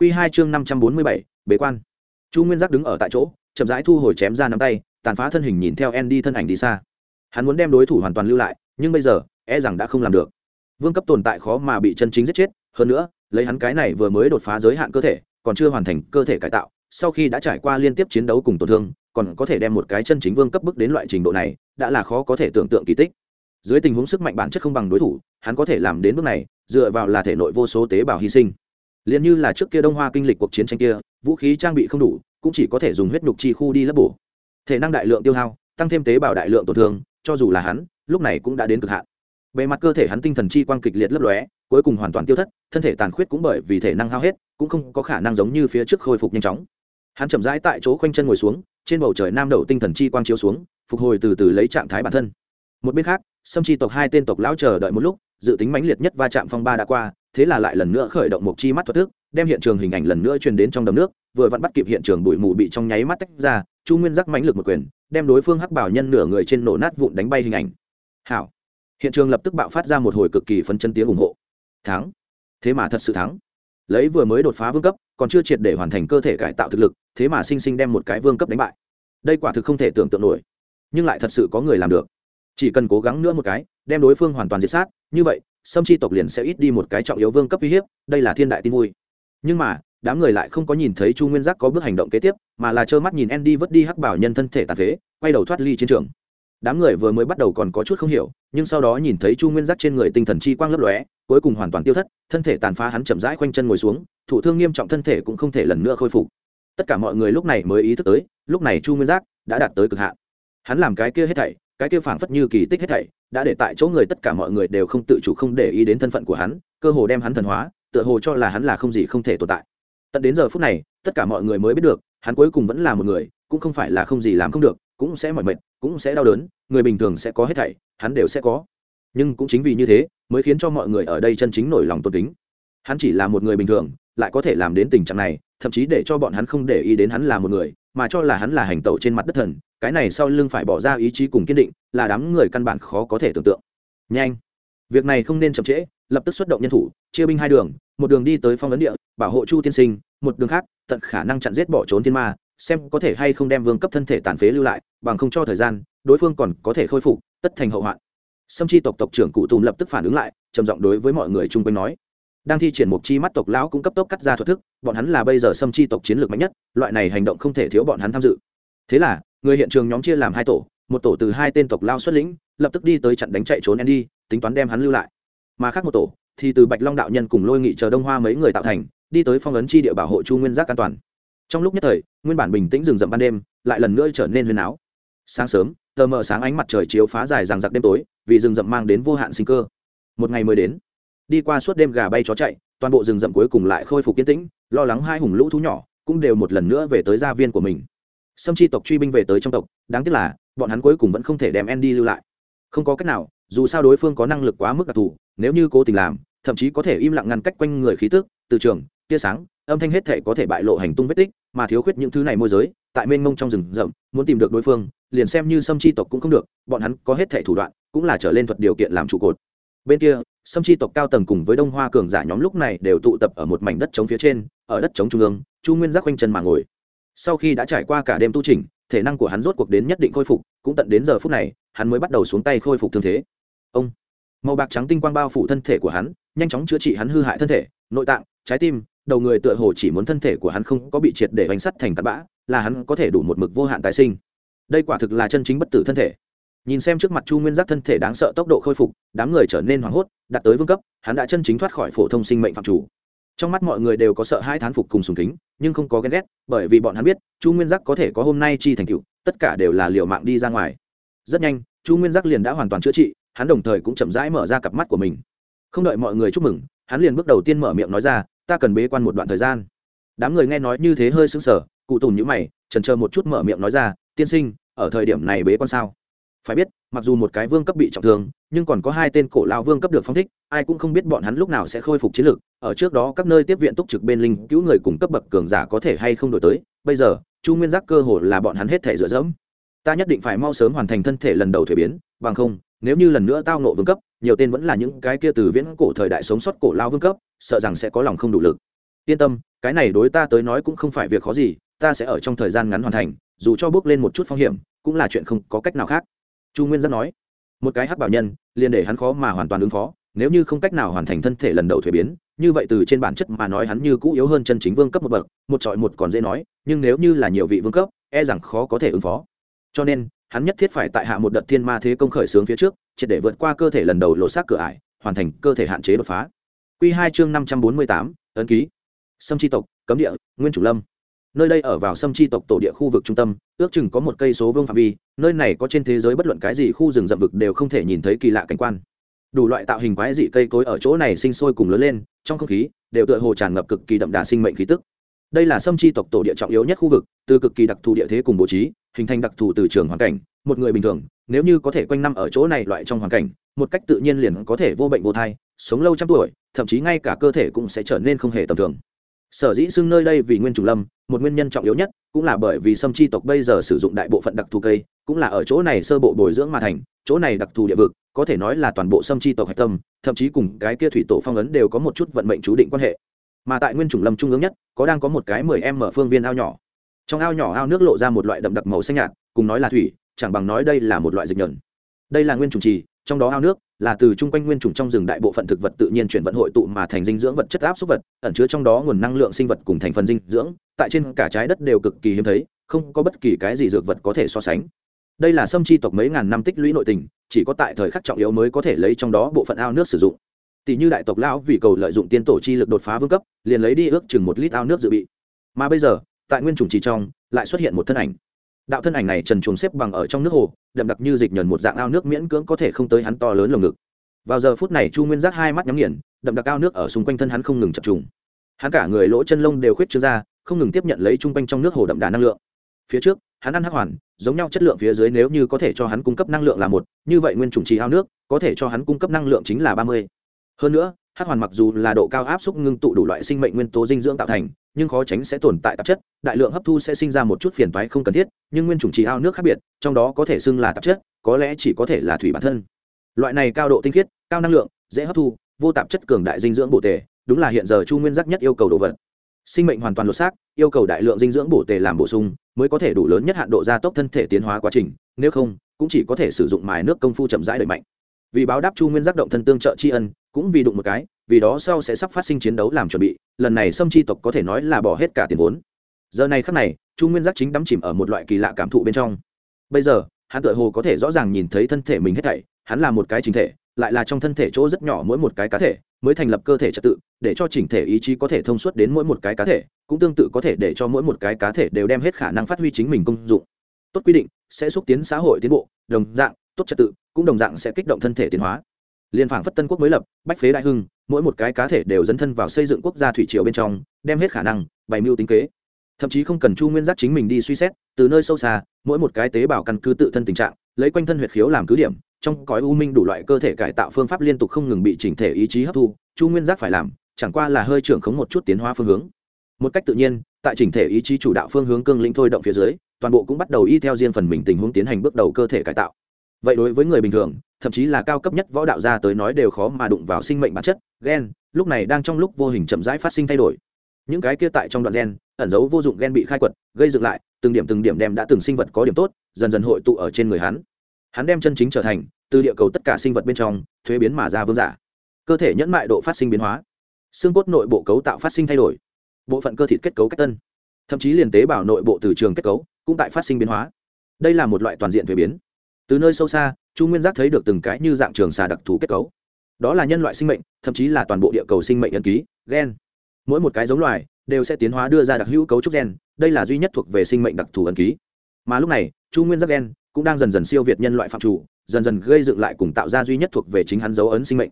Quy hai chương năm trăm bốn mươi bảy, bế quan. Chu nguyên giác đứng ở tại chỗ, chậm rãi thu hồi chém ra nắm tay, tàn phá thân hình nhìn theo andy thân ảnh đi xa. Hắn muốn đem đối thủ hoàn toàn lưu lại, nhưng bây giờ e rằng đã không làm được. Vương cấp tồn tại khó mà bị chân chính giết chết, hơn nữa, lấy hắn cái này vừa mới đột phá giới hạn cơ thể, còn chưa hoàn thành cơ thể cải tạo, sau khi đã trải qua liên tiếp chiến đấu cùng tổn thương, còn có thể đem một cái chân chính vương cấp bước đến loại trình độ này, đã là khó có thể tưởng tượng kỳ tích. Dưới tình huống sức mạnh bản chất không bằng đối thủ, hắn có thể làm đến bước này, dựa vào là thể nội vô số tế bào hy sinh liền như là trước kia đông hoa kinh lịch cuộc chiến tranh kia, vũ khí trang bị không đủ, cũng chỉ có thể dùng huyết nhục chi khu đi lấp bổ. Thể năng đại lượng tiêu hao, tăng thêm tế bào đại lượng tổn thương, cho dù là hắn, lúc này cũng đã đến cực hạn. Bề mặt cơ thể hắn tinh thần chi quang kịch liệt lấp lóe, cuối cùng hoàn toàn tiêu thất, thân thể tàn khuyết cũng bởi vì thể năng hao hết, cũng không có khả năng giống như phía trước khôi phục nhanh chóng. Hắn chậm rãi tại chỗ khoanh chân ngồi xuống, trên bầu trời nam đậu tinh thần chi quang chiếu xuống, phục hồi từ từ lấy trạng thái bản thân. Một bên khác xâm chi tộc hai tên tộc lão chờ đợi một lúc, dự tính mãnh liệt nhất va chạm phong ba đã qua thế là lại lần nữa khởi động một chi mắt thuật thức, đem hiện trường hình ảnh lần nữa truyền đến trong đầm nước, vừa vặn bắt kịp hiện trường bụi mù bị trong nháy mắt tách ra, chu nguyên giác mãnh lực một quyền, đem đối phương hắc bảo nhân nửa người trên nổ nát vụn đánh bay hình ảnh. Hảo. Hiện trường lập tức bạo phát ra một hồi cực kỳ phấn chân tiếng ủng hộ. Thắng. Thế mà thật sự thắng. Lấy vừa mới đột phá vương cấp, còn chưa triệt để hoàn thành cơ thể cải tạo thực lực, thế mà sinh sinh đem một cái vương cấp đánh bại. Đây quả thực không thể tưởng tượng nổi. Nhưng lại thật sự có người làm được. Chỉ cần cố gắng nữa một cái, đem đối phương hoàn toàn diệt sát, như vậy sâm chi tộc liền sẽ ít đi một cái trọng yếu vương cấp uy hiếp, đây là thiên đại tin vui. Nhưng mà, đám người lại không có nhìn thấy chu nguyên giác có bước hành động kế tiếp, mà là trơ mắt nhìn andy vứt đi hắc bảo nhân thân thể tàn phế, quay đầu thoát ly chiến trường. Đám người vừa mới bắt đầu còn có chút không hiểu, nhưng sau đó nhìn thấy chu nguyên giác trên người tinh thần chi quang lấp lóe, cuối cùng hoàn toàn tiêu thất, thân thể tàn phá hắn chậm rãi khoanh chân ngồi xuống thủ thương nghiêm trọng thân thể cũng không thể lần nữa khôi phục. Tất cả mọi người lúc này mới ý thức tới, lúc này chu nguyên giác đã đạt tới cực hạn. Hắn làm cái kia hết thảy, cái kia phảng phất như kỳ tích hết thảy đã để tại chỗ người tất cả mọi người đều không tự chủ không để ý đến thân phận của hắn, cơ hồ đem hắn thần hóa, tựa hồ cho là hắn là không gì không thể tồn tại. Tận đến giờ phút này, tất cả mọi người mới biết được, hắn cuối cùng vẫn là một người, cũng không phải là không gì làm không được, cũng sẽ mỏi mệt, cũng sẽ đau đớn, người bình thường sẽ có hết thảy, hắn đều sẽ có. Nhưng cũng chính vì như thế, mới khiến cho mọi người ở đây chân chính nổi lòng tôn kính. Hắn chỉ là một người bình thường, lại có thể làm đến tình trạng này, thậm chí để cho bọn hắn không để ý đến hắn là một người mà cho là hắn là hành tẩu trên mặt đất thần, cái này sau lưng phải bỏ ra ý chí cùng kiên định, là đám người căn bản khó có thể tưởng tượng. Nhanh! Việc này không nên chậm trễ, lập tức xuất động nhân thủ, chia binh hai đường, một đường đi tới phong ấn địa, bảo hộ chu tiên sinh, một đường khác, tận khả năng chặn giết bỏ trốn thiên ma, xem có thể hay không đem vương cấp thân thể tàn phế lưu lại, bằng không cho thời gian, đối phương còn có thể khôi phục, tất thành hậu hoạn. Sâm chi tộc tộc trưởng cụ tùng lập tức phản ứng lại, trầm giọng đối với mọi người chung quanh nói đang thi triển một chi mắt tộc lão cũng cấp tốc cắt ra thuật thức, bọn hắn là bây giờ sâm chi tộc chiến lược mạnh nhất, loại này hành động không thể thiếu bọn hắn tham dự. Thế là, người hiện trường nhóm chia làm hai tổ, một tổ từ hai tên tộc lao xuất lĩnh, lập tức đi tới chặn đánh chạy trốn đi tính toán đem hắn lưu lại. Mà khác một tổ thì từ bạch long đạo nhân cùng lôi nghị chờ đông hoa mấy người tạo thành, đi tới phong ấn chi địa bảo hộ chu nguyên giác an toàn. Trong lúc nhất thời, nguyên bản bình tĩnh rừng rậm ban đêm, lại lần nữa trở nên huyền áo. Sáng sớm, tờ mờ sáng ánh mặt trời chiếu phá dài ràng giặc đêm tối, vì rừng rậm mang đến vô hạn sinh cơ. Một ngày mới đến đi qua suốt đêm gà bay chó chạy, toàn bộ rừng rậm cuối cùng lại khôi phục kiến tĩnh, lo lắng hai hùng lũ thú nhỏ cũng đều một lần nữa về tới gia viên của mình. Sâm chi tộc truy binh về tới trong tộc, đáng tiếc là, bọn hắn cuối cùng vẫn không thể đem andy lưu lại. Không có cách nào, dù sao đối phương có năng lực quá mức đặc thù, nếu như cố tình làm, thậm chí có thể im lặng ngăn cách quanh người khí tức, từ trường, tia sáng, âm thanh hết thể có thể bại lộ hành tung vết tích, mà thiếu khuyết những thứ này môi giới, tại mênh mông trong rừng rậm, muốn tìm được đối phương, liền xem như sâm chi tộc cũng không được, bọn hắn có hết thể thủ đoạn, cũng là trở lên thuật điều kiện làm trụ cột bên kia, sâm chi tộc cao tầng cùng với đông hoa cường giả nhóm lúc này đều tụ tập ở một mảnh đất trống phía trên, ở đất trống trung ương, chu nguyên giác quanh chân mà ngồi. Sau khi đã trải qua cả đêm tu trình thể năng của hắn rốt cuộc đến nhất định khôi phục, cũng tận đến giờ phút này, hắn mới bắt đầu xuống tay khôi phục thương thế. Ông, màu bạc trắng tinh quang bao phủ thân thể của hắn, nhanh chóng chữa trị hắn hư hại thân thể, nội tạng, trái tim, đầu người tựa hồ chỉ muốn thân thể của hắn không có bị triệt để bánh sắt thành tạt bã, là hắn có thể đủ một mực vô hạn tái sinh. Đây quả thực là chân chính bất tử thân thể nhìn xem trước mặt chu nguyên giác thân thể đáng sợ tốc độ khôi phục, đám người trở nên hoảng hốt đạt tới vương cấp, hắn đã chân chính thoát khỏi phổ thông sinh mệnh phạm chủ. Trong mắt mọi người đều có sợ hai thán phục cùng sùng kính, nhưng không có ghen ghét, bởi vì bọn hắn biết, chu nguyên giác có thể có hôm nay chi thành cựu tất cả đều là liều mạng đi ra ngoài. Rất nhanh, chu nguyên giác liền đã hoàn toàn chữa trị, hắn đồng thời cũng chậm rãi mở ra cặp mắt của mình. Không đợi mọi người chúc mừng, hắn liền bước đầu tiên mở miệng nói ra, ta cần bế quan một đoạn thời gian. Đám người nghe nói như thế hơi sững sờ, cụ tùn nhữ mày trần chờ một chút mở miệng nói ra, tiên sinh, ở thời điểm này bế quan sao? Phải biết, mặc dù một cái vương cấp bị trọng thương, nhưng còn có hai tên cổ lao vương cấp được phong thích, ai cũng không biết bọn hắn lúc nào sẽ khôi phục chiến lược ở trước đó các nơi tiếp viện túc trực bên linh cứu người cùng cấp bậc cường giả có thể hay không đổi tới, bây giờ, chu nguyên giác cơ hồ là bọn hắn hết thể dựa dẫm. Ta nhất định phải mau sớm hoàn thành thân thể lần đầu thuế biến, bằng không, nếu như lần nữa tao nộ vương cấp, nhiều tên vẫn là những cái kia từ viễn cổ thời đại sống sót cổ lao vương cấp, sợ rằng sẽ có lòng không đủ lực. Yên tâm, cái này đối ta tới nói cũng không phải việc khó gì, ta sẽ ở trong thời gian ngắn hoàn thành, dù cho bước lên một chút phong hiểm, cũng là chuyện không có cách nào khác chu nguyên giác nói, một cái hắc bảo nhân, liền để hắn khó mà hoàn toàn ứng phó, nếu như không cách nào hoàn thành thân thể lần đầu thuế biến, như vậy từ trên bản chất mà nói hắn như cũ yếu hơn chân chính vương cấp một bậc, một trọi một còn dễ nói, nhưng nếu như là nhiều vị vương cấp e rằng khó có thể ứng phó. Cho nên, hắn nhất thiết phải tại hạ một đợt thiên ma thế công khởi xướng phía trước, triệt để vượt qua cơ thể lần đầu lộ xác cửa ải, hoàn thành cơ thể hạn chế đột phá. Q hai chương năm trăm bốn mươi tám, ấn ký. Sâm tri tộc, cấm địa, nguyên chủ lâm. Nơi đây ở vào sâm tri tộc tổ địa khu vực trung tâm ước chừng có một cây số vương phạm vi, nơi này có trên thế giới bất luận cái gì khu rừng rậm vực đều không thể nhìn thấy kỳ lạ cảnh quan. Đủ loại tạo hình quái dị cây cối ở chỗ này sinh sôi cùng lớn lên, trong không khí đều tựa hồ tràn ngập cực kỳ đậm đà sinh mệnh khí tức. Đây là sâm chi tộc tổ địa trọng yếu nhất khu vực, từ cực kỳ đặc thù địa thế cùng bố trí, hình thành đặc thù từ trường hoàn cảnh, một người bình thường, nếu như có thể quanh năm ở chỗ này loại trong hoàn cảnh, một cách tự nhiên liền có thể vô bệnh vô thai, sống lâu trăm tuổi, thậm chí ngay cả cơ thể cũng sẽ trở nên không hề tầm thường. Sở dĩ xưng nơi đây vì nguyên trùng lâm, một nguyên nhân trọng yếu nhất cũng là bởi vì sâm chi tộc bây giờ sử dụng đại bộ phận đặc thù cây, cũng là ở chỗ này sơ bộ bồi dưỡng mà thành, chỗ này đặc thù địa vực, có thể nói là toàn bộ sâm chi tộc hạch tâm, thậm chí cùng cái kia thủy tổ phong ấn đều có một chút vận mệnh chú định quan hệ. Mà tại nguyên chủng lâm trung ương nhất, có đang có một cái mười em mở phương viên ao nhỏ. Trong ao nhỏ ao nước lộ ra một loại đậm đặc màu xanh nhạt, cùng nói là thủy, chẳng bằng nói đây là một loại dịch nhờn. Đây là nguyên chủng trì, trong đó ao nước là từ chung quanh nguyên chủng trong rừng đại bộ phận thực vật tự nhiên chuyển vận hội tụ mà thành dinh dưỡng vật chất áp xúc vật, ẩn chứa trong đó nguồn năng lượng sinh vật cùng thành phần dinh dưỡng. Tại trên cả trái đất đều cực kỳ hiếm thấy, không có bất kỳ cái gì dược vật có thể so sánh. Đây là sâm chi tộc mấy ngàn năm tích lũy nội tình, chỉ có tại thời khắc trọng yếu mới có thể lấy trong đó bộ phận ao nước sử dụng. Tỷ như đại tộc lão vì cầu lợi dụng tiên tổ chi lực đột phá vương cấp, liền lấy đi ước chừng một lít ao nước dự bị. Mà bây giờ, tại nguyên chủng trì trong, lại xuất hiện một thân ảnh đạo thân ảnh này trần chuồng xếp bằng ở trong nước hồ, đậm đặc như dịch nhờn một dạng ao nước miễn cưỡng có thể không tới hắn to lớn lồng ngực. Vào giờ phút này chu nguyên giác hai mắt nhắm nghiền, đậm đặc ao nước ở xung quanh thân hắn không ngừng chập trùng. Hắn cả người lỗ chân lông đều khuyết trương ra, không ngừng tiếp nhận lấy chung quanh trong nước hồ đậm đà năng lượng. Phía trước, hắn ăn hắc hoàn, giống nhau chất lượng phía dưới nếu như có thể cho hắn cung cấp năng lượng là một, như vậy nguyên chủng trì ao nước, có thể cho hắn cung cấp năng lượng chính là ba mươi. Hơn nữa, hắc hoàn mặc dù là độ cao áp suất ngưng tụ đủ loại sinh mệnh nguyên tố dinh dưỡng tạo thành nhưng khó tránh sẽ tồn tại tạp chất, đại lượng hấp thu sẽ sinh ra một chút phiền toái không cần thiết, nhưng nguyên chủng trì ao nước khác biệt, trong đó có thể xưng là tạp chất, có lẽ chỉ có thể là thủy bản thân. Loại này cao độ tinh khiết, cao năng lượng, dễ hấp thu, vô tạp chất cường đại dinh dưỡng bổ tề, đúng là hiện giờ chu nguyên giác nhất yêu cầu đồ vật. Sinh mệnh hoàn toàn lột xác, yêu cầu đại lượng dinh dưỡng bổ tề làm bổ sung, mới có thể đủ lớn nhất hạn độ gia tốc thân thể tiến hóa quá trình, nếu không, cũng chỉ có thể sử dụng mài nước công phu chậm rãi đẩy mạnh. Vì báo đáp chu nguyên giác động thân tương trợ tri ân cũng vì đụng một cái, vì đó sau sẽ sắp phát sinh chiến đấu làm chuẩn bị, lần này sâm chi tộc có thể nói là bỏ hết cả tiền vốn. Giờ này khắc này, chu nguyên giác chính đắm chìm ở một loại kỳ lạ cảm thụ bên trong. Bây giờ, hắn tự hồ có thể rõ ràng nhìn thấy thân thể mình hết thảy, hắn là một cái chính thể, lại là trong thân thể chỗ rất nhỏ mỗi một cái cá thể, mới thành lập cơ thể trật tự, để cho chỉnh thể ý chí có thể thông suốt đến mỗi một cái cá thể, cũng tương tự có thể để cho mỗi một cái cá thể đều đem hết khả năng phát huy chính mình công dụng. Tốt quy định, sẽ xúc tiến xã hội tiến bộ, đồng dạng, tốt trật tự, cũng đồng dạng sẽ kích động thân thể tiến hóa liên phảng phất tân quốc mới lập, bách phế đại hưng, mỗi một cái cá thể đều dấn thân vào xây dựng quốc gia thủy triều bên trong, đem hết khả năng, bày mưu tính kế. Thậm chí không cần chu nguyên giác chính mình đi suy xét, từ nơi sâu xa, mỗi một cái tế bào căn cứ tự thân tình trạng, lấy quanh thân huyệt khiếu làm cứ điểm, trong cõi u minh đủ loại cơ thể cải tạo phương pháp liên tục không ngừng bị chỉnh thể ý chí hấp thu, chu nguyên giác phải làm, chẳng qua là hơi trưởng khống một chút tiến hóa phương hướng. Một cách tự nhiên, tại chỉnh thể ý chí chủ đạo phương hướng cương lĩnh thôi động phía dưới, toàn bộ cũng bắt đầu y theo riêng phần mình tình huống tiến hành bước đầu cơ thể cải tạo vậy đối với người bình thường, thậm chí là cao cấp nhất võ đạo gia tới nói đều khó mà đụng vào sinh mệnh bản chất, gen, lúc này đang trong lúc vô hình chậm rãi phát sinh thay đổi. Những cái kia tại trong đoạn gen, ẩn dấu vô dụng gen bị khai quật, gây dựng lại, từng điểm từng điểm đem đã từng sinh vật có điểm tốt, dần dần hội tụ ở trên người hắn. Hắn đem chân chính trở thành, từ địa cầu tất cả sinh vật bên trong, thuế biến mà ra vương giả. Cơ thể nhẫn mại độ phát sinh biến hóa. Xương cốt nội bộ cấu tạo phát sinh thay đổi. Bộ phận cơ thịt kết cấu cách tân. Thậm chí liền tế bào nội bộ từ trường kết cấu cũng tại phát sinh biến hóa. Đây là một loại toàn diện thuế biến từ nơi sâu xa, chu nguyên giác thấy được từng cái như dạng trường xà đặc thù kết cấu. Đó là nhân loại sinh mệnh, thậm chí là toàn bộ địa cầu sinh mệnh ẩn ký, gen. Mỗi một cái giống loài đều sẽ tiến hóa đưa ra đặc hữu cấu trúc gen, đây là duy nhất thuộc về sinh mệnh đặc thù ẩn ký. Mà lúc này, chu nguyên giác gen cũng đang dần dần siêu việt nhân loại phạm chủ, dần dần gây dựng lại cùng tạo ra duy nhất thuộc về chính hắn dấu ấn sinh mệnh.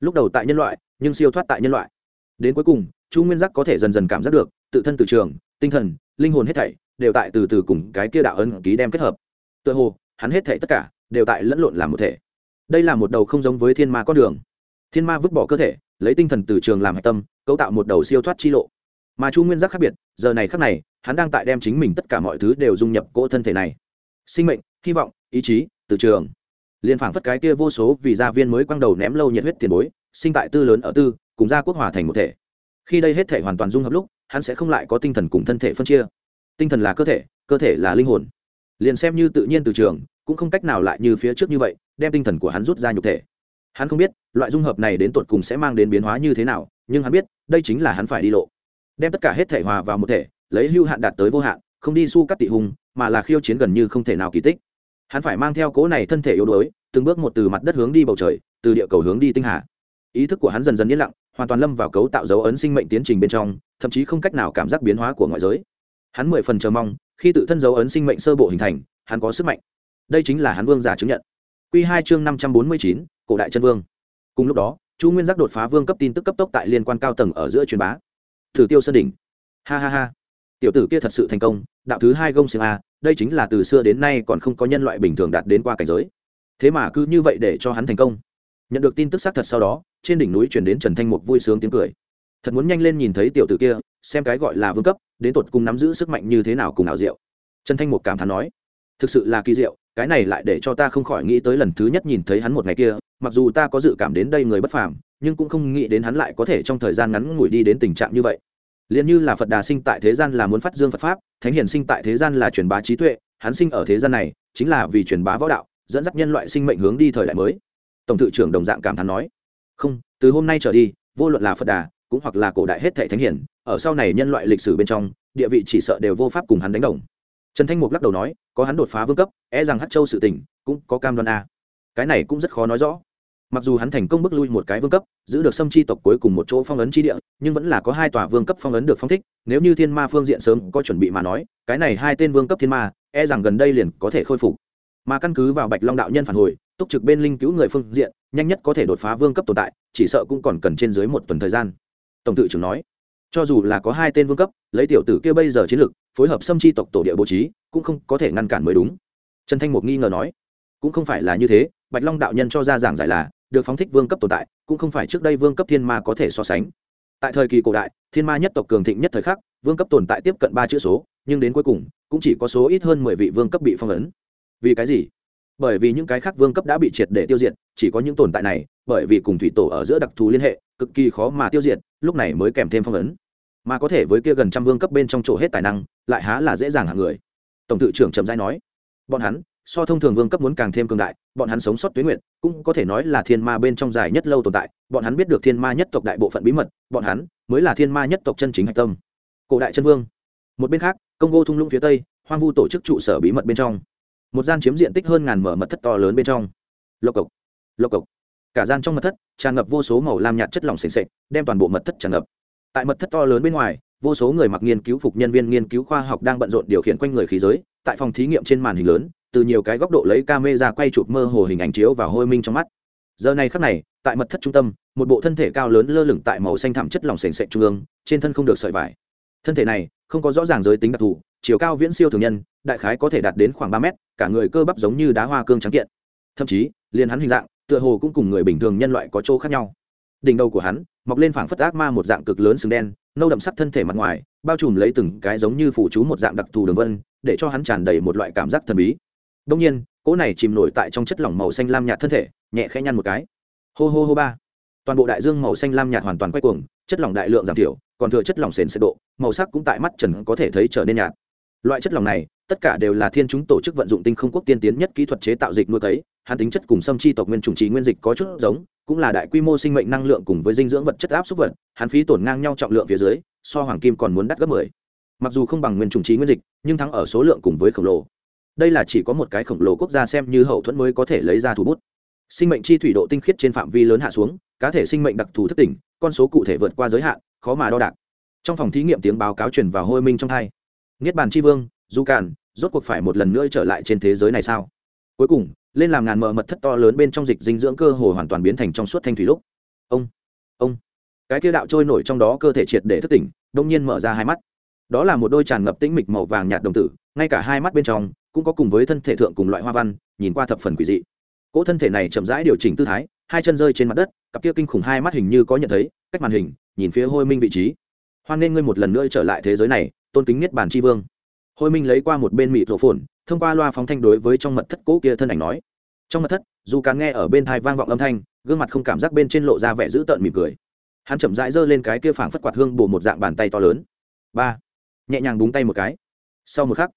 Lúc đầu tại nhân loại, nhưng siêu thoát tại nhân loại. Đến cuối cùng, chu nguyên giác có thể dần dần cảm giác được, tự thân từ trường, tinh thần, linh hồn hết thảy đều tại từ từ cùng cái kia đạo ấn ký đem kết hợp. Tựa hồ hắn hết thể tất cả đều tại lẫn lộn làm một thể. Đây là một đầu không giống với thiên ma con đường. Thiên ma vứt bỏ cơ thể, lấy tinh thần từ trường làm hạch tâm, cấu tạo một đầu siêu thoát chi lộ. Mà chu nguyên giác khác biệt, giờ này khác này, hắn đang tại đem chính mình tất cả mọi thứ đều dung nhập cỗ thân thể này. Sinh mệnh, hy vọng, ý chí, từ trường. Liên phảng phất cái kia vô số vì gia viên mới quăng đầu ném lâu nhiệt huyết tiền bối, sinh tại tư lớn ở tư, cùng gia quốc hòa thành một thể. Khi đây hết thể hoàn toàn dung hợp lúc, hắn sẽ không lại có tinh thần cùng thân thể phân chia. Tinh thần là cơ thể cơ thể là linh hồn liền xem như tự nhiên từ trường, cũng không cách nào lại như phía trước như vậy, đem tinh thần của hắn rút ra nhục thể. Hắn không biết, loại dung hợp này đến tột cùng sẽ mang đến biến hóa như thế nào, nhưng hắn biết, đây chính là hắn phải đi lộ. Đem tất cả hết thể hòa vào một thể, lấy hưu hạn đạt tới vô hạn, không đi su cắt tị hùng, mà là khiêu chiến gần như không thể nào kỳ tích. Hắn phải mang theo cố này thân thể yếu đuối, từng bước một từ mặt đất hướng đi bầu trời, từ địa cầu hướng đi tinh hà. Ý thức của hắn dần dần yên lặng, hoàn toàn lâm vào cấu tạo dấu ấn sinh mệnh tiến trình bên trong, thậm chí không cách nào cảm giác biến hóa của ngoại giới. Hắn mười phần chờ mong khi tự thân dấu ấn sinh mệnh sơ bộ hình thành, hắn có sức mạnh. Đây chính là hắn vương giả chứng nhận. Q hai chương năm trăm bốn mươi chín, cổ đại chân vương. Cùng lúc đó, chu nguyên giác đột phá vương cấp tin tức cấp tốc tại liên quan cao tầng ở giữa truyền bá. Thử tiêu sơn đỉnh. Ha ha ha. Tiểu tử kia thật sự thành công, đạo thứ hai gông xiềng a, đây chính là từ xưa đến nay còn không có nhân loại bình thường đạt đến qua cảnh giới. Thế mà cứ như vậy để cho hắn thành công. Nhận được tin tức xác thật sau đó, trên đỉnh núi chuyển đến trần thanh mục vui sướng tiếng cười thật muốn nhanh lên nhìn thấy tiểu tử kia, xem cái gọi là vương cấp, đến tột cùng nắm giữ sức mạnh như thế nào cùng ảo diệu. Trần thanh mục cảm thán nói, thực sự là kỳ diệu, cái này lại để cho ta không khỏi nghĩ tới lần thứ nhất nhìn thấy hắn một ngày kia, mặc dù ta có dự cảm đến đây người bất phàm, nhưng cũng không nghĩ đến hắn lại có thể trong thời gian ngắn ngủi đi đến tình trạng như vậy. Liền như là phật đà sinh tại thế gian là muốn phát dương phật pháp, thánh hiền sinh tại thế gian là truyền bá trí tuệ, hắn sinh ở thế gian này, chính là vì truyền bá võ đạo, dẫn dắt nhân loại sinh mệnh hướng đi thời đại mới. Tổng thự trưởng đồng dạng cảm thán nói, không, từ hôm nay trở đi, vô luận là phật đà cũng hoặc là cổ đại hết thệ thánh hiển, ở sau này nhân loại lịch sử bên trong, địa vị chỉ sợ đều vô pháp cùng hắn đánh đồng. Trần thanh mục lắc đầu nói, có hắn đột phá vương cấp e rằng hát châu sự tỉnh cũng có cam đoan a. Cái này cũng rất khó nói rõ. Mặc dù hắn thành công bước lui một cái vương cấp, giữ được xâm chi tộc cuối cùng một chỗ phong ấn chi địa, nhưng vẫn là có hai tòa vương cấp phong ấn được phong thích, nếu như thiên ma phương diện sớm có chuẩn bị mà nói, cái này hai tên vương cấp thiên ma e rằng gần đây liền có thể khôi phục. Mà căn cứ vào bạch long đạo nhân phản hồi, túc trực bên linh cứu người phương diện, nhanh nhất có thể đột phá vương cấp tồn tại, chỉ sợ cũng còn cần trên dưới một tuần thời gian tổng tự trưởng nói, cho dù là có hai tên vương cấp, lấy tiểu tử kia bây giờ chiến lược phối hợp xâm chi tộc tổ địa bố trí, cũng không có thể ngăn cản mới đúng. Trần thanh mục nghi ngờ nói, cũng không phải là như thế, bạch long đạo nhân cho ra giảng giải là, được phóng thích vương cấp tồn tại, cũng không phải trước đây vương cấp thiên ma có thể so sánh. Tại thời kỳ cổ đại, thiên ma nhất tộc cường thịnh nhất thời khắc, vương cấp tồn tại tiếp cận ba chữ số, nhưng đến cuối cùng, cũng chỉ có số ít hơn mười vị vương cấp bị phong ấn. Vì cái gì? Bởi vì những cái khác vương cấp đã bị triệt để tiêu diệt, chỉ có những tồn tại này, bởi vì cùng thủy tổ ở giữa đặc thù liên hệ cực kỳ khó mà tiêu diệt, lúc này mới kèm thêm phong ấn. Mà có thể với kia gần trăm vương cấp bên trong chỗ hết tài năng, lại há là dễ dàng hạng người. Tổng tự trưởng trầm giai nói, bọn hắn, so thông thường vương cấp muốn càng thêm cường đại, bọn hắn sống sót tuyến nguyện cũng có thể nói là thiên ma bên trong dài nhất lâu tồn tại, bọn hắn biết được thiên ma nhất tộc đại bộ phận bí mật, bọn hắn mới là thiên ma nhất tộc chân chính hạch tâm. Cổ đại chân vương. Một bên khác, công gô thung lũng phía tây, hoang vu tổ chức trụ sở bí mật bên trong. Một gian chiếm diện tích hơn ngàn mở mật thất to lớn bên trong. Lộc cộc. Lộc cộc cả gian trong mật thất tràn ngập vô số màu lam nhạt chất lỏng s ề đem toàn bộ mật thất tràn ngập. Tại mật thất to lớn bên ngoài, vô số người mặc nghiên cứu phục nhân viên nghiên cứu khoa học đang bận rộn điều khiển quanh người khí giới. Tại phòng thí nghiệm trên màn hình lớn, từ nhiều cái góc độ lấy ca mê ra quay chụp mơ hồ hình ảnh chiếu và hôi minh trong mắt. Giờ này khắc này, tại mật thất trung tâm, một bộ thân thể cao lớn lơ lửng tại màu xanh thẳm chất lỏng s ề trung ương, trên thân không được sợi vải. Thân thể này, không có rõ ràng giới tính đặc thù, chiều cao viễn siêu thường nhân, đại khái có thể đạt đến khoảng ba mét, cả người cơ bắp giống như đá hoa cương trắng kiện. Thậm chí, liền hắn hình dạng tựa hồ cũng cùng người bình thường nhân loại có chỗ khác nhau. Đỉnh đầu của hắn, mọc lên phảng phất ác ma một dạng cực lớn sừng đen, nâu đậm sắc thân thể mặt ngoài, bao trùm lấy từng cái giống như phủ chú một dạng đặc thù đường vân, để cho hắn tràn đầy một loại cảm giác thần bí. Đông nhiên, cỗ này chìm nổi tại trong chất lỏng màu xanh lam nhạt thân thể, nhẹ khẽ nhăn một cái. Hô hô hô ba. Toàn bộ đại dương màu xanh lam nhạt hoàn toàn quay cuồng, chất lỏng đại lượng giảm thiểu, còn thừa chất lỏng sền sệt độ, màu sắc cũng tại mắt trần có thể thấy trở nên nhạt. Loại chất lỏng này, tất cả đều là thiên chúng tổ chức vận dụng tinh không quốc tiên tiến nhất kỹ thuật chế tạo dịch nuôi cấy hắn tính chất cùng xâm chi tộc nguyên chủng trì nguyên dịch có chút giống, cũng là đại quy mô sinh mệnh năng lượng cùng với dinh dưỡng vật chất áp xúc vật, hắn phí tổn ngang nhau trọng lượng phía dưới, so hoàng kim còn muốn đắt gấp mười. Mặc dù không bằng nguyên chủng trí nguyên dịch, nhưng thắng ở số lượng cùng với khổng lồ. Đây là chỉ có một cái khổng lồ quốc gia xem như hậu thuẫn mới có thể lấy ra thủ bút. Sinh mệnh chi thủy độ tinh khiết trên phạm vi lớn hạ xuống, cá thể sinh mệnh đặc thù thất tỉnh, con số cụ thể vượt qua giới hạn, khó mà đo đạc. Trong phòng thí nghiệm tiếng báo cáo truyền vào hôi minh trong hai. Niết bàn tri vương, du càn, rốt cuộc phải một lần nữa trở lại trên thế giới này sao? Cuối cùng, lên làm ngàn mờ mật thất to lớn bên trong dịch dinh dưỡng cơ hồ hoàn toàn biến thành trong suốt thanh thủy lúc. Ông ông. Cái kia đạo trôi nổi trong đó cơ thể triệt để thức tỉnh, đông nhiên mở ra hai mắt. Đó là một đôi tràn ngập tĩnh mịch màu vàng nhạt đồng tử, ngay cả hai mắt bên trong cũng có cùng với thân thể thượng cùng loại hoa văn, nhìn qua thập phần quỷ dị. Cỗ thân thể này chậm rãi điều chỉnh tư thái, hai chân rơi trên mặt đất, cặp kia kinh khủng hai mắt hình như có nhận thấy, cách màn hình, nhìn phía hôi minh vị trí. Hoan nên ngươi một lần nữa trở lại thế giới này, tôn kính niết bàn tri vương. Hôi minh lấy qua một bên mịt rổ phồn thông qua loa phóng thanh đối với trong mật thất cỗ kia thân ảnh nói. Trong mật thất, dù cán nghe ở bên thai vang vọng âm thanh, gương mặt không cảm giác bên trên lộ ra vẻ dữ tợn mỉm cười. Hắn chậm rãi giơ lên cái kia phảng phất quạt hương bổ một dạng bàn tay to lớn. Ba. Nhẹ nhàng búng tay một cái. Sau một khắc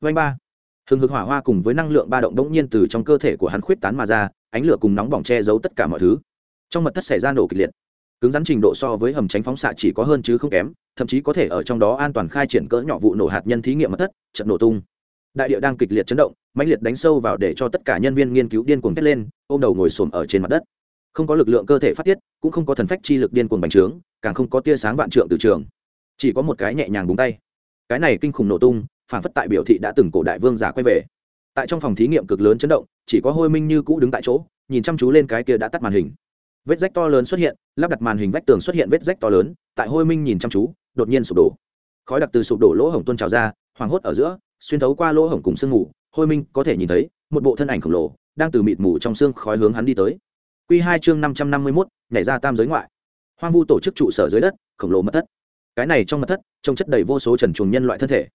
vanh ba. Hừng hực hỏa hoa cùng với năng lượng ba động đống nhiên từ trong cơ thể của hắn khuyết tán mà ra, ánh lửa cùng nóng bỏng che giấu tất cả mọi thứ. Trong mật thất xảy ra nổ kịch liệt. Cứng rắn trình độ so với hầm tránh phóng xạ chỉ có hơn chứ không kém, thậm chí có thể ở trong đó an toàn khai triển cỡ nhỏ vụ nổ hạt nhân thí nghiệm mật thất trận nổ tung đại địa đang kịch liệt chấn động, mãnh liệt đánh sâu vào để cho tất cả nhân viên nghiên cứu điên cuồng thét lên, ôm đầu ngồi xổm ở trên mặt đất. Không có lực lượng cơ thể phát tiết, cũng không có thần phách chi lực điên cuồng bành trướng, càng không có tia sáng vạn trượng từ trường. Chỉ có một cái nhẹ nhàng búng tay. Cái này kinh khủng nổ tung, phản phất tại biểu thị đã từng cổ đại vương giả quay về. Tại trong phòng thí nghiệm cực lớn chấn động, chỉ có hôi minh như cũ đứng tại chỗ, nhìn chăm chú lên cái kia đã tắt màn hình. Vết rách to lớn xuất hiện, lắp đặt màn hình vách tường xuất hiện vết rách to lớn, tại hôi minh nhìn chăm chú, đột nhiên sụp đổ. Khói đặc từ sụp đổ lỗ hổng tuôn trào ra, hoảng hốt ở giữa xuyên thấu qua lỗ hổng cùng sương mù, hôi minh có thể nhìn thấy, một bộ thân ảnh khổng lồ đang từ mịt mù trong xương khói hướng hắn đi tới. Q hai chương năm trăm năm mươi mốt, nhảy ra tam giới ngoại. Hoang vu tổ chức trụ sở dưới đất, khổng lồ mật thất. Cái này trong mật thất, trông chất đầy vô số trần chuồng nhân loại thân thể.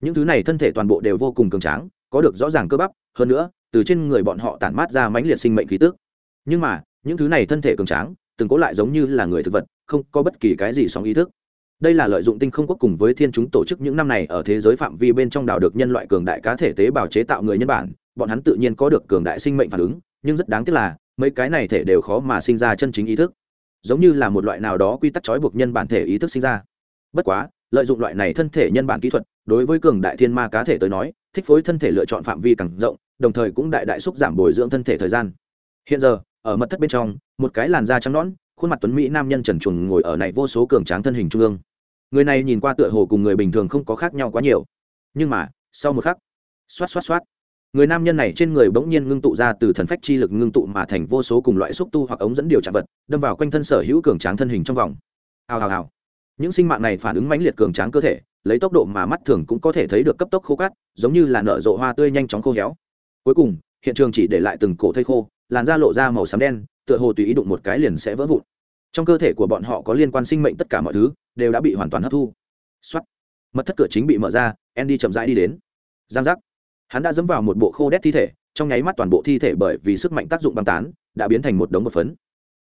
Những thứ này thân thể toàn bộ đều vô cùng cường tráng, có được rõ ràng cơ bắp, hơn nữa, từ trên người bọn họ tản mát ra mãnh liệt sinh mệnh khí tức. Nhưng mà, những thứ này thân thể cường tráng, từng cố lại giống như là người thực vật, không có bất kỳ cái gì sóng ý thức đây là lợi dụng tinh không quốc cùng với thiên chúng tổ chức những năm này ở thế giới phạm vi bên trong đảo được nhân loại cường đại cá thể tế bào chế tạo người nhân bản, bọn hắn tự nhiên có được cường đại sinh mệnh phản ứng, nhưng rất đáng tiếc là, mấy cái này thể đều khó mà sinh ra chân chính ý thức. Giống như là một loại nào đó quy tắc trói buộc nhân bản thể ý thức sinh ra. Bất quá, lợi dụng loại này thân thể nhân bản kỹ thuật, đối với cường đại thiên ma cá thể tới nói, thích phối thân thể lựa chọn phạm vi càng rộng, đồng thời cũng đại đại xúc giảm bồi dưỡng thân thể thời gian. Hiện giờ, ở mật thất bên trong, một cái làn da trắng nõn, khuôn mặt tuấn mỹ nam nhân trần chuồng ngồi ở này vô số cường tráng thân hình trung ương người này nhìn qua tựa hồ cùng người bình thường không có khác nhau quá nhiều. Nhưng mà, sau một khắc, xoát xoát xoát, người nam nhân này trên người bỗng nhiên ngưng tụ ra từ thần phách chi lực ngưng tụ mà thành vô số cùng loại xúc tu hoặc ống dẫn điều trạng vật, đâm vào quanh thân sở hữu cường tráng thân hình trong vòng. Hào hào hào. Những sinh mạng này phản ứng mãnh liệt cường tráng cơ thể, lấy tốc độ mà mắt thường cũng có thể thấy được cấp tốc khô cát, giống như là nở rộ hoa tươi nhanh chóng khô héo. Cuối cùng, hiện trường chỉ để lại từng cổ thây khô, làn da lộ ra màu xám đen, tựa hồ tùy ý đụng một cái liền sẽ vỡ vụn. Trong cơ thể của bọn họ có liên quan sinh mệnh tất cả mọi thứ đều đã bị hoàn toàn hấp thu. Xuất mật thất cửa chính bị mở ra, andy chậm rãi đi đến. Giang giác. Hắn đã dẫm vào một bộ khô đét thi thể, trong nháy mắt toàn bộ thi thể bởi vì sức mạnh tác dụng băng tán, đã biến thành một đống một phấn.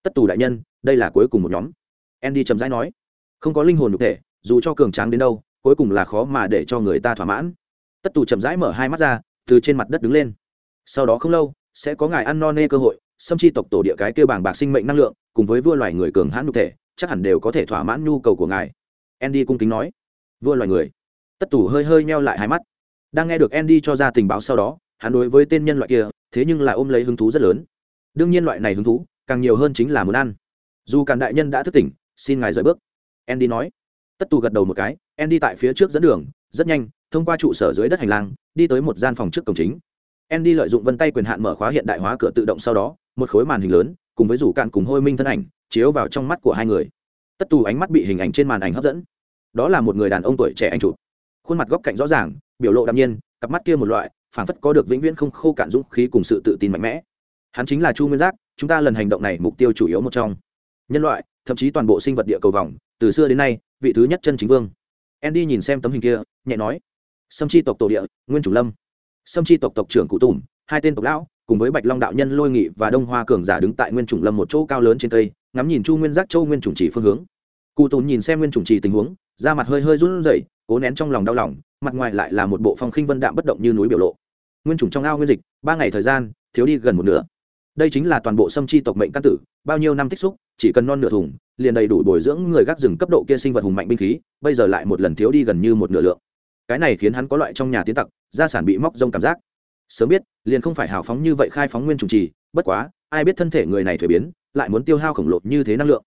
Tất tù đại nhân, đây là cuối cùng một nhóm. Andy chậm rãi nói. Không có linh hồn nhục thể, dù cho cường tráng đến đâu, cuối cùng là khó mà để cho người ta thỏa mãn. Tất tù chậm rãi mở hai mắt ra, từ trên mặt đất đứng lên. Sau đó không lâu, sẽ có ngài ăn no nê cơ hội, xâm chi tộc tổ địa cái kêu bảng bạc sinh mệnh năng lượng, cùng với vua loài người cường hãn nhục thể chắc hẳn đều có thể thỏa mãn nhu cầu của ngài. Andy cung kính nói. Vua loài người. Tất tù hơi hơi meo lại hai mắt. Đang nghe được andy cho ra tình báo sau đó, hắn đối với tên nhân loại kia, thế nhưng lại ôm lấy hứng thú rất lớn. Đương nhiên loại này hứng thú, càng nhiều hơn chính là muốn ăn. Dù càn đại nhân đã thức tỉnh, xin ngài rời bước. Andy nói. Tất tù gật đầu một cái, andy tại phía trước dẫn đường, rất nhanh, thông qua trụ sở dưới đất hành lang, đi tới một gian phòng trước cổng chính. Andy lợi dụng vân tay quyền hạn mở khóa hiện đại hóa cửa tự động sau đó, một khối màn hình lớn, cùng với rủ cạn cùng hôi minh thân ảnh chiếu vào trong mắt của hai người. Tất tù ánh mắt bị hình ảnh trên màn ảnh hấp dẫn. Đó là một người đàn ông tuổi trẻ anh chụp. Khuôn mặt góc cạnh rõ ràng, biểu lộ đạm nhiên, cặp mắt kia một loại, phảng phất có được vĩnh viễn không khô cạn dũng khí cùng sự tự tin mạnh mẽ. Hắn chính là chu nguyên giác, chúng ta lần hành động này mục tiêu chủ yếu một trong. Nhân loại, thậm chí toàn bộ sinh vật địa cầu vòng, từ xưa đến nay, vị thứ nhất chân chính vương. Andy nhìn xem tấm hình kia, nhẹ nói, sâm chi tộc tổ địa, nguyên chủ lâm. Sâm chi tộc tộc trưởng cụ tùng hai tên tộc lão, cùng với bạch long đạo nhân lôi nghị và đông hoa cường giả đứng tại nguyên chủng lâm một chỗ cao lớn trên cây ngắm nhìn chu nguyên giác châu nguyên chủng chỉ phương hướng. Cụ tồn nhìn xem nguyên chủng chỉ tình huống, da mặt hơi hơi run rẩy, cố nén trong lòng đau lòng, mặt ngoài lại là một bộ phong khinh vân đạm bất động như núi biểu lộ. Nguyên chủng trong ao nguyên dịch, ba ngày thời gian, thiếu đi gần một nửa. Đây chính là toàn bộ sâm chi tộc mệnh căn tử, bao nhiêu năm tích xúc, chỉ cần non nửa thùng, liền đầy đủ bồi dưỡng người gác rừng cấp độ kia sinh vật hùng mạnh binh khí, bây giờ lại một lần thiếu đi gần như một nửa lượng. Cái này khiến hắn có loại trong nhà tiến tặc, gia sản bị móc rông cảm giác. Sớm biết, liền không phải hào phóng như vậy khai phóng nguyên trùng trì bất quá ai biết thân thể người này thuế biến, lại muốn tiêu hao khổng lồ như thế năng lượng.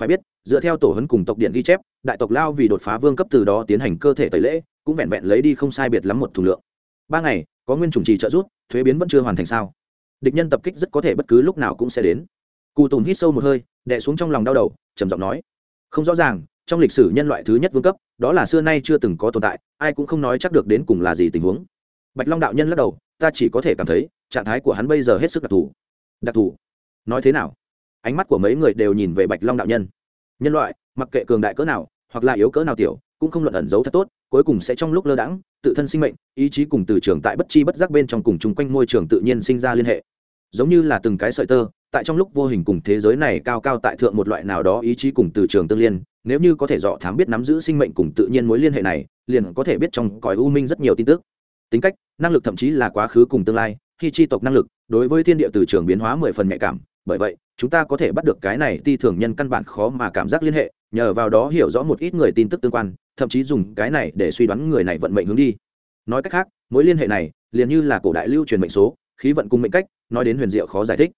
Phải biết, dựa theo tổ hấn cùng tộc điện ghi chép, đại tộc lao vì đột phá vương cấp từ đó tiến hành cơ thể tẩy lễ, cũng vẹn vẹn lấy đi không sai biệt lắm một thùng lượng. Ba ngày, có nguyên trùng trì trợ rút, thuế biến vẫn chưa hoàn thành sao? Địch nhân tập kích rất có thể bất cứ lúc nào cũng sẽ đến. Cụ tùng hít sâu một hơi, đè xuống trong lòng đau đầu, trầm giọng nói, không rõ ràng, trong lịch sử nhân loại thứ nhất vương cấp, đó là xưa nay chưa từng có tồn tại, ai cũng không nói chắc được đến cùng là gì tình huống. Bạch long đạo nhân lắc đầu, ta chỉ có thể cảm thấy, trạng thái của hắn bây giờ hết sức đặc thù đặc thù. Nói thế nào? Ánh mắt của mấy người đều nhìn về bạch long đạo nhân. Nhân loại, mặc kệ cường đại cỡ nào, hoặc là yếu cỡ nào tiểu, cũng không luận ẩn giấu thật tốt, cuối cùng sẽ trong lúc lơ đãng, tự thân sinh mệnh, ý chí cùng từ trường tại bất chi bất giác bên trong cùng chung quanh môi trường tự nhiên sinh ra liên hệ. Giống như là từng cái sợi tơ, tại trong lúc vô hình cùng thế giới này cao cao tại thượng một loại nào đó ý chí cùng từ trường tương liên, nếu như có thể dọ thám biết nắm giữ sinh mệnh cùng tự nhiên mối liên hệ này, liền có thể biết trong cõi u minh rất nhiều tin tức. Tính cách, năng lực thậm chí là quá khứ cùng tương lai khi chi tộc năng lực đối với thiên địa từ trường biến hóa mười phần nhạy cảm. Bởi vậy, chúng ta có thể bắt được cái này ti thường nhân căn bản khó mà cảm giác liên hệ, nhờ vào đó hiểu rõ một ít người tin tức tương quan, thậm chí dùng cái này để suy đoán người này vận mệnh hướng đi. Nói cách khác, mối liên hệ này liền như là cổ đại lưu truyền mệnh số, khí vận cùng mệnh cách, nói đến huyền diệu khó giải thích.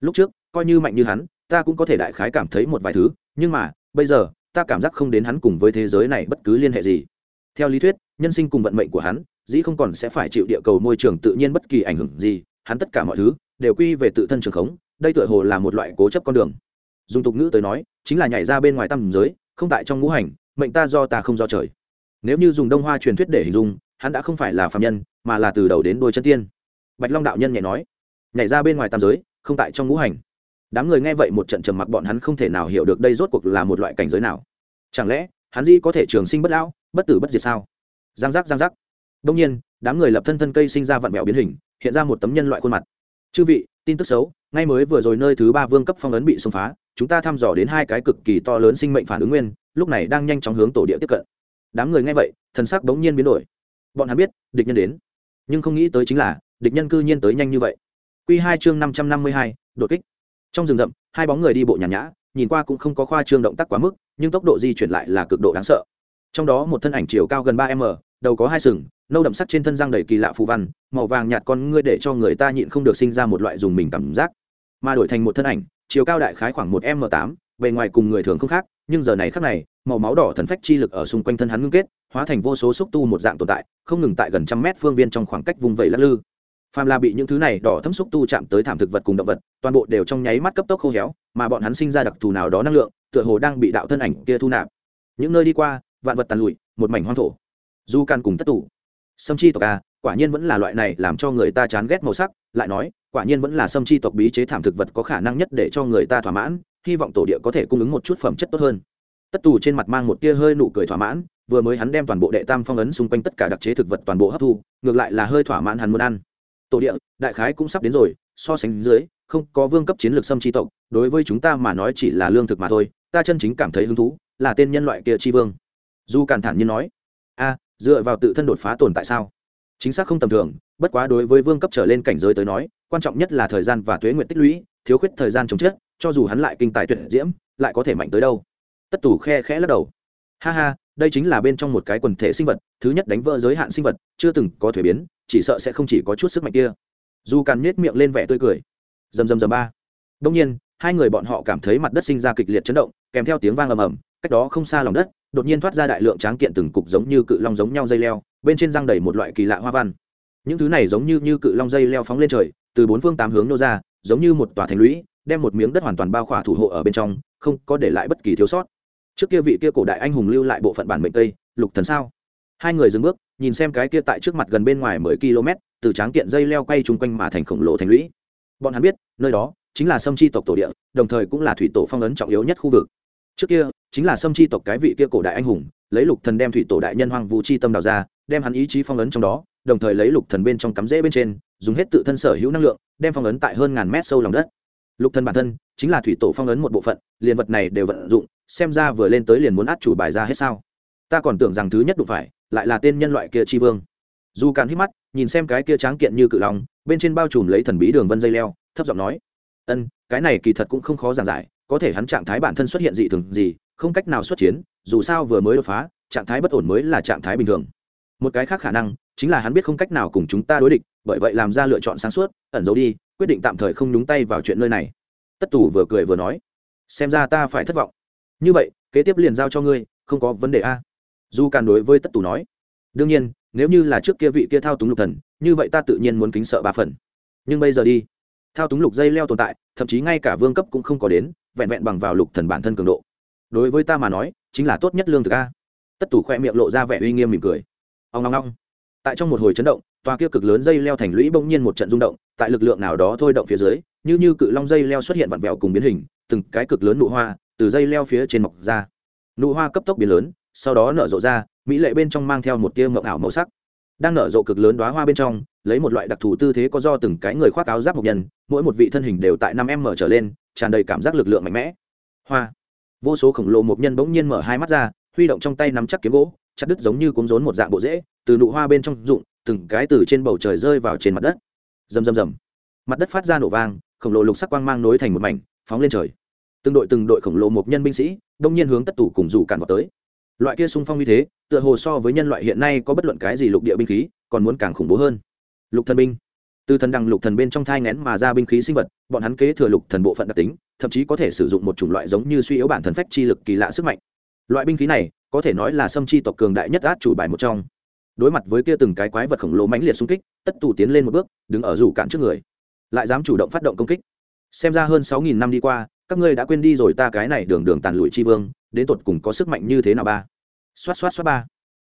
Lúc trước, coi như mạnh như hắn, ta cũng có thể đại khái cảm thấy một vài thứ, nhưng mà, bây giờ, ta cảm giác không đến hắn cùng với thế giới này bất cứ liên hệ gì. Theo lý thuyết, nhân sinh cùng vận mệnh của hắn dĩ không còn sẽ phải chịu địa cầu môi trường tự nhiên bất kỳ ảnh hưởng gì, hắn tất cả mọi thứ đều quy về tự thân trường khống, đây tựa hồ là một loại cố chấp con đường. Dùng tục ngữ tới nói, chính là nhảy ra bên ngoài tam giới, không tại trong ngũ hành, mệnh ta do ta không do trời. Nếu như dùng đông hoa truyền thuyết để hình dung, hắn đã không phải là phạm nhân, mà là từ đầu đến đôi chân tiên. Bạch long đạo nhân nhẹ nói, nhảy ra bên ngoài tam giới, không tại trong ngũ hành. Đám người nghe vậy một trận trầm mặc bọn hắn không thể nào hiểu được đây rốt cuộc là một loại cảnh giới nào. Chẳng lẽ, hắn dĩ có thể trường sinh bất lão, bất tử bất diệt sao? Giang giác giang giác đông nhiên, đám người lập thân thân cây sinh ra vặn vẹo biến hình, hiện ra một tấm nhân loại khuôn mặt. Chư vị, tin tức xấu, ngay mới vừa rồi nơi thứ ba vương cấp phong ấn bị xông phá, chúng ta thăm dò đến hai cái cực kỳ to lớn sinh mệnh phản ứng nguyên, lúc này đang nhanh chóng hướng tổ địa tiếp cận. Đám người nghe vậy, thần sắc bỗng nhiên biến đổi. Bọn hắn biết, địch nhân đến. Nhưng không nghĩ tới chính là, địch nhân cư nhiên tới nhanh như vậy. Q hai chương năm trăm năm mươi hai, đột kích. Trong rừng rậm, hai bóng người đi bộ nhàn nhã, nhìn qua cũng không có khoa trương động tác quá mức, nhưng tốc độ di chuyển lại là cực độ đáng sợ. Trong đó một thân ảnh chiều cao gần ba m, đầu có hai sừng nâu đậm sắc trên thân răng đầy kỳ lạ phù văn, màu vàng nhạt con ngươi để cho người ta nhịn không được sinh ra một loại dùng mình cảm giác. Mà đổi thành một thân ảnh, chiều cao đại khái khoảng một m tám, bề ngoài cùng người thường không khác, nhưng giờ này khác này, màu máu đỏ thần phách chi lực ở xung quanh thân hắn ngưng kết, hóa thành vô số xúc tu một dạng tồn tại, không ngừng tại gần trăm mét phương viên trong khoảng cách vùng vẫy lắc lư. Phàm là bị những thứ này đỏ thấm xúc tu chạm tới thảm thực vật cùng động vật, toàn bộ đều trong nháy mắt cấp tốc khô héo, mà bọn hắn sinh ra đặc thù nào đó năng lượng, tựa hồ đang bị đạo thân ảnh kia thu nạp. Những nơi đi qua, vạn vật tàn lụi, một mảnh hoang thổ. Du can cùng tất tủ sâm chi tộc a quả nhiên vẫn là loại này làm cho người ta chán ghét màu sắc, lại nói, quả nhiên vẫn là sâm chi tộc bí chế thảm thực vật có khả năng nhất để cho người ta thỏa mãn, hy vọng tổ địa có thể cung ứng một chút phẩm chất tốt hơn. Tất tù trên mặt mang một tia hơi nụ cười thỏa mãn, vừa mới hắn đem toàn bộ đệ tam phong ấn xung quanh tất cả đặc chế thực vật toàn bộ hấp thu, ngược lại là hơi thỏa mãn hắn muốn ăn. Tổ địa, đại khái cũng sắp đến rồi, so sánh dưới, không có vương cấp chiến lược xâm chi tộc, đối với chúng ta mà nói chỉ là lương thực mà thôi, ta chân chính cảm thấy hứng thú, là tên nhân loại kia chi vương. Du càn thản nhiên nói dựa vào tự thân đột phá tồn tại sao? Chính xác không tầm thường, bất quá đối với vương cấp trở lên cảnh giới tới nói, quan trọng nhất là thời gian và tuế nguyện tích lũy, thiếu khuyết thời gian chống chết cho dù hắn lại kinh tài tuyệt diễm, lại có thể mạnh tới đâu? Tất tù khe khẽ lắc đầu. Ha ha, đây chính là bên trong một cái quần thể sinh vật, thứ nhất đánh vỡ giới hạn sinh vật, chưa từng có thuế biến, chỉ sợ sẽ không chỉ có chút sức mạnh kia. Dù càn nhếch miệng lên vẻ tươi cười. Rầm rầm rầm ba. Đông nhiên, hai người bọn họ cảm thấy mặt đất sinh ra kịch liệt chấn động, kèm theo tiếng vang ầm ầm, cách đó không xa lòng đất đột nhiên thoát ra đại lượng tráng kiện từng cục giống như cự long giống nhau dây leo, bên trên răng đầy một loại kỳ lạ hoa văn. Những thứ này giống như như cự long dây leo phóng lên trời, từ bốn phương tám hướng nô ra, giống như một tòa thành lũy, đem một miếng đất hoàn toàn bao khỏa thủ hộ ở bên trong, không có để lại bất kỳ thiếu sót. Trước kia vị kia cổ đại anh hùng lưu lại bộ phận bản mệnh tây, lục thần sao? Hai người dừng bước, nhìn xem cái kia tại trước mặt gần bên ngoài mười km, từ tráng kiện dây leo quay chung quanh mà thành khổng lồ thành lũy. Bọn hắn biết, nơi đó chính là sâm chi tộc tổ địa, đồng thời cũng là thủy tổ phong ấn trọng yếu nhất khu vực. Trước kia chính là sâm chi tộc cái vị kia cổ đại anh hùng, lấy lục thần đem thủy tổ đại nhân hoang vu chi tâm đào ra, đem hắn ý chí phong ấn trong đó, đồng thời lấy lục thần bên trong cắm rễ bên trên, dùng hết tự thân sở hữu năng lượng, đem phong ấn tại hơn ngàn mét sâu lòng đất. Lục thần bản thân chính là thủy tổ phong ấn một bộ phận, liền vật này đều vận dụng, xem ra vừa lên tới liền muốn át chủ bài ra hết sao. Ta còn tưởng rằng thứ nhất đụng phải, lại là tên nhân loại kia chi vương. Dù càn hít mắt, nhìn xem cái kia tráng kiện như cự long, bên trên bao trùm lấy thần bí đường vân dây leo, thấp giọng nói, ân, cái này kỳ thật cũng không khó giảng giải, có thể hắn trạng thái bản thân xuất hiện dị thường gì không cách nào xuất chiến, dù sao vừa mới đột phá, trạng thái bất ổn mới là trạng thái bình thường. Một cái khác khả năng, chính là hắn biết không cách nào cùng chúng ta đối địch, bởi vậy làm ra lựa chọn sáng suốt, ẩn giấu đi, quyết định tạm thời không nhúng tay vào chuyện nơi này. Tất tù vừa cười vừa nói, xem ra ta phải thất vọng. Như vậy, kế tiếp liền giao cho ngươi, không có vấn đề a. Du càn đối với tất tù nói, đương nhiên, nếu như là trước kia vị kia thao túng lục thần, như vậy ta tự nhiên muốn kính sợ ba phần. Nhưng bây giờ đi. Thao túng lục dây leo tồn tại, thậm chí ngay cả vương cấp cũng không có đến, vẹn vẹn bằng vào lục thần bản thân cường độ đối với ta mà nói, chính là tốt nhất lương thực a. Tất tủ khoe miệng lộ ra vẻ uy nghiêm mỉm cười. Ông ngong ngong tại trong một hồi chấn động, tòa kia cực lớn dây leo thành lũy bỗng nhiên một trận rung động, tại lực lượng nào đó thôi động phía dưới, như như cự long dây leo xuất hiện vặn vẹo cùng biến hình, từng cái cực lớn nụ hoa từ dây leo phía trên mọc ra. Nụ hoa cấp tốc biến lớn, sau đó nở rộ ra, mỹ lệ bên trong mang theo một tia mộng ảo màu sắc. Đang nở rộ cực lớn đoá hoa bên trong, lấy một loại đặc thù tư thế có do từng cái người khoác áo giáp mộc nhân, mỗi một vị thân hình đều tại năm m trở lên, tràn đầy cảm giác lực lượng mạnh mẽ. Hoa vô số khổng lồ một nhân bỗng nhiên mở hai mắt ra, huy động trong tay nắm chắc kiếm gỗ, chặt đứt giống như cuốn rốn một dạng bộ rễ, từ nụ hoa bên trong rụng, từng cái từ trên bầu trời rơi vào trên mặt đất. Rầm rầm rầm. Mặt đất phát ra nổ vang, khổng lồ lục sắc quang mang nối thành một mảnh, phóng lên trời. Từng đội từng đội khổng lồ một nhân binh sĩ, đông nhiên hướng tất tủ cùng rủ cản vào tới. Loại kia sung phong như thế, tựa hồ so với nhân loại hiện nay có bất luận cái gì lục địa binh khí, còn muốn càng khủng bố hơn. Lục thần binh. Từ thần đằng lục thần bên trong thai ngén mà ra binh khí sinh vật, bọn hắn kế thừa lục thần bộ phận đặc tính thậm chí có thể sử dụng một chủng loại giống như suy yếu bản thân phách chi lực kỳ lạ sức mạnh. Loại binh khí này, có thể nói là xâm chi tộc cường đại nhất át chủ bài một trong. Đối mặt với kia từng cái quái vật khổng lồ mãnh liệt xung kích, tất tù tiến lên một bước, đứng ở rủ cản trước người. Lại dám chủ động phát động công kích. Xem ra hơn sáu nghìn năm đi qua, các ngươi đã quên đi rồi ta cái này đường đường tàn lụi chi vương, đến tột cùng có sức mạnh như thế nào ba? Xoát xoát xoát ba.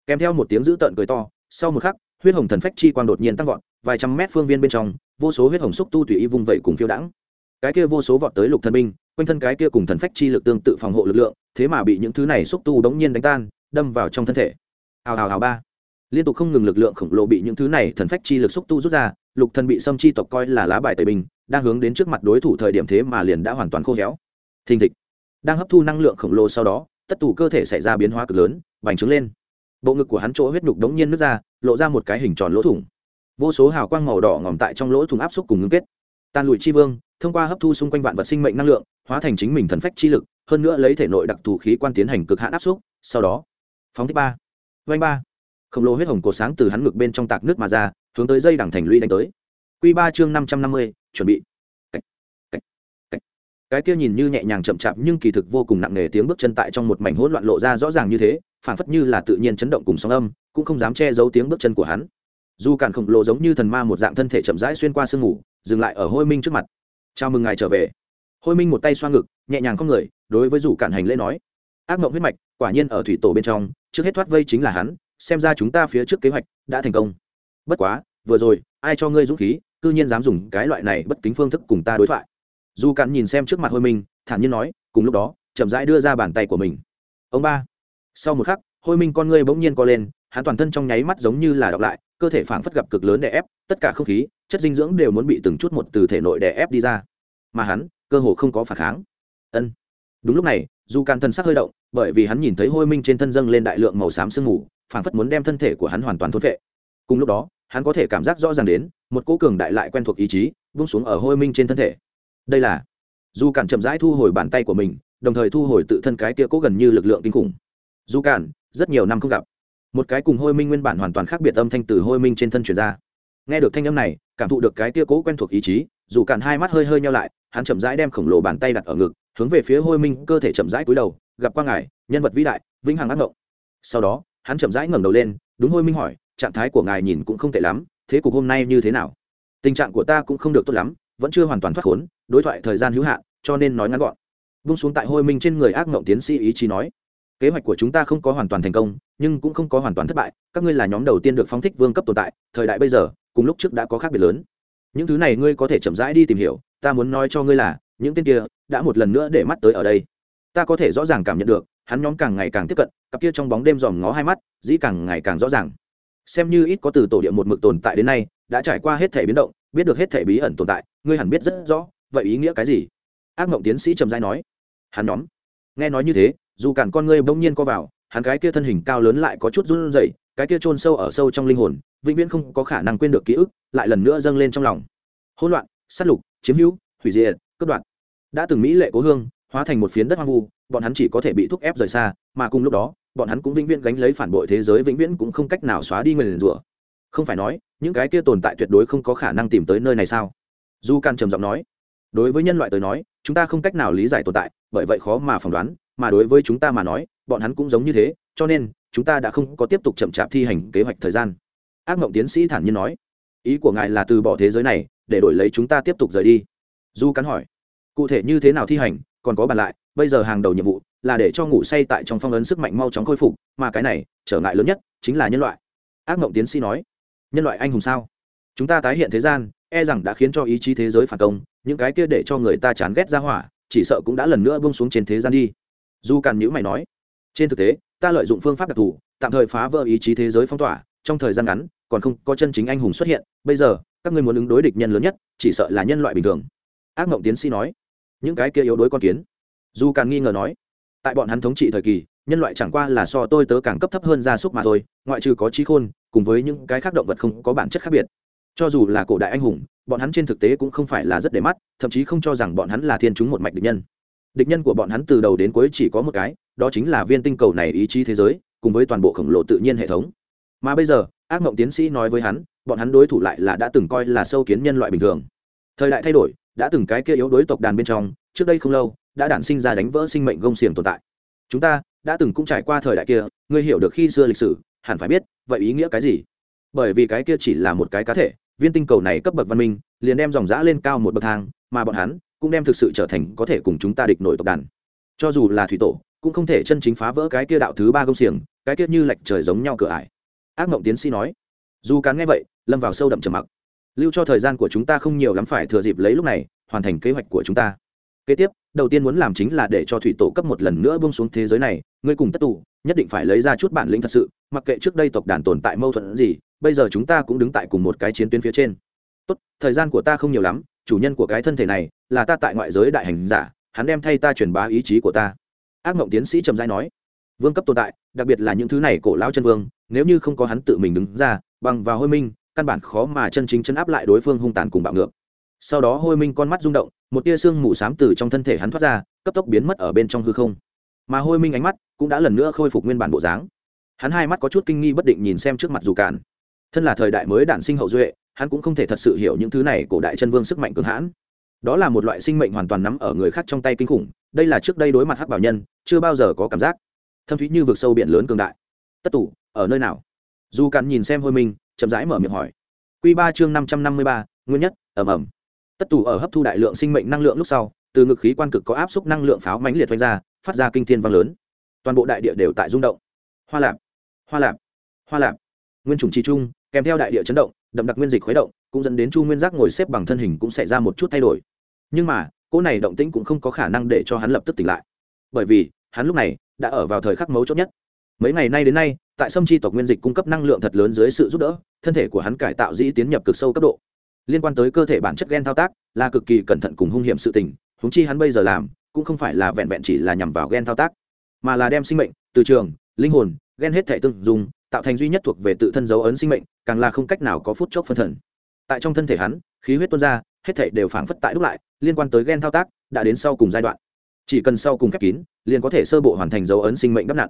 Kèm theo một tiếng dữ tợn cười to, sau một khắc, huyết hồng thần phách chi quang đột nhiên tăng vọt, vài trăm mét phương viên bên trong, vô số huyết hồng xúc tu tùy ý vung vẩy cùng phiêu đãng cái kia vô số vọt tới lục thần binh, quanh thân cái kia cùng thần phách chi lực tương tự phòng hộ lực lượng, thế mà bị những thứ này xúc tu đống nhiên đánh tan, đâm vào trong thân thể. Hào hào hào, ba. Liên tục không ngừng lực lượng khổng lồ bị những thứ này thần phách chi lực xúc tu rút ra, lục thần bị xâm chi tộc coi là lá bài tẩy bình, đang hướng đến trước mặt đối thủ thời điểm thế mà liền đã hoàn toàn khô héo. Thình thịch. Đang hấp thu năng lượng khổng lồ sau đó, tất tủ cơ thể xảy ra biến hóa cực lớn, bành trướng lên. Bộ ngực của hắn chỗ huyết nhục đống nhiên nứt ra, lộ ra một cái hình tròn lỗ thủng. Vô số hào quang màu đỏ ngòm tại trong lỗ thủng áp xúc cùng ngưng kết. Tàn lụi chi vương thông qua hấp thu xung quanh vạn vật sinh mệnh năng lượng hóa thành chính mình thần phách chi lực hơn nữa lấy thể nội đặc thù khí quan tiến hành cực hạn áp xúc sau đó phóng thích ba vanh ba. Khổng lồ huyết hồng cổ sáng từ hắn ngực bên trong tạc nước mà ra hướng tới dây đẳng thành lũy đánh tới. Q ba chương năm trăm năm mươi chuẩn bị. Cái kia nhìn như nhẹ nhàng chậm chạp nhưng kỳ thực vô cùng nặng nề tiếng bước chân tại trong một mảnh hỗn loạn lộ ra rõ ràng như thế phản phất như là tự nhiên chấn động cùng sóng âm cũng không dám che giấu tiếng bước chân của hắn. Dù cản khổng lồ giống như thần ma một dạng thân thể chậm rãi xuyên qua sương mù, dừng lại ở hôi minh trước mặt chào mừng ngài trở về. Hôi minh một tay xoa ngực, nhẹ nhàng không người, đối với rủ cản hành lễ nói. Ác mộng huyết mạch, quả nhiên ở thủy tổ bên trong, trước hết thoát vây chính là hắn, xem ra chúng ta phía trước kế hoạch đã thành công. Bất quá, vừa rồi, ai cho ngươi dũng khí, cư nhiên dám dùng cái loại này bất kính phương thức cùng ta đối thoại. Dù cản nhìn xem trước mặt hôi minh, thản nhiên nói, cùng lúc đó, chậm rãi đưa ra bàn tay của mình. Ông ba. Sau một khắc, hôi minh con ngươi bỗng nhiên co lên hắn toàn thân trong nháy mắt giống như là đọc lại, cơ thể phảng phất gặp cực lớn đè ép, tất cả không khí, chất dinh dưỡng đều muốn bị từng chút một từ thể nội đè ép đi ra. Mà hắn, cơ hồ không có phản kháng. Ân. Đúng lúc này, dù càn thân sắc hơi động, bởi vì hắn nhìn thấy hôi minh trên thân dâng lên đại lượng màu xám sương mù, phảng phất muốn đem thân thể của hắn hoàn toàn thốt vệ cùng lúc đó, hắn có thể cảm giác rõ ràng đến, một cỗ cường đại lại quen thuộc ý chí vung xuống ở hôi minh trên thân thể. Đây là, dù càn chậm rãi thu hồi bàn tay của mình, đồng thời thu hồi tự thân cái kia cố gần như lực lượng kinh khủng. Dù càn, rất nhiều năm không gặp một cái cùng hôi minh nguyên bản hoàn toàn khác biệt âm thanh từ hôi minh trên thân truyền ra. Nghe được thanh âm này, cảm thụ được cái kia cố quen thuộc ý chí, dù cản hai mắt hơi hơi nhau lại, hắn chậm rãi đem khổng lồ bàn tay đặt ở ngực, hướng về phía hôi minh cơ thể chậm rãi cúi đầu, gặp quang ngài, nhân vật vĩ đại, vĩnh hằng ác ngộng. Sau đó, hắn chậm rãi ngẩng đầu lên, đúng hôi minh hỏi, trạng thái của ngài nhìn cũng không tệ lắm, thế cục hôm nay như thế nào? Tình trạng của ta cũng không được tốt lắm, vẫn chưa hoàn toàn thoát khốn, đối thoại thời gian hữu hạn, cho nên nói ngắn gọn. Vung xuống tại hôi minh trên người ác mộng tiến sĩ ý chí nói kế hoạch của chúng ta không có hoàn toàn thành công, nhưng cũng không có hoàn toàn thất bại. Các ngươi là nhóm đầu tiên được phóng thích vương cấp tồn tại, thời đại bây giờ, cùng lúc trước đã có khác biệt lớn. Những thứ này ngươi có thể chậm rãi đi tìm hiểu, ta muốn nói cho ngươi là, những tên kia đã một lần nữa để mắt tới ở đây. Ta có thể rõ ràng cảm nhận được, hắn nhóm càng ngày càng tiếp cận, cặp kia trong bóng đêm dòm ngó hai mắt, dĩ càng ngày càng rõ ràng. Xem như ít có từ tổ địa một mực tồn tại đến nay, đã trải qua hết thể biến động, biết được hết thể bí ẩn tồn tại, ngươi hẳn biết rất rõ, vậy ý nghĩa cái gì? Ác mộng tiến sĩ trầm giai nói. Hắn nhóm. Nghe nói như thế dù cản con ngươi bỗng nhiên co vào, hắn cái kia thân hình cao lớn lại có chút run rẩy, cái kia chôn sâu ở sâu trong linh hồn, vĩnh viễn không có khả năng quên được ký ức, lại lần nữa dâng lên trong lòng. Hỗn loạn, sát lục, chiếm hữu, hủy diệt, cướp đoạt. Đã từng mỹ lệ cố hương, hóa thành một phiến đất hoang vu, bọn hắn chỉ có thể bị thúc ép rời xa, mà cùng lúc đó, bọn hắn cũng vĩnh viễn gánh lấy phản bội thế giới, vĩnh viễn cũng không cách nào xóa đi nguyền rủa. Không phải nói, những cái kia tồn tại tuyệt đối không có khả năng tìm tới nơi này sao? Du can trầm giọng nói, đối với nhân loại tới nói, chúng ta không cách nào lý giải tồn tại, bởi vậy khó mà phỏng đoán mà đối với chúng ta mà nói, bọn hắn cũng giống như thế, cho nên, chúng ta đã không có tiếp tục chậm chạp thi hành kế hoạch thời gian. Ác mộng tiến sĩ thản nhiên nói. Ý của ngài là từ bỏ thế giới này, để đổi lấy chúng ta tiếp tục rời đi. Du cắn hỏi. Cụ thể như thế nào thi hành, còn có bàn lại, bây giờ hàng đầu nhiệm vụ là để cho ngủ say tại trong phong ấn sức mạnh mau chóng khôi phục, mà cái này, trở ngại lớn nhất chính là nhân loại. Ác mộng tiến sĩ nói. Nhân loại anh hùng sao? Chúng ta tái hiện thế gian e rằng đã khiến cho ý chí thế giới phản công, những cái kia để cho người ta chán ghét ra hỏa, chỉ sợ cũng đã lần nữa bông xuống trên thế gian đi du càn nhữ mày nói, trên thực tế, ta lợi dụng phương pháp đặc thù, tạm thời phá vỡ ý chí thế giới phong tỏa, trong thời gian ngắn, còn không có chân chính anh hùng xuất hiện. Bây giờ, các ngươi muốn ứng đối địch nhân lớn nhất, chỉ sợ là nhân loại bình thường. Ác mộng tiến sĩ nói, những cái kia yếu đuối con kiến. Dù càng nghi ngờ nói, tại bọn hắn thống trị thời kỳ, nhân loại chẳng qua là so tôi tớ càng cấp thấp hơn gia súc mà thôi, ngoại trừ có trí khôn, cùng với những cái khác động vật không có bản chất khác biệt. Cho dù là cổ đại anh hùng, bọn hắn trên thực tế cũng không phải là rất để mắt, thậm chí không cho rằng bọn hắn là thiên chúng một mạch địch nhân địch nhân của bọn hắn từ đầu đến cuối chỉ có một cái, đó chính là viên tinh cầu này ý chí thế giới, cùng với toàn bộ khổng lồ tự nhiên hệ thống. Mà bây giờ, ác mộng tiến sĩ nói với hắn, bọn hắn đối thủ lại là đã từng coi là sâu kiến nhân loại bình thường. Thời đại thay đổi, đã từng cái kia yếu đối tộc đàn bên trong, trước đây không lâu, đã đản sinh ra đánh vỡ sinh mệnh gông xiềng tồn tại. Chúng ta đã từng cũng trải qua thời đại kia, ngươi hiểu được khi xưa lịch sử, hẳn phải biết, vậy ý nghĩa cái gì? Bởi vì cái kia chỉ là một cái cá thể, viên tinh cầu này cấp bậc văn minh, liền đem dòng giã lên cao một bậc thang, mà bọn hắn cũng đem thực sự trở thành có thể cùng chúng ta địch nổi tộc đàn. Cho dù là thủy tổ, cũng không thể chân chính phá vỡ cái kia đạo thứ ba công xiềng, cái kia như lệch trời giống nhau cửa ải. Ác mộng tiến sĩ nói, dù cán nghe vậy, lâm vào sâu đậm trầm mặc. Lưu cho thời gian của chúng ta không nhiều lắm phải thừa dịp lấy lúc này, hoàn thành kế hoạch của chúng ta. Kế tiếp, đầu tiên muốn làm chính là để cho thủy tổ cấp một lần nữa bông xuống thế giới này, ngươi cùng tất tù, nhất định phải lấy ra chút bản lĩnh thật sự, mặc kệ trước đây tộc đàn tồn tại mâu thuẫn gì, bây giờ chúng ta cũng đứng tại cùng một cái chiến tuyến phía trên. Tốt, thời gian của ta không nhiều lắm, chủ nhân của cái thân thể này là ta tại ngoại giới đại hành giả, hắn đem thay ta truyền bá ý chí của ta. Ác mộng tiến sĩ trầm giai nói, vương cấp tồn tại, đặc biệt là những thứ này cổ lão chân vương, nếu như không có hắn tự mình đứng ra, bằng vào hôi minh, căn bản khó mà chân chính chân áp lại đối phương hung tàn cùng bạo ngược. Sau đó hôi minh con mắt rung động, một tia xương mù s á m từ trong thân thể hắn thoát ra, cấp tốc biến mất ở bên trong hư không. Mà hôi minh ánh mắt cũng đã lần nữa khôi phục nguyên bản bộ dáng. Hắn hai mắt có chút kinh nghi bất định nhìn xem trước mặt dù cản thân là thời đại mới đản sinh hậu duệ, hắn cũng không thể thật sự hiểu những thứ này cổ đại chân vương sức mạnh cường hãn đó là một loại sinh mệnh hoàn toàn nắm ở người khác trong tay kinh khủng, đây là trước đây đối mặt hắc bảo nhân, chưa bao giờ có cảm giác. Thâm thúy như vực sâu biển lớn cường đại. Tất tủ, ở nơi nào? Dù cắn nhìn xem hôi minh, chậm rãi mở miệng hỏi. Q ba chương năm trăm năm mươi ba, nguyên nhất ẩm ẩm tất tủ ở hấp thu đại lượng sinh mệnh năng lượng lúc sau, từ ngực khí quan cực có áp suất năng lượng pháo mãnh liệt vanh ra, phát ra kinh thiên vang lớn. Toàn bộ đại địa đều tại rung động. Hoa lạp hoa lạp hoa lạp. Nguyên chủng chi trung, kèm theo đại địa chấn động, đậm đặc nguyên dịch khuấy động, cũng dẫn đến chu nguyên giác ngồi xếp bằng thân hình cũng xảy ra một chút thay đổi nhưng mà, cỗ này động tĩnh cũng không có khả năng để cho hắn lập tức tỉnh lại. Bởi vì, hắn lúc này đã ở vào thời khắc mấu chốt nhất. Mấy ngày nay đến nay, tại sâm chi tộc nguyên dịch cung cấp năng lượng thật lớn dưới sự giúp đỡ, thân thể của hắn cải tạo dĩ tiến nhập cực sâu cấp độ. Liên quan tới cơ thể bản chất gen thao tác, là cực kỳ cẩn thận cùng hung hiểm sự tình húng chi hắn bây giờ làm, cũng không phải là vẹn vẹn chỉ là nhằm vào gen thao tác, mà là đem sinh mệnh, từ trường, linh hồn, gen hết thể tương dùng tạo thành duy nhất thuộc về tự thân dấu ấn sinh mệnh, càng là không cách nào có phút chốc phân thần. Tại trong thân thể hắn, khí huyết tuôn ra hết thảy đều phảng phất tại đúc lại, liên quan tới gen thao tác, đã đến sau cùng giai đoạn. Chỉ cần sau cùng khép kín, liền có thể sơ bộ hoàn thành dấu ấn sinh mệnh đắp nặn.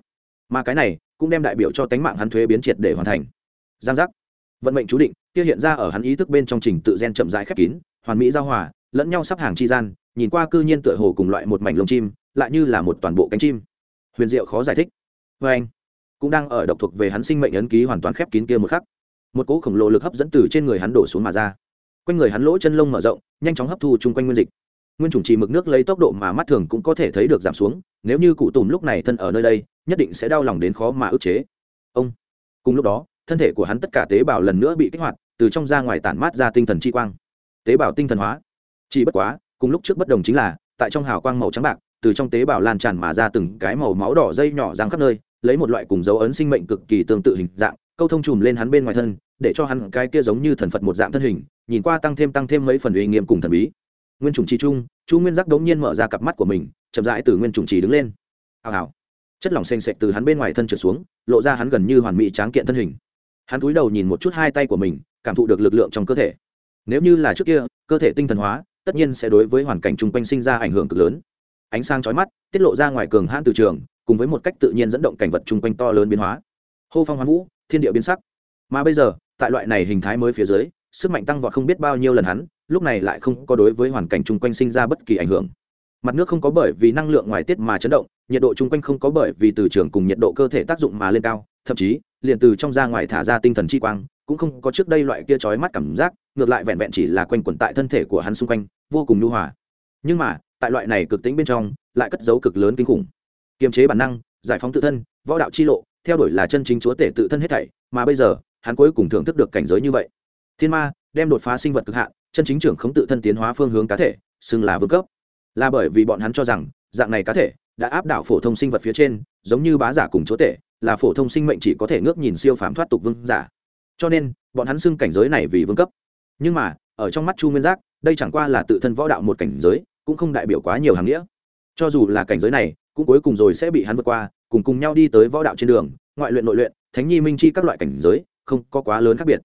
Mà cái này, cũng đem đại biểu cho tánh mạng hắn thuế biến triệt để hoàn thành. Giang giác. Vận mệnh chú định, kia hiện ra ở hắn ý thức bên trong trình tự gen chậm rãi khép kín, hoàn mỹ giao hòa, lẫn nhau sắp hàng chi gian, nhìn qua cư nhiên tựa hồ cùng loại một mảnh lông chim, lại như là một toàn bộ cánh chim. Huyền diệu khó giải thích. Vê anh, cũng đang ở độc thuộc về hắn sinh mệnh ấn ký hoàn toàn khép kín kia một khắc. Một cỗ khổng lồ lực hấp dẫn từ trên người hắn đổ xuống mà ra quanh người hắn lỗ chân lông mở rộng, nhanh chóng hấp thu chung quanh nguyên dịch. Nguyên chủng trì mực nước lấy tốc độ mà mắt thường cũng có thể thấy được giảm xuống, nếu như cụ tùm lúc này thân ở nơi đây, nhất định sẽ đau lòng đến khó mà ức chế. Ông. Cùng lúc đó, thân thể của hắn tất cả tế bào lần nữa bị kích hoạt, từ trong ra ngoài tản mát ra tinh thần chi quang. Tế bào tinh thần hóa. Chỉ bất quá, cùng lúc trước bất đồng chính là, tại trong hào quang màu trắng bạc, từ trong tế bào lan tràn mà ra từng cái màu máu đỏ dây nhỏ răng khắp nơi, lấy một loại cùng dấu ấn sinh mệnh cực kỳ tương tự hình dạng, câu thông chùm lên hắn bên ngoài thân, để cho hắn cái kia giống như thần phật một dạng thân hình nhìn qua tăng thêm tăng thêm mấy phần uy nghiêm cùng thần bí. Nguyên chủng chi trung, chu nguyên giác đống nhiên mở ra cặp mắt của mình, chậm rãi từ nguyên chủng trì đứng lên. Hào hào. Chất lỏng xanh xệch từ hắn bên ngoài thân trượt xuống, lộ ra hắn gần như hoàn mỹ tráng kiện thân hình. Hắn cúi đầu nhìn một chút hai tay của mình, cảm thụ được lực lượng trong cơ thể. Nếu như là trước kia, cơ thể tinh thần hóa, tất nhiên sẽ đối với hoàn cảnh chung quanh sinh ra ảnh hưởng cực lớn. Ánh sáng chói mắt, tiết lộ ra ngoài cường hãn từ trường, cùng với một cách tự nhiên dẫn động cảnh vật chung quanh to lớn biến hóa. Hô phong hoán vũ, thiên địa biến sắc. Mà bây giờ, tại loại này hình thái mới phía dưới sức mạnh tăng vọt không biết bao nhiêu lần hắn, lúc này lại không có đối với hoàn cảnh chung quanh sinh ra bất kỳ ảnh hưởng. Mặt nước không có bởi vì năng lượng ngoài tiết mà chấn động, nhiệt độ chung quanh không có bởi vì từ trường cùng nhiệt độ cơ thể tác dụng mà lên cao, thậm chí, liền từ trong ra ngoài thả ra tinh thần chi quang, cũng không có trước đây loại kia trói mắt cảm giác, ngược lại vẹn vẹn chỉ là quanh quẩn tại thân thể của hắn xung quanh, vô cùng nhu hòa. Nhưng mà, tại loại này cực tính bên trong, lại cất dấu cực lớn kinh khủng. Kiềm chế bản năng, giải phóng tự thân, võ đạo chi lộ, theo đuổi là chân chính chúa tể tự thân hết thảy, mà bây giờ, hắn cuối cùng thưởng thức được cảnh giới như vậy thiên ma, đem đột phá sinh vật cực hạn, chân chính trưởng khống tự thân tiến hóa phương hướng cá thể, xưng là vương cấp. Là bởi vì bọn hắn cho rằng, dạng này cá thể đã áp đảo phổ thông sinh vật phía trên, giống như bá giả cùng chúa tể, là phổ thông sinh mệnh chỉ có thể ngước nhìn siêu phàm thoát tục vương giả. Cho nên, bọn hắn xưng cảnh giới này vì vương cấp. Nhưng mà, ở trong mắt chu nguyên giác, đây chẳng qua là tự thân võ đạo một cảnh giới, cũng không đại biểu quá nhiều hàng nghĩa. Cho dù là cảnh giới này, cũng cuối cùng rồi sẽ bị hắn vượt qua, cùng cùng nhau đi tới võ đạo trên đường, ngoại luyện nội luyện, thánh nhi minh chi các loại cảnh giới, không có quá lớn khác biệt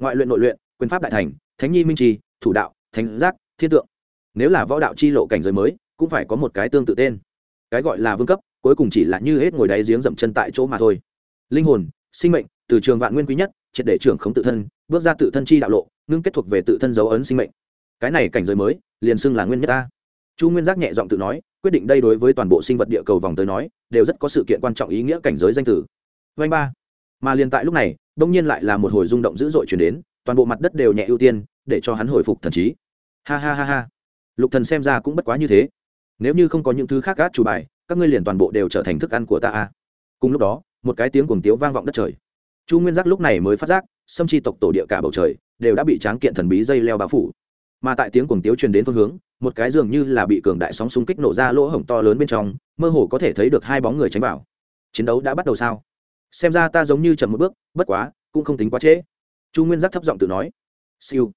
ngoại luyện nội luyện, quyền pháp đại thành, thánh nhi minh trì, thủ đạo, thánh giác, thiên tượng. Nếu là võ đạo chi lộ cảnh giới mới, cũng phải có một cái tương tự tên. Cái gọi là vương cấp, cuối cùng chỉ là như hết ngồi đáy giếng dậm chân tại chỗ mà thôi. Linh hồn, sinh mệnh, từ trường vạn nguyên quý nhất, triệt để trưởng khống tự thân, bước ra tự thân chi đạo lộ, ngưng kết thuộc về tự thân dấu ấn sinh mệnh. Cái này cảnh giới mới, liền xưng là nguyên nhất ta. Chu nguyên giác nhẹ giọng tự nói, quyết định đây đối với toàn bộ sinh vật địa cầu vòng tới nói, đều rất có sự kiện quan trọng ý nghĩa cảnh giới danh tử vanh ba mà liền tại lúc này, đông nhiên lại là một hồi rung động dữ dội chuyển đến, toàn bộ mặt đất đều nhẹ ưu tiên, để cho hắn hồi phục thần trí. Ha ha ha ha. Lục thần xem ra cũng bất quá như thế. Nếu như không có những thứ khác gác chủ bài, các ngươi liền toàn bộ đều trở thành thức ăn của ta a cùng lúc đó, một cái tiếng cuồng tiếu vang vọng đất trời. Chu nguyên giác lúc này mới phát giác xâm chi tộc tổ địa cả bầu trời đều đã bị tráng kiện thần bí dây leo bao phủ. Mà tại tiếng cuồng tiếu truyền đến phương hướng, một cái dường như là bị cường đại sóng xung kích nổ ra lỗ hổng to lớn bên trong, mơ hồ có thể thấy được hai bóng người tránh vào. Chiến đấu đã bắt đầu sao? Xem ra ta giống như chậm một bước, bất quá, cũng không tính quá trễ. Chu nguyên giác thấp giọng tự nói. Siêu.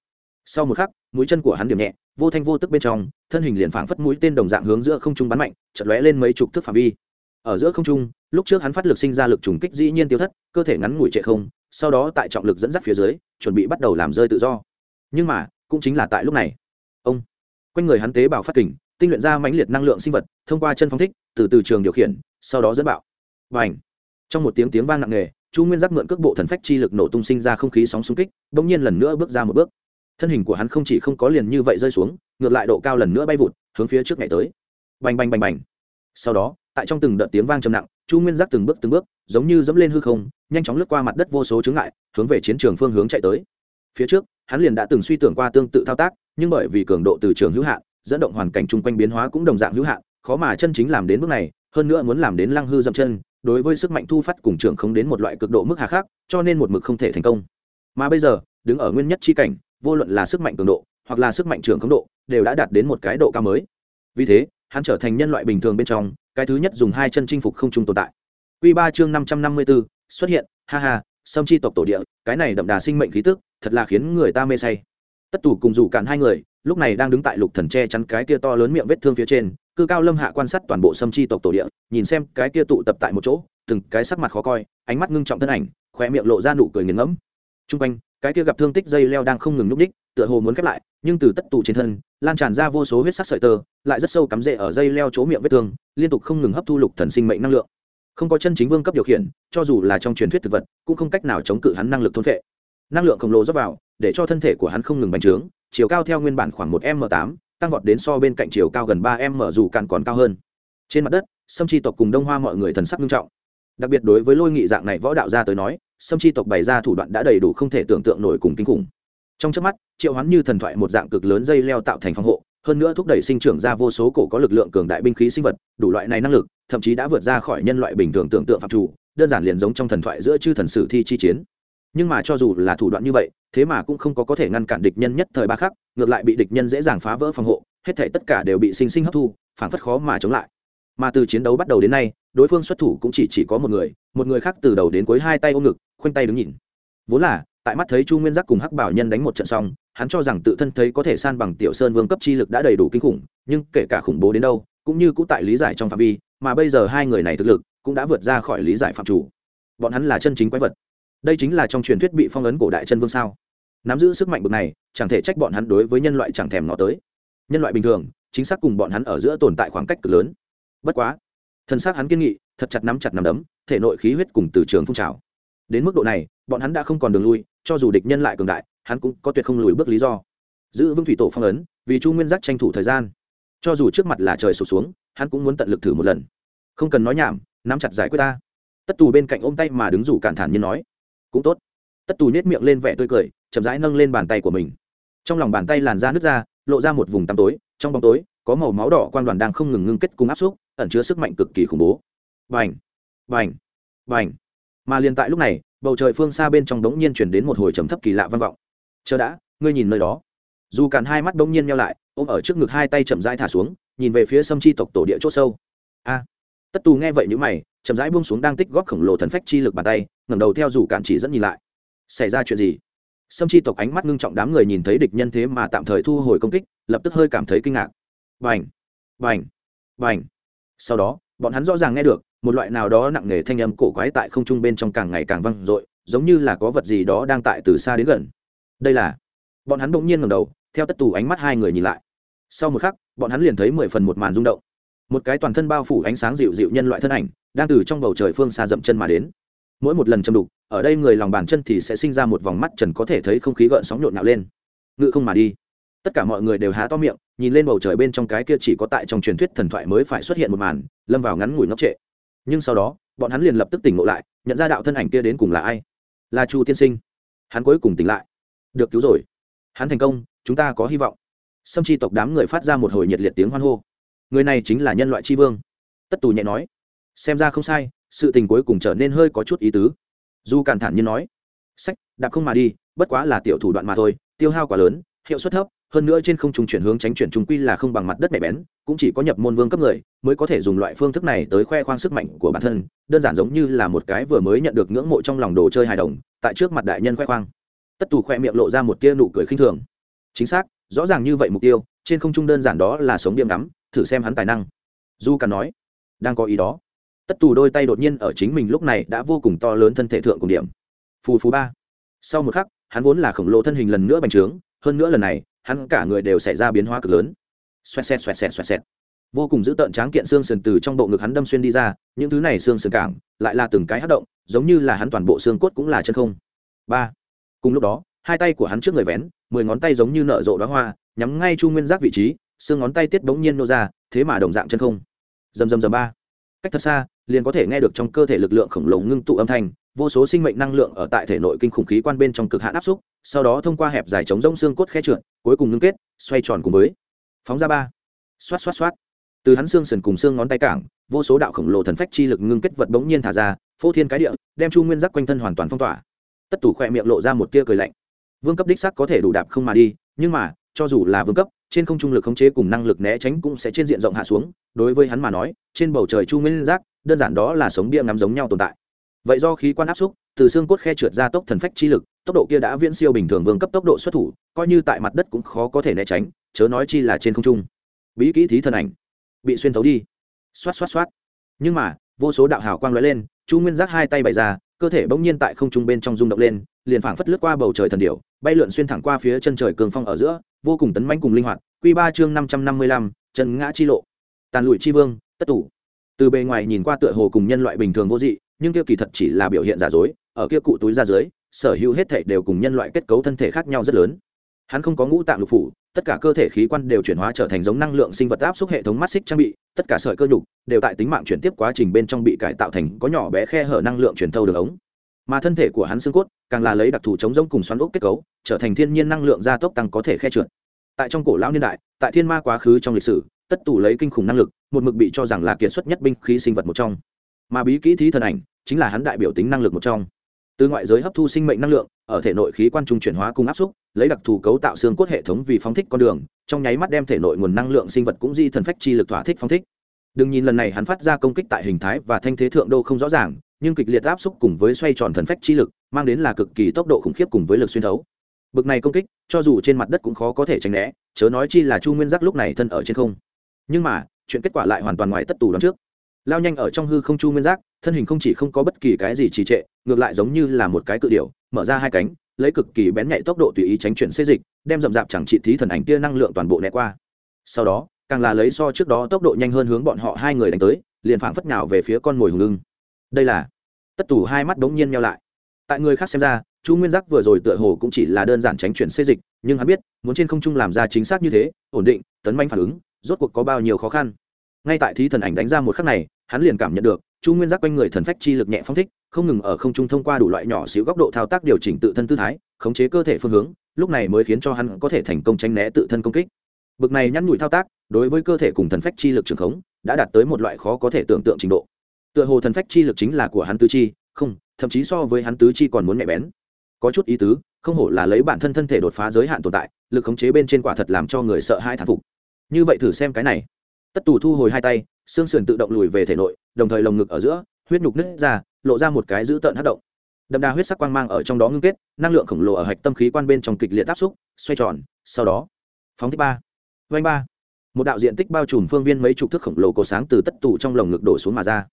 Sau một khắc, mũi chân của hắn điểm nhẹ, vô thanh vô tức bên trong, thân hình liền phảng phất mũi tên đồng dạng hướng giữa không trung bắn mạnh chật lóe lên mấy chục thước phạm vi. Ở giữa không trung, lúc trước hắn phát lực sinh ra lực trùng kích dĩ nhiên tiêu thất, cơ thể ngắn ngủi trệ không, sau đó tại trọng lực dẫn dắt phía dưới, chuẩn bị bắt đầu làm rơi tự do. Nhưng mà, cũng chính là tại lúc này. Ông. Quanh người hắn tế bào phát kình, tinh luyện ra mãnh liệt năng lượng sinh vật, thông qua chân phong thích, từ từ trường điều khiển, sau đó dẫn bạo. Và ảnh trong một tiếng tiếng vang nặng nề, chu nguyên giác mượn cước bộ thần phách chi lực nổ tung sinh ra không khí sóng xung kích đ ỗ n g nhiên lần nữa bước ra một bước. Thân hình của hắn không chỉ không có liền như vậy rơi xuống, ngược lại độ cao lần nữa bay vụt, hướng phía trước ngày tới. Bành bành bành bành. Sau đó, tại trong từng đợt tiếng vang trầm nặng, chu nguyên giác từng bước từng bước, giống như dẫm lên hư không, nhanh chóng lướt qua mặt đất vô số chướng ngại, hướng về chiến trường phương hướng chạy tới. Phía trước, hắn liền đã từng suy tưởng qua tương tự thao tác, nhưng bởi vì cường độ từ trường hữu hạn, dẫn động hoàn cảnh chung quanh biến hóa cũng đồng dạng hữu hạn, khó mà chân chính làm đến bước này, hơn nữa muốn làm đến lăng hư dậm chân đối với sức mạnh thu phát cùng trưởng không đến một loại cực độ mức hà khác cho nên một mực không thể thành công. Mà bây giờ đứng ở nguyên nhất chi cảnh vô luận là sức mạnh cường độ hoặc là sức mạnh trưởng không độ đều đã đạt đến một cái độ cao mới. Vì thế hắn trở thành nhân loại bình thường bên trong cái thứ nhất dùng hai chân chinh phục không trung tồn tại. Quy ba chương năm trăm năm mươi 554, xuất hiện, ha ha, sâm chi tộc tổ địa, cái này đậm đà sinh mệnh khí tức, thật là khiến người ta mê say. Tất tủ cùng rủ cản hai người, lúc này đang đứng tại lục thần che chắn cái kia to lớn miệng vết thương phía trên, cư cao lâm hạ quan sát toàn bộ sâm chi tộc tổ địa, nhìn xem cái kia tụ tập tại một chỗ, từng cái sắc mặt khó coi, ánh mắt ngưng trọng thân ảnh, khoe miệng lộ ra nụ cười nghiền ngẫm. Trung quanh, cái kia gặp thương tích dây leo đang không ngừng núp đích, tựa hồ muốn khép lại, nhưng từ tất tụ trên thân, lan tràn ra vô số huyết sắc sợi tơ, lại rất sâu cắm rễ ở dây leo chỗ miệng vết thương, liên tục không ngừng hấp thu lục thần sinh mệnh năng lượng. Không có chân chính vương cấp điều khiển cho dù là trong truyền thuyết thực vật cũng không cách nào chống cự hắn năng lực thôn phệ. Năng lượng khổng lồ dốc vào để cho thân thể của hắn không ngừng bành trướng chiều cao theo nguyên bản khoảng một m tám, tăng vọt đến so bên cạnh chiều cao gần ba m, dù càng còn cao hơn. Trên mặt đất, sâm chi tộc cùng đông hoa mọi người thần sắc nghiêm trọng. Đặc biệt đối với lôi nghị dạng này võ đạo gia tới nói, sâm chi tộc bày ra thủ đoạn đã đầy đủ không thể tưởng tượng nổi cùng kinh khủng. Trong trước mắt, triệu hoán như thần thoại một dạng cực lớn dây leo tạo thành phòng hộ, hơn nữa thúc đẩy sinh trưởng ra vô số cổ có lực lượng cường đại binh khí sinh vật, đủ loại này năng lực, thậm chí đã vượt ra khỏi nhân loại bình thường tưởng tượng phạm chủ, đơn giản liền giống trong thần thoại giữa chư thần sử thi chi chiến nhưng mà cho dù là thủ đoạn như vậy thế mà cũng không có có thể ngăn cản địch nhân nhất thời ba khắc ngược lại bị địch nhân dễ dàng phá vỡ phòng hộ hết thể tất cả đều bị sinh sinh hấp thu phản phất khó mà chống lại. Mà từ chiến đấu bắt đầu đến nay đối phương xuất thủ cũng chỉ, chỉ có một người một người khác từ đầu đến cuối hai tay ôm ngực khoanh tay đứng nhìn. Vốn là tại mắt thấy chu nguyên giác cùng hắc bảo nhân đánh một trận xong hắn cho rằng tự thân thấy có thể san bằng tiểu sơn vương cấp chi lực đã đầy đủ kinh khủng nhưng kể cả khủng bố đến đâu cũng như cũng tại lý giải trong phạm vi mà bây giờ hai người này thực lực cũng đã vượt ra khỏi lý giải phạm chủ. Bọn hắn là chân chính quái vật đây chính là trong truyền thuyết bị phong ấn cổ đại chân vương sao? Nắm giữ sức mạnh bực này, chẳng thể trách bọn hắn đối với nhân loại chẳng thèm nó tới. Nhân loại bình thường, chính xác cùng bọn hắn ở giữa tồn tại khoảng cách cực lớn. Bất quá thân xác hắn kiên nghị, thật chặt nắm chặt nắm đấm, thể nội khí huyết cùng từ trường phun trào. Đến mức độ này, bọn hắn đã không còn đường lui, cho dù địch nhân lại cường đại, hắn cũng có tuyệt không lùi bước lý do. Giữ vững thủy tổ phong ấn, vì chu nguyên giác tranh thủ thời gian. Cho dù trước mặt là trời sụp xuống, hắn cũng muốn tận lực thử một lần. Không cần nói nhảm, nắm chặt giải quyết ta. Tất tù bên cạnh ôm tay mà đứng rủ cản thản như nói cũng tốt. Tất tù nhét miệng lên vẻ tươi cười, chậm rãi nâng lên bàn tay của mình. Trong lòng bàn tay làn da nước ra, lộ ra một vùng tăm tối, trong bóng tối, có màu máu đỏ quan đoàn đang không ngừng ngưng kết cùng áp xúc, ẩn chứa sức mạnh cực kỳ khủng bố. Vành vành vành mà liền tại lúc này, bầu trời phương xa bên trong đống nhiên chuyển đến một hồi trầm thấp kỳ lạ vang vọng. Chờ đã, ngươi nhìn nơi đó. Dù càn hai mắt đống nhiên nhau lại, ôm ở trước ngực hai tay chậm rãi thả xuống, nhìn về phía sâm chi tộc tổ địa c h ỗ sâu. A tất tù nghe vậy n mày, chậm rãi buông xuống đang tích góp khổng lồ thần phách chi lực bàn tay, ngẩng đầu theo dù cản chỉ dẫn nhìn lại. Xảy ra chuyện gì? Sâm chi tộc ánh mắt ngưng trọng đám người nhìn thấy địch nhân thế mà tạm thời thu hồi công kích, lập tức hơi cảm thấy kinh ngạc. Vành vành vành sau đó, bọn hắn rõ ràng nghe được, một loại nào đó nặng nề thanh âm cổ quái tại không trung bên trong càng ngày càng vang dội, giống như là có vật gì đó đang tại từ xa đến gần. Đây là bọn hắn bỗng nhiên ngẩng đầu, theo tất tù ánh mắt hai người nhìn lại. Sau một khắc, bọn hắn liền thấy mười phần một màn rung động một cái toàn thân bao phủ ánh sáng dịu dịu nhân loại thân ảnh, đang từ trong bầu trời phương xa dậm chân mà đến. Mỗi một lần châm đục, ở đây người lòng bàn chân thì sẽ sinh ra một vòng mắt trần có thể thấy không khí gợn sóng nhộn nhạo lên. Ngự không mà đi. Tất cả mọi người đều há to miệng, nhìn lên bầu trời bên trong cái kia chỉ có tại trong truyền thuyết thần thoại mới phải xuất hiện một màn, lâm vào ngắn ngủi ngốc trệ. Nhưng sau đó, bọn hắn liền lập tức tỉnh ngộ lại, nhận ra đạo thân ảnh kia đến cùng là ai? Là chu tiên sinh. Hắn cuối cùng tỉnh lại. Được cứu rồi. Hắn thành công, chúng ta có hy vọng. Sâm chi tộc đám người phát ra một hồi nhiệt liệt tiếng hoan hô người này chính là nhân loại tri vương. Tất tù nhẹ nói, xem ra không sai, sự tình cuối cùng trở nên hơi có chút ý tứ. Du càn thản nhiên nói, sách, đạp không mà đi, bất quá là tiểu thủ đoạn mà thôi, tiêu hao quá lớn, hiệu suất thấp, hơn nữa trên không trung chuyển hướng tránh chuyển trung quy là không bằng mặt đất mẹ bén, cũng chỉ có nhập môn vương cấp người mới có thể dùng loại phương thức này tới khoe khoang sức mạnh của bản thân, đơn giản giống như là một cái vừa mới nhận được ngưỡng mộ trong lòng đồ chơi hài đồng, tại trước mặt đại nhân khoe khoang. Tất tù khoe miệng lộ ra một tia nụ cười khinh thường. Chính xác, rõ ràng như vậy mục tiêu, trên không trung đơn giản đó là sống điểm đắm thử xem hắn tài năng. Du càn nói, đang có ý đó. Tất tù đôi tay đột nhiên ở chính mình lúc này đã vô cùng to lớn thân thể thượng cùng điểm. Phù phù ba. Sau một khắc, hắn vốn là khổng lồ thân hình lần nữa bành trướng, hơn nữa lần này, hắn cả người đều xảy ra biến hóa cực lớn. Xoẹt xẹt xoẹt xẹt xoẹt xẹt vô cùng giữ tợn tráng kiện xương sườn từ trong bộ ngực hắn đâm xuyên đi ra, những thứ này xương sườn cảng, lại là từng cái hát động, giống như là hắn toàn bộ xương cốt cũng là chân không. Ba. Cùng lúc đó, hai tay của hắn trước người vén, mười ngón tay giống như nở rộ đoá hoa, nhắm ngay chu nguyên giác vị trí xương ngón tay tiết bỗng nhiên nô ra, thế mà đồng dạng chân không. Dầm dầm dầm ba. Cách thật xa, liền có thể nghe được trong cơ thể lực lượng khổng lồ ngưng tụ âm thanh, vô số sinh mệnh năng lượng ở tại thể nội kinh khủng khí quan bên trong cực hạn áp xúc, sau đó thông qua hẹp dài chống rông xương cốt khe trượt, cuối cùng ngưng kết, xoay tròn cùng với. Phóng ra ba. Xoát xoát xoát. Từ hắn xương sườn cùng xương ngón tay cảng, vô số đạo khổng lồ thần phách chi lực ngưng kết vật bỗng nhiên thả ra, phô thiên cái địa, đem chu nguyên giác quanh thân hoàn toàn phong tỏa. Tất tủ khoe miệng lộ ra một tia cười lạnh. Vương cấp đích sắc có thể đủ đạp không mà đi, nhưng mà, cho dù là vương cấp trên không trung lực khống chế cùng năng lực né tránh cũng sẽ trên diện rộng hạ xuống, đối với hắn mà nói, trên bầu trời chu nguyên giác, đơn giản đó là sống bia ngắm giống nhau tồn tại. Vậy do khí quan áp xúc, từ xương cốt khe trượt ra tốc thần phách chi lực, tốc độ kia đã viễn siêu bình thường vương cấp tốc độ xuất thủ, coi như tại mặt đất cũng khó có thể né tránh, chớ nói chi là trên không trung. Bí kỹ thí thần ảnh, bị xuyên thấu đi. Xoát xoát xoát. Nhưng mà, vô số đạo hào quang lóe lên, chu nguyên giác hai tay bày ra, cơ thể bỗng nhiên tại không trung bên trong rung động lên, liền phảng phất lướt qua bầu trời thần điểu, bay lượn xuyên thẳng qua phía chân trời cường phong ở giữa vô cùng tấn mãnh cùng linh hoạt, quy ba chương năm trăm năm mươi lăm, chân ngã chi lộ. Tàn lụi chi vương, tất tủ. Từ bề ngoài nhìn qua tựa hồ cùng nhân loại bình thường vô dị, nhưng kia kỳ thật chỉ là biểu hiện giả dối, ở kia cụ túi ra dưới, sở hữu hết thể đều cùng nhân loại kết cấu thân thể khác nhau rất lớn. Hắn không có ngũ tạng lục phủ, tất cả cơ thể khí quan đều chuyển hóa trở thành giống năng lượng sinh vật áp suất hệ thống mắt xích trang bị, tất cả sợi cơ nhục đều tại tính mạng chuyển tiếp quá trình bên trong bị cải tạo thành có nhỏ bé khe hở năng lượng truyền thâu đường ống mà thân thể của hắn xương cốt càng là lấy đặc thù chống giống cùng xoắn ốc kết cấu, trở thành thiên nhiên năng lượng gia tốc tăng có thể khe trượt. Tại trong cổ lão niên đại, tại thiên ma quá khứ trong lịch sử, tất tù lấy kinh khủng năng lực, một mực bị cho rằng là kiệt xuất nhất binh khí sinh vật một trong. Mà bí kỹ thí thần ảnh chính là hắn đại biểu tính năng lực một trong. Từ ngoại giới hấp thu sinh mệnh năng lượng, ở thể nội khí quan trung chuyển hóa cùng áp xúc, lấy đặc thù cấu tạo xương cốt hệ thống vì phóng thích con đường, trong nháy mắt đem thể nội nguồn năng lượng sinh vật cũng di thần phách chi lực thỏa thích phóng thích. Đừng nhìn lần này hắn phát ra công kích tại hình thái và thanh thế thượng đô không rõ ràng nhưng kịch liệt áp xúc cùng với xoay tròn thần phách chi lực, mang đến là cực kỳ tốc độ khủng khiếp cùng với lực xuyên thấu. Bực này công kích, cho dù trên mặt đất cũng khó có thể tránh né, chớ nói chi là chu nguyên giác lúc này thân ở trên không. Nhưng mà, chuyện kết quả lại hoàn toàn ngoài tất tù đón trước. Lao nhanh ở trong hư không chu nguyên giác, thân hình không chỉ không có bất kỳ cái gì trì trệ, ngược lại giống như là một cái cự điệu mở ra hai cánh, lấy cực kỳ bén nhạy tốc độ tùy ý tránh chuyển xê dịch, đem rậm rạp chẳng trị thí thần ảnh tia năng lượng toàn bộ né qua. Sau đó, càng là lấy so trước đó tốc độ nhanh hơn hướng bọn họ hai người đánh tới, liền phảng phất nào về phía con mồi hùng lưng đây là tất tù hai mắt đống nhiên nhau lại. Tại người khác xem ra, chu nguyên giác vừa rồi tựa hồ cũng chỉ là đơn giản tránh chuyển xê dịch, nhưng hắn biết, muốn trên không trung làm ra chính xác như thế, ổn định, tấn manh phản ứng, rốt cuộc có bao nhiêu khó khăn. Ngay tại thí thần ảnh đánh ra một khắc này, hắn liền cảm nhận được, chu nguyên giác quanh người thần phách chi lực nhẹ phong thích, không ngừng ở không trung thông qua đủ loại nhỏ xíu góc độ thao tác điều chỉnh tự thân tư thái, khống chế cơ thể phương hướng, lúc này mới khiến cho hắn có thể thành công tránh né tự thân công kích. Bực này nhăn nhủi thao tác, đối với cơ thể cùng thần phách chi lực trường khống, đã đạt tới một loại khó có thể tưởng tượng trình độ tựa hồ thần phách chi lực chính là của hắn tứ chi, không, thậm chí so với hắn tứ chi còn muốn nhạy bén. Có chút ý tứ, không hổ là lấy bản thân thân thể đột phá giới hạn tồn tại, lực khống chế bên trên quả thật làm cho người sợ hai thán phục. Như vậy thử xem cái này. Tất tù thu hồi hai tay, xương sườn tự động lùi về thể nội, đồng thời lồng ngực ở giữa, huyết nhục nứt ra, lộ ra một cái dữ tợn hất động. Đậm đà huyết sắc quang mang ở trong đó ngưng kết, năng lượng khổng lồ ở hạch tâm khí quan bên trong kịch liệt áp xúc, xoay tròn, sau đó, phóng thích ba vanh ba. Một đạo diện tích bao trùm phương viên mấy chục thước khổng lồ cổ sáng từ tất Tù trong lồng ngực đổ xuống mà ra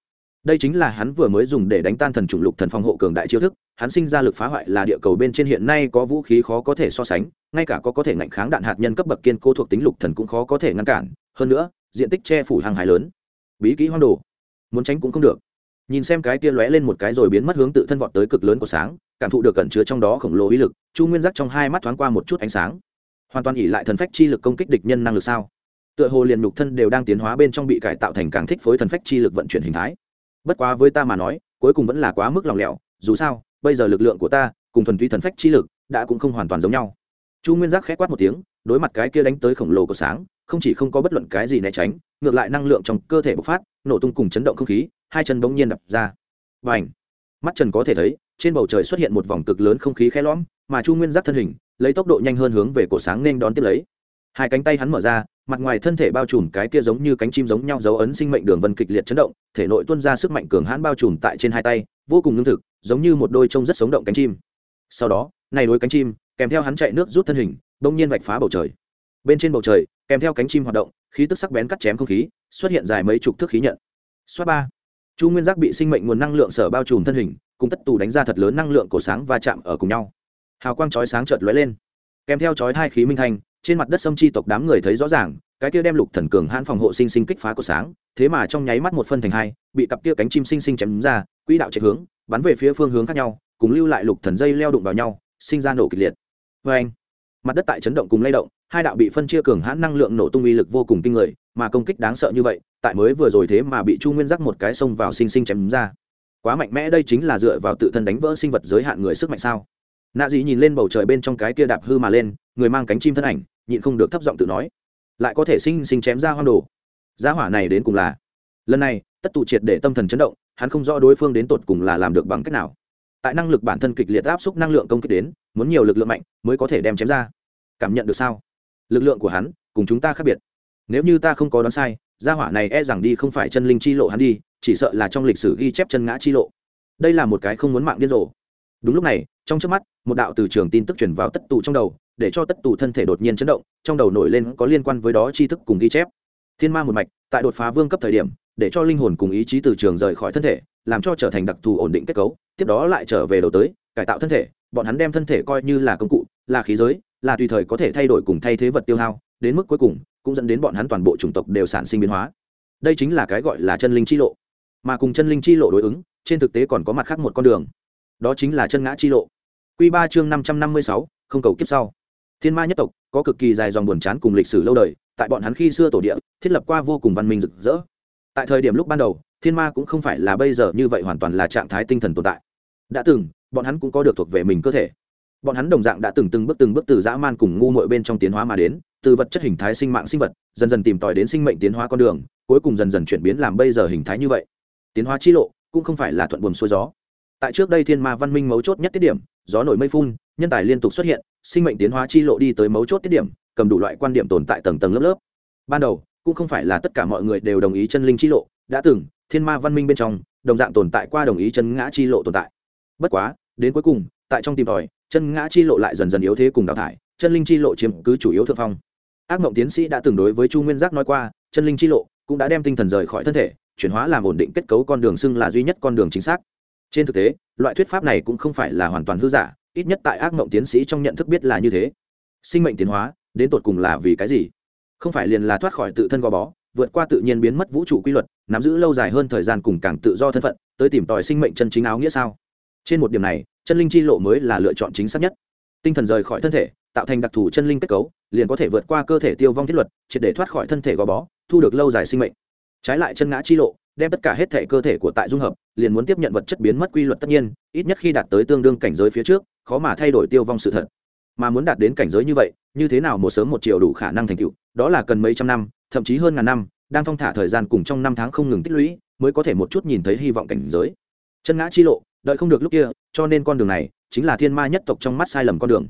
đây chính là hắn vừa mới dùng để đánh tan thần trùng lục thần phòng hộ cường đại chiêu thức, hắn sinh ra lực phá hoại là địa cầu bên trên hiện nay có vũ khí khó có thể so sánh, ngay cả có có thể ngạnh kháng đạn hạt nhân cấp bậc kiên cố thuộc tính lục thần cũng khó có thể ngăn cản, hơn nữa, diện tích che phủ hàng hải lớn. Bí kỹ hoang đồ. Muốn tránh cũng không được. Nhìn xem cái kia lóe lên một cái rồi biến mất hướng tự thân vọt tới cực lớn của sáng, cảm thụ được cẩn chứa trong đó khổng lồ uy lực, chu nguyên giác trong hai mắt thoáng qua một chút ánh sáng. Hoàn toàn ỉ lại thần phách chi lực công kích địch nhân năng lực sao? Tựa hồ liền nhục thân đều đang tiến hóa bên trong bị cải tạo thành càng thích phối thần phách chi lực vận chuyển hình thái bất quá với ta mà nói, cuối cùng vẫn là quá mức lòng lẻo, dù sao, bây giờ lực lượng của ta, cùng thuần túy thần phách chi lực, đã cũng không hoàn toàn giống nhau. Chu nguyên giác khẽ quát một tiếng, đối mặt cái kia đánh tới khổng lồ của sáng, không chỉ không có bất luận cái gì né tránh, ngược lại năng lượng trong cơ thể bộc phát, nổ tung cùng chấn động không khí, hai chân bỗng nhiên đập ra. Và ảnh mắt trần có thể thấy, trên bầu trời xuất hiện một vòng cực lớn không khí khe lõm, mà chu nguyên giác thân hình, lấy tốc độ nhanh hơn hướng về cổ sáng nên đón tiếp lấy. Hai cánh tay hắn mở ra mặt ngoài thân thể bao trùm cái kia giống như cánh chim giống nhau dấu ấn sinh mệnh đường vân kịch liệt chấn động, thể nội tuôn ra sức mạnh cường hãn bao trùm tại trên hai tay, vô cùng lương thực, giống như một đôi trông rất sống động cánh chim. Sau đó, này đôi cánh chim, kèm theo hắn chạy nước rút thân hình đông nhiên vạch phá bầu trời. Bên trên bầu trời, kèm theo cánh chim hoạt động, khí tức sắc bén cắt chém không khí, xuất hiện dài mấy chục thước khí nhận. Xoát ba. Chu nguyên giác bị sinh mệnh nguồn năng lượng sở bao trùm thân hình, cùng tất tù đánh ra thật lớn năng lượng cổ sáng và chạm ở cùng nhau. Hào quang chói sáng chợt lóe lên. Kèm theo chói hai khí minh thanh trên mặt đất sông chi tộc đám người thấy rõ ràng, cái kia đem lục thần cường hãn phòng hộ sinh sinh kích phá của sáng, thế mà trong nháy mắt một phân thành hai, bị cặp kia cánh chim sinh sinh chém ra, quỹ đạo chạy hướng, bắn về phía phương hướng khác nhau, cùng lưu lại lục thần dây leo đụng vào nhau, sinh ra nổ kịch liệt. Với anh, mặt đất tại chấn động cùng lay động, hai đạo bị phân chia cường hãn năng lượng nổ tung uy lực vô cùng kinh người, mà công kích đáng sợ như vậy, tại mới vừa rồi thế mà bị chu nguyên giác một cái xông vào sinh sinh chém ra. Quá mạnh mẽ đây chính là dựa vào tự thân đánh vỡ sinh vật giới hạn người sức mạnh sao? Nạ dị nhìn lên bầu trời bên trong cái kia đạp hư mà lên người mang cánh chim thân ảnh, nhịn không được thấp giọng tự nói, lại có thể sinh sinh chém ra hoang đồ. Giá hỏa này đến cùng là, lần này, tất tụ triệt để tâm thần chấn động, hắn không rõ đối phương đến tột cùng là làm được bằng cách nào. Tại năng lực bản thân kịch liệt áp xúc năng lượng công kích đến, muốn nhiều lực lượng mạnh mới có thể đem chém ra. Cảm nhận được sao? Lực lượng của hắn cùng chúng ta khác biệt. Nếu như ta không có đoán sai, gia hỏa này e rằng đi không phải chân linh chi lộ hắn đi, chỉ sợ là trong lịch sử ghi chép chân ngã chi lộ. Đây là một cái không muốn mạng điên rồ. Đúng lúc này, trong trước mắt, một đạo từ trường tin tức truyền vào tất tụ trong đầu để cho tất tù thân thể đột nhiên chấn động, trong đầu nổi lên có liên quan với đó tri thức cùng ghi chép. Thiên ma một mạch, tại đột phá vương cấp thời điểm, để cho linh hồn cùng ý chí từ trường rời khỏi thân thể, làm cho trở thành đặc thù ổn định kết cấu, tiếp đó lại trở về đầu tới, cải tạo thân thể, bọn hắn đem thân thể coi như là công cụ, là khí giới, là tùy thời có thể thay đổi cùng thay thế vật tiêu hao, đến mức cuối cùng, cũng dẫn đến bọn hắn toàn bộ chủng tộc đều sản sinh biến hóa. Đây chính là cái gọi là chân linh chi lộ. Mà cùng chân linh chi lộ đối ứng, trên thực tế còn có mặt khác một con đường. Đó chính là chân ngã chi lộ. Q ba chương năm trăm năm mươi sáu, không cầu kiếp sau thiên ma nhất tộc có cực kỳ dài dòng buồn chán cùng lịch sử lâu đời, tại bọn hắn khi xưa tổ địa, thiết lập qua vô cùng văn minh rực rỡ. Tại thời điểm lúc ban đầu, thiên ma cũng không phải là bây giờ như vậy hoàn toàn là trạng thái tinh thần tồn tại. Đã từng, bọn hắn cũng có được thuộc về mình cơ thể. Bọn hắn đồng dạng đã từng từng bước từng bước từ dã man cùng ngu mội bên trong tiến hóa mà đến, từ vật chất hình thái sinh mạng sinh vật, dần dần tìm tòi đến sinh mệnh tiến hóa con đường, cuối cùng dần dần chuyển biến làm bây giờ hình thái như vậy. Tiến hóa chi lộ cũng không phải là thuận buồm xuôi gió. Tại trước đây thiên ma văn minh mấu chốt nhất tiết điểm, gió nổi mây phun nhân tài liên tục xuất hiện, sinh mệnh tiến hóa chi lộ đi tới mấu chốt tiết điểm, cầm đủ loại quan điểm tồn tại tầng tầng lớp lớp. Ban đầu, cũng không phải là tất cả mọi người đều đồng ý chân linh chi lộ, đã từng, thiên ma văn minh bên trong, đồng dạng tồn tại qua đồng ý chân ngã chi lộ tồn tại. Bất quá, đến cuối cùng, tại trong tìm tòi, chân ngã chi lộ lại dần dần yếu thế cùng đào thải, chân linh chi lộ chiếm cứ chủ yếu thượng phong. Ác mộng tiến sĩ đã từng đối với chu nguyên giác nói qua, chân linh chi lộ cũng đã đem tinh thần rời khỏi thân thể, chuyển hóa làm ổn định kết cấu con đường xưng là duy nhất con đường chính xác. Trên thực tế, loại thuyết pháp này cũng không phải là hoàn toàn hư giả ít nhất tại ác mộng tiến sĩ trong nhận thức biết là như thế. Sinh mệnh tiến hóa, đến tột cùng là vì cái gì? Không phải liền là thoát khỏi tự thân gò bó, vượt qua tự nhiên biến mất vũ trụ quy luật, nắm giữ lâu dài hơn thời gian cùng càng tự do thân phận, tới tìm tòi sinh mệnh chân chính áo nghĩa sao? Trên một điểm này, chân linh chi lộ mới là lựa chọn chính xác nhất. Tinh thần rời khỏi thân thể, tạo thành đặc thù chân linh kết cấu, liền có thể vượt qua cơ thể tiêu vong thiết luật, triệt để thoát khỏi thân thể gò bó, thu được lâu dài sinh mệnh. Trái lại chân ngã chi lộ đem tất cả hết thể cơ thể của tại dung hợp, liền muốn tiếp nhận vật chất biến mất quy luật tất nhiên, ít nhất khi đạt tới tương đương cảnh giới phía trước, khó mà thay đổi tiêu vong sự thật. Mà muốn đạt đến cảnh giới như vậy, như thế nào một sớm một chiều đủ khả năng thành tựu, đó là cần mấy trăm năm, thậm chí hơn ngàn năm, đang thong thả thời gian cùng trong năm tháng không ngừng tích lũy, mới có thể một chút nhìn thấy hy vọng cảnh giới. Chân ngã chi lộ, đợi không được lúc kia, cho nên con đường này chính là thiên ma nhất tộc trong mắt sai lầm con đường.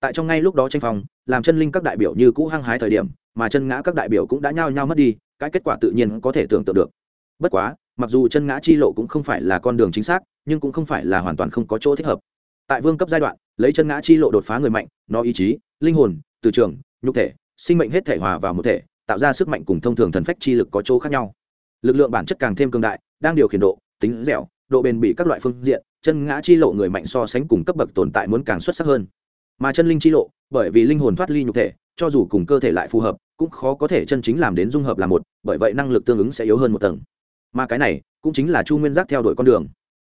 Tại trong ngay lúc đó tranh phòng làm chân linh các đại biểu như cũ hăng hái thời điểm, mà chân ngã các đại biểu cũng đã nhao nhao mất đi, cái kết quả tự nhiên có thể tưởng tượng được bất quá, mặc dù chân ngã chi lộ cũng không phải là con đường chính xác, nhưng cũng không phải là hoàn toàn không có chỗ thích hợp. Tại vương cấp giai đoạn, lấy chân ngã chi lộ đột phá người mạnh, nó ý chí, linh hồn, từ trường, nhục thể, sinh mệnh hết thể hòa vào một thể, tạo ra sức mạnh cùng thông thường thần phách chi lực có chỗ khác nhau. Lực lượng bản chất càng thêm cường đại, đang điều khiển độ, tính dẻo, độ bền bị các loại phương diện, chân ngã chi lộ người mạnh so sánh cùng cấp bậc tồn tại muốn càng xuất sắc hơn. Mà chân linh chi lộ, bởi vì linh hồn thoát ly nhục thể, cho dù cùng cơ thể lại phù hợp, cũng khó có thể chân chính làm đến dung hợp là một, bởi vậy năng lực tương ứng sẽ yếu hơn một tầng mà cái này cũng chính là chu nguyên giác theo đuổi con đường.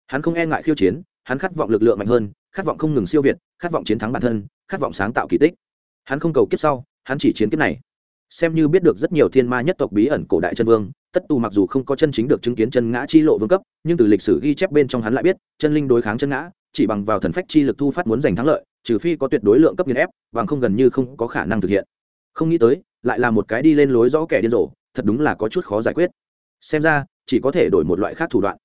Hắn không e ngại khiêu chiến, hắn khát vọng lực lượng mạnh hơn, khát vọng không ngừng siêu việt, khát vọng chiến thắng bản thân, khát vọng sáng tạo kỳ tích. Hắn không cầu kiếp sau, hắn chỉ chiến kiếp này. Xem như biết được rất nhiều thiên ma nhất tộc bí ẩn cổ đại chân vương, tất tù mặc dù không có chân chính được chứng kiến chân ngã chi lộ vương cấp, nhưng từ lịch sử ghi chép bên trong hắn lại biết, chân linh đối kháng chân ngã, chỉ bằng vào thần phách chi lực thu phát muốn giành thắng lợi, trừ phi có tuyệt đối lượng cấp nghiền ép và không gần như không có khả năng thực hiện. Không nghĩ tới, lại là một cái đi lên lối rõ kẻ điên rồ, thật đúng là có chút khó giải quyết xem ra, chỉ có thể đổi một loại khác thủ đoạn.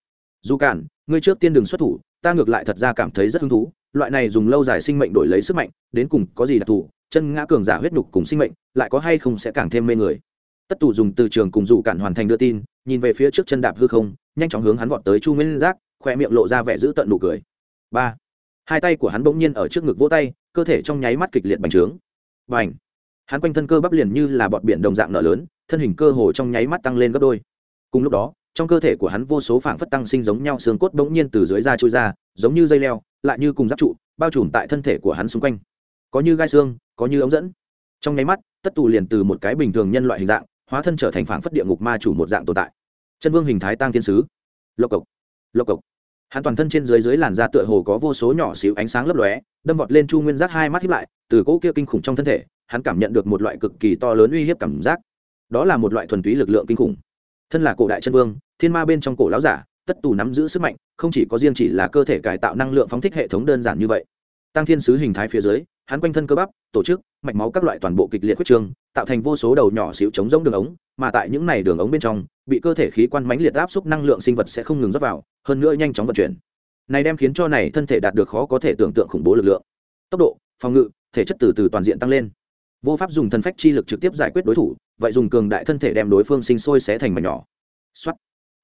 Dù cản, ngươi trước tiên đừng xuất thủ, ta ngược lại thật ra cảm thấy rất hứng thú. Loại này dùng lâu dài sinh mệnh đổi lấy sức mạnh, đến cùng có gì đặc thù? Chân ngã cường giả huyết nhục cùng sinh mệnh, lại có hay không sẽ càng thêm mê người? Tất tù dùng từ trường cùng dù cản hoàn thành đưa tin, nhìn về phía trước chân đạp hư không, nhanh chóng hướng hắn vọt tới chu nguyên giác, khoe miệng lộ ra vẻ giữ tận nụ cười. Ba. Hai tay của hắn bỗng nhiên ở trước ngực vỗ tay, cơ thể trong nháy mắt kịch liệt bành trướng. Bành! Hắn quanh thân cơ bắp liền như là bọt biển đồng dạng nở lớn, thân hình cơ hồ trong nháy mắt tăng lên gấp đôi cùng lúc đó, trong cơ thể của hắn vô số phảng phất tăng sinh giống nhau xương cốt bỗng nhiên từ dưới da trôi ra, giống như dây leo, lại như cùng giáp trụ, bao trùm tại thân thể của hắn xung quanh. Có như gai xương, có như ống dẫn. Trong nháy mắt, tất tù liền từ một cái bình thường nhân loại hình dạng, hóa thân trở thành phảng phất địa ngục ma chủ một dạng tồn tại. Chân vương hình thái tăng thiên sứ. Lộc cộc lộc cộc. Hắn toàn thân trên dưới dưới làn da tựa hồ có vô số nhỏ xíu ánh sáng lấp lóe, đâm vọt lên chu nguyên giác hai mắt hiếp lại, từ cỗ kia kinh khủng trong thân thể, hắn cảm nhận được một loại cực kỳ to lớn uy hiếp cảm giác. Đó là một loại thuần túy lực lượng kinh khủng thân là cổ đại chân vương, thiên ma bên trong cổ láo giả, tất tù nắm giữ sức mạnh, không chỉ có riêng chỉ là cơ thể cải tạo năng lượng phóng thích hệ thống đơn giản như vậy. Tăng thiên sứ hình thái phía dưới, hắn quanh thân cơ bắp, tổ chức, mạch máu các loại toàn bộ kịch liệt huyết trương tạo thành vô số đầu nhỏ xíu chống giống đường ống, mà tại những này đường ống bên trong, bị cơ thể khí quan mãnh liệt áp xúc năng lượng sinh vật sẽ không ngừng rót vào, hơn nữa nhanh chóng vận chuyển. Này đem khiến cho này thân thể đạt được khó có thể tưởng tượng khủng bố lực lượng. Tốc độ, phòng ngự, thể chất từ từ toàn diện tăng lên vô pháp dùng thần phách chi lực trực tiếp giải quyết đối thủ, vậy dùng cường đại thân thể đem đối phương sinh sôi xé thành mảnh nhỏ. Xuất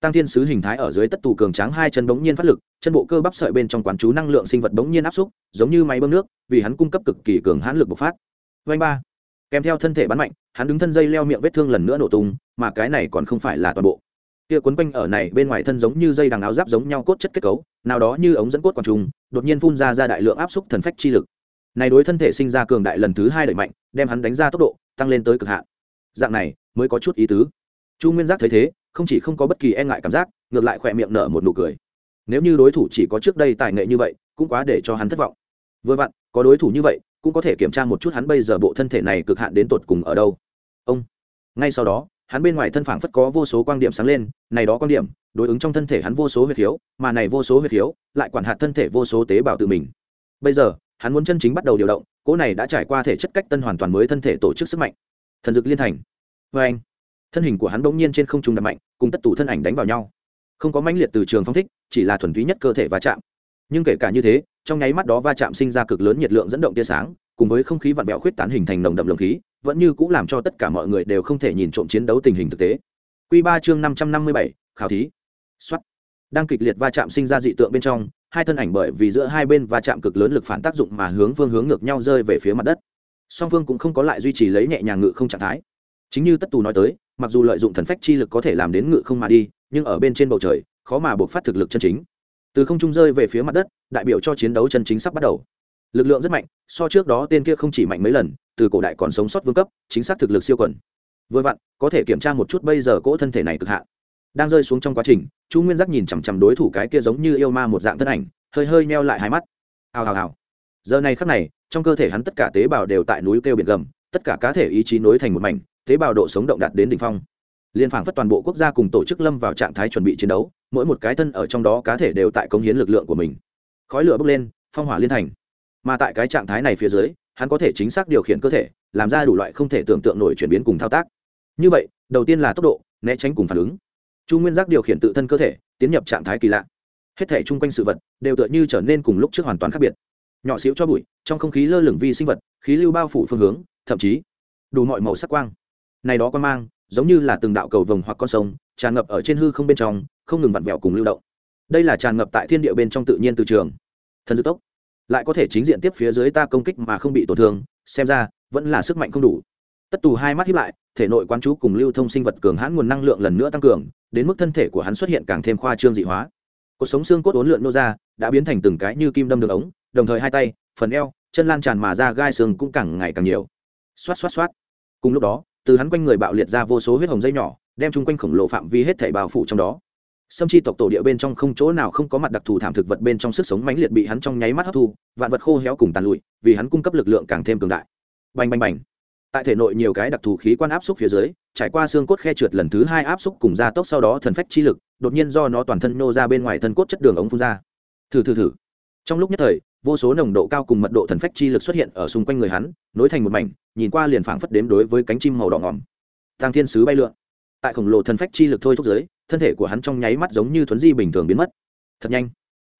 tăng thiên sứ hình thái ở dưới tất tù cường tráng hai chân bỗng nhiên phát lực, chân bộ cơ bắp sợi bên trong quán chú năng lượng sinh vật bỗng nhiên áp xúc, giống như máy bơm nước, vì hắn cung cấp cực kỳ cường hãn lực bộc phát. Vanh ba. Kèm theo thân thể bắn mạnh, hắn đứng thân dây leo miệng vết thương lần nữa nổ tung, mà cái này còn không phải là toàn bộ. Kia quấn quanh ở này bên ngoài thân giống như dây đằng áo giáp giống nhau cốt chất kết cấu, nào đó như ống dẫn cốt quang trùng, đột nhiên phun ra ra đại lượng áp xúc thần phách chi lực này đối thân thể sinh ra cường đại lần thứ hai đẩy mạnh, đem hắn đánh ra tốc độ tăng lên tới cực hạn. Dạng này mới có chút ý tứ. Chu nguyên giác thấy thế, không chỉ không có bất kỳ e ngại cảm giác, ngược lại khỏe miệng nở một nụ cười. Nếu như đối thủ chỉ có trước đây tài nghệ như vậy, cũng quá để cho hắn thất vọng. Vừa vặn, có đối thủ như vậy, cũng có thể kiểm tra một chút hắn bây giờ bộ thân thể này cực hạn đến tột cùng ở đâu. Ông. Ngay sau đó, hắn bên ngoài thân phảng phất có vô số quan điểm sáng lên, này đó quan điểm, đối ứng trong thân thể hắn vô số huyệt khiếu, mà này vô số huyệt khiếu lại quản hạt thân thể vô số tế bào tự mình. Bây giờ hắn muốn chân chính bắt đầu điều động, cỗ này đã trải qua thể chất cách tân hoàn toàn mới thân thể tổ chức sức mạnh. Thần dực liên thành. Vê anh, thân hình của hắn bỗng nhiên trên không trung đập mạnh, cùng tất tủ thân ảnh đánh vào nhau. Không có mãnh liệt từ trường phong thích, chỉ là thuần túy nhất cơ thể va chạm. Nhưng kể cả như thế, trong nháy mắt đó va chạm sinh ra cực lớn nhiệt lượng dẫn động tia sáng, cùng với không khí vặn vẹo khuyết tán hình thành nồng đậm lượng khí, vẫn như cũng làm cho tất cả mọi người đều không thể nhìn trộm chiến đấu tình hình thực tế. Q ba chương năm trăm năm mươi bảy, khảo thí. Xuất đang kịch liệt va chạm sinh ra dị tượng bên trong hai thân ảnh bởi vì giữa hai bên va chạm cực lớn lực phản tác dụng mà hướng phương hướng ngược nhau rơi về phía mặt đất. Song phương cũng không có lại duy trì lấy nhẹ nhàng ngự không trạng thái. Chính như tất tù nói tới, mặc dù lợi dụng thần phách chi lực có thể làm đến ngự không mà đi, nhưng ở bên trên bầu trời, khó mà buộc phát thực lực chân chính. Từ không trung rơi về phía mặt đất, đại biểu cho chiến đấu chân chính sắp bắt đầu. Lực lượng rất mạnh, so trước đó tên kia không chỉ mạnh mấy lần, từ cổ đại còn sống sót vương cấp, chính xác thực lực siêu quẩn vừa vặn, có thể kiểm tra một chút bây giờ cỗ thân thể này cực hạn đang rơi xuống trong quá trình, chu nguyên giác nhìn chằm chằm đối thủ cái kia giống như yêu ma một dạng thân ảnh, hơi hơi neo lại hai mắt. Hào hào hào. Giờ này khắc này, trong cơ thể hắn tất cả tế bào đều tại núi kêu biển gầm, tất cả cá thể ý chí nối thành một mảnh, tế bào độ sống động đạt đến đ ỉ n h phong. Liên phảng phất toàn bộ quốc gia cùng tổ chức lâm vào trạng thái chuẩn bị chiến đấu, mỗi một cái thân ở trong đó cá thể đều tại công hiến lực lượng của mình. Khói lửa bốc lên, phong hỏa liên thành. Mà tại cái trạng thái này phía dưới, hắn có thể chính xác điều khiển cơ thể, làm ra đủ loại không thể tưởng tượng nổi chuyển biến cùng thao tác. Như vậy, đầu tiên là tốc độ, né tránh cùng phản ứng chu nguyên giác điều khiển tự thân cơ thể, tiến nhập trạng thái kỳ lạ. Hết thể chung quanh sự vật đều tựa như trở nên cùng lúc trước hoàn toàn khác biệt. Nhỏ xíu cho bụi, trong không khí lơ lửng vi sinh vật, khí lưu bao phủ phương hướng, thậm chí đủ mọi màu sắc quang. Này đó quan mang, giống như là từng đạo cầu vồng hoặc con sông, tràn ngập ở trên hư không bên trong, không ngừng vặn vẹo cùng lưu động. Đây là tràn ngập tại thiên địa bên trong tự nhiên từ trường. Thần dư tốc, lại có thể chính diện tiếp phía dưới ta công kích mà không bị tổn thương, xem ra vẫn là sức mạnh không đủ tất tù hai mắt hiếp lại thể nội quán chú cùng lưu thông sinh vật cường hãn nguồn năng lượng lần nữa tăng cường đến mức thân thể của hắn xuất hiện càng thêm khoa trương dị hóa cuộc sống xương cốt ốn lượn nô ra đã biến thành từng cái như kim đâm đường ống đồng thời hai tay phần eo chân lan tràn mà ra gai xương cũng càng ngày càng nhiều xoát xoát xoát cùng lúc đó từ hắn quanh người bạo liệt ra vô số huyết hồng dây nhỏ đem chung quanh khổng lồ phạm vi hết thảy bao phủ trong đó Sâm chi tộc tổ địa bên trong không chỗ nào không có mặt đặc thù thảm thực vật bên trong sức sống mãnh liệt bị hắn trong nháy mắt hấp thu, vạn vật khô héo cùng tàn lụi, vì hắn cung cấp lực lượng càng thêm cường đại. Bành bành bành. Tại thể nội nhiều cái đặc thù khí quan áp xúc phía dưới, trải qua xương cốt khe trượt lần thứ hai áp xúc cùng gia tốc sau đó thần phách chi lực, đột nhiên do nó toàn thân nô ra bên ngoài thân cốt chất đường ống phun ra. Thử thử thử. Trong lúc nhất thời, vô số nồng độ cao cùng mật độ thần phách chi lực xuất hiện ở xung quanh người hắn, nối thành một mảnh, nhìn qua liền phảng phất đếm đối với cánh chim màu đỏ ngòm. Tăng thiên sứ bay lượn tại khổng lồ thần phách chi lực thôi thúc giới thân thể của hắn trong nháy mắt giống như thuấn di bình thường biến mất thật nhanh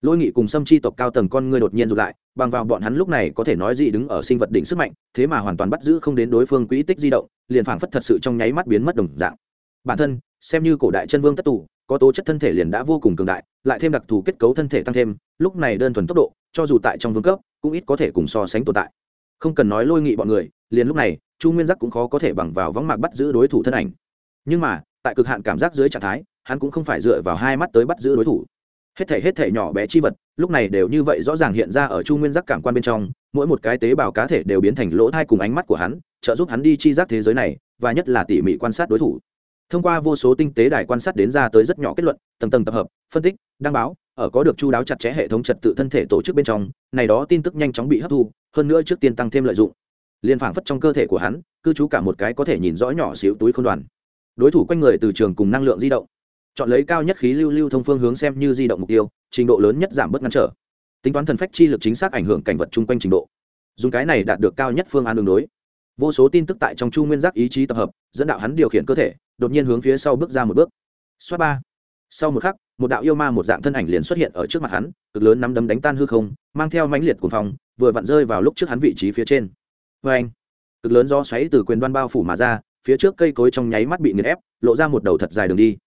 lôi nghị cùng xâm chi tộc cao tầng con người đột nhiên rụt lại, bằng vào bọn hắn lúc này có thể nói gì đứng ở sinh vật đỉnh sức mạnh, thế mà hoàn toàn bắt giữ không đến đối phương quỹ tích di động, liền phảng phất thật sự trong nháy mắt biến mất đồng dạng. Bản thân, xem như cổ đại chân vương tất tù, có tố chất thân thể liền đã vô cùng cường đại, lại thêm đặc thù kết cấu thân thể tăng thêm, lúc này đơn thuần tốc độ, cho dù tại trong vương cấp, cũng ít có thể cùng so sánh tồn tại. Không cần nói lôi nghị bọn người, liền lúc này, chu nguyên giác cũng khó có thể bằng vào vắng mạc bắt giữ đối thủ thân ảnh. Nhưng mà, tại cực hạn cảm giác dưới trạng thái, hắn cũng không phải dựa vào hai mắt tới bắt giữ đối thủ hết thể hết thể nhỏ bé chi vật, lúc này đều như vậy rõ ràng hiện ra ở chu nguyên giác cảm quan bên trong, mỗi một cái tế bào cá thể đều biến thành lỗ thai cùng ánh mắt của hắn, trợ giúp hắn đi chi giác thế giới này, và nhất là tỉ mỉ quan sát đối thủ. Thông qua vô số tinh tế đài quan sát đến ra tới rất nhỏ kết luận, tầng tầng tập hợp, phân tích, đăng báo, ở có được chu đáo chặt chẽ hệ thống trật tự thân thể tổ chức bên trong, này đó tin tức nhanh chóng bị hấp thu, hơn nữa trước tiên tăng thêm lợi dụng. Liên phảng phất trong cơ thể của hắn, cư trú cả một cái có thể nhìn rõ nhỏ xíu túi không đoàn. Đối thủ quanh người từ trường cùng năng lượng di động chọn lấy cao nhất khí lưu lưu thông phương hướng xem như di động mục tiêu, trình độ lớn nhất giảm bớt ngăn trở. Tính toán thần phách chi lực chính xác ảnh hưởng cảnh vật chung quanh trình độ. Dùng cái này đạt được cao nhất phương án đường đối. Vô số tin tức tại trong chu nguyên giác ý chí tập hợp, dẫn đạo hắn điều khiển cơ thể, đột nhiên hướng phía sau bước ra một bước. Xoát ba. Sau một khắc, một đạo yêu ma một dạng thân ảnh liền xuất hiện ở trước mặt hắn, cực lớn nắm đấm đánh tan hư không, mang theo mãnh liệt cuồng phong, vừa vặn rơi vào lúc trước hắn vị trí phía trên. Vê anh, cực lớn do xoáy từ quyền đoan bao phủ mà ra, phía trước cây cối trong nháy mắt bị nghiền ép, lộ ra một đầu thật dài đường đi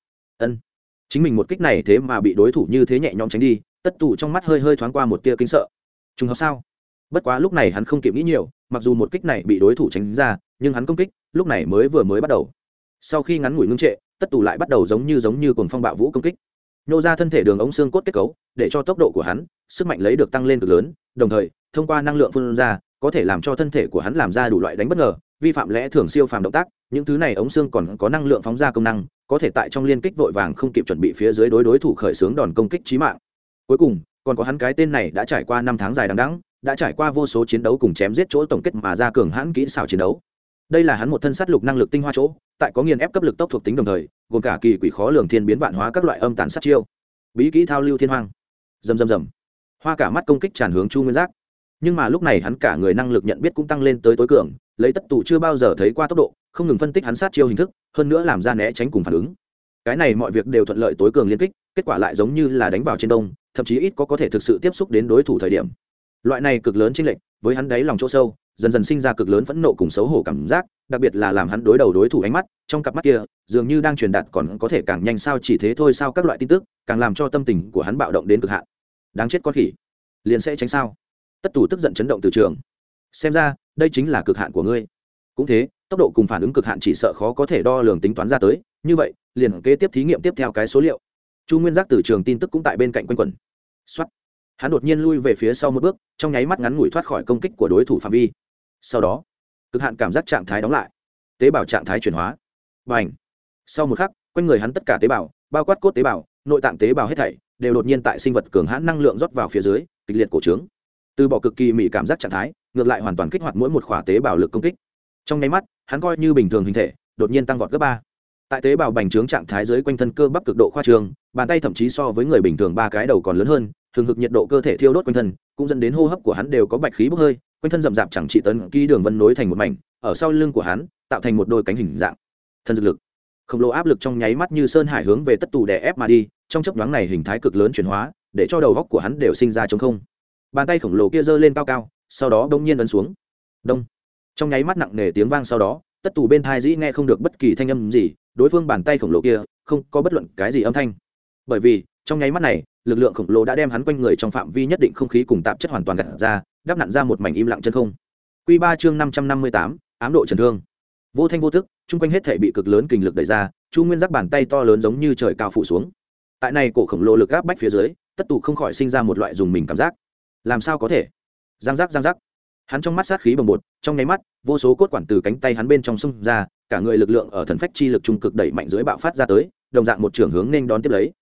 ân. Chính mình một kích này thế mà bị đối thủ như thế nhẹ nhõm tránh đi, tất tù trong mắt hơi hơi thoáng qua một tia kinh sợ. Trùng hợp sao? Bất quá lúc này hắn không kịp nghĩ nhiều, mặc dù một kích này bị đối thủ tránh ra, nhưng hắn công kích lúc này mới vừa mới bắt đầu. Sau khi ngắn ngủi ngưng trệ, tất tù lại bắt đầu giống như giống như cồn phong bạo vũ công kích. Nhô ra thân thể đường ống xương cốt kết cấu, để cho tốc độ của hắn, sức mạnh lấy được tăng lên cực lớn, đồng thời, thông qua năng lượng phun ra, có thể làm cho thân thể của hắn làm ra đủ loại đánh bất ngờ, vi phạm lẽ thường siêu phàm động tác, những thứ này ống xương còn có năng lượng phóng ra công năng có thể tại trong liên kích vội vàng không kịp chuẩn bị phía dưới đối đối thủ khởi xướng đòn công kích chí mạng. Cuối cùng, còn có hắn cái tên này đã trải qua năm tháng dài đằng đẵng, đã trải qua vô số chiến đấu cùng chém giết chỗ tổng kết mà ra cường hãn kỹ xảo chiến đấu. Đây là hắn một thân sát lục năng lực tinh hoa chỗ, tại có nghiền ép cấp lực tốc thuộc tính đồng thời, gồm cả kỳ quỷ khó lường thiên biến vạn hóa các loại âm tàn sát chiêu. Bí kỹ thao lưu thiên hoang. Rầm rầm rầm. Hoa cả mắt công kích tràn hướng chu nguyên giác. Nhưng mà lúc này hắn cả người năng lực nhận biết cũng tăng lên tới tối cường, lấy tất tụ chưa bao giờ thấy qua tốc độ không ngừng phân tích hắn sát chiêu hình thức, hơn nữa làm ra né tránh cùng phản ứng. Cái này mọi việc đều thuận lợi tối cường liên kích, kết quả lại giống như là đánh vào trên đông, thậm chí ít có có thể thực sự tiếp xúc đến đối thủ thời điểm. Loại này cực lớn chênh lệch, với hắn đáy lòng chỗ sâu, dần dần sinh ra cực lớn phẫn nộ cùng xấu hổ cảm giác, đặc biệt là làm hắn đối đầu đối thủ ánh mắt, trong cặp mắt kia, dường như đang truyền đạt còn có thể càng nhanh sao chỉ thế thôi sao các loại tin tức, càng làm cho tâm tình của hắn bạo động đến cực hạn. Đáng chết con khỉ. Liền sẽ tránh sao? Tất tủ tức giận chấn động từ trường. Xem ra, đây chính là cực hạn của ngươi cũng thế, tốc độ cùng phản ứng cực hạn chỉ sợ khó có thể đo lường tính toán ra tới. Như vậy, liền kế tiếp thí nghiệm tiếp theo cái số liệu. Chu nguyên giác từ trường tin tức cũng tại bên cạnh quanh quẩn. Xuất hắn đột nhiên lui về phía sau một bước, trong nháy mắt ngắn ngủi thoát khỏi công kích của đối thủ phạm vi. Sau đó, cực hạn cảm giác trạng thái đóng lại. Tế bào trạng thái chuyển hóa. Và ảnh sau một khắc, quanh người hắn tất cả tế bào, bao quát cốt tế bào, nội tạng tế bào hết thảy đều đột nhiên tại sinh vật cường hãn năng lượng rót vào phía dưới, kịch liệt cổ trướng. Từ bỏ cực kỳ mị cảm giác trạng thái, ngược lại hoàn toàn kích hoạt mỗi một khỏa tế bào lực công kích trong nháy mắt, hắn coi như bình thường hình thể, đột nhiên tăng vọt gấp ba. Tại tế bào bành trướng trạng thái dưới quanh thân cơ bắp cực độ khoa trương bàn tay thậm chí so với người bình thường ba cái đầu còn lớn hơn, thường hực nhiệt độ cơ thể thiêu đốt quanh thân, cũng dẫn đến hô hấp của hắn đều có bạch khí bốc hơi, quanh thân rậm rạp chẳng trị tấn ký đường vân nối thành một mảnh, ở sau lưng của hắn, tạo thành một đôi cánh hình dạng. Thân dược lực. Khổng lồ áp lực trong nháy mắt như sơn hải hướng về tất tù đè ép mà đi, trong chấp nhoáng này hình thái cực lớn chuyển hóa, để cho đầu góc của hắn đều sinh ra chống không. Bàn tay khổng lồ kia giơ lên cao cao, sau đó đông nhiên ấn xuống. Đông trong nháy mắt nặng nề tiếng vang sau đó, tất tù bên thai dĩ nghe không được bất kỳ thanh âm gì, đối phương bàn tay khổng lồ kia, không có bất luận cái gì âm thanh. Bởi vì, trong nháy mắt này, lực lượng khổng lồ đã đem hắn quanh người trong phạm vi nhất định không khí cùng tạp chất hoàn toàn gặt ra, đắp nặn ra một mảnh im lặng chân không. Q ba chương năm trăm năm mươi tám, ám độ chấn thương. Vô thanh vô thức chung quanh hết thể bị cực lớn kình lực đẩy ra, chu nguyên giác bàn tay to lớn giống như trời cao phủ xuống. Tại này cổ khổng lồ lực gáp bách phía dưới, tất tù không khỏi sinh ra một loại dùng mình cảm giác. Làm sao có thể? Giang giác giang giác hắn trong mắt sát khí bồng bột, trong nháy mắt, vô số cốt quản từ cánh tay hắn bên trong sông ra, cả người lực lượng ở thần phách chi lực trung cực đẩy mạnh dưới bạo phát ra tới, đồng dạng một trường hướng nên đón tiếp lấy.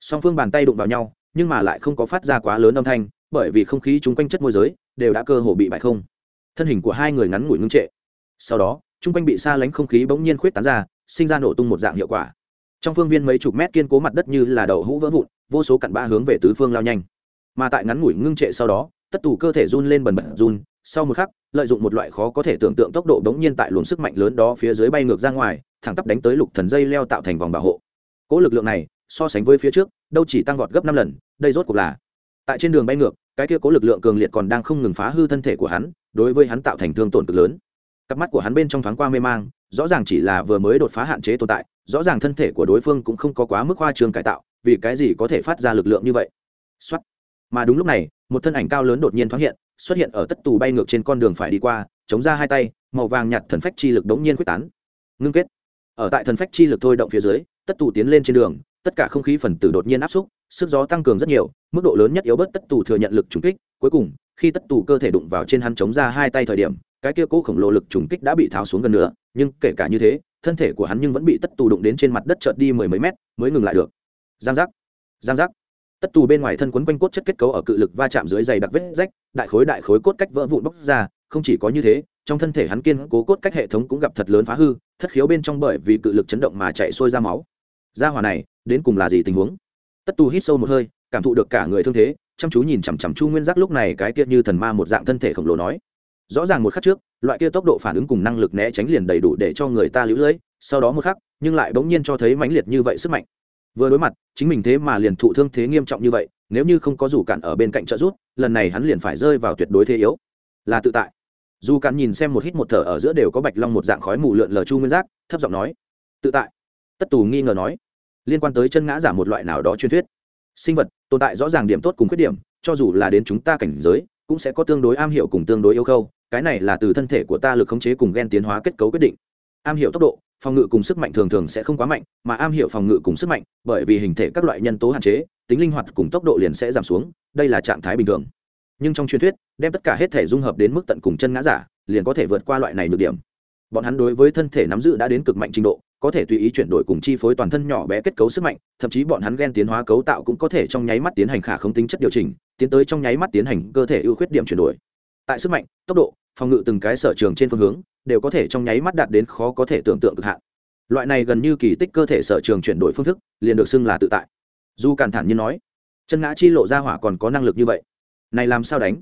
Song phương bàn tay đụng vào nhau, nhưng mà lại không có phát ra quá lớn âm thanh, bởi vì không khí chung quanh chất môi giới đều đã cơ hồ bị bại không. Thân hình của hai người ngắn ngủi ngưng trệ. Sau đó, chung quanh bị xa lánh không khí bỗng nhiên khuyết tán ra, sinh ra nổ tung một dạng hiệu quả. Trong phương viên mấy chục mét kiên cố mặt đất như là đậu hũ vỡ vụn, vô số cặn bã hướng về tứ phương lao nhanh. Mà tại ngắn ngủi ngưng trệ sau đó, tất tù cơ thể run lên bần bật run sau một khắc, lợi dụng một loại khó có thể tưởng tượng tốc độ bỗng nhiên tại luồng sức mạnh lớn đó phía dưới bay ngược ra ngoài, thẳng tắp đánh tới lục thần dây leo tạo thành vòng bảo hộ. Cỗ lực lượng này, so sánh với phía trước, đâu chỉ tăng vọt gấp năm lần, đây rốt cuộc là tại trên đường bay ngược, cái kia cố lực lượng cường liệt còn đang không ngừng phá hư thân thể của hắn, đối với hắn tạo thành thương tổn cực lớn. Cặp mắt của hắn bên trong thoáng qua mê mang, rõ ràng chỉ là vừa mới đột phá hạn chế tồn tại, rõ ràng thân thể của đối phương cũng không có quá mức hoa trường cải tạo, vì cái gì có thể phát ra lực lượng như vậy? Xuất mà đúng lúc này, một thân ảnh cao lớn đột nhiên thoáng hiện xuất hiện ở tất tù bay ngược trên con đường phải đi qua, chống ra hai tay, màu vàng nhạt thần phách chi lực đống nhiên quyết tán. Ngưng kết. Ở tại thần phách chi lực thôi động phía dưới, tất tù tiến lên trên đường, tất cả không khí phần tử đột nhiên áp xúc, sức gió tăng cường rất nhiều, mức độ lớn nhất yếu bớt tất tù thừa nhận lực trùng kích, cuối cùng, khi tất tù cơ thể đụng vào trên hắn chống ra hai tay thời điểm, cái kia cố khổng lồ lực trùng kích đã bị tháo xuống gần nữa nhưng kể cả như thế, thân thể của hắn nhưng vẫn bị tất tù đụng đến trên mặt đất trợt đi mười mấy mét, mới ngừng lại được. Giang giác. Giang giác tất tù bên ngoài thân quấn quanh cốt chất kết cấu ở cự lực va chạm dưới dày đặc vết rách, đại khối đại khối cốt cách vỡ vụn bóc ra, không chỉ có như thế, trong thân thể hắn kiên cố cốt cách hệ thống cũng gặp thật lớn phá hư, thất khiếu bên trong bởi vì cự lực chấn động mà chạy sôi ra máu. Ra hỏa này, đến cùng là gì tình huống? Tất tù hít sâu một hơi, cảm thụ được cả người thương thế, chăm chú nhìn chằm chằm chu nguyên giác lúc này cái kia như thần ma một dạng thân thể khổng lồ nói. Rõ ràng một khắc trước, loại kia tốc độ phản ứng cùng năng lực né tránh liền đầy đủ để cho người ta lũ lưỡi, sau đó một khắc, nhưng lại bỗng nhiên cho thấy mãnh liệt như vậy sức mạnh vừa đối mặt, chính mình thế mà liền thụ thương thế nghiêm trọng như vậy, nếu như không có dù cản ở bên cạnh trợ giúp, lần này hắn liền phải rơi vào tuyệt đối thế yếu. Là tự tại. Dù cản nhìn xem một hít một thở ở giữa đều có bạch long một dạng khói mù lượn lờ chu nguyên giác, thấp giọng nói, tự tại. Tất tù nghi ngờ nói, liên quan tới chân ngã giả một loại nào đó truyền thuyết. Sinh vật, tồn tại rõ ràng điểm tốt cùng khuyết điểm, cho dù là đến chúng ta cảnh giới, cũng sẽ có tương đối am hiểu cùng tương đối yêu khâu, cái này là từ thân thể của ta lực khống chế cùng gen tiến hóa kết cấu quyết định. Am hiểu tốc độ phòng ngự cùng sức mạnh thường thường sẽ không quá mạnh, mà am hiểu phòng ngự cùng sức mạnh, bởi vì hình thể các loại nhân tố hạn chế, tính linh hoạt cùng tốc độ liền sẽ giảm xuống, đây là trạng thái bình thường. Nhưng trong truyền thuyết, đem tất cả hết thể dung hợp đến mức tận cùng chân ngã giả, liền có thể vượt qua loại này nhược điểm. Bọn hắn đối với thân thể nắm giữ đã đến cực mạnh trình độ, có thể tùy ý chuyển đổi cùng chi phối toàn thân nhỏ bé kết cấu sức mạnh, thậm chí bọn hắn ghen tiến hóa cấu tạo cũng có thể trong nháy mắt tiến hành khả không tính chất điều chỉnh, tiến tới trong nháy mắt tiến hành cơ thể ưu khuyết điểm chuyển đổi. Tại sức mạnh, tốc độ, phòng ngự từng cái sở trường trên phương hướng đều có thể trong nháy mắt đạt đến khó có thể tưởng tượng cực hạn. Loại này gần như kỳ tích cơ thể sở trường chuyển đổi phương thức, liền được xưng là tự tại. Du càn thản như nói, chân ngã chi lộ ra hỏa còn có năng lực như vậy. Này làm sao đánh?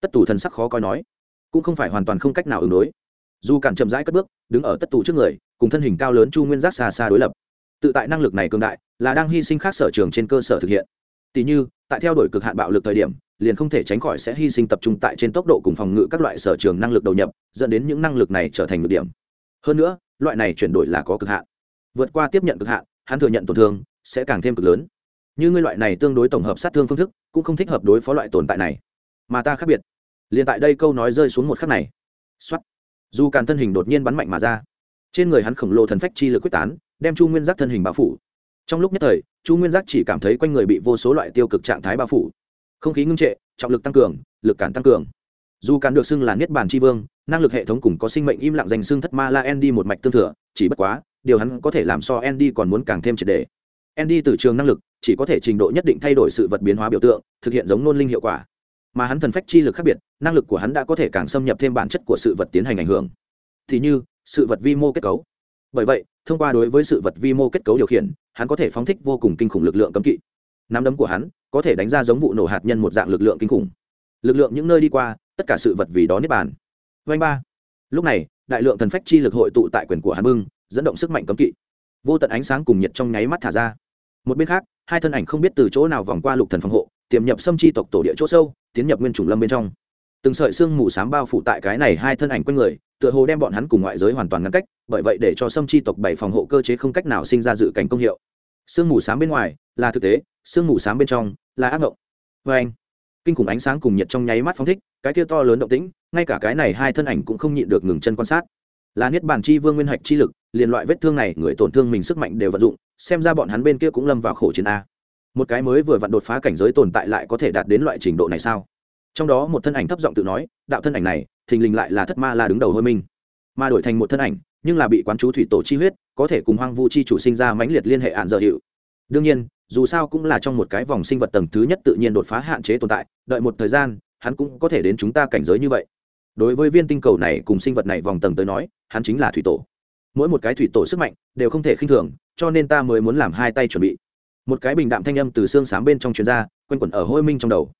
Tất tù thần sắc khó coi nói, cũng không phải hoàn toàn không cách nào ứng đối. Dù cản chậm rãi cất bước, đứng ở tất tù trước người, cùng thân hình cao lớn chu nguyên giác xa xa đối lập. Tự tại năng lực này cường đại, là đang hy sinh khác sở trường trên cơ sở thực hiện. Tỷ như, tại theo đuổi cực hạn bạo lực thời điểm liền không thể tránh khỏi sẽ hy sinh tập trung tại trên tốc độ cùng phòng ngự các loại sở trường năng lực đầu nhập, dẫn đến những năng lực này trở thành ngược điểm. Hơn nữa, loại này chuyển đổi là có cực hạn. Vượt qua tiếp nhận cực hạn, hắn thừa nhận tổn thương sẽ càng thêm cực lớn. Như ngươi loại này tương đối tổng hợp sát thương phương thức, cũng không thích hợp đối phó loại tồn tại này. Mà ta khác biệt. Liền tại đây câu nói rơi xuống một khắc này. Xuất dù càn thân hình đột nhiên bắn mạnh mà ra, trên người hắn khổng lồ thần phách chi lực quyết tán, đem chu nguyên giác thân hình bao phủ. Trong lúc nhất thời, chu nguyên giác chỉ cảm thấy quanh người bị vô số loại tiêu cực trạng thái bao phủ không khí ngưng trệ, trọng lực tăng cường, lực cản tăng cường. Dù cản được xưng là niết bàn tri vương, năng lực hệ thống cùng có sinh mệnh im lặng dành xưng thất ma la andy một mạch tương thừa, chỉ bất quá, điều hắn có thể làm so andy còn muốn càng thêm triệt đề andy từ trường năng lực, chỉ có thể trình độ nhất định thay đổi sự vật biến hóa biểu tượng, thực hiện giống nôn linh hiệu quả. Mà hắn thần phách chi lực khác biệt, năng lực của hắn đã có thể càng xâm nhập thêm bản chất của sự vật tiến hành ảnh hưởng. Thì như, sự vật vi mô kết cấu. Bởi vậy, thông qua đối với sự vật vi mô kết cấu điều khiển, hắn có thể phóng thích vô cùng kinh khủng lực lượng cấm kỵ nắm đấm của hắn, có thể đánh ra giống vụ nổ hạt nhân một dạng lực lượng kinh khủng. Lực lượng những nơi đi qua, tất cả sự vật vì đó niết bàn. Vanh ba. Lúc này, đại lượng thần phách chi lực hội tụ tại quyền của hắn bưng, dẫn động sức mạnh cấm kỵ. Vô tận ánh sáng cùng nhiệt trong nháy mắt thả ra. Một bên khác, hai thân ảnh không biết từ chỗ nào vòng qua lục thần phòng hộ, tiềm nhập xâm chi tộc tổ địa chỗ sâu, tiến nhập nguyên chủng lâm bên trong. Từng sợi xương mù sám bao phủ tại cái này hai thân ảnh quanh người, tựa hồ đem bọn hắn cùng ngoại giới hoàn toàn ngăn cách, bởi vậy để cho xâm chi tộc bảy phòng hộ cơ chế không cách nào sinh ra dự cảnh công hiệu sương mù sáng bên ngoài là thực tế, sương mù sáng bên trong là ác mộng. Vê anh, kinh khủng ánh sáng cùng nhiệt trong nháy mắt phóng thích, cái kia to lớn động tĩnh, ngay cả cái này hai thân ảnh cũng không nhịn được ngừng chân quan sát. Là niết bàn chi, vương nguyên hạch chi lực, liền loại vết thương này người tổn thương mình sức mạnh đều vận dụng, xem ra bọn hắn bên kia cũng lâm vào khổ chiến a. Một cái mới vừa vặn đột phá cảnh giới tồn tại lại có thể đạt đến loại trình độ này sao? Trong đó một thân ảnh thấp giọng tự nói, đạo thân ảnh này, thình lình lại là thất ma la đứng đầu hôi minh mà đổi thành một thân ảnh, nhưng là bị quán chú thủy tổ chi huyết có thể cùng hoang vu chi chủ sinh ra mãnh liệt liên hệ ạn dở hiệu. Đương nhiên, dù sao cũng là trong một cái vòng sinh vật tầng thứ nhất tự nhiên đột phá hạn chế tồn tại, đợi một thời gian, hắn cũng có thể đến chúng ta cảnh giới như vậy. Đối với viên tinh cầu này cùng sinh vật này vòng tầng tới nói, hắn chính là thủy tổ. Mỗi một cái thủy tổ sức mạnh đều không thể khinh thường, cho nên ta mới muốn làm hai tay chuẩn bị. Một cái bình đạm thanh âm từ xương sám bên trong chuyên gia quanh quẩn ở hôi minh trong đầu.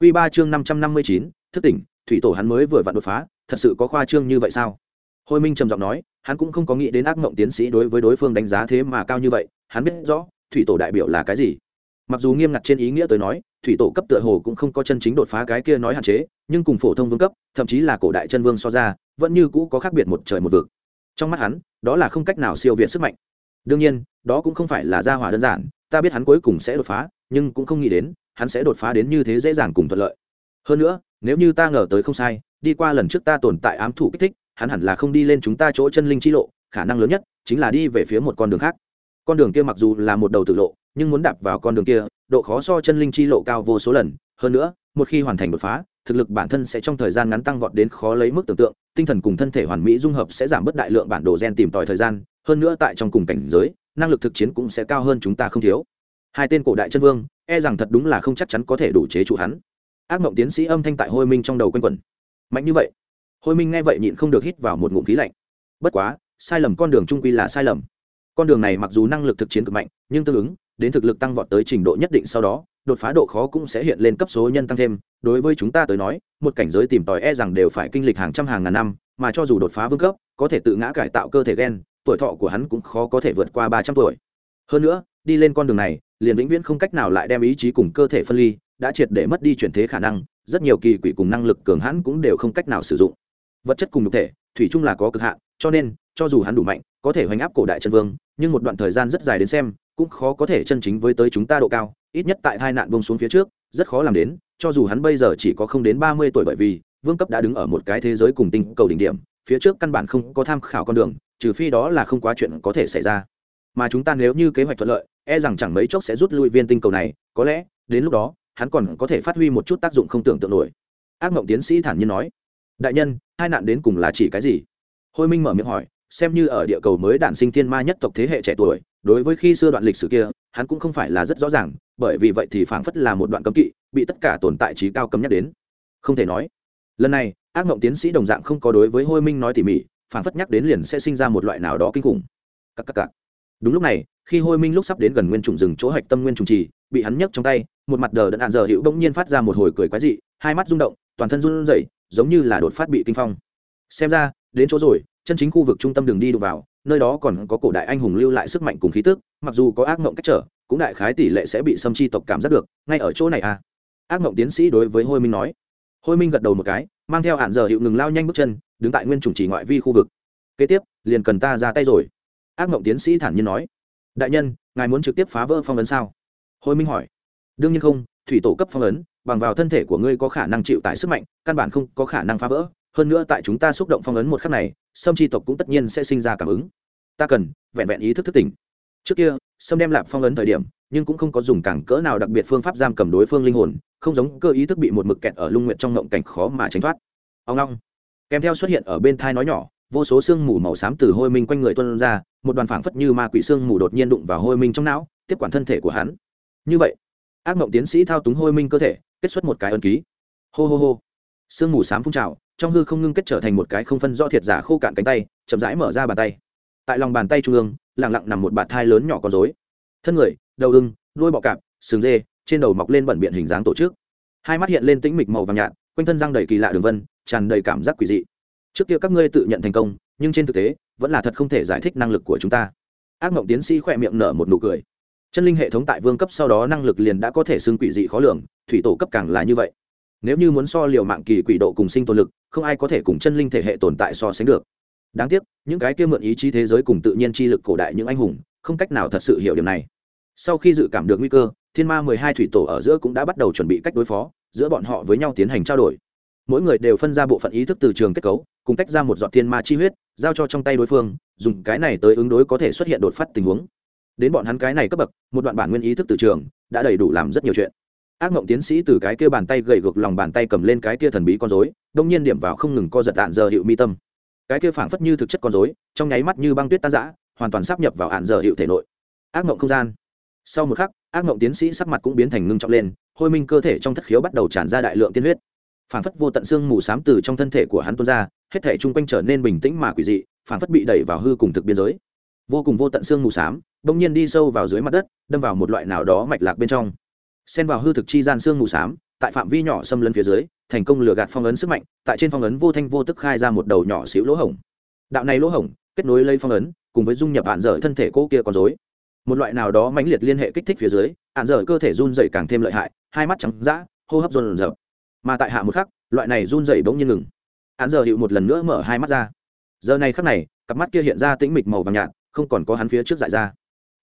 Q ba chương năm trăm năm mươi chín, thức tỉnh, thủy tổ hắn mới vừa vặn đột phá, thật sự có khoa trương như vậy sao? Hôi minh trầm giọng nói, hắn cũng không có nghĩ đến ác mộng tiến sĩ đối với đối phương đánh giá thế mà cao như vậy, hắn biết rõ, thủy tổ đại biểu là cái gì. Mặc dù nghiêm ngặt trên ý nghĩa tới nói, thủy tổ cấp tựa hồ cũng không có chân chính đột phá cái kia nói hạn chế, nhưng cùng phổ thông vương cấp, thậm chí là cổ đại chân vương so ra, vẫn như cũ có khác biệt một trời một vực. Trong mắt hắn, đó là không cách nào siêu việt sức mạnh. Đương nhiên, đó cũng không phải là gia hỏa đơn giản, ta biết hắn cuối cùng sẽ đột phá, nhưng cũng không nghĩ đến, hắn sẽ đột phá đến như thế dễ dàng cùng thuận lợi. Hơn nữa, nếu như ta ngờ tới không sai, đi qua lần trước ta tồn tại ám thủ kích thích hắn hẳn là không đi lên chúng ta chỗ chân linh chi lộ, khả năng lớn nhất chính là đi về phía một con đường khác. Con đường kia mặc dù là một đầu tự lộ, nhưng muốn đạp vào con đường kia, độ khó so chân linh chi lộ cao vô số lần. Hơn nữa, một khi hoàn thành đột phá, thực lực bản thân sẽ trong thời gian ngắn tăng vọt đến khó lấy mức tưởng tượng, tinh thần cùng thân thể hoàn mỹ dung hợp sẽ giảm bớt đại lượng bản đồ gen tìm tòi thời gian. Hơn nữa tại trong cùng cảnh giới, năng lực thực chiến cũng sẽ cao hơn chúng ta không thiếu. Hai tên cổ đại chân vương e rằng thật đúng là không chắc chắn có thể đủ chế trụ hắn. Ác mộng tiến sĩ âm thanh tại hôi minh trong đầu quanh quẩn. Mạnh như vậy hôi minh nghe vậy nhịn không được hít vào một ngụm khí lạnh. Bất quá, sai lầm con đường trung quy là sai lầm. Con đường này mặc dù năng lực thực chiến cực mạnh, nhưng tương ứng, đến thực lực tăng vọt tới trình độ nhất định sau đó, đột phá độ khó cũng sẽ hiện lên cấp số nhân tăng thêm. Đối với chúng ta tới nói, một cảnh giới tìm tòi e rằng đều phải kinh lịch hàng trăm hàng ngàn năm, mà cho dù đột phá vương cấp, có thể tự ngã cải tạo cơ thể gen, tuổi thọ của hắn cũng khó có thể vượt qua ba trăm tuổi. Hơn nữa, đi lên con đường này, liền vĩnh viễn không cách nào lại đem ý chí cùng cơ thể phân ly, đã triệt để mất đi chuyển thế khả năng, rất nhiều kỳ quỷ cùng năng lực cường hãn cũng đều không cách nào sử dụng vật chất cùng nhục thể, thủy chung là có cực hạn, cho nên, cho dù hắn đủ mạnh, có thể hoành áp cổ đại chân vương, nhưng một đoạn thời gian rất dài đến xem, cũng khó có thể chân chính với tới chúng ta độ cao, ít nhất tại hai nạn bông xuống phía trước, rất khó làm đến, cho dù hắn bây giờ chỉ có không đến ba mươi tuổi bởi vì, vương cấp đã đứng ở một cái thế giới cùng tinh cầu đỉnh điểm, phía trước căn bản không có tham khảo con đường, trừ phi đó là không quá chuyện có thể xảy ra. Mà chúng ta nếu như kế hoạch thuận lợi e rằng chẳng mấy chốc sẽ rút lui viên tinh cầu này, có lẽ, đến lúc đó, hắn còn có thể phát huy một chút tác dụng không tưởng tượng nổi. Ác mộng tiến sĩ thản nhiên nói đại nhân, hai nạn đến cùng là chỉ cái gì? Hôi minh mở miệng hỏi, xem như ở địa cầu mới đản sinh thiên ma nhất tộc thế hệ trẻ tuổi, đối với khi xưa đoạn lịch sử kia, hắn cũng không phải là rất rõ ràng, bởi vì vậy thì phảng phất là một đoạn cấm kỵ, bị tất cả tồn tại trí cao cấm nhắc đến. Không thể nói. Lần này, ác mộng tiến sĩ đồng dạng không có đối với hôi minh nói tỉ mỉ, phảng phất nhắc đến liền sẽ sinh ra một loại nào đó kinh khủng. Các các cắc. đúng lúc này, khi hôi minh lúc sắp đến gần nguyên trùng rừng chỗ hạch tâm nguyên trùng trì, bị hắn nhấc trong tay, một mặt đờ đẫn hạn giờ hữu bỗng nhiên phát ra một hồi cười quái dị, hai mắt rung động, toàn thân run rẩy giống như là đột phát bị kinh phong. Xem ra, đến chỗ rồi, chân chính khu vực trung tâm đường đi đụng vào, nơi đó còn có cổ đại anh hùng lưu lại sức mạnh cùng khí tức, mặc dù có ác mộng cách trở, cũng đại khái tỷ lệ sẽ bị xâm chi tộc cảm giác được, ngay ở chỗ này à. Ác mộng tiến sĩ đối với hôi minh nói. Hôi minh gật đầu một cái, mang theo hạn giờ hiệu ngừng lao nhanh bước chân, đứng tại nguyên chủng chỉ ngoại vi khu vực. Kế tiếp, liền cần ta ra tay rồi. Ác mộng tiến sĩ thản nhiên nói. Đại nhân, ngài muốn trực tiếp phá vỡ phong ấn sao? Hôi minh hỏi. Đương nhiên không, thủy tổ cấp phong ấn bằng vào thân thể của ngươi có khả năng chịu tải sức mạnh, căn bản không có khả năng phá vỡ. Hơn nữa tại chúng ta xúc động phong ấn một khắc này, sâm tri tộc cũng tất nhiên sẽ sinh ra cảm ứng. Ta cần vẹn vẹn ý thức thức tỉnh. Trước kia, sâm đem lạp phong ấn thời điểm, nhưng cũng không có dùng cảng cỡ nào đặc biệt phương pháp giam cầm đối phương linh hồn, không giống cơ ý thức bị một mực kẹt ở lung nguyện trong ngộng cảnh khó mà tránh thoát. Ông long. Kèm theo xuất hiện ở bên thai nói nhỏ, vô số sương mù màu xám từ hôi minh quanh người tuân ra, một đoàn phảng phất như ma quỷ sương mù đột nhiên đụng vào hôi minh trong não, tiếp quản thân thể của hắn. Như vậy ác mộng tiến sĩ thao túng hôi minh cơ thể, kết xuất một cái ân ký. Hô hô hô. Sương mù xám phun trào, trong hư không ngưng kết trở thành một cái không phân rõ thiệt giả khô cạn cánh tay, chậm rãi mở ra bàn tay. Tại lòng bàn tay trung ương lẳng lặng nằm một bạt thai lớn nhỏ con dối thân người, đầu ưng, đuôi bọ cạp, sừng dê, trên đầu mọc lên bẩn biện hình dáng tổ chức. Hai mắt hiện lên tĩnh mịch màu vàng nhạt, quanh thân răng đầy kỳ lạ đường vân, tràn đầy cảm giác quỷ dị. Trước kia các ngươi tự nhận thành công, nhưng trên thực tế, vẫn là thật không thể giải thích năng lực của chúng ta. Ác mộng tiến sĩ khỏe miệng nở một nụ cười chân linh hệ thống tại vương cấp sau đó năng lực liền đã có thể xưng quỷ dị khó lường, thủy tổ cấp càng là như vậy. Nếu như muốn so liều mạng kỳ quỷ độ cùng sinh tồn lực, không ai có thể cùng chân linh thể hệ tồn tại so sánh được. Đáng tiếc, những cái kia mượn ý chí thế giới cùng tự nhiên chi lực cổ đại những anh hùng, không cách nào thật sự hiểu điểm này. Sau khi dự cảm được nguy cơ, thiên ma mười hai thủy tổ ở giữa cũng đã bắt đầu chuẩn bị cách đối phó, giữa bọn họ với nhau tiến hành trao đổi. Mỗi người đều phân ra bộ phận ý thức từ trường kết cấu, cùng tách ra một giọt thiên ma chi huyết, giao cho trong tay đối phương, dùng cái này tới ứng đối có thể xuất hiện đột phát tình huống đến bọn hắn cái này cấp bậc, một đoạn bản nguyên ý thức từ trường, đã đầy đủ làm rất nhiều chuyện. Ác mộng tiến sĩ từ cái kia bàn tay gầy gộc lòng bàn tay cầm lên cái kia thần bí con dối đông nhiên điểm vào không ngừng co giật đạn giờ hiệu mi tâm. Cái kia phảng phất như thực chất con dối trong nháy mắt như băng tuyết tan giã hoàn toàn sắp nhập vào hạn giờ hiệu thể nội. Ác mộng không gian. Sau một khắc, ác mộng tiến sĩ sắc mặt cũng biến thành ngưng trọng lên, hôi minh cơ thể trong thất khiếu bắt đầu tràn ra đại lượng tiên huyết. Phảng phất vô tận xương mù s á m từ trong thân thể của hắn tuôn ra, hết thể chung quanh trở nên bình tĩnh mà quỷ dị, phảng phất bị đẩy vào hư cùng thực biên giới vô cùng vô tận xương mù s á m bỗng nhiên đi sâu vào dưới mặt đất, đâm vào một loại nào đó mạch lạc bên trong. Xen vào hư thực chi gian xương mù s á m tại phạm vi nhỏ xâm lấn phía dưới, thành công lừa gạt phong ấn sức mạnh, tại trên phong ấn vô thanh vô tức khai ra một đầu nhỏ xíu lỗ hổng. Đạo này lỗ hổng, kết nối lấy phong ấn, cùng với dung nhập hạn dở thân thể cô kia còn dối một loại nào đó mãnh liệt liên hệ kích thích phía dưới, hạn dở cơ thể run dày càng thêm lợi hại, hai mắt trắng d hô hấp run rợp mà tại hạ một khắc, loại này run dày bỗng nhiên ngừng. Hạn dở hiệu một lần nữa mở hai mắt ra. Giờ này khắc này, cặp mắt kia hiện ra tĩnh mịch màu vàng nhạt không còn có hắn phía trước dại ra.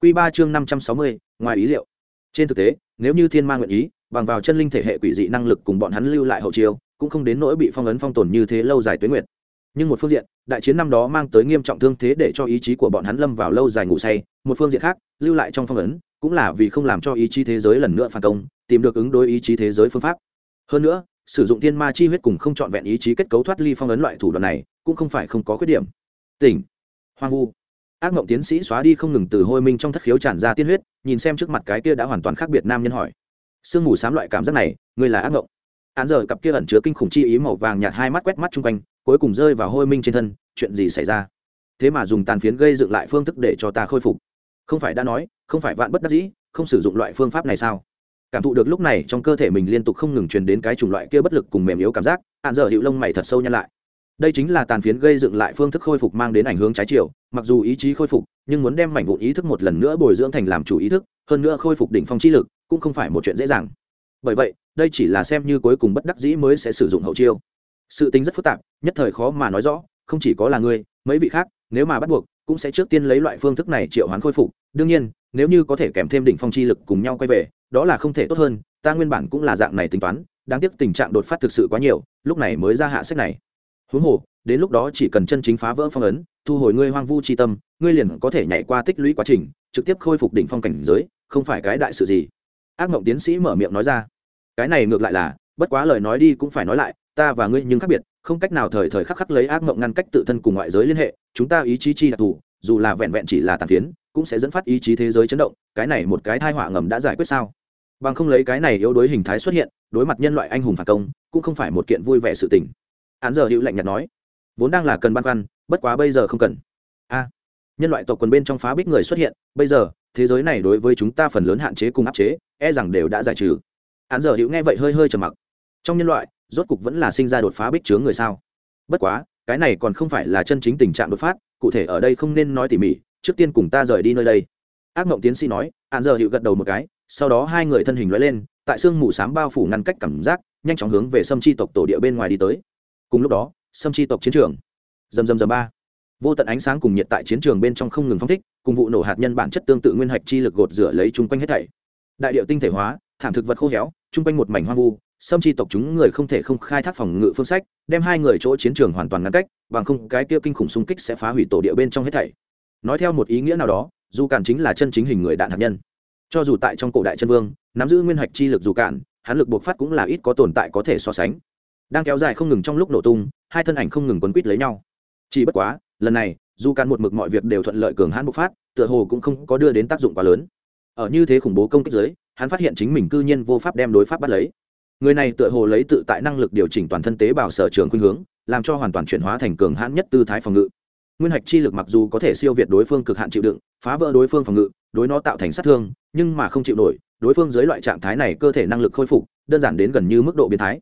Q ba chương năm trăm sáu mươi, ngoài ý liệu. Trên thực tế, nếu như thiên ma nguyện ý, bằng vào chân linh thể hệ quỷ dị năng lực cùng bọn hắn lưu lại hậu chiêu, cũng không đến nỗi bị phong ấn phong tồn như thế lâu dài tuế nguyệt. nhưng một phương diện, đại chiến năm đó mang tới nghiêm trọng thương thế để cho ý chí của bọn hắn lâm vào lâu dài ngủ say, một phương diện khác, lưu lại trong phong ấn, cũng là vì không làm cho ý chí thế giới lần nữa phản công, tìm được ứng đối ý chí thế giới phương pháp. Hơn nữa, sử dụng thiên ma chi huyết cùng không trọn vẹn ý chí kết cấu thoát ly phong ấn loại thủ đoạn này, cũng không phải không có khuyết điểm. Tỉnh. Hoang vu ác mộng tiến sĩ xóa đi không ngừng từ hôi minh trong thất khiếu tràn ra tiên huyết, nhìn xem trước mặt cái kia đã hoàn toàn khác biệt nam nhân hỏi. Sương mù xám loại cảm giác này, ngươi là ác mộng. Án giờ cặp kia ẩn chứa kinh khủng chi ý màu vàng nhạt hai mắt quét mắt chung quanh, cuối cùng rơi vào hôi minh trên thân, chuyện gì xảy ra? Thế mà dùng tàn phiến gây dựng lại phương thức để cho ta khôi phục. Không phải đã nói, không phải vạn bất đắc dĩ, không sử dụng loại phương pháp này sao? Cảm thụ được lúc này trong cơ thể mình liên tục không ngừng truyền đến cái chủng loại kia bất lực cùng mềm yếu cảm giác hạn giờ hiệu lông mày thật sâu nhăn lại đây chính là tàn phiến gây dựng lại phương thức khôi phục mang đến ảnh hướng trái chiều, mặc dù ý chí khôi phục, nhưng muốn đem mảnh vụn ý thức một lần nữa bồi dưỡng thành làm chủ ý thức, hơn nữa khôi phục đỉnh phong trí lực, cũng không phải một chuyện dễ dàng. Bởi vậy, đây chỉ là xem như cuối cùng bất đắc dĩ mới sẽ sử dụng hậu chiêu. Sự tính rất phức tạp, nhất thời khó mà nói rõ, không chỉ có là ngươi, mấy vị khác, nếu mà bắt buộc, cũng sẽ trước tiên lấy loại phương thức này triệu hoán khôi phục. Đương nhiên, nếu như có thể kèm thêm đỉnh phong chi lực cùng nhau quay về, đó là không thể tốt hơn, ta nguyên bản cũng là dạng này tính toán, đáng tiếc tình trạng đột phát thực sự quá nhiều, lúc này mới ra hạ sách này huống hồ, đến lúc đó chỉ cần chân chính phá vỡ phong ấn, thu hồi ngươi hoang vu chi tâm, ngươi liền có thể nhảy qua tích lũy quá trình, trực tiếp khôi phục đỉnh phong cảnh giới, không phải cái đại sự gì. Ác mộng tiến sĩ mở miệng nói ra. Cái này ngược lại là, bất quá lời nói đi cũng phải nói lại, ta và ngươi nhưng khác biệt, không cách nào thời thời khắc khắc lấy ác mộng ngăn cách tự thân cùng ngoại giới liên hệ, chúng ta ý chí chi đặc thù, dù là vẹn vẹn chỉ là tàn phiến, cũng sẽ dẫn phát ý chí thế giới chấn động, cái này một cái thai họa ngầm đã giải quyết sao? Bằng không lấy cái này yếu đối hình thái xuất hiện, đối mặt nhân loại anh hùng phản công, cũng không phải một kiện vui vẻ sự tình án giờ hữu lạnh nhạt nói, vốn đang là cần băn khoăn, bất quá bây giờ không cần. A, nhân loại tộc quần bên trong phá bích người xuất hiện, bây giờ, thế giới này đối với chúng ta phần lớn hạn chế cùng áp chế e rằng đều đã giải trừ. Án giờ hữu nghe vậy hơi hơi trầm mặc. Trong nhân loại, rốt cục vẫn là sinh ra đột phá bích chướng người sao? Bất quá, cái này còn không phải là chân chính tình trạng đột phát, cụ thể ở đây không nên nói tỉ mỉ, trước tiên cùng ta rời đi nơi đây. Ác mộng tiến sĩ nói, án giờ hữu gật đầu một cái, sau đó hai người thân hình lóe lên, tại sương mù s á m bao phủ ngăn cách cảm giác, nhanh chóng hướng về sâm chi tộc tổ địa bên ngoài đi tới cùng lúc đó, sâm chi tộc chiến trường. Dầm dầm dầm ba. Vô tận ánh sáng cùng nhiệt tại chiến trường bên trong không ngừng phong thích, cùng vụ nổ hạt nhân bản chất tương tự nguyên hạch chi lực gột rửa lấy chung quanh hết thảy. Đại điệu tinh thể hóa, thảm thực vật khô héo, chung quanh một mảnh hoang vu, sâm chi tộc chúng người không thể không khai thác phòng ngự phương sách, đem hai người chỗ chiến trường hoàn toàn ngăn cách, bằng không cái kia kinh khủng xung kích sẽ phá hủy tổ địa bên trong hết thảy. Nói theo một ý nghĩa nào đó, dù cản chính là chân chính hình người đạn hạt nhân. Cho dù tại trong cổ đại chân vương, nắm giữ nguyên hạch chi lực dù cản, hắn lực buộc phát cũng là ít có tồn tại có thể so sánh đang kéo dài không ngừng trong lúc nổ tung, hai thân ảnh không ngừng quấn quýt lấy nhau. Chỉ bất quá, lần này, dù càn một mực mọi việc đều thuận lợi cường hãn bộc phát, tựa hồ cũng không có đưa đến tác dụng quá lớn. Ở như thế khủng bố công kích giới hắn phát hiện chính mình cư nhiên vô pháp đem đối pháp bắt lấy. Người này tựa hồ lấy tự tại năng lực điều chỉnh toàn thân tế bào sở trường khuynh hướng, làm cho hoàn toàn chuyển hóa thành cường hãn nhất tư thái phòng ngự. Nguyên hạch chi lực mặc dù có thể siêu việt đối phương cực hạn chịu đựng, phá vỡ đối phương phòng ngự, đối nó tạo thành sát thương, nhưng mà không chịu nổi, đối phương dưới loại trạng thái này cơ thể năng lực khôi phục, đơn giản đến gần như mức độ biến thái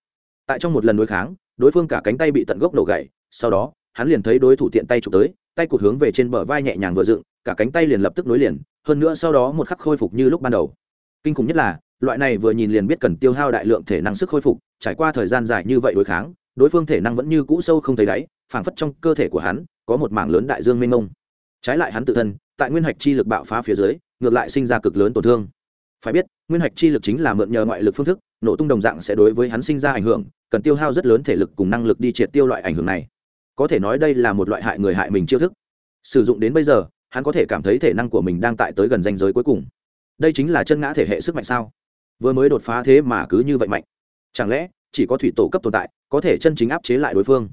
tại trong một lần đối kháng, đối phương cả cánh tay bị tận gốc nổ gãy, sau đó, hắn liền thấy đối thủ tiện tay chụp tới, tay cụt hướng về trên bờ vai nhẹ nhàng vừa dựng, cả cánh tay liền lập tức nối liền, hơn nữa sau đó một khắc khôi phục như lúc ban đầu. Kinh khủng nhất là, loại này vừa nhìn liền biết cần tiêu hao đại lượng thể năng sức khôi phục, trải qua thời gian dài như vậy đối kháng, đối phương thể năng vẫn như cũ sâu không thấy đáy, phảng phất trong cơ thể của hắn, có một mảng lớn đại dương mênh mông. Trái lại hắn tự thân, tại nguyên hạch chi lực bạo phá phía dưới, ngược lại sinh ra cực lớn tổn thương. Phải biết, nguyên hạch chi lực chính là mượn nhờ ngoại lực phương thức nổ tung đồng dạng sẽ đối với hắn sinh ra ảnh hưởng, cần tiêu hao rất lớn thể lực cùng năng lực đi triệt tiêu loại ảnh hưởng này. Có thể nói đây là một loại hại người hại mình chiêu thức. Sử dụng đến bây giờ, hắn có thể cảm thấy thể năng của mình đang tại tới gần danh giới cuối cùng. Đây chính là chân ngã thể hệ sức mạnh sao? Vừa mới đột phá thế mà cứ như vậy mạnh. Chẳng lẽ, chỉ có thủy tổ cấp tồn tại, có thể chân chính áp chế lại đối phương?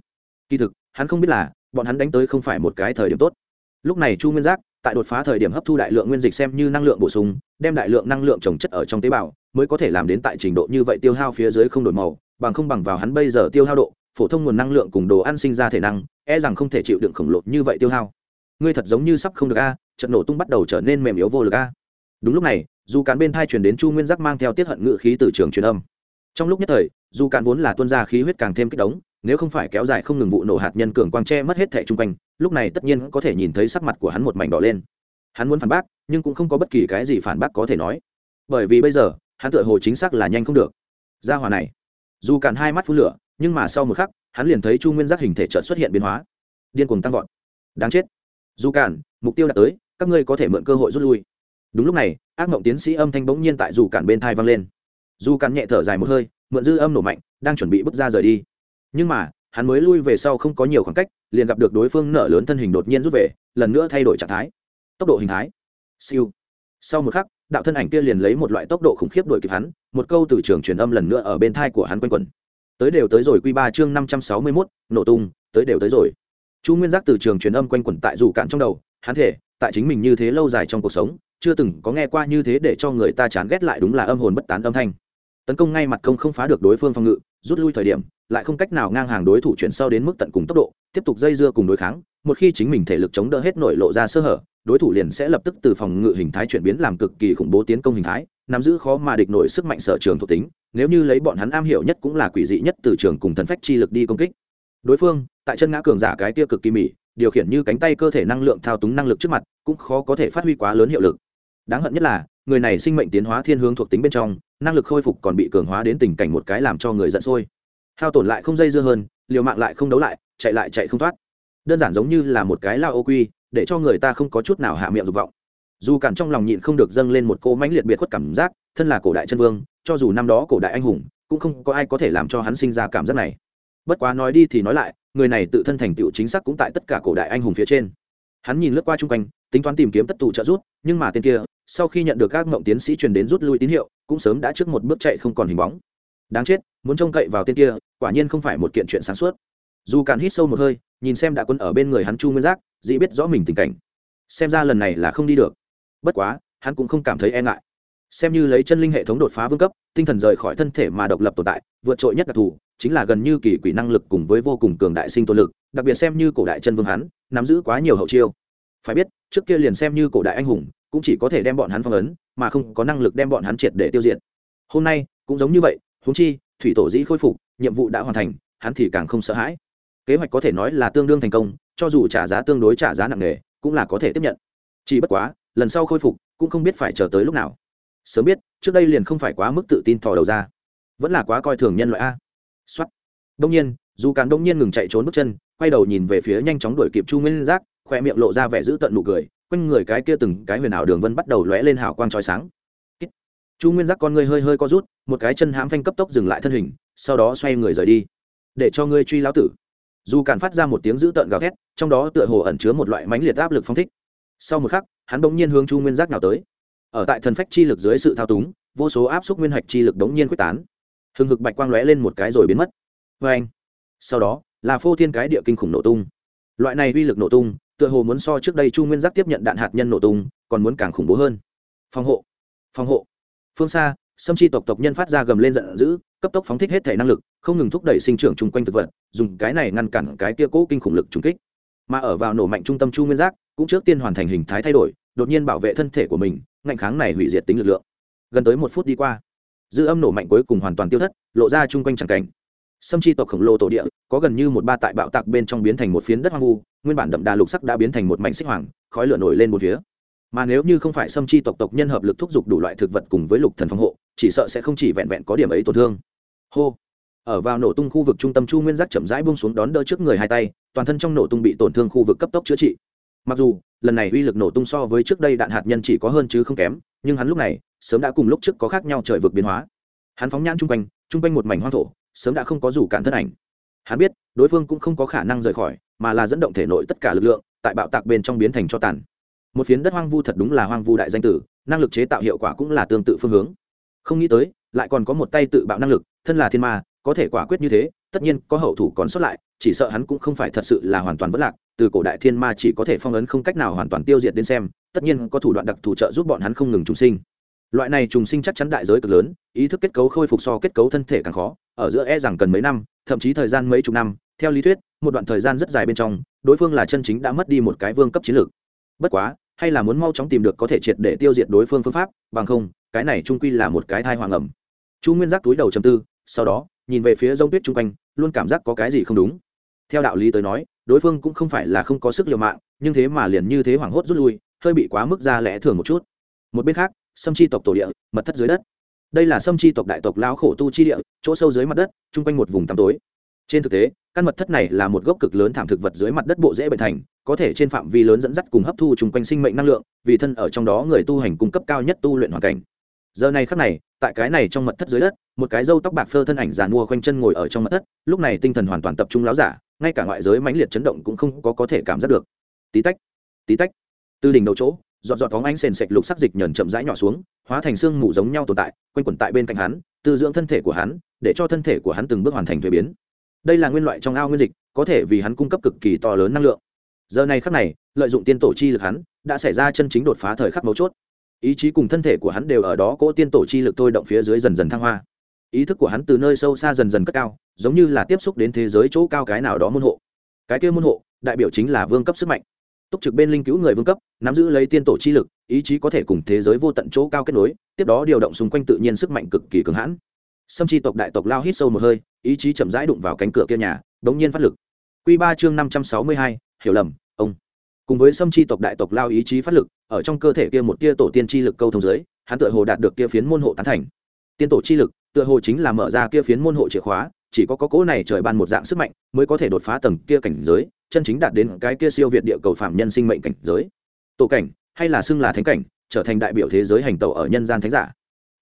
Kỳ thực, hắn không biết là, bọn hắn đánh tới không phải một cái thời điểm tốt. Lúc này chu nguyên giác tại đột phá thời điểm hấp thu đại lượng nguyên dịch xem như năng lượng bổ sung, đem đại lượng năng lượng trồng chất ở trong tế bào, mới có thể làm đến tại trình độ như vậy tiêu hao phía dưới không đổi màu, bằng không bằng vào hắn bây giờ tiêu hao độ, phổ thông nguồn năng lượng cùng đồ ăn sinh ra thể năng e rằng không thể chịu đựng khổng lồ như vậy tiêu hao ngươi thật giống như sắp không được a, trận nổ tung bắt đầu trở nên mềm yếu vô lực a đúng lúc này, dù cán bên thai truyền đến chu nguyên giác mang theo tiết hận ngự khí từ trường truyền âm trong lúc nhất thời, dù cán vốn là tuân ra khí huyết càng thêm kích động nếu không phải kéo dài không ngừng vụ nổ hạt nhân cường quang che mất hết thẻ chung quanh, lúc này tất nhiên có thể nhìn thấy sắc mặt của hắn một mảnh đỏ lên. Hắn muốn phản bác, nhưng cũng không có bất kỳ cái gì phản bác có thể nói. Bởi vì bây giờ, hắn tựa hồ chính xác là nhanh không được. Ra hòa này, dù cản hai mắt phun lửa, nhưng mà sau một khắc, hắn liền thấy chu nguyên giác hình thể trợt xuất hiện biến hóa. Điên cuồng tăng vọt. Đáng chết. Dù cản mục tiêu đã tới, các ngươi có thể mượn cơ hội rút lui. Đúng lúc này, ác mộng tiến sĩ âm thanh bỗng nhiên tại dù cản bên thai vang lên. Dù cản nhẹ thở dài một hơi, mượn dư âm nổ mạnh, đang chuẩn bị bước ra rời đi nhưng mà, hắn mới lui về sau không có nhiều khoảng cách, liền gặp được đối phương nở lớn thân hình đột nhiên rút về, lần nữa thay đổi trạng thái. Tốc độ hình thái. Siêu. Sau một khắc, đạo thân ảnh kia liền lấy một loại tốc độ khủng khiếp đuổi kịp hắn, một câu từ trường truyền âm lần nữa ở bên thai của hắn quanh quẩn. Tới đều tới rồi quy ba chương năm trăm sáu mươi mốt, nổ tung, tới đều tới rồi. Chu nguyên giác từ trường truyền âm quanh quẩn tại dù cạn trong đầu, hắn thể tại chính mình như thế lâu dài trong cuộc sống, chưa từng có nghe qua như thế để cho người ta chán ghét lại đúng là âm hồn bất tán âm thanh. Tấn công ngay mặt công không phá được đối phương phòng ngự rút lui thời điểm lại không cách nào ngang hàng đối thủ chuyển sau đến mức tận cùng tốc độ tiếp tục dây dưa cùng đối kháng một khi chính mình thể lực chống đỡ hết nội lộ ra sơ hở đối thủ liền sẽ lập tức từ phòng ngự hình thái chuyển biến làm cực kỳ khủng bố tiến công hình thái nắm giữ khó mà địch nổi sức mạnh sở trường thuộc tính nếu như lấy bọn hắn am hiểu nhất cũng là quỷ dị nhất từ trường cùng thần phách chi lực đi công kích. Đối phương tại chân ngã cường giả cái tia cực kỳ mỉ, điều khiển như cánh tay cơ thể năng lượng thao túng năng lực trước mặt cũng khó có thể phát huy quá lớn hiệu lực. Đáng hận nhất là người này sinh mệnh tiến hóa thiên hướng thuộc tính bên trong, năng lực khôi phục còn bị cường hóa đến tình cảnh một cái làm cho người giận sôi. Hao tổn lại không dây dưa hơn, liều mạng lại không đấu lại, chạy lại chạy không thoát. Đơn giản giống như là một cái lao ô quy, để cho người ta không có chút nào hạ miệng dục vọng. Dù cản trong lòng nhịn không được dâng lên một cô mãnh liệt biệt khuất cảm giác, thân là cổ đại chân vương, cho dù năm đó cổ đại anh hùng, cũng không có ai có thể làm cho hắn sinh ra cảm giác này. Bất quá nói đi thì nói lại, người này tự thân thành tựu chính xác cũng tại tất cả cổ đại anh hùng phía trên. Hắn nhìn lướt qua chung quanh, tính toán tìm kiếm tất tù trợ giúp, nhưng mà tên kia sau khi nhận được các mộng tiến sĩ truyền đến rút lui tín hiệu, cũng sớm đã trước một bước chạy không còn hình bóng. Đáng chết, muốn trông cậy vào tên kia, quả nhiên không phải một kiện chuyện sáng suốt. Dù càn hít sâu một hơi, nhìn xem đã quân ở bên người hắn chu nguyên giác, dĩ biết rõ mình tình cảnh. Xem ra lần này là không đi được. Bất quá, hắn cũng không cảm thấy e ngại. Xem như lấy chân linh hệ thống đột phá vương cấp, tinh thần rời khỏi thân thể mà độc lập tồn tại, vượt trội nhất đặc thù, chính là gần như kỳ quỷ năng lực cùng với vô cùng cường đại sinh tôn lực, đặc biệt xem như cổ đại chân vương hắn, nắm giữ quá nhiều hậu chiêu. Phải biết, trước kia liền xem như cổ đại anh hùng cũng chỉ có thể đem bọn hắn phong ấn, mà không có năng lực đem bọn hắn triệt để tiêu diệt. Hôm nay, cũng giống như vậy, huống chi, thủy tổ dĩ khôi phục, nhiệm vụ đã hoàn thành, hắn thì càng không sợ hãi. Kế hoạch có thể nói là tương đương thành công, cho dù trả giá tương đối trả giá nặng nề, cũng là có thể tiếp nhận. Chỉ bất quá, lần sau khôi phục, cũng không biết phải chờ tới lúc nào. Sớm biết, trước đây liền không phải quá mức tự tin thò đầu ra. Vẫn là quá coi thường nhân loại a. Xuất đông nhiên, dù càng đông nhiên ngừng chạy trốn bước chân, quay đầu nhìn về phía nhanh chóng đuổi kịp chu nguyên giác, khoe miệng lộ ra vẻ giữ tận nụ cười quanh người cái kia từng cái huyền ảo đường vân bắt đầu lóe lên hào quang chói sáng. Chu nguyên giác con ngươi hơi hơi co rút, một cái chân hãm phanh cấp tốc dừng lại thân hình, sau đó xoay người rời đi. Để cho ngươi truy lão tử. Dù càn phát ra một tiếng dữ tợn gào thét, trong đó tựa hồ ẩn chứa một loại mãnh liệt áp lực phong thích. Sau một khắc, hắn bỗng nhiên hướng chu nguyên giác nào tới. Ở tại thần phách chi lực dưới sự thao túng, vô số áp suất nguyên hạch chi lực đống nhiên quyết tán. Hừng hực bạch quang lóe lên một cái rồi biến mất. Vê anh sau đó, là phô thiên cái địa kinh khủng nổ tung. Loại này uy lực nổ tung tựa hồ muốn so trước đây chu nguyên giác tiếp nhận đạn hạt nhân nổ tung, còn muốn càng khủng bố hơn. Phòng hộ phòng hộ. Phương xa, sâm chi tộc tộc nhân phát ra gầm lên giận dữ, cấp tốc phóng thích hết thể năng lực, không ngừng thúc đẩy sinh trưởng chung quanh thực vật, dùng cái này ngăn cản cái kia cố kinh khủng lực trùng kích. Mà ở vào nổ mạnh trung tâm chu nguyên giác, cũng trước tiên hoàn thành hình thái thay đổi, đột nhiên bảo vệ thân thể của mình, ngạnh kháng này hủy diệt tính lực lượng. Gần tới một phút đi qua, dư âm nổ mạnh cuối cùng hoàn toàn tiêu thất, lộ ra chung quanh tràng cảnh. Sâm chi tộc khổng lồ tổ địa có gần như một ba tại bạo tạc bên trong biến thành một phiến đất hoang vu, nguyên bản đậm đà lục sắc đã biến thành một mảnh xích hoàng, khói lửa nổi lên một phía. Mà nếu như không phải sâm chi tộc tộc nhân hợp lực thúc giục đủ loại thực vật cùng với lục thần phòng hộ, chỉ sợ sẽ không chỉ vẹn vẹn có điểm ấy tổn thương. Hô. Ở vào nổ tung khu vực trung tâm chu nguyên giác chậm rãi buông xuống đón đỡ trước người hai tay, toàn thân trong nổ tung bị tổn thương khu vực cấp tốc chữa trị. Mặc dù, lần này uy lực nổ tung so với trước đây đạn hạt nhân chỉ có hơn chứ không kém, nhưng hắn lúc này, sớm đã cùng lúc trước có khác nhau trời vực biến hóa. Hắn phóng nhãn chung quanh chung quanh một mảnh hoang thổ, sớm đã không có rủ cản thân ảnh hắn biết, đối phương cũng không có khả năng rời khỏi, mà là dẫn động thể nội tất cả lực lượng, tại bạo tạc bên trong biến thành cho tàn. Một phiến đất hoang vu thật đúng là hoang vu đại danh tử, năng lực chế tạo hiệu quả cũng là tương tự phương hướng. Không nghĩ tới, lại còn có một tay tự bạo năng lực, thân là thiên ma, có thể quả quyết như thế, tất nhiên có hậu thủ còn sót lại, chỉ sợ hắn cũng không phải thật sự là hoàn toàn vất lạc, từ cổ đại thiên ma chỉ có thể phong ấn không cách nào hoàn toàn tiêu diệt đến xem, tất nhiên có thủ đoạn đặc thù trợ giúp bọn hắn không ngừng trùng sinh. Loại này trùng sinh chắc chắn đại giới cực lớn, ý thức kết cấu khôi phục so kết cấu thân thể càng khó ở giữa e rằng cần mấy năm, thậm chí thời gian mấy chục năm, theo lý thuyết, một đoạn thời gian rất dài bên trong, đối phương là chân chính đã mất đi một cái vương cấp chiến lược. Bất quá, hay là muốn mau chóng tìm được có thể triệt để tiêu diệt đối phương phương pháp, bằng không, cái này trung quy là một cái thai hoàng ẩm chu nguyên giác túi đầu chầm tư, sau đó, nhìn về phía dông tuyết chung quanh, luôn cảm giác có cái gì không đúng. Theo đạo lý tới nói, đối phương cũng không phải là không có sức liều mạng, nhưng thế mà liền như thế hoảng hốt rút lui, hơi bị quá mức ra lẽ thường một chút. Một bên khác xâm chi tộc tổ địa, mật thất dưới đất đây là sâm chi tộc đại tộc lao khổ tu chi địa, chỗ sâu dưới mặt đất, chung quanh một vùng tăm tối. Trên thực tế, căn mật thất này là một gốc cực lớn thảm thực vật dưới mặt đất bộ dễ bệnh thành, có thể trên phạm vi lớn dẫn dắt cùng hấp thu chung quanh sinh mệnh năng lượng, vì thân ở trong đó người tu hành cung cấp cao nhất tu luyện hoàn cảnh. Giờ này khắc này, tại cái này trong mật thất dưới đất, một cái râu tóc bạc phơ thân ảnh giàn mua khoanh chân ngồi ở trong mật thất, lúc này tinh thần hoàn toàn tập trung láo giả, ngay cả ngoại giới mãnh liệt chấn động cũng không có có thể cảm giác được. Tí tách tí tách. Từ đỉnh đầu chỗ giọt giọt phóng ánh sền sệt lục sắc dịch nhờn chậm rãi nhỏ xuống, hóa thành xương mù giống nhau tồn tại, quanh quẩn tại bên cạnh hắn, tư dưỡng thân thể của hắn, để cho thân thể của hắn từng bước hoàn thành thuế biến. Đây là nguyên loại trong ao nguyên dịch, có thể vì hắn cung cấp cực kỳ to lớn năng lượng. Giờ này khắc này, lợi dụng tiên tổ chi lực hắn, đã xảy ra chân chính đột phá thời khắc mấu chốt. Ý chí cùng thân thể của hắn đều ở đó cỗ tiên tổ chi lực thôi động phía dưới dần dần thăng hoa. Ý thức của hắn từ nơi sâu xa dần dần cất cao, giống như là tiếp xúc đến thế giới chỗ cao cái nào đó môn hộ. Cái kia môn hộ, đại biểu chính là vương cấp sức mạnh túc trực bên linh cứu người vương cấp, nắm giữ lấy tiên tổ chi lực, ý chí có thể cùng thế giới vô tận chỗ cao kết nối, tiếp đó điều động xung quanh tự nhiên sức mạnh cực kỳ cường hãn. Sâm chi tộc đại tộc lao hít sâu một hơi, ý chí chậm rãi đụng vào cánh cửa kia nhà bỗng nhiên phát lực. Q ba chương năm trăm sáu mươi hai, hiểu lầm, ông. Cùng với sâm chi tộc đại tộc lao ý chí phát lực, ở trong cơ thể kia một tia tổ tiên chi lực câu thông dưới hắn tựa hồ đạt được kia phiến môn hộ tán thành. Tiên tổ chi lực, tựa hồ chính là mở ra kia phiến môn hộ chìa khóa chỉ có có cố này trời ban một dạng sức mạnh mới có thể đột phá tầng kia cảnh giới, chân chính đạt đến cái kia siêu việt địa cầu phạm nhân sinh mệnh cảnh giới. Tổ cảnh, hay là xưng là thánh cảnh, trở thành đại biểu thế giới hành tàu ở nhân gian thánh giả.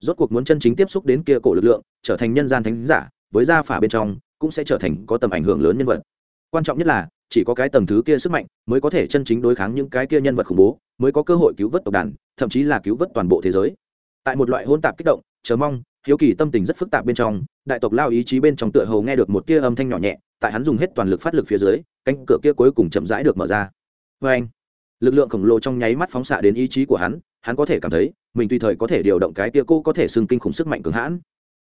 Rốt cuộc muốn chân chính tiếp xúc đến kia cổ lực lượng, trở thành nhân gian thánh giả, với gia phả bên trong, cũng sẽ trở thành có tầm ảnh hưởng lớn nhân vật. Quan trọng nhất là, chỉ có cái tầng thứ kia sức mạnh mới có thể chân chính đối kháng những cái kia nhân vật khủng bố, mới có cơ hội cứu vớt tộc đàn, thậm chí là cứu vớt toàn bộ thế giới. Tại một loại hôn tạp kích động, chờ mong hiếu kỳ tâm tình rất phức tạp bên trong, đại tộc lao ý chí bên trong tựa hầu nghe được một tia âm thanh nhỏ nhẹ, tại hắn dùng hết toàn lực phát lực phía dưới, cánh cửa kia cuối cùng chậm rãi được mở ra. Vê anh, lực lượng khổng lồ trong nháy mắt phóng xạ đến ý chí của hắn hắn có thể cảm thấy, mình tùy thời có thể điều động cái kia cô có thể xưng kinh khủng sức mạnh cường hãn.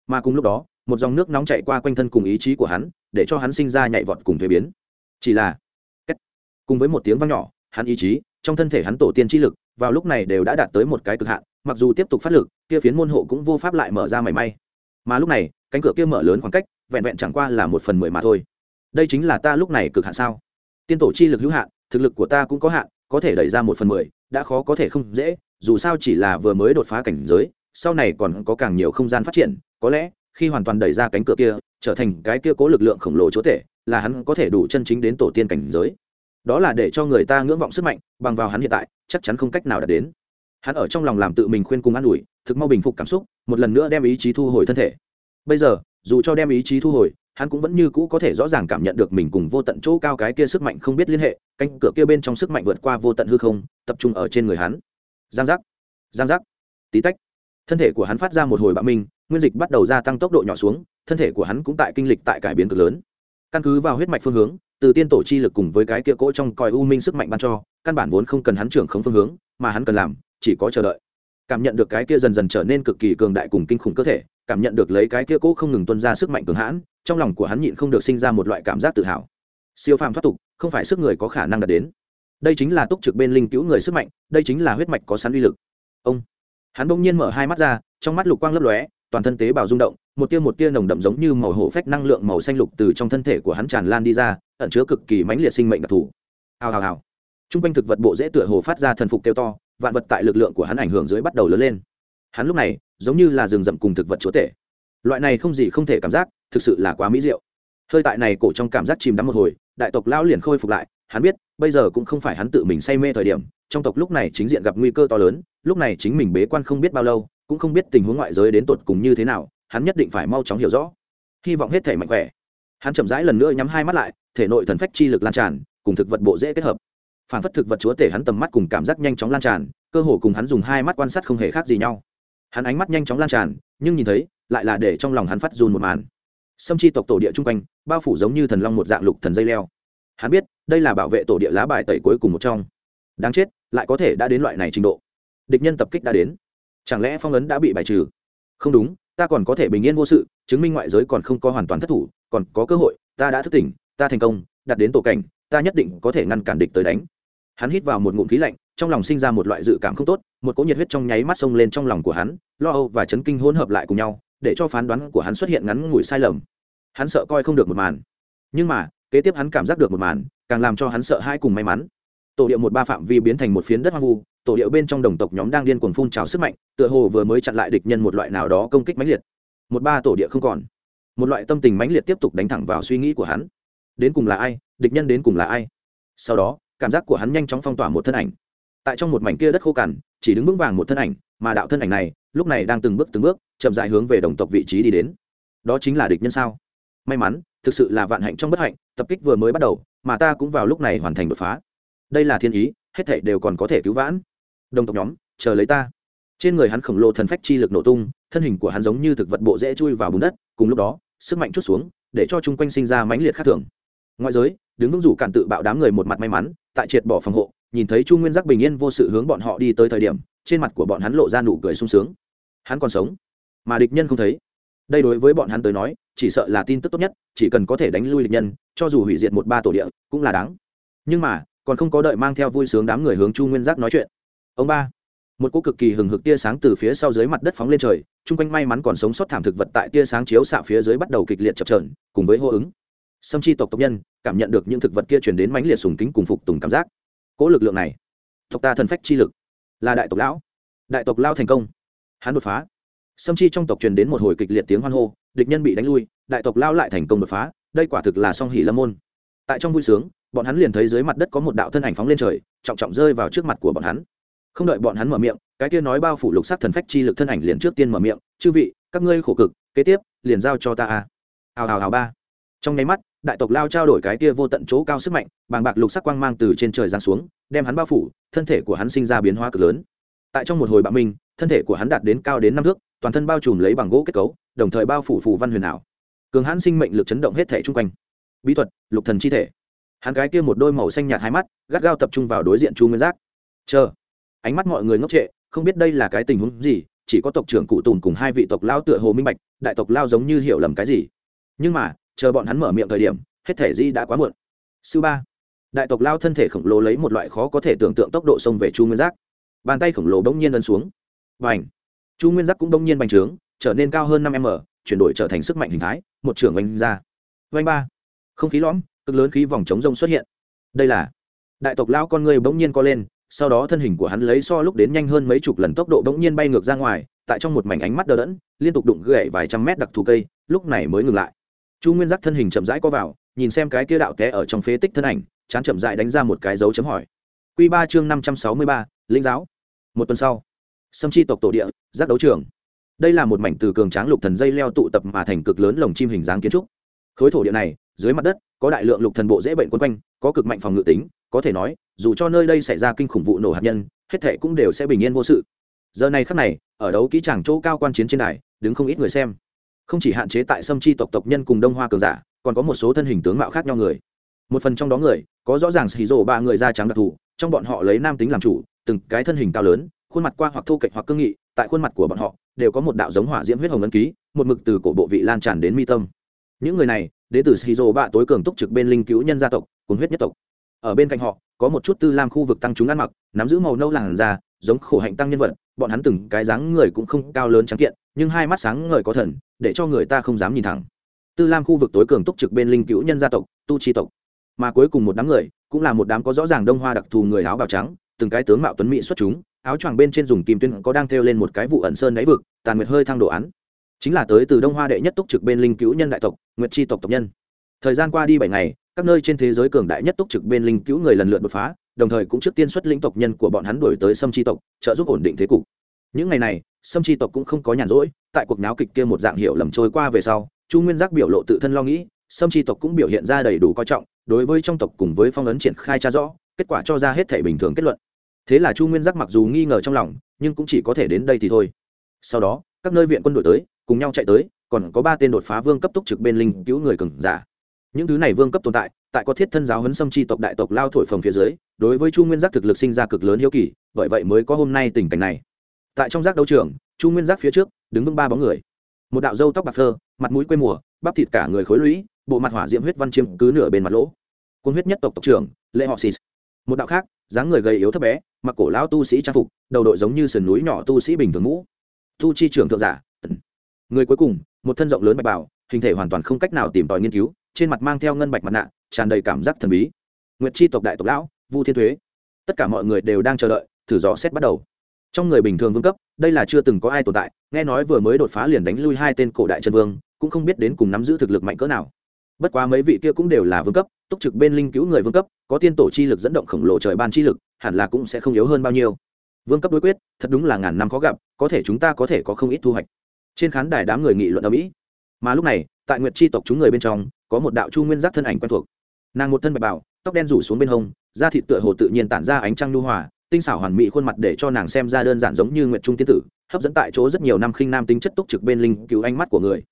Mà cùng lúc đó, một dòng nước nóng chạy qua quanh thân cùng ý chí của hắn, để cho hắn sinh ra nhạy vọt cùng thuế biến. Chỉ là cùng với một tiếng vang nhỏ, hắn ý chí, trong thân thể hắn tổ tiên chi lực, vào lúc này đều đã đạt tới một cái cực hạn mặc dù tiếp tục phát lực, kia phiến môn hộ cũng vô pháp lại mở ra mảy may. Mà lúc này, cánh cửa kia mở lớn khoảng cách, vẹn vẹn chẳng qua là một phần mười mà thôi. Đây chính là ta lúc này cực hạn sao? Tiên tổ chi lực hữu hạn, thực lực của ta cũng có hạn, có thể đẩy ra một phần mười, đã khó có thể không dễ, dù sao chỉ là vừa mới đột phá cảnh giới, sau này còn có càng nhiều không gian phát triển, có lẽ, khi hoàn toàn đẩy ra cánh cửa kia, trở thành cái kia cố lực lượng khổng lồ chúa tể, là hắn có thể đủ chân chính đến tổ tiên cảnh giới. Đó là để cho người ta ngưỡng vọng sức mạnh, bằng vào hắn hiện tại, chắc chắn không cách nào đạt đến hắn ở trong lòng làm tự mình khuyên cùng an ủi, thực mau bình phục cảm xúc, một lần nữa đem ý chí thu hồi thân thể. Bây giờ, dù cho đem ý chí thu hồi, hắn cũng vẫn như cũ có thể rõ ràng cảm nhận được mình cùng vô tận chỗ cao cái kia sức mạnh không biết liên hệ, cánh cửa kia bên trong sức mạnh vượt qua vô tận hư không, tập trung ở trên người hắn. Giang giác giang giác. Tí tách, thân thể của hắn phát ra một hồi bạo minh, nguyên dịch bắt đầu gia tăng tốc độ nhỏ xuống, thân thể của hắn cũng tại kinh lịch tại cải biến cực lớn. Căn cứ vào huyết mạch phương hướng, từ tiên tổ chi lực cùng với cái kia cỗ trong còi u minh sức mạnh ban cho, căn bản vốn không cần hắn trưởng không phương hướng, mà hắn cần làm chỉ có chờ đợi. Cảm nhận được cái kia dần dần trở nên cực kỳ cường đại cùng kinh khủng cơ thể, cảm nhận được lấy cái kia cố không ngừng tuân ra sức mạnh cường hãn, trong lòng của hắn nhịn không được sinh ra một loại cảm giác tự hào. Siêu phàm thoát tục, không phải sức người có khả năng đạt đến. Đây chính là túc trực bên linh cứu người sức mạnh, đây chính là huyết mạch có sẵn uy lực. Ông. Hắn bỗng nhiên mở hai mắt ra, trong mắt lục quang lấp lóe, toàn thân tế bào rung động, một tia một tia nồng đậm giống như màu hổ phách năng lượng màu xanh lục từ trong thân thể của hắn tràn lan đi ra, ẩn chứa cực kỳ mãnh liệt sinh mệnh đặc thù. Hào hào hào. T r u n g quanh thực vật bộ dễ tựa hồ phát ra thần phục kêu to vạn vật tại lực lượng của hắn ảnh hưởng dưới bắt đầu lớn lên. Hắn lúc này, giống như là rừng rậm cùng thực vật chúa tể. Loại này không gì không thể cảm giác, thực sự là quá mỹ diệu. Hơi tại này cổ trong cảm giác chìm đắm một hồi, đại tộc lao liền khôi phục lại. Hắn biết, bây giờ cũng không phải hắn tự mình say mê thời điểm. Trong tộc lúc này chính diện gặp nguy cơ to lớn, lúc này chính mình bế quan không biết bao lâu, cũng không biết tình huống ngoại giới đến tột cùng như thế nào, hắn nhất định phải mau chóng hiểu rõ. Hy vọng hết thể mạnh khỏe. Hắn chậm rãi lần nữa nhắm hai mắt lại, thể nội thần phách chi lực lan tràn, cùng thực vật bộ dễ kết hợp phản phất thực vật chúa tể hắn tầm mắt cùng cảm giác nhanh chóng lan tràn, cơ hồ cùng hắn dùng hai mắt quan sát không hề khác gì nhau. Hắn ánh mắt nhanh chóng lan tràn, nhưng nhìn thấy, lại là để trong lòng hắn phát dùn một màn. Sâm chi tộc tổ địa chung quanh, bao phủ giống như thần long một dạng lục thần dây leo. Hắn biết, đây là bảo vệ tổ địa lá bài tẩy cuối cùng một trong. Đáng chết, lại có thể đã đến loại này trình độ. Địch nhân tập kích đã đến. Chẳng lẽ phong ấn đã bị bài trừ? Không đúng, ta còn có thể bình yên vô sự, chứng minh ngoại giới còn không có hoàn toàn thất thủ, còn có cơ hội, ta đã thức tỉnh, ta thành công, đạt đến tổ cảnh, ta nhất định có thể ngăn cản địch tới đánh hắn hít vào một ngụm khí lạnh, trong lòng sinh ra một loại dự cảm không tốt, một cỗ nhiệt huyết trong nháy mắt xông lên trong lòng của hắn, lo âu và chấn kinh hỗn hợp lại cùng nhau, để cho phán đoán của hắn xuất hiện ngắn ngủi sai lầm. Hắn sợ coi không được một màn. Nhưng mà, kế tiếp hắn cảm giác được một màn, càng làm cho hắn sợ hai cùng may mắn. Tổ điệu một ba phạm vi biến thành một phiến đất hoang vu, tổ điệu bên trong đồng tộc nhóm đang điên cuồng phun trào sức mạnh, tựa hồ vừa mới chặn lại địch nhân một loại nào đó công kích mãnh liệt. Một ba tổ địa không còn. Một loại tâm tình mãnh liệt tiếp tục đánh thẳng vào suy nghĩ của hắn. Đến cùng là ai? Địch nhân đến cùng là ai? Sau đó cảm giác của hắn nhanh chóng phong tỏa một thân ảnh. Tại trong một mảnh kia đất khô cằn, chỉ đứng vững vàng một thân ảnh, mà đạo thân ảnh này, lúc này đang từng bước từng bước, chậm dại hướng về đồng tộc vị trí đi đến. Đó chính là địch nhân sao? May mắn, thực sự là vạn hạnh trong bất hạnh, tập kích vừa mới bắt đầu, mà ta cũng vào lúc này hoàn thành đột phá. Đây là thiên ý, hết thảy đều còn có thể cứu vãn. Đồng tộc nhóm, chờ lấy ta. Trên người hắn khổng lồ thần phách chi lực nổ tung, thân hình của hắn giống như thực vật bộ dễ chui vào bùn đất, cùng lúc đó, sức mạnh chút xuống, để cho chung quanh sinh ra mãnh liệt khác thường ngoại giới, đứng vững rủ cản tự bạo đám người một mặt may mắn, tại triệt bỏ phòng hộ, nhìn thấy chu nguyên giác bình yên vô sự hướng bọn họ đi tới thời điểm, trên mặt của bọn hắn lộ ra nụ cười sung sướng. Hắn còn sống, mà địch nhân không thấy. Đây đối với bọn hắn tới nói, chỉ sợ là tin tức tốt nhất, chỉ cần có thể đánh lui địch nhân, cho dù hủy diệt một ba tổ địa, cũng là đáng. Nhưng mà, còn không có đợi mang theo vui sướng đám người hướng chu nguyên giác nói chuyện. Ông ba, một cỗ cực kỳ hừng hực tia sáng từ phía sau dưới mặt đất phóng lên trời, chung quanh may mắn còn sống sót thảm thực vật tại tia sáng chiếu xạ phía dưới bắt đầu kịch liệt chập trờn cùng với hô ứng sâm chi tộc tộc nhân cảm nhận được những thực vật kia chuyển đến mãnh liệt sùng kính cùng phục tùng cảm giác. Cỗ lực lượng này, tộc ta thần phách chi lực, là đại tộc lão, đại tộc lao thành công. Hắn đột phá. Sâm chi trong tộc truyền đến một hồi kịch liệt tiếng hoan hô, địch nhân bị đánh lui, đại tộc lao lại thành công đột phá, đây quả thực là song hỷ lâm môn. Tại trong vui sướng, bọn hắn liền thấy dưới mặt đất có một đạo thân ảnh phóng lên trời, trọng trọng rơi vào trước mặt của bọn hắn. Không đợi bọn hắn mở miệng, cái kia nói bao phủ lục sắc thần phách chi lực thân ảnh liền trước tiên mở miệng, chư vị, các ngươi khổ cực, kế tiếp, liền giao cho ta a. Hào hào hào ba. Trong nháy mắt đại tộc lao trao đổi cái kia vô tận chỗ cao sức mạnh, bàng bạc lục sắc quang mang từ trên trời giáng xuống, đem hắn bao phủ, thân thể của hắn sinh ra biến hóa cực lớn. Tại trong một hồi bạo minh, thân thể của hắn đạt đến cao đến năm thước, toàn thân bao trùm lấy bằng gỗ kết cấu, đồng thời bao phủ phủ văn huyền ảo. Cường hãn sinh mệnh lực chấn động hết thể chung quanh. Bí thuật, lục thần chi thể. Hắn cái kia một đôi màu xanh nhạt hai mắt, gắt gao tập trung vào đối diện chu nguyên giác. Chờ. Ánh mắt mọi người ngốc trệ, không biết đây là cái tình huống gì, chỉ có tộc trưởng cụ tùng cùng hai vị tộc lao tựa hồ minh bạch, đại tộc lao giống như hiểu lầm cái gì. Nhưng mà chờ bọn hắn mở miệng thời điểm, hết thể di đã quá muộn. Sư ba, đại tộc lao thân thể khổng lồ lấy một loại khó có thể tưởng tượng tốc độ xông về chu nguyên giác. Bàn tay khổng lồ bỗng nhiên ấn xuống. Và ảnh chu nguyên giác cũng bỗng nhiên bành trướng, trở nên cao hơn năm m, chuyển đổi trở thành sức mạnh hình thái, một trưởng oanh ra. Oanh ba! Không khí lõm, cực lớn khí vòng chống rông xuất hiện. Đây là đại tộc lao con người bỗng nhiên co lên, sau đó thân hình của hắn lấy so lúc đến nhanh hơn mấy chục lần tốc độ bỗng nhiên bay ngược ra ngoài, tại trong một mảnh ánh mắt đờ đẫn, liên tục đụng gậy vài trăm mét đặc thù cây, lúc này mới ngừng lại chu nguyên giác thân hình chậm rãi có vào, nhìn xem cái kia đạo té ở trong phế tích thân ảnh, chán chậm rãi đánh ra một cái dấu chấm hỏi. Q ba chương năm trăm sáu mươi ba linh giáo. Một tuần sau, sâm chi tộc tổ địa, giác đấu trường. Đây là một mảnh từ cường tráng lục thần dây leo tụ tập mà thành cực lớn lồng chim hình dáng kiến trúc. Khối thổ địa này, dưới mặt đất, có đại lượng lục thần bộ dễ bệnh quấn quanh, có cực mạnh phòng ngự tính, có thể nói, dù cho nơi đây xảy ra kinh khủng vụ nổ hạt nhân, hết thệ cũng đều sẽ bình yên vô sự. Giờ này khắc này, ở đấu kỹ tràng chỗ cao quan chiến trên đài, đứng không ít người xem không chỉ hạn chế tại sâm chi tộc tộc nhân cùng đông hoa cường giả, còn có một số thân hình tướng mạo khác nhau người. Một phần trong đó người, có rõ ràng xì rổ ba người da trắng đặc thù, trong bọn họ lấy nam tính làm chủ, từng cái thân hình cao lớn, khuôn mặt qua hoặc thô kệch hoặc cương nghị, tại khuôn mặt của bọn họ, đều có một đạo giống hỏa diễm huyết hồng ấn ký, một mực từ cổ bộ vị lan tràn đến mi tâm. Những người này, đến từ xì rổ ba tối cường túc trực bên linh cứu nhân gia tộc, cùng huyết nhất tộc. Ở bên cạnh họ, có một chút tư lam khu vực tăng chúng ăn mặc, nắm giữ màu nâu làn da, giống khổ hạnh tăng nhân vật bọn hắn từng cái dáng người cũng không cao lớn trắng kiện, nhưng hai mắt sáng ngời có thần, để cho người ta không dám nhìn thẳng. Tư lam khu vực tối cường túc trực bên linh cứu nhân gia tộc, tu chi tộc. Mà cuối cùng một đám người, cũng là một đám có rõ ràng đông hoa đặc thù người áo bào trắng, từng cái tướng mạo tuấn mỹ xuất chúng, áo choàng bên trên dùng kim tuyên có đang thêu lên một cái vụ ẩn sơn đáy vực, tàn nguyệt hơi thăng đồ án. Chính là tới từ đông hoa đệ nhất túc trực bên linh cứu nhân đại tộc, nguyệt chi tộc tộc nhân. Thời gian qua đi bảy ngày, các nơi trên thế giới cường đại nhất túc trực bên linh cứu người lần lượt đột phá đồng thời cũng trước tiên xuất lĩnh tộc nhân của bọn hắn đổi tới sâm tri tộc, trợ giúp ổn định thế cục. Những ngày này, sâm tri tộc cũng không có nhàn rỗi, tại cuộc náo kịch kia một dạng hiệu lầm trôi qua về sau, chu nguyên giác biểu lộ tự thân lo nghĩ, sâm tri tộc cũng biểu hiện ra đầy đủ coi trọng, đối với trong tộc cùng với phong ấn triển khai tra rõ, kết quả cho ra hết thể bình thường kết luận. Thế là chu nguyên giác mặc dù nghi ngờ trong lòng, nhưng cũng chỉ có thể đến đây thì thôi. Sau đó, các nơi viện quân đội tới, cùng nhau chạy tới, còn có ba tên đột phá vương cấp túc trực bên linh cứu người cường giả những thứ này vương cấp tồn tại tại có thiết thân giáo huấn xâm chi tộc đại tộc lao thổi phồng phía dưới, đối với chu nguyên giác thực lực sinh ra cực lớn hiếu kỳ, bởi vậy mới có hôm nay tình cảnh này. Tại trong giác đấu trường, chu nguyên giác phía trước, đứng vững ba bóng người. Một đạo dâu tóc bạc phơ, mặt mũi quê mùa, bắp thịt cả người khối lũy, bộ mặt hỏa diễm huyết văn chiếm cứ nửa bên mặt lỗ. Quân huyết nhất tộc tộc trưởng, lệ họ xịt. Một đạo khác, dáng người gầy yếu thấp bé, mặc cổ lão tu sĩ trang phục, đầu đội giống như sườn núi nhỏ tu sĩ bình thường mũ tu chi trưởng thượng giả người cuối cùng, một thân rộng lớn bạch bảo hình thể hoàn toàn không cách nào tìm tòi nghiên cứu trên mặt mang theo ngân bạch mặt nạ, tràn đầy cảm giác thần bí. Nguyệt chi tộc đại tộc lão, vu thiên thuế. Tất cả mọi người đều đang chờ đợi, thử dò xét bắt đầu. Trong người bình thường vương cấp, đây là chưa từng có ai tồn tại, nghe nói vừa mới đột phá liền đánh lui hai tên cổ đại chân vương, cũng không biết đến cùng nắm giữ thực lực mạnh cỡ nào. Bất quá mấy vị kia cũng đều là vương cấp, túc trực bên linh cứu người vương cấp, có tiên tổ chi lực dẫn động khổng lồ trời ban chi lực, hẳn là cũng sẽ không yếu hơn bao nhiêu. Vương cấp đối quyết, thật đúng là ngàn năm khó gặp, có thể chúng ta có thể có không ít thu hoạch. Trên khán đài đám người nghị luận ở mỹ. Mà lúc này tại nguyệt chi tộc chúng người bên trong, có một đạo chu nguyên giác thân ảnh quen thuộc. Nàng một thân bạch bảo tóc đen rủ xuống bên hông, da thịt tựa hồ tự nhiên tản ra ánh trăng nhu hòa, tinh xảo hoàn mỹ khuôn mặt để cho nàng xem ra đơn giản giống như nguyệt trung tiên tử, hấp dẫn tại chỗ rất nhiều năm khinh nam tính chất túc trực bên linh cứu ánh mắt của người.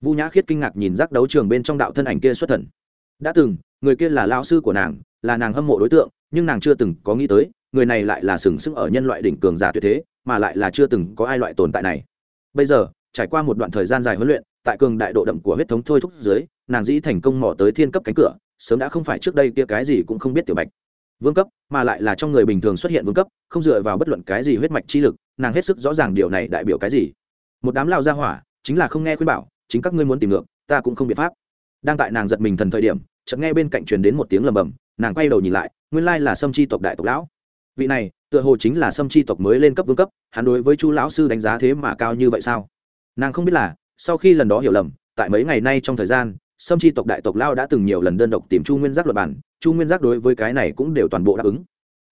Vu nhã khiết kinh ngạc nhìn giác đấu trường bên trong đạo thân ảnh kia xuất thần. Đã từng, người kia là lao sư của nàng, là nàng hâm mộ đối tượng, nhưng nàng chưa từng có nghĩ tới, người này lại là sừng sững ở nhân loại đỉnh cường giả tuyệt thế, mà lại là chưa từng có ai loại tồn tại này. Bây giờ, trải qua một đoạn thời gian dài huấn luyện tại cường đại độ đậm của huyết thống thôi thúc dưới, nàng dĩ thành công mò tới thiên cấp cánh cửa, sớm đã không phải trước đây kia cái gì cũng không biết tiểu bạch. Vương cấp, mà lại là trong người bình thường xuất hiện vương cấp, không dựa vào bất luận cái gì huyết mạch chi lực, nàng hết sức rõ ràng điều này đại biểu cái gì. Một đám lao ra hỏa, chính là không nghe khuyên bảo, chính các ngươi muốn tìm ngược, ta cũng không biện pháp. Đang tại nàng giật mình thần thời điểm, chợt nghe bên cạnh truyền đến một tiếng lầm bầm, nàng quay đầu nhìn lại, nguyên lai là sâm chi tộc đại tộc lão. Vị này, tựa hồ chính là sâm chi tộc mới lên cấp vương cấp, hắn đối với chu lão sư đánh giá thế mà cao như vậy sao? Nàng không biết là sau khi lần đó hiểu lầm, tại mấy ngày nay trong thời gian, sâm chi tộc đại tộc lao đã từng nhiều lần đơn độc tìm chu nguyên giác luật bản chu nguyên giác đối với cái này cũng đều toàn bộ đáp ứng.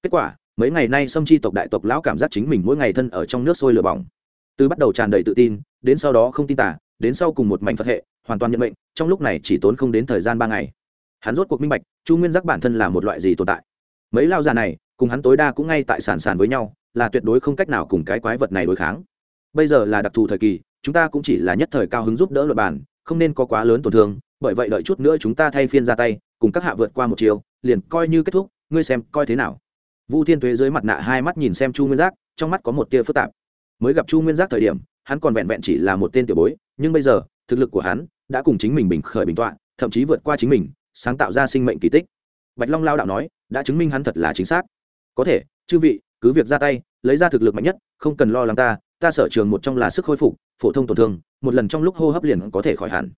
Kết quả, mấy ngày nay sâm chi tộc đại tộc lão cảm giác chính mình mỗi ngày thân ở trong nước sôi lửa bỏng. Từ bắt đầu tràn đầy tự tin, đến sau đó không tin tả đến sau cùng một mảnh phật hệ, hoàn toàn nhận mệnh, trong lúc này chỉ tốn không đến thời gian ba ngày. Hắn rốt cuộc minh bạch, chu nguyên giác bản thân là một loại gì tồn tại. Mấy lao già này, cùng hắn tối đa cũng ngay tại sàn sàn với nhau, là tuyệt đối không cách nào cùng cái quái vật này đối kháng. Bây giờ là đặc thù thời kỳ chúng ta cũng chỉ là nhất thời cao hứng giúp đỡ luật bản, không nên có quá lớn tổn thương, bởi vậy đợi chút nữa chúng ta thay phiên ra tay, cùng các hạ vượt qua một chiều, liền coi như kết thúc, ngươi xem coi thế nào. Vu thiên thuế dưới mặt nạ hai mắt nhìn xem chu nguyên giác, trong mắt có một tia phức tạp. Mới gặp chu nguyên giác thời điểm, hắn còn vẹn vẹn chỉ là một tên tiểu bối, nhưng bây giờ, thực lực của hắn đã cùng chính mình bình khởi bình tọa, thậm chí vượt qua chính mình, sáng tạo ra sinh mệnh kỳ tích. Bạch long lao đạo nói, đã chứng minh hắn thật là chính xác. Có thể, chư vị, cứ việc ra tay, lấy ra thực lực mạnh nhất, không cần lo lắng ta ta sở trường một trong là sức khôi phục phổ thông tổn thương, một lần trong lúc hô hấp liền có thể khỏi hẳn.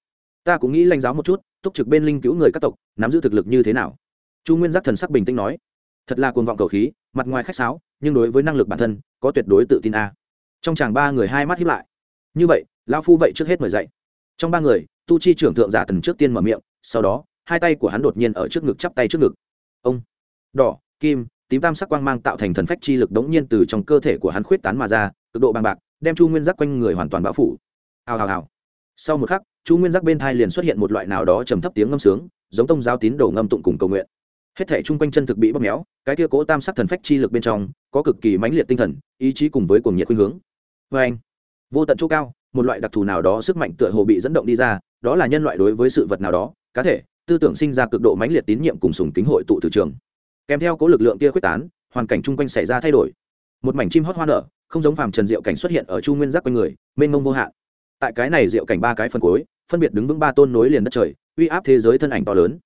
Ta cũng nghĩ lãnh giáo một chút, túc trực bên linh cứu người các tộc, nắm giữ thực lực như thế nào? Chu nguyên giác thần sắc bình tĩnh nói. Thật là cuồng vọng cầu khí, mặt ngoài khách sáo, nhưng đối với năng lực bản thân, có tuyệt đối tự tin a. Trong chàng ba người hai mắt hiếp lại. Như vậy, lão phu vậy trước hết mời dậy. Trong ba người, tu chi trưởng thượng giả tần trước tiên mở miệng, sau đó, hai tay của hắn đột nhiên ở trước ngực chắp tay trước ngực. Ông. Đỏ, kim, tím tam sắc quang mang tạo thành thần phách chi lực đống nhiên từ trong cơ thể của hắn khuyết tán mà ra, cực độ bằng bạc đem chu nguyên giác quanh người hoàn toàn bao phủ. Hào hào hào. Sau một khắc, chu nguyên giác bên thai liền xuất hiện một loại nào đó trầm thấp tiếng ngâm sướng, giống tông giáo tín đồ ngâm tụng cùng cầu nguyện. Hết thể chung quanh chân thực bị bóp méo, cái tia cố tam sắc thần phách chi lực bên trong, có cực kỳ mãnh liệt tinh thần, ý chí cùng với cuồng nhiệt khuynh hướng. Vê anh, vô tận chỗ cao, một loại đặc thù nào đó sức mạnh tựa hồ bị dẫn động đi ra, đó là nhân loại đối với sự vật nào đó, cá thể, tư tưởng sinh ra cực độ mãnh liệt tín nhiệm cùng sùng kính hội tụ từ trường. Kèm theo cố lực lượng kia quyết tán, hoàn cảnh chung quanh xảy ra thay đổi. Một mảnh chim hót hoa nở không giống phàm trần diệu cảnh xuất hiện ở chu nguyên giác quanh người, mênh mông vô hạn. Tại cái này diệu cảnh ba cái phân cối phân biệt đứng vững ba tôn nối liền đất trời, uy áp thế giới thân ảnh to lớn.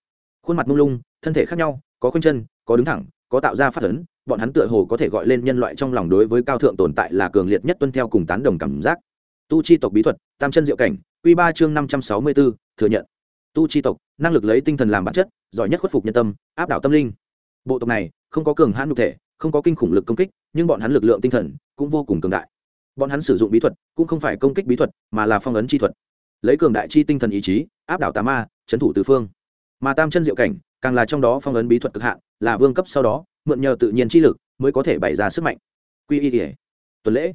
Khuôn mặt mông lung, thân thể khác nhau, có khoanh chân, có đứng thẳng, có tạo ra phát ấn, bọn hắn tựa hồ có thể gọi lên nhân loại trong lòng đối với cao thượng tồn tại là cường liệt nhất tuân theo cùng tán đồng cảm giác. Tu chi tộc bí thuật, tam chân diệu cảnh q ba chương năm trăm sáu mươi b ố thừa nhận. Tu chi tộc, năng lực lấy tinh thần làm bản chất, giỏi nhất khuất phục nhân tâm, áp đảo tâm linh. Bộ tộc này, không có cường hãn nhục thể, không có kinh khủng lực công kích nhưng bọn hắn lực lượng tinh thần cũng vô cùng cường đại. Bọn hắn sử dụng bí thuật cũng không phải công kích bí thuật, mà là phong ấn chi thuật. Lấy cường đại chi tinh thần ý chí, áp đảo tà ma trấn thủ tứ phương. Mà tam chân diệu cảnh, càng là trong đó phong ấn bí thuật cực hạn, là vương cấp sau đó, mượn nhờ tự nhiên chi lực mới có thể bày ra sức mạnh. Quy y ỉa tuần lễ.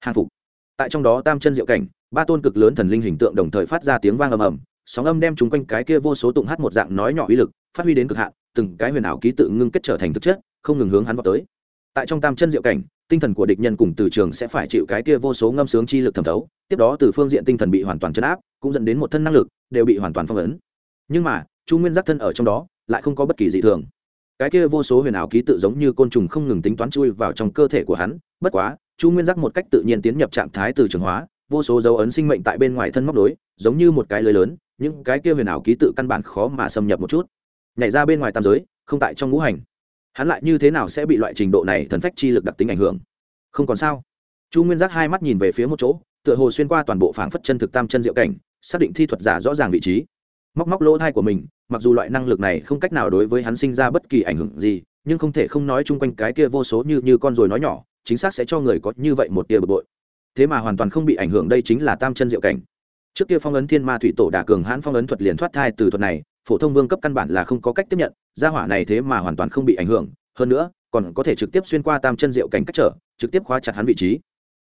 Hàng phục. Tại trong đó tam chân diệu cảnh, ba tôn cực lớn thần linh hình tượng đồng thời phát ra tiếng vang ầm ầm, sóng âm đem chúng quanh cái kia vô số tụng hát một dạng nói nhỏ uy lực, phát huy đến cực hạn, từng cái huyền ảo ký tự ngưng kết trở thành thực chất, không ngừng hướng hắn vào tới tại trong tam chân diệu cảnh, tinh thần của địch nhân cùng từ trường sẽ phải chịu cái kia vô số ngâm sướng chi lực thẩm thấu, tiếp đó từ phương diện tinh thần bị hoàn toàn chấn áp, cũng dẫn đến một thân năng lực đều bị hoàn toàn phong ấn. Nhưng mà, chu nguyên giác thân ở trong đó, lại không có bất kỳ dị thường. Cái kia vô số huyền ảo ký tự giống như côn trùng không ngừng tính toán chui vào trong cơ thể của hắn, bất quá, chu nguyên giác một cách tự nhiên tiến nhập trạng thái từ trường hóa, vô số dấu ấn sinh mệnh tại bên ngoài thân móc đối giống như một cái lưới lớn, những cái kia huyền ảo ký tự căn bản khó mà xâm nhập một chút. Nhảy ra bên ngoài tam giới, không tại trong ngũ hành hắn lại như thế nào sẽ bị loại trình độ này thần phách chi lực đặc tính ảnh hưởng? Không còn sao. Chu nguyên giác hai mắt nhìn về phía một chỗ, tựa hồ xuyên qua toàn bộ phảng phất chân thực tam chân diệu cảnh, xác định thi thuật giả rõ ràng vị trí. Móc móc lỗ thai của mình, mặc dù loại năng lực này không cách nào đối với hắn sinh ra bất kỳ ảnh hưởng gì, nhưng không thể không nói chung quanh cái kia vô số như như con rồi nói nhỏ, chính xác sẽ cho người có như vậy một tia bực bội. Thế mà hoàn toàn không bị ảnh hưởng đây chính là tam chân diệu cảnh. Trước kia phong ấn thiên ma thủy tổ đà cường hãn phong ấn thuật liền thoát thai từ thuật này phổ thông vương cấp căn bản là không có cách tiếp nhận, gia hỏa này thế mà hoàn toàn không bị ảnh hưởng, hơn nữa, còn có thể trực tiếp xuyên qua tam chân diệu cảnh cách trở, trực tiếp khóa chặt hắn vị trí.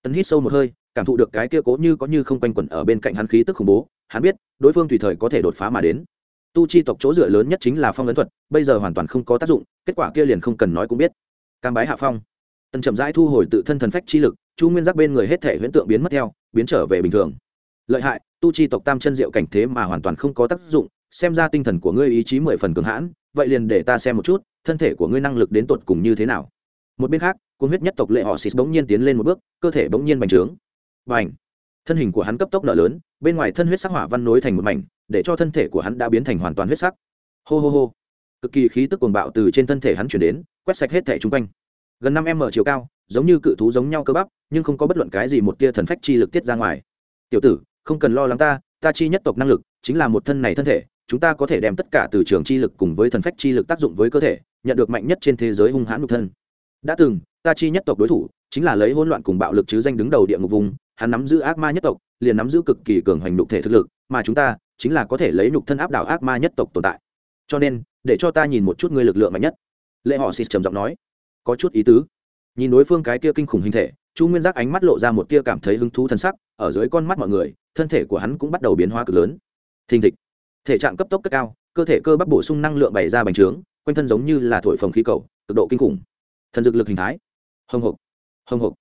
Tân hít sâu một hơi, cảm thụ được cái kia cố như có như không quanh quẩn ở bên cạnh hắn khí tức khủng bố, hắn biết, đối phương tùy thời có thể đột phá mà đến. Tu chi tộc chỗ dựa lớn nhất chính là phong ấn thuật, bây giờ hoàn toàn không có tác dụng, kết quả kia liền không cần nói cũng biết. Cam bái hạ phong. Tần chậm rãi thu hồi tự thân thần phách chi lực, chu nguyên giác bên người hết thể huyễn tượng biến mất theo, biến trở về bình thường. Lợi hại, tu chi tộc tam chân diệu cảnh thế mà hoàn toàn không có tác dụng xem ra tinh thần của ngươi ý chí mười phần cường hãn, vậy liền để ta xem một chút, thân thể của ngươi năng lực đến tột cùng như thế nào. Một bên khác cuốn huyết nhất tộc lệ họ xịt bỗng nhiên tiến lên một bước, cơ thể bỗng nhiên bành trướng. Bành! Thân hình của hắn cấp tốc nở lớn, bên ngoài thân huyết sắc hỏa văn nối thành một mảnh, để cho thân thể của hắn đã biến thành hoàn toàn huyết sắc. Hô hô hô! Cực kỳ khí tức cuồng bạo từ trên thân thể hắn chuyển đến, quét sạch hết thể chung quanh. Gần năm m chiều cao, giống như cự thú giống nhau cơ bắp, nhưng không có bất luận cái gì một tia thần phách chi lực tiết ra ngoài. Tiểu tử, không cần lo lắng ta ta chi nhất tộc năng lực chính là một thân này thân thể chúng ta có thể đem tất cả từ trường chi lực cùng với thần phách chi lực tác dụng với cơ thể, nhận được mạnh nhất trên thế giới hung hãn nhục thân. Đã từng, ta chi nhất tộc đối thủ, chính là lấy hỗn loạn cùng bạo lực chứ danh đứng đầu địa ngục vùng, hắn nắm giữ ác ma nhất tộc, liền nắm giữ cực kỳ cường hành nhục thể thực lực, mà chúng ta chính là có thể lấy nhục thân áp đảo ác ma nhất tộc tồn tại. Cho nên, để cho ta nhìn một chút ngươi lực lượng mạnh nhất. Lệ họ xịt trầm giọng nói. Có chút ý tứ. Nhìn đối phương cái kia kinh khủng hình thể, chu nguyên giác ánh mắt lộ ra một tia cảm thấy hứng thú thân sắc, ở dưới con mắt mọi người, thân thể của hắn cũng bắt đầu biến hóa cực lớn. Thình thịch thể trạng cấp tốc cất cao, cơ thể cơ bắp bổ sung năng lượng bày ra bành trướng, quanh thân giống như là thổi phồng khí cầu, cực độ kinh khủng. Thần dược lực hình thái. Hồng hộc. Hồng hộc.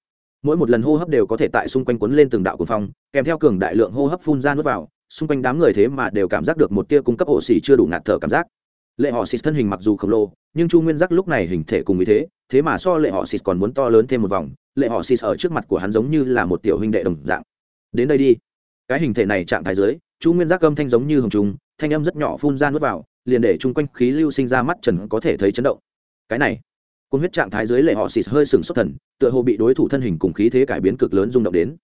Mỗi một lần hô hấp đều có thể tại xung quanh quấn lên từng đạo cuồng phong, kèm theo cường đại lượng hô hấp phun ra nuốt vào, xung quanh đám người thế mà đều cảm giác được một tia cung cấp ổ xỉ chưa đủ ngạt thở cảm giác. Lệ họ xịt thân hình mặc dù khổng lồ, nhưng chu nguyên giác lúc này hình thể cùng ý thế thế mà so lệ họ xịt còn muốn to lớn thêm một vòng, lệ họ xịt ở trước mặt của hắn giống như là một tiểu huynh đệ đồng dạng. Đến đây đi. Cái hình thể này trạng thái dưới, chu nguyên giác âm thanh giống như hồng trùng thanh âm rất nhỏ phun ra nuốt vào, liền để chung quanh khí lưu sinh ra mắt trần có thể thấy chấn động. Cái này cuốn huyết trạng thái dưới lệ họ xịt hơi sừng xuất thần, tựa hồ bị đối thủ thân hình cùng khí thế cải biến cực lớn rung động đến.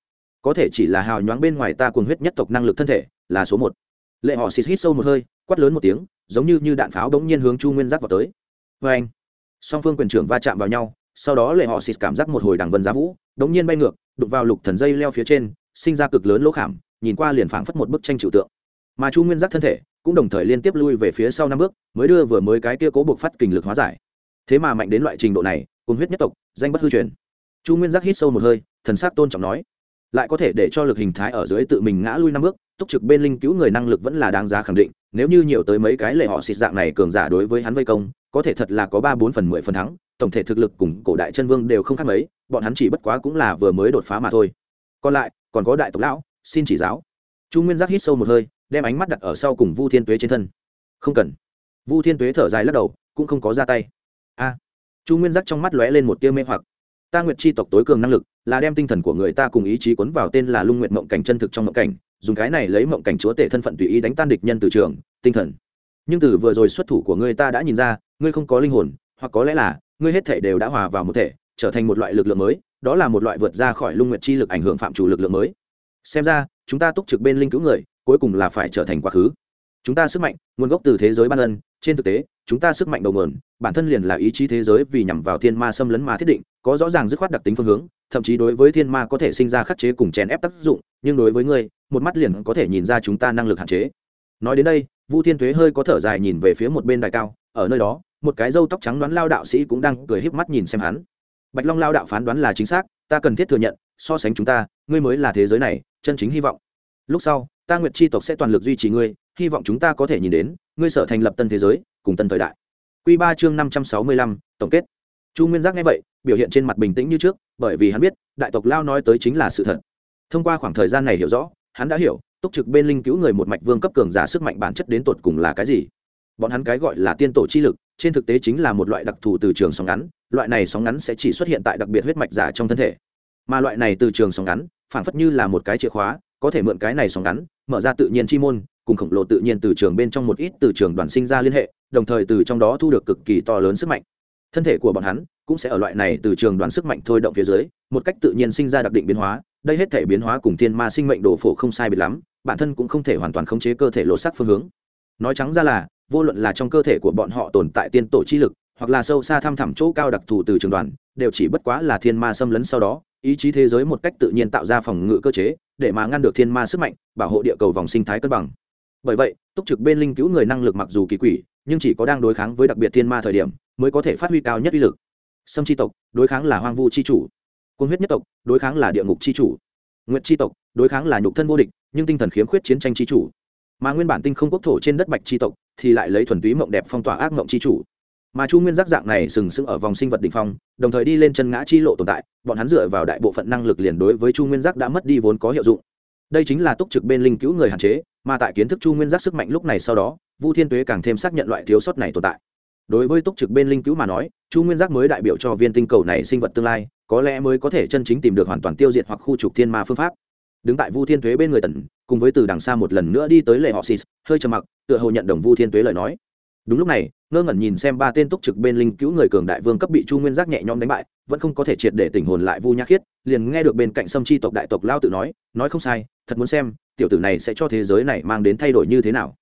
Có thể chỉ là hào nhoáng bên ngoài ta cuồng huyết nhất tộc năng lực thân thể, là số một. Lệ họ xịt hít sâu một hơi, quát lớn một tiếng, giống như như đạn pháo bỗng nhiên hướng chu nguyên giác vào tới. Vê anh, song phương quyền trưởng va chạm vào nhau, sau đó lệ họ xịt cảm giác một hồi đằng vân giá vũ bỗng nhiên bay ngược đục vào lục thần dây leo phía trên, sinh ra cực lớn lỗ khảm, nhìn qua liền phảng phất một bức tranh trừu tượng mà chu nguyên giác thân thể cũng đồng thời liên tiếp lui về phía sau năm bước, mới đưa vừa mới cái kia cố buộc phát kình lực hóa giải. Thế mà mạnh đến loại trình độ này, cùng huyết nhất tộc, danh bất hư truyền. Chu nguyên giác hít sâu một hơi, thần s á c tôn trọng nói, lại có thể để cho lực hình thái ở dưới tự mình ngã lui năm bước, túc trực bên linh cứu người năng lực vẫn là đáng giá khẳng định, nếu như nhiều tới mấy cái lệ họ xịt dạng này cường giả đối với hắn vây công, có thể thật là có ba bốn phần mười phần thắng, tổng thể thực lực cùng cổ đại chân vương đều không khác mấy, bọn hắn chỉ bất quá cũng là vừa mới đột phá mà thôi. Còn lại, còn có đại tộc lão, xin chỉ giáo. Chu nguyên giác hít sâu một hơi đem ánh mắt đặt ở sau cùng vu thiên tuế trên thân. Không cần. Vu thiên tuế thở dài lắc đầu, cũng không có ra tay. A. Chu nguyên giác trong mắt lóe lên một tia mê hoặc. Ta nguyệt chi tộc tối cường năng lực, là đem tinh thần của người ta cùng ý chí cuốn vào tên là lung nguyện mộng cảnh chân thực trong mộng cảnh, dùng cái này lấy mộng cảnh chúa tể thân phận tùy ý đánh tan địch nhân từ trường, tinh thần. Nhưng từ vừa rồi xuất thủ của ngươi ta đã nhìn ra, ngươi không có linh hồn, hoặc có lẽ là, ngươi hết thể đều đã hòa vào một thể, trở thành một loại lực lượng mới, đó là một loại vượt ra khỏi lung Nguyệt chi lực ảnh hưởng phạm chủ lực lượng mới. Xem ra, chúng ta túc trực bên linh cứu người cuối cùng là phải trở thành quá khứ. Chúng ta sức mạnh, nguồn gốc từ thế giới ban ân, trên thực tế, chúng ta sức mạnh đầu nguồn, bản thân liền là ý chí thế giới vì nhằm vào thiên ma xâm lấn mà thiết định, có rõ ràng dứt khoát đặc tính phương hướng, thậm chí đối với thiên ma có thể sinh ra khắc chế cùng chèn ép tác dụng, nhưng đối với ngươi, một mắt liền có thể nhìn ra chúng ta năng lực hạn chế. Nói đến đây, vu thiên thuế hơi có thở dài nhìn về phía một bên đài cao, ở nơi đó, một cái râu tóc trắng đoán lao đạo sĩ cũng đang cười híp mắt nhìn xem hắn. Bạch long lao đạo phán đoán là chính xác, ta cần thiết thừa nhận, so sánh chúng ta, ngươi mới là thế giới này, chân chính hy vọng. Lúc sau ta nguyệt chi tộc sẽ toàn lực duy trì ngươi, hy vọng chúng ta có thể nhìn đến, ngươi sở thành lập tân thế giới, cùng tân thời đại. Q ba chương năm trăm sáu mươi lăm, tổng kết. Chu nguyên giác nghe vậy, biểu hiện trên mặt bình tĩnh như trước, bởi vì hắn biết, đại tộc lao nói tới chính là sự thật. Thông qua khoảng thời gian này hiểu rõ, hắn đã hiểu, túc trực bên linh cứu người một mạch vương cấp cường giả sức mạnh bản chất đến tột cùng là cái gì. Bọn hắn cái gọi là tiên tổ chi lực, trên thực tế chính là một loại đặc thù từ trường sóng ngắn, loại này sóng ngắn sẽ chỉ xuất hiện tại đặc biệt huyết mạch giả trong thân thể. Mà loại này từ trường sóng ngắn phảng phất như là một cái chìa khóa có thể mượn cái này sóng ngắn, mở ra tự nhiên chi môn, cùng khổng lồ tự nhiên từ trường bên trong một ít từ trường đoàn sinh ra liên hệ, đồng thời từ trong đó thu được cực kỳ to lớn sức mạnh. Thân thể của bọn hắn cũng sẽ ở loại này từ trường đoàn sức mạnh thôi động phía dưới, một cách tự nhiên sinh ra đặc định biến hóa, đây hết thể biến hóa cùng thiên ma sinh mệnh đồ phổ không sai biệt lắm, bản thân cũng không thể hoàn toàn khống chế cơ thể lột sắc phương hướng. Nói trắng ra là, vô luận là trong cơ thể của bọn họ tồn tại tiên tổ chi lực, hoặc là sâu xa thăm thẳm chỗ cao đặc thù từ trường đoàn, đều chỉ bất quá là thiên ma xâm lấn sau đó, ý chí thế giới một cách tự nhiên tạo ra phòng ngự cơ chế để mà ngăn được thiên ma sức mạnh, bảo hộ địa cầu vòng sinh thái cân bằng. Bởi vậy, túc trực bên linh cứu người năng lực mặc dù kỳ quỷ, nhưng chỉ có đang đối kháng với đặc biệt thiên ma thời điểm, mới có thể phát huy cao nhất uy lực. Sâm chi tộc, đối kháng là hoang vu chi chủ. Côn huyết nhất tộc, đối kháng là địa ngục chi chủ. Nguyện chi tộc, đối kháng là nhục thân vô địch, nhưng tinh thần khiếm khuyết chiến tranh chi chủ. Mà nguyên bản tinh không quốc thổ trên đất bạch chi tộc, thì lại lấy thuần túy mộng đẹp phong tỏa ác mộng chi chủ mà chu nguyên giác dạng này sừng sững ở vòng sinh vật đ ỉ n h phong, đồng thời đi lên chân ngã chi lộ tồn tại, bọn hắn dựa vào đại bộ phận năng lực liền đối với chu nguyên giác đã mất đi vốn có hiệu dụng. Đây chính là túc trực bên linh cứu người hạn chế, mà tại kiến thức chu nguyên giác sức mạnh lúc này sau đó, vu thiên tuế càng thêm xác nhận loại thiếu sót này tồn tại. Đối với túc trực bên linh cứu mà nói, chu nguyên giác mới đại biểu cho viên tinh cầu này sinh vật tương lai, có lẽ mới có thể chân chính tìm được hoàn toàn tiêu diệt hoặc khu trục thiên ma phương pháp. Đứng tại vu thiên tuế bên người tần cùng với từ đằng xa một lần nữa đi tới lệ họ xịt, hơi trầm mặc, tựa hồ nhận đồng vu thiên tuế lời nói. Đúng lúc này ngơ ngẩn nhìn xem ba tên túc trực bên linh cứu người cường đại vương cấp bị chu nguyên giác nhẹ nhõm đánh bại, vẫn không có thể triệt để tình hồn lại vu nhã khiết, liền nghe được bên cạnh sâm chi tộc đại tộc lao tự nói nói không sai, thật muốn xem, tiểu tử này sẽ cho thế giới này mang đến thay đổi như thế nào.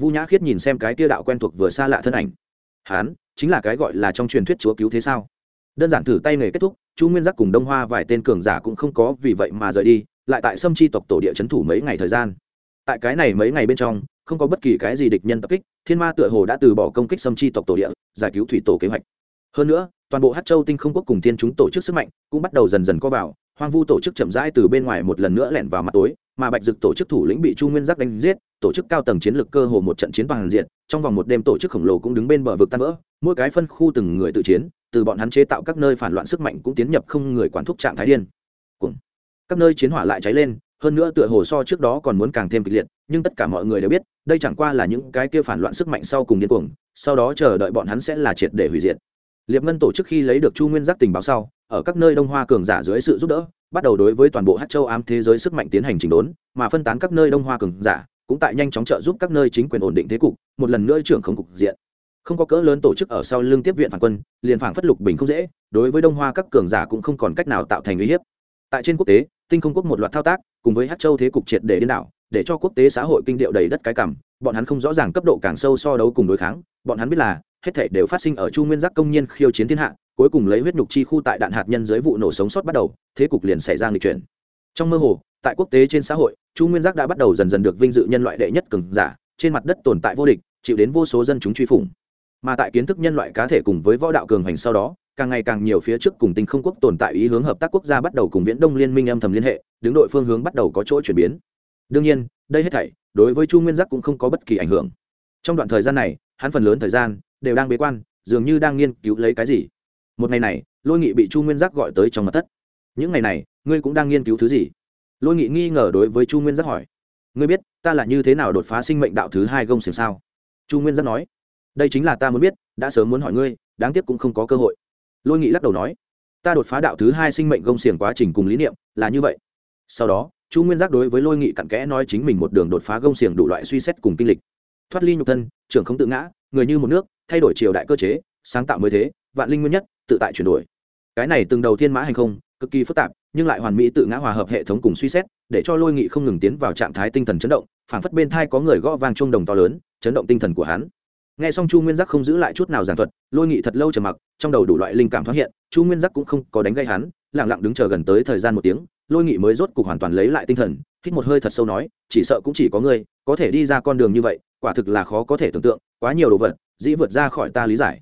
Vu nhã khiết nhìn xem cái tia đạo quen thuộc vừa xa lạ thân ảnh. Hán, chính là cái gọi là trong truyền thuyết chúa cứu thế sao? Đơn giản thử tay nghề kết thúc, chu nguyên giác cùng đông hoa vài tên cường giả cũng không có vì vậy mà rời đi, lại tại sâm chi tộc tổ địa c h ấ n thủ mấy ngày thời gian. Tại cái này mấy ngày bên trong không có bất kỳ cái gì địch nhân tập kích, thiên ma tựa hồ đã từ bỏ công kích sâm chi tộc tổ địa, giải cứu thủy tổ kế hoạch. Hơn nữa, toàn bộ hát châu tinh không quốc cùng thiên chúng tổ chức sức mạnh cũng bắt đầu dần dần có vào, hoang vu tổ chức chậm rãi từ bên ngoài một lần nữa lẻn vào mặt tối, mà bạch dực tổ chức thủ lĩnh bị chu nguyên giác đánh giết, tổ chức cao tầng chiến lược cơ hồ một trận chiến toàn diện, trong vòng một đêm tổ chức khổng lồ cũng đứng bên bờ vực tan vỡ, mỗi cái phân khu từng người tự chiến, từ bọn hắn chế tạo các nơi phản loạn sức mạnh cũng tiến nhập không người quản thúc trạng thái điên. Cùng các nơi chiến hỏa lại cháy lên, hơn nữa tựa hồ so trước đó còn muốn càng thêm kịch liệt nhưng tất cả mọi người đều biết, đây chẳng qua là những cái kia phản loạn sức mạnh sau cùng điên cuồng, sau đó chờ đợi bọn hắn sẽ là triệt để hủy diệt. Liệp ngân tổ chức khi lấy được chu nguyên giác tình báo sau, ở các nơi đông hoa cường giả dưới sự giúp đỡ, bắt đầu đối với toàn bộ hát châu ám thế giới sức mạnh tiến hành chỉnh đốn, mà phân tán các nơi đông hoa cường giả, cũng tại nhanh chóng trợ giúp các nơi chính quyền ổn định thế cục, một lần nữa trưởng không cục diện. Không có cỡ lớn tổ chức ở sau lưng tiếp viện phản quân, liền phản phất lục bình không dễ, đối với đông hoa các cường giả cũng không còn cách nào tạo thành uy hiếp. Tại trên quốc tế, tinh không quốc một loạt thao tác, cùng với hát châu thế cục triệt để điên đảo để cho quốc tế xã hội kinh điệu đầy đất cái cằm bọn hắn không rõ ràng cấp độ càng sâu so đấu cùng đối kháng, bọn hắn biết là, hết thể đều phát sinh ở chu nguyên giác công nhiên khiêu chiến thiên hạ, cuối cùng lấy huyết nhục chi khu tại đạn hạt nhân dưới vụ nổ sống sót bắt đầu, thế cục liền xảy ra nghịch chuyển. Trong mơ hồ, tại quốc tế trên xã hội, chu nguyên giác đã bắt đầu dần dần được vinh dự nhân loại đệ nhất cường giả, trên mặt đất tồn tại vô địch, chịu đến vô số dân chúng truy phủng. Mà tại kiến thức nhân loại cá thể cùng với võ đạo cường hành sau đó, càng ngày càng nhiều phía trước cùng tinh không quốc tồn tại ý hướng hợp tác quốc gia bắt đầu cùng viễn đông liên minh âm thầm liên hệ, đứng đội phương hướng bắt đầu có chỗ chuyển biến đương nhiên, đây hết thảy, đối với chu nguyên giác cũng không có bất kỳ ảnh hưởng. Trong đoạn thời gian này, hắn phần lớn thời gian đều đang bế quan, dường như đang nghiên cứu lấy cái gì. Một ngày này, lôi nghị bị chu nguyên giác gọi tới trong mặt thất. Những ngày này, ngươi cũng đang nghiên cứu thứ gì? Lôi nghị nghi ngờ đối với chu nguyên giác hỏi. Ngươi biết, ta là như thế nào đột phá sinh mệnh đạo thứ hai gông xiềng sao? Chu nguyên giác nói. Đây chính là ta muốn biết, đã sớm muốn hỏi ngươi, đáng tiếc cũng không có cơ hội. Lôi nghị lắc đầu nói. Ta đột phá đạo thứ hai sinh mệnh gông xiềng quá trình cùng lý niệm là như vậy. Sau đó chu nguyên giác đối với lôi nghị cặn kẽ nói chính mình một đường đột phá gông xiềng đủ loại suy xét cùng kinh lịch. Thoát ly nhục thân, trưởng không tự ngã, người như một nước, thay đổi triều đại cơ chế, sáng tạo mới thế, vạn linh nguyên nhất, tự tại chuyển đổi. Cái này từng đầu thiên mã hành không, cực kỳ phức tạp, nhưng lại hoàn mỹ tự ngã hòa hợp hệ thống cùng suy xét, để cho lôi nghị không ngừng tiến vào trạng thái tinh thần chấn động, phảng phất bên thai có người gõ vang chuông đồng to lớn, chấn động tinh thần của hắn. Nghe xong chu nguyên giác không giữ lại chút nào giảng thuật, lôi nghị thật lâu trầm mặc, trong đầu đủ loại linh cảm thoát hiện, chu nguyên giác cũng không có đánh gây hắn lẳng lặng đứng chờ gần tới thời gian một tiếng lôi nghị mới rốt cục hoàn toàn lấy lại tinh thần, hít một hơi thật sâu nói, chỉ sợ cũng chỉ có ngươi, có thể đi ra con đường như vậy, quả thực là khó có thể tưởng tượng, quá nhiều đồ vật, dĩ vượt ra khỏi ta lý giải.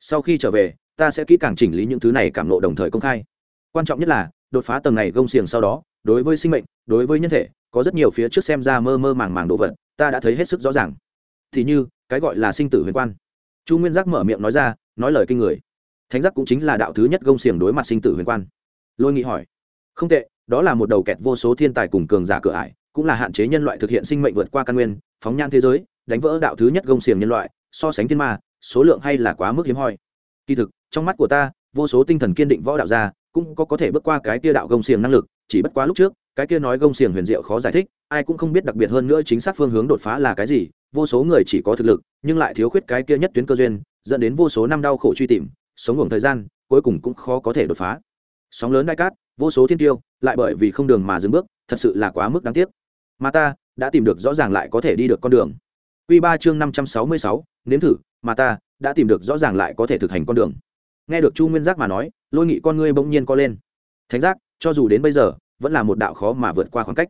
Sau khi trở về, ta sẽ kỹ càng chỉnh lý những thứ này cảm lộ đồng thời công khai. Quan trọng nhất là, đột phá tầng này gông xiềng sau đó, đối với sinh mệnh, đối với nhân thể, có rất nhiều phía trước xem ra mơ mơ màng màng đồ vật, ta đã thấy hết sức rõ ràng. Thì như, cái gọi là sinh tử huyền quan. Chu nguyên giác mở miệng nói ra, nói lời kinh người. Thánh giác cũng chính là đạo thứ nhất gông xiềng đối mặt sinh tử huyền quan. Lôi nghị hỏi. Không tệ đó là một đầu kẹt vô số thiên tài cùng cường giả cửa ải, cũng là hạn chế nhân loại thực hiện sinh mệnh vượt qua căn nguyên, phóng nhan thế giới, đánh vỡ đạo thứ nhất gông xiềng nhân loại, so sánh thiên ma, số lượng hay là quá mức hiếm hoi. Kỳ thực, trong mắt của ta, vô số tinh thần kiên định võ đạo gia cũng có có thể bước qua cái kia đạo gông xiềng năng lực, chỉ bất quá lúc trước, cái kia nói gông xiềng huyền diệu khó giải thích, ai cũng không biết đặc biệt hơn nữa chính xác phương hướng đột phá là cái gì, vô số người chỉ có thực lực, nhưng lại thiếu khuyết cái kia nhất tuyến cơ duyên, dẫn đến vô số năm đau khổ truy tìm, sống ngủ thời gian, cuối cùng cũng khó có thể đột phá. Sóng lớn đại cát vô số thiên tiêu, lại bởi vì không đường mà dừng bước, thật sự là quá mức đáng tiếc. Mà ta đã tìm được rõ ràng lại có thể đi được con đường. Quy ba chương năm trăm sáu mươi sáu, nếm thử, mà ta đã tìm được rõ ràng lại có thể thực hành con đường. Nghe được chu nguyên giác mà nói, lôi nghị con ngươi bỗng nhiên co lên. Thánh giác, cho dù đến bây giờ, vẫn là một đạo khó mà vượt qua khoảng cách.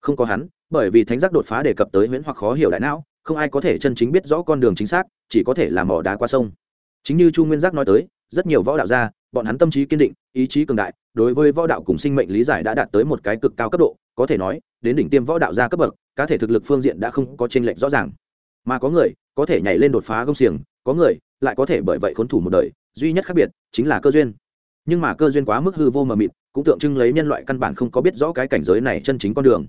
Không có hắn, bởi vì thánh giác đột phá đề cập tới huyễn hoặc khó hiểu đại não, không ai có thể chân chính biết rõ con đường chính xác, chỉ có thể là mỏ đá qua sông. Chính như chu nguyên giác nói tới rất nhiều võ đạo gia, bọn hắn tâm trí kiên định, ý chí cường đại, đối với võ đạo cùng sinh mệnh lý giải đã đạt tới một cái cực cao cấp độ, có thể nói, đến đỉnh tiêm võ đạo gia cấp bậc, cá thể thực lực phương diện đã không có chênh lệch rõ ràng. Mà có người, có thể nhảy lên đột phá công xiềng, có người lại có thể bởi vậy khốn thủ một đời, duy nhất khác biệt chính là cơ duyên. Nhưng mà cơ duyên quá mức hư vô mờ mịt, cũng tượng trưng lấy nhân loại căn bản không có biết rõ cái cảnh giới này chân chính con đường.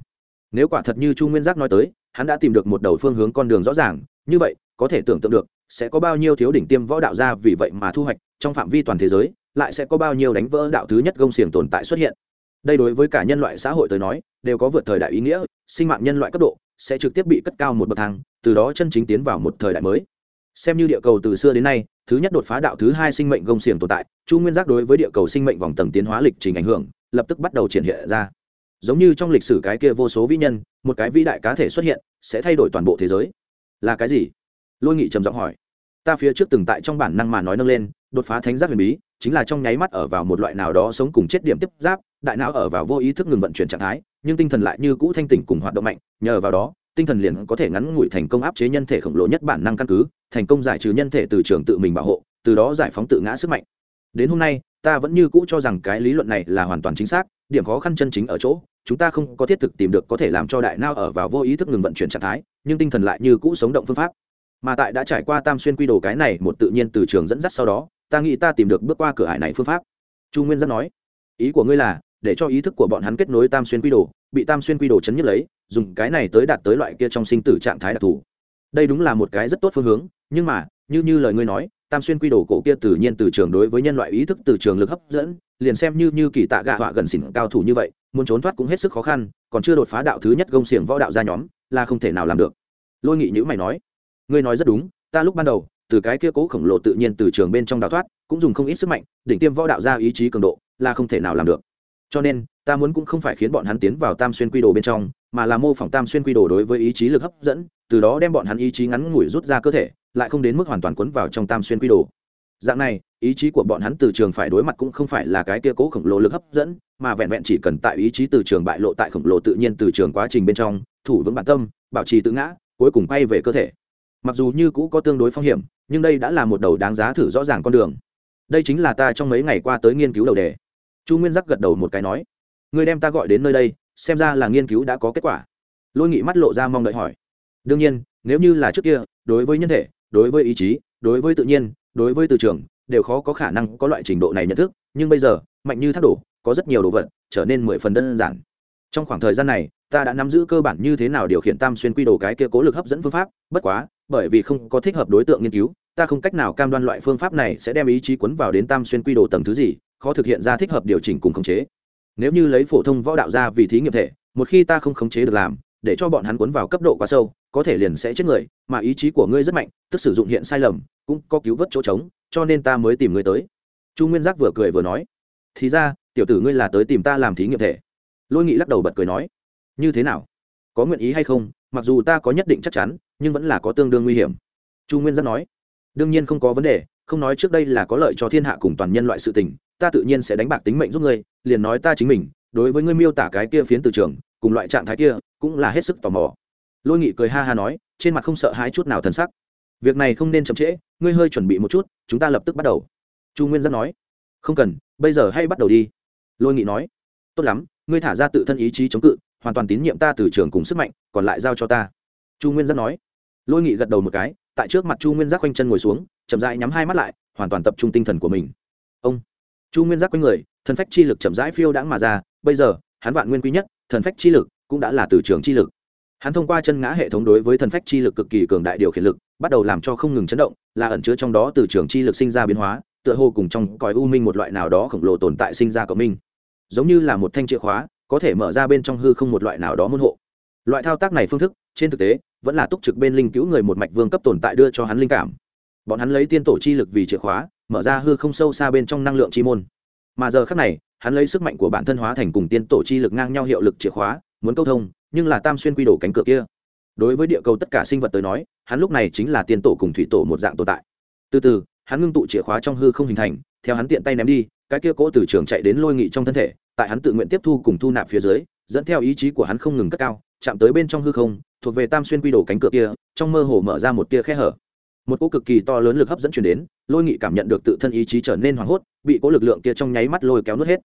Nếu quả thật như chu nguyên giác nói tới, hắn đã tìm được một đầu phương hướng con đường rõ ràng, như vậy, có thể tưởng tượng được sẽ có bao nhiêu thiếu đỉnh tiêm võ đạo ra vì vậy mà thu hoạch, trong phạm vi toàn thế giới, lại sẽ có bao nhiêu đánh vỡ đạo thứ nhất gông xiềng tồn tại xuất hiện. Đây đối với cả nhân loại xã hội tới nói, đều có vượt thời đại ý nghĩa, sinh mạng nhân loại cấp độ sẽ trực tiếp bị cất cao một bậc thang, từ đó chân chính tiến vào một thời đại mới. Xem như địa cầu từ xưa đến nay, thứ nhất đột phá đạo thứ hai sinh mệnh gông xiềng tồn tại, chu nguyên giác đối với địa cầu sinh mệnh vòng tầng tiến hóa lịch trình ảnh hưởng, lập tức bắt đầu triển hiện ra. Giống như trong lịch sử cái kia vô số vĩ nhân, một cái vĩ đại cá thể xuất hiện, sẽ thay đổi toàn bộ thế giới. Là cái gì? Lôi nghị trầm giọng hỏi. Ta phía trước từng tại trong bản năng mà nói nâng lên, đột phá thánh giác huyền bí, chính là trong nháy mắt ở vào một loại nào đó sống cùng chết điểm tiếp giáp, đại não ở vào vô ý thức ngừng vận chuyển trạng thái, nhưng tinh thần lại như cũ thanh tỉnh cùng hoạt động mạnh, nhờ vào đó, tinh thần liền có thể ngắn ngủi thành công áp chế nhân thể khổng lồ nhất bản năng căn cứ, thành công giải trừ nhân thể từ trường tự mình bảo hộ, từ đó giải phóng tự ngã sức mạnh. Đến hôm nay, ta vẫn như cũ cho rằng cái lý luận này là hoàn toàn chính xác, điểm khó khăn chân chính ở chỗ, chúng ta không có thiết thực tìm được có thể làm cho đại não ở vào vô ý thức ngừng vận chuyển trạng thái, nhưng tinh thần lại như cũ sống động phương pháp mà tại đã trải qua tam xuyên quy đồ cái này, một tự nhiên từ trường dẫn dắt sau đó, ta nghĩ ta tìm được bước qua cửa hải này phương pháp. Chu nguyên giác nói, ý của ngươi là, để cho ý thức của bọn hắn kết nối tam xuyên quy đồ, bị tam xuyên quy đồ chấn nhất lấy, dùng cái này tới đạt tới loại kia trong sinh tử trạng thái đặc thù. Đây đúng là một cái rất tốt phương hướng, nhưng mà, như như lời ngươi nói, tam xuyên quy đồ cổ kia tự nhiên từ trường đối với nhân loại ý thức từ trường lực hấp dẫn, liền xem như như kỳ tạ gạ họa gần xỉn cao thủ như vậy, muốn trốn thoát cũng hết sức khó khăn, còn chưa đột phá đạo thứ nhất gông xiềng võ đạo ra nhóm, là không thể nào làm được. Lôi nghị nhữ mày nói ngươi nói rất đúng, ta lúc ban đầu, từ cái kia cố khổng lồ tự nhiên từ trường bên trong đào thoát, cũng dùng không ít sức mạnh, đỉnh tiêm võ đạo ra ý chí cường độ, là không thể nào làm được. Cho nên, ta muốn cũng không phải khiến bọn hắn tiến vào tam xuyên quy đồ bên trong, mà là mô phỏng tam xuyên quy đồ đối với ý chí lực hấp dẫn, từ đó đem bọn hắn ý chí ngắn ngủi rút ra cơ thể, lại không đến mức hoàn toàn cuốn vào trong tam xuyên quy đồ. Dạng này, ý chí của bọn hắn từ trường phải đối mặt cũng không phải là cái kia cố khổng lồ lực hấp dẫn, mà vẹn vẹn chỉ cần tại ý chí từ trường bại lộ tại khổng lồ tự nhiên từ trường quá trình bên trong, thủ vững bản tâm, bảo trì tự ngã, cuối cùng bay về cơ thể mặc dù như cũ có tương đối phong hiểm, nhưng đây đã là một đầu đáng giá thử rõ ràng con đường. Đây chính là ta trong mấy ngày qua tới nghiên cứu đầu đề. Chu nguyên giác gật đầu một cái nói người đem ta gọi đến nơi đây, xem ra là nghiên cứu đã có kết quả. Lôi nghị mắt lộ ra mong đợi hỏi, đương nhiên, nếu như là trước kia, đối với nhân thể, đối với ý chí, đối với tự nhiên, đối với từ trường, đều khó có khả năng có loại trình độ này nhận thức, nhưng bây giờ, mạnh như thác đổ, có rất nhiều đồ vật, trở nên mười phần đơn giản. Trong khoảng thời gian này, ta đã nắm giữ cơ bản như thế nào điều khiển tam xuyên quy đồ cái kia cố lực hấp dẫn phương pháp, bất quá bởi vì không có thích hợp đối tượng nghiên cứu, ta không cách nào cam đoan loại phương pháp này sẽ đem ý chí quấn vào đến tam xuyên quy đồ tầng thứ gì, khó thực hiện ra thích hợp điều chỉnh cùng khống chế. Nếu như lấy phổ thông võ đạo ra vì thí nghiệm thể, một khi ta không khống chế được làm, để cho bọn hắn quấn vào cấp độ quá sâu, có thể liền sẽ chết người, mà ý chí của ngươi rất mạnh, tức sử dụng hiện sai lầm, cũng có cứu vớt chỗ trống, cho nên ta mới tìm ngươi tới. Chu nguyên giác vừa cười vừa nói. Thì ra, tiểu tử ngươi là tới tìm ta làm thí nghiệm thể. Lôi nghị lắc đầu bật cười nói. Như thế nào? Có nguyện ý hay không? Mặc dù ta có nhất định chắc chắn, nhưng vẫn là có tương đương nguy hiểm. Chu nguyên giác nói, đương nhiên không có vấn đề, không nói trước đây là có lợi cho thiên hạ cùng toàn nhân loại sự tình, ta tự nhiên sẽ đánh bạc tính mệnh giúp ngươi, liền nói ta chính mình, đối với ngươi miêu tả cái kia phiến từ trường, cùng loại trạng thái kia, cũng là hết sức tò mò. Lôi nghị cười ha ha nói, trên mặt không sợ hãi chút nào thân sắc. Việc này không nên chậm trễ, ngươi hơi chuẩn bị một chút, chúng ta lập tức bắt đầu. Chu nguyên giác nói, không cần, bây giờ hay bắt đầu đi. Lôi nghị nói, tốt lắm, ngươi thả ra tự thân ý chí chống cự hoàn toàn tín nhiệm ta từ trường cùng sức mạnh, còn lại giao cho ta. Chu nguyên giác nói. Lôi nghị gật đầu một cái, tại trước mặt chu nguyên giác quanh chân ngồi xuống, chậm rãi nhắm hai mắt lại, hoàn toàn tập trung tinh thần của mình. Ông. Chu nguyên giác quanh người, thần phách chi lực chậm rãi phiêu đãng mà ra, bây giờ, hắn vạn nguyên quý nhất, thần phách chi lực cũng đã là từ trường chi lực. Hắn thông qua chân ngã hệ thống đối với thần phách chi lực cực kỳ cường đại điều khiển lực, bắt đầu làm cho không ngừng chấn động, là ẩn chứa trong đó từ trường chi lực sinh ra biến hóa, tựa hồ cùng trong cõi u minh một loại nào đó khổng lồ tồn tại sinh ra cộng minh. Giống như là một thanh chìa khóa có thể mở ra bên trong hư không một loại nào đó môn hộ. Loại thao tác này phương thức, trên thực tế, vẫn là túc trực bên linh cứu người một mạch vương cấp tồn tại đưa cho hắn linh cảm. Bọn hắn lấy tiên tổ chi lực vì chìa khóa, mở ra hư không sâu xa bên trong năng lượng chi môn. Mà giờ khác này, hắn lấy sức mạnh của bản thân hóa thành cùng tiên tổ chi lực ngang nhau hiệu lực chìa khóa, muốn câu thông, nhưng là tam xuyên quy đổ cánh cửa kia. Đối với địa cầu tất cả sinh vật tới nói, hắn lúc này chính là tiên tổ cùng thủy tổ một dạng tồn tại. Từ từ, hắn ngưng tụ chìa khóa trong hư không hình thành theo hắn tiện tay ném đi, cái kia cỗ từ trường chạy đến lôi nghị trong thân thể, tại hắn tự nguyện tiếp thu cùng thu nạp phía dưới, dẫn theo ý chí của hắn không ngừng cất cao, chạm tới bên trong hư không, thuộc về tam xuyên quy đồ cánh cửa kia, trong mơ hồ mở ra một tia khe hở. Một cỗ cực kỳ to lớn lực hấp dẫn chuyển đến, lôi nghị cảm nhận được tự thân ý chí trở nên hoảng hốt, bị cỗ lực lượng kia trong nháy mắt lôi kéo nuốt hết.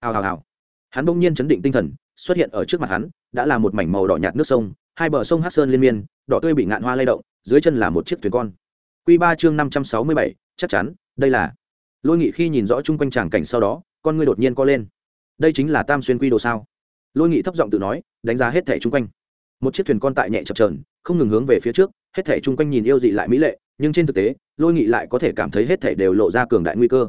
Hào hào hào. Hắn bỗng nhiên chấn định tinh thần, xuất hiện ở trước mặt hắn, đã là một mảnh màu đỏ nhạt nước sông, hai bờ sông hát sơn liên miên, đỏ tươi bị ngạn hoa lay động, dưới chân là một chiếc thuyền con. Q ba chương năm trăm sáu mươi bảy, chắc chắn, đây là lôi nghị khi nhìn rõ chung quanh tràng cảnh sau đó, con ngươi đột nhiên co lên. Đây chính là tam xuyên quy đồ sao? Lôi nghị thấp giọng tự nói, đánh giá hết thẻ chung quanh. Một chiếc thuyền con tại nhẹ chập trờn không ngừng hướng về phía trước, hết thẻ chung quanh nhìn yêu dị lại mỹ lệ, nhưng trên thực tế, lôi nghị lại có thể cảm thấy hết thẻ đều lộ ra cường đại nguy cơ.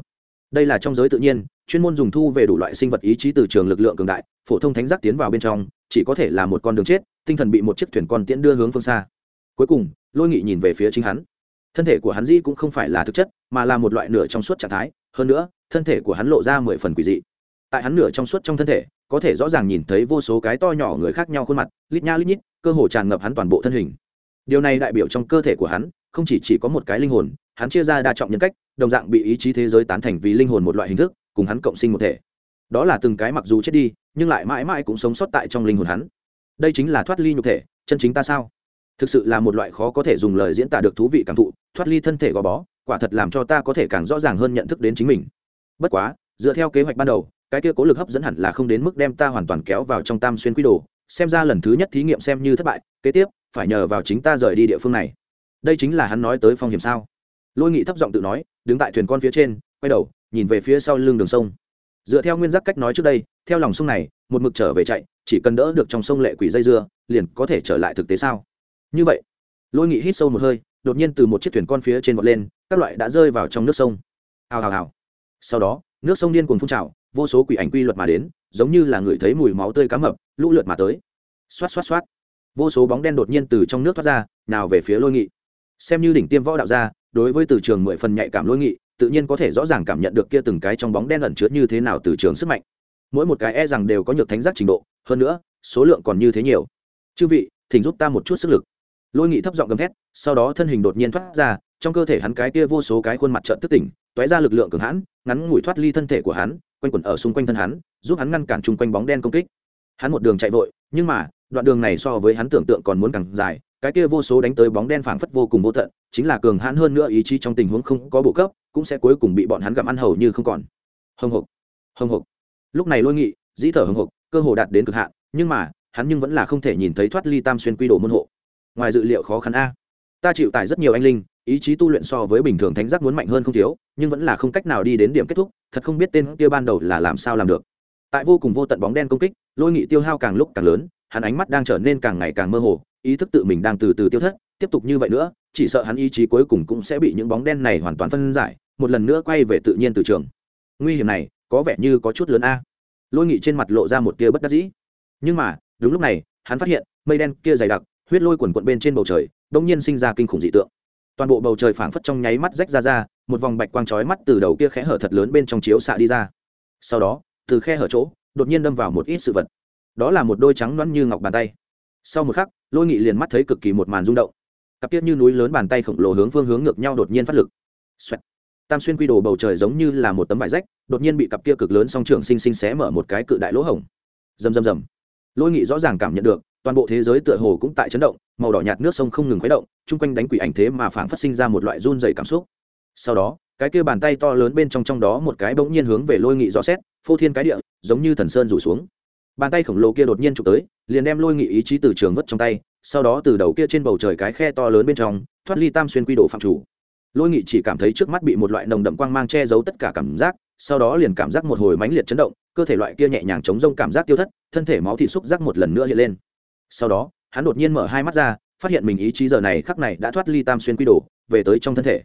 Đây là trong giới tự nhiên, chuyên môn dùng thu về đủ loại sinh vật ý chí từ trường lực lượng cường đại, phổ thông thánh giác tiến vào bên trong, chỉ có thể là một con đường chết, tinh thần bị một chiếc thuyền con tiễn đưa hướng phương xa. Cuối cùng, lôi nghị nhìn về phía chính hắn thân thể của hắn dĩ cũng không phải là thực chất, mà là một loại nửa trong suốt trạng thái. Hơn nữa, thân thể của hắn lộ ra mười phần quỷ dị. Tại hắn nửa trong suốt trong thân thể, có thể rõ ràng nhìn thấy vô số cái to nhỏ người khác nhau khuôn mặt, lít nha lít nhít, cơ hồ tràn ngập hắn toàn bộ thân hình. Điều này đại biểu trong cơ thể của hắn, không chỉ chỉ có một cái linh hồn, hắn chia ra đa trọng nhân cách, đồng dạng bị ý chí thế giới tán thành vì linh hồn một loại hình thức, cùng hắn cộng sinh một thể. Đó là từng cái mặc dù chết đi, nhưng lại mãi mãi cũng sống sót tại trong linh hồn hắn. Đây chính là thoát ly nhục thể, chân chính ta sao? Thực sự là một loại khó có thể dùng lời diễn tả được thú vị cảm thụ, thoát ly thân thể gò bó, quả thật làm cho ta có thể càng rõ ràng hơn nhận thức đến chính mình. Bất quá, dựa theo kế hoạch ban đầu, cái kia cố lực hấp dẫn hẳn là không đến mức đem ta hoàn toàn kéo vào trong tam xuyên quy đồ, xem ra lần thứ nhất thí nghiệm xem như thất bại, kế tiếp, phải nhờ vào chính ta rời đi địa phương này. Đây chính là hắn nói tới phong hiểm sao? Lôi nghị thấp giọng tự nói, đứng tại thuyền con phía trên, quay đầu, nhìn về phía sau lưng đường sông. Dựa theo nguyên giác cách nói trước đây, theo lòng sông này, một mực trở về chạy, chỉ cần đỡ được trong sông lệ quỷ dây dưa, liền có thể trở lại thực tế sao? Như vậy, lôi nghị hít sâu một hơi, đột nhiên từ một chiếc thuyền con phía trên vọt lên, các loại đã rơi vào trong nước sông. Hào hào hào. Sau đó, nước sông điên cuồng phun trào, vô số quỷ ảnh quy luật mà đến, giống như là người thấy mùi máu tươi cá mập, lũ lượt mà tới. Xoát xoát xoát. Vô số bóng đen đột nhiên từ trong nước thoát ra, nào về phía lôi nghị. Xem như đỉnh tiêm võ đạo gia, đối với từ trường mười phần nhạy cảm lôi nghị, tự nhiên có thể rõ ràng cảm nhận được kia từng cái trong bóng đen ẩn chứa như thế nào từ trường sức mạnh. Mỗi một cái e rằng đều có nhược thánh giác trình độ, hơn nữa, số lượng còn như thế nhiều. Chư vị, thỉnh giúp ta một chút sức lực lôi nghị thấp giọng gầm thét, sau đó thân hình đột nhiên thoát ra, trong cơ thể hắn cái kia vô số cái khuôn mặt trợn tức tỉnh t ra lực lượng cường hãn, ngắn ngủi thoát ly thân thể của hắn, quanh quẩn ở xung quanh thân hắn, giúp hắn ngăn cản chung quanh bóng đen công kích. Hắn một đường chạy vội, nhưng mà, đoạn đường này so với hắn tưởng tượng còn muốn càng dài, cái kia vô số đánh tới bóng đen phảng phất vô cùng vô tận, chính là cường hãn hơn nữa ý chí trong tình huống không có bộ cấp, cũng sẽ cuối cùng bị bọn hắn gặm ăn hầu như không còn. Hồng hộc hồng hộc lúc này lôi nghị, dĩ thở hồng hộc cơ hồ đạt đến cực hạn, nhưng mà, hắn nhưng vẫn là không thể nhìn thấy thoát ly tam xuyên quy đồ môn hộ ngoài dự liệu khó khăn a. Ta chịu tải rất nhiều anh linh, ý chí tu luyện so với bình thường thánh giác muốn mạnh hơn không thiếu, nhưng vẫn là không cách nào đi đến điểm kết thúc, thật không biết tên kia ban đầu là làm sao làm được. Tại vô cùng vô tận bóng đen công kích, lôi nghị tiêu hao càng lúc càng lớn, hắn ánh mắt đang trở nên càng ngày càng mơ hồ, ý thức tự mình đang từ từ tiêu thất, tiếp tục như vậy nữa, chỉ sợ hắn ý chí cuối cùng cũng sẽ bị những bóng đen này hoàn toàn phân giải, một lần nữa quay về tự nhiên từ trường. Nguy hiểm này, có vẻ như có chút lớn a. Lôi nghị trên mặt lộ ra một tia bất đắc dĩ. Nhưng mà, đúng lúc này, hắn phát hiện, mây đen kia dày đặc huyết lôi quần quận bên trên bầu trời đông nhiên sinh ra kinh khủng dị tượng. Toàn bộ bầu trời phảng phất trong nháy mắt rách ra ra, một vòng bạch quang chói mắt từ đầu kia khẽ hở thật lớn bên trong chiếu xạ đi ra. Sau đó, từ khe hở chỗ, đột nhiên đâm vào một ít sự vật. Đó là một đôi trắng loãng như ngọc bàn tay. Sau một khắc, lôi nghị liền mắt thấy cực kỳ một màn rung động. Cặp tiết như núi lớn bàn tay khổng lồ hướng phương hướng ngược nhau đột nhiên phát lực、Xoẹt. Tam xuyên quy đồ bầu trời giống như là một tấm vải rách, đột nhiên bị cặp kia cực lớn song trường sinh sinh xé mở một cái cự đại lỗ hổng. Rầm rầm rầm. Lôi nghị rõ ràng cảm nhận được toàn bộ thế giới tựa hồ cũng tại chấn động, màu đỏ nhạt nước sông không ngừng khuấy động, chung quanh đánh quỷ ảnh thế mà phảng phát sinh ra một loại run dày cảm xúc. Sau đó, cái kia bàn tay to lớn bên trong trong đó một cái bỗng nhiên hướng về lôi nghị rõ xét, phô thiên cái địa, giống như thần sơn rủ xuống. Bàn tay khổng lồ kia đột nhiên chụp tới, liền đem lôi nghị ý chí từ trường vất trong tay, sau đó từ đầu kia trên bầu trời cái khe to lớn bên trong, thoát ly tam xuyên quy đồ phạm chủ. Lôi nghị chỉ cảm thấy trước mắt bị một loại nồng đậm quang mang che giấu tất cả cảm giác, sau đó liền cảm giác một hồi mãnh liệt chấn động, cơ thể loại kia nhẹ nhàng chống rông cảm giác tiêu thất, thân thể máu thị xúc giác một lần nữa hiện lên sau đó, hắn đột nhiên mở hai mắt ra, phát hiện mình ý chí giờ này khắc này đã thoát ly tam xuyên quy đồ, về tới trong thân thể.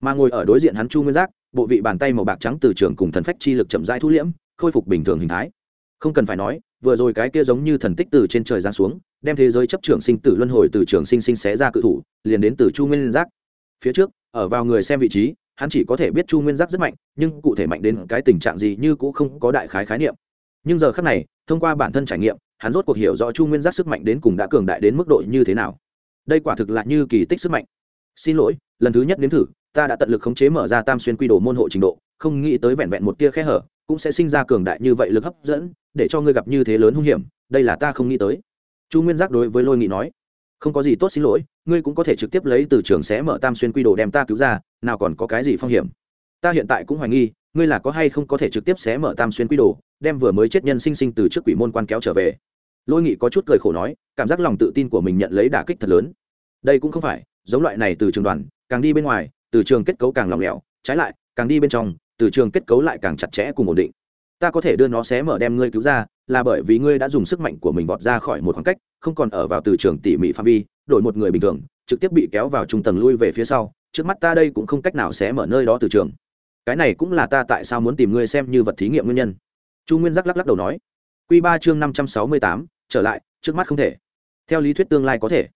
Mà ngồi ở đối diện hắn chu nguyên giác, bộ vị bàn tay màu bạc trắng từ trường cùng thần phách chi lực chậm rãi thu liễm, khôi phục bình thường hình thái. Không cần phải nói, vừa rồi cái kia giống như thần tích từ trên trời giáng xuống, đem thế giới chấp trường sinh tử luân hồi từ trường sinh sinh xé ra cự thủ, liền đến từ chu nguyên giác. Phía trước, ở vào người xem vị trí, hắn chỉ có thể biết chu nguyên giác rất mạnh, nhưng cụ thể mạnh đến cái tình trạng gì như cũng không có đại khái khái niệm. Nhưng giờ khác này, thông qua bản thân trải nghiệm hắn rốt cuộc hiểu rõ chu nguyên giác sức mạnh đến cùng đã cường đại đến mức độ như thế nào. Đây quả thực là như kỳ tích sức mạnh. Xin lỗi, lần thứ nhất nếm thử, ta đã tận lực khống chế mở ra tam xuyên quy đồ môn hộ trình độ, không nghĩ tới vẹn vẹn một tia khe hở, cũng sẽ sinh ra cường đại như vậy lực hấp dẫn, để cho ngươi gặp như thế lớn hung hiểm, đây là ta không nghĩ tới. Chu nguyên giác đối với lôi nghị nói, không có gì tốt xin lỗi, ngươi cũng có thể trực tiếp lấy từ trường sẽ mở tam xuyên quy đồ đem ta cứu ra, nào còn có cái gì phong hiểm. Ta hiện tại cũng hoài nghi ngươi là có hay không có thể trực tiếp xé mở tam xuyên quy đồ, đem vừa mới chết nhân sinh sinh từ trước quỷ môn quan kéo trở về. Lôi nghị có chút cười khổ nói, cảm giác lòng tự tin của mình nhận lấy đả kích thật lớn. Đây cũng không phải, giống loại này từ trường đoàn, càng đi bên ngoài, từ trường kết cấu càng lỏng lẻo, trái lại, càng đi bên trong, từ trường kết cấu lại càng chặt chẽ cùng ổn định. Ta có thể đưa nó xé mở đem ngươi cứu ra, là bởi vì ngươi đã dùng sức mạnh của mình vọt ra khỏi một khoảng cách, không còn ở vào từ trường tỉ mỉ phạm vi, đổi một người bình thường, trực tiếp bị kéo vào trung tầng lui về phía sau, trước mắt ta đây cũng không cách nào xé mở nơi đó từ trường cái này cũng là ta tại sao muốn tìm ngươi xem như vật thí nghiệm nguyên nhân. Chu nguyên giác lắc lắc đầu nói. Q ba chương năm trăm sáu mươi tám, trở lại, trước mắt không thể. Theo lý thuyết tương lai có thể.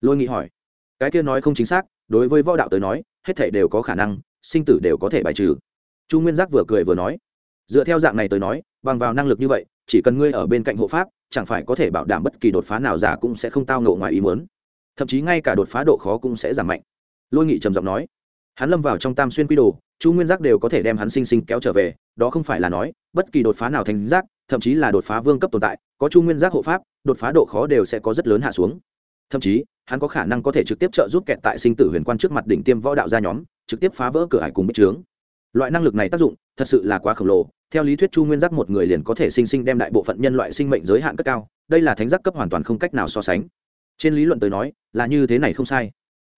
Lôi nghị hỏi. Cái kia nói không chính xác, đối với võ đạo tới nói, hết thể đều có khả năng, sinh tử đều có thể bài trừ. Chu nguyên giác vừa cười vừa nói. Dựa theo dạng này tới nói, bằng vào năng lực như vậy, chỉ cần ngươi ở bên cạnh hộ pháp, chẳng phải có thể bảo đảm bất kỳ đột phá nào giả cũng sẽ không tao ngộ ngoài ý muốn. Thậm chí ngay cả đột phá độ khó cũng sẽ giảm mạnh. Lôi nghị trầm giọng nói hắn lâm vào trong tam xuyên quy đồ, chu nguyên giác đều có thể đem hắn sinh sinh kéo trở về, đó không phải là nói, bất kỳ đột phá nào thành giác, thậm chí là đột phá vương cấp tồn tại, có chu nguyên giác hộ pháp, đột phá độ khó đều sẽ có rất lớn hạ xuống. Thậm chí, hắn có khả năng có thể trực tiếp trợ giúp kẹt tại sinh tử huyền quan trước mặt đỉnh tiêm võ đạo gia nhóm, trực tiếp phá vỡ cửa hải cùng bích trướng. Loại năng lực này tác dụng, thật sự là quá khổng lồ. Theo lý thuyết chu nguyên giác một người liền có thể sinh sinh đem đại bộ phận nhân loại sinh mệnh giới hạn cất cao, đây là thánh giác cấp hoàn toàn không cách nào so sánh. Trên lý luận tới nói, là như thế này không sai.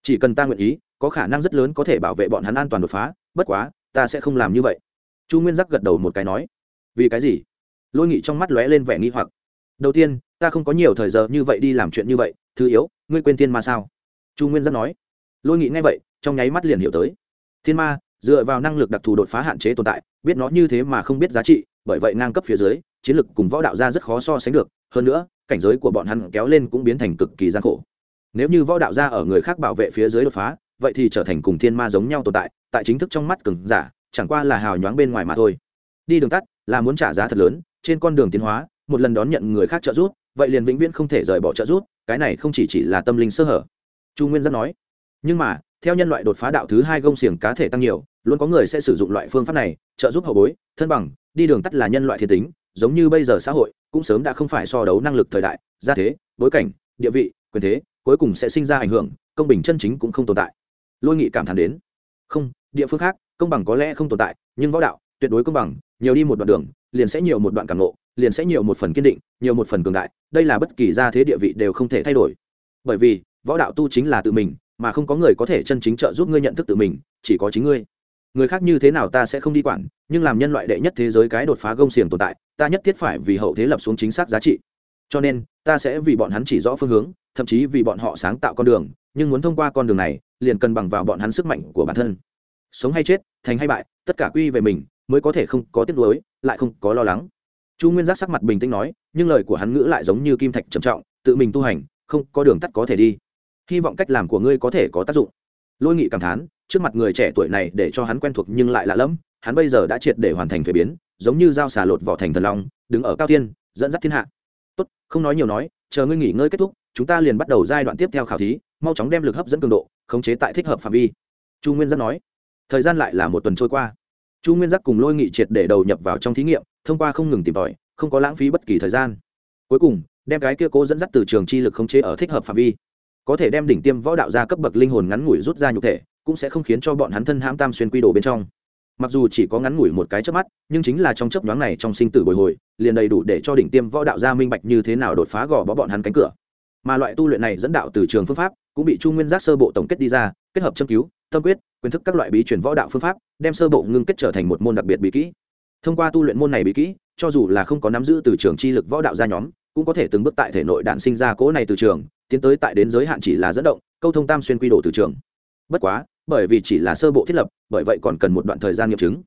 Chỉ cần ta nguyện ý có khả năng rất lớn có thể bảo vệ bọn hắn an toàn đột phá, bất quá, ta sẽ không làm như vậy. Chu nguyên giác gật đầu một cái nói. Vì cái gì? Lôi nghị trong mắt lóe lên vẻ nghi hoặc. Đầu tiên, ta không có nhiều thời giờ như vậy đi làm chuyện như vậy, thứ yếu, ngươi quên thiên ma sao? Chu nguyên giác nói. Lôi nghị ngay vậy, trong nháy mắt liền hiểu tới. Thiên ma, dựa vào năng lực đặc thù đột phá hạn chế tồn tại, biết nó như thế mà không biết giá trị, bởi vậy ngang cấp phía dưới, chiến lực cùng võ đạo gia rất khó so sánh được. Hơn nữa, cảnh giới của bọn hắn kéo lên cũng biến thành cực kỳ gian khổ. Nếu như võ đạo gia ở người khác bảo vệ phía dưới đột phá vậy thì trở thành cùng thiên ma giống nhau tồn tại tại chính thức trong mắt cường giả, chẳng qua là hào nhoáng bên ngoài mà thôi. Đi đường tắt là muốn trả giá thật lớn, trên con đường tiến hóa, một lần đón nhận người khác trợ giúp, vậy liền vĩnh viễn không thể rời bỏ trợ giúp, cái này không chỉ chỉ là tâm linh sơ hở. Chu nguyên giác nói, nhưng mà, theo nhân loại đột phá đạo thứ hai gông xiềng cá thể tăng nhiều, luôn có người sẽ sử dụng loại phương pháp này, trợ giúp hậu bối, thân bằng, đi đường tắt là nhân loại thiên tính, giống như bây giờ xã hội, cũng sớm đã không phải so đấu năng lực thời đại, gia thế, bối cảnh, địa vị, quyền thế, cuối cùng sẽ sinh ra ảnh hưởng, công bình chân chính cũng không tồn tại lôi nghị cảm thán đến. Không, địa phương khác, công bằng có lẽ không tồn tại, nhưng võ đạo, tuyệt đối công bằng, nhiều đi một đoạn đường, liền sẽ nhiều một đoạn cảm nộ liền sẽ nhiều một phần kiên định, nhiều một phần cường đại, đây là bất kỳ gia thế địa vị đều không thể thay đổi. Bởi vì, võ đạo tu chính là tự mình, mà không có người có thể chân chính trợ giúp ngươi nhận thức tự mình, chỉ có chính ngươi. Người khác như thế nào ta sẽ không đi quản, nhưng làm nhân loại đệ nhất thế giới cái đột phá gông xiềng tồn tại, ta nhất thiết phải vì hậu thế lập xuống chính xác giá trị. Cho nên, ta sẽ vì bọn hắn chỉ rõ phương hướng, thậm chí vì bọn họ sáng tạo con đường, nhưng muốn thông qua con đường này liền cần bằng vào bọn hắn sức mạnh của bản thân. Sống hay chết, thành hay bại, tất cả quy về mình, mới có thể không có tiếc nuối, lại không có lo lắng. Chu nguyên giác sắc mặt bình tĩnh nói, nhưng lời của hắn ngữ lại giống như kim thạch trầm trọng, tự mình tu hành, không có đường tắt có thể đi. Hy vọng cách làm của ngươi có thể có tác dụng. Lôi nghị cảm thán, trước mặt người trẻ tuổi này để cho hắn quen thuộc nhưng lại lạ lẫm, hắn bây giờ đã triệt để hoàn thành thuế biến, giống như dao xà lột vỏ thành thần long, đứng ở cao tiên, dẫn dắt thiên hạ. Tốt, không nói nhiều nói, chờ ngươi nghỉ ngơi kết thúc chúng ta liền bắt đầu giai đoạn tiếp theo khảo thí, mau chóng đem lực hấp dẫn cường độ khống chế tại thích hợp phạm vi. Chu nguyên giác nói. Thời gian lại là một tuần trôi qua. Chu nguyên giác cùng lôi nghị triệt để đầu nhập vào trong thí nghiệm, thông qua không ngừng tìm tòi, không có lãng phí bất kỳ thời gian. Cuối cùng, đem cái kia cố dẫn dắt từ trường chi lực khống chế ở thích hợp phạm vi. Có thể đem đỉnh tiêm võ đạo ra cấp bậc linh hồn ngắn ngủi rút ra nhục thể, cũng sẽ không khiến cho bọn hắn thân hãm tam xuyên quy đồ bên trong. Mặc dù chỉ có ngắn ngủi một cái chớp mắt, nhưng chính là trong chớp nhoáng này trong sinh tử bồi hồi, liền đầy đủ để cho đỉnh tiêm võ đạo gia minh bạch như thế nào đột phá gò bó bọn hắn cánh cửa mà loại tu luyện này dẫn đạo từ trường phương pháp, cũng bị chu nguyên giác sơ bộ tổng kết đi ra, kết hợp châm cứu, tâm quyết, quyền thức các loại bí truyền võ đạo phương pháp, đem sơ bộ ngưng kết trở thành một môn đặc biệt bí kỹ. Thông qua tu luyện môn này bí kỹ, cho dù là không có nắm giữ từ trường chi lực võ đạo ra nhóm, cũng có thể từng bước tại thể nội đạn sinh ra cỗ này từ trường, tiến tới tại đến giới hạn chỉ là dẫn động, câu thông tam xuyên quy đồ từ trường. Bất quá, bởi vì chỉ là sơ bộ thiết lập, bởi vậy còn cần một đoạn thời gian nghiệm chứng.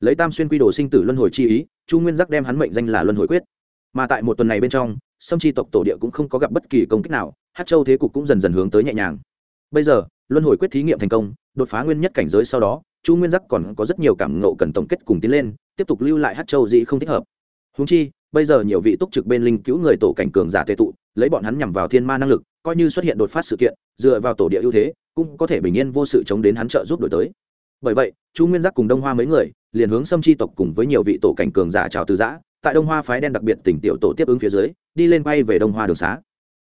Lấy tam xuyên quy đồ sinh tử luân hồi chi ý, chu nguyên giác đem hắn mệnh danh là luân hồi quyết mà tại một tuần này bên trong, sâm chi tộc tổ địa cũng không có gặp bất kỳ công kích nào, hát châu thế cục cũng dần dần hướng tới nhẹ nhàng. Bây giờ, luân hồi quyết thí nghiệm thành công, đột phá nguyên nhất cảnh giới sau đó, chu nguyên giác còn có rất nhiều cảm ngộ cần tổng kết cùng tiến lên, tiếp tục lưu lại hát châu dị không thích hợp. Húng chi, bây giờ nhiều vị túc trực bên linh cứu người tổ cảnh cường giả tệ tụ, lấy bọn hắn nhằm vào thiên ma năng lực, coi như xuất hiện đột phát sự kiện, dựa vào tổ địa ưu thế, cũng có thể bình yên vô sự chống đến hắn trợ giúp đổi tới. Bởi vậy, chu nguyên giác cùng đông hoa mấy người, liền hướng xâm chi tộc cùng với nhiều vị tổ cảnh cường giả chào từ giã tại đông hoa phái đen đặc biệt tỉnh tiểu tổ tiếp ứng phía dưới, đi lên bay về đông hoa đường xá.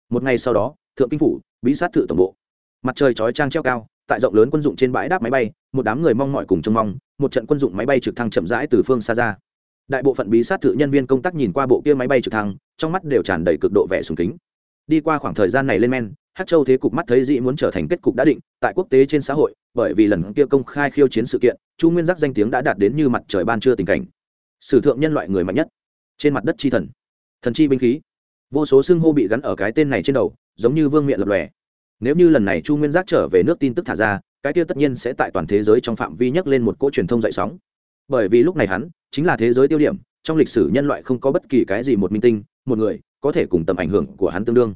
Một ngày sau đó, thượng kinh phủ, bí sát thự tổng bộ. Mặt trời chói trang treo cao, tại rộng lớn quân dụng trên bãi đáp máy bay, một đám người mong mọi cùng trông mong, một trận quân dụng máy bay trực thăng chậm rãi từ phương xa ra. Đại bộ phận bí sát thự nhân viên công tác nhìn qua bộ kia máy bay trực thăng, trong mắt đều tràn đầy cực độ vẻ sùng kính. Đi qua khoảng thời gian này lên men hát châu thế cục mắt thấy dĩ muốn trở thành kết cục đã định, tại quốc tế trên xã hội, bởi vì lần kia công khai khiêu chiến sự kiện, chu nguyên giác danh tiếng đã đạt đến như mặt trời ban trưa tình cảnh. Sử thượng nhân loại người mạnh nhất trên mặt đất chi thần. Thần chi binh khí. Vô số xưng hô bị gắn ở cái tên này trên đầu, giống như vương miện lập lòe. Nếu như lần này chu nguyên giác trở về nước tin tức thả ra, cái kia tất nhiên sẽ tại toàn thế giới trong phạm vi nhắc lên một cỗ truyền thông dậy sóng. Bởi vì lúc này hắn chính là thế giới tiêu điểm, trong lịch sử nhân loại không có bất kỳ cái gì một minh tinh, một người, có thể cùng tầm ảnh hưởng của hắn tương đương.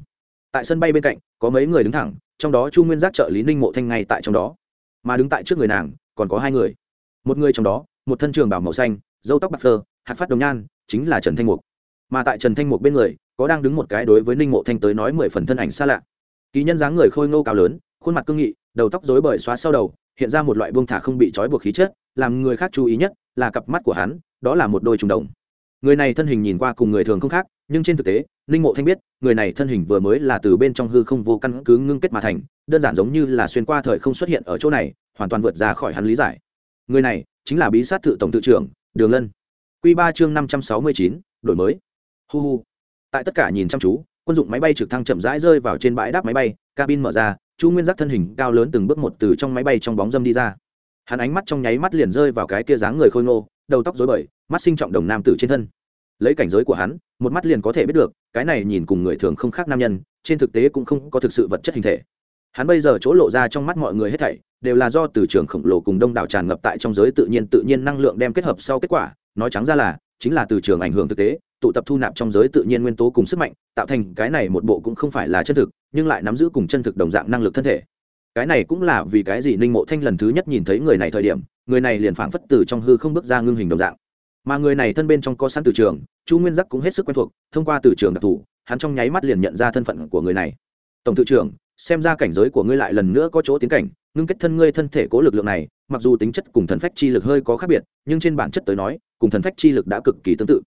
Tại sân bay bên cạnh, có mấy người đứng thẳng, trong đó chu nguyên giác trợ lý ninh mộ thanh ngay tại trong đó. Mà đứng tại trước người nàng, còn có hai người. Một người trong đó, một thân trường bảo màu xanh dâu tóc bạc phơ, hạt phát đồng nhan chính là trần thanh mục. Mà tại trần thanh mục bên người, có đang đứng một cái đối với ninh mộ thanh tới nói mười phần thân ảnh xa lạ. Ký nhân dáng người khôi ngô cao lớn, khuôn mặt cương nghị, đầu tóc rối bời xóa sau đầu, hiện ra một loại buông thả không bị trói buộc khí chất, làm người khác chú ý nhất là cặp mắt của hắn, đó là một đôi trùng đồng. Người này thân hình nhìn qua cùng người thường không khác, nhưng trên thực tế, ninh mộ thanh biết, người này thân hình vừa mới là từ bên trong hư không vô căn cứ ngưng kết mà thành, đơn giản giống như là xuyên qua thời không xuất hiện ở chỗ này, hoàn toàn vượt ra khỏi hắn lý giải. Người này chính là bí sát thự tổng tự trưởng, đường lân. Quy ba chương năm trăm sáu mươi chín, đổi mới. Hu hu. Tại tất cả nhìn chăm chú, quân dụng máy bay trực thăng chậm rãi rơi vào trên bãi đáp máy bay, cabin mở ra, chu nguyên giác thân hình cao lớn từng bước một từ trong máy bay trong bóng dâm đi ra. Hắn ánh mắt trong nháy mắt liền rơi vào cái kia dáng người khôi ngô, đầu tóc rối bời, mắt sinh trọng đồng nam tử trên thân. Lấy cảnh giới của hắn, một mắt liền có thể biết được, cái này nhìn cùng người thường không khác nam nhân, trên thực tế cũng không có thực sự vật chất hình thể. Hắn bây giờ chỗ lộ ra trong mắt mọi người hết thảy, đều là do từ trường khổng lồ cùng đông đảo tràn ngập tại trong giới tự nhiên tự nhiên năng lượng đem kết hợp sau kết quả nói trắng ra là, chính là từ trường ảnh hưởng thực tế, tụ tập thu nạp trong giới tự nhiên nguyên tố cùng sức mạnh, tạo thành cái này một bộ cũng không phải là chân thực, nhưng lại nắm giữ cùng chân thực đồng dạng năng lực thân thể. Cái này cũng là vì cái gì ninh mộ thanh lần thứ nhất nhìn thấy người này thời điểm, người này liền phảng phất từ trong hư không bước ra ngưng hình đồng dạng. Mà người này thân bên trong có sẵn từ trường, chu nguyên giác cũng hết sức quen thuộc, thông qua từ trường đặc thù, hắn trong nháy mắt liền nhận ra thân phận của người này. Tổng thư trưởng, xem ra cảnh giới của ngươi lại lần nữa có chỗ tiến cảnh, ngưng kết thân ngươi thân thể cố lực lượng này mặc dù tính chất cùng thần phách chi lực hơi có khác biệt, nhưng trên bản chất tới nói, cùng thần phách chi lực đã cực kỳ tương tự.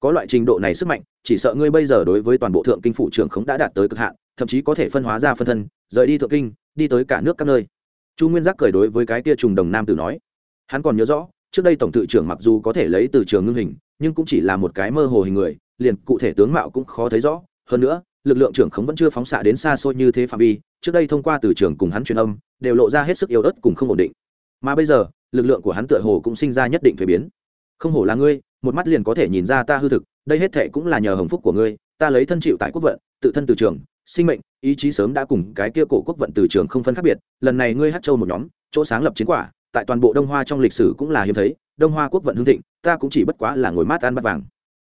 Có loại trình độ này sức mạnh, chỉ sợ ngươi bây giờ đối với toàn bộ thượng kinh phủ trưởng khống đã đạt tới cực hạn, thậm chí có thể phân hóa ra phân thân, rời đi thượng kinh, đi tới cả nước các nơi. Chu nguyên giác cười đối với cái kia trùng đồng nam tử nói, hắn còn nhớ rõ, trước đây tổng tự trưởng mặc dù có thể lấy từ trường ngưng hình, nhưng cũng chỉ là một cái mơ hồ hình người, liền cụ thể tướng mạo cũng khó thấy rõ. Hơn nữa, lực lượng trưởng khống vẫn chưa phóng xạ đến xa xôi như thế phạm vi, trước đây thông qua từ trường cùng hắn truyền âm, đều lộ ra hết sức yếu ớt cùng không ổn định mà bây giờ, lực lượng của hắn tựa hồ cũng sinh ra nhất định thuế biến. Không hổ là ngươi, một mắt liền có thể nhìn ra ta hư thực, đây hết thệ cũng là nhờ hồng phúc của ngươi, ta lấy thân chịu tại quốc vận, tự thân từ trường, sinh mệnh, ý chí sớm đã cùng cái kia cổ quốc vận từ trường không phân khác biệt, lần này ngươi hát châu một nhóm, chỗ sáng lập chiến quả, tại toàn bộ đông hoa trong lịch sử cũng là hiếm thấy, đông hoa quốc vận hương thịnh, ta cũng chỉ bất quá là ngồi mát ăn bắt vàng.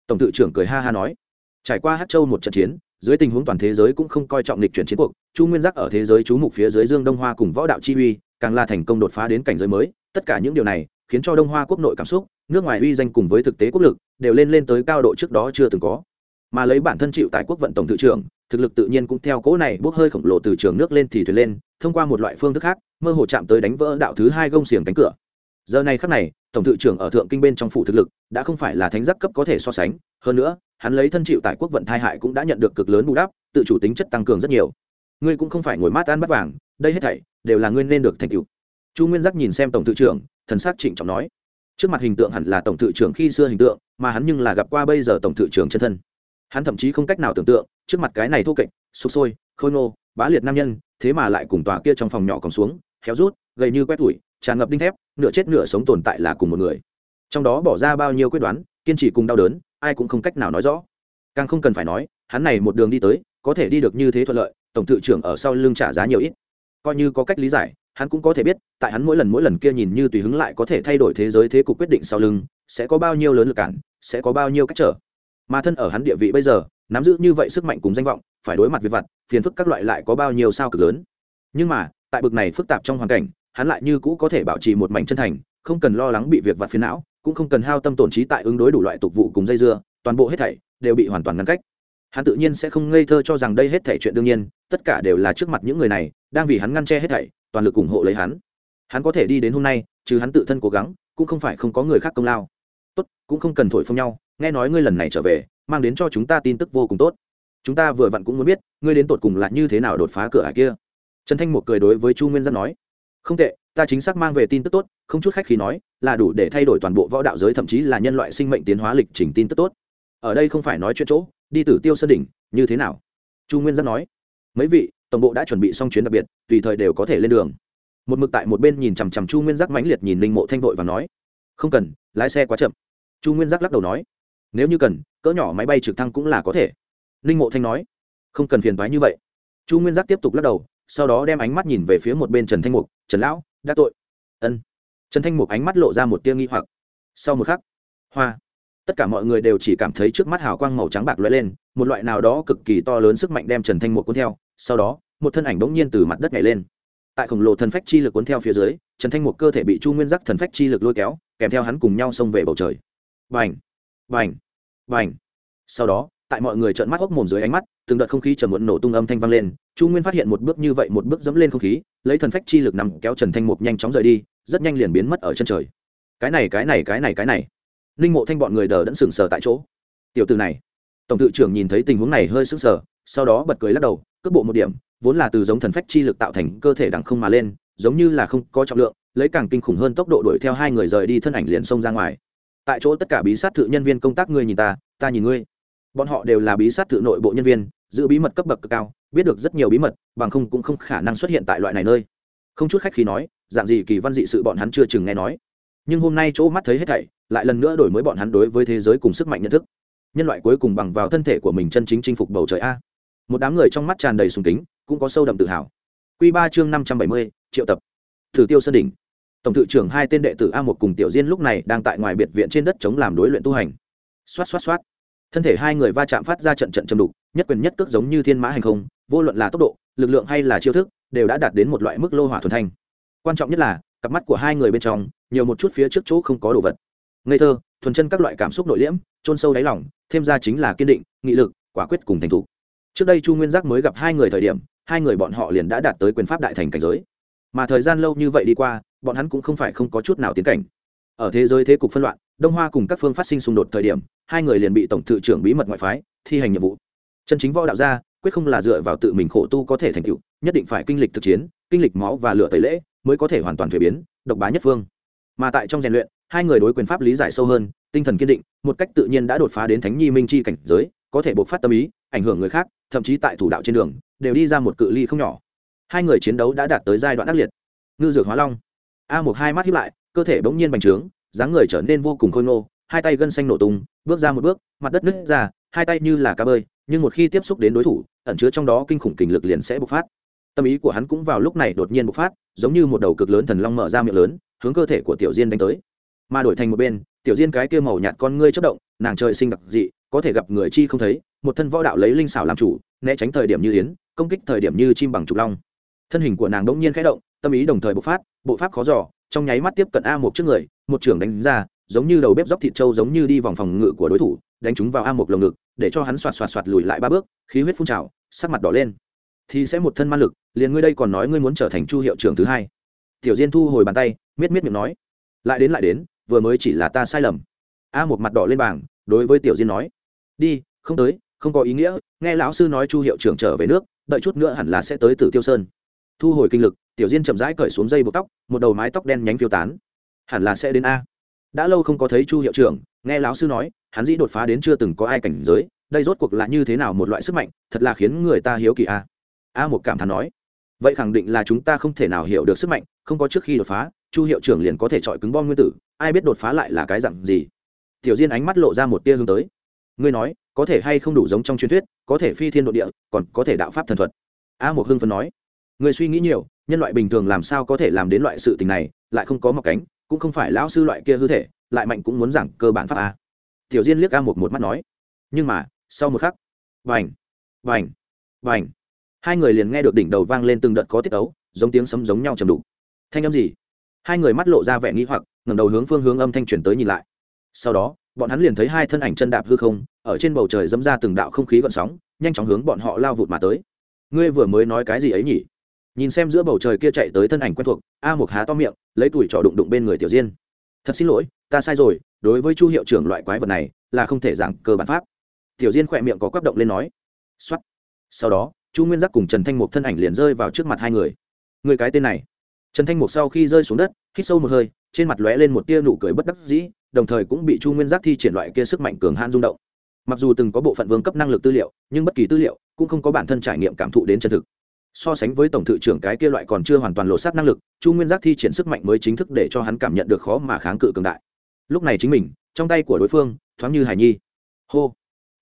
Tổng tự trưởng cười ha ha nói, trải qua hát châu một trận chiến, dưới tình huống toàn thế giới cũng không coi trọng lịch chuyển chiến cuộc, chu nguyên giác ở thế giới chú mục phía dưới dương đông hoa cùng võ đạo chi uy càng là thành công đột phá đến cảnh giới mới. Tất cả những điều này khiến cho đông hoa quốc nội cảm xúc, nước ngoài uy danh cùng với thực tế quốc lực đều lên lên tới cao độ trước đó chưa từng có. Mà lấy bản thân chịu tại quốc vận tổng tự trưởng, thực lực tự nhiên cũng theo cỗ này bốc hơi khổng lồ từ trường nước lên thì thuyền lên, thông qua một loại phương thức khác, mơ hồ chạm tới đánh vỡ đạo thứ hai gông xiềng cánh cửa. Giờ này khắc này, tổng tự trưởng ở thượng kinh bên trong phủ thực lực đã không phải là thánh giác cấp có thể so sánh, hơn nữa, hắn lấy thân chịu tại quốc vận thai hại cũng đã nhận được cực lớn bù đắp, tự chủ tính chất tăng cường rất nhiều. Ngươi cũng không phải ngồi mát ăn bắt vàng đây hết thảy đều là ngươi nên được thành tựu. Chu nguyên giác nhìn xem tổng thự trưởng, thần sắc trịnh trọng nói, trước mặt hình tượng hẳn là tổng thự trưởng khi xưa hình tượng, mà hắn nhưng là gặp qua bây giờ tổng thự trưởng chân thân. Hắn thậm chí không cách nào tưởng tượng, trước mặt cái này thô kệch sụp sôi, khôi ngô, bá liệt nam nhân, thế mà lại cùng tòa kia trong phòng nhỏ còn xuống, héo rút, gầy như quét tủi, tràn ngập đinh thép, nửa chết nửa sống tồn tại là cùng một người. Trong đó bỏ ra bao nhiêu quyết đoán, kiên trì cùng đau đớn, ai cũng không cách nào nói rõ. Càng không cần phải nói, hắn này một đường đi tới, có thể đi được như thế thuận lợi, tổng thự trưởng ở sau lưng trả giá nhiều ít coi như có cách lý giải, hắn cũng có thể biết, tại hắn mỗi lần mỗi lần kia nhìn như tùy hứng lại có thể thay đổi thế giới thế cục quyết định sau lưng, sẽ có bao nhiêu lớn lực cản, sẽ có bao nhiêu cách trở. Mà thân ở hắn địa vị bây giờ, nắm giữ như vậy sức mạnh cùng danh vọng, phải đối mặt với vặt, phiền phức các loại lại có bao nhiêu sao cực lớn. Nhưng mà, tại bực này phức tạp trong hoàn cảnh, hắn lại như cũ có thể bảo trì một mảnh chân thành, không cần lo lắng bị việc vặt phiền não, cũng không cần hao tâm tổn trí tại ứng đối đủ loại tục vụ cùng dây dưa, toàn bộ hết thảy đều bị hoàn toàn ngăn cách hắn tự nhiên sẽ không ngây thơ cho rằng đây hết thảy chuyện đương nhiên, tất cả đều là trước mặt những người này, đang vì hắn ngăn che hết thảy, toàn lực ủng hộ lấy hắn. Hắn có thể đi đến hôm nay chứ hắn tự thân cố gắng, cũng không phải không có người khác công lao. Tốt, cũng không cần thổi phông nhau, nghe nói ngươi lần này trở về, mang đến cho chúng ta tin tức vô cùng tốt. Chúng ta vừa vặn cũng muốn biết, ngươi đến tột cùng là như thế nào đột phá cửa ải kia. Trần thanh một cười đối với chu nguyên dân nói, không tệ, ta chính xác mang về tin tức tốt, không chút khách khi nói, là đủ để thay đổi toàn bộ võ đạo giới, thậm chí là nhân loại sinh mệnh tiến hóa lịch trình tin tức tốt. Ở đây không phải nói chuyện chỗ đi tử tiêu sơn đỉnh, như thế nào? Chu nguyên giác nói. Mấy vị, tổng bộ đã chuẩn bị xong chuyến đặc biệt, tùy thời đều có thể lên đường. Một mực tại một bên nhìn chằm chằm chu nguyên giác mãnh liệt nhìn linh mộ thanh vội và nói. Không cần, lái xe quá chậm. Chu nguyên giác lắc đầu nói. Nếu như cần, cỡ nhỏ máy bay trực thăng cũng là có thể. Ninh mộ thanh nói. Không cần phiền thoái như vậy. Chu nguyên giác tiếp tục lắc đầu, sau đó đem ánh mắt nhìn về phía một bên trần thanh mục. Trần lão, đã tội. Ân. Trần thanh mục ánh mắt lộ ra một tia nghi hoặc. Sau một khắc, hoa tất cả mọi người đều chỉ cảm thấy trước mắt hào quang màu trắng bạc lóe lên, một loại nào đó cực kỳ to lớn sức mạnh đem trần thanh mục cuốn theo, sau đó, một thân ảnh bỗng nhiên từ mặt đất nhảy lên. Tại khổng lồ thần phách chi lực cuốn theo phía dưới, trần thanh mục cơ thể bị chu nguyên giác thần phách chi lực lôi kéo, kèm theo hắn cùng nhau xông về bầu trời. Vành vành vành sau đó, tại mọi người trợn mắt hốc mồm dưới ánh mắt, từng đợt không khí trầm muộn nổ tung âm thanh vang lên, chu nguyên phát hiện một bước như vậy một bước dẫm lên không khí, lấy thần phách chi lực nằm kéo trần thanh mục nhanh chóng rời đi, rất nhanh liền biến mất ở chân trời. Cái này cái này cái này cái này ninh mộ thanh bọn người đờ đẫn sừng sờ tại chỗ. Tiểu từ này. Tổng tự trưởng nhìn thấy tình huống này hơi sững sờ, sau đó bật cười lắc đầu, cước bộ một điểm, vốn là từ giống thần phách chi lực tạo thành cơ thể đằng không mà lên, giống như là không có trọng lượng, lấy càng kinh khủng hơn tốc độ đuổi theo hai người rời đi thân ảnh liền xông ra ngoài. Tại chỗ tất cả bí sát thự nhân viên công tác ngươi nhìn ta ta nhìn ngươi. Bọn họ đều là bí sát thự nội bộ nhân viên, giữ bí mật cấp bậc cực cao, biết được rất nhiều bí mật, bằng không cũng không khả năng xuất hiện tại loại này nơi. Không chút khách khí nói, dạng gì kỳ văn dị sự bọn hắn chưa chừng nghe nói. Nhưng hôm nay chỗ mắt thấy hết thảy lại lần nữa đổi mới bọn hắn đối với thế giới cùng sức mạnh nhận thức. Nhân loại cuối cùng bằng vào thân thể của mình chân chính chinh phục bầu trời a. Một đám người trong mắt tràn đầy sùng kính, cũng có sâu đậm tự hào. Q ba chương năm trăm bảy mươi, triệu tập. Thử tiêu sơn đỉnh. Tổng thự trưởng hai tên đệ tử a một cùng tiểu diên lúc này đang tại ngoài biệt viện trên đất chống làm đối luyện tu hành. Xoát xoát xoát. Thân thể hai người va chạm phát ra trận trận châm đục, nhất quyền nhất cước giống như thiên mã hành không, vô luận là tốc độ, lực lượng hay là chiêu thức, đều đã đạt đến một loại mức lô hỏa thuần thanh. Quan trọng nhất là, cặp mắt của hai người bên trong, nhiều một chút phía trước chỗ không có đồ vật ngây thơ, thuần chân các loại cảm xúc nội liễm trôn sâu đáy lòng, thêm ra chính là kiên định, nghị lực, quả quyết cùng thành thục. Trước đây chu nguyên giác mới gặp hai người thời điểm, hai người bọn họ liền đã đạt tới quyền pháp đại thành cảnh giới. Mà thời gian lâu như vậy đi qua, bọn hắn cũng không phải không có chút nào tiến cảnh. Ở thế giới thế cục phân loạn, đông hoa cùng các phương phát sinh xung đột thời điểm, hai người liền bị tổng thự trưởng bí mật ngoại phái, thi hành nhiệm vụ. Chân chính võ đạo gia, quyết không là dựa vào tự mình khổ tu có thể thành tựu, nhất định phải kinh lịch thực chiến, kinh lịch máu và lửa tẩy lễ, mới có thể hoàn toàn thuế biến, độc bá nhất phương. Mà tại trong rèn luyện hai người đối quyền pháp lý giải sâu hơn, tinh thần kiên định, một cách tự nhiên đã đột phá đến thánh nhi minh chi cảnh giới, có thể bộc phát tâm ý, ảnh hưởng người khác, thậm chí tại thủ đạo trên đường, đều đi ra một cự ly không nhỏ. Hai người chiến đấu đã đạt tới giai đoạn ác liệt. Ngư dược hóa long. A một hai mắt hiếp lại, cơ thể bỗng nhiên bành trướng, dáng người trở nên vô cùng khôi ngô, hai tay gân xanh nổ tung, bước ra một bước, mặt đất nứt ra, hai tay như là cá bơi, nhưng một khi tiếp xúc đến đối thủ, ẩn chứa trong đó kinh khủng kình lực liền sẽ bộc phát. Tâm ý của hắn cũng vào lúc này đột nhiên bộc phát, giống như một đầu cực lớn thần long mở ra miệng lớn, hướng cơ thể của tiểu diên đánh tới mà đổi thành một bên, tiểu diên cái kia màu nhạt con ngươi chất động, nàng trời sinh đặc dị, có thể gặp người chi không thấy, một thân võ đạo lấy linh xảo làm chủ, né tránh thời điểm như yến, công kích thời điểm như chim bằng trục long. Thân hình của nàng đ ỗ n g nhiên khẽ động, tâm ý đồng thời bộc phát, bộ pháp khó giỏ trong nháy mắt tiếp cận a một trước người, một trưởng đánh ra, giống như đầu bếp dóc thịt trâu giống như đi vòng phòng ngự của đối thủ, đánh chúng vào a một lồng ngực, để cho hắn xoạt xoạt xoạt lùi lại ba bước, khí huyết phun trào, sắc mặt đỏ lên. Thì sẽ một thân man lực, liền ngươi đây còn nói ngươi muốn trở thành chu hiệu trưởng thứ hai. Tiểu diên thu hồi bàn tay, miết miết miệng nói. Lại đến lại đến vừa mới chỉ là ta sai lầm. A một mặt đỏ lên bảng, đối với tiểu diên nói, đi, không tới, không có ý nghĩa, nghe lão sư nói chu hiệu trưởng trở về nước, đợi chút nữa hẳn là sẽ tới tử tiêu sơn. Thu hồi kinh lực, tiểu diên chậm rãi cởi xuống dây buộc tóc, một đầu mái tóc đen nhánh phiêu tán. Hẳn là sẽ đến a. Đã lâu không có thấy chu hiệu trưởng, nghe lão sư nói, hắn dĩ đột phá đến chưa từng có ai cảnh giới, đây rốt cuộc là như thế nào một loại sức mạnh, thật là khiến người ta hiếu kỳ a. A một cảm thán nói, vậy khẳng định là chúng ta không thể nào hiểu được sức mạnh, không có trước khi đột phá, chu hiệu trưởng liền có thể chọi cứng bom nguyên tử ai biết đột phá lại là cái dặn gì. Tiểu diên ánh mắt lộ ra một tia hướng tới. Ngươi nói, có thể hay không đủ giống trong truyền thuyết, có thể phi thiên độ địa, còn có thể đạo pháp thần thuật. A một hưng phân nói. Người suy nghĩ nhiều, nhân loại bình thường làm sao có thể làm đến loại sự tình này, lại không có mọc cánh, cũng không phải lão sư loại kia hư thể, lại mạnh cũng muốn giảng cơ bản pháp a. Tiểu diên liếc a một một mắt nói. Nhưng mà, sau một khắc vành vành vành hai người liền nghe được đỉnh đầu vang lên từng đợt có tiết ấu, giống tiếng sấm giống nhau chầm đủ thanh âm gì? Hai người mắt lộ ra vẻ nghĩ hoặc, ngẩng đầu hướng phương hướng âm thanh chuyển tới nhìn lại. Sau đó, bọn hắn liền thấy hai thân ảnh chân đạp hư không, ở trên bầu trời dẫm ra từng đạo không khí gọn sóng, nhanh chóng hướng bọn họ lao vụt mà tới. Ngươi vừa mới nói cái gì ấy nhỉ? Nhìn xem giữa bầu trời kia chạy tới thân ảnh quen thuộc, a một há to miệng, lấy tuổi trọ đụng đụng bên người tiểu diên. Thật xin lỗi, ta sai rồi, đối với chu hiệu trưởng loại quái vật này, là không thể giảng cơ bản pháp. Tiểu diên khỏe miệng có quắp động lên nói. X sau đó, chu nguyên giác cùng trần thanh mục thân ảnh liền rơi vào trước mặt hai người. Người cái tên này trần thanh mục sau khi rơi xuống đất, hít sâu một hơi, trên mặt lóe lên một tia nụ cười bất đắc dĩ, đồng thời cũng bị chu nguyên giác thi triển loại kia sức mạnh cường han rung động. Mặc dù từng có bộ phận vương cấp năng lực tư liệu, nhưng bất kỳ tư liệu cũng không có bản thân trải nghiệm cảm thụ đến chân thực. So sánh với tổng thự trưởng cái kia loại còn chưa hoàn toàn lộ sát năng lực, chu nguyên giác thi triển sức mạnh mới chính thức để cho hắn cảm nhận được khó mà kháng cự cường đại. Lúc này chính mình, trong tay của đối phương, thoáng như hải nhi. Hô.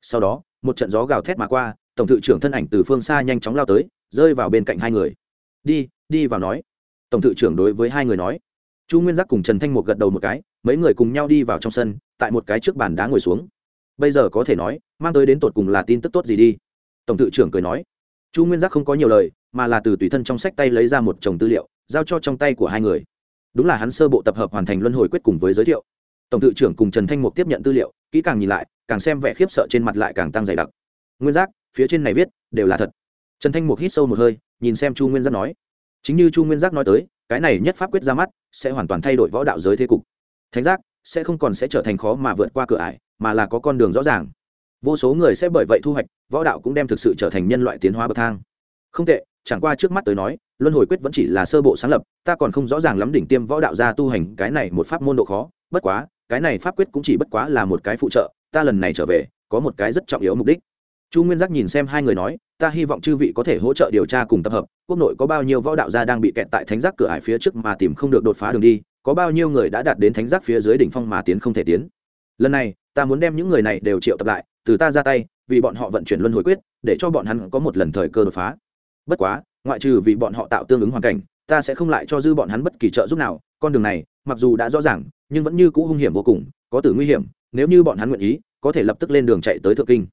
Sau đó, một trận gió gào thét mà qua, tổng thự trưởng thân ảnh từ phương xa nhanh chóng lao tới, rơi vào bên cạnh hai người. Đi đi vào nói tổng thự trưởng đối với hai người nói. Chu nguyên giác cùng trần thanh một gật đầu một cái, mấy người cùng nhau đi vào trong sân, tại một cái trước bàn đá ngồi xuống. Bây giờ có thể nói, mang tới đến tột cùng là tin tức tốt gì đi. Tổng thự trưởng cười nói. Chu nguyên giác không có nhiều lời, mà là từ tùy thân trong sách tay lấy ra một chồng tư liệu, giao cho trong tay của hai người. Đúng là hắn sơ bộ tập hợp hoàn thành luân hồi quyết cùng với giới thiệu. Tổng thự trưởng cùng trần thanh mục tiếp nhận tư liệu, kỹ càng nhìn lại, càng xem vẻ khiếp sợ trên mặt lại càng tăng dày đặc. Nguyên giác, phía trên này viết, đều là thật. Trần thanh mục hít sâu một hơi, nhìn xem chu nguyên giác nói chính như chu nguyên giác nói tới, cái này nhất pháp quyết ra mắt, sẽ hoàn toàn thay đổi võ đạo giới thế cục. Thánh giác, sẽ không còn sẽ trở thành khó mà vượt qua cửa ải, mà là có con đường rõ ràng. Vô số người sẽ bởi vậy thu hoạch, võ đạo cũng đem thực sự trở thành nhân loại tiến hóa bậc thang. Không tệ, chẳng qua trước mắt tới nói, luân hồi quyết vẫn chỉ là sơ bộ sáng lập, ta còn không rõ ràng lắm đỉnh tiêm võ đạo ra tu hành cái này một pháp môn độ khó, bất quá, cái này pháp quyết cũng chỉ bất quá là một cái phụ trợ, ta lần này trở về, có một cái rất trọng yếu mục đích chu nguyên giác nhìn xem hai người nói, ta hy vọng chư vị có thể hỗ trợ điều tra cùng tập hợp, quốc nội có bao nhiêu võ đạo gia đang bị kẹt tại thánh giác cửa ải phía trước mà tìm không được đột phá đường đi, có bao nhiêu người đã đạt đến thánh giác phía dưới đỉnh phong mà tiến không thể tiến. Lần này, ta muốn đem những người này đều triệu tập lại, từ ta ra tay, vì bọn họ vận chuyển luân hồi quyết, để cho bọn hắn có một lần thời cơ đột phá. Bất quá, ngoại trừ vì bọn họ tạo tương ứng hoàn cảnh, ta sẽ không lại cho dư bọn hắn bất kỳ trợ giúp nào, con đường này, mặc dù đã rõ ràng, nhưng vẫn như cũ hung hiểm vô cùng, có tử nguy hiểm, nếu như bọn hắn nguyện ý, có thể lập tức lên đường chạy tới thượng kinh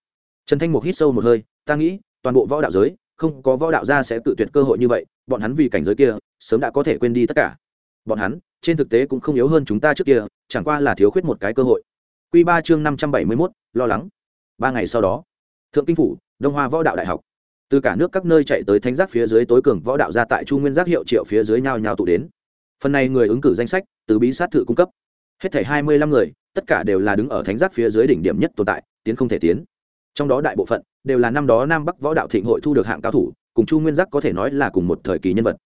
trần thanh mục hít sâu một hơi, ta nghĩ, toàn bộ võ đạo giới, không có võ đạo gia sẽ tự tuyệt cơ hội như vậy, bọn hắn vì cảnh giới kia, sớm đã có thể quên đi tất cả. Bọn hắn, trên thực tế cũng không yếu hơn chúng ta trước kia, chẳng qua là thiếu khuyết một cái cơ hội. Q ba chương năm trăm bảy mươi mốt, lo lắng. Ba ngày sau đó, thượng kinh phủ, đông hoa võ đạo đại học. Từ cả nước các nơi chạy tới thánh giác phía dưới tối cường võ đạo gia tại chu nguyên giác hiệu triệu phía dưới nhau nhau tụ đến. Phần này người ứng cử danh sách, từ bí sát thự cung cấp. Hết thảy hai mươi lăm người, tất cả đều là đứng ở thánh giác phía dưới đỉnh điểm nhất tồn tại, tiến không thể tiến trong đó đại bộ phận đều là năm đó nam bắc võ đạo thịnh hội thu được hạng cao thủ, cùng chu nguyên giác có thể nói là cùng một thời kỳ nhân vật.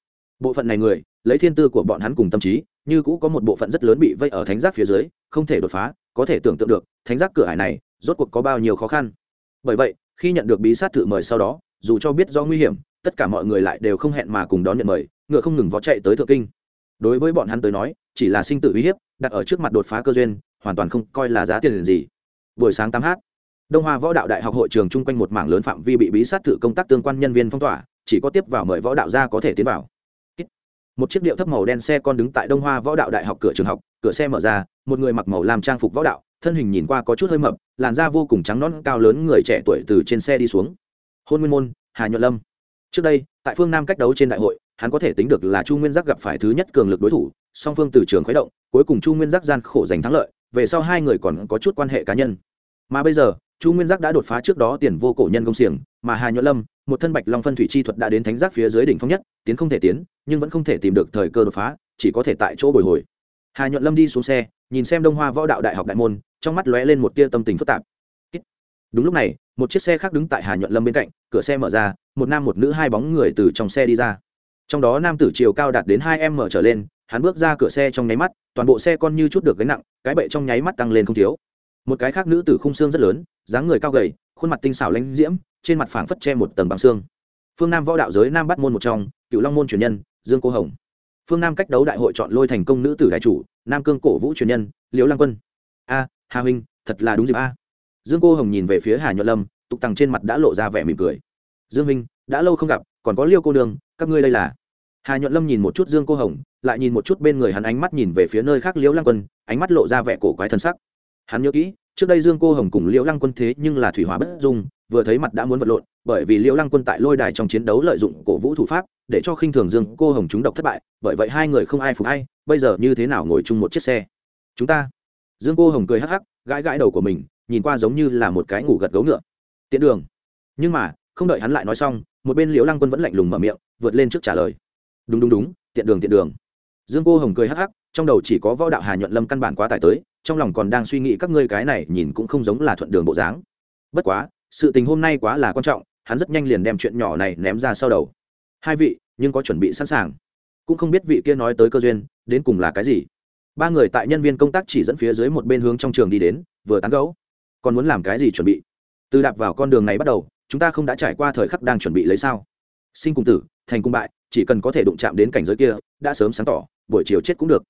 Bộ phận này người, lấy thiên tư của bọn hắn cùng tâm trí, như cũ có một bộ phận rất lớn bị vây ở thánh giác phía dưới, không thể đột phá, có thể tưởng tượng được, thánh giác cửa hải này rốt cuộc có bao nhiêu khó khăn. Bởi vậy, khi nhận được bí sát thự mời sau đó, dù cho biết do nguy hiểm, tất cả mọi người lại đều không hẹn mà cùng đón nhận mời, ngựa không ngừng vó chạy tới thượng kinh. Đối với bọn hắn tới nói, chỉ là sinh tử uy hiếp, đặt ở trước mặt đột phá cơ duyên, hoàn toàn không coi là giá tiền gì. Buổi sáng tám h đông hoa võ đạo đại học hội trường chung quanh một mảng lớn phạm vi bị bí sát thử công tác tương quan nhân viên phong tỏa, chỉ có tiếp vào mời võ đạo gia có thể tiến vào. Một chiếc điệu thấp màu đen xe con đứng tại đông hoa võ đạo đại học cửa trường học, cửa xe mở ra, một người mặc màu làm trang phục võ đạo, thân hình nhìn qua có chút hơi mập, làn da vô cùng trắng nõn, cao lớn người trẻ tuổi từ trên xe đi xuống. Hôn nguyên môn, hà nhuận lâm. Trước đây, tại phương nam cách đấu trên đại hội, hắn có thể tính được là chu nguyên giác gặp phải thứ nhất cường lực đối thủ, song phương từ trường khuấy động, cuối cùng chu nguyên giác gian khổ giành thắng lợi, về sau hai người còn có chút quan hệ cá nhân. Mà bây giờ chu nguyên giác đã đột phá trước đó tiền vô cổ nhân công xiềng, mà hà nhuận lâm, một thân bạch long phân thủy chi thuật đã đến thánh giác phía dưới đỉnh phong nhất, tiến không thể tiến, nhưng vẫn không thể tìm được thời cơ đột phá, chỉ có thể tại chỗ bồi hồi. Hà nhuận lâm đi xuống xe, nhìn xem đông hoa võ đạo đại học đại môn, trong mắt lóe lên một tia tâm tình phức tạp. Đúng lúc này, một chiếc xe khác đứng tại hà nhuận lâm bên cạnh, cửa xe mở ra, một nam một nữ hai bóng người từ trong xe đi ra. Trong đó nam tử chiều cao đạt đến hai m mở trở lên, hắn bước ra cửa xe trong nháy mắt, toàn bộ xe con như chút được gánh nặng, cái bệ trong nháy mắt tăng lên không thiếu một cái khác nữ tử khung xương rất lớn, dáng người cao gầy, khuôn mặt tinh xảo lãnh diễm, trên mặt phảng phất che một tầng bằng xương. Phương nam võ đạo giới nam bắt môn một trong cựu long môn truyền nhân, dương cô hồng. Phương nam cách đấu đại hội chọn lôi thành công nữ tử đại chủ, nam cương cổ vũ truyền nhân, liễu Lang quân. A, hà huynh, thật là đúng dịp a. Dương cô hồng nhìn về phía hà nhuận lâm, tục tằng trên mặt đã lộ ra vẻ mỉm cười. Dương minh đã lâu không gặp, còn có liêu cô đường, các ngươi đây là? Hà nhuận lâm nhìn một chút dương cô hồng, lại nhìn một chút bên người hắn ánh mắt nhìn về phía nơi khác liễu Lang quân, ánh mắt lộ ra vẻ cổ quái thân sắc hắn nhớ kỹ, trước đây dương cô hồng cùng liễu lăng quân thế nhưng là thủy hóa bất dung, vừa thấy mặt đã muốn vật lộn, bởi vì liễu lăng quân tại lôi đài trong chiến đấu lợi dụng cổ vũ thủ pháp, để cho khinh thường dương cô hồng chúng độc thất bại, bởi vậy hai người không ai phục hay bây giờ như thế nào ngồi chung một chiếc xe? Chúng ta. Dương cô hồng cười hắc hắc, gãi gãi đầu của mình, nhìn qua giống như là một cái ngủ gật gấu ngựa. Tiện đường. Nhưng mà, không đợi hắn lại nói xong, một bên liễu lăng quân vẫn lạnh lùng mở miệng, vượt lên trước trả lời. Đúng đúng đúng, tiện đường tiện đường. Dương cô hồng cười hắc hắc trong đầu chỉ có võ đạo hà nhuận lâm căn bản quá tải tới, trong lòng còn đang suy nghĩ các ngươi cái này nhìn cũng không giống là thuận đường bộ dáng. Bất quá, sự tình hôm nay quá là quan trọng, hắn rất nhanh liền đem chuyện nhỏ này ném ra sau đầu. Hai vị, nhưng có chuẩn bị sẵn sàng. Cũng không biết vị kia nói tới cơ duyên, đến cùng là cái gì. Ba người tại nhân viên công tác chỉ dẫn phía dưới một bên hướng trong trường đi đến, vừa tán gấu còn muốn làm cái gì chuẩn bị? Từ đạp vào con đường này bắt đầu, chúng ta không đã trải qua thời khắc đang chuẩn bị lấy sao? Sinh cùng tử, thành cung bại, chỉ cần có thể đụng chạm đến cảnh giới kia, đã sớm sáng tỏ, buổi chiều chết cũng được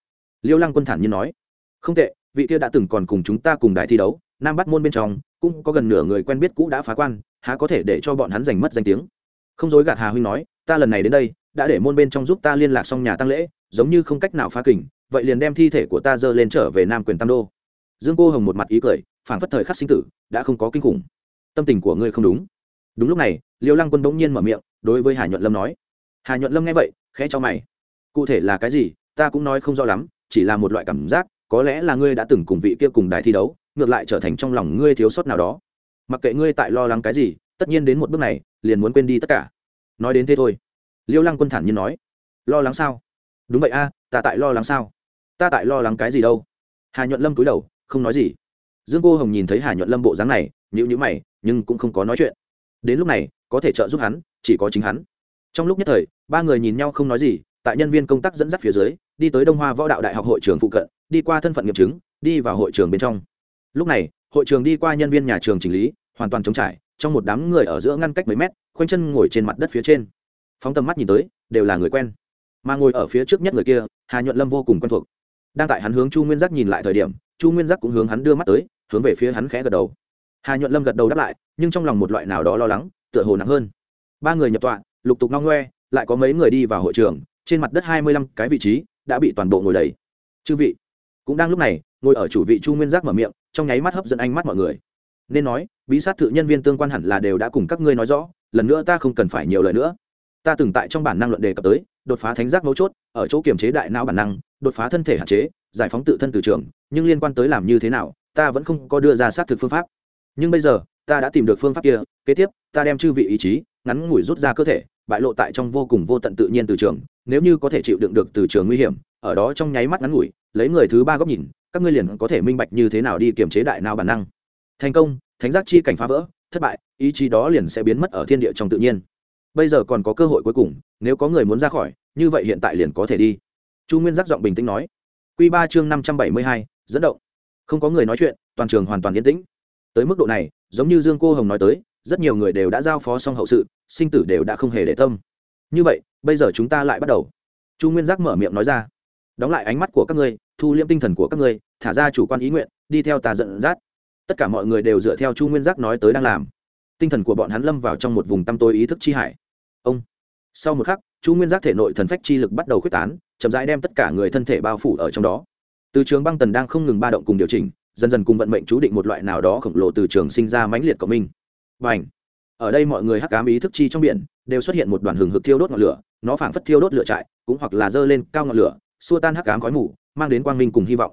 liêu lăng quân thản nhiên nói, không tệ, vị kia đã từng còn cùng chúng ta cùng đài thi đấu, nam bắt môn bên trong, cũng có gần nửa người quen biết cũ đã phá quan, há có thể để cho bọn hắn giành mất danh tiếng? Không dối gạt hà huynh nói, ta lần này đến đây, đã để môn bên trong giúp ta liên lạc xong nhà tăng lễ, giống như không cách nào phá kình, vậy liền đem thi thể của ta dơ lên trở về nam quyền tam đô. Dương cô hồng một mặt ý cười phản phất thời khắc sinh tử, đã không có kinh khủng. Tâm tình của ngươi không đúng. Đúng lúc này, liêu lăng quân bỗng nhiên mở miệng, đối với hà nhuận lâm nói. Hà nhuận lâm nghe vậy, khẽ cho mày. Cụ thể là cái gì, ta cũng nói không rõ lắm chỉ là một loại cảm giác, có lẽ là ngươi đã từng cùng vị kia cùng đài thi đấu, ngược lại trở thành trong lòng ngươi thiếu sót nào đó. Mặc kệ ngươi tại lo lắng cái gì, tất nhiên đến một bước này, liền muốn quên đi tất cả. Nói đến thế thôi. Liêu lăng quân thản nhiên nói. Lo lắng sao? Đúng vậy a, ta tại lo lắng sao? Ta tại lo lắng cái gì đâu? Hà nhuận lâm cúi đầu, không nói gì. Dương cô hồng nhìn thấy hà nhuận lâm bộ dáng này nhữ nhữ mày, nhưng cũng không có nói chuyện. Đến lúc này, có thể trợ giúp hắn, chỉ có chính hắn. Trong lúc nhất thời, ba người nhìn nhau không nói gì, tại nhân viên công tác dẫn dắt phía dưới đi tới đông hoa võ đạo đại học hội trường phụ cận, đi qua thân phận nghiệm chứng, đi vào hội trường bên trong. Lúc này, hội trường đi qua nhân viên nhà trường chỉnh lý, hoàn toàn chống trải, trong một đám người ở giữa ngăn cách mấy mét, khoanh chân ngồi trên mặt đất phía trên. Phóng tầm mắt nhìn tới, đều là người quen. Mà ngồi ở phía trước nhất người kia, hà nhuận lâm vô cùng quen thuộc. Đang tại hắn hướng chu nguyên giác nhìn lại thời điểm, chu nguyên giác cũng hướng hắn đưa mắt tới, hướng về phía hắn khẽ gật đầu. Hà nhuận lâm gật đầu đáp lại, nhưng trong lòng một loại nào đó lo lắng, tựa hồ nặng hơn. Ba người nhập tọa, lục tục no ngoe, lại có mấy người đi vào hội trường, trên mặt đất hai mươi lăm cái vị trí đã bị toàn bộ ngồi đầy. Chư vị, cũng đang lúc này, ngồi ở chủ vị chu nguyên giác mở miệng, trong nháy mắt hấp dẫn ánh mắt mọi người. Nên nói, bí sát thự nhân viên tương quan hẳn là đều đã cùng các ngươi nói rõ, lần nữa ta không cần phải nhiều lời nữa. Ta từng tại trong bản năng luận đề cập tới, đột phá thánh giác mấu chốt, ở chỗ kiềm chế đại não bản năng, đột phá thân thể hạn chế, giải phóng tự thân từ trường, nhưng liên quan tới làm như thế nào, ta vẫn không có đưa ra xác thực phương pháp. Nhưng bây giờ, ta đã tìm được phương pháp kia, kế tiếp, ta đem chư vị ý chí, ngắn ngủi rút ra cơ thể bại lộ tại trong vô cùng vô tận tự nhiên từ trường, nếu như có thể chịu đựng được từ trường nguy hiểm, ở đó trong nháy mắt ngắn ngủi, lấy người thứ ba góc nhìn, các ngươi liền có thể minh bạch như thế nào đi kiềm chế đại nào bản năng. Thành công, thánh giác chi cảnh phá vỡ, thất bại, ý chí đó liền sẽ biến mất ở thiên địa trong tự nhiên. Bây giờ còn có cơ hội cuối cùng, nếu có người muốn ra khỏi, như vậy hiện tại liền có thể đi. Chu nguyên giác giọng bình tĩnh nói. Q ba chương năm trăm bảy mươi hai, dẫn động. Không có người nói chuyện, toàn trường hoàn toàn yên tĩnh tới mức độ này, giống như dương cô hồng nói tới, rất nhiều người đều đã giao phó xong hậu sự, sinh tử đều đã không hề để tâm. Như vậy, bây giờ chúng ta lại bắt đầu. Chu nguyên giác mở miệng nói ra. Đóng lại ánh mắt của các ngươi, thu liễm tinh thần của các ngươi, thả ra chủ quan ý nguyện, đi theo tà giận dắt. Tất cả mọi người đều dựa theo chu nguyên giác nói tới đang làm. Tinh thần của bọn hắn lâm vào trong một vùng tăm tối ý thức chi hải. Ông. Sau một khắc, chu nguyên giác thể nội thần phách chi lực bắt đầu quyết tán, chậm rãi đem tất cả người thân thể bao phủ ở trong đó. Từ trường băng tần đang không ngừng ba động cùng điều chỉnh dần dần cùng vận mệnh chú định một loại nào đó khổng lồ từ trường sinh ra mãnh liệt của mình và ảnh ở đây mọi người hắc cám ý thức chi trong biển, đều xuất hiện một đoàn hừng hực thiêu đốt ngọn lửa, nó phảng phất thiêu đốt lửa trại, cũng hoặc là dơ lên cao ngọn lửa, xua tan hắc cám khói mù, mang đến quang minh cùng hy vọng.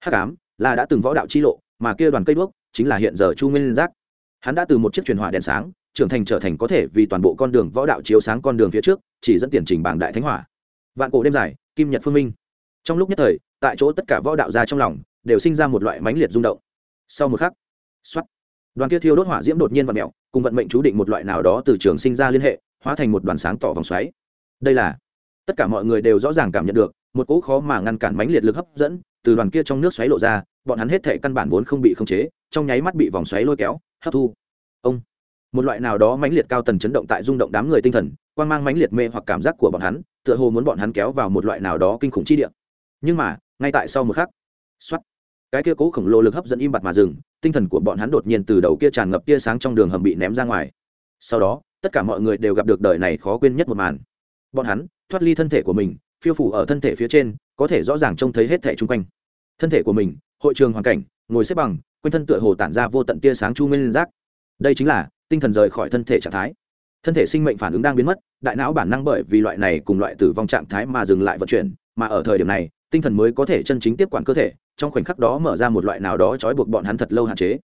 Hắc cám là đã từng võ đạo chi lộ, mà kia đoàn cây đuốc chính là hiện giờ chu nguyên giác. Hắn đã từ một chiếc truyền hỏa đèn sáng, trưởng thành trở thành có thể vì toàn bộ con đường võ đạo chiếu sáng con đường phía trước, chỉ dẫn tiền trình bảng đại thánh hỏa. Vạn cổ đêm dài, kim nhật phương minh. Trong lúc nhất thời, tại chỗ tất cả võ đạo ra trong lòng đều sinh ra một loại mãnh liệt rung động. Sau một khắc xuất đoàn kia thiêu đốt hỏa diễm đột nhiên và mẹo cùng vận mệnh chú định một loại nào đó từ trường sinh ra liên hệ, hóa thành một đoàn sáng tỏ vòng xoáy. Đây là, tất cả mọi người đều rõ ràng cảm nhận được, một cỗ khó mà ngăn cản mãnh liệt lực hấp dẫn từ đoàn kia trong nước xoáy lộ ra, bọn hắn hết thể căn bản vốn không bị khống chế, trong nháy mắt bị vòng xoáy lôi kéo, hấp thu. Ông, một loại nào đó mãnh liệt cao tần chấn động tại rung động đám người tinh thần quan mang mãnh liệt mê hoặc cảm giác của bọn hắn, tựa hồ muốn bọn hắn kéo vào một loại nào đó kinh khủng chi địa. Nhưng mà, ngay tại sau một khắc xoắt cái kia cố khổng lồ lực hấp dẫn im bặt mà dừng, tinh thần của bọn hắn đột nhiên từ đầu kia tràn ngập tia sáng trong đường hầm bị ném ra ngoài. Sau đó, tất cả mọi người đều gặp được đời này khó quên nhất một màn. Bọn hắn, thoát ly thân thể của mình, phiêu phủ ở thân thể phía trên, có thể rõ ràng trông thấy hết thể chung quanh. Thân thể của mình, hội trường hoàn cảnh, ngồi xếp bằng, quanh thân tựa hồ tản ra vô tận tia sáng chu nguyên giác. Đây chính là tinh thần rời khỏi thân thể trạng thái. Thân thể sinh mệnh phản ứng đang biến mất, đại não bản năng bởi vì loại này cùng loại tử vong trạng thái mà dừng lại vận chuyển, mà ở thời điểm này tinh thần mới có thể chân chính tiếp quản cơ thể, trong khoảnh khắc đó mở ra một loại nào đó trói buộc bọn hắn thật lâu hạn chế.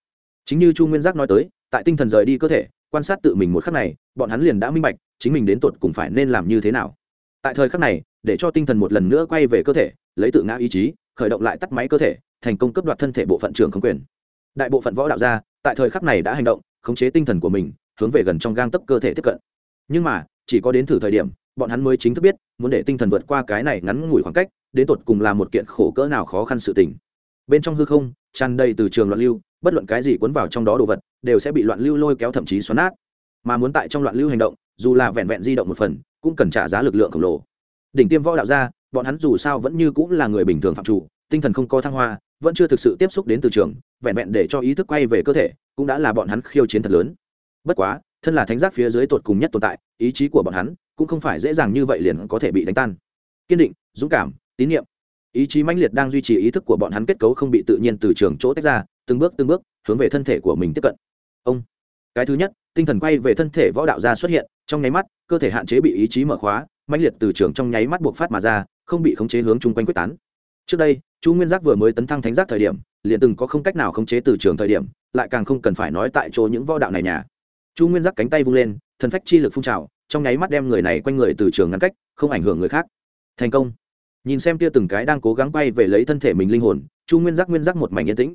Chính như chu nguyên giác nói tới, tại tinh thần rời đi cơ thể, quan sát tự mình một khắc này, bọn hắn liền đã minh bạch, chính mình đến tột cùng phải nên làm như thế nào. Tại thời khắc này, để cho tinh thần một lần nữa quay về cơ thể, lấy tự ngã ý chí, khởi động lại tắt máy cơ thể, thành công cấp đoạt thân thể bộ phận trường không quyền. Đại bộ phận võ đạo gia, tại thời khắc này đã hành động, khống chế tinh thần của mình, hướng về gần trong gang tấp cơ thể tiếp cận. Nhưng mà, chỉ có đến thử thời điểm, bọn hắn mới chính thức biết, muốn để tinh thần vượt qua cái này ngắn ngủi khoảng cách đến tột cùng là một kiện khổ cỡ nào khó khăn sự tình. Bên trong hư không, tràn đầy từ trường loạn lưu, bất luận cái gì cuốn vào trong đó đồ vật, đều sẽ bị loạn lưu lôi kéo thậm chí xoắn nát. Mà muốn tại trong loạn lưu hành động, dù là vẹn vẹn di động một phần, cũng cần trả giá lực lượng khổng lồ. Đỉnh tiêm võ đạo gia, bọn hắn dù sao vẫn như cũng là người bình thường phạm chủ, tinh thần không có thăng hoa, vẫn chưa thực sự tiếp xúc đến từ trường, vẹn vẹn để cho ý thức quay về cơ thể, cũng đã là bọn hắn khiêu chiến thật lớn. Bất quá, thân là thánh giác phía dưới tột cùng nhất tồn tại, ý chí của bọn hắn cũng không phải dễ dàng như vậy liền có thể bị đánh tan. Kiên định, dũng cảm tín nhiệm. Ý chí mãnh liệt đang duy trì ý thức của bọn hắn kết cấu không bị tự nhiên từ trường chỗ tách ra, từng bước từng bước hướng về thân thể của mình tiếp cận. Ông. Cái thứ nhất, tinh thần quay về thân thể võ đạo gia xuất hiện, trong nháy mắt, cơ thể hạn chế bị ý chí mở khóa, mãnh liệt từ trường trong nháy mắt buộc phát mà ra, không bị khống chế hướng chung quanh quyết tán. Trước đây, chu nguyên giác vừa mới tấn thăng thánh giác thời điểm, liền từng có không cách nào khống chế từ trường thời điểm, lại càng không cần phải nói tại chỗ những võ đạo này nhà. Chu nguyên giác cánh tay vung lên, thần phách chi lực phun trào, trong nháy mắt đem người này quanh người từ trường ngăn cách, không ảnh hưởng người khác. Thành công nhìn xem tia từng cái đang cố gắng bay về lấy thân thể mình linh hồn, chu nguyên giác nguyên giác một mảnh yên tĩnh.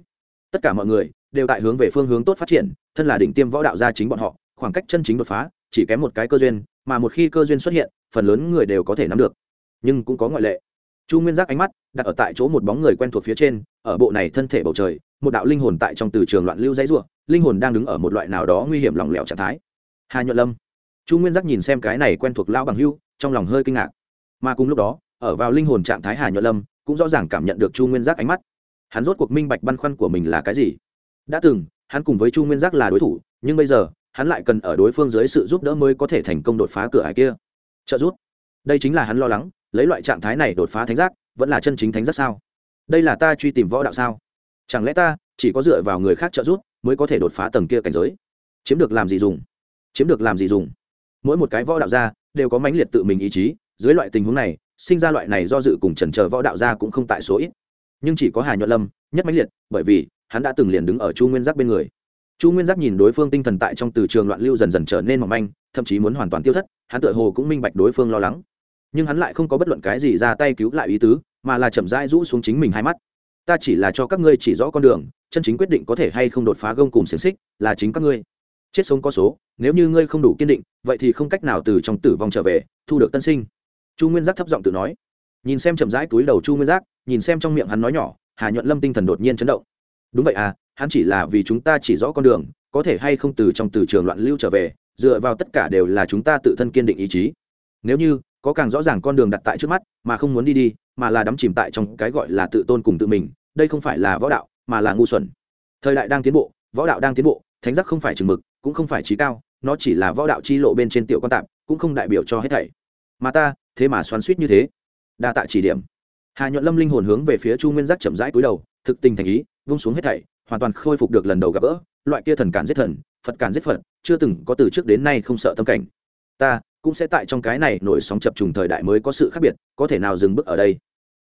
Tất cả mọi người đều tại hướng về phương hướng tốt phát triển, thân là đỉnh tiêm võ đạo gia chính bọn họ, khoảng cách chân chính đột phá chỉ kém một cái cơ duyên, mà một khi cơ duyên xuất hiện, phần lớn người đều có thể nắm được. Nhưng cũng có ngoại lệ. Chu nguyên giác ánh mắt đặt ở tại chỗ một bóng người quen thuộc phía trên, ở bộ này thân thể bầu trời, một đạo linh hồn tại trong từ trường loạn lưu dãy ruộng linh hồn đang đứng ở một loại nào đó nguy hiểm lỏng lẻo trạng thái. Hà nhuận lâm. Chu nguyên giác nhìn xem cái này quen thuộc lão bằng hưu, trong lòng hơi kinh ngạc. Mà cùng lúc đó ở vào linh hồn trạng thái hà nhuận lâm, cũng rõ ràng cảm nhận được chu nguyên giác ánh mắt. Hắn rốt cuộc minh bạch băn khoăn của mình là cái gì. Đã từng, hắn cùng với chu nguyên giác là đối thủ, nhưng bây giờ, hắn lại cần ở đối phương dưới sự giúp đỡ mới có thể thành công đột phá cửa ải kia. Trợ giúp. Đây chính là hắn lo lắng, lấy loại trạng thái này đột phá thánh giác, vẫn là chân chính thánh giác sao? Đây là ta truy tìm võ đạo sao? Chẳng lẽ ta, chỉ có dựa vào người khác trợ giúp, mới có thể đột phá tầng kia cảnh giới? Chiếm được làm gì dùng? Chiếm được làm gì dùng? Mỗi một cái võ đạo ra đều có mãnh liệt tự mình ý chí, dưới loại tình huống này sinh ra loại này do dự cùng trần chờ võ đạo gia cũng không tại số ít. Nhưng chỉ có hà nhuận lâm, nhất mãnh liệt, bởi vì hắn đã từng liền đứng ở chu nguyên giác bên người. Chu nguyên giác nhìn đối phương tinh thần tại trong từ trường loạn lưu dần dần trở nên mỏng manh, thậm chí muốn hoàn toàn tiêu thất, hắn tựa hồ cũng minh bạch đối phương lo lắng. Nhưng hắn lại không có bất luận cái gì ra tay cứu lại ý tứ, mà là chậm rãi rũ xuống chính mình hai mắt. Ta chỉ là cho các ngươi chỉ rõ con đường, chân chính quyết định có thể hay không đột phá gông cùng xiềng xích, là chính các ngươi. Chết sống có số, nếu như ngươi không đủ kiên định, vậy thì không cách nào từ trong tử vong trở về, thu được tân sinh chu nguyên giác thấp giọng tự nói. Nhìn xem chậm rãi túi đầu chu nguyên giác, nhìn xem trong miệng hắn nói nhỏ, hà nhuận lâm tinh thần đột nhiên chấn động. Đúng vậy à hắn chỉ là vì chúng ta chỉ rõ con đường, có thể hay không từ trong từ trường loạn lưu trở về, dựa vào tất cả đều là chúng ta tự thân kiên định ý chí. Nếu như, có càng rõ ràng con đường đặt tại trước mắt, mà không muốn đi đi, mà là đắm chìm tại trong cái gọi là tự tôn cùng tự mình, đây không phải là võ đạo, mà là ngu xuẩn. Thời đại đang tiến bộ, võ đạo đang tiến bộ, thánh giác không phải chừng mực, cũng không phải trí cao, nó chỉ là võ đạo chi lộ bên trên tiểu quan tạp, cũng không đại biểu cho hết thảy. Mà ta thế mà xoắn suýt như thế. Đa tạ chỉ điểm. Hà nhuận lâm linh hồn hướng về phía chu nguyên giác chậm rãi cúi đầu, thực tình thành ý, vung xuống hết thảy, hoàn toàn khôi phục được lần đầu gặp gỡ. Loại kia thần cản giết thần, phật cản giết phật, chưa từng có từ trước đến nay không sợ tâm cảnh. Ta cũng sẽ tại trong cái này nổi sóng chập trùng thời đại mới có sự khác biệt, có thể nào dừng bước ở đây?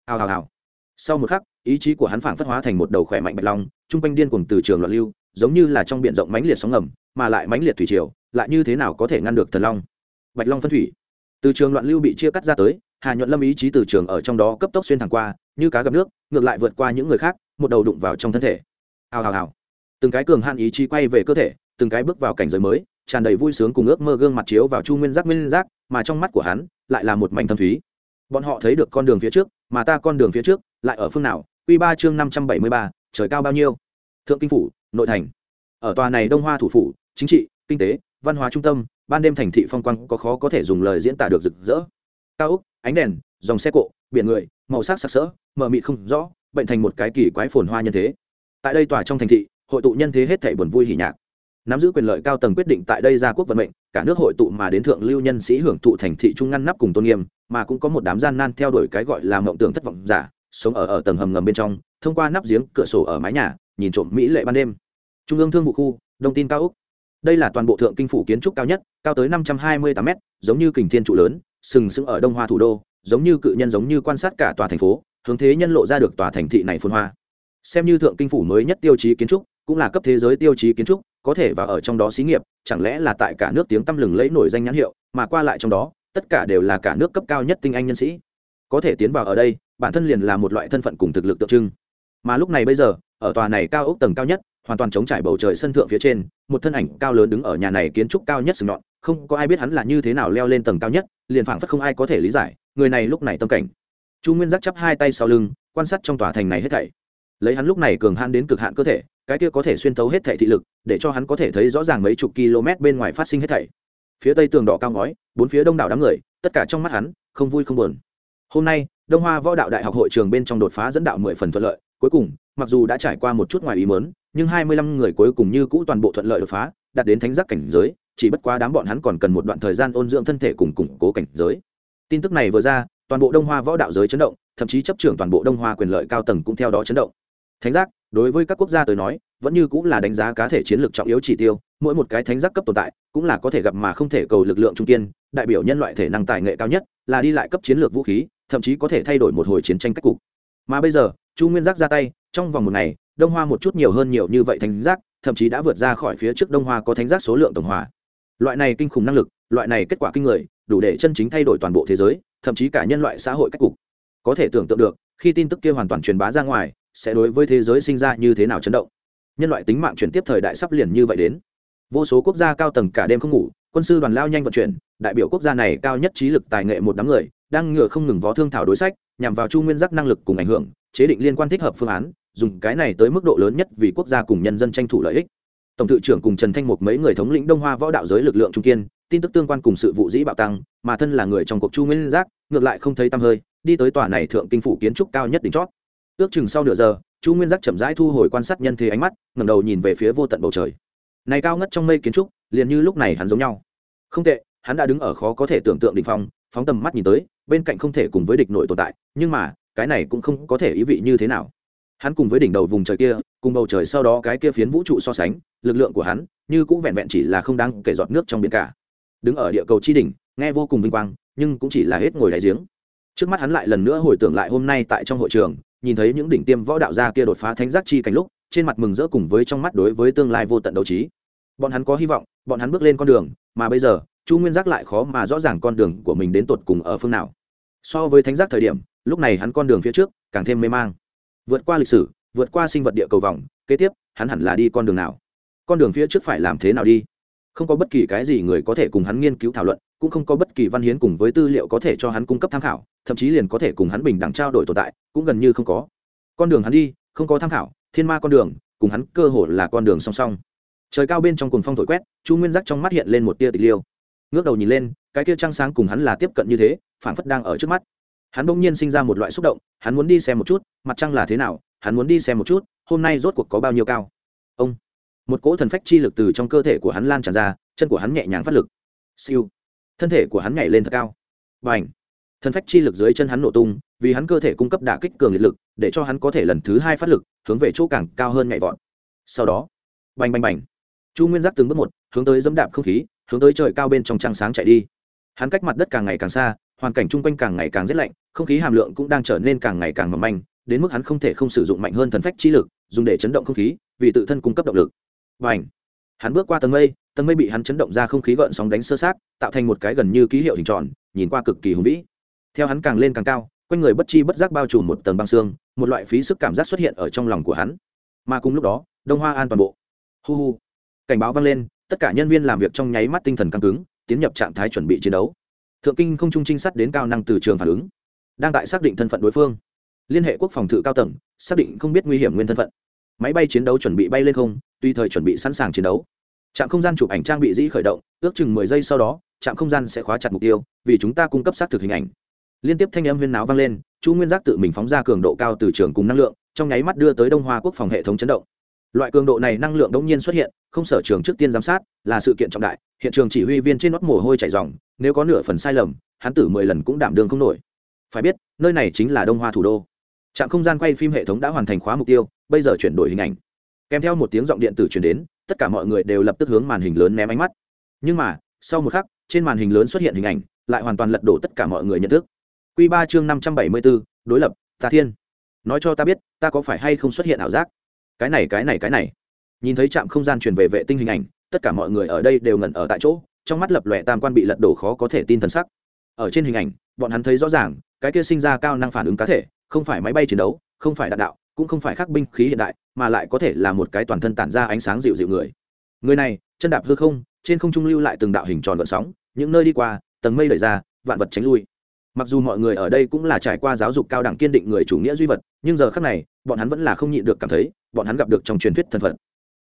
Hào hào hào. Sau một khắc, ý chí của hắn phảng phất hóa thành một đầu khỏe mạnh bạch long chung quanh điên cuồng từ trường loạn lưu, giống như là trong b i ể n rộng mãnh liệt sóng ngầm, mà lại mãnh liệt thủy triều, lại như thế nào có thể ngăn được thần long? Bạch long phân thủy từ trường loạn lưu bị chia cắt ra tới, hà nhuận lâm ý chí từ trường ở trong đó cấp tốc xuyên thẳng qua, như cá gặp nước, ngược lại vượt qua những người khác, một đầu đụng vào trong thân thể. Hào hào hào. Từng cái cường hạn ý chí quay về cơ thể, từng cái bước vào cảnh giới mới, tràn đầy vui sướng cùng ước mơ gương mặt chiếu vào chu nguyên giác nguyên giác, mà trong mắt của hắn, lại là một mảnh thâm thúy. Bọn họ thấy được con đường phía trước, mà ta con đường phía trước, lại ở phương nào? Q ba chương năm trăm bảy mươi ba, trời cao bao nhiêu? Thượng kinh phủ, nội thành. Ở tòa này đông hoa thủ phủ, chính trị, kinh tế, văn hóa trung tâm ban đêm thành thị phong quang có khó có thể dùng lời diễn tả được rực rỡ. Cao úc ánh đèn, dòng xe cộ, biển người, màu sắc sặc sỡ, mờ mịt không rõ, bệnh thành một cái kỳ quái phồn hoa nhân thế. Tại đây tòa trong thành thị, hội tụ nhân thế hết thảy buồn vui hỉ nhạc. Nắm giữ quyền lợi cao tầng quyết định tại đây ra quốc vận mệnh, cả nước hội tụ mà đến thượng lưu nhân sĩ hưởng thụ thành thị trung ngăn nắp cùng tôn nghiêm, mà cũng có một đám gian nan theo đuổi cái gọi là mộng tưởng thất vọng giả, sống ở ở tầng hầm ngầm bên trong, thông qua nắp giếng, cửa sổ ở mái nhà, nhìn trộm mỹ lệ ban đêm. Trung ương thương vụ khu, đông tin cao úc đây là toàn bộ thượng kinh phủ kiến trúc cao nhất, cao tới năm trăm hai mươi tám m giống như kình thiên trụ lớn, sừng sững ở đông hoa thủ đô, giống như cự nhân giống như quan sát cả tòa thành phố, hướng thế nhân lộ ra được tòa thành thị này phồn hoa. Xem như thượng kinh phủ mới nhất tiêu chí kiến trúc, cũng là cấp thế giới tiêu chí kiến trúc, có thể và ở trong đó xí nghiệp, chẳng lẽ là tại cả nước tiếng tăm lừng lẫy nổi danh nhãn hiệu, mà qua lại trong đó, tất cả đều là cả nước cấp cao nhất tinh anh nhân sĩ. Có thể tiến vào ở đây, bản thân liền là một loại thân phận cùng thực lực tượng trưng. Mà lúc này bây giờ ở tòa này cao ốc tầng cao nhất, hoàn toàn chống trải bầu trời sân thượng phía trên, một thân ảnh cao lớn đứng ở nhà này kiến trúc cao nhất sừng nhọn, không có ai biết hắn là như thế nào leo lên tầng cao nhất, liền phảng phất không ai có thể lý giải, người này lúc này tâm cảnh. Chu nguyên giác chắp hai tay sau lưng, quan sát trong tòa thành này hết thảy. Lấy hắn lúc này cường hãn đến cực hạn cơ thể, cái kia có thể xuyên thấu hết thảy thị lực, để cho hắn có thể thấy rõ ràng mấy chục km bên ngoài phát sinh hết thảy. Phía tây tường đỏ cao ngói, bốn phía đông đảo đám người, tất cả trong mắt hắn, không vui không buồn. Hôm nay, đông hoa võ đạo đại học hội trường bên trong đột phá dẫn đạo mười phần thuận lợi, cuối cùng mặc dù đã trải qua một chút ngoài ý mớn nhưng hai mươi lăm người cuối cùng như cũ toàn bộ thuận lợi đột phá, đạt đến thánh giác cảnh giới, chỉ bất quá đám bọn hắn còn cần một đoạn thời gian ôn dưỡng thân thể cùng củng cố cảnh giới. Tin tức này vừa ra, toàn bộ đông hoa võ đạo giới chấn động, thậm chí chấp trưởng toàn bộ đông hoa quyền lợi cao tầng cũng theo đó chấn động. Thánh giác, đối với các quốc gia tới nói, vẫn như cũng là đánh giá cá thể chiến lược trọng yếu chỉ tiêu, mỗi một cái thánh giác cấp tồn tại, cũng là có thể gặp mà không thể cầu lực lượng trung kiên, đại biểu nhân loại thể năng tài nghệ cao nhất, là đi lại cấp chiến lược vũ khí, thậm chí có thể thay đổi một hồi chiến tranh cách cục. Mà bây giờ, chu nguyên giác ra tay trong vòng một ngày, đông hoa một chút nhiều hơn nhiều như vậy thánh giác, thậm chí đã vượt ra khỏi phía trước đông hoa có thánh giác số lượng tổng hòa. Loại này kinh khủng năng lực, loại này kết quả kinh người, đủ để chân chính thay đổi toàn bộ thế giới, thậm chí cả nhân loại xã hội cách cục. Có thể tưởng tượng được, khi tin tức kia hoàn toàn truyền bá ra ngoài, sẽ đối với thế giới sinh ra như thế nào chấn động. Nhân loại tính mạng chuyển tiếp thời đại sắp liền như vậy đến. Vô số quốc gia cao tầng cả đêm không ngủ, quân sư đoàn lao nhanh vận chuyển, đại biểu quốc gia này cao nhất trí lực tài nghệ một đám người, đang ngựa không ngừng vó thương thảo đối sách, nhằm vào chu nguyên giác năng lực cùng ảnh hưởng, chế định liên quan thích hợp phương án dùng cái này tới mức độ lớn nhất vì quốc gia cùng nhân dân tranh thủ lợi ích. Tổng thư trưởng cùng trần thanh mục mấy người thống lĩnh đông hoa võ đạo giới lực lượng trung kiên, tin tức tương quan cùng sự vụ dĩ bạo tăng, mà thân là người trong cuộc chu nguyên giác, ngược lại không thấy tăm hơi, đi tới tòa này thượng kinh phủ kiến trúc cao nhất đỉnh chót. Ước chừng sau nửa giờ, chu nguyên giác chậm rãi thu hồi quan sát nhân thế ánh mắt, ngẩng đầu nhìn về phía vô tận bầu trời. Này cao ngất trong mây kiến trúc, liền như lúc này hắn giống nhau. Không tệ, hắn đã đứng ở khó có thể tưởng tượng đỉnh phong, phóng tầm mắt nhìn tới, bên cạnh không thể cùng với địch nội tồn tại, nhưng mà, cái này cũng không có thể ý vị như thế nào hắn cùng với đỉnh đầu vùng trời kia, cùng bầu trời sau đó cái kia phiến vũ trụ so sánh, lực lượng của hắn như cũng vẹn vẹn chỉ là không đáng kể giọt nước trong biển cả. Đứng ở địa cầu chi đỉnh, nghe vô cùng vinh quang, nhưng cũng chỉ là hết ngồi đại giếng. Trước mắt hắn lại lần nữa hồi tưởng lại hôm nay tại trong hội trường, nhìn thấy những đỉnh tiêm võ đạo gia kia đột phá thánh giác chi cảnh lúc, trên mặt mừng rỡ cùng với trong mắt đối với tương lai vô tận đấu trí. Bọn hắn có hy vọng, bọn hắn bước lên con đường, mà bây giờ, chu nguyên giác lại khó mà rõ ràng con đường của mình đến tột cùng ở phương nào. So với thánh giác thời điểm, lúc này hắn con đường phía trước càng thêm mê mang vượt qua lịch sử, vượt qua sinh vật địa cầu vòng, kế tiếp, hắn hẳn là đi con đường nào? Con đường phía trước phải làm thế nào đi? Không có bất kỳ cái gì người có thể cùng hắn nghiên cứu thảo luận, cũng không có bất kỳ văn hiến cùng với tư liệu có thể cho hắn cung cấp tham khảo, thậm chí liền có thể cùng hắn bình đẳng trao đổi tồn tại, cũng gần như không có. Con đường hắn đi, không có tham khảo, thiên ma con đường, cùng hắn cơ hồ là con đường song song. Trời cao bên trong cùng phong thổi quét, chu nguyên giác trong mắt hiện lên một tia tịch liêu. Ngước đầu nhìn lên, cái kia trăng sáng cùng hắn là tiếp cận như thế phản phất đang ở trước mắt hắn bỗng nhiên sinh ra một loại xúc động, hắn muốn đi xem một chút, mặt trăng là thế nào, hắn muốn đi xem một chút, hôm nay rốt cuộc có bao nhiêu cao. Ông. Một cỗ thần phách chi lực từ trong cơ thể của hắn lan tràn ra, chân của hắn nhẹ nhàng phát lực. Siêu. Thân thể của hắn nhảy lên thật cao. Và ảnh thần phách chi lực dưới chân hắn nổ tung, vì hắn cơ thể cung cấp đả kích cường liệt lực, để cho hắn có thể lần thứ hai phát lực, hướng về chỗ càng cao hơn nhảy vọt. Sau đó, bành bành bành. Chu nguyên giác từng bước một, hướng tới dẫm đạp không khí, hướng tới trời cao bên trong trăng sáng chạy đi. Hắn cách mặt đất càng ngày càng xa hoàn cảnh chung quanh càng ngày càng rét lạnh, không khí hàm lượng cũng đang trở nên càng ngày càng mỏng manh, đến mức hắn không thể không sử dụng mạnh hơn thần phách chi lực, dùng để chấn động không khí, vì tự thân cung cấp động lực. Và ảnh hắn bước qua tầng mây tầng mây bị hắn chấn động ra không khí gợn sóng đánh sơ sát, tạo thành một cái gần như ký hiệu hình tròn, nhìn qua cực kỳ hùng vĩ. Theo hắn càng lên càng cao, quanh người bất chi bất giác bao trùm một tầng băng xương, một loại phí sức cảm giác xuất hiện ở trong lòng của hắn. Mà cùng lúc đó, đông hoa an toàn bộ. Hu hu! Cảnh báo vang lên, tất cả nhân viên làm việc trong nháy mắt tinh thần căng cứng, tiến nhập trạng thái chuẩn bị chiến đấu thượng kinh không trung trinh sát đến cao năng từ trường phản ứng, đang tại xác định thân phận đối phương. Liên hệ quốc phòng thự cao tầng, xác định không biết nguy hiểm nguyên thân phận. Máy bay chiến đấu chuẩn bị bay lên không, tùy thời chuẩn bị sẵn sàng chiến đấu. Trạm không gian chụp ảnh trang bị dĩ khởi động, ước chừng mười giây sau đó, trạm không gian sẽ khóa chặt mục tiêu, vì chúng ta cung cấp xác thực hình ảnh. Liên tiếp thanh âm huyên náo vang lên, chu nguyên giác tự mình phóng ra cường độ cao từ trường cùng năng lượng, trong nháy mắt đưa tới đông hoa quốc phòng hệ thống chấn động loại cường độ này năng lượng đống nhiên xuất hiện, không sở trường trước tiên giám sát, là sự kiện trọng đại, hiện trường chỉ huy viên trên nót mồ hôi chảy dòng nếu có nửa phần sai lầm, hắn tử mười lần cũng đảm đương không nổi. Phải biết, nơi này chính là đông hoa thủ đô. Trạm không gian quay phim hệ thống đã hoàn thành khóa mục tiêu, bây giờ chuyển đổi hình ảnh. Kèm theo một tiếng giọng điện tử chuyển đến, tất cả mọi người đều lập tức hướng màn hình lớn ném ánh mắt. Nhưng mà, sau một khắc, trên màn hình lớn xuất hiện hình ảnh, lại hoàn toàn lật đổ tất cả mọi người nhận thức. Q ba chương năm trăm bảy mươi bốn, đối lập, tà thiên. Nói cho ta biết, ta có phải hay không xuất hiện ảo giác? Cái này cái này cái này. Nhìn thấy trạm không gian truyền về vệ tinh hình ảnh, tất cả mọi người ở đây đều ngẩn ở tại chỗ, trong mắt lập lòe tam quan bị lật đổ khó có thể tin thần sắc. Ở trên hình ảnh, bọn hắn thấy rõ ràng, cái kia sinh ra cao năng phản ứng cá thể, không phải máy bay chiến đấu, không phải đạn đạo, cũng không phải khắc binh khí hiện đại, mà lại có thể là một cái toàn thân tản ra ánh sáng dịu dịu người. Người này, chân đạp hư không, trên không trung lưu lại từng đạo hình tròn vận sóng, những nơi đi qua, tầng mây đẩy ra, vạn vật tránh lui mặc dù mọi người ở đây cũng là trải qua giáo dục cao đẳng kiên định người chủ nghĩa duy vật, nhưng giờ khác này, bọn hắn vẫn là không nhịn được cảm thấy, bọn hắn gặp được trong truyền thuyết thân phận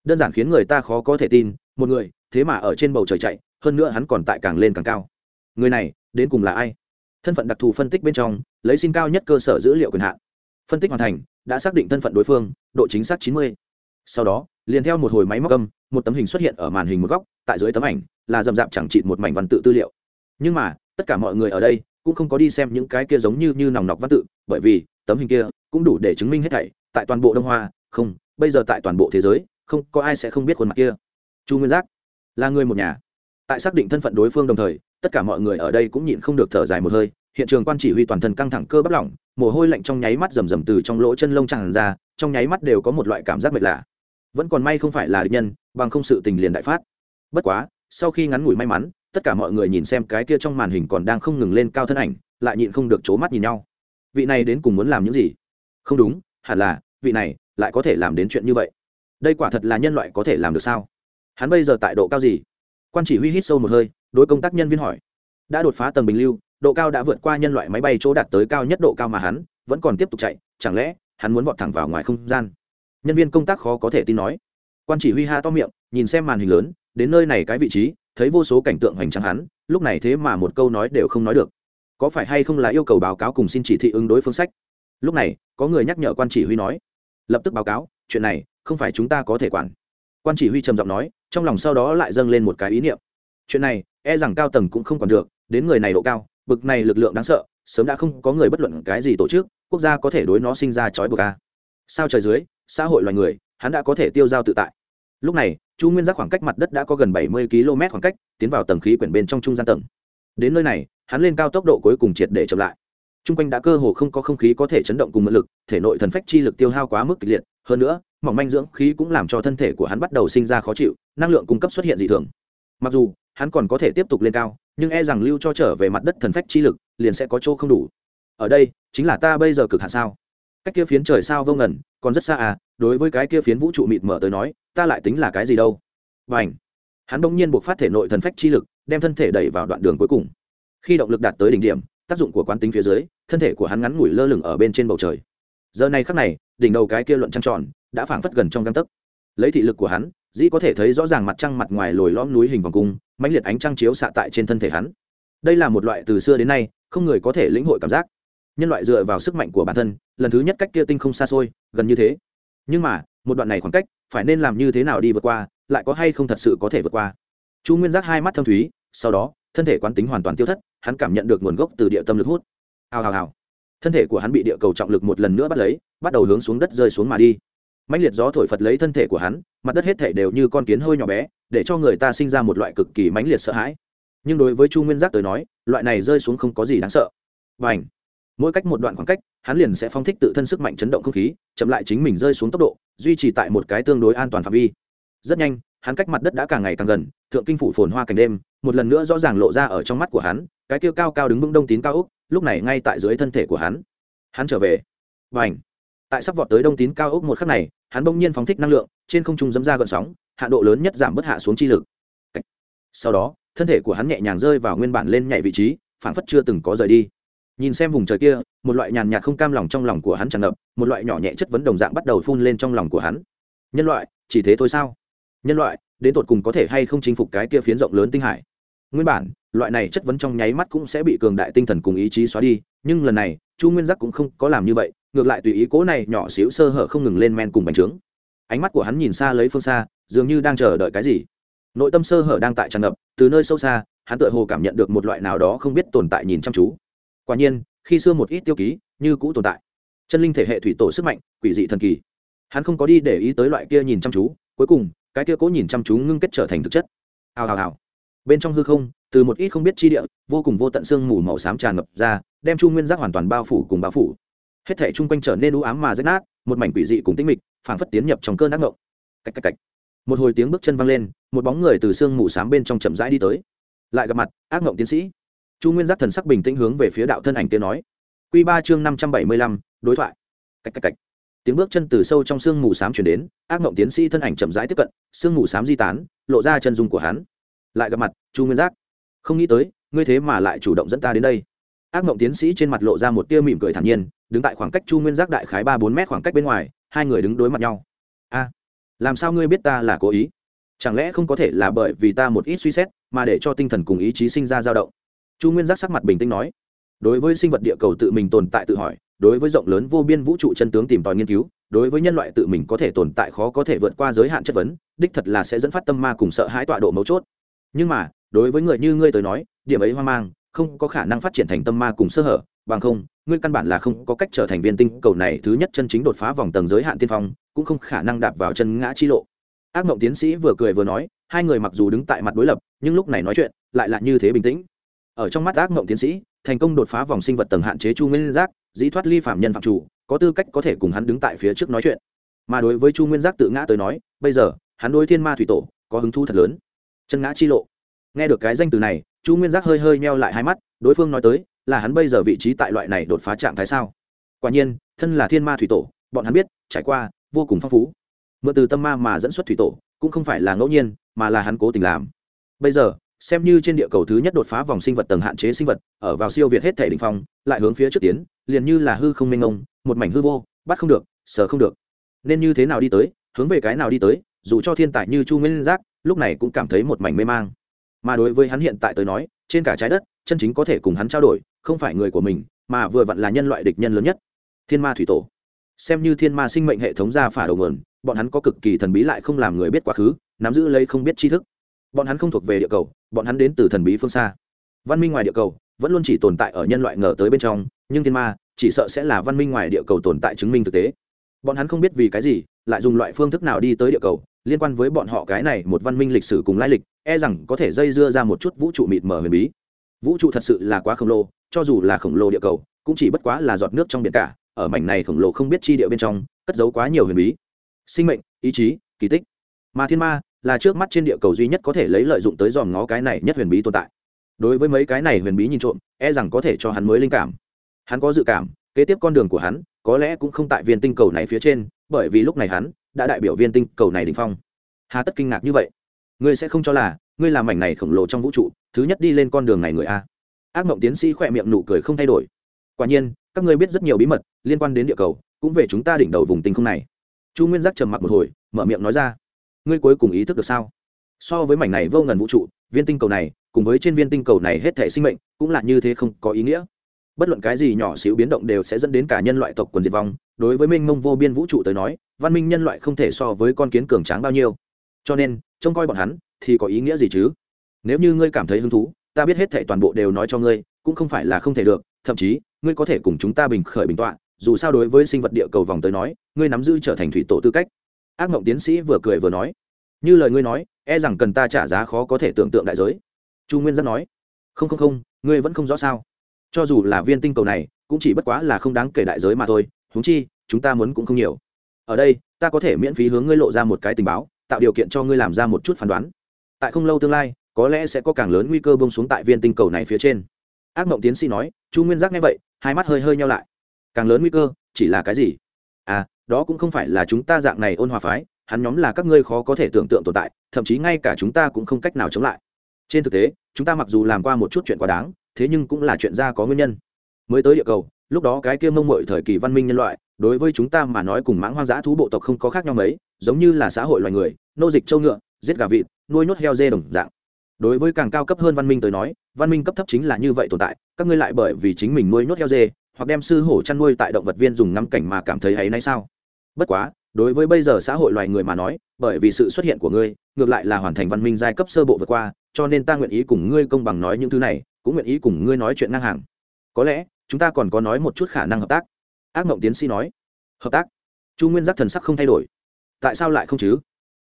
đơn giản khiến người ta khó có thể tin, một người, thế mà ở trên bầu trời chạy, hơn nữa hắn còn tại càng lên càng cao. Người này, đến cùng là ai? Thân phận đặc thù phân tích bên trong, lấy xin cao nhất cơ sở dữ liệu quyền hạn. Phân tích hoàn thành, đã xác định thân phận đối phương, độ chính xác chín mươi. Sau đó, liền theo một hồi máy móc âm, một tấm hình xuất hiện ở màn hình một góc, tại dưới tấm ảnh, là rậm rạp chẳng chịt một mảnh văn tự tư liệu. Nhưng mà, tất cả mọi người ở đây cũng không có đi xem những cái kia giống như như nòng nọc văn tự, bởi vì tấm hình kia cũng đủ để chứng minh hết thảy, tại toàn bộ đông hoa, không, bây giờ tại toàn bộ thế giới, không có ai sẽ không biết khuôn mặt kia. Chu nguyên giác, là người một nhà. Tại xác định thân phận đối phương đồng thời, tất cả mọi người ở đây cũng nhịn không được thở dài một hơi, hiện trường quan chỉ huy toàn thân căng thẳng cơ bắp lỏng, mồ hôi lạnh trong nháy mắt rầm rầm từ trong lỗ chân lông tràn ra, trong nháy mắt đều có một loại cảm giác mệt lạ. Vẫn còn may không phải là địch nhân, bằng không sự tình liền đại phát. Bất quá, sau khi ngắn ngủi may mắn tất cả mọi người nhìn xem cái kia trong màn hình còn đang không ngừng lên cao thân ảnh, lại nhịn không được c mắt nhìn nhau. Vị này đến cùng muốn làm những gì? Không đúng, hẳn là, vị này lại có thể làm đến chuyện như vậy. Đây quả thật là nhân loại có thể làm được sao? Hắn bây giờ tại độ cao gì? Quan chỉ huy hít sâu một hơi, đối công tác nhân viên hỏi. Đã đột phá tầng bình lưu, độ cao đã vượt qua nhân loại máy bay chỗ đạt tới cao nhất độ cao mà hắn, vẫn còn tiếp tục chạy, chẳng lẽ hắn muốn vọt thẳng vào ngoài không gian? Nhân viên công tác khó có thể tin nói. Quan chỉ huy ha to miệng, nhìn xem màn hình lớn, đến nơi này cái vị trí thấy vô số cảnh tượng hoành tráng hắn, lúc này thế mà một câu nói đều không nói được. Có phải hay không là yêu cầu báo cáo cùng xin chỉ thị ứng đối phương sách? Lúc này, có người nhắc nhở quan chỉ huy nói, lập tức báo cáo, chuyện này không phải chúng ta có thể quản. Quan chỉ huy trầm giọng nói, trong lòng sau đó lại dâng lên một cái ý niệm. Chuyện này e rằng cao tầng cũng không còn được, đến người này độ cao, bực này lực lượng đáng sợ, sớm đã không có người bất luận cái gì tổ chức, quốc gia có thể đối nó sinh ra trói buộc a. Sao trời dưới, xã hội loài người, hắn đã có thể tiêu giao tự tại. Lúc này chu nguyên giác khoảng cách mặt đất đã có gần bảy mươi km khoảng cách, tiến vào tầng khí quyển bên trong trung gian tầng. Đến nơi này, hắn lên cao tốc độ cuối cùng triệt để chậm lại. T r u n g quanh đã cơ hồ không có không khí có thể chấn động cùng mượn lực, thể nội thần phách chi lực tiêu hao quá mức kịch liệt, hơn nữa, mỏng manh dưỡng khí cũng làm cho thân thể của hắn bắt đầu sinh ra khó chịu, năng lượng cung cấp xuất hiện dị thường. Mặc dù, hắn còn có thể tiếp tục lên cao, nhưng e rằng lưu cho trở về mặt đất thần phách chi lực liền sẽ có chỗ không đủ. Ở đây, chính là ta bây giờ cực hạ sao? Cách kia phiến trời sao vô ngẩn còn rất xa à đối với cái kia phiến vũ trụ mịt mở tới nói, ta lại tính là cái gì đâu. Và ảnh hắn bỗng nhiên buộc phát thể nội thần phách chi lực, đem thân thể đẩy vào đoạn đường cuối cùng. Khi động lực đạt tới đỉnh điểm, tác dụng của quán tính phía dưới, thân thể của hắn ngắn ngủi lơ lửng ở bên trên bầu trời. Giờ này khắc này, đỉnh đầu cái kia luận trăng tròn, đã phảng phất gần trong găng tấc. Lấy thị lực của hắn, dĩ có thể thấy rõ ràng mặt trăng mặt ngoài lồi lõm núi hình vòng cung, mãnh liệt ánh trăng chiếu xạ tại trên thân thể hắn. Đây là một loại từ xưa đến nay, không người có thể lĩnh hội cảm giác. Nhân loại dựa vào sức mạnh của bản thân, lần thứ nhất cách kia tinh không xa xôi, gần như thế nhưng mà, một đoạn này khoảng cách, phải nên làm như thế nào đi vượt qua, lại có hay không thật sự có thể vượt qua? Chu nguyên giác hai mắt thâm thúy, sau đó, thân thể quán tính hoàn toàn tiêu thất, hắn cảm nhận được nguồn gốc từ địa tâm lực hút. Hào hào hào. Thân thể của hắn bị địa cầu trọng lực một lần nữa bắt lấy, bắt đầu hướng xuống đất rơi xuống mà đi. Mạnh liệt gió thổi phật lấy thân thể của hắn, mặt đất hết thể đều như con kiến hơi nhỏ bé, để cho người ta sinh ra một loại cực kỳ mãnh liệt sợ hãi. Nhưng đối với chu nguyên giác tới nói, loại này rơi xuống không có gì đáng sợ. Và ảnh mỗi cách một đoạn khoảng cách, hắn liền sẽ phong thích tự thân sức mạnh chấn động không khí, chậm lại chính mình rơi xuống tốc độ, duy trì tại một cái tương đối an toàn phạm vi. Rất nhanh, hắn cách mặt đất đã càng ngày càng gần, thượng kinh phủ phồn hoa cảnh đêm, một lần nữa rõ ràng lộ ra ở trong mắt của hắn, cái kia cao cao đứng vững đông tín cao úc lúc này ngay tại dưới thân thể của hắn. Hắn trở về. Và ảnh tại sắp vọt tới đông tín cao úc một khắc này, hắn bỗng nhiên phóng thích năng lượng, trên không trung dấm ra gợn sóng, hạ độ lớn nhất giảm bớt hạ xuống chi lực. Sau đó, thân thể của hắn nhẹ nhàng rơi vào nguyên bản lên nhảy vị trí phản phất chưa từng có rời đi nhìn xem vùng trời kia, một loại nhàn nhạt không cam lòng trong lòng của hắn tràn ngập, một loại nhỏ nhẹ chất vấn đồng dạng bắt đầu phun lên trong lòng của hắn. Nhân loại, chỉ thế thôi sao? Nhân loại, đến tột cùng có thể hay không chinh phục cái kia phiến rộng lớn tinh hải? Nguyên bản, loại này chất vấn trong nháy mắt cũng sẽ bị cường đại tinh thần cùng ý chí xóa đi, nhưng lần này, chu nguyên giác cũng không có làm như vậy, ngược lại tùy ý cố này nhỏ xíu sơ hở không ngừng lên men cùng bành trướng. Ánh mắt của hắn nhìn xa lấy phương xa, dường như đang chờ đợi cái gì. Nội tâm sơ hở đang tại tràn ngập, từ nơi sâu xa, hắn tựa hồ cảm nhận được một loại nào đó không biết tồn tại nhìn chăm chú quả nhiên, khi xưa một ít tiêu ký như cũ tồn tại, chân linh thể hệ thủy tổ sức mạnh, quỷ dị thần kỳ. Hắn không có đi để ý tới loại kia nhìn chăm chú, cuối cùng, cái kia cố nhìn chăm chú ngưng kết trở thành thực chất. Hào hào hào. Bên trong hư không, từ một ít không biết chi địa, vô cùng vô tận xương mù màu xám tràn ngập ra, đem chu nguyên giác hoàn toàn bao phủ cùng bao phủ. Hết thể chung quanh trở nên u ám mà rách nát, một mảnh quỷ dị cùng tinh mịch, phảng phất tiến nhập trong cơn ác ngộng. Cách cách cách. Một hồi tiếng bước chân văng lên, một bóng người từ xương mù xám bên trong chậm rãi đi tới. Lại gặp mặt, ác ngộng tiến sĩ chu nguyên giác thần sắc bình tĩnh hướng về phía đạo thân ảnh kia nói. Q ba chương năm trăm bảy mươi lăm, đối thoại. Cách cách cách tiếng bước chân từ sâu trong sương mù s á m chuyển đến, ác mộng tiến sĩ thân ảnh chậm rãi tiếp cận, sương mù s á m di tán, lộ ra chân dung của hắn. Lại gặp mặt, chu nguyên giác. Không nghĩ tới, ngươi thế mà lại chủ động dẫn ta đến đây. Ác mộng tiến sĩ trên mặt lộ ra một tia mỉm cười thản nhiên, đứng tại khoảng cách chu nguyên giác đại khái ba bốn mét khoảng cách bên ngoài, hai người đứng đối mặt nhau. A, làm sao ngươi biết ta là cố ý? Chẳng lẽ không có thể là bởi vì ta một ít suy xét, mà để cho tinh thần cùng ý chí sinh ra dao động? Chu nguyên giác sắc mặt bình tĩnh nói, đối với sinh vật địa cầu tự mình tồn tại tự hỏi, đối với rộng lớn vô biên vũ trụ chân tướng tìm tòi nghiên cứu, đối với nhân loại tự mình có thể tồn tại khó có thể vượt qua giới hạn chất vấn, đích thật là sẽ dẫn phát tâm ma cùng sợ hãi tọa độ mấu chốt. Nhưng mà, đối với người như ngươi tới nói, điểm ấy hoang mang, không có khả năng phát triển thành tâm ma cùng sơ hở, bằng không, ngươi căn bản là không có cách trở thành viên tinh cầu này thứ nhất chân chính đột phá vòng tầng giới hạn tiên phong, cũng không khả năng đạp vào chân ngã chi lộ. Ác mộng tiến sĩ vừa cười vừa nói, hai người mặc dù đứng tại mặt đối lập, nhưng lúc này nói chuyện, lại là như thế bình tĩnh ở trong mắt ác mộng tiến sĩ, thành công đột phá vòng sinh vật tầng hạn chế chu nguyên giác, dĩ thoát ly phạm nhân phạm chủ, có tư cách có thể cùng hắn đứng tại phía trước nói chuyện. Mà đối với chu nguyên giác tự ngã tới nói, bây giờ, hắn đối thiên ma thủy tổ có hứng thú thật lớn. Chân ngã chi lộ. Nghe được cái danh từ này, chu nguyên giác hơi hơi meo lại hai mắt, đối phương nói tới, là hắn bây giờ vị trí tại loại này đột phá trạng thái sao? Quả nhiên, thân là thiên ma thủy tổ, bọn hắn biết, trải qua, vô cùng phong phú. Mượn từ tâm ma mà dẫn xuất thủy tổ, cũng không phải là ngẫu nhiên, mà là hắn cố tình làm. Bây giờ xem như trên địa cầu thứ nhất đột phá vòng sinh vật tầng hạn chế sinh vật, ở vào siêu việt hết thể đ ỉ n h phong, lại hướng phía trước tiến, liền như là hư không mênh ngông một mảnh hư vô, bắt không được, sờ không được. Nên như thế nào đi tới, hướng về cái nào đi tới, dù cho thiên tài như chu nguyên giác, lúc này cũng cảm thấy một mảnh mê mang. Mà đối với hắn hiện tại tới nói, trên cả trái đất, chân chính có thể cùng hắn trao đổi, không phải người của mình, mà vừa vặn là nhân loại địch nhân lớn nhất. Thiên ma thủy tổ. Xem như thiên ma sinh mệnh hệ thống ra phả đầu nguồn, bọn hắn có cực kỳ thần bí lại không làm người biết quá khứ, nắm giữ lấy không biết tri thức bọn hắn không thuộc về địa cầu, bọn hắn đến từ thần bí phương xa. Văn minh ngoài địa cầu vẫn luôn chỉ tồn tại ở nhân loại ngờ tới bên trong, nhưng thiên ma chỉ sợ sẽ là văn minh ngoài địa cầu tồn tại chứng minh thực tế. Bọn hắn không biết vì cái gì lại dùng loại phương thức nào đi tới địa cầu, liên quan với bọn họ cái này một văn minh lịch sử cùng lai lịch e rằng có thể dây dưa ra một chút vũ trụ mịt mờ huyền bí. Vũ trụ thật sự là quá khổng lồ, cho dù là khổng lồ địa cầu, cũng chỉ bất quá là giọt nước trong biển cả, ở mảnh này khổng lồ không biết chi địa bên trong, cất giấu quá nhiều huyền bí. Sinh mệnh, ý chí, kỳ tích. Mà thiên ma là trước mắt trên địa cầu duy nhất có thể lấy lợi dụng tới dòm ngó cái này nhất huyền bí tồn tại. Đối với mấy cái này huyền bí nhìn trộm e rằng có thể cho hắn mới linh cảm. Hắn có dự cảm, kế tiếp con đường của hắn, có lẽ cũng không tại viên tinh cầu này phía trên, bởi vì lúc này hắn đã đại biểu viên tinh cầu này đình phong. Hà tất kinh ngạc như vậy. Ngươi sẽ không cho là, ngươi làm mảnh này khổng lồ trong vũ trụ, thứ nhất đi lên con đường này người a. Ác mộng tiến sĩ khỏe miệng nụ cười không thay đổi. Quả nhiên, các ngươi biết rất nhiều bí mật liên quan đến địa cầu, cũng về chúng ta đỉnh đầu vùng tinh không này. Chu nguyên giác trầm mặc một hồi, mở miệng nói ra ngươi cuối cùng ý thức được sao? So với mảnh này vô ngần vũ trụ, viên tinh cầu này, cùng với trên viên tinh cầu này hết thể sinh mệnh, cũng là như thế không có ý nghĩa. Bất luận cái gì nhỏ xíu biến động đều sẽ dẫn đến cả nhân loại tộc quần diệt vong. Đối với minh mông vô biên vũ trụ tới nói, văn minh nhân loại không thể so với con kiến cường tráng bao nhiêu. Cho nên, trông coi bọn hắn, thì có ý nghĩa gì chứ? Nếu như ngươi cảm thấy hứng thú, ta biết hết thể toàn bộ đều nói cho ngươi, cũng không phải là không thể được. Thậm chí, ngươi có thể cùng chúng ta bình khởi bình tọa. Dù sao đối với sinh vật địa cầu vòng tới nói, ngươi nắm giữ trở thành thủy tổ tư cách ác mộng tiến sĩ vừa cười vừa nói, như lời ngươi nói e rằng cần ta trả giá khó có thể tưởng tượng đại giới. Chu nguyên giác nói, không không không, ngươi vẫn không rõ sao. Cho dù là viên tinh cầu này, cũng chỉ bất quá là không đáng kể đại giới mà thôi húng chi, chúng ta muốn cũng không nhiều. Ở đây, ta có thể miễn phí hướng ngươi lộ ra một cái tình báo, tạo điều kiện cho ngươi làm ra một chút phán đoán. Tại không lâu tương lai, có lẽ sẽ có càng lớn nguy cơ bông xuống tại viên tinh cầu này phía trên. Ác mộng tiến sĩ nói, chu nguyên giác nghe vậy, hai mắt hơi hơi nhau lại. Càng lớn nguy cơ, chỉ là cái gì? Đó cũng không phải là chúng ta dạng này ôn hòa phái, hắn nhóm là các ngươi khó có thể tưởng tượng tồn tại, thậm chí ngay cả chúng ta cũng không cách nào chống lại. Trên thực tế, chúng ta mặc dù làm qua một chút chuyện quá đáng, thế nhưng cũng là chuyện ra có nguyên nhân. Mới tới địa cầu, lúc đó cái kia mông mội thời kỳ văn minh nhân loại, đối với chúng ta mà nói cùng mãng hoang dã thú bộ tộc không có khác nhau mấy, giống như là xã hội loài người, nô dịch châu ngựa, giết gà vịt, nuôi nhốt heo dê đồng dạng. Đối với càng cao cấp hơn văn minh tới nói, văn minh cấp thấp chính là như vậy tồn tại, các ngươi lại bởi vì chính mình nuôi nhốt heo dê hoặc đem sư hổ chăn nuôi tại động vật viên dùng ngắm cảnh mà cảm thấy hay nay sao? Bất quá, đối với bây giờ xã hội loài người mà nói, bởi vì sự xuất hiện của ngươi, ngược lại là hoàn thành văn minh giai cấp sơ bộ vượt qua, cho nên ta nguyện ý cùng ngươi công bằng nói những thứ này, cũng nguyện ý cùng ngươi nói chuyện ngang hàng. Có lẽ, chúng ta còn có nói một chút khả năng hợp tác. Ác mộng tiến sĩ nói. Hợp tác? Chu nguyên giác thần sắc không thay đổi. Tại sao lại không chứ?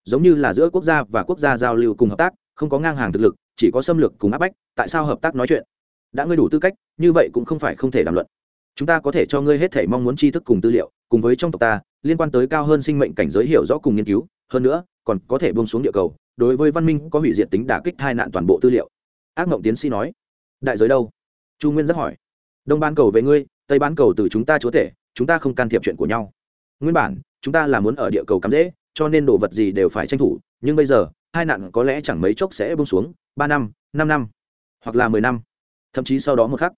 Giống như là giữa quốc gia và quốc gia giao lưu cùng hợp tác, không có ngang hàng thực lực, chỉ có xâm lược cùng áp bách, tại sao hợp tác nói chuyện? Đã ngươi đủ tư cách, như vậy cũng không phải không thể đàm luận chúng ta có thể cho ngươi hết thể mong muốn tri thức cùng tư liệu, cùng với trong tộc ta, liên quan tới cao hơn sinh mệnh cảnh giới hiểu rõ cùng nghiên cứu, hơn nữa, còn có thể bông xuống địa cầu, đối với văn minh có hủy diệt tính đả kích tai nạn toàn bộ tư liệu. Ác mộng tiến sĩ nói. Đại giới đâu? Chu nguyên rất hỏi. Đông ban cầu về ngươi, tây bán cầu từ chúng ta chúa thể chúng ta không can thiệp chuyện của nhau. Nguyên bản, chúng ta là muốn ở địa cầu cắm dễ cho nên đồ vật gì đều phải tranh thủ, nhưng bây giờ, hai nạn có lẽ chẳng mấy chốc sẽ bông xuống, ba năm năm năm, hoặc là mười năm, thậm chí sau đó một khắc.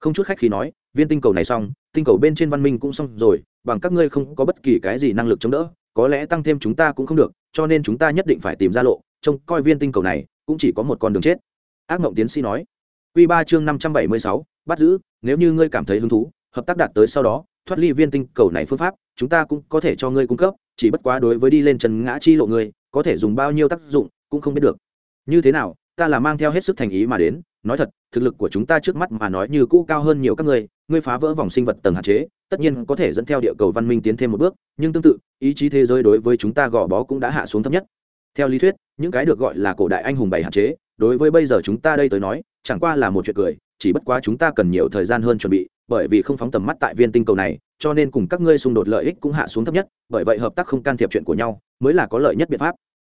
Không chút khách khi nói viên tinh cầu này xong, tinh cầu bên trên văn minh cũng xong rồi, bằng các ngươi không có bất kỳ cái gì năng lực chống đỡ, có lẽ tăng thêm chúng ta cũng không được, cho nên chúng ta nhất định phải tìm ra lộ, trông coi viên tinh cầu này, cũng chỉ có một con đường chết. Ác mộng tiến sĩ nói. Q ba chương năm trăm bảy mươi sáu, bắt giữ, nếu như ngươi cảm thấy hứng thú, hợp tác đạt tới sau đó, thoát ly viên tinh cầu này phương pháp, chúng ta cũng có thể cho ngươi cung cấp, chỉ bất quá đối với đi lên trần ngã chi lộ ngươi, có thể dùng bao nhiêu tác dụng, cũng không biết được. Như thế nào, ta là mang theo hết sức thành ý mà đến, nói thật, thực lực của chúng ta trước mắt mà nói như cũ cao hơn nhiều các ngươi ngươi phá vỡ vòng sinh vật tầng hạn chế, tất nhiên có thể dẫn theo địa cầu văn minh tiến thêm một bước, nhưng tương tự, ý chí thế giới đối với chúng ta gò bó cũng đã hạ xuống thấp nhất. Theo lý thuyết, những cái được gọi là cổ đại anh hùng bảy hạn chế, đối với bây giờ chúng ta đây tới nói, chẳng qua là một chuyện cười, chỉ bất quá chúng ta cần nhiều thời gian hơn chuẩn bị, bởi vì không phóng tầm mắt tại viên tinh cầu này, cho nên cùng các ngươi xung đột lợi ích cũng hạ xuống thấp nhất, bởi vậy hợp tác không can thiệp chuyện của nhau, mới là có lợi nhất biện pháp.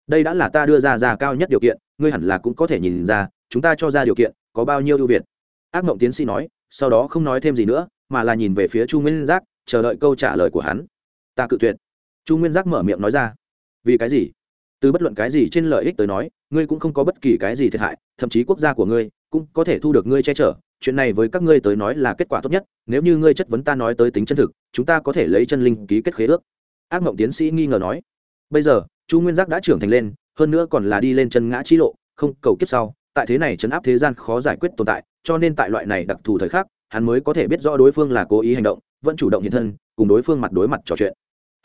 Đây đã là ta đưa ra ra cao nhất điều kiện, ngươi hẳn là cũng có thể nhìn ra, chúng ta cho ra điều kiện, có bao nhiêu ưu việt. Ác mộng tiến sĩ nói sau đó không nói thêm gì nữa, mà là nhìn về phía chu nguyên giác, chờ đợi câu trả lời của hắn. Ta cự tuyệt. Chu nguyên giác mở miệng nói ra. Vì cái gì? Từ bất luận cái gì trên lợi ích tới nói, ngươi cũng không có bất kỳ cái gì thiệt hại, thậm chí quốc gia của ngươi cũng có thể thu được ngươi che chở. Chuyện này với các ngươi tới nói là kết quả tốt nhất, nếu như ngươi chất vấn ta nói tới tính chân thực, chúng ta có thể lấy chân linh ký kết khế ước. Ác mộng tiến sĩ nghi ngờ nói. Bây giờ, chu nguyên giác đã trưởng thành lên, hơn nữa còn là đi lên chân ngã chi lộ, không cầu kiếp sau, tại thế này chấn áp thế gian khó giải quyết tồn tại cho nên tại loại này đặc thù thời khắc, hắn mới có thể biết rõ đối phương là cố ý hành động, vẫn chủ động hiện thân, cùng đối phương mặt đối mặt trò chuyện.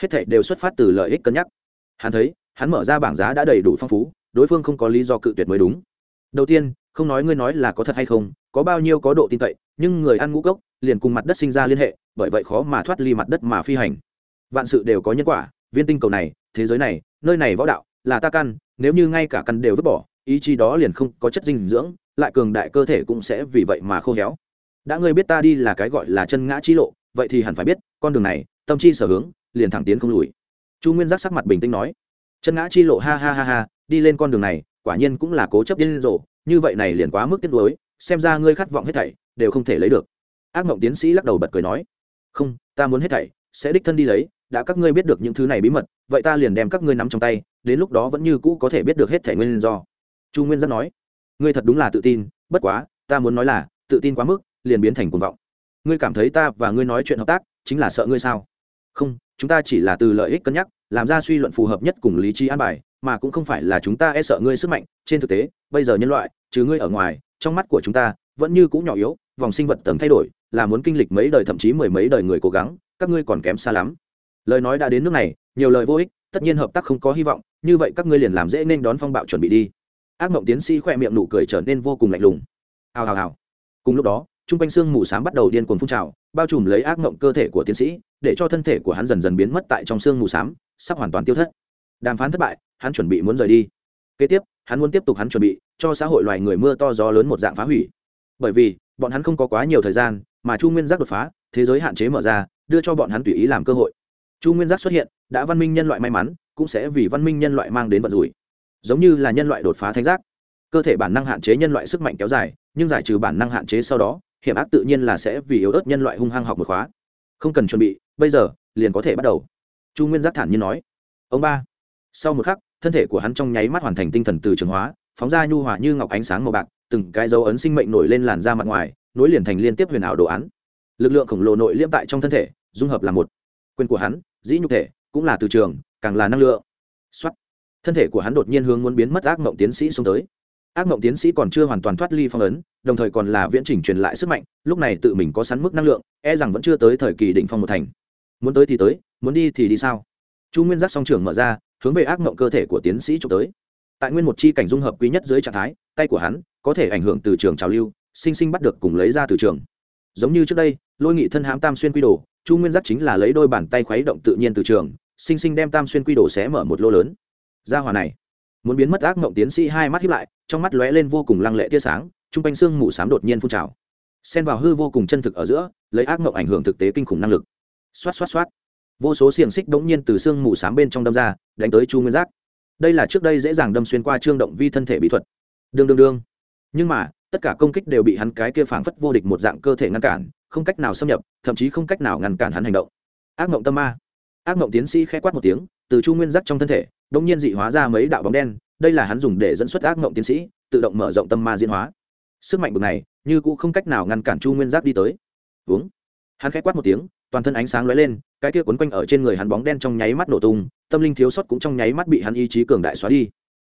Hết thảy đều xuất phát từ lợi ích cân nhắc. Hắn thấy, hắn mở ra bảng giá đã đầy đủ phong phú, đối phương không có lý do cự tuyệt mới đúng. Đầu tiên, không nói ngươi nói là có thật hay không, có bao nhiêu có độ tin cậy, nhưng người ăn ngũ cốc liền cùng mặt đất sinh ra liên hệ, bởi vậy khó mà thoát ly mặt đất mà phi hành. Vạn sự đều có nhân quả, viên tinh cầu này, thế giới này, nơi này võ đạo là ta căn, nếu như ngay cả căn đều vứt bỏ, ý chí đó liền không có chất dinh dưỡng lại cường đại cơ thể cũng sẽ vì vậy mà khô héo. Đã ngươi biết ta đi là cái gọi là chân ngã chi lộ vậy thì hẳn phải biết con đường này tâm chi sở hướng liền thẳng tiến không lùi. Chu nguyên giác sắc mặt bình tĩnh nói. Chân ngã chi lộ ha ha ha ha đi lên con đường này quả nhiên cũng là cố chấp điên rồ như vậy này liền quá mức tiếc đối, xem ra ngươi khát vọng hết thảy đều không thể lấy được. Ác mộng tiến sĩ lắc đầu bật cười nói. Không ta muốn hết thảy sẽ đích thân đi lấy đã các ngươi biết được những thứ này bí mật vậy ta liền đem các ngươi nắm trong tay đến lúc đó vẫn như cũ có thể biết được hết thảy nguyên do. Chu nguyên giác nói ngươi thật đúng là tự tin, bất quá, ta muốn nói là, tự tin quá mức, liền biến thành cuồng vọng. Ngươi cảm thấy ta và ngươi nói chuyện hợp tác, chính là sợ ngươi sao? Không, chúng ta chỉ là từ lợi ích cân nhắc, làm ra suy luận phù hợp nhất cùng lý trí an bài, mà cũng không phải là chúng ta e sợ ngươi sức mạnh. Trên thực tế, bây giờ nhân loại, trừ ngươi ở ngoài, trong mắt của chúng ta, vẫn như cũng nhỏ yếu, vòng sinh vật tầng thay đổi, là muốn kinh lịch mấy đời thậm chí mười mấy đời người cố gắng, các ngươi còn kém xa lắm. Lời nói đã đến nước này, nhiều lời vô ích, tất nhiên hợp tác không có hy vọng, như vậy các ngươi liền làm dễ nên đón phong bạo chuẩn bị đi ác mộng tiến sĩ khoe miệng nụ cười trở nên vô cùng lạnh lùng. Hào hào hào. Cùng lúc đó t r u n g quanh xương mù s á m bắt đầu điên cuồng phun trào, bao trùm lấy ác mộng cơ thể của tiến sĩ, để cho thân thể của hắn dần dần biến mất tại trong xương mù s á m sắp hoàn toàn tiêu thất. Đàm phán thất bại, hắn chuẩn bị muốn rời đi. Kế tiếp, hắn muốn tiếp tục hắn chuẩn bị, cho xã hội loài người mưa to gió lớn một dạng phá hủy. Bởi vì, bọn hắn không có quá nhiều thời gian, mà chu nguyên giác đột phá, thế giới hạn chế mở ra, đưa cho bọn hắn tùy ý làm cơ hội. Chu nguyên giác xuất hiện, đã văn minh nhân loại may mắn, cũng sẽ vì văn minh nhân loại mang đến vận rủi giống như là nhân loại đột phá thánh giác. Cơ thể bản năng hạn chế nhân loại sức mạnh kéo dài, nhưng giải trừ bản năng hạn chế sau đó, hiểm ác tự nhiên là sẽ vì yếu ớt nhân loại hung hăng học một khóa. Không cần chuẩn bị, bây giờ, liền có thể bắt đầu. Chu nguyên giác thản nhiên nói. Ông ba. Sau một khắc, thân thể của hắn trong nháy mắt hoàn thành tinh thần từ trường hóa, phóng ra nhu hòa như ngọc ánh sáng màu bạc, từng cái dấu ấn sinh mệnh nổi lên làn da mặt ngoài, nối liền thành liên tiếp huyền ảo đồ án. Lực lượng khổng lồ nội liễm tại trong thân thể, dung hợp là một. Quyền của hắn, dĩ nhục thể, cũng là từ trường, càng là năng lượng. Xuất thân thể của hắn đột nhiên hướng muốn biến mất ác mộng tiến sĩ xuống tới. Ác mộng tiến sĩ còn chưa hoàn toàn thoát ly phong ấn, đồng thời còn là viễn trình truyền lại sức mạnh, lúc này tự mình có sẵn mức năng lượng e rằng vẫn chưa tới thời kỳ đỉnh phong một thành. Muốn tới thì tới, muốn đi thì đi sao? Chu nguyên giác song trường mở ra, hướng về ác mộng cơ thể của tiến sĩ trục tới. Tại nguyên một chi cảnh dung hợp quý nhất dưới trạng thái, tay của hắn có thể ảnh hưởng từ trường trào lưu, sinh sinh bắt được cùng lấy ra từ trường. Giống như trước đây, lôi nghị thân hãm tam xuyên quy đồ, chu nguyên giác chính là lấy đôi bàn tay khuấy động tự nhiên từ trường, sinh sinh đem tam xuyên quy đồ xé mở một lô lớn gia hòa này. Muốn biến mất ác mộng tiến sĩ hai mắt hiếp lại, trong mắt lóe lên vô cùng lăng lệ tia sáng t r u n g quanh xương mù s á m đột nhiên phun trào. Xen vào hư vô cùng chân thực ở giữa, lấy ác mộng ảnh hưởng thực tế kinh khủng năng lực. Xoát xoát xoát. Vô số xiềng xích đ ố n g nhiên từ xương mù s á m bên trong đâm ra, đánh tới chu nguyên giác. Đây là trước đây dễ dàng đâm xuyên qua trương động vi thân thể bí thuật. Đương đương đương. Nhưng mà, tất cả công kích đều bị hắn cái kia phảng phất vô địch một dạng cơ thể ngăn cản, không cách nào xâm nhập, thậm chí không cách nào ngăn cản hắn hành động. Ác mộng tâm ma. Ác mộng tiến sĩ k h ẽ quát một tiếng từ chu nguyên giác trong thân thể đ ỗ n g nhiên dị hóa ra mấy đạo bóng đen, đây là hắn dùng để dẫn xuất ác mộng tiến sĩ, tự động mở rộng tâm ma diễn hóa. Sức mạnh bực này, như cũng không cách nào ngăn cản chu nguyên giác đi tới. Uống. Hắn k h ẽ quát một tiếng, toàn thân ánh sáng lóe lên, cái kia quấn quanh ở trên người hắn bóng đen trong nháy mắt nổ tung, tâm linh thiếu sót cũng trong nháy mắt bị hắn ý chí cường đại xóa đi.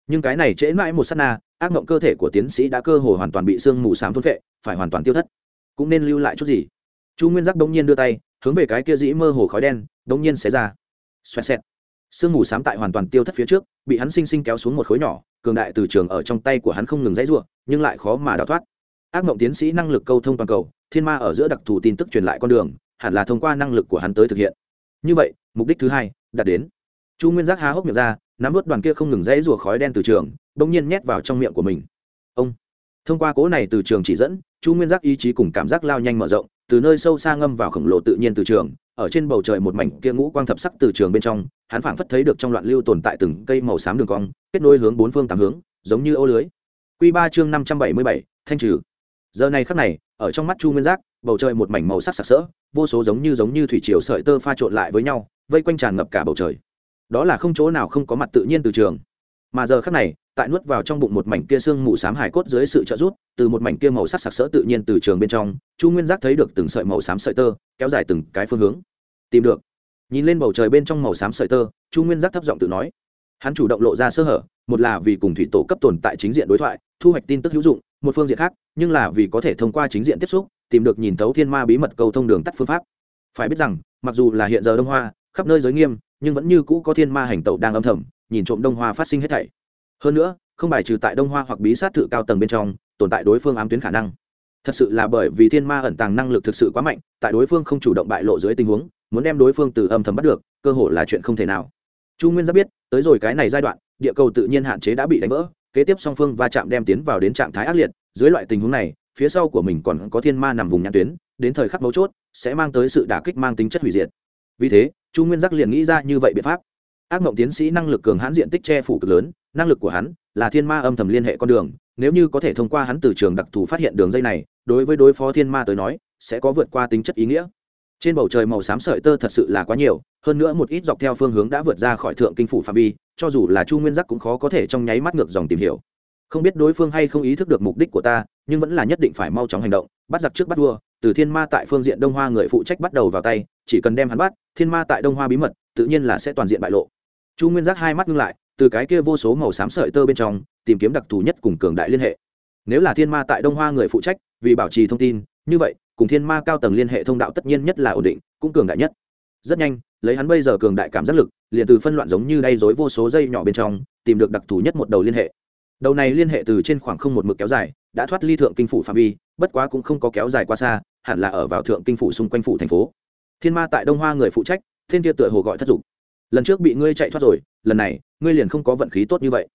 Nhưng cái này trễ mãi một s á t na, ác mộng cơ thể của tiến sĩ đã cơ hồ hoàn toàn bị sương mù s á m thôn vệ phải hoàn toàn tiêu thất. Cũng nên lưu lại chút gì? Chu nguyên giác đ ỗ n g nhiên đưa tay, hướng về cái kia dĩ mơ hồ khói đen đ ỗ n g nhiên xé ra. Xoẹt xẹt sương mù sám tại hoàn toàn tiêu thất phía trước, bị hắn sinh sinh kéo xuống một khối nhỏ, cường đại từ trường ở trong tay của hắn không ngừng dãy r u ộ n nhưng lại khó mà đào thoát. Ác mộng tiến sĩ năng lực câu thông toàn cầu, thiên ma ở giữa đặc thù tin tức truyền lại con đường, hẳn là thông qua năng lực của hắn tới thực hiện. Như vậy, mục đích thứ hai, đạt đến. Chu nguyên giác há hốc miệng ra, nắm vớt đoàn kia không ngừng dãy rùa khói đen từ trường, bỗng nhiên nhét vào trong miệng của mình. Ông! Thông qua cố này từ trường chỉ dẫn, chu nguyên giác ý chí cùng cảm giác lao nhanh mở rộng, từ nơi sâu xa ngâm vào khổng lồ tự nhiên từ trường, ở trên bầu trời một mảnh kia ngũ quang thập sắc từ trường bên trong hắn phảng phất thấy được trong loạn lưu tồn tại từng cây màu xám đường cong, kết nối hướng bốn phương tám hướng, giống như ô lưới. Q ba chương năm trăm bảy mươi bảy, thanh trừ. Giờ này khắc này, ở trong mắt chu nguyên giác, bầu trời một mảnh màu sắc sặc sỡ, vô số giống như giống như thủy triều sợi tơ pha trộn lại với nhau, vây quanh tràn ngập cả bầu trời. Đó là không chỗ nào không có mặt tự nhiên từ trường. Mà giờ khắc này, tại nuốt vào trong bụng một mảnh kia xương mù xám hải cốt dưới sự trợ giúp, từ một mảnh kia màu sắc sặc sỡ tự nhiên từ trường bên trong, chu nguyên giác thấy được từng sợi màu xám sợi tơ, kéo dài từng cái phương hướng. Tìm được nhìn lên bầu trời bên trong màu xám sợi tơ, chu nguyên giác thấp giọng tự nói. Hắn chủ động lộ ra sơ hở, một là vì cùng thủy tổ cấp tồn tại chính diện đối thoại, thu hoạch tin tức hữu dụng, một phương diện khác, nhưng là vì có thể thông qua chính diện tiếp xúc, tìm được nhìn thấu thiên ma bí mật cầu thông đường tắt phương pháp. Phải biết rằng, mặc dù là hiện giờ đông hoa, khắp nơi giới nghiêm, nhưng vẫn như cũ có thiên ma hành tẩu đang âm thầm, nhìn trộm đông hoa phát sinh hết thảy. Hơn nữa, không bài trừ tại đông hoa hoặc bí sát thự cao tầng bên trong, tồn tại đối phương ám tuyến khả năng. Thật sự là bởi vì thiên ma ẩn tàng năng lực thực sự quá mạnh, tại đối phương không chủ động bại lộ dưới tình huống muốn đem đối phương từ âm thầm bắt được, cơ hội là chuyện không thể nào. Chu nguyên giáp biết, tới rồi cái này giai đoạn, địa cầu tự nhiên hạn chế đã bị đánh vỡ, kế tiếp song phương va chạm đem tiến vào đến trạng thái ác liệt, dưới loại tình huống này, phía sau của mình còn có thiên ma nằm vùng nhãn tuyến, đến thời khắc mấu chốt, sẽ mang tới sự đả kích mang tính chất hủy diệt. Vì thế, chu nguyên giác liền nghĩ ra như vậy biện pháp. Ác mộng tiến sĩ năng lực cường hãn diện tích che phủ cực lớn, năng lực của hắn là thiên ma âm thầm liên hệ con đường, nếu như có thể thông qua hắn từ trường đặc thù phát hiện đường dây này, đối với đối phó thiên ma tới nói, sẽ có vượt qua tính chất ý nghĩa trên bầu trời màu xám sợi tơ thật sự là quá nhiều, hơn nữa một ít dọc theo phương hướng đã vượt ra khỏi thượng kinh phủ phạm vi, cho dù là chu nguyên giác cũng khó có thể trong nháy mắt ngược dòng tìm hiểu. Không biết đối phương hay không ý thức được mục đích của ta, nhưng vẫn là nhất định phải mau chóng hành động, bắt giặc trước bắt vua, từ thiên ma tại phương diện đông hoa người phụ trách bắt đầu vào tay, chỉ cần đem hắn bắt, thiên ma tại đông hoa bí mật, tự nhiên là sẽ toàn diện bại lộ. Chu nguyên giác hai mắt ngưng lại, từ cái kia vô số màu xám sợi tơ bên trong, tìm kiếm đặc thù nhất cùng cường đại liên hệ. Nếu là thiên ma tại đông hoa người phụ trách, vì bảo trì thông tin, như vậy cùng thiên ma cao tầng liên hệ thông đạo tất nhiên nhất là ổn định, cũng cường đại nhất. Rất nhanh, lấy hắn bây giờ cường đại cảm giác lực, liền từ phân loạn giống như đay dối vô số dây nhỏ bên trong, tìm được đặc thù nhất một đầu liên hệ. Đầu này liên hệ từ trên khoảng không một mực kéo dài, đã thoát ly thượng kinh phủ phạm vi, bất quá cũng không có kéo dài quá xa, hẳn là ở vào thượng kinh phủ xung quanh phủ thành phố. Thiên ma tại đông hoa người phụ trách, thiên kia tựa hồ gọi thất dục. Lần trước bị ngươi chạy thoát rồi, lần này, ngươi liền không có vận khí tốt như vậy.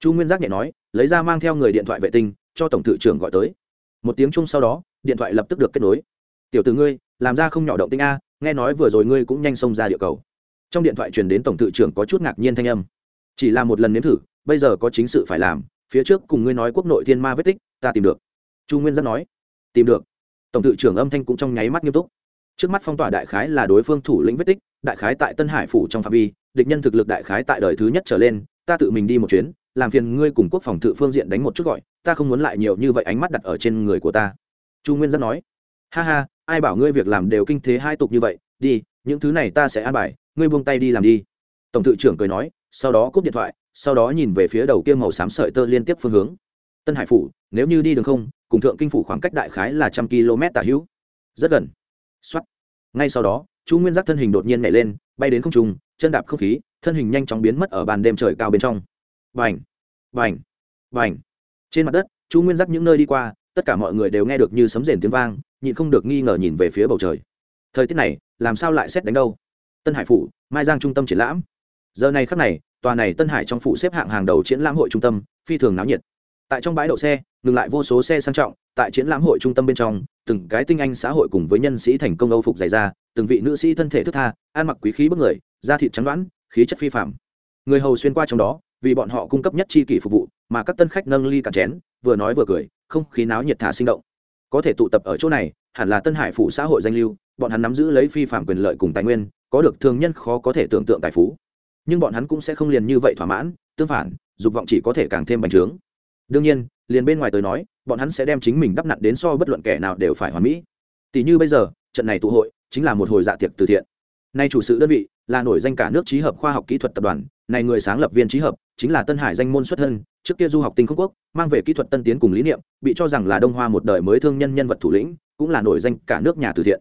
Chu nguyên giác nhẹ nói, lấy ra mang theo người điện thoại vệ tinh, cho tổng thự trưởng gọi tới. Một tiếng chung sau đó điện thoại lập tức được kết nối. Tiểu từ ngươi, làm ra không nhỏ động tinh a, nghe nói vừa rồi ngươi cũng nhanh xông ra địa cầu. Trong điện thoại truyền đến tổng thự trưởng có chút ngạc nhiên thanh âm. Chỉ là một lần nếm thử, bây giờ có chính sự phải làm, phía trước cùng ngươi nói quốc nội thiên ma vết tích, ta tìm được. Chu nguyên giác nói. Tìm được. Tổng thự trưởng âm thanh cũng trong nháy mắt nghiêm túc. Trước mắt phong tỏa đại khái là đối phương thủ lĩnh vết tích, đại khái tại tân hải phủ trong phạm vi, địch nhân thực lực đại khái tại đời thứ nhất trở lên, ta tự mình đi một chuyến, làm phiền ngươi cùng quốc phòng tự phương diện đánh một chút gọi, ta không muốn lại nhiều như vậy ánh mắt đặt ở trên người của ta chu nguyên giác nói, ha ha, ai bảo ngươi việc làm đều kinh thế hai tục như vậy, đi, những thứ này ta sẽ an bài, ngươi buông tay đi làm đi. Tổng thự trưởng cười nói, sau đó cúp điện thoại, sau đó nhìn về phía đầu kia màu xám sợi tơ liên tiếp phương hướng. Tân hải phủ, nếu như đi đường không, cùng thượng kinh phủ khoảng cách đại khái là trăm km tả hữu. Rất gần. Xuất ngay sau đó, chu nguyên giác thân hình đột nhiên nhảy lên, bay đến không trung, chân đạp không khí, thân hình nhanh chóng biến mất ở bàn đêm trời cao bên trong. Vành vành vành trên mặt đất, chu nguyên giác những nơi đi qua tất cả mọi người đều nghe được như sấm rền tiếng vang, nhịn không được nghi ngờ nhìn về phía bầu trời. Thời tiết này, làm sao lại xét đánh đâu? Tân hải phủ, mai giang trung tâm triển lãm. Giờ này khắc này, tòa này tân hải trong phủ xếp hạng hàng đầu triển lãm hội trung tâm, phi thường náo nhiệt. Tại trong bãi đậu xe, ngừng lại vô số xe sang trọng, tại triển lãm hội trung tâm bên trong, từng cái tinh anh xã hội cùng với nhân sĩ thành công âu phục dày ra từng vị nữ sĩ thân thể thức tha, ăn mặc quý khí bức người, da thịt trắng đoán, khí chất phi phạm người hầu xuyên qua trong đó, vì bọn họ cung cấp nhất chi kỷ phục vụ, mà các tân khách nâng ly cả chén, vừa nói vừa cười không khí náo nhiệt thả sinh động. Có thể tụ tập ở chỗ này, hẳn là tân hải phủ xã hội danh lưu, bọn hắn nắm giữ lấy phi phạm quyền lợi cùng tài nguyên, có được thường nhân khó có thể tưởng tượng tài phú. Nhưng bọn hắn cũng sẽ không liền như vậy thỏa mãn, tương phản, dục vọng chỉ có thể càng thêm bành trướng. Đương nhiên, liền bên ngoài tới nói, bọn hắn sẽ đem chính mình đắp nặn đến so bất luận kẻ nào đều phải hoàn mỹ. Tỷ như bây giờ, trận này tụ hội chính là một hồi dạ tiệc từ thiện. Nay chủ sự đơn vị là nổi danh cả nước trí hợp khoa học kỹ thuật tập đoàn, này người sáng lập viên trí hợp chính là tân hải danh môn xuất thân, trước kia du học tinh không quốc, mang về kỹ thuật tân tiến cùng lý niệm, bị cho rằng là đông hoa một đời mới thương nhân nhân vật thủ lĩnh, cũng là nổi danh cả nước nhà từ thiện.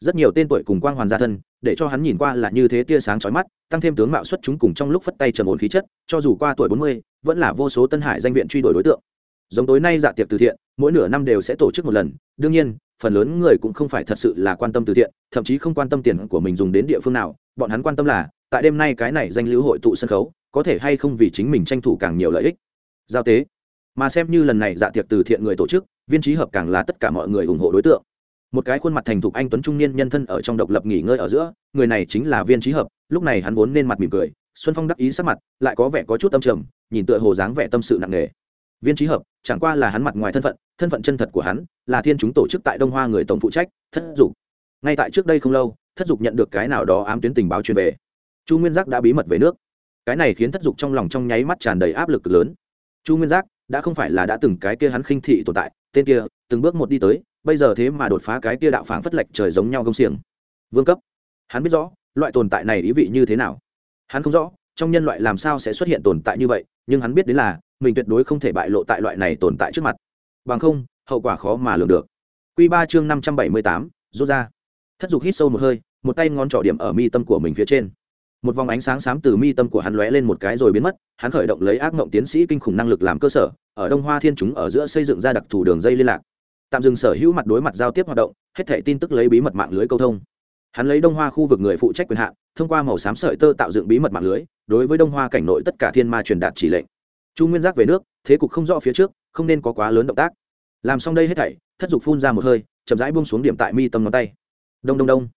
Rất nhiều tên tuổi cùng quang hoàn gia thân, để cho hắn nhìn qua là như thế tia sáng chói mắt, tăng thêm tướng mạo xuất chúng cùng trong lúc phất tay trầm ổn khí chất, cho dù qua tuổi bốn mươi, vẫn là vô số tân hải danh viện truy đuổi đối tượng. Giống tối nay dạ tiệc từ thiện, mỗi nửa năm đều sẽ tổ chức một lần, đương nhiên, phần lớn người cũng không phải thật sự là quan tâm từ thiện, thậm chí không quan tâm tiền của mình dùng đến địa phương nào, bọn hắn quan tâm là, tại đêm nay cái này danh lưu hội tụ sân khấu có thể hay không vì chính mình tranh thủ càng nhiều lợi ích. Giao tế. Mà xem như lần này dạ tiệc từ thiện người tổ chức, viên trí hợp càng là tất cả mọi người ủng hộ đối tượng. Một cái khuôn mặt thành thục anh tuấn trung niên nhân thân ở trong độc lập nghỉ ngơi ở giữa, người này chính là viên trí hợp, lúc này hắn vốn nên mặt mỉm cười, xuân phong đắc ý sắc mặt, lại có vẻ có chút tâm trầm, nhìn tựa hồ dáng vẻ tâm sự nặng nề. Viên trí hợp, chẳng qua là hắn mặt ngoài thân phận thân phận chân thật của hắn, là thiên chúng tổ chức tại đông hoa người tổng phụ trách, thất dục. Ngay tại trước đây không lâu, thất dục nhận được cái nào đó ám tuyến tình báo truyền về. Chu nguyên giác đã bí mật về nước cái này khiến thất dục trong lòng trong nháy mắt tràn đầy áp lực lớn. Chu nguyên giác, đã không phải là đã từng cái kia hắn khinh thị tồn tại, tên kia, từng bước một đi tới, bây giờ thế mà đột phá cái kia đạo phảng phất lệch trời giống nhau gông xiềng. Vương cấp. Hắn biết rõ, loại tồn tại này ý vị như thế nào. Hắn không rõ, trong nhân loại làm sao sẽ xuất hiện tồn tại như vậy, nhưng hắn biết đến là, mình tuyệt đối không thể bại lộ tại loại này tồn tại trước mặt. Bằng không, hậu quả khó mà lường được. Q ba chương năm trăm bảy mươi tám, rút ra. Thất dục hít sâu một hơi, một tay ngón trỏ điểm ở mi tâm của mình phía trên một vòng ánh sáng xám từ mi tâm của hắn lóe lên một cái rồi biến mất, hắn khởi động lấy ác mộng tiến sĩ kinh khủng năng lực làm cơ sở, ở đông hoa thiên chúng ở giữa xây dựng ra đặc thù đường dây liên lạc. Tạm dừng sở hữu mặt đối mặt giao tiếp hoạt động, hết thể tin tức lấy bí mật mạng lưới câu thông. Hắn lấy đông hoa khu vực người phụ trách quyền hạn, thông qua màu xám sợi tơ tạo dựng bí mật mạng lưới, đối với đông hoa cảnh nội tất cả thiên ma truyền đạt chỉ lệnh. Chu nguyên giác về nước, thế cục không rõ phía trước, không nên có quá lớn động tác. Làm xong đây hết thảy, thất dục phun ra một hơi, chậm rãi buông xuống điểm tại mi tâm ngón tay. Đông đông đông.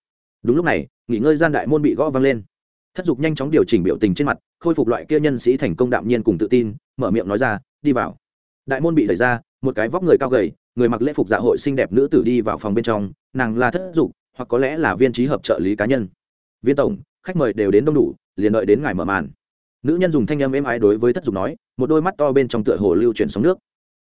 Đúng lúc này, nghỉ ngơi gian đại môn bị gõ văng lên thất dục nhanh chóng điều chỉnh biểu tình trên mặt, khôi phục loại kia nhân sĩ thành công đạm nhiên cùng tự tin, mở miệng nói ra, đi vào. Đại môn bị đẩy ra, một cái vóc người cao gầy, người mặc lễ phục dạ hội xinh đẹp nữ tử đi vào phòng bên trong, nàng là thất dục, hoặc có lẽ là viên trí hợp trợ lý cá nhân. Viên tổng, khách mời đều đến đông đủ, liền đợi đến ngày mở màn. Nữ nhân dùng thanh âm êm ái đối với thất dục nói, một đôi mắt to bên trong tựa hồ lưu chuyển sóng nước.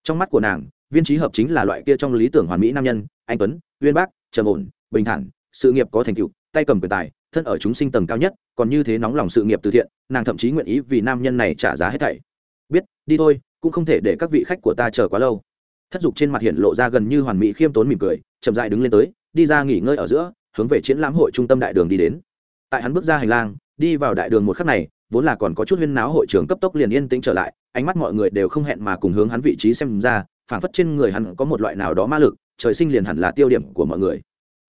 Trong mắt của nàng, viên trí hợp chính là loại kia trong lý tưởng hoàn mỹ nam nhân, anh tuấn, uyên bác, trầm ổn, bình thản, sự nghiệp có thành tựu, tay cầm quyền tài thân ở chúng sinh tầng cao nhất, còn như thế nóng lòng sự nghiệp từ thiện, nàng thậm chí nguyện ý vì nam nhân này trả giá hết thảy. Biết, đi thôi, cũng không thể để các vị khách của ta chờ quá lâu. Thất dục trên mặt hiện lộ ra gần như hoàn mỹ khiêm tốn mỉm cười, chậm dại đứng lên tới, đi ra nghỉ ngơi ở giữa, hướng về triển lãm hội trung tâm đại đường đi đến. Tại hắn bước ra hành lang, đi vào đại đường một khắc này, vốn là còn có chút huyên náo hội trường cấp tốc liền yên tĩnh trở lại, ánh mắt mọi người đều không hẹn mà cùng hướng hắn vị trí xem ra, phảng phất trên người hắn có một loại nào đó ma lực, trời sinh liền hẳn là tiêu điểm của mọi người.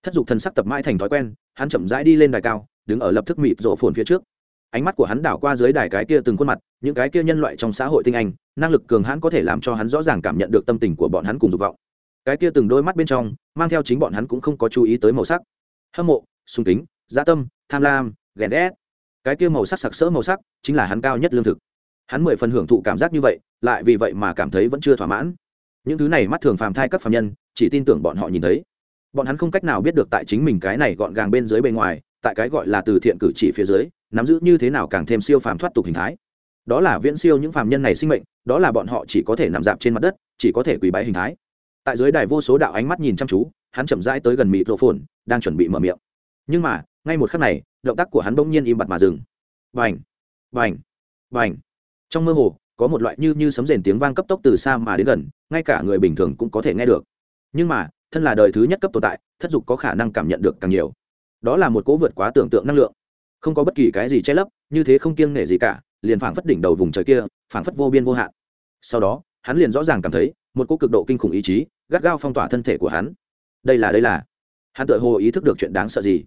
Thất dục thần sắc tập mãi thành thói quen hắn chậm rãi đi lên đài cao, đứng ở lập tức mịt rổ phồn phía trước. Ánh mắt của hắn đảo qua dưới đài cái kia từng khuôn mặt, những cái kia nhân loại trong xã hội tinh anh, năng lực cường hãn có thể làm cho hắn rõ ràng cảm nhận được tâm tình của bọn hắn cùng dục vọng. Cái kia từng đôi mắt bên trong, mang theo chính bọn hắn cũng không có chú ý tới màu sắc. Hâm mộ, sung kính gia tâm, tham lam, ghen ghét. Cái kia màu sắc sặc sỡ màu sắc, chính là hắn cao nhất lương thực. Hắn mười phần hưởng thụ cảm giác như vậy, lại vì vậy mà cảm thấy vẫn chưa thỏa mãn. Những thứ này mắt thường phàm thai các phàm nhân, chỉ tin tưởng bọn họ nhìn thấy bọn hắn không cách nào biết được tại chính mình cái này gọn gàng bên dưới bề ngoài, tại cái gọi là từ thiện cử chỉ phía dưới, nắm giữ như thế nào càng thêm siêu phàm thoát tục hình thái. Đó là viễn siêu những phàm nhân này sinh mệnh, đó là bọn họ chỉ có thể nằm dạp trên mặt đất, chỉ có thể quỳ bái hình thái. Tại dưới đài vô số đạo ánh mắt nhìn chăm chú, hắn chậm rãi tới gần mịt rộ phồn, đang chuẩn bị mở miệng. Nhưng mà, ngay một khắc này, động tác của hắn bỗng nhiên im bặt mà dừng. Vành vành vành trong mơ hồ, có một loại như như sấm rền tiếng vang cấp tốc từ xa mà đến gần, ngay cả người bình thường cũng có thể nghe được. Nhưng mà thân là đời thứ nhất cấp tồn tại, thất dục có khả năng cảm nhận được càng nhiều. Đó là một cố vượt quá tưởng tượng năng lượng. Không có bất kỳ cái gì che lấp, như thế không kiêng nể gì cả, liền phảng phất đỉnh đầu vùng trời kia, phảng phất vô biên vô hạn. Sau đó, hắn liền rõ ràng cảm thấy, một cỗ cực độ kinh khủng ý chí, gắt gao phong tỏa thân thể của hắn. Đây là đây là. Hắn tự hồ ý thức được chuyện đáng sợ gì.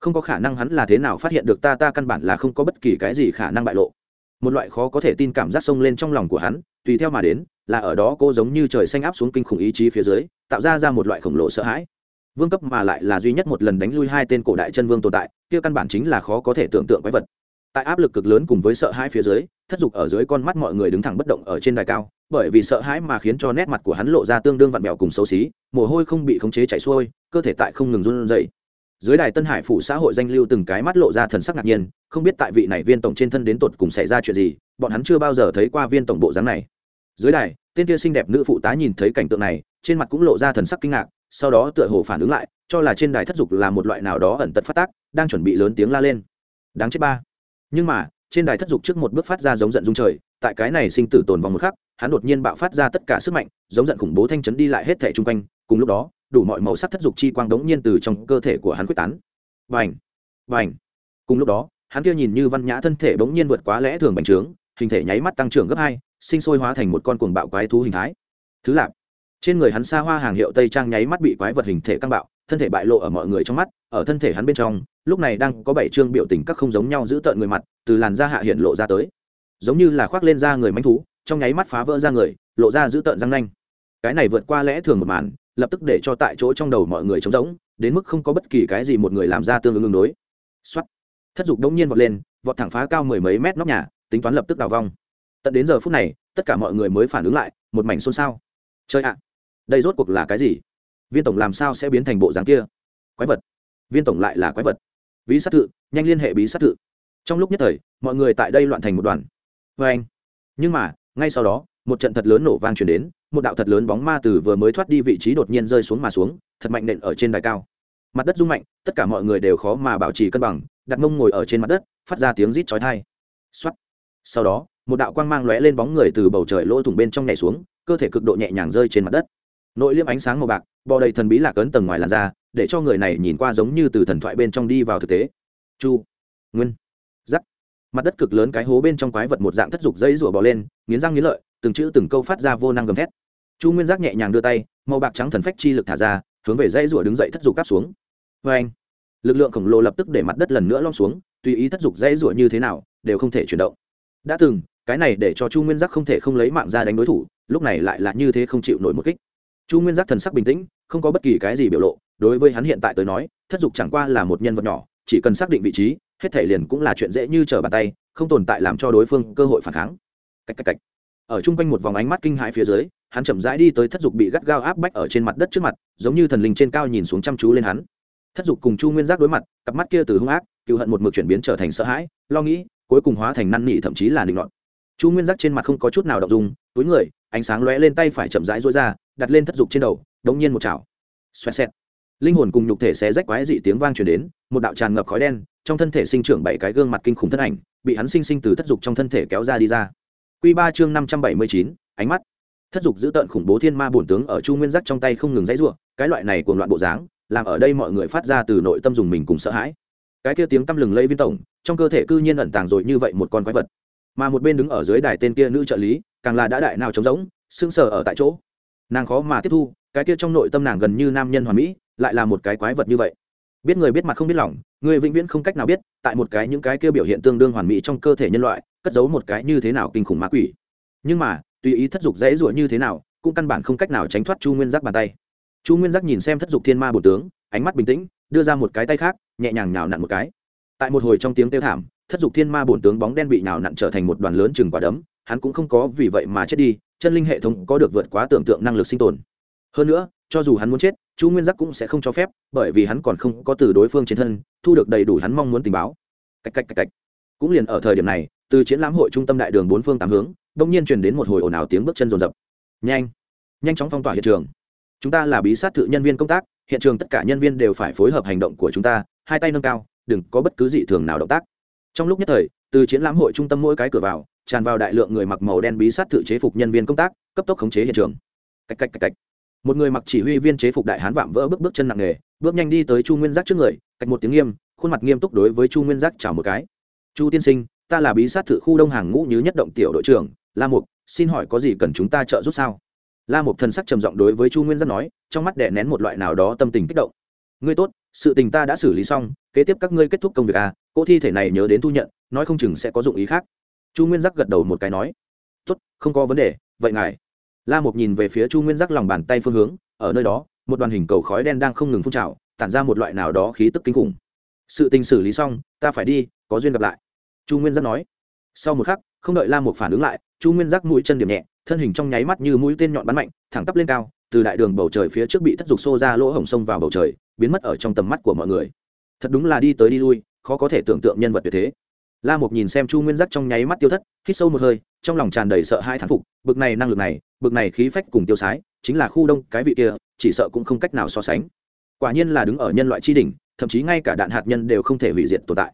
Không có khả năng hắn là thế nào phát hiện được ta ta căn bản là không có bất kỳ cái gì khả năng bại lộ. Một loại khó có thể tin cảm giác sông lên trong lòng của hắn, tùy theo mà đến là ở đó cô giống như trời xanh áp xuống kinh khủng ý chí phía dưới, tạo ra ra một loại khổng lồ sợ hãi. Vương cấp mà lại là duy nhất một lần đánh lui hai tên cổ đại chân vương tồn tại, kia căn bản chính là khó có thể tưởng tượng quái vật. Tại áp lực cực lớn cùng với sợ hãi phía dưới, thất dục ở dưới con mắt mọi người đứng thẳng bất động ở trên đài cao, bởi vì sợ hãi mà khiến cho nét mặt của hắn lộ ra tương đương vặn vẹo cùng xấu xí, mồ hôi không bị khống chế chảy xuôi, cơ thể tại không ngừng run rẩy. Dưới đài tân hải phủ xã hội danh lưu từng cái mắt lộ ra thần sắc ngạc nhiên, không biết tại vị này viên tổng trên thân đến tột cùng xảy ra chuyện gì, bọn hắn chưa bao giờ thấy qua viên tổng bộ dáng này dưới đài, tên kia xinh đẹp nữ phụ tá nhìn thấy cảnh tượng này, trên mặt cũng lộ ra thần sắc kinh ngạc, sau đó tựa hồ phản ứng lại, cho là trên đài thất dục là một loại nào đó ẩn tật phát tác, đang chuẩn bị lớn tiếng la lên. Đáng chết ba. Nhưng mà, trên đài thất dục trước một bước phát ra giống giận dung trời, tại cái này sinh tử tồn vòng một khắc, hắn đột nhiên bạo phát ra tất cả sức mạnh, giống giận khủng bố thanh chấn đi lại hết thể chung quanh, cùng lúc đó, đủ mọi màu sắc thất dục chi quang đống nhiên từ trong cơ thể của hắn quyết tán. Vành vành cùng lúc đó, hắn kia nhìn như văn nhã thân thể bỗng nhiên vượt quá lẽ thường bành trướng, hình thể nháy mắt tăng trưởng gấp hai sinh sôi hóa thành một con cuồng bạo quái thú hình thái. Thứ lạp trên người hắn xa hoa hàng hiệu tây trang nháy mắt bị quái vật hình thể căng bạo, thân thể bại lộ ở mọi người trong mắt, ở thân thể hắn bên trong, lúc này đang có bảy chương biểu tình các không giống nhau giữ tợn người mặt, từ làn da hạ hiện lộ ra tới. Giống như là khoác lên da người manh thú, trong nháy mắt phá vỡ ra người, lộ ra giữ tợn răng nanh. Cái này vượt qua lẽ thường một màn, lập tức để cho tại chỗ trong đầu mọi người trống rỗng, đến mức không có bất kỳ cái gì một người làm ra tương ứng ứng đối. Xuất thất dục đông nhiên vọt lên, vọt thẳng phá cao mười mấy mét nóc nhà, tính toán lập tức đào vong tận đến giờ phút này, tất cả mọi người mới phản ứng lại, một mảnh xôn xao. Chơi ạ, đây rốt cuộc là cái gì? Viên tổng làm sao sẽ biến thành bộ dáng kia? Quái vật. Viên tổng lại là quái vật. Bí sát thự, nhanh liên hệ bí sát thự. Trong lúc nhất thời, mọi người tại đây loạn thành một đoàn. Vê anh. Nhưng mà, ngay sau đó, một trận thật lớn nổ vang chuyển đến, một đạo thật lớn bóng ma từ vừa mới thoát đi vị trí đột nhiên rơi xuống mà xuống, thật mạnh nện ở trên đài cao. Mặt đất rung mạnh, tất cả mọi người đều khó mà bảo trì cân bằng, đặt mông ngồi ở trên mặt đất, phát ra tiếng rít chói thai xuất sau đó một đạo quang mang lóe lên bóng người từ bầu trời lỗ thủng bên trong nhảy xuống, cơ thể cực độ nhẹ nhàng rơi trên mặt đất. Nội liêm ánh sáng màu bạc, bò đầy thần bí lạc ấn tầng ngoài làn da, để cho người này nhìn qua giống như từ thần thoại bên trong đi vào thực tế. Chu, nguyên giắc mặt đất cực lớn cái hố bên trong quái vật một dạng thất dục dây rủa bò lên, nghiến răng nghiến lợi, từng chữ từng câu phát ra vô năng gầm thét. Chu nguyên giác nhẹ nhàng đưa tay, màu bạc trắng thần phách chi lực thả ra, hướng về dây rủa đứng dậy thất dục cắp xuống. Vê anh, lực lượng khổng lồ lập tức để mặt đất lần nữa lom xuống, tùy ý thất dục dây rủa như thế nào, đều không thể chuyển động. Đã từng cái này để cho chu nguyên giác không thể không lấy mạng ra đánh đối thủ, lúc này lại là như thế không chịu nổi một kích. Chu nguyên giác thần sắc bình tĩnh, không có bất kỳ cái gì biểu lộ, đối với hắn hiện tại tới nói, thất dục chẳng qua là một nhân vật nhỏ, chỉ cần xác định vị trí, hết thể liền cũng là chuyện dễ như trở bàn tay, không tồn tại làm cho đối phương cơ hội phản kháng. Cách cách cách. Ở chung quanh một vòng ánh mắt kinh hãi phía dưới, hắn chậm rãi đi tới thất dục bị gắt gao áp bách ở trên mặt đất trước mặt, giống như thần linh trên cao nhìn xuống chăm chú lên hắn. Thất dục cùng chu nguyên giác đối mặt, cặp mắt kia từ hung ác cựu hận một mực chuyển biến trở thành sợ hãi, lo nghĩ, cuối cùng hóa thành năn nỉ thậm chí là định loạn chu nguyên giác trên mặt không có chút nào đ ộ n g dung, túi người, ánh sáng lóe lên tay phải chậm rãi rối ra, đặt lên thất dục trên đầu, đống nhiên một chảo. Xoẹt xẹt. Linh hồn cùng nhục thể xé rách quái dị tiếng vang truyền đến, một đạo tràn ngập khói đen, trong thân thể sinh trưởng bảy cái gương mặt kinh khủng thân ảnh, bị hắn sinh sinh từ thất dục trong thân thể kéo ra đi ra. Q ba chương năm trăm bảy mươi chín, ánh mắt. Thất dục giữ tợn khủng bố thiên ma bổn tướng ở chu nguyên giác trong tay không ngừng dãy ruộng cái loại này cuồng loạn bộ dáng, làm ở đây mọi người phát ra từ nội tâm dùng mình cùng sợ hãi. Cái kia tiếng tăm lừng lây viên tổng, trong cơ thể cư nhiên ẩn tàng rồi như vậy một con quái vật mà một bên đứng ở dưới đài tên kia nữ trợ lý, càng là đã đại nào trống rỗng, sững sờ ở tại chỗ. Nàng khó mà tiếp thu, cái kia trong nội tâm nàng gần như nam nhân hoàn mỹ, lại là một cái quái vật như vậy. Biết người biết mặt không biết lòng, người vĩnh viễn không cách nào biết, tại một cái những cái kia biểu hiện tương đương hoàn mỹ trong cơ thể nhân loại, cất giấu một cái như thế nào kinh khủng ma quỷ. Nhưng mà, tùy ý thất dục dễ dụa như thế nào, cũng căn bản không cách nào tránh thoát chu nguyên giác bàn tay. Chu nguyên giác nhìn xem thất dục thiên ma bổ tướng, ánh mắt bình tĩnh, đưa ra một cái tay khác, nhẹ nhàng nhào nặn một cái. Tại một hồi trong tiếng kêu thảm thất dục thiên ma bổn tướng bóng đen bị nào nặn trở thành một đoàn lớn chừng quả đấm, hắn cũng không có vì vậy mà chết đi, chân linh hệ thống có được vượt quá tưởng tượng năng lực sinh tồn. Hơn nữa, cho dù hắn muốn chết, chu nguyên giác cũng sẽ không cho phép, bởi vì hắn còn không có từ đối phương trên thân thu được đầy đủ hắn mong muốn tình báo. Cách cách cách cách cũng liền ở thời điểm này, từ triển lãm hội trung tâm đại đường bốn phương tám hướng đông nhiên truyền đến một hồi ồn ào tiếng bước chân rồn rập. Nhanh nhanh chóng phong tỏa hiện trường. Chúng ta là bí sát tự nhân viên công tác, hiện trường tất cả nhân viên đều phải phối hợp hành động của chúng ta, hai tay nâng cao, đừng có bất cứ dị thường nào động tác trong lúc nhất thời, từ triển lãm hội trung tâm mỗi cái cửa vào, tràn vào đại lượng người mặc màu đen bí sát tự chế phục nhân viên công tác, cấp tốc khống chế hiện trường. Cách cách cách cách một người mặc chỉ huy viên chế phục đại hán vạm vỡ bước bước chân nặng nề, bước nhanh đi tới chu nguyên giác trước người cách một tiếng nghiêm, khuôn mặt nghiêm túc đối với chu nguyên giác chào một cái. Chu tiên sinh, ta là bí sát thự khu đông hàng ngũ như nhất động tiểu đội trưởng, la mục, xin hỏi có gì cần chúng ta trợ giúp sao? La mục thần sắc trầm giọng đối với chu nguyên giác nói, trong mắt đẻ nén một loại nào đó tâm tình kích động. Ngươi tốt sự tình ta đã xử lý xong, kế tiếp các ngươi kết thúc công việc à cô thi thể này nhớ đến thu nhận, nói không chừng sẽ có dụng ý khác. Chu nguyên giác gật đầu một cái nói, tốt, không có vấn đề, vậy ngài. La mục nhìn về phía chu nguyên giác lòng bàn tay phương hướng, ở nơi đó, một đoàn hình cầu khói đen đang không ngừng phun trào, tản ra một loại nào đó khí tức kinh khủng. Sự tình xử lý xong, ta phải đi, có duyên gặp lại. Chu nguyên giác nói. Sau một khắc, không đợi la mục phản ứng lại, chu nguyên giác mũi chân điểm nhẹ, thân hình trong nháy mắt như mũi tên nhọn bắn mạnh, thẳng tắp lên cao, từ đại đường bầu trời phía trước bị thất dục xô ra lỗ hổng sông vào bầu trời biến mất ở trong tầm mắt của mọi người. Thật đúng là đi tới đi lui, khó có thể tưởng tượng nhân vật như thế. La mục nhìn xem chu nguyên giác trong nháy mắt tiêu thất, hít sâu một hơi, trong lòng tràn đầy sợ hai thán phục, bực này năng lực này, bực này khí phách cùng tiêu sái, chính là khu đông, cái vị kia, chỉ sợ cũng không cách nào so sánh. Quả nhiên là đứng ở nhân loại tri đỉnh, thậm chí ngay cả đạn hạt nhân đều không thể hủy diệt tồn tại.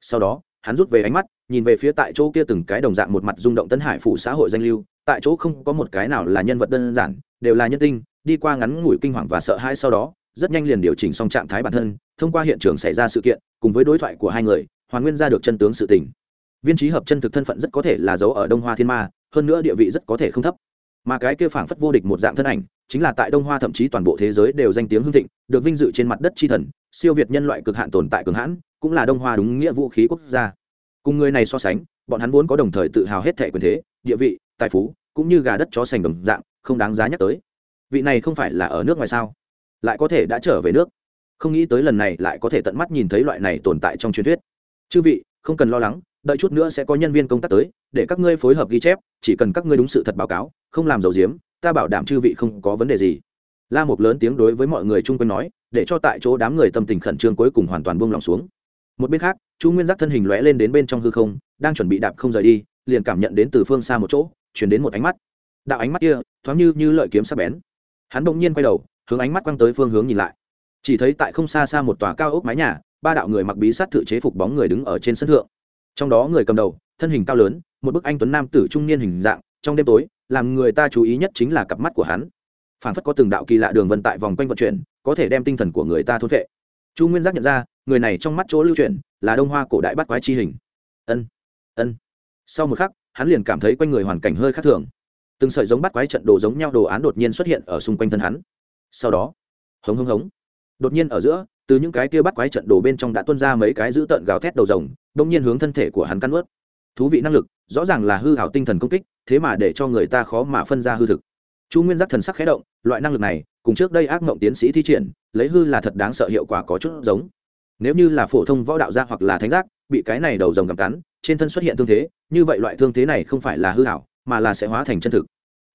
Sau đó, hắn rút về ánh mắt, nhìn về phía tại chỗ kia từng cái đồng dạng một mặt rung động tân hải phủ xã hội danh lưu, tại chỗ không có một cái nào là nhân vật đơn giản, đều là nhân tinh, đi qua ngắn ngủi kinh hoàng và sợ hãi sau đó rất nhanh liền điều chỉnh xong trạng thái bản thân, thông qua hiện trường xảy ra sự kiện, cùng với đối thoại của hai người, hoàn nguyên ra được chân tướng sự tình. Viên trí hợp chân thực thân phận rất có thể là dấu ở đông hoa thiên ma, hơn nữa địa vị rất có thể không thấp. Mà cái kia phảng phất vô địch một dạng thân ảnh, chính là tại đông hoa thậm chí toàn bộ thế giới đều danh tiếng hưng thịnh, được vinh dự trên mặt đất tri thần, siêu việt nhân loại cực hạn tồn tại cường hãn, cũng là đông hoa đúng nghĩa vũ khí quốc gia. Cùng người này so sánh, bọn hắn vốn có đồng thời tự hào hết thẻ quyền thế, địa vị, tài phú, cũng như gà đất chó sành đồng dạng, không đáng giá nhắc tới. Vị này không phải là ở nước ngoài sao? Lại có thể đã trở về nước. Không nghĩ tới lần này lại có thể tận mắt nhìn thấy loại này tồn tại trong truyền thuyết. Chư vị, không cần lo lắng, đợi chút nữa sẽ có nhân viên công tác tới, để các ngươi phối hợp ghi chép, chỉ cần các ngươi đúng sự thật báo cáo, không làm dầu diếm, ta bảo đảm chư vị không có vấn đề gì. La một lớn tiếng đối với mọi người chung quanh nói, để cho tại chỗ đám người tâm tình khẩn trương cuối cùng hoàn toàn buông lỏng xuống. Một bên khác, chu nguyên giác thân hình lóe lên đến bên trong hư không, đang chuẩn bị đạp không rời đi, liền cảm nhận đến từ phương xa một chỗ, chuyển đến một ánh mắt. Đạo ánh mắt kia, thoáng như như lợi kiếm sắc bén. Hắn đ ỗ n g nhiên quay đầu hướng ánh mắt quăng tới phương hướng nhìn lại. Chỉ thấy tại không xa xa một tòa cao ốc mái nhà, ba đạo người mặc bí sát tự chế phục bóng người đứng ở trên sân thượng. Trong đó người cầm đầu, thân hình cao lớn, một bức anh tuấn nam tử trung niên hình dạng, trong đêm tối, làm người ta chú ý nhất chính là cặp mắt của hắn. Phản phất có từng đạo kỳ lạ đường vận tại vòng quanh vận chuyển, có thể đem tinh thần của người ta thôn vệ chu nguyên giác nhận ra, người này trong mắt chỗ lưu chuyển, là đông hoa cổ đại bắt quái chi hình. Ân ân. Sau một khắc, hắn liền cảm thấy quanh người hoàn cảnh hơi khác thường. Từng sợi giống bắt quái trận đồ giống nhau đồ án đột nhiên xuất hiện ở xung quanh thân hắn sau đó, hống hống hống, đột nhiên ở giữa, từ những cái kia bắt quái trận đồ bên trong đã tuôn ra mấy cái dữ tợn gào thét đầu rồng đông nhiên hướng thân thể của hắn căn ướt thú vị năng lực, rõ ràng là hư hảo tinh thần công kích, thế mà để cho người ta khó mà phân ra hư thực. Chu nguyên giác thần sắc khé động, loại năng lực này, cùng trước đây ác mộng tiến sĩ thi triển, lấy hư là thật đáng sợ hiệu quả có chút giống. Nếu như là phổ thông võ đạo gia hoặc là thánh giác, bị cái này đầu rồng gặm cắn, trên thân xuất hiện thương thế, như vậy loại thương thế này không phải là hư hảo, mà là sẽ hóa thành chân thực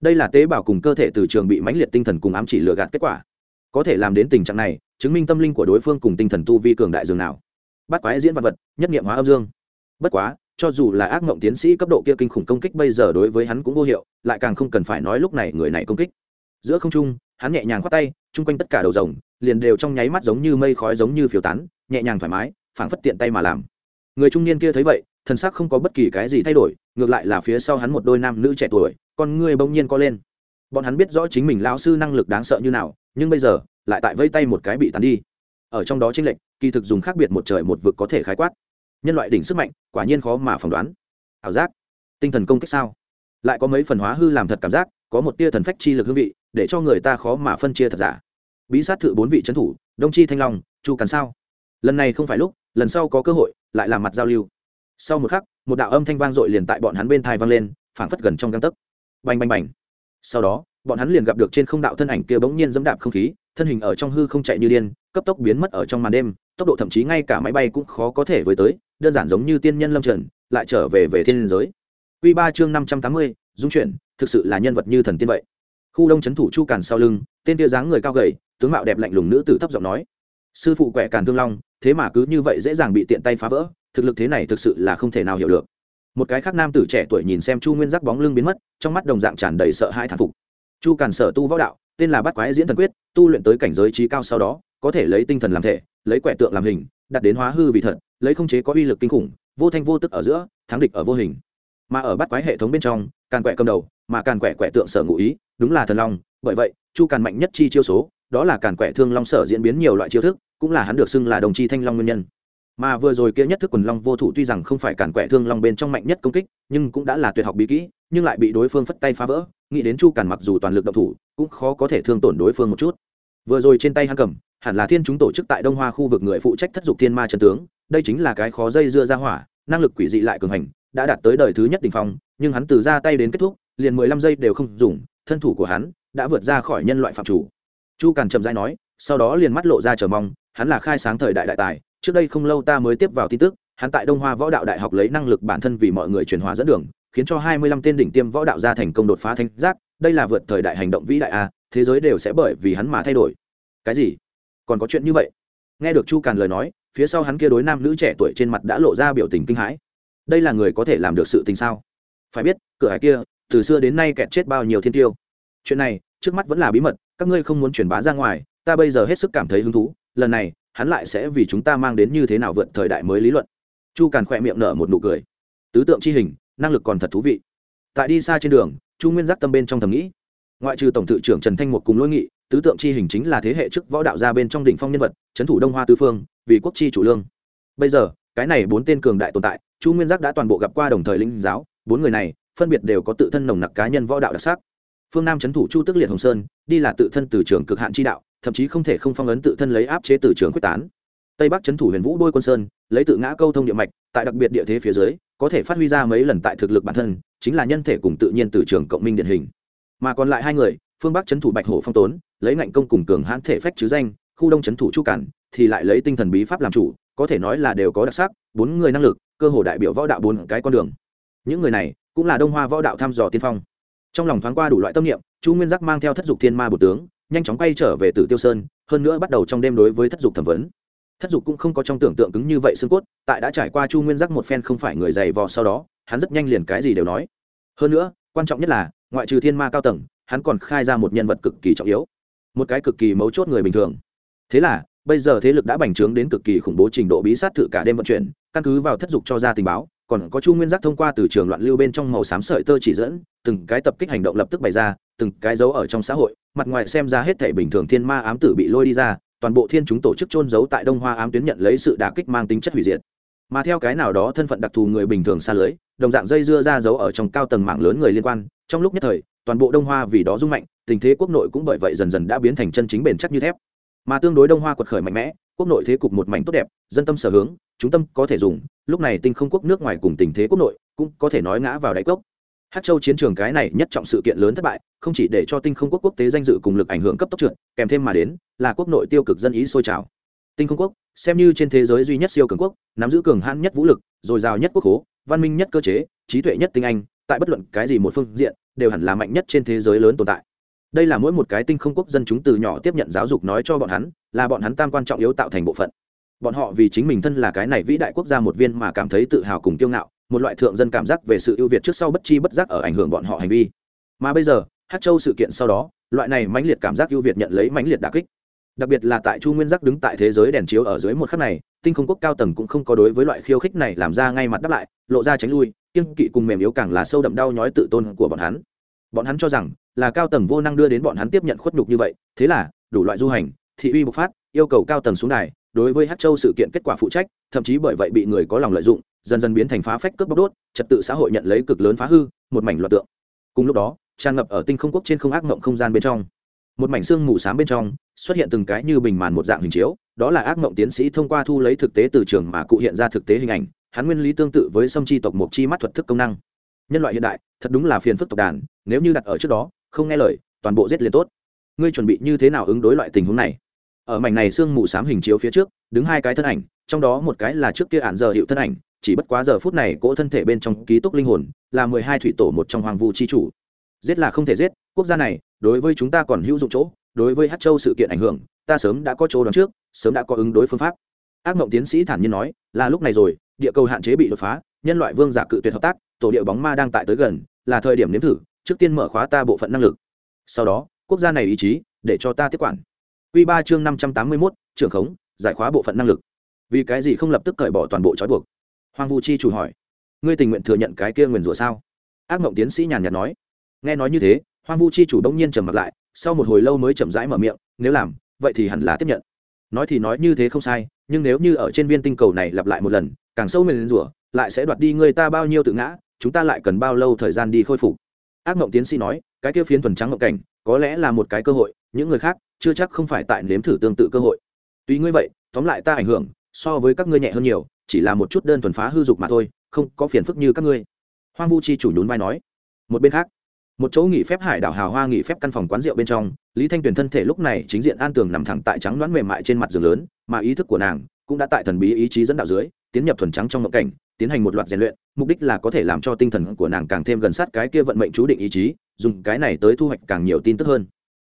đây là tế bào cùng cơ thể từ trường bị mãnh liệt tinh thần cùng ám chỉ lừa gạt kết quả. Có thể làm đến tình trạng này, chứng minh tâm linh của đối phương cùng tinh thần tu vi cường đại dường nào. Bắt quái diễn vật vật, nhất nghiệm hóa âm dương. Bất quá, cho dù là ác mộng tiến sĩ cấp độ kia kinh khủng công kích bây giờ đối với hắn cũng vô hiệu, lại càng không cần phải nói lúc này người này công kích. Giữa không trung, hắn nhẹ nhàng khoát tay, chung quanh tất cả đầu rồng, liền đều trong nháy mắt giống như mây khói giống như phiếu tán, nhẹ nhàng thoải mái, phảng phất tiện tay mà làm. Người trung niên kia thấy vậy, thần sắc không có bất kỳ cái gì thay đổi ngược lại là phía sau hắn một đôi nam nữ trẻ tuổi, con ngươi bỗng nhiên co lên. Bọn hắn biết rõ chính mình lão sư năng lực đáng sợ như nào, nhưng bây giờ, lại tại vây tay một cái bị tắn đi. Ở trong đó chính lệnh kỳ thực dùng khác biệt một trời một vực có thể khái quát. Nhân loại đỉnh sức mạnh, quả nhiên khó mà phỏng đoán. Ảo giác, tinh thần công kích sao? Lại có mấy phần hóa hư làm thật cảm giác, có một tia thần phách chi lực hương vị, để cho người ta khó mà phân chia thật giả. Bí sát thự bốn vị trấn thủ, đông chi thanh long, chu cắn sao. Lần này không phải lúc, lần sau có cơ hội, lại làm mặt giao lưu sau một khắc, một đạo âm thanh vang dội liền tại bọn hắn bên thai vang lên, phảng phất gần trong găng tấc. Bành bành bành. Sau đó, bọn hắn liền gặp được trên không đạo thân ảnh kia bỗng nhiên dẫm đạp không khí, thân hình ở trong hư không chạy như điên, cấp tốc biến mất ở trong màn đêm, tốc độ thậm chí ngay cả máy bay cũng khó có thể với tới, đơn giản giống như tiên nhân lâm trần lại trở về về thiên giới. Quy ba chương năm trăm tám mươi, dung chuyển, thực sự là nhân vật như thần tiên vậy. Khu đông c thủ chu càn sau lưng, tên tia dáng người cao gầy, tướng mạo đẹp lạnh lùng nữ tử thấp giọng nói. Sư phụ quẻ càn thương long, thế mà cứ như vậy dễ dàng bị tiện tay phá vỡ thực lực thế này thực sự là không thể nào hiểu được. Một cái khác nam tử trẻ tuổi nhìn xem chu nguyên giác bóng lưng biến mất, trong mắt đồng dạng tràn đầy sợ hãi thản phục. Chu càn sở tu võ đạo, tên là bắt quái diễn thần quyết, tu luyện tới cảnh giới trí cao sau đó, có thể lấy tinh thần làm thể, lấy quẻ tượng làm hình đặt đến hóa hư vì thật, lấy không chế có uy lực kinh khủng, vô thanh vô tức ở giữa, thắng địch ở vô hình. Mà ở bắt quái hệ thống bên trong, càn quẻ cầm đầu, mà càn quẻ quẻ tượng sở ngụ ý, đúng là thần long, bởi vậy, chu càn mạnh nhất chi chiêu số, đó là càn quẻ thương long sở diễn biến nhiều loại chiêu thức, cũng là hắn được xưng là đồng chi thanh long nguyên nhân mà vừa rồi kia nhất thức quần long vô thủ tuy rằng không phải cản quẻ thương long bên trong mạnh nhất công kích, nhưng cũng đã là tuyệt học bí kỹ, nhưng lại bị đối phương phất tay phá vỡ, nghĩ đến chu cản mặc dù toàn lực động thủ, cũng khó có thể thương tổn đối phương một chút. Vừa rồi trên tay hắn cầm, hẳn là thiên chúng tổ chức tại đông hoa khu vực người phụ trách thất dục thiên ma trần tướng, đây chính là cái khó dây dưa ra hỏa, năng lực quỷ dị lại cường hành, đã đạt tới đời thứ nhất đỉnh phong, nhưng hắn từ ra tay đến kết thúc, liền mười lăm giây đều không dùng, thân thủ của hắn đã vượt ra khỏi nhân loại phạm chủ. Chu càn chậm rãi nói, sau đó liền mắt lộ ra chờ mong, hắn là khai sáng thời đại đại tài trước đây không lâu ta mới tiếp vào tin tức, hắn tại đông hoa võ đạo đại học lấy năng lực bản thân vì mọi người chuyển hóa dẫn đường, khiến cho hai mươi lăm tên đỉnh tiêm võ đạo gia thành công đột phá thanh giác, đây là vượt thời đại hành động vĩ đại a, thế giới đều sẽ bởi vì hắn mà thay đổi. Cái gì? Còn có chuyện như vậy? Nghe được chu càn lời nói, phía sau hắn kia đối nam nữ trẻ tuổi trên mặt đã lộ ra biểu tình kinh hãi. Đây là người có thể làm được sự tình sao? Phải biết, cửa hải kia, từ xưa đến nay kẹt chết bao nhiêu thiên tiêu. Chuyện này, trước mắt vẫn là bí mật, các ngươi không muốn truyền bá ra ngoài, ta bây giờ hết sức cảm thấy hứng thú, lần này hắn lại sẽ vì chúng ta mang đến như thế nào vượt thời đại mới lý luận. Chu càn khỏe miệng nở một nụ cười. Tứ tượng chi hình, năng lực còn thật thú vị. Tại đi xa trên đường, chu nguyên giác tâm bên trong thầm nghĩ. Ngoại trừ tổng thự trưởng trần thanh một cùng lôi nghị, tứ tượng chi hình chính là thế hệ trước võ đạo gia bên trong đỉnh phong nhân vật, trấn thủ đông hoa tư phương, vì quốc chi chủ lương. Bây giờ, cái này bốn tên cường đại tồn tại, chu nguyên giác đã toàn bộ gặp qua đồng thời linh giáo, bốn người này, phân biệt đều có tự thân nồng nặc cá nhân võ đạo đặc sắc. Phương nam trấn thủ chu tức liệt hồng sơn, đi là tự thân từ trường cực hạn chi đạo thậm chí không thể không phong ấn tự thân lấy áp chế từ trường quyết tán. Tây bắc trấn thủ huyền vũ đôi quân sơn, lấy tự ngã câu thông địa mạch, tại đặc biệt địa thế phía dưới, có thể phát huy ra mấy lần tại thực lực bản thân, chính là nhân thể cùng tự nhiên từ trường cộng minh điển hình. Mà còn lại hai người, phương bắc trấn thủ bạch hổ phong tốn, lấy ngạnh công cùng cường hãn thể phách chứ danh, khu đông trấn thủ chu cản, thì lại lấy tinh thần bí pháp làm chủ, có thể nói là đều có đặc sắc, bốn người năng lực, cơ hồ đại biểu võ đạo bốn cái con đường. Những người này cũng là đông hoa võ đạo thăm dò tiên phong. Trong lòng thoáng qua đủ loại tâm niệm, chu nguyên giác mang theo thất dục thiên ma bổ tướng nhanh chóng quay trở về tử tiêu sơn, hơn nữa bắt đầu trong đêm đối với thất dục thẩm vấn. Thất dục cũng không có trong tưởng tượng cứng như vậy xương cốt, tại đã trải qua chu nguyên giác một phen không phải người dày vò sau đó, hắn rất nhanh liền cái gì đều nói. Hơn nữa, quan trọng nhất là, ngoại trừ thiên ma cao tầng, hắn còn khai ra một nhân vật cực kỳ trọng yếu. Một cái cực kỳ mấu chốt người bình thường. Thế là, bây giờ thế lực đã bành trướng đến cực kỳ khủng bố trình độ bí sát thử cả đêm vận chuyển, căn cứ vào thất dục cho ra tình báo, còn có chu nguyên giác thông qua từ trường loạn lưu bên trong màu xám sợi tơ chỉ dẫn, từng cái tập kích hành động lập tức bày ra từng cái dấu ở trong xã hội, mặt ngoài xem ra hết thể bình thường thiên ma ám tử bị lôi đi ra, toàn bộ thiên chúng tổ chức trôn giấu tại đông hoa ám tuyến nhận lấy sự đả kích mang tính chất hủy diệt. Mà theo cái nào đó thân phận đặc thù người bình thường xa lưới, đồng dạng dây dưa ra giấu ở trong cao tầng mạng lớn người liên quan, trong lúc nhất thời, toàn bộ đông hoa vì đó rung mạnh, tình thế quốc nội cũng bởi vậy dần dần đã biến thành chân chính bền chắc như thép. Mà tương đối đông hoa quật khởi mạnh mẽ, quốc nội thế cục một mảnh tốt đẹp, dân tâm sở hướng, chúng tâm có thể dùng, lúc này tinh không quốc nước ngoài cùng tình thế quốc nội cũng có thể nói ngã vào đáy cốc. Hát châu chiến trường cái này nhất trọng sự kiện lớn thất bại không chỉ để cho tinh không quốc quốc tế danh dự cùng lực ảnh hưởng cấp tốc trượt, kèm thêm mà đến là quốc nội tiêu cực dân ý sôi trào. Tinh không quốc, xem như trên thế giới duy nhất siêu cường quốc, nắm giữ cường hãn nhất vũ lực, dồi dào nhất quốc hố văn minh nhất cơ chế, trí tuệ nhất tinh anh, tại bất luận cái gì một phương diện, đều hẳn là mạnh nhất trên thế giới lớn tồn tại. Đây là mỗi một cái tinh không quốc dân chúng từ nhỏ tiếp nhận giáo dục nói cho bọn hắn, là bọn hắn tam quan trọng yếu tạo thành bộ phận. Bọn họ vì chính mình thân là cái này vĩ đại quốc gia một viên mà cảm thấy tự hào cùng kiêu ngạo, một loại thượng dân cảm giác về sự ưu việt trước sau bất chi bất giác ở ảnh hưởng bọn họ hành vi. Mà bây giờ hát châu sự kiện sau đó, loại này mãnh liệt cảm giác ưu việt nhận lấy mãnh liệt đà kích. Đặc biệt là tại chu nguyên giác đứng tại thế giới đèn chiếu ở dưới một khắc này, tinh không quốc cao tầng cũng không có đối với loại khiêu khích này làm ra ngay mặt đáp lại, lộ ra tránh lui kiên kỵ cùng mềm yếu càng là sâu đậm đau nhói tự tôn của bọn hắn. Bọn hắn cho rằng là cao tầng vô năng đưa đến bọn hắn tiếp nhận khuất nhục như vậy, thế là, đủ loại du hành, thị uy bộc phát, yêu cầu cao tầng xuống đài, đối với hát châu sự kiện kết quả phụ trách, thậm chí bởi vậy bị người có lòng lợi dụng, dần dần biến thành phá phách cướp bóc đốt, trật tự xã hội nhận lấy cực lớn phá hư, một mảnh loạt tượng. Cùng lúc đó tràn ngập ở tinh không quốc trên không ác mộng không gian bên trong. Một mảnh xương mù s á m bên trong, xuất hiện từng cái như bình màn một dạng hình chiếu, đó là ác mộng tiến sĩ thông qua thu lấy thực tế từ trường mà cụ hiện ra thực tế hình ảnh, hắn nguyên lý tương tự với sông chi tộc mộc chi mắt thuật thức công năng. Nhân loại hiện đại, thật đúng là phiền phức tộc đàn, nếu như đặt ở trước đó, không nghe lời, toàn bộ giết liền tốt. Ngươi chuẩn bị như thế nào ứng đối loại tình huống này? Ở mảnh này sương mù s á m hình chiếu phía trước, đứng hai cái thân ảnh, trong đó một cái là trước kia ản giờ hiệu thân ảnh, chỉ bất quá giờ phút này cỗ thân thể bên trong ký túc linh hồn, là mười hai thủy tổ một trong hoàng vu chi chủ giết là không thể giết, quốc gia này, đối với chúng ta còn hữu dụng chỗ, đối với hát châu sự kiện ảnh hưởng, ta sớm đã có chỗ đón trước, sớm đã có ứng đối phương pháp. Ác mộng tiến sĩ thản nhiên nói, là lúc này rồi, địa cầu hạn chế bị đột phá, nhân loại vương giả cự tuyệt hợp tác, tổ địa bóng ma đang tại tới gần, là thời điểm nếm thử, trước tiên mở khóa ta bộ phận năng lực. Sau đó, quốc gia này ý chí, để cho ta tiếp quản. Q ba chương năm trăm tám mươi mốt, trưởng khống, giải khóa bộ phận năng lực. Vì cái gì không lập tức cởi bỏ toàn bộ trói buộc? Hoàng vu chi chủ hỏi. Ngươi tình nguyện thừa nhận cái kia nguyền rủa sao? Ác mộng tiến sĩ nhàn nhạt nói nghe nói như thế, Hoang vu chi chủ đông nhiên trầm mặt lại, sau một hồi lâu mới chậm rãi mở miệng, nếu làm, vậy thì hẳn là tiếp nhận. Nói thì nói như thế không sai, nhưng nếu như ở trên viên tinh cầu này lặp lại một lần, càng sâu nguyền rủa, lại sẽ đoạt đi người ta bao nhiêu tự ngã, chúng ta lại cần bao lâu thời gian đi khôi phục? Ác mộng tiến sĩ nói, cái kia phiến thuần trắng mộng cảnh, có lẽ là một cái cơ hội, những người khác chưa chắc không phải tại nếm thử tương tự cơ hội. Tuy ngươi vậy, tóm lại ta ảnh hưởng, so với các ngươi nhẹ hơn nhiều, chỉ là một chút đơn thuần phá hư dục mà thôi, không có phiền phức như các ngươi. Hoang vu chi chủ nhún vai nói, một bên khác một chỗ nghỉ phép hải đảo hào hoa nghỉ phép căn phòng quán rượu bên trong, lý thanh tuyền thân thể lúc này chính diện an tường nằm thẳng tại trắng đoán mềm mại trên mặt giường lớn, mà ý thức của nàng cũng đã tại thần bí ý chí dẫn đạo dưới, tiến nhập thuần trắng trong mộng cảnh, tiến hành một loạt rèn luyện, mục đích là có thể làm cho tinh thần của nàng càng thêm gần sát cái kia vận mệnh chú định ý chí, dùng cái này tới thu hoạch càng nhiều tin tức hơn.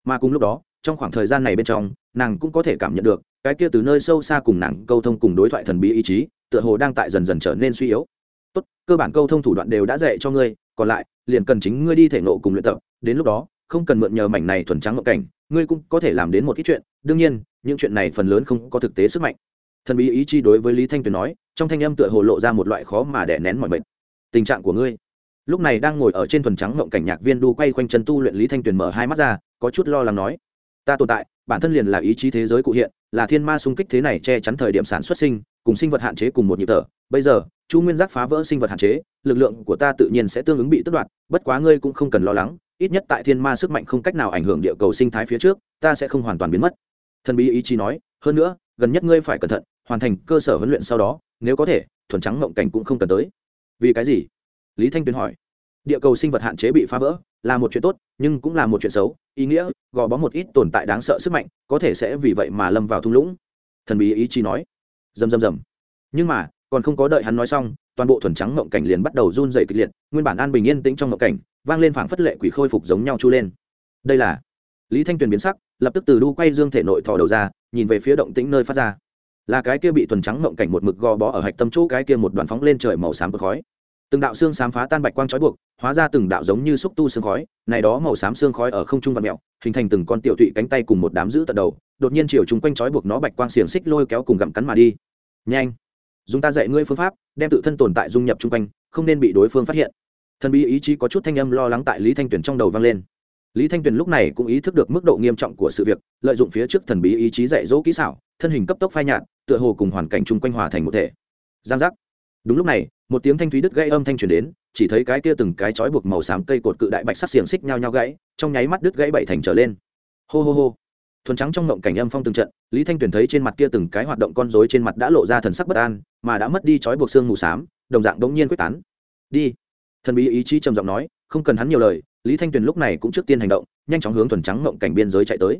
Mà cùng lúc đó, trong khoảng thời gian này bên trong, nàng cũng có thể cảm nhận được, cái kia từ nơi sâu xa cùng nàng câu thông cùng đối thoại thần bí ý chí, tựa hồ đang tại dần dần trở nên suy yếu. Tốt, cơ bản câu thông thủ đoạn đều đã dạy cho ngươi, còn lại liền cần chính ngươi đi thể nộ cùng luyện tập, đến lúc đó, không cần mượn nhờ mảnh này thuần trắng ngộ cảnh, ngươi cũng có thể làm đến một ít chuyện. Đương nhiên, những chuyện này phần lớn không có thực tế sức mạnh. Thần bí ý chi đối với lý thanh tuyền nói, trong thanh âm tựa hồ lộ ra một loại khó mà đè nén mọi mệnh tình trạng của ngươi. Lúc này đang ngồi ở trên thuần trắng ngộng cảnh nhạc viên đu quay quanh chân tu luyện lý thanh tuyền mở hai mắt ra, có chút lo lắng nói, ta tồn tại, bản thân liền là ý chí thế giới cụ hiện, là thiên ma xung kích thế này che chắn thời điểm sản xuất sinh, cùng sinh vật hạn chế cùng một nhịp thở. Bây giờ, chu nguyên giác phá vỡ sinh vật hạn chế lực lượng của ta tự nhiên sẽ tương ứng bị tước đoạt, bất quá ngươi cũng không cần lo lắng, ít nhất tại thiên ma sức mạnh không cách nào ảnh hưởng địa cầu sinh thái phía trước, ta sẽ không hoàn toàn biến mất. Thần bí ý chí nói, hơn nữa, gần nhất ngươi phải cẩn thận, hoàn thành cơ sở huấn luyện sau đó, nếu có thể, thuần trắng mộng cảnh cũng không cần tới. Vì cái gì? Lý thanh tuyền hỏi. Địa cầu sinh vật hạn chế bị phá vỡ, là một chuyện tốt, nhưng cũng là một chuyện xấu, ý nghĩa, gò bó một ít tồn tại đáng sợ sức mạnh, có thể sẽ vì vậy mà lâm vào thung lũng. Thần bí ý chí nói. Rầm rầm rầm. Nhưng mà, còn không có đợi hắn nói xong toàn bộ thuần trắng ngộng cảnh liền bắt đầu run dày kịch liệt, nguyên bản an bình yên tĩnh trong ngộng cảnh, vang lên phảng phất lệ quỷ khôi phục giống nhau chu lên. Đây là lý thanh tuyền biến sắc, lập tức từ đu quay dương thể nội thò đầu ra, nhìn về phía động tĩnh nơi phát ra. Là cái kia bị thuần trắng ngộng cảnh một mực gò bó ở hạch tâm chỗ, cái kia một đoàn phóng lên trời màu xám bực khói. Từng đạo xương xám phá tan bạch quang trói buộc, hóa ra từng đạo giống như xúc tu xương khói, này đó màu xám xương khói ở không trung vạn mẹo hình thành từng con tiểu tụy cánh tay cùng một đám giữ tận đầu, đột nhiên chiều chúng quanh trói buộc nó bạch quang xiềng xích lôi kéo cùng gặm cắn mà đi. Nhanh! Dùng ta dạy ngươi phương pháp, đem tự thân tồn tại dung nhập chung quanh, không nên bị đối phương phát hiện. Thần bí ý chí có chút thanh âm lo lắng tại lý thanh tuyền trong đầu vang lên. Lý thanh tuyền lúc này cũng ý thức được mức độ nghiêm trọng của sự việc, lợi dụng phía trước thần bí ý chí dạy dỗ kỹ xảo, thân hình cấp tốc phai nhạt, tựa hồ cùng hoàn cảnh chung quanh hòa thành một thể. Giang giác. Đúng lúc này, một tiếng thanh thúy đứt gãy âm thanh truyền đến, chỉ thấy cái kia từng cái chói buộc màu xám cây cột cự đại bạch sắc xiềng xích nhau nhau gãy, trong nháy mắt đứt gãy bảy thành trở lên. Hô hô hô thuần trắng trong ngộng cảnh âm phong từng trận, lý thanh tuyền thấy trên mặt kia từng cái hoạt động con rối trên mặt đã lộ ra thần sắc bất an, mà đã mất đi chói buộc xương mù xám, đồng dạng đống nhiên quyết tán. Đi. Thần bí ý chí trầm giọng nói, không cần hắn nhiều lời, lý thanh tuyền lúc này cũng trước tiên hành động, nhanh chóng hướng thuần trắng ngộng cảnh biên giới chạy tới.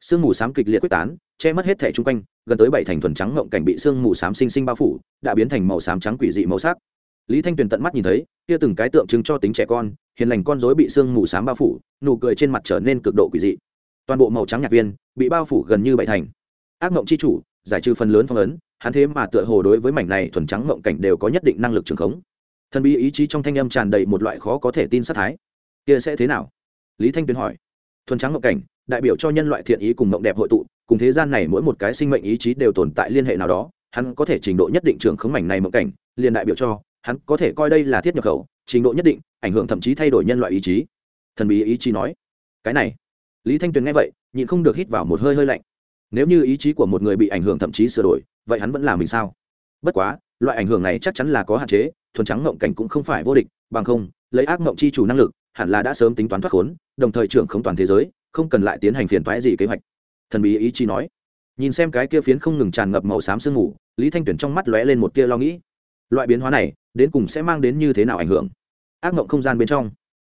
Sương mù xám kịch liệt quyết tán, che mất hết thẻ chung quanh, gần tới bảy thành thuần trắng ngộng cảnh bị sương mù xám sinh sinh bao phủ, đã biến thành màu xám trắng quỷ dị màu sắc. Lý thanh tuyền tận mắt nhìn thấy, kia từng cái tượng trưng cho tính trẻ con, hiền lành con rối bị sương mù xám bao phủ, nụ cười trên mặt trở nên cực độ quỷ dị. Toàn bộ màu trắng nhạc viên bị bao phủ gần như bảy thành. Ác mộng c h i chủ, giải trừ phần lớn phong ấn, hắn thế mà tựa hồ đối với mảnh này thuần trắng mộng cảnh đều có nhất định năng lực trường khống. Thần bí ý chí trong thanh âm tràn đầy một loại khó có thể tin sát thái. Kia sẽ thế nào? Lý thanh tuyền hỏi. Thuần trắng mộng cảnh, đại biểu cho nhân loại thiện ý cùng mộng đẹp hội tụ, cùng thế gian này mỗi một cái sinh mệnh ý chí đều tồn tại liên hệ nào đó, hắn có thể trình độ nhất định trường khống mảnh này mộng cảnh, liền đại biểu cho, hắn có thể coi đây là thiết nhập khẩu, trình độ nhất định, ảnh hưởng thậm chí thay đổi nhân loại ý chí. Thần bí ý chí nói, cái này lý thanh tuyền nghe vậy, nhịn không được hít vào một hơi hơi lạnh. Nếu như ý chí của một người bị ảnh hưởng thậm chí sửa đổi, vậy hắn vẫn là mình sao? Bất quá, loại ảnh hưởng này chắc chắn là có hạn chế, thuần trắng ngộng cảnh cũng không phải vô địch, bằng không, lấy ác ngộng chi chủ năng lực, hẳn là đã sớm tính toán thoát khốn, đồng thời trưởng không toàn thế giới, không cần lại tiến hành phiền toái gì kế hoạch. Thần bí ý chí nói. Nhìn xem cái kia phiến không ngừng tràn ngập màu xám sương mù, lý thanh Tuyền trong mắt lóe lên một tia lo nghĩ. Loại biến hóa này, đến cùng sẽ mang đến như thế nào ảnh hưởng? Ác mộng không gian bên trong.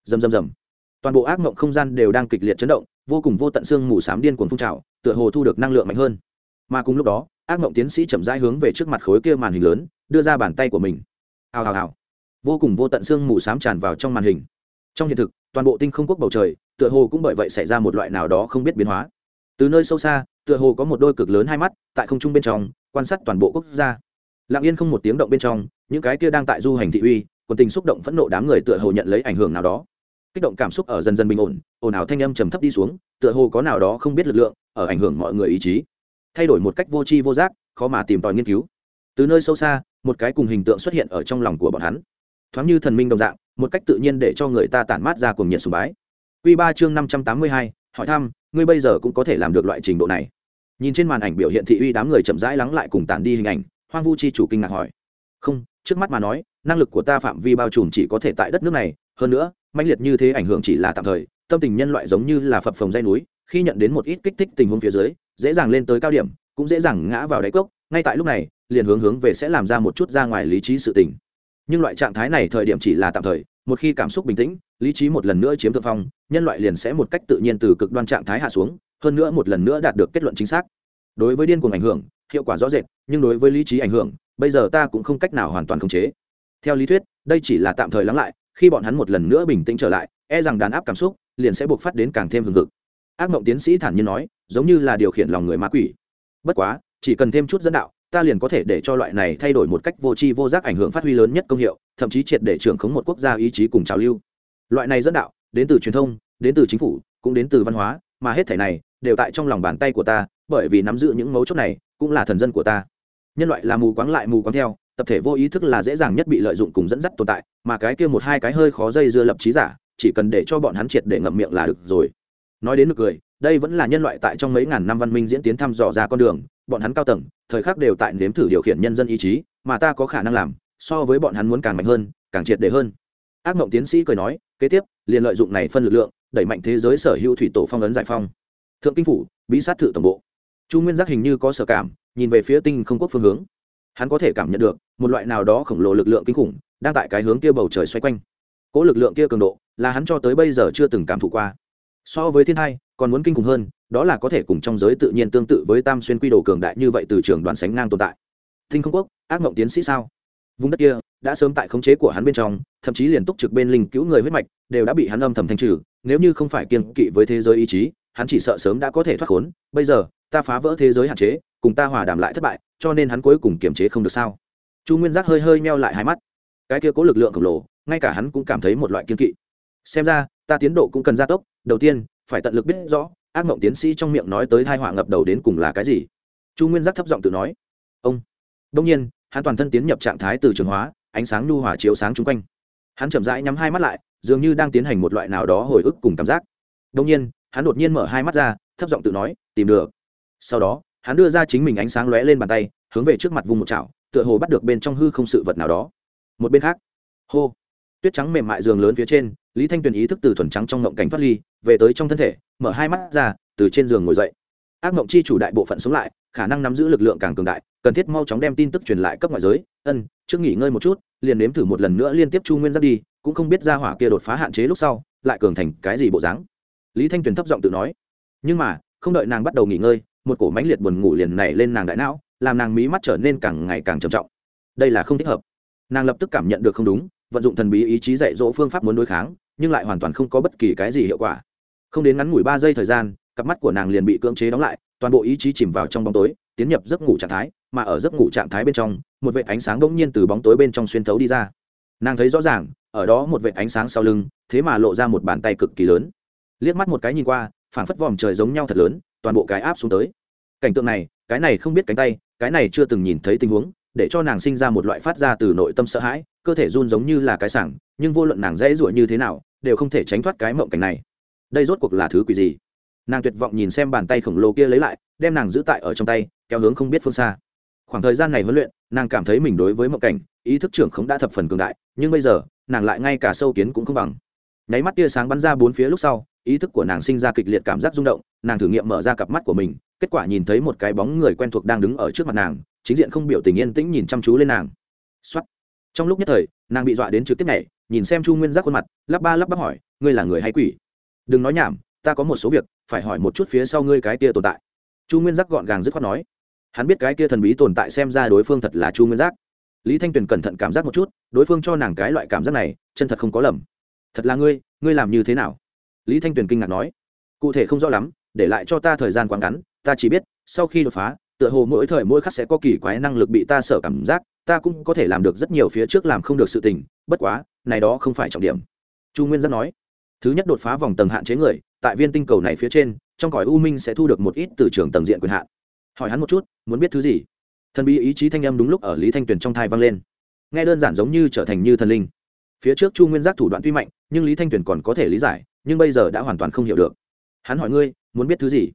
Rầm rầm rầm. Toàn bộ ác mộng không gian đều đang kịch liệt chấn động vô cùng vô tận xương mù xám điên cuồng phun trào, tựa hồ thu được năng lượng mạnh hơn. Mà cùng lúc đó, ác mộng tiến sĩ chậm rãi hướng về trước mặt khối kia màn hình lớn, đưa ra bàn tay của mình. Hào hào hào. Vô cùng vô tận xương mù xám tràn vào trong màn hình. Trong hiện thực, toàn bộ tinh không quốc bầu trời, tựa hồ cũng bởi vậy xảy ra một loại nào đó không biết biến hóa. Từ nơi sâu xa, tựa hồ có một đôi cực lớn hai mắt, tại không trung bên trong, quan sát toàn bộ quốc gia. Lặng yên không một tiếng động bên trong, những cái kia đang tại du hành thị uy, quần tình xúc động phẫn nộ đám người tựa hồ nhận lấy ảnh hưởng nào đó kích động cảm xúc ở dần dần bình ổn, ồn ào thanh âm trầm thấp đi xuống, tựa hồ có nào đó không biết lực lượng, ở ảnh hưởng mọi người ý chí. Thay đổi một cách vô tri vô giác, khó mà tìm tòi nghiên cứu. Từ nơi sâu xa, một cái cùng hình tượng xuất hiện ở trong lòng của bọn hắn. Thoáng như thần minh đồng dạng, một cách tự nhiên để cho người ta tản mát ra cùng nhiệt sùng bái. Quy ba chương năm trăm tám mươi hai, hỏi thăm, ngươi bây giờ cũng có thể làm được loại trình độ này. Nhìn trên màn ảnh biểu hiện thị uy đám người chậm rãi lắng lại cùng tản đi hình ảnh, hoang vu chi chủ kinh ngạc hỏi. Không, trước mắt mà nói, năng lực của ta phạm vi bao trùm chỉ có thể tại đất nước này hơn nữa, mãnh liệt như thế ảnh hưởng chỉ là tạm thời, tâm tình nhân loại giống như là phập phồng dây núi, khi nhận đến một ít kích thích tình huống phía dưới, dễ dàng lên tới cao điểm, cũng dễ dàng ngã vào đáy cốc, ngay tại lúc này, liền hướng hướng về sẽ làm ra một chút ra ngoài lý trí sự tình. Nhưng loại trạng thái này thời điểm chỉ là tạm thời, một khi cảm xúc bình tĩnh, lý trí một lần nữa chiếm thượng phong, nhân loại liền sẽ một cách tự nhiên từ cực đoan trạng thái hạ xuống, hơn nữa một lần nữa đạt được kết luận chính xác. Đối với điên cuồng ảnh hưởng, hiệu quả rõ rệt, nhưng đối với lý trí ảnh hưởng, bây giờ ta cũng không cách nào hoàn toàn khống chế. Theo lý thuyết, đây chỉ là tạm thời lắng lại khi bọn hắn một lần nữa bình tĩnh trở lại e rằng đàn áp cảm xúc liền sẽ buộc phát đến càng thêm hừng hực. Ác mộng tiến sĩ thản nhiên nói, giống như là điều khiển lòng người ma quỷ. Bất quá, chỉ cần thêm chút dẫn đạo, ta liền có thể để cho loại này thay đổi một cách vô tri vô giác ảnh hưởng phát huy lớn nhất công hiệu, thậm chí triệt để trưởng khống một quốc gia ý chí cùng trào lưu. Loại này dẫn đạo, đến từ truyền thông, đến từ chính phủ, cũng đến từ văn hóa, mà hết thể này đều tại trong lòng bàn tay của ta, bởi vì nắm giữ những mấu chốt này cũng là thần dân của ta. Nhân loại là mù quáng lại mù quáng theo tập thể vô ý thức là dễ dàng nhất bị lợi dụng cùng dẫn dắt tồn tại, mà cái kia một hai cái hơi khó dây dưa lập trí giả, chỉ cần để cho bọn hắn triệt để ngậm miệng là được rồi. Nói đến được cười, đây vẫn là nhân loại tại trong mấy ngàn năm văn minh diễn tiến thăm dò ra con đường, bọn hắn cao tầng, thời khắc đều tại nếm thử điều khiển nhân dân ý chí, mà ta có khả năng làm, so với bọn hắn muốn càng mạnh hơn, càng triệt để hơn. Ác mộng tiến sĩ cười nói, kế tiếp, liền lợi dụng này phân lực lượng, đẩy mạnh thế giới sở hữu thủy tổ phong ấn giải phong. Thượng kinh phủ, bí sát thự tổng bộ. Chu nguyên giác hình như có sở cảm, nhìn về phía tinh không quốc phương hướng hắn có thể cảm nhận được, một loại nào đó khổng lồ lực lượng kinh khủng đang tại cái hướng kia bầu trời xoay quanh. Cỗ lực lượng kia cường độ là hắn cho tới bây giờ chưa từng cảm thụ qua. So với thiên hai còn muốn kinh khủng hơn, đó là có thể cùng trong giới tự nhiên tương tự với tam xuyên quy đồ cường đại như vậy từ trường đoàn sánh ngang tồn tại. Thinh không quốc, ác mộng tiến sĩ sao? Vùng đất kia đã sớm tại khống chế của hắn bên trong, thậm chí liền túc trực bên linh cứu người huyết mạch đều đã bị hắn âm thầm thanh trừ, nếu như không phải kiên kỵ với thế giới ý chí, hắn chỉ sợ sớm đã có thể thoát khốn. Bây giờ, ta phá vỡ thế giới hạn chế, cùng ta hòa đàm lại thất bại cho nên hắn cuối cùng kiềm chế không được sao? Chu nguyên giác hơi hơi meo lại hai mắt. Cái kia cố lực lượng khổng lồ, ngay cả hắn cũng cảm thấy một loại kiên kỵ. Xem ra, ta tiến độ cũng cần gia tốc, đầu tiên, phải tận lực biết rõ, ác mộng tiến sĩ trong miệng nói tới thai họa ngập đầu đến cùng là cái gì. Chu nguyên giác thấp giọng tự nói. Ông. Đông nhiên, hắn toàn thân tiến nhập trạng thái từ trường hóa, ánh sáng nhu hòa chiếu sáng chung quanh. Hắn chậm rãi nhắm hai mắt lại, dường như đang tiến hành một loại nào đó hồi ức cùng cảm giác. Đông nhiên, hắn đột nhiên mở hai mắt ra, thấp giọng tự nói, tìm được. Sau đó hắn đưa ra chính mình ánh sáng lóe lên bàn tay, hướng về trước mặt vùng một chảo, tựa hồ bắt được bên trong hư không sự vật nào đó. Một bên khác, hô, tuyết trắng mềm mại giường lớn phía trên, lý thanh tuyền ý thức từ thuần trắng trong ngộng cảnh thoát ly, về tới trong thân thể, mở hai mắt ra, từ trên giường ngồi dậy. Ác mộng chi chủ đại bộ phận sống lại, khả năng nắm giữ lực lượng càng cường đại, cần thiết mau chóng đem tin tức truyền lại cấp ngoại giới. Ân, trước nghỉ ngơi một chút, liền nếm thử một lần nữa liên tiếp chu nguyên giáp đi, cũng không biết ra hỏa kia đột phá hạn chế lúc sau, lại cường thành cái gì bộ dáng. Lý thanh tuyền thấp giọng tự nói, nhưng mà, không đợi nàng bắt đầu nghỉ ngơi một cổ mãnh liệt buồn ngủ liền nảy lên nàng đại não, làm nàng mí mắt trở nên càng ngày càng trầm trọng. Đây là không thích hợp. Nàng lập tức cảm nhận được không đúng, vận dụng thần bí ý chí dạy dỗ phương pháp muốn đối kháng, nhưng lại hoàn toàn không có bất kỳ cái gì hiệu quả. Không đến ngắn ngủi ba giây thời gian, cặp mắt của nàng liền bị cưỡng chế đóng lại, toàn bộ ý chí chìm vào trong bóng tối, tiến nhập giấc ngủ trạng thái, mà ở giấc ngủ trạng thái bên trong, một vệ ánh sáng bỗng nhiên từ bóng tối bên trong xuyên thấu đi ra. Nàng thấy rõ ràng, ở đó một vệ ánh sáng sau lưng, thế mà lộ ra một bàn tay cực kỳ lớn. Liếc mắt một cái nhìn qua, phảng phất vòm trời giống nhau thật lớn, toàn bộ cái áp xuống tới cảnh tượng này, cái này không biết cánh tay, cái này chưa từng nhìn thấy tình huống, để cho nàng sinh ra một loại phát ra từ nội tâm sợ hãi, cơ thể run giống như là cái sảng, nhưng vô luận nàng dễ ruổi như thế nào, đều không thể tránh thoát cái mộng cảnh này. Đây rốt cuộc là thứ quỷ gì? Nàng tuyệt vọng nhìn xem bàn tay khổng lồ kia lấy lại, đem nàng giữ tại ở trong tay, kéo hướng không biết phương xa. Khoảng thời gian này huấn luyện, nàng cảm thấy mình đối với mộng cảnh, ý thức trưởng không đã thập phần cường đại, nhưng bây giờ, nàng lại ngay cả sâu kiến cũng không bằng. Nháy mắt tia sáng bắn ra bốn phía lúc sau ý thức của nàng sinh ra kịch liệt cảm giác rung động, nàng thử nghiệm mở ra cặp mắt của mình, kết quả nhìn thấy một cái bóng người quen thuộc đang đứng ở trước mặt nàng, chính diện không biểu tình yên tĩnh nhìn chăm chú lên nàng. Xuất trong lúc nhất thời, nàng bị dọa đến trực tiếp nhảy, nhìn xem chu nguyên giác khuôn mặt, lắp ba lắp bắp hỏi, ngươi là người hay quỷ? Đừng nói nhảm, ta có một số việc, phải hỏi một chút phía sau ngươi cái kia tồn tại. Chu nguyên giác gọn gàng dứt khoát nói. Hắn biết cái kia thần bí tồn tại xem ra đối phương thật là chu nguyên giác. Lý thanh tuyền cẩn thận cảm giác một chút, đối phương cho nàng cái loại cảm giác này, chân thật không có lầm. Thật là ngươi ngươi làm như thế nào? Lý thanh tuyền kinh ngạc nói, cụ thể không rõ lắm, để lại cho ta thời gian quá ngắn, ta chỉ biết, sau khi đột phá, tựa hồ mỗi thời mỗi khắc sẽ có kỳ quái năng lực bị ta sợ cảm giác, ta cũng có thể làm được rất nhiều phía trước làm không được sự tình, bất quá, này đó không phải trọng điểm. Chu nguyên giác nói, thứ nhất đột phá vòng tầng hạn chế người, tại viên tinh cầu này phía trên, trong cõi u minh sẽ thu được một ít từ trường tầng diện quyền hạn. Hỏi hắn một chút, muốn biết thứ gì? Thần bí ý chí thanh âm đúng lúc ở lý thanh tuyền trong thai vang lên. Nghe đơn giản giống như trở thành như thần linh. Phía trước chu nguyên giác thủ đoạn tuy mạnh, nhưng lý thanh tuyền còn có thể lý giải nhưng bây giờ đã hoàn toàn không hiểu được. Hắn hỏi ngươi, muốn biết thứ gì?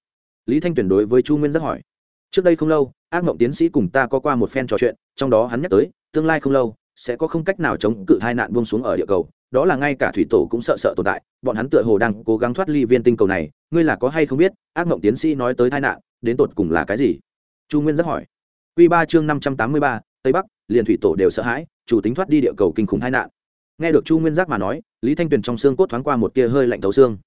Lý thanh tuyền đối với chu nguyên giác hỏi. Trước đây không lâu, ác mộng tiến sĩ cùng ta có qua một phen trò chuyện, trong đó hắn nhắc tới, tương lai không lâu, sẽ có không cách nào chống cự hai nạn buông xuống ở địa cầu, đó là ngay cả thủy tổ cũng sợ sợ tồn tại, bọn hắn tựa hồ đang cố gắng thoát ly viên tinh cầu này, ngươi là có hay không biết, ác mộng tiến sĩ nói tới tai nạn, đến tột cùng là cái gì? Chu nguyên giác hỏi. Q ba chương năm trăm tám mươi ba, tây bắc, liền thủy tổ đều sợ hãi, chủ tính thoát đi địa cầu kinh khủng tai nạn nghe được chu nguyên giác mà nói, lý thanh tuyền trong xương cốt thoáng qua một tia hơi lạnh thấu xương.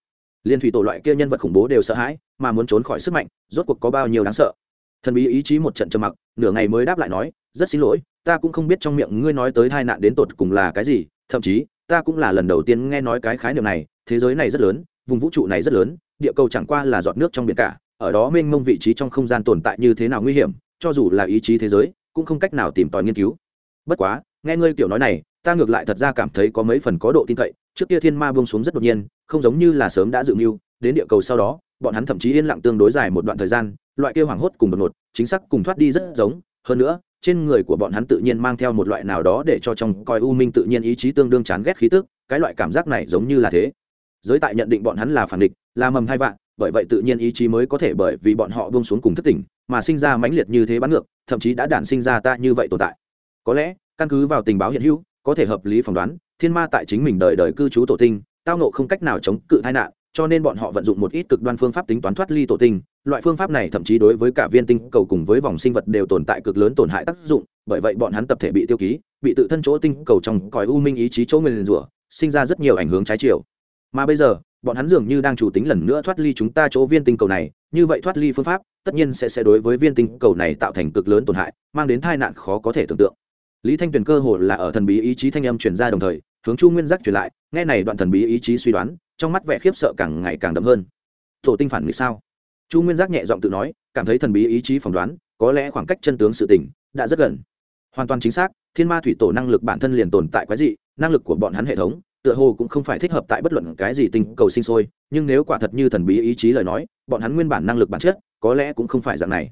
Liên thủy tổ loại kia nhân vật khủng bố đều sợ hãi, mà muốn trốn khỏi sức mạnh, rốt cuộc có bao nhiêu đáng sợ. Thần bí ý chí một trận trầm mặc, nửa ngày mới đáp lại nói, rất xin lỗi, ta cũng không biết trong miệng ngươi nói tới tai nạn đến tột cùng là cái gì, thậm chí, ta cũng là lần đầu tiên nghe nói cái khái niệm này, thế giới này rất lớn, vùng vũ trụ này rất lớn, địa cầu chẳng qua là giọt nước trong biển cả, ở đó mênh mông vị trí trong không gian tồn tại như thế nào nguy hiểm, cho dù là ý chí thế giới, cũng không cách nào tìm tòi nghiên cứu. Bất quá, nghe ngươi kiểu nói này ta ngược lại thật ra cảm thấy có mấy phần có độ tin cậy, trước kia thiên ma buông xuống rất đột nhiên, không giống như là sớm đã dự mưu, đến địa cầu sau đó, bọn hắn thậm chí yên lặng tương đối dài một đoạn thời gian, loại kia hoảng hốt cùng đột ngột, chính xác cùng thoát đi rất giống, hơn nữa, trên người của bọn hắn tự nhiên mang theo một loại nào đó để cho trong coi u minh tự nhiên ý chí tương đương chán ghét khí tức, cái loại cảm giác này giống như là thế. Giới tại nhận định bọn hắn là phản địch, là mầm hai vạn, bởi vậy tự nhiên ý chí mới có thể bởi vì bọn họ buông xuống cùng thất tỉnh, mà sinh ra mãnh liệt như thế bắn ngược, thậm chí đã đản sinh ra ta như vậy tồn tại. Có lẽ, căn cứ vào tình báo hiện hữu có thể hợp lý phỏng đoán, thiên ma tại chính mình đời đời cư trú tổ tinh, tao nộ không cách nào chống cự tai nạn, cho nên bọn họ vận dụng một ít cực đoan phương pháp tính toán thoát ly tổ tinh. Loại phương pháp này thậm chí đối với cả viên tinh cầu cùng với vòng sinh vật đều tồn tại cực lớn tổn hại tác dụng, bởi vậy bọn hắn tập thể bị tiêu ký, bị tự thân chỗ tinh cầu trong còi u minh ý chí chỗ nguyền rủa, sinh ra rất nhiều ảnh hưởng trái chiều. Mà bây giờ, bọn hắn dường như đang chủ tính lần nữa thoát ly chúng ta chỗ viên tinh cầu này, như vậy thoát ly phương pháp, tất nhiên sẽ sẽ đối với viên tinh cầu này tạo thành cực lớn tổn hại, mang đến tai nạn khó có thể tưởng tượng lý thanh tuyền cơ hồ là ở thần bí ý chí thanh âm truyền ra đồng thời, hướng chu nguyên giác truyền lại, nghe này đoạn thần bí ý chí suy đoán, trong mắt vẻ khiếp sợ càng ngày càng đậm hơn. Tổ tinh phản nghịch sao? Chu nguyên giác nhẹ giọng tự nói, cảm thấy thần bí ý chí phỏng đoán, có lẽ khoảng cách chân tướng sự tình, đã rất gần. Hoàn toàn chính xác, thiên ma thủy tổ năng lực bản thân liền tồn tại quái dị, năng lực của bọn hắn hệ thống, tựa hồ cũng không phải thích hợp tại bất luận cái gì tình cầu sinh sôi, nhưng nếu quả thật như thần bí ý chí lời nói, bọn hắn nguyên bản năng lực bản chất, có lẽ cũng không phải dạng này.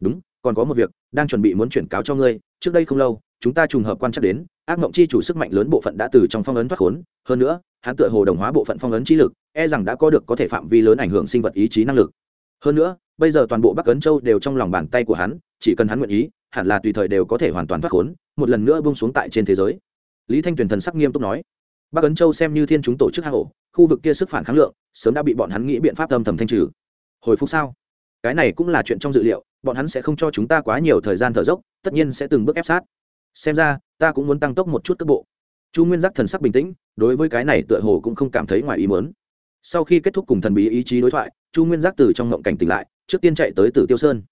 Đúng, còn có một việc đang chuẩn bị muốn chuyển cáo cho ngươi, trước đây không lâu chúng ta trùng hợp quan chắc đến, ác mộng chi chủ sức mạnh lớn bộ phận đã từ trong phong ấn thoát khốn, hơn nữa, hắn tựa hồ đồng hóa bộ phận phong ấn chi lực e rằng đã có được có thể phạm vi lớn ảnh hưởng sinh vật ý chí năng lực. Hơn nữa, bây giờ toàn bộ bắc ấn châu đều trong lòng bàn tay của hắn, chỉ cần hắn nguyện ý, hẳn là tùy thời đều có thể hoàn toàn thoát khốn, một lần nữa bung xuống tại trên thế giới. Lý thanh tuyền thần sắc nghiêm túc nói. Bắc ấn châu xem như thiên chúng tổ chức hạ hộ khu vực kia sức phản kháng lượng, sớm đã bị bọn hắn nghĩ biện pháp âm thầm thanh trừ. Hồi phục sao? Cái này cũng là chuyện trong dự liệu, bọn hắn sẽ không cho chúng ta quá nhiều thời gian thở dốc, tất nhiên sẽ từng bước ép sát xem ra, ta cũng muốn tăng tốc một chút tốc bộ. Chu nguyên giác thần sắc bình tĩnh, đối với cái này tựa hồ cũng không cảm thấy ngoài ý mớn sau khi kết thúc cùng thần bí ý chí đối thoại, chu nguyên giác từ trong ngộng cảnh tỉnh lại, trước tiên chạy tới tử tiêu sơn.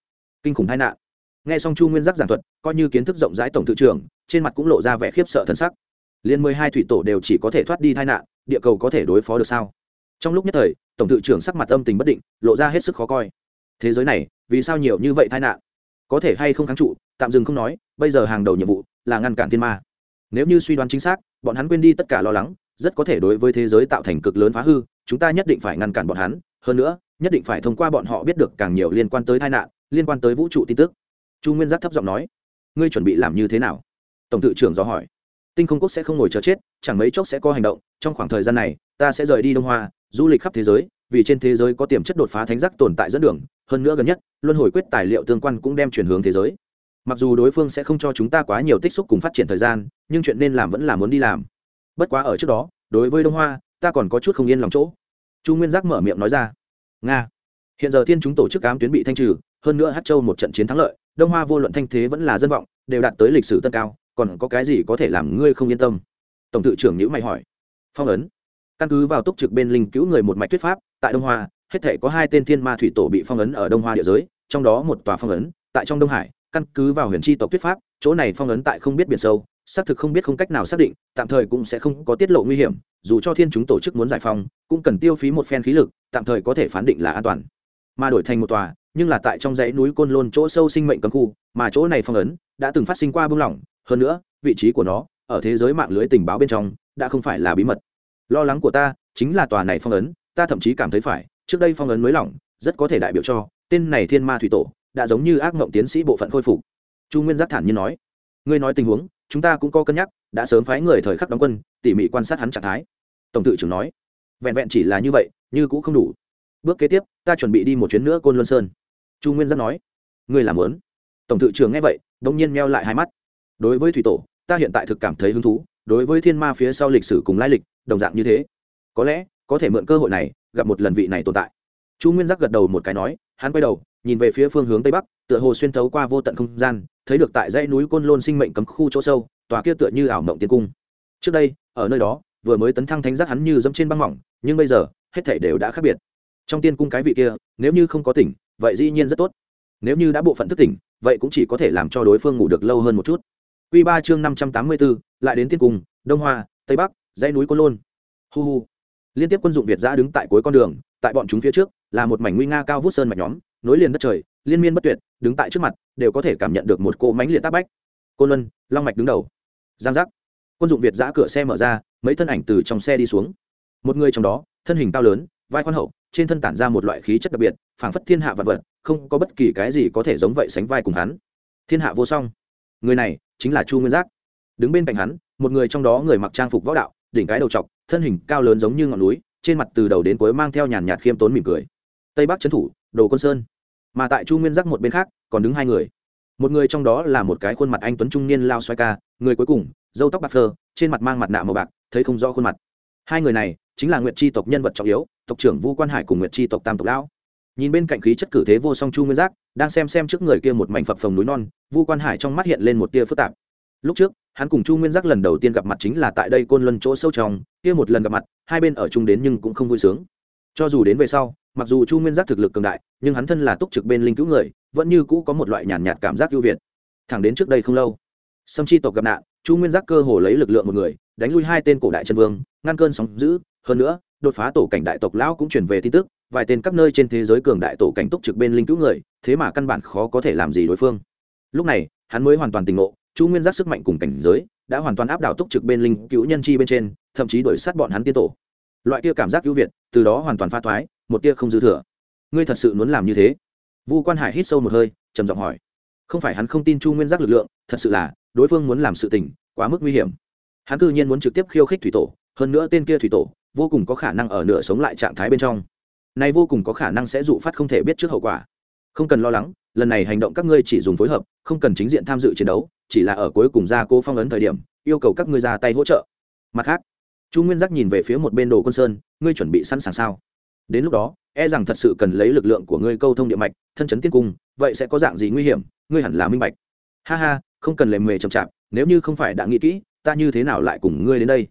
Kinh khủng tai nạn. Nghe xong chu nguyên giác giảng thuật, coi như kiến thức rộng rãi tổng thự trưởng, trên mặt cũng lộ ra vẻ khiếp sợ thần sắc. Liên mười hai thủy tổ đều chỉ có thể thoát đi tai nạn, địa cầu có thể đối phó được sao? Trong lúc nhất thời, tổng thự trưởng sắc mặt âm tình bất định, lộ ra hết sức khó coi. Thế giới này, vì sao nhiều như vậy tai nạn? Có thể hay không kháng trụ, tạm dừng không nói, bây giờ hàng đầu nhiệm vụ là ngăn cản thiên ma. Nếu như suy đoán chính xác, bọn hắn quên đi tất cả lo lắng, rất có thể đối với thế giới tạo thành cực lớn phá hư, chúng ta nhất định phải ngăn cản bọn hắn. Hơn nữa, nhất định phải thông qua bọn họ biết được càng nhiều liên quan tới tai nạn, liên quan tới vũ trụ tin tức. Chu nguyên giác thấp giọng nói. Ngươi chuẩn bị làm như thế nào? Tổng tự trưởng do hỏi. Tinh không quốc sẽ không ngồi chờ chết, chẳng mấy chốc sẽ có hành động, trong khoảng thời gian này, ta sẽ rời đi đông hoa, du lịch khắp thế giới, vì trên thế giới có tiềm chất đột phá thánh giác tồn tại dẫn đường. Hơn nữa gần nhất, luân hồi quyết tài liệu tương quan cũng đem chuyển hướng thế giới mặc dù đối phương sẽ không cho chúng ta quá nhiều tích xúc cùng phát triển thời gian, nhưng chuyện nên làm vẫn là muốn đi làm. Bất quá ở trước đó, đối với đông hoa, ta còn có chút không yên lòng chỗ. Chu nguyên giác mở miệng nói ra. Nga. Hiện giờ thiên chúng tổ chức cám tuyến bị thanh trừ, hơn nữa hát châu một trận chiến thắng lợi, đông hoa vô luận thanh thế vẫn là dân vọng, đều đạt tới lịch sử tân cao, còn có cái gì có thể làm ngươi không yên tâm? Tổng tự trưởng nhữ mày hỏi. Phong ấn. Căn cứ vào túc trực bên linh cứu người một mạch thuyết pháp, tại đông hoa, hết thể có hai tên thiên ma thủy tổ bị phong ấn ở đông hoa địa giới, trong đó một tòa phong ấn, tại trong đông hải căn cứ vào huyền tri tộc thuyết pháp, chỗ này phong ấn tại không biết biển sâu, xác thực không biết không cách nào xác định, tạm thời cũng sẽ không có tiết lộ nguy hiểm, dù cho thiên chúng tổ chức muốn giải phong cũng cần tiêu phí một phen khí lực, tạm thời có thể phán định là an toàn. Mà đổi thành một tòa, nhưng là tại trong dãy núi côn lôn chỗ sâu sinh mệnh cấm khu, mà chỗ này phong ấn đã từng phát sinh qua bưng lỏng, hơn nữa, vị trí của nó, ở thế giới mạng lưới tình báo bên trong, đã không phải là bí mật. Lo lắng của ta chính là tòa này phong ấn, ta thậm chí cảm thấy phải, trước đây phong ấn mới lỏng, rất có thể đại biểu cho, tên này thiên ma thủy tổ đã giống như ác mộng tiến sĩ bộ phận khôi phục. Chu nguyên giác thản nhiên nói, ngươi nói tình huống, chúng ta cũng có cân nhắc, đã sớm phái người thời khắc đóng quân, tỉ mỉ quan sát hắn trạng thái. Tổng tự trưởng nói, vẹn vẹn chỉ là như vậy, như cũng không đủ. Bước kế tiếp, ta chuẩn bị đi một chuyến nữa côn luân sơn. Chu nguyên giác nói, ngươi làm lớn tổng tự trưởng nghe vậy đ ỗ n g nhiên meo lại hai mắt. Đối với thủy tổ, ta hiện tại thực cảm thấy hứng thú, đối với thiên ma phía sau lịch sử cùng lai lịch, đồng dạng như thế. Có lẽ, có thể mượn cơ hội này, gặp một lần vị này tồn tại. Chu nguyên giác gật đầu một cái nói, hắn quay đầu nhìn về phía phương hướng tây bắc, tựa hồ xuyên thấu qua vô tận không gian, thấy được tại dãy núi côn lôn sinh mệnh cấm khu chỗ sâu, tòa kia tựa như ảo mộng tiên cung. Trước đây, ở nơi đó, vừa mới tấn thăng thánh giác hắn như dẫm trên băng mỏng, nhưng bây giờ, hết thể đều đã khác biệt. Trong tiên cung cái vị kia, nếu như không có tỉnh, vậy dĩ nhiên rất tốt. Nếu như đã bộ phận thức tỉnh, vậy cũng chỉ có thể làm cho đối phương ngủ được lâu hơn một chút. Q ba chương năm trăm tám mươi bốn lại đến tiên cung, đông hoa, tây bắc, dãy núi côn lôn. Hu hu. Liên tiếp quân dụng việt giã đứng tại cuối con đường, tại bọn chúng phía trước, là một mảnh nguy nga cao vút sơn mạch nhóm nối liền đất trời, liên miên bất tuyệt, đứng tại trước mặt, đều có thể cảm nhận được một cỗ mánh liệt tác bách. Côn luân, long mạch đứng đầu. Giang giác. Quân dụng việt giã cửa xe mở ra, mấy thân ảnh từ trong xe đi xuống. Một người trong đó, thân hình cao lớn, vai khoan hậu, trên thân tản ra một loại khí chất đặc biệt, phảng phất thiên hạ vật vật, không có bất kỳ cái gì có thể giống vậy sánh vai cùng hắn. Thiên hạ vô song. Người này chính là chu nguyên giác. Đứng bên cạnh hắn, một người trong đó người mặc trang phục võ đạo, đỉnh cái đầu t thân hình cao lớn giống như ngọn núi, trên mặt từ đầu đến cuối mang theo nhàn nhạt khiêm tốn mỉm cười. Tây bắc trấn thủ, đồ quân sơn mà tại chu nguyên giác một bên khác còn đứng hai người một người trong đó là một cái khuôn mặt anh tuấn trung niên lao xoay ca người cuối cùng dâu tóc bạc phơ trên mặt mang mặt nạ màu bạc thấy không rõ khuôn mặt hai người này chính là nguyệt tri tộc nhân vật trọng yếu tộc trưởng vu quan hải cùng nguyệt tri tộc tam tộc lão nhìn bên cạnh khí chất cử thế vô song chu nguyên giác đang xem xem trước người kia một mảnh phập phồng núi non vu quan hải trong mắt hiện lên một tia phức tạp lúc trước hắn cùng chu nguyên giác lần đầu tiên gặp mặt chính là tại đây côn luân chỗ sâu trong kia một lần gặp mặt hai bên ở chung đến nhưng cũng không vui sướng cho dù đến về sau mặc dù chu nguyên giác thực lực cường đại nhưng hắn thân là túc trực bên linh cứu người vẫn như cũ có một loại nhàn nhạt, nhạt cảm giác ưu việt. Thẳng đến trước đây không lâu sâm chi tộc gặp nạn chu nguyên giác cơ hồ lấy lực lượng một người đánh lui hai tên cổ đại chân vương ngăn cơn sóng giữ hơn nữa đột phá tổ cảnh đại tộc lão cũng truyền về tin tức vài tên các nơi trên thế giới cường đại tổ cảnh túc trực bên linh cứu người thế mà căn bản khó có thể làm gì đối phương. Lúc này hắn mới hoàn toàn tình ngộ chu nguyên giác sức mạnh cùng cảnh giới đã hoàn toàn áp đảo túc trực bên linh cứu nhân chi bên trên thậm chí đuổi sát bọn hắn tiên tổ. Loại kia cảm giác ưu việt từ đó hoàn toàn pha thoái một tia không dư thừa. Ngươi thật sự muốn làm như thế? Vu quan hải hít sâu một hơi, trầm giọng hỏi. Không phải hắn không tin chu nguyên giác lực lượng, thật sự là, đối phương muốn làm sự tình, quá mức nguy hiểm. Hắn cư nhiên muốn trực tiếp khiêu khích thủy tổ, hơn nữa tên kia thủy tổ, vô cùng có khả năng ở nửa sống lại trạng thái bên trong. Này vô cùng có khả năng sẽ dụ phát không thể biết trước hậu quả. Không cần lo lắng, lần này hành động các ngươi chỉ dùng phối hợp, không cần chính diện tham dự chiến đấu, chỉ là ở cuối cùng ra cô phong ấn thời điểm, yêu cầu các ngươi ra tay hỗ trợ. Mặt khác, chu nguyên giác nhìn về phía một bên đồ quân sơn, ngươi chuẩn bị sẵn sàng sao? Đến lúc đó e rằng thật sự cần lấy lực lượng của ngươi câu thông địa mạch, thân chấn tiên cung, vậy sẽ có dạng gì nguy hiểm? Ngươi hẳn là minh bạch. Ha ha, không cần lề mề chậm chạp, nếu như không phải đã nghĩ kỹ, ta như thế nào lại cùng ngươi đến đây?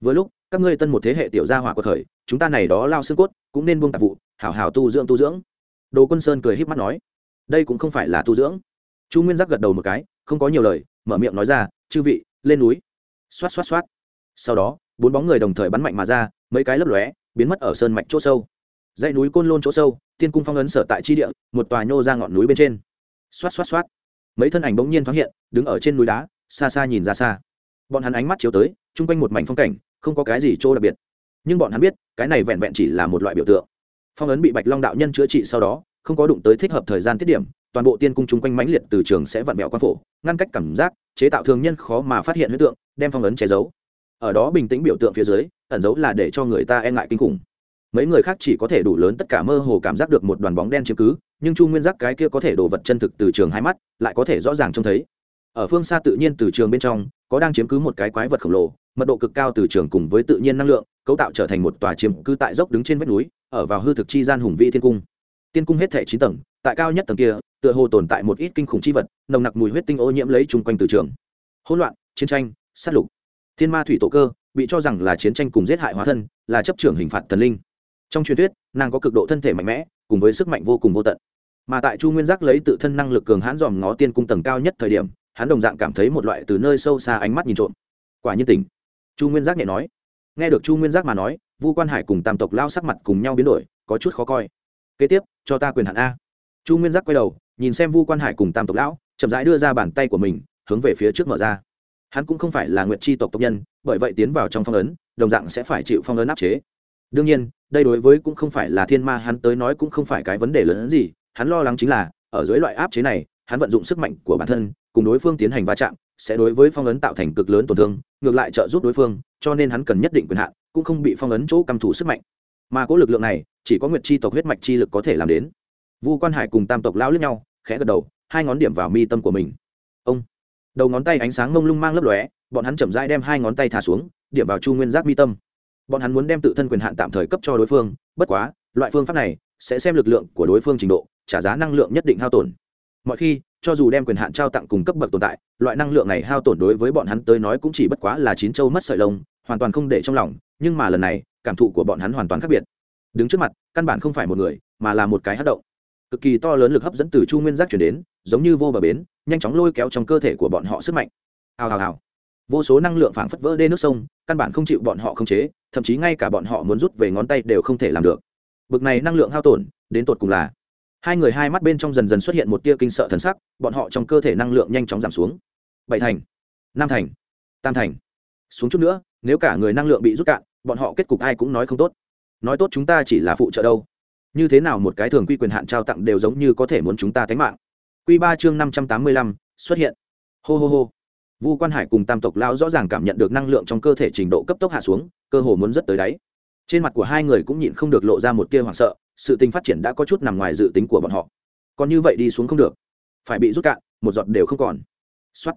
Vừa lúc, các ngươi tân một thế hệ tiểu gia hỏa của thời, chúng ta này đó lao xương cốt, cũng nên buông tạp vụ, hảo hảo tu dưỡng tu dưỡng. Đồ quân sơn cười híp mắt nói, đây cũng không phải là tu dưỡng. Chu nguyên giác gật đầu một cái, không có nhiều lời, mở miệng nói ra, chư vị, lên núi. Xoát xoát xoát. Sau đó, bốn bóng người đồng thời bắn mạnh mà ra, mấy cái lấp lóe, biến mất ở sơn mạch chỗ sâu dãy núi côn lôn chỗ sâu, tiên cung phong ấn sở tại chi địa, một tòa nhô ra ngọn núi bên trên. Xoát xoát xoát. Mấy thân ảnh bỗng nhiên thoáng hiện, đứng ở trên núi đá, xa xa nhìn ra xa. Bọn hắn ánh mắt chiếu tới, chung quanh một mảnh phong cảnh, không có cái gì chỗ đặc biệt. Nhưng bọn hắn biết, cái này vẹn vẹn chỉ là một loại biểu tượng. Phong ấn bị bạch long đạo nhân chữa trị sau đó, không có đụng tới thích hợp thời gian tiết điểm, toàn bộ tiên cung chung quanh mãnh liệt từ trường sẽ vặn vẹo quan phổ, ngăn cách cảm giác, chế tạo thường nhân khó mà phát hiện huyết tượng, đem phong ấn che giấu. Ở đó bình tĩnh biểu tượng phía dưới, ẩn giấu là để cho người ta e ngại kinh khủng mấy người khác chỉ có thể đủ lớn tất cả mơ hồ cảm giác được một đoàn bóng đen chiếm cứ, nhưng chu nguyên giác cái kia có thể đổ vật chân thực từ trường hai mắt, lại có thể rõ ràng trông thấy. Ở phương xa tự nhiên từ trường bên trong, có đang chiếm cứ một cái quái vật khổng lồ, mật độ cực cao từ trường cùng với tự nhiên năng lượng, cấu tạo trở thành một tòa chiếm cứ tại dốc đứng trên vách núi, ở vào hư thực chi gian hùng vĩ thiên cung. Tiên cung hết thể chín tầng, tại cao nhất tầng kia, tựa hồ tồn tại một ít kinh khủng chi vật, nồng nặc mùi huyết tinh ô nhiễm lấy chung quanh từ trường. Hỗn loạn, chiến tranh, sát lục. Thiên ma thủy tổ cơ, bị cho rằng là chiến tranh cùng giết hại hóa thân, là chấp trưởng hình phạt thần linh trong truyền thuyết, nàng có cực độ thân thể mạnh mẽ, cùng với sức mạnh vô cùng vô tận. Mà tại chu nguyên giác lấy tự thân năng lực cường hãn dòm ngó tiên cung tầng cao nhất thời điểm, hắn đồng dạng cảm thấy một loại từ nơi sâu xa ánh mắt nhìn trộm. Quả nhiên tình chu nguyên giác nhẹ nói. Nghe được chu nguyên giác mà nói, vu quan hải cùng tam tộc lao sắc mặt cùng nhau biến đổi, có chút khó coi. Kế tiếp, cho ta quyền hạn a. Chu nguyên giác quay đầu, nhìn xem vu quan hải cùng tam tộc lão, chậm rãi đưa ra bàn tay của mình, hướng về phía trước mở ra. Hắn cũng không phải là nguyệt chi tộc tộc nhân, bởi vậy tiến vào trong phong ấn, đồng dạng sẽ phải chịu phong ấn áp chế đương nhiên, đây đối với cũng không phải là thiên ma hắn tới nói cũng không phải cái vấn đề lớn hơn gì, hắn lo lắng chính là, ở dưới loại áp chế này, hắn vận dụng sức mạnh của bản thân, cùng đối phương tiến hành va chạm, sẽ đối với phong ấn tạo thành cực lớn tổn thương, ngược lại trợ giúp đối phương, cho nên hắn cần nhất định quyền hạn, cũng không bị phong ấn chỗ căm thủ sức mạnh. Mà có lực lượng này, chỉ có nguyệt chi tộc huyết mạch chi lực có thể làm đến. Vu quan hải cùng tam tộc lao lướt nhau, khẽ gật đầu, hai ngón điểm vào mi tâm của mình. Ông. Đầu ngón tay ánh sáng ngông lung mang lấp lóe, bọn hắn chậm rãi đem hai ngón tay thả xuống, điểm vào chu nguyên giác mi tâm bọn hắn muốn đem tự thân quyền hạn tạm thời cấp cho đối phương, bất quá, loại phương pháp này sẽ xem lực lượng của đối phương trình độ, trả giá năng lượng nhất định hao tổn. Mọi khi, cho dù đem quyền hạn trao tặng cùng cấp bậc tồn tại, loại năng lượng này hao tổn đối với bọn hắn tới nói cũng chỉ bất quá là chín châu mất sợi lông, hoàn toàn không để trong lòng, nhưng mà lần này, cảm thụ của bọn hắn hoàn toàn khác biệt. Đứng trước mặt, căn bản không phải một người, mà là một cái hát động. Cực kỳ to lớn lực hấp dẫn từ chu nguyên giác chuyển đến, giống như vô bờ bến, nhanh chóng lôi kéo trong cơ thể của bọn họ sức mạnh. Hào hào hào vô số năng lượng phảng phất vỡ đê nước sông, căn bản không chịu bọn họ khống chế, thậm chí ngay cả bọn họ muốn rút về ngón tay đều không thể làm được. Bực này năng lượng hao tổn, đến tột cùng là. Hai người hai mắt bên trong dần dần xuất hiện một tia kinh sợ thần sắc, bọn họ trong cơ thể năng lượng nhanh chóng giảm xuống. Bảy thành, năm thành, tam thành. Xuống chút nữa, nếu cả người năng lượng bị rút cạn, bọn họ kết cục ai cũng nói không tốt. Nói tốt chúng ta chỉ là phụ trợ đâu. Như thế nào một cái thường quy quyền hạn trao tặng đều giống như có thể muốn chúng ta tánh mạng. Q ba chương năm trăm tám mươi lăm, xuất hiện. Hô hô hô vu quan hải cùng tam tộc lão rõ ràng cảm nhận được năng lượng trong cơ thể trình độ cấp tốc hạ xuống, cơ hồ muốn rất tới đáy. Trên mặt của hai người cũng nhịn không được lộ ra một tia hoảng sợ, sự tình phát triển đã có chút nằm ngoài dự tính của bọn họ. Còn như vậy đi xuống không được. Phải bị rút cạn, một giọt đều không còn. Xuất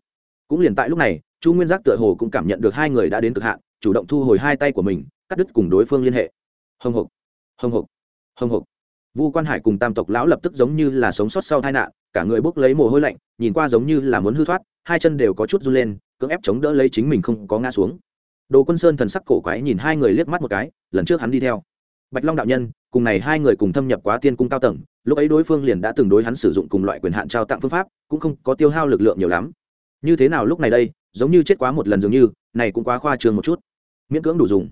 cũng liền tại lúc này, chu nguyên giác tựa hồ cũng cảm nhận được hai người đã đến cực hạn, chủ động thu hồi hai tay của mình, cắt đứt cùng đối phương liên hệ. Hồng hộc. Hồng hộc. Hồng hộc. Vu quan hải cùng tam tộc lão lập tức giống như là sống sót sau tai nạn, cả người bốc lấy mồ hôi lạnh, nhìn qua giống như là muốn hư thoát hai chân đều có chút run lên, cưỡng ép chống đỡ lấy chính mình không có ngã xuống. Đồ quân sơn thần sắc cổ quái nhìn hai người liếc mắt một cái, lần trước hắn đi theo. Bạch long đạo nhân, cùng này hai người cùng thâm nhập quá tiên cung cao tầng, lúc ấy đối phương liền đã từng đối hắn sử dụng cùng loại quyền hạn trao tặng phương pháp, cũng không có tiêu hao lực lượng nhiều lắm. Như thế nào lúc này đây, giống như chết quá một lần dường như, này cũng quá khoa trương một chút. Miễn cưỡng đủ dùng.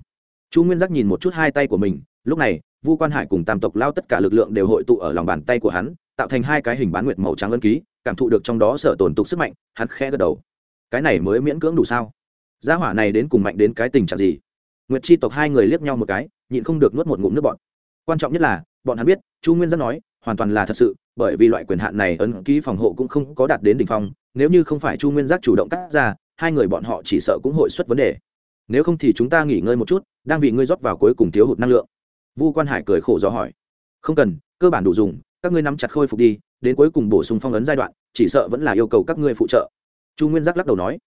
Chu nguyên giác nhìn một chút hai tay của mình, lúc này, vu quan hải cùng tam tộc lao tất cả lực lượng đều hội tụ ở lòng bàn tay của hắn, tạo thành hai cái hình bán nguyệt màu trắng ân ký cảm thụ được trong đó sở tồn tục sức mạnh, hắn khẽ gật đầu. Cái này mới miễn cưỡng đủ sao? Gia hỏa này đến cùng mạnh đến cái tình trạng gì? Nguyệt chi tộc hai người liếc nhau một cái, nhịn không được nuốt một ngụm nước bọn quan trọng nhất là, bọn hắn biết, chu nguyên giác nói, hoàn toàn là thật sự, bởi vì loại quyền hạn này ấn ký phòng hộ cũng không có đạt đến đ ỉ n h phong, nếu như không phải chu nguyên giác chủ động cắt ra, hai người bọn họ chỉ sợ cũng hội xuất vấn đề. Nếu không thì chúng ta nghỉ ngơi một chút, đang vì ngươi rót vào cuối cùng thiếu hụt năng lượng. Vu quan hải cười khổ do hỏi. Không cần, cơ bản đủ dùng, các ngươi nắm chặt khôi phục đi đến cuối cùng bổ sung phong ấn giai đoạn, chỉ sợ vẫn là yêu cầu các ngươi phụ trợ. Chu nguyên giác lắc đầu nói.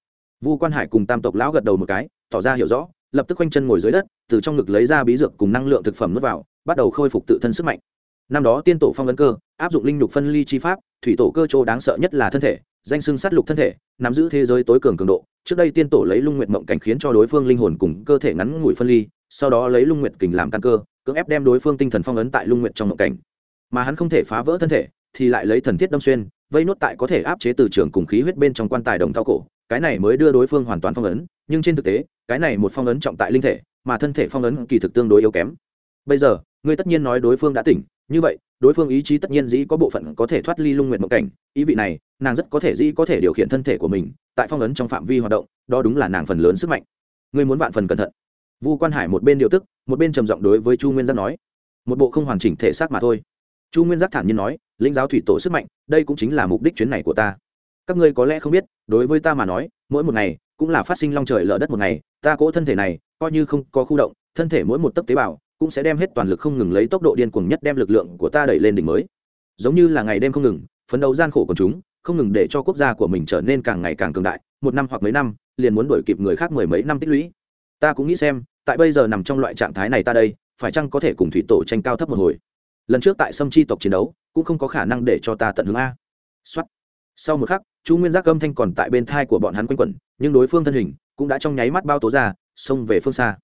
Vu quan hải cùng tam tộc lão gật đầu một cái, tỏ ra hiểu rõ, lập tức quanh chân ngồi dưới đất, từ trong ngực lấy ra bí dược cùng năng lượng thực phẩm nuốt vào, bắt đầu khôi phục tự thân sức mạnh. Năm đó tiên tổ phong ấn cơ, áp dụng linh lục phân ly chi pháp, thủy tổ cơ chỗ đáng sợ nhất là thân thể, danh xưng sát lục thân thể, nắm giữ thế giới tối cường cường độ. Trước đây tiên tổ lấy lung nguyệt mộng cảnh khiến cho đối phương linh hồn cùng cơ thể ngắn ngủi phân ly, sau đó lấy lung nguyệt kình làm căn cơ, cưỡng ép đem đối phương tinh thần phong ấn tại lung nguyệt trong mộng cảnh. Mà hắn không thể phá vỡ thân thể thì lại lấy thần thiết đâm xuyên, vây nốt tại có thể áp chế từ trường cùng khí huyết bên trong quan tài đồng thao cổ. Cái này mới đưa đối phương hoàn toàn phong ấn, nhưng trên thực tế, cái này một phong ấn trọng tại linh thể, mà thân thể phong ấn kỳ thực tương đối yếu kém. Bây giờ, ngươi tất nhiên nói đối phương đã tỉnh, như vậy, đối phương ý chí tất nhiên dĩ có bộ phận có thể thoát ly lung nguyện mộng cảnh. Ý vị này, nàng rất có thể dĩ có thể điều khiển thân thể của mình, tại phong ấn trong phạm vi hoạt động, đó đúng là nàng phần lớn sức mạnh. Ngươi muốn vạn phần cẩn thận. Vu quan hải một bên điều tức, một bên trầm giọng đối với chu nguyên giác nói, một bộ không hoàn chỉnh thể xác mà thôi chu nguyên giác thản nhiên nói lĩnh giáo thủy tổ sức mạnh, đây cũng chính là mục đích chuyến này của ta. Các ngươi có lẽ không biết, đối với ta mà nói, mỗi một ngày cũng là phát sinh long trời lở đất một ngày, ta cỗ thân thể này coi như không có khu động, thân thể mỗi một tấc tế bào cũng sẽ đem hết toàn lực không ngừng lấy tốc độ điên cuồng nhất đem lực lượng của ta đẩy lên đỉnh mới. Giống như là ngày đêm không ngừng, phấn đấu gian khổ của chúng, không ngừng để cho quốc gia của mình trở nên càng ngày càng cường đại, một năm hoặc mấy năm, liền muốn đuổi kịp người khác mười mấy năm tích lũy. Ta cũng nghĩ xem, tại bây giờ nằm trong loại trạng thái này ta đây, phải chăng có thể cùng thủy tổ tranh cao thấp một hồi? Lần trước tại sâm chi tộc chiến đấu, cũng không có khả năng để cho ta tận hướng a. Xuất sau một khắc, chu nguyên giác âm thanh còn tại bên thai của bọn hắn quanh quẩn, nhưng đối phương thân hình cũng đã trong nháy mắt bao tố ra, xông về phương xa.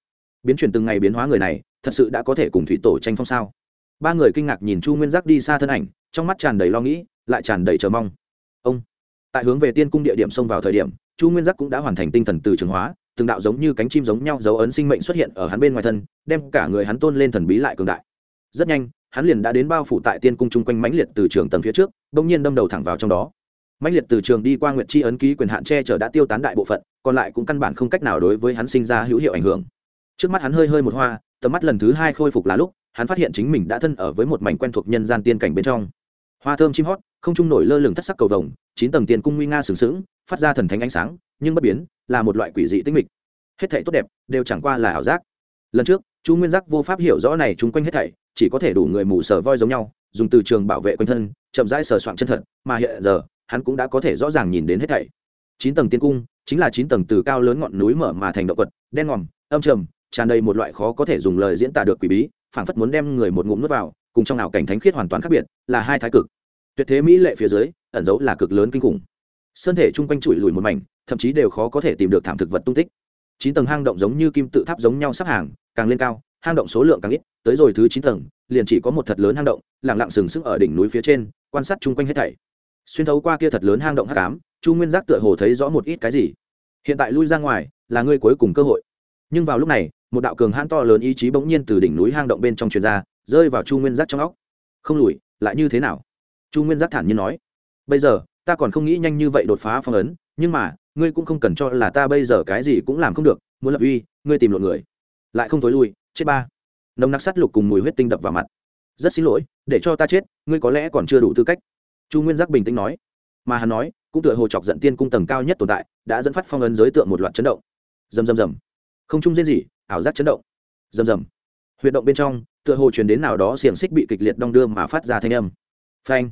Biến chuyển từng ngày biến hóa người này, thật sự đã có thể cùng thủy tổ tranh phong sao? Ba người kinh ngạc nhìn chu nguyên giác đi xa thân ảnh, trong mắt tràn đầy lo nghĩ, lại tràn đầy chờ mong. Ông. Tại hướng về tiên cung địa điểm xông vào thời điểm, chu nguyên giác cũng đã hoàn thành tinh thần từ trường hóa, từng đạo giống như cánh chim giống nhau dấu ấn sinh mệnh xuất hiện ở hắn bên ngoài thân, đem cả người hắn tôn lên thần bí lại cường đại. Rất nhanh hắn liền đã đến bao phủ tại tiên cung chung quanh mãnh liệt từ trường tầng phía trước, bỗng nhiên đâm đầu thẳng vào trong đó. Mãnh liệt từ trường đi qua nguyệt chi ấn ký quyền hạn che chở đã tiêu tán đại bộ phận, còn lại cũng căn bản không cách nào đối với hắn sinh ra hữu hiệu ảnh hưởng. Trước mắt hắn hơi hơi một hoa, tầm mắt lần thứ hai khôi phục là lúc, hắn phát hiện chính mình đã thân ở với một mảnh quen thuộc nhân gian tiên cảnh bên trong. Hoa thơm chim hót, không trung nổi lơ lửng thất sắc cầu vồng, chín tầng tiền cung nguy nga sừng sững, phát ra thần thánh ánh sáng, nhưng bất biến, là một loại quỷ dị tinh mịch. Hết thảy tốt đẹp, đều chẳng qua là ảo giác. Lần trước chu nguyên giác vô pháp hiểu rõ này chung quanh hết thảy, chỉ có thể đủ người mù sờ voi giống nhau, dùng từ trường bảo vệ quanh thân, chậm rãi sờ soạn chân thật, mà hiện giờ, hắn cũng đã có thể rõ ràng nhìn đến hết thảy. Chín tầng tiên cung, chính là chín tầng từ cao lớn ngọn núi mở mà thành động quật, đen ngòm, âm trầm, tràn đầy một loại khó có thể dùng lời diễn tả được quỷ bí, phảng phất muốn đem người một ngụm nuốt vào, cùng trong ảo cảnh thánh khiết hoàn toàn khác biệt, là hai thái cực. Tuyệt thế mỹ lệ phía dưới, ẩn dấu là cực lớn kinh khủng. Sơn thể chung quanh trụi lùi một mảnh, thậm chí đều khó có thể tìm được thảm thực vật tung tích chín tầng hang động giống như kim tự tháp giống nhau sắp hàng, càng lên cao, hang động số lượng càng ít, tới rồi thứ chín tầng, liền chỉ có một thật lớn hang động lẳng lặng sừng sững ở đỉnh núi phía trên, quan sát chung quanh hết thảy. Xuyên thấu qua kia thật lớn hang động hắc ám, chu nguyên giác tựa hồ thấy rõ một ít cái gì. Hiện tại lui ra ngoài, là ngươi cuối cùng cơ hội. Nhưng vào lúc này, một đạo cường hãn to lớn ý chí bỗng nhiên từ đỉnh núi hang động bên trong truyền ra, rơi vào chu nguyên giác trong óc. Không lùi, lại như thế nào? Chu nguyên giác thản nhiên nói. Bây giờ, ta còn không nghĩ nhanh như vậy đột phá phong ấn, nhưng mà ngươi cũng không cần cho là ta bây giờ cái gì cũng làm không được, muốn lập uy, ngươi tìm lộn người. Lại không thối lui, chết ba. Nồng nặc sắt lục cùng mùi huyết tinh đập vào mặt. Rất xin lỗi, để cho ta chết, ngươi có lẽ còn chưa đủ tư cách. Chu nguyên giác bình tĩnh nói. Mà hắn nói, cũng tựa hồ chọc giận tiên cung tầng cao nhất tồn tại, đã dẫn phát phong ấn giới tượng một loạt chấn động. Rầm rầm rầm. Không trung riêng gì, ảo giác chấn động. Rầm rầm. Huyệt động bên trong, tựa hồ truyền đến nào đó xiềng xích bị kịch liệt đong đưa mà phát ra thanh âm. Phanh.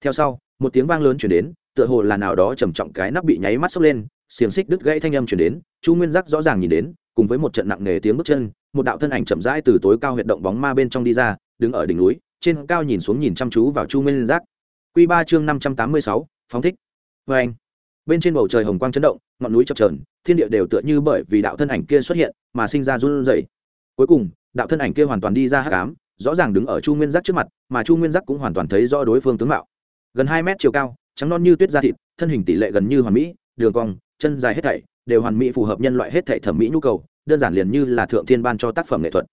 Theo sau, một tiếng vang lớn chuyển đến tựa hồ là nào đó trầm trọng cái nắp bị nháy mắt sốc lên, xiềng xích đứt gãy thanh âm chuyển đến, chu nguyên giác rõ ràng nhìn đến, cùng với một trận nặng nề tiếng bước chân, một đạo thân ảnh chậm rãi từ tối cao huyệt động bóng ma bên trong đi ra, đứng ở đỉnh núi, trên cao nhìn xuống nhìn chăm chú vào chu nguyên giác. Q ba chương năm trăm tám mươi sáu, phóng thích. Vê anh, bên trên bầu trời hồng quang chấn động, ngọn núi chập trờn thiên địa đều tựa như bởi vì đạo thân ảnh kia xuất hiện mà sinh ra run rẩy. Cuối cùng, đạo thân ảnh kia hoàn toàn đi ra hát ám, rõ ràng đứng ở chu nguyên giác trước mặt, mà chu nguyên giác cũng hoàn toàn thấy rõ đối phương tướng mạo. Gần hai mét chiều cao trắng non như tuyết da thịt, thân hình tỷ lệ gần như hoàn mỹ, đường cong, chân dài hết thảy đều hoàn mỹ phù hợp nhân loại hết thảy thẩm mỹ nhu cầu, đơn giản liền như là thượng thiên ban cho tác phẩm nghệ thuật.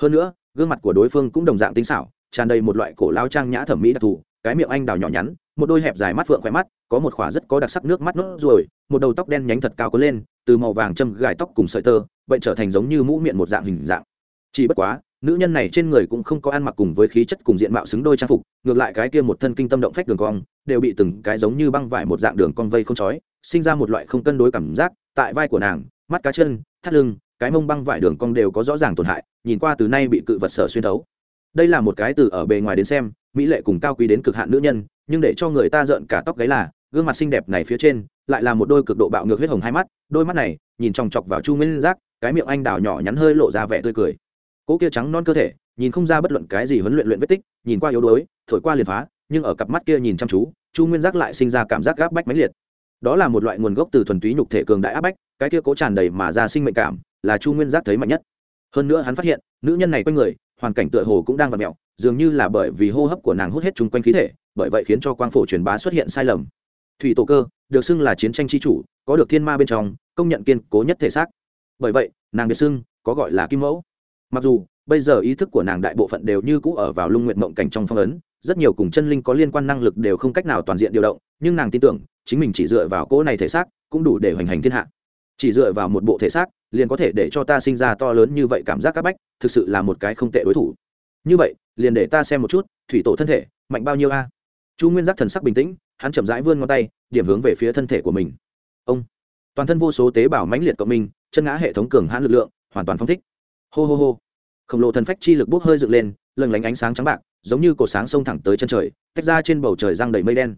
Hơn nữa, gương mặt của đối phương cũng đồng dạng tinh xảo, tràn đầy một loại cổ lao trang nhã thẩm mỹ đặc thù, cái miệng anh đào nhỏ nhắn, một đôi hẹp dài mắt phượng khỏe mắt, có một khỏa rất có đặc sắc nước mắt nốt ruồi, một đầu tóc đen nhánh thật cao có lên, từ màu vàng châm gài tóc cùng sợi tơ bệnh trở thành giống như mũ miệng một dạng hình dạng. Chỉ bất quá, nữ nhân này trên người cũng không có ăn mặc cùng với khí chất cùng diện mạo xứng đôi trang phục, ngược lại cái kia một thân kinh tâm động phách đường cong đều bị từng cái giống như băng vải một dạng đường cong vây không chói, sinh ra một loại không cân đối cảm giác, tại vai của nàng, mắt cá chân, thắt lưng, cái mông băng vải đường cong đều có rõ ràng tổn hại, nhìn qua từ nay bị cự vật sở xuyên thấu. Đây là một cái từ ở bề ngoài đến xem, mỹ lệ cùng cao quý đến cực hạn nữ nhân, nhưng để cho người ta rợn cả tóc gáy là, gương mặt xinh đẹp này phía trên, lại là một đôi cực độ bạo ngược huyết hồng hai mắt, đôi mắt này, nhìn chòng chọc vào chu nguyên giác, cái miệng anh đào nhỏ nhắn hơi lộ ra vẻ tươi cười. Cỗ kia trắng non cơ thể, nhìn không ra bất luận cái gì huấn luyện luyện vết tích, nhìn qua yếu đuối, thổi qua liền phá nhưng ở cặp mắt kia nhìn chăm chú, chu nguyên giác lại sinh ra cảm giác gáp bách mãnh liệt. Đó là một loại nguồn gốc từ thuần túy nhục thể cường đại áp bách, cái kia cố tràn đầy mà ra sinh mệnh cảm, là chu nguyên giác thấy mạnh nhất. Hơn nữa hắn phát hiện, nữ nhân này quanh người, hoàn cảnh tựa hồ cũng đang vặt mẹo dường như là bởi vì hô hấp của nàng hút hết chung quanh khí thể, bởi vậy khiến cho quang phổ truyền bá xuất hiện sai lầm. Thủy tổ cơ, được xưng là chiến tranh tri chủ, có được thiên ma bên trong, công nhận kiên cố nhất thể xác. Bởi vậy, nàng được xưng, có gọi là kim mẫu. Mặc dù, bây giờ ý thức của nàng đại bộ phận đều như cũ ở vào lung nguyện mộng cảnh trong phong ấn rất nhiều cùng chân linh có liên quan năng lực đều không cách nào toàn diện điều động, nhưng nàng tin tưởng, chính mình chỉ dựa vào cỗ này thể xác cũng đủ để hoành hành thiên hạ. Chỉ dựa vào một bộ thể xác, liền có thể để cho ta sinh ra to lớn như vậy cảm giác áp bách, thực sự là một cái không tệ đối thủ. Như vậy, liền để ta xem một chút, thủy tổ thân thể, mạnh bao nhiêu a? Chu nguyên giác thần sắc bình tĩnh, hắn chậm rãi vươn ngón tay, điểm hướng về phía thân thể của mình. Ông, toàn thân vô số tế bào mãnh liệt cộng minh, chân ngã hệ thống cường hãn lực lượng, hoàn toàn phong thích. Hô hô hô. Khổng lồ thần phách chi lực bốc hơi dựng lên lừng lánh ánh sáng trắng bạc, giống như cột sáng sông thẳng tới chân trời, tách ra trên bầu trời giăng đầy mây đen.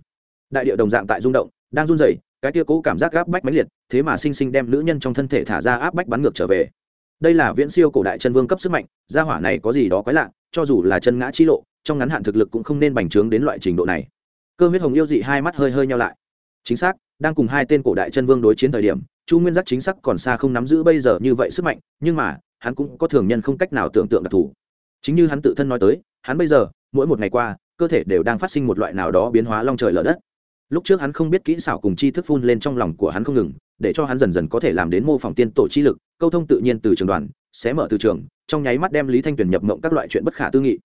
Đại điệu đồng dạng tại rung động, đang run rẩy, cái tia cũ cảm giác áp bách mãnh liệt, thế mà sinh sinh đem nữ nhân trong thân thể thả ra áp bách bắn ngược trở về. Đây là viễn siêu cổ đại chân vương cấp sức mạnh, gia hỏa này có gì đó quái lạ, cho dù là chân ngã chi lộ, trong ngắn hạn thực lực cũng không nên bành trướng đến loại trình độ này. Cơ huyết hồng yêu dị hai mắt hơi hơi nhau lại. Chính xác, đang cùng hai tên cổ đại chân vương đối chiến thời điểm, chu nguyên giác chính xác còn xa không nắm giữ bây giờ như vậy sức mạnh, nhưng mà, hắn cũng có thường nhân không cách nào tưởng tượng đặc thù chính như hắn tự thân nói tới, hắn bây giờ, mỗi một ngày qua, cơ thể đều đang phát sinh một loại nào đó biến hóa long trời lở đất. Lúc trước hắn không biết kỹ xảo cùng chi thức phun lên trong lòng của hắn không ngừng, để cho hắn dần dần có thể làm đến mô phỏng tiên tổ chi lực, câu thông tự nhiên từ trường đoàn xé mở từ trường, trong nháy mắt đem lý thanh tuyền nhập mộng các loại chuyện bất khả tư nghị.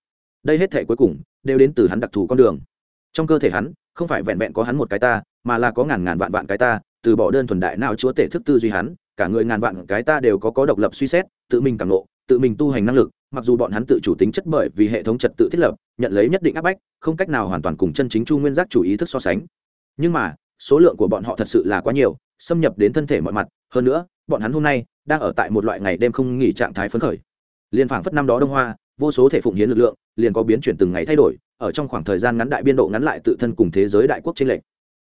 Đây hết thể cuối cùng, đều đến từ hắn đặc thù con đường. Trong cơ thể hắn, không phải vẹn vẹn có hắn một cái ta, mà là có ngàn ngàn vạn vạn cái ta, từ bỏ đơn thuần đại nào chúa tể thức tư duy hắn, cả người ngàn vạn cái ta đều có có độc lập suy xét, tự mình càng nộ tự mình tu hành năng lực, mặc dù bọn hắn tự chủ tính chất bởi vì hệ thống trật tự thiết lập, nhận lấy nhất định áp bách, không cách nào hoàn toàn cùng chân chính chu nguyên giác chủ ý thức so sánh. Nhưng mà, số lượng của bọn họ thật sự là quá nhiều, xâm nhập đến thân thể mọi mặt, hơn nữa, bọn hắn hôm nay đang ở tại một loại ngày đêm không nghỉ trạng thái phấn khởi. Liên phảng phất năm đó đông hoa, vô số thể phụng hiến lực lượng liền có biến chuyển từng ngày thay đổi, ở trong khoảng thời gian ngắn đại biên độ ngắn lại tự thân cùng thế giới đại quốc trên lệnh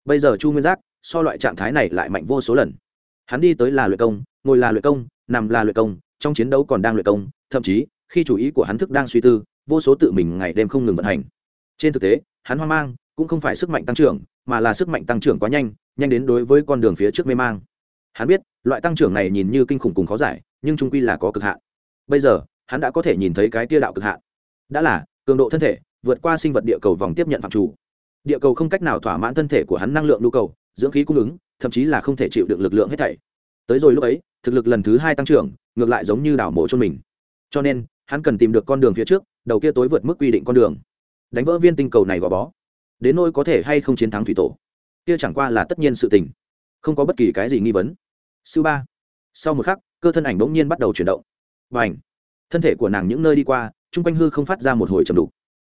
bây giờ chu nguyên giác, so loại trạng thái này lại mạnh vô số lần. Hắn đi tới là luyện công, ngồi là luyện công, nằm là luyện công trong chiến đấu còn đang luyện công, thậm chí, khi chủ ý của hắn thức đang suy tư, vô số tự mình ngày đêm không ngừng vận hành. Trên thực tế, hắn hoang mang, cũng không phải sức mạnh tăng trưởng, mà là sức mạnh tăng trưởng quá nhanh nhanh đến đối với con đường phía trước mê mang. Hắn biết, loại tăng trưởng này nhìn như kinh khủng cùng khó giải, nhưng trung quy là có cực hạn. Bây giờ, hắn đã có thể nhìn thấy cái tia đạo cực hạn. Đã là, cường độ thân thể, vượt qua sinh vật địa cầu vòng tiếp nhận phạm chủ. Địa cầu không cách nào thỏa mãn thân thể của hắn năng lượng nhu cầu, dưỡng khí cung ứng, thậm chí là không thể chịu được lực lượng hết thảy tới rồi lúc ấy, thực lực lần thứ hai tăng trưởng, ngược lại giống như đảo mổ cho mình. Cho nên, hắn cần tìm được con đường phía trước, đầu kia tối vượt mức quy định con đường. Đánh vỡ viên tinh cầu này gò bó. Đến nôi có thể hay không chiến thắng thủy tổ. Kia chẳng qua là tất nhiên sự tình. Không có bất kỳ cái gì nghi vấn. Sư ba. Sau một khắc, cơ thân ảnh bỗng nhiên bắt đầu chuyển động. Và ảnh thân thể của nàng những nơi đi qua, chung quanh hư không phát ra một hồi trầm đục.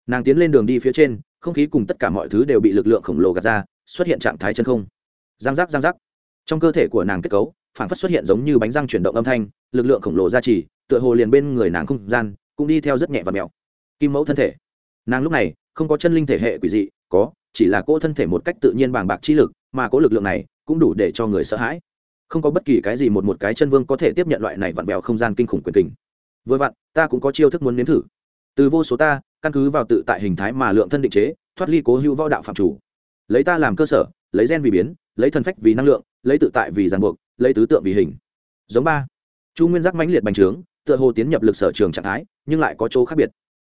Nàng tiến lên đường đi phía trên, không khí cùng tất cả mọi thứ đều bị lực lượng khổng lồ gạt ra, xuất hiện trạng thái chân không. Giang giác giang giác. Trong cơ thể của nàng kết cấu phản phất xuất hiện giống như bánh răng chuyển động âm thanh, lực lượng khổng lồ ra chỉ tựa hồ liền bên người nàng không gian, cũng đi theo rất nhẹ và mèo kim mẫu thân thể. Nàng lúc này, không có chân linh thể hệ quỷ dị, có, chỉ là cỗ thân thể một cách tự nhiên bàng bạc chi lực, mà cỗ lực lượng này, cũng đủ để cho người sợ hãi. Không có bất kỳ cái gì một một cái chân vương có thể tiếp nhận loại này vặn vẹo không gian kinh khủng quyền kình. Vừa vặn, ta cũng có chiêu thức muốn nếm thử. Từ vô số ta, căn cứ vào tự tại hình thái mà lượng thân định chế, thoát ly cố hữu võ đạo phạm chủ. Lấy ta làm cơ sở, lấy gen vì biến, lấy thần phách vì năng lượng lấy tự tại vì ràng buộc, lấy tứ tượng vì hình. Giống ba. Chu nguyên giác mãnh liệt bành trướng, tựa hồ tiến nhập lực sở trường trạng thái, nhưng lại có chỗ khác biệt.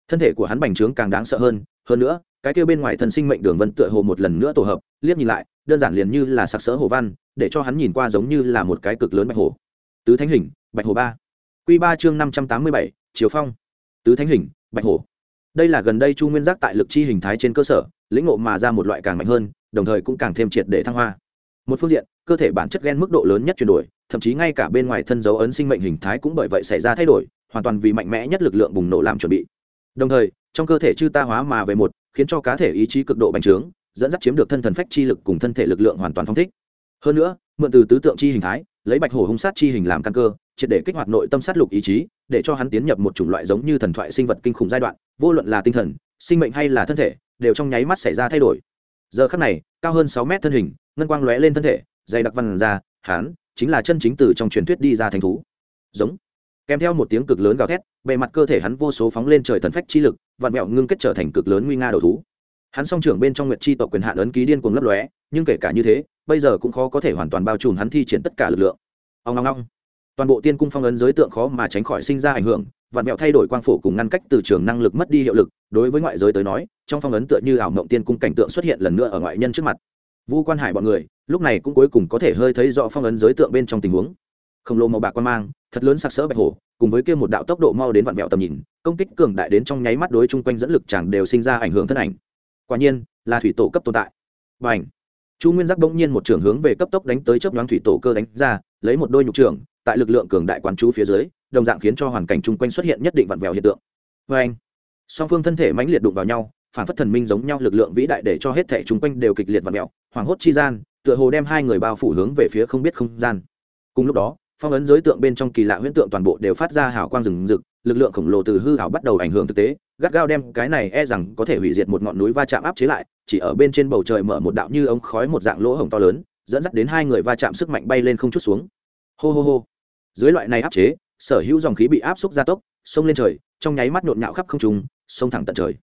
Thân thể của hắn bành trướng càng đáng sợ hơn hơn nữa, cái kêu bên ngoài thần sinh mệnh đường vân tựa hồ một lần nữa tổ hợp, liếc nhìn lại, đơn giản liền như là sặc sỡ hồ văn, để cho hắn nhìn qua giống như là một cái cực lớn bạch hồ. Tứ thánh hình, bạch hồ ba. Q ba chương năm trăm tám mươi bảy chiếu phong. Tứ thánh hình, bạch hồ. Đây là gần đây chu nguyên giác tại lực chi hình thái trên cơ sở, lĩnh ngộ mà ra một loại càng mạnh hơn, đồng thời cũng càng thêm triệt để thăng hoa một phương diện, cơ thể bản chất gen mức độ lớn nhất chuyển đổi, thậm chí ngay cả bên ngoài thân dấu ấn sinh mệnh hình thái cũng bởi vậy xảy ra thay đổi, hoàn toàn vì mạnh mẽ nhất lực lượng bùng nổ làm chuẩn bị. Đồng thời, trong cơ thể chư ta hóa mà về một, khiến cho cá thể ý chí cực độ bành trướng, dẫn dắt chiếm được thân thần phách chi lực cùng thân thể lực lượng hoàn toàn phong thích. Hơn nữa, mượn từ tứ tượng chi hình thái, lấy bạch hổ hung sát chi hình làm căn cơ, triệt để kích hoạt nội tâm sát lục ý chí, để cho hắn tiến nhập một chủng loại giống như thần thoại sinh vật kinh khủng giai đoạn, vô luận là tinh thần, sinh mệnh hay là thân thể, đều trong nháy mắt xảy ra thay đổi giờ khắc này, cao hơn sáu mét thân hình, ngân quang lóe lên thân thể, dày đặc văn ra hắn chính là chân chính từ trong truyền thuyết đi ra thành thú. Giống. Kèm theo một tiếng cực lớn gào thét, bề mặt cơ thể hắn vô số phóng lên trời thần phách chi lực, vạn mẹo ngưng kết trở thành cực lớn nguy nga đầu thú. Hắn song trưởng bên trong nguyệt chi tộc quyền hạn ấn ký điên cuồng lấp lóe, nhưng kể cả như thế, bây giờ cũng khó có thể hoàn toàn bao trùm hắn thi triển tất cả lực lượng. Ông ngong ngong toàn bộ tiên cung phong ấn giới tượng khó mà tránh khỏi sinh ra ảnh hưởng vạn mẹo thay đổi quang phổ cùng ngăn cách từ trường năng lực mất đi hiệu lực, đối với ngoại giới tới nói, trong phong ấn tựa như ảo mộng tiên cung cảnh tượng xuất hiện lần nữa ở ngoại nhân trước mặt. Vu quan hải bọn người, lúc này cũng cuối cùng có thể hơi thấy rõ phong ấn giới tượng bên trong tình huống. Khổng lồ màu bạc quan mang, thật lớn sặc sỡ bạch hổ, cùng với kia một đạo tốc độ mau đến vạn mẹo tầm nhìn, công kích cường đại đến trong nháy mắt đối chung quanh dẫn lực chẳng đều sinh ra ảnh hưởng thân ảnh. Quả nhiên, là thủy tổ cấp tồn tại. Và ảnh chu nguyên giác bỗng nhiên một trường hướng về cấp tốc đánh tới chớp nhoáng thủy tổ cơ đánh ra, lấy một đôi nhục trường tại lực lượng cường đại quán chú phía dưới đồng dạng khiến cho hoàn cảnh chung quanh xuất hiện nhất định vặn vẹo hiện tượng. Vê anh, song phương thân thể mãnh liệt đụng vào nhau, phản phất thần minh giống nhau lực lượng vĩ đại để cho hết thể chung quanh đều kịch liệt vặn vẹo, hoảng hốt chi gian, tựa hồ đem hai người bao phủ hướng về phía không biết không gian. Cùng lúc đó, phong ấn giới tượng bên trong kỳ lạ huyễn tượng toàn bộ đều phát ra hào quang rừng rực, lực lượng khổng lồ từ hư hảo bắt đầu ảnh hưởng thực tế, gắt gao đem cái này e rằng có thể hủy diệt một ngọn núi va chạm áp chế lại, chỉ ở bên trên bầu trời mở một đạo như ống khói một dạng lỗ hổng to lớn, dẫn dắt đến hai người va chạm sức mạnh bay lên không chút xuống. Hô hô hô. Dưới loại này áp chế sở hữu dòng khí bị áp xúc gia tốc, sông lên trời, trong nháy mắt nhộn nhạo khắp không trùng sông thẳng tận trời.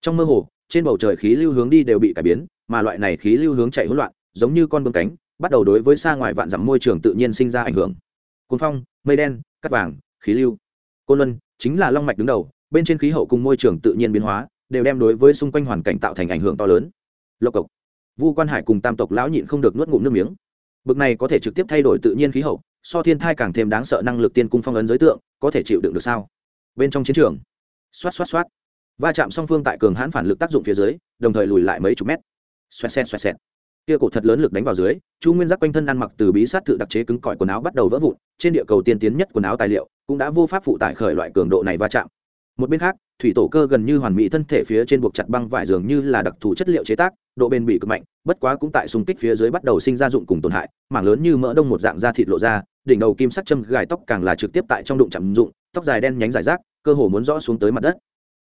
Trong mơ hồ, trên bầu trời khí lưu hướng đi đều bị cải biến, mà loại này khí lưu hướng chạy hỗn loạn, giống như con bướm cánh, bắt đầu đối với xa ngoài vạn dặm môi trường tự nhiên sinh ra ảnh hưởng. Cuốn phong, mây đen cắt vàng, khí lưu. Côn luân chính là long mạch đứng đầu, bên trên khí hậu cùng môi trường tự nhiên biến hóa, đều đem đối với xung quanh hoàn cảnh tạo thành ảnh hưởng to lớn. Lộc cộc, vu quan hải cùng tam tộc lão nhịn không được nuốt ngụm nước miếng. Bực này có thể trực tiếp thay đổi tự nhiên khí hậu so thiên thai càng thêm đáng sợ năng lực tiên cung phong ấn giới tượng, có thể chịu đựng được sao? Bên trong chiến trường, xoát xoát xoát, va chạm song phương tại cường hãn phản lực tác dụng phía dưới, đồng thời lùi lại mấy chục mét. Xoẹt xẹt xoẹt xẹt. Kia cổ thật lớn lực đánh vào dưới, chu nguyên giác quanh thân ăn mặc từ bí sát tự đặc chế cứng cỏi quần áo bắt đầu vỡ vụn, trên địa cầu tiên tiến nhất quần áo tài liệu cũng đã vô pháp phụ tải khởi loại cường độ này va chạm. Một bên khác, thủy tổ cơ gần như hoàn mỹ thân thể phía trên buộc chặt băng vải dường như là đặc thù chất liệu chế tác, độ bền bị cực mạnh, bất quá cũng tại xung kích phía dưới bắt đầu sinh ra dụng cùng tổn hại, mảng lớn như mỡ đông một dạng da thịt lộ ra đỉnh đầu kim sắc châm gài tóc càng là trực tiếp tại trong đụng chạm dụng, tóc dài đen nhánh dài rác, cơ hồ muốn rõ xuống tới mặt đất.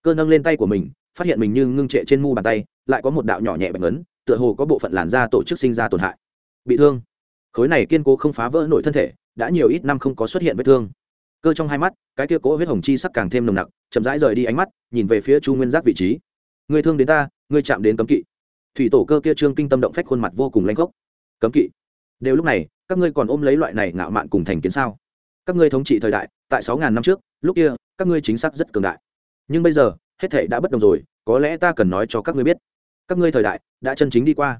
Cơ nâng lên tay của mình, phát hiện mình như ngưng trệ trên mu bàn tay, lại có một đạo nhỏ nhẹ bạch ấn tựa hồ có bộ phận làn da tổ chức sinh ra tổn hại. Bị thương. Khối này kiên cố không phá vỡ nổi thân thể, đã nhiều ít năm không có xuất hiện vết thương. Cơ trong hai mắt, cái kia cố huyết hồng chi sắc càng thêm nồng nặc, chậm rãi rời đi ánh mắt, nhìn về phía chu nguyên giác vị trí. Người thương đến ta, người chạm đến cấm kỵ. Thủy tổ cơ kia trương kinh tâm động phách khuôn mặt vô cùng lanh gốc cấm kỵ. Đều lúc này các ngươi còn ôm lấy loại này ngạo mạn cùng thành kiến sao? Các ngươi thống trị thời đại, tại sáu ngàn năm trước, lúc kia, các ngươi chính xác rất cường đại. Nhưng bây giờ, hết thể đã bất đồng rồi, có lẽ ta cần nói cho các ngươi biết. Các ngươi thời đại, đã chân chính đi qua,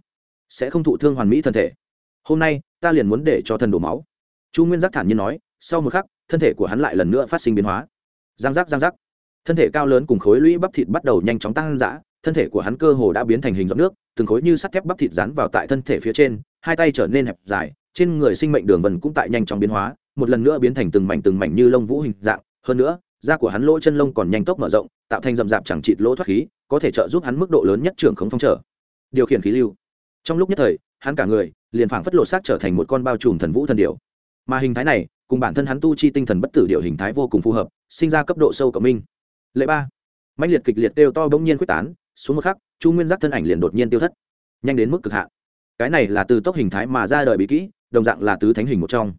sẽ không thụ thương hoàn mỹ thân thể. Hôm nay, ta liền muốn để cho thần đổ máu. Chu nguyên giác thản nhiên nói, sau một khắc, thân thể của hắn lại lần nữa phát sinh biến hóa. Giang giác giang giác. Thân thể cao lớn cùng khối lũy bắp thịt bắt đầu nhanh chóng tăng dã, thân thể của hắn cơ hồ đã biến thành hình giọt nước, từng khối như sắt thép bắp thịt rắn vào tại thân thể phía trên, hai tay trở nên hẹp dài trên người sinh mệnh đường vần cũng tại nhanh chóng biến hóa, một lần nữa biến thành từng mảnh từng mảnh như lông vũ hình dạng. Hơn nữa, da của hắn lỗ chân lông còn nhanh tốc mở rộng, tạo thành rậm rạp chẳng chịt lỗ thoát khí, có thể trợ giúp hắn mức độ lớn nhất trưởng khống phong trở. Điều khiển khí lưu. Trong lúc nhất thời, hắn cả người liền phảng phất lộ xác trở thành một con bao trùm thần vũ thần điệu mà hình thái này, cùng bản thân hắn tu chi tinh thần bất tử điệu hình thái vô cùng phù hợp, sinh ra cấp độ sâu cộng minh. Lệ ba. Mạnh liệt kịch liệt đều to bỗng nhiên quyết tán, xuống một khắc, chu nguyên giác thân ảnh liền đột nhiên tiêu thất, nhanh đến mức cực hạn. Cái này là từ tốc hình thái mà ra đời bí kỹ đồng dạng là tứ thánh hình một trong.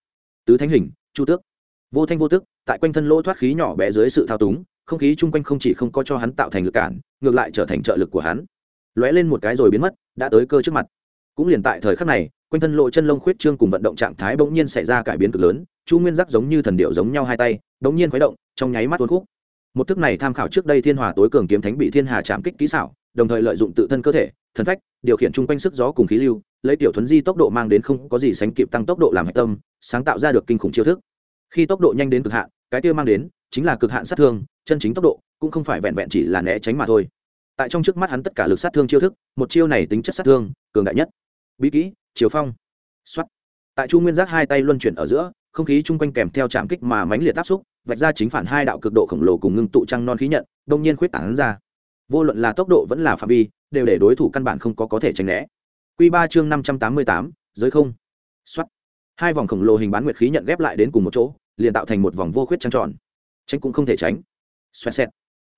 Tứ thánh hình, chu tước. Vô thanh vô tức tại quanh thân lỗ thoát khí nhỏ bé dưới sự thao túng, không khí chung quanh không chỉ không có cho hắn tạo thành lực cản, ngược lại trở thành trợ lực của hắn. Lóe lên một cái rồi biến mất, đã tới cơ trước mặt. Cũng liền tại thời khắc này, quanh thân lộ chân lông khuyết trương cùng vận động trạng thái bỗng nhiên xảy ra cải biến cực lớn, chu nguyên giác giống như thần điệu giống nhau hai tay, bỗng nhiên khuấy động, trong nháy mắt tuôn khúc. Một thức này tham khảo trước đây thiên hòa tối cường kiếm thánh bị thiên hà chạm kích kỹ xảo, đồng thời lợi dụng tự thân cơ thể, thần phách, điều khiển chung quanh sức gió cùng khí lưu lấy tiểu thuấn di tốc độ mang đến không có gì sánh kịp tăng tốc độ làm hạch tâm, sáng tạo ra được kinh khủng chiêu thức. Khi tốc độ nhanh đến cực hạn, cái tiêu mang đến chính là cực hạn sát thương, chân chính tốc độ cũng không phải vẹn vẹn chỉ là né tránh mà thôi. Tại trong trước mắt hắn tất cả lực sát thương chiêu thức, một chiêu này tính chất sát thương, cường đại nhất. Bí kỹ chiều phong. Xuất tại chu nguyên giác hai tay luân chuyển ở giữa, không khí chung quanh kèm theo trạm kích mà mãnh liệt áp xúc, vạch ra chính phản hai đạo cực độ khổng lồ cùng ngưng tụ trăng non khí nhận, đông nhiên khuyết tảng ra. Vô luận là tốc độ vẫn là phạm vi, đều để đối thủ căn bản không có có thể tránh né. Quy ba chương năm trăm tám mươi tám, giới không. Xoát. hai vòng khổng lồ hình bán nguyệt khí nhận ghép lại đến cùng một chỗ, liền tạo thành một vòng vô khuyết trăng tròn. Tránh cũng không thể tránh. Xoẹt xẹt.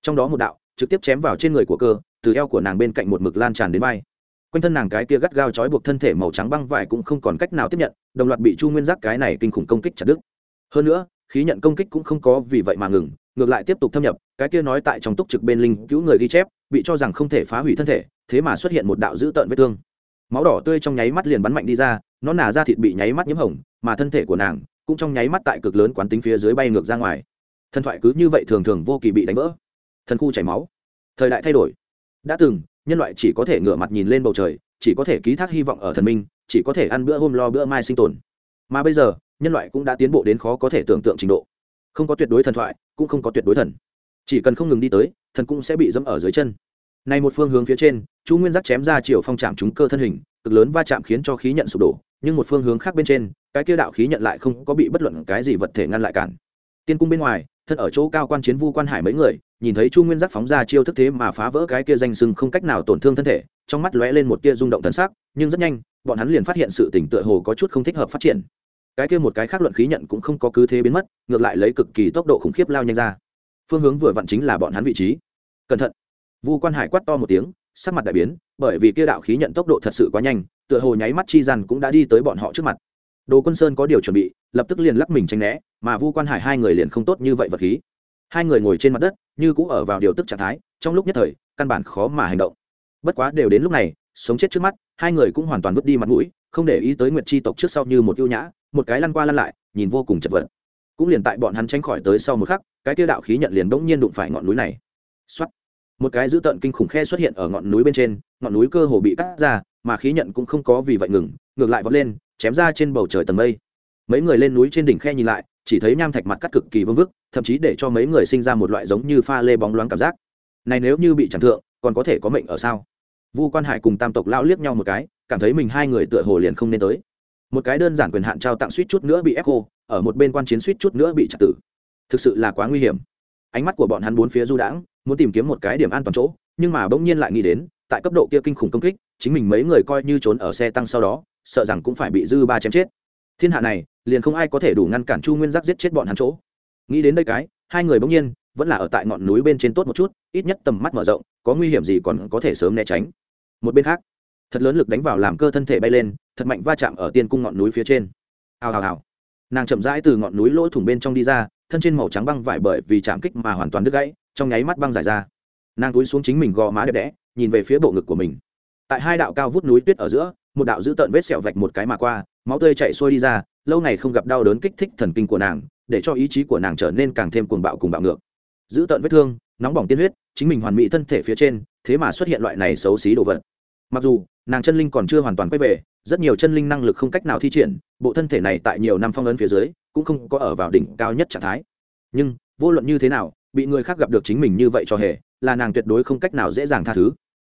Trong đó một đạo, trực tiếp chém vào trên người của cơ, từ eo của nàng bên cạnh một mực lan tràn đến vai. Quanh thân nàng cái kia gắt gao trói buộc thân thể màu trắng băng vải cũng không còn cách nào tiếp nhận, đồng loạt bị chu nguyên giác cái này kinh khủng công kích chặt đứt. Hơn nữa, khí nhận công kích cũng không có vì vậy mà ngừng, ngược lại tiếp tục thâm nhập, cái kia nói tại trong túc trực bên linh cứu người ghi chép, bị cho rằng không thể phá hủy thân thể, thế mà xuất hiện một đạo dữ tợn vết thương máu đỏ tươi trong nháy mắt liền bắn mạnh đi ra, nó nả ra thịt bị nháy mắt nhiễm hồng, mà thân thể của nàng cũng trong nháy mắt tại cực lớn quán tính phía dưới bay ngược ra ngoài. Thần thoại cứ như vậy thường thường vô kỳ bị đánh vỡ. Thần khu chảy máu. Thời đại thay đổi. Đã từng, nhân loại chỉ có thể ngửa mặt nhìn lên bầu trời, chỉ có thể ký thác hy vọng ở thần minh, chỉ có thể ăn bữa hôm lo bữa mai sinh tồn. Mà bây giờ, nhân loại cũng đã tiến bộ đến khó có thể tưởng tượng trình độ. Không có tuyệt đối thần thoại, cũng không có tuyệt đối thần. Chỉ cần không ngừng đi tới, thần cũng sẽ bị dẫm ở dưới chân này một phương hướng phía trên Chu nguyên giác chém ra chiều phong chạm chúng cơ thân hình cực lớn va chạm khiến cho khí nhận sụp đổ nhưng một phương hướng khác bên trên cái kia đạo khí nhận lại không có bị bất luận cái gì vật thể ngăn lại cản. Tiên cung bên ngoài thân ở chỗ cao quan chiến vu quan hải mấy người nhìn thấy chu nguyên giác phóng ra chiêu thức thế mà phá vỡ cái kia danh sưng không cách nào tổn thương thân thể trong mắt lóe lên một tia rung động thần sắc, nhưng rất nhanh bọn hắn liền phát hiện sự tỉnh tựa hồ có chút không thích hợp phát triển. Cái kia một cái khác luận khí nhận cũng không có cứ thế biến mất ngược lại lấy cực kỳ tốc độ khủng khiếp lao nhanh ra. Phương hướng vừa vặn chính là bọn hắn vị trí. Cẩn thận vu quan hải quát to một tiếng, sắc mặt đại biến, bởi vì kia đạo khí nhận tốc độ thật sự quá nhanh, tựa hồ nháy mắt chi rằng cũng đã đi tới bọn họ trước mặt. Đồ quân sơn có điều chuẩn bị, lập tức liền lắc mình tránh né, mà vu quan hải hai người liền không tốt như vậy vật khí. Hai người ngồi trên mặt đất, như cũng ở vào điều tức trạng thái, trong lúc nhất thời, căn bản khó mà hành động. Bất quá đều đến lúc này, sống chết trước mắt, hai người cũng hoàn toàn vứt đi mặt mũi, không để ý tới nguyệt chi tộc trước sau như một ưu nhã, một cái lăn qua lăn lại, nhìn vô cùng chật vật. Cũng liền tại bọn hắn tránh khỏi tới sau một khắc, cái tiêu đạo khí nhận liền bỗng nhiên đụng phải ngọn núi này. Xuất một cái dữ tợn kinh khủng khe xuất hiện ở ngọn núi bên trên, ngọn núi cơ hồ bị cắt ra, mà khí nhận cũng không có vì vậy ngừng, ngược lại vọt lên, chém ra trên bầu trời tầng mây. Mấy người lên núi trên đỉnh khe nhìn lại, chỉ thấy nham thạch mặt cắt cực kỳ vương vức, thậm chí để cho mấy người sinh ra một loại giống như pha lê bóng loáng cảm giác. Này nếu như bị chẳng thượng, còn có thể có mệnh ở sao? Vu quan hải cùng tam tộc lao liếc nhau một cái, cảm thấy mình hai người tựa hồ liền không nên tới. Một cái đơn giản quyền hạn trao tặng suýt chút nữa bị ép khô, ở một bên quan chiến suýt chút nữa bị chặt tử. Thực sự là quá nguy hiểm ánh mắt của bọn hắn bốn phía du đãng, muốn tìm kiếm một cái điểm an toàn chỗ, nhưng mà bỗng nhiên lại nghĩ đến, tại cấp độ kia kinh khủng công kích, chính mình mấy người coi như trốn ở xe tăng sau đó, sợ rằng cũng phải bị dư ba chém chết. Thiên hạ này, liền không ai có thể đủ ngăn cản chu nguyên giác giết chết bọn hắn chỗ. Nghĩ đến đây cái, hai người bỗng nhiên, vẫn là ở tại ngọn núi bên trên tốt một chút, ít nhất tầm mắt mở rộng, có nguy hiểm gì còn có thể sớm né tránh. Một bên khác, thật lớn lực đánh vào làm cơ thân thể bay lên, thật mạnh va chạm ở tiên cung ngọn núi phía trên. Hào hào hào. Nàng chậm rãi từ ngọn núi lỗ thủng bên trong đi ra thân trên màu trắng băng vải bởi vì chạm kích mà hoàn toàn đứt gãy, trong nháy mắt băng giải ra. Nàng túi xuống chính mình gò má đẹp đẽ, nhìn về phía bộ ngực của mình. Tại hai đạo cao vút núi tuyết ở giữa, một đạo giữ tợn vết sẹo vạch một cái mà qua, máu tươi chạy xuôi đi ra, lâu ngày không gặp đau đớn kích thích thần kinh của nàng, để cho ý chí của nàng trở nên càng thêm cuồng bạo cùng bạo ngược. Giữ tợn vết thương, nóng bỏng tiên huyết, chính mình hoàn mỹ thân thể phía trên, thế mà xuất hiện loại này xấu xí đồ vật. Mặc dù, nàng chân linh còn chưa hoàn toàn quay về, rất nhiều chân linh năng lực không cách nào thi triển, bộ thân thể này tại nhiều năm phong ấn phía dưới cũng không có ở vào đỉnh cao nhất trạng thái. Nhưng, vô luận như thế nào, bị người khác gặp được chính mình như vậy cho hề, là nàng tuyệt đối không cách nào dễ dàng tha thứ.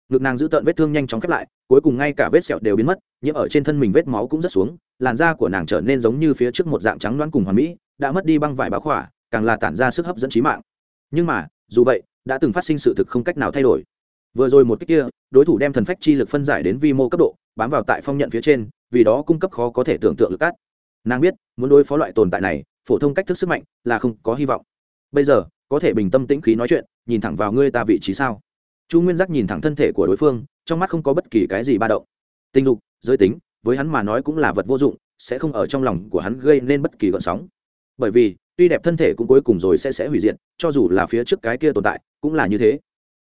Ngực nàng giữ tợn vết thương nhanh chóng khép lại, cuối cùng ngay cả vết sẹo đều biến mất nhưng ở trên thân mình vết máu cũng rất xuống, làn da của nàng trở nên giống như phía trước một dạng trắng loãng cùng hoàn mỹ, đã mất đi băng vải báo khỏa, càng là tản ra sức hấp dẫn trí mạng. Nhưng mà, dù vậy, đã từng phát sinh sự thực không cách nào thay đổi. Vừa rồi một cách kia, đối thủ đem thần phách chi lực phân giải đến vi mô cấp độ, bám vào tại phong nhận phía trên, vì đó cung cấp khó có thể tưởng tượng lực cát nàng biết, muốn đối phó loại tồn tại này, phổ thông cách thức sức mạnh là không có hy vọng. Bây giờ, có thể bình tâm tĩnh khí nói chuyện, nhìn thẳng vào ngươi ta vị trí sao? Chu nguyên giác nhìn thẳng thân thể của đối phương, trong mắt không có bất kỳ cái gì ba động. Tình dục, giới tính, với hắn mà nói cũng là vật vô dụng, sẽ không ở trong lòng của hắn gây nên bất kỳ gợn sóng. Bởi vì, tuy đẹp thân thể cũng cuối cùng rồi sẽ sẽ hủy diệt, cho dù là phía trước cái kia tồn tại, cũng là như thế.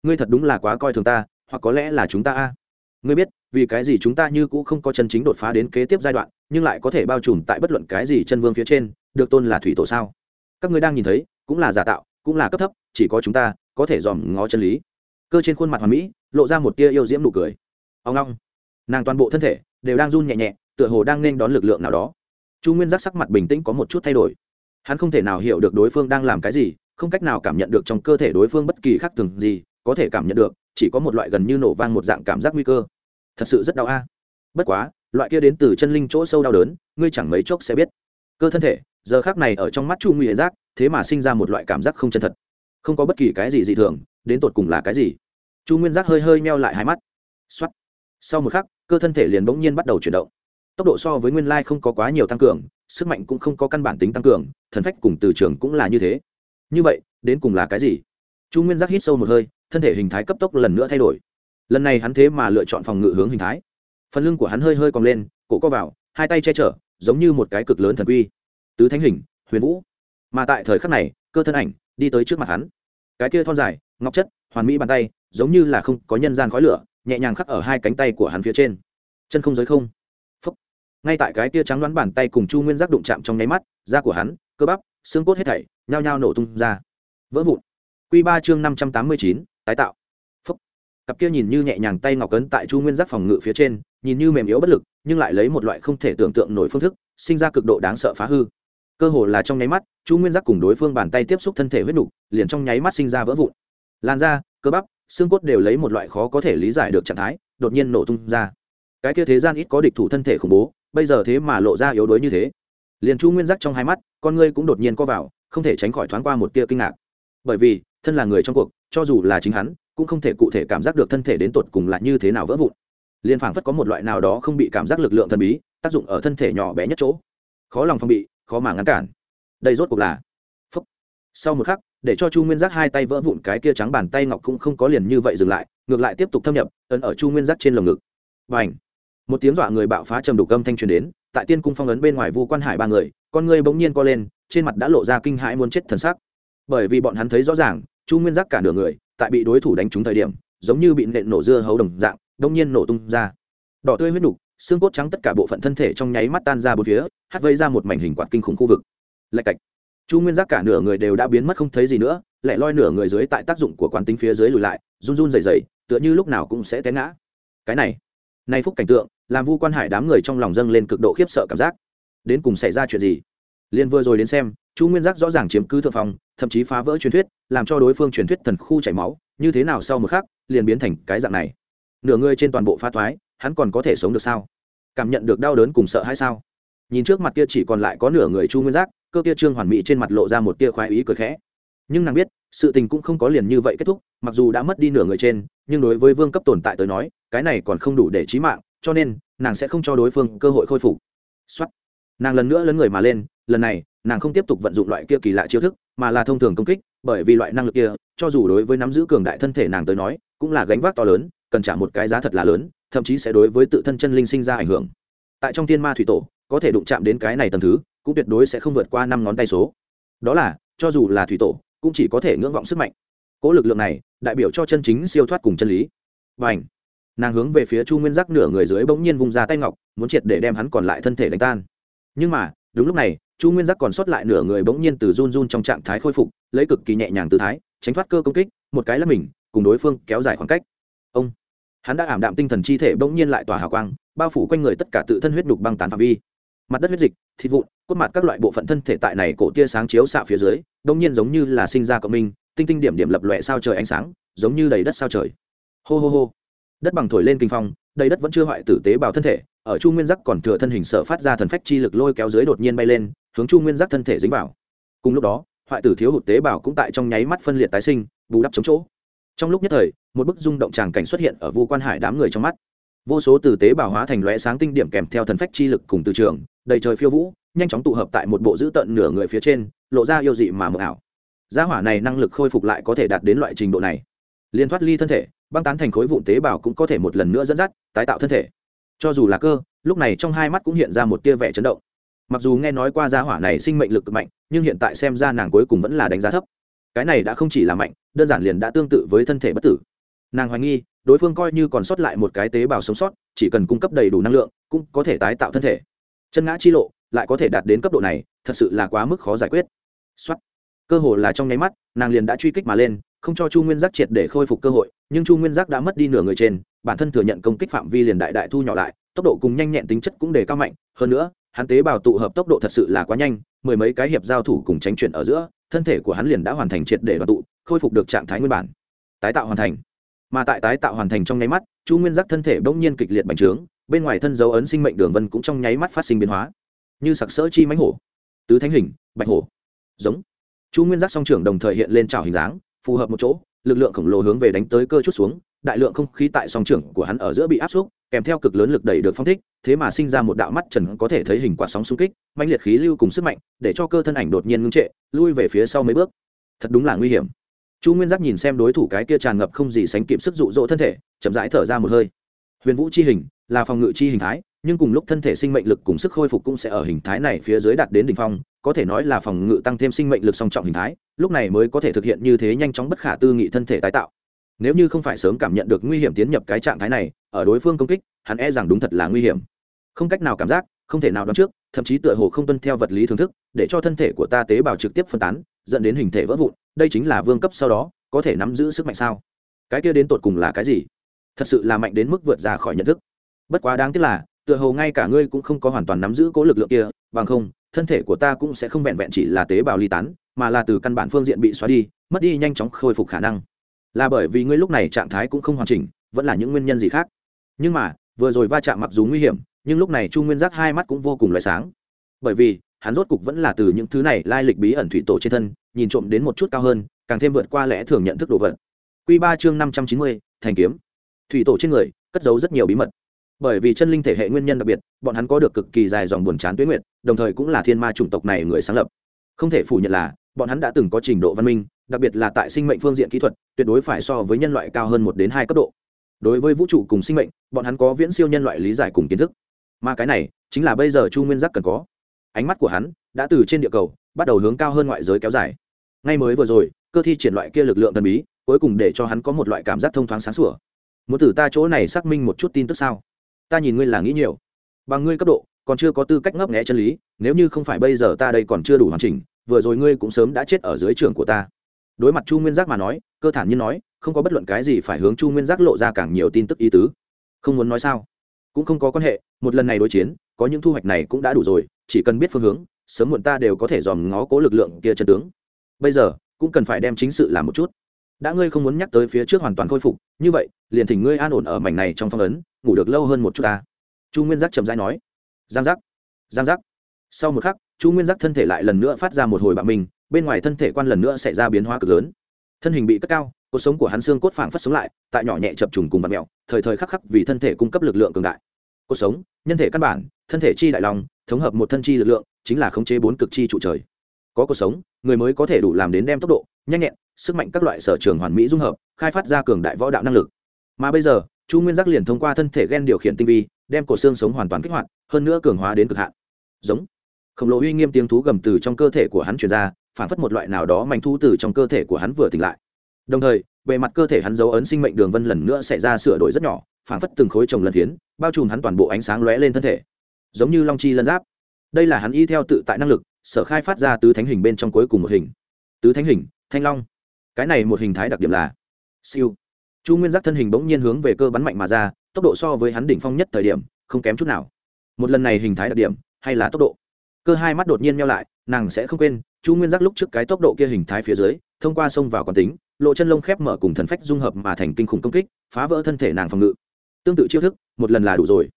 Ngươi thật đúng là quá coi thường ta, hoặc có lẽ là chúng ta a ngươi biết, vì cái gì chúng ta như cũ không có chân chính đột phá đến kế tiếp giai đoạn, nhưng lại có thể bao trùm tại bất luận cái gì chân vương phía trên, được tôn là thủy tổ sao? Các ngươi đang nhìn thấy, cũng là giả tạo, cũng là cấp thấp, chỉ có chúng ta có thể dòm ngó chân lý. Cơ trên khuôn mặt hoàn mỹ, lộ ra một tia yêu diễm nụ cười. Ông long nàng toàn bộ thân thể đều đang run nhẹ nhẹ, tựa hồ đang nên đón lực lượng nào đó. Chu nguyên giác sắc mặt bình tĩnh có một chút thay đổi. Hắn không thể nào hiểu được đối phương đang làm cái gì, không cách nào cảm nhận được trong cơ thể đối phương bất kỳ khác thường gì, có thể cảm nhận được, chỉ có một loại gần như nổ vang một dạng cảm giác nguy cơ thật sự rất đau a. Bất quá, loại kia đến từ chân linh chỗ sâu đau đớn, ngươi chẳng mấy chốc sẽ biết. Cơ thân thể, giờ khác này ở trong mắt chu nguy hiện giác, thế mà sinh ra một loại cảm giác không chân thật. Không có bất kỳ cái gì dị thường, đến tột cùng là cái gì? Chu nguyên giác hơi hơi meo lại hai mắt. X o á t sau một khắc, cơ thân thể liền bỗng nhiên bắt đầu chuyển động. Tốc độ so với nguyên lai không có quá nhiều tăng cường, sức mạnh cũng không có căn bản tính tăng cường, thần phách cùng từ trường cũng là như thế. Như vậy, đến cùng là cái gì? Chu nguyên giác hít sâu một hơi, thân thể hình thái cấp tốc lần nữa thay đổi lần này hắn thế mà lựa chọn phòng ngự hướng hình thái. Phần lưng của hắn hơi hơi cong lên, cổ co vào, hai tay che chở, giống như một cái cực lớn thần quy. Tứ thánh hình, huyền vũ. Mà tại thời khắc này, cơ thân ảnh đi tới trước mặt hắn. Cái kia thon dài, ngọc chất, hoàn mỹ bàn tay, giống như là không có nhân gian khói lửa, nhẹ nhàng khắc ở hai cánh tay của hắn phía trên. Chân không giới không. Phúc. ngay tại cái kia trắng đoán bàn tay cùng chu nguyên giác đụng chạm trong nháy mắt, da của hắn, cơ bắp, xương cốt hết thảy, nhao nhao nổ tung ra. Vỡ vụn. Q ba chương năm trăm tám mươi chín, tái tạo cặp kia nhìn như nhẹ nhàng tay ngọc cấn tại chu nguyên giác phòng ngự phía trên, nhìn như mềm yếu bất lực, nhưng lại lấy một loại không thể tưởng tượng nổi phương thức, sinh ra cực độ đáng sợ phá hư. Cơ hồ là trong nháy mắt, chu nguyên giác cùng đối phương bàn tay tiếp xúc thân thể huyết nục, liền trong nháy mắt sinh ra vỡ vụn. Làn da, cơ bắp, xương cốt đều lấy một loại khó có thể lý giải được trạng thái, đột nhiên nổ tung ra. Cái kia thế gian ít có địch thủ thân thể khủng bố, bây giờ thế mà lộ ra yếu đuối như thế. Liền chu nguyên giác trong hai mắt, con ngươi cũng đột nhiên co vào, không thể tránh khỏi thoáng qua một tia kinh ngạc. Bởi vì thân là người trong cuộc, cho dù là chính hắn, cũng không thể cụ thể cảm giác được thân thể đến tột cùng là như thế nào vỡ vụn. Liền phảng phất có một loại nào đó không bị cảm giác lực lượng thần bí, tác dụng ở thân thể nhỏ bé nhất chỗ. Khó lòng phong bị, khó mà ngăn cản. Đây rốt cuộc là phúc. Sau một khắc, để cho chu nguyên giác hai tay vỡ vụn cái kia trắng bàn tay ngọc cũng không có liền như vậy dừng lại, ngược lại tiếp tục thâm nhập, ấn ở chu nguyên giác trên lồng ngực. Và ảnh một tiếng dọa người bạo phá trầm đục âm thanh truyền đến, tại tiên cung phong ấn bên ngoài vu quan hải ba người, con người bỗng nhiên co lên, trên mặt đã lộ ra kinh hãi muốn chết thần sắc. Bởi vì bọn hắn thấy rõ ràng chu nguyên giác cả nửa người, tại bị đối thủ đánh trúng thời điểm, giống như bị nện nổ dưa hấu đồng dạng, đông nhiên nổ tung ra. Đỏ tươi huyết nục, xương cốt trắng tất cả bộ phận thân thể trong nháy mắt tan ra bốn phía, hắt vây ra một mảnh hình quạt kinh khủng khu vực. Lạch cạch. Chu nguyên giác cả nửa người đều đã biến mất không thấy gì nữa lại loi nửa người dưới tại tác dụng của quán tính phía dưới lùi lại, run run dày dày tựa như lúc nào cũng sẽ té ngã. Cái này nay phúc cảnh tượng, làm vu quan hải đám người trong lòng dâng lên cực độ khiếp sợ cảm giác. Đến cùng xảy ra chuyện gì? Liên vừa rồi đến xem chu nguyên giác rõ ràng chiếm cứ thượng phong, thậm chí phá vỡ truyền thuyết, làm cho đối phương truyền thuyết thần khu chảy máu, như thế nào sau một khắc, liền biến thành cái dạng này. Nửa người trên toàn bộ phá thoái, hắn còn có thể sống được sao? Cảm nhận được đau đớn cùng sợ hay sao? Nhìn trước mặt kia chỉ còn lại có nửa người chu nguyên giác, cơ kia trương hoàn mỹ trên mặt lộ ra một tia khoái ý cười khẽ. Nhưng nàng biết, sự tình cũng không có liền như vậy kết thúc, mặc dù đã mất đi nửa người trên, nhưng đối với vương cấp tồn tại tới nói, cái này còn không đủ để trí mạng, cho nên nàng sẽ không cho đối phương cơ hội khôi phục. Xuất nàng lần nữa lấn người mà lên, lần này nàng không tiếp tục vận dụng loại kia kỳ lạ chiêu thức, mà là thông thường công kích, bởi vì loại năng lực kia, cho dù đối với nắm giữ cường đại thân thể nàng tới nói, cũng là gánh vác to lớn, cần trả một cái giá thật là lớn, thậm chí sẽ đối với tự thân chân linh sinh ra ảnh hưởng. Tại trong thiên ma thủy tổ, có thể đụng chạm đến cái này tầm thứ, cũng tuyệt đối sẽ không vượt qua năm ngón tay số. Đó là, cho dù là thủy tổ, cũng chỉ có thể ngưỡng vọng sức mạnh. Cỗ lực lượng này, đại biểu cho chân chính siêu thoát cùng chân lý. Và ảnh nàng hướng về phía chu nguyên giác nửa người dưới bỗng nhiên vung ra tay ngọc, muốn triệt để đem hắn còn lại thân thể đánh tan. Nhưng mà, đúng lúc này chu nguyên giác còn sót lại nửa người bỗng nhiên từ run run trong trạng thái khôi phục, lấy cực kỳ nhẹ nhàng tư thái, tránh thoát cơ công kích, một cái là mình, cùng đối phương kéo dài khoảng cách. Ông, hắn đã ảm đạm tinh thần chi thể bỗng nhiên lại tỏa hào quang, bao phủ quanh người tất cả tự thân huyết đục băng tán phạm vi. Mặt đất huyết dịch, thịt vụn, cốt mặt các loại bộ phận thân thể tại này cổ tia sáng chiếu xạ phía dưới đông nhiên giống như là sinh ra cộng minh, tinh tinh điểm điểm lập lòe sao trời ánh sáng, giống như đầy đất sao trời. Hô hô hô. Đất bằng thổi lên kinh phong đầy đất vẫn chưa hoại tử tế bào thân thể, ở chu nguyên giác còn thừa thân hình sở phát ra thần phách chi lực lôi kéo dưới đột nhiên bay lên, hướng chu nguyên giác thân thể dính vào. Cùng lúc đó, hoại tử thiếu hụt tế bào cũng tại trong nháy mắt phân liệt tái sinh, bù đắp chống chỗ. Trong lúc nhất thời, một bức rung động tràng cảnh xuất hiện ở vu quan hải đám người trong mắt. Vô số từ tế bào hóa thành lóe sáng tinh điểm kèm theo thần phách chi lực cùng từ trường, đầy trời phiêu vũ, nhanh chóng tụ hợp tại một bộ giữ tận nửa người phía trên, lộ ra yêu dị mà mờ ảo. Gia hỏa này năng lực khôi phục lại có thể đạt đến loại trình độ này. Liên thoát ly thân thể băng tán thành khối vụn tế bào cũng có thể một lần nữa dẫn dắt, tái tạo thân thể. Cho dù là cơ, lúc này trong hai mắt cũng hiện ra một tia vẻ chấn động. Mặc dù nghe nói qua gia hỏa này sinh mệnh lực cực mạnh, nhưng hiện tại xem ra nàng cuối cùng vẫn là đánh giá thấp. Cái này đã không chỉ là mạnh, đơn giản liền đã tương tự với thân thể bất tử. Nàng hoài nghi, đối phương coi như còn sót lại một cái tế bào sống sót, chỉ cần cung cấp đầy đủ năng lượng, cũng có thể tái tạo thân thể. Chân ngã chi lộ, lại có thể đạt đến cấp độ này, thật sự là quá mức khó giải quyết. Xuất cơ hồ là trong nháy mắt, nàng liền đã truy kích mà lên không cho chu nguyên giác triệt để khôi phục cơ hội, nhưng chu nguyên giác đã mất đi nửa người trên, bản thân thừa nhận công kích phạm vi liền đại đại thu nhỏ lại, tốc độ cùng nhanh nhẹn tính chất cũng đề cao mạnh, hơn nữa, hắn tế bào tụ hợp tốc độ thật sự là quá nhanh, mười mấy cái hiệp giao thủ cùng tránh chuyển ở giữa, thân thể của hắn liền đã hoàn thành triệt để đoàn tụ, khôi phục được trạng thái nguyên bản. Tái tạo hoàn thành. Mà tại tái tạo hoàn thành trong nháy mắt, chu nguyên giác thân thể bỗng nhiên kịch liệt bành trướng, bên ngoài thân dấu ấn sinh mệnh đường vân cũng trong nháy mắt phát sinh biến hóa. Như sặc sỡ chi mánh hổ. Tứ thánh hình, bạch hổ. Giống. Chu nguyên giác song trưởng đồng thời hiện lên trào hình dáng phù hợp một chỗ, lực lượng khổng lồ hướng về đánh tới cơ chút xuống, đại lượng không khí tại song trưởng của hắn ở giữa bị áp xúc, kèm theo cực lớn lực đẩy được phong thích, thế mà sinh ra một đạo mắt trần có thể thấy hình quả sóng xung kích mạnh liệt khí lưu cùng sức mạnh, để cho cơ thân ảnh đột nhiên ngưng trệ, lui về phía sau mấy bước. Thật đúng là nguy hiểm. Chu nguyên giác nhìn xem đối thủ cái kia tràn ngập không gì sánh kịp sức dụ dỗ thân thể, chậm rãi thở ra một hơi. Huyền vũ chi hình, là phòng ngự chi hình thái nhưng cùng lúc thân thể sinh mệnh lực cùng sức khôi phục cũng sẽ ở hình thái này phía dưới đạt đến đỉnh phong, có thể nói là phòng ngự tăng thêm sinh mệnh lực song trọng hình thái, lúc này mới có thể thực hiện như thế nhanh chóng bất khả tư nghị thân thể tái tạo. Nếu như không phải sớm cảm nhận được nguy hiểm tiến nhập cái trạng thái này, ở đối phương công kích, hắn e rằng đúng thật là nguy hiểm. Không cách nào cảm giác, không thể nào đoán trước, thậm chí tựa hồ không tuân theo vật lý thưởng thức, để cho thân thể của ta tế bào trực tiếp phân tán, dẫn đến hình thể vỡ vụn, đây chính là vương cấp sau đó, có thể nắm giữ sức mạnh sao? Cái kia đến tột cùng là cái gì? Thật sự là mạnh đến mức vượt ra khỏi nhận thức. Bất quá đáng tiếc là tựa hồ ngay cả ngươi cũng không có hoàn toàn nắm giữ cố lực lượng kia, bằng không, thân thể của ta cũng sẽ không vẹn vẹn chỉ là tế bào ly tán, mà là từ căn bản phương diện bị xóa đi, mất đi nhanh chóng khôi phục khả năng. Là bởi vì ngươi lúc này trạng thái cũng không hoàn chỉnh, vẫn là những nguyên nhân gì khác. Nhưng mà, vừa rồi va chạm mặc dù nguy hiểm, nhưng lúc này chu nguyên giác hai mắt cũng vô cùng loại sáng. Bởi vì, hắn rốt cục vẫn là từ những thứ này lai lịch bí ẩn thủy tổ trên thân, nhìn trộm đến một chút cao hơn, càng thêm vượt qua lẽ thường nhận thức đồ vật. Q ba chương năm trăm chín mươi, thành kiếm. Thủy tổ trên người, cất giấu rất nhiều bí mật bởi vì chân linh thể hệ nguyên nhân đặc biệt, bọn hắn có được cực kỳ dài dòng buồn chán tuyến nguyện đồng thời cũng là thiên ma chủng tộc này người sáng lập. Không thể phủ nhận là, bọn hắn đã từng có trình độ văn minh, đặc biệt là tại sinh mệnh phương diện kỹ thuật, tuyệt đối phải so với nhân loại cao hơn một đến hai cấp độ. Đối với vũ trụ cùng sinh mệnh, bọn hắn có viễn siêu nhân loại lý giải cùng kiến thức. Mà cái này, chính là bây giờ chu nguyên giác cần có. Ánh mắt của hắn đã từ trên địa cầu, bắt đầu hướng cao hơn ngoại giới kéo dài. Ngay mới vừa rồi, cơ thi triển loại kia lực lượng thần bí, cuối cùng để cho hắn có một loại cảm giác thông thoáng sáng sủa. Muốn từ ta chỗ này xác minh một chút tin tức sao? Ta nhìn ngươi là nghĩ nhiều. Bằng ngươi cấp độ, còn chưa có tư cách ngấp nghẽ chân lý, nếu như không phải bây giờ ta đây còn chưa đủ hoàn chỉnh, vừa rồi ngươi cũng sớm đã chết ở dưới trường của ta. Đối mặt chu nguyên giác mà nói, cơ thản nhiên nói, không có bất luận cái gì phải hướng chu nguyên giác lộ ra càng nhiều tin tức ý tứ. Không muốn nói sao? Cũng không có quan hệ, một lần này đối chiến, có những thu hoạch này cũng đã đủ rồi, chỉ cần biết phương hướng, sớm muộn ta đều có thể dòm ngó cố lực lượng kia chân tướng. Bây giờ, cũng cần phải đem chính sự làm một chút. Đã ngươi không muốn nhắc tới phía trước hoàn toàn khôi phục, như vậy, liền thỉnh ngươi an ổn ở mảnh này trong phong ấn ngủ được lâu hơn một chút ta. Chu nguyên giác chậm rãi nói. Giang giác giang giác. Sau một khắc, chu nguyên giác thân thể lại lần nữa phát ra một hồi bạo mình, bên ngoài thân thể quan lần nữa xảy ra biến hóa cực lớn. Thân hình bị cất cao cuộc sống của hắn xương cốt phảng phất sống lại, tại nhỏ nhẹ chập trùng cùng vật mẹo thời thời khắc khắc vì thân thể cung cấp lực lượng cường đại. Cuộc sống, nhân thể căn bản, thân thể chi đại lòng, thống hợp một thân chi lực lượng, chính là khống chế bốn cực chi trụ trời. Có cuộc sống, người mới có thể đủ làm đến đem tốc độ, nhanh nhẹn, sức mạnh các loại sở trường hoàn mỹ dung hợp, khai phát ra cường đại võ đạo năng lực. Mà bây giờ chu nguyên giác liền thông qua thân thể gen điều khiển tinh vi, đem cổ xương sống hoàn toàn kích hoạt, hơn nữa cường hóa đến cực hạn. Giống. Khổng lồ uy nghiêm tiếng thú gầm từ trong cơ thể của hắn truyền ra, phản phất một loại nào đó mạnh thu từ trong cơ thể của hắn vừa tỉnh lại. Đồng thời, bề mặt cơ thể hắn dấu ấn sinh mệnh đường vân lần nữa xảy ra sửa đổi rất nhỏ, phản phất từng khối trồng lần phiến, bao trùm hắn toàn bộ ánh sáng lóe lên thân thể. Giống như long chi lân giáp. Đây là hắn y theo tự tại năng lực, sở khai phát ra tứ thánh hình bên trong cuối cùng một hình. Tứ thánh hình, thanh long. Cái này một hình thái đặc điểm là, siêu chu nguyên giác thân hình bỗng nhiên hướng về cơ bắn mạnh mà ra, tốc độ so với hắn đỉnh phong nhất thời điểm, không kém chút nào. Một lần này hình thái đặc điểm, hay là tốc độ? Cơ hai mắt đột nhiên nhau lại, nàng sẽ không quên, chu nguyên giác lúc trước cái tốc độ kia hình thái phía dưới, thông qua sông vào quán tính, lộ chân lông khép mở cùng thần phách dung hợp mà thành kinh khủng công kích, phá vỡ thân thể nàng phòng ngự. Tương tự chiêu thức, một lần là đủ rồi.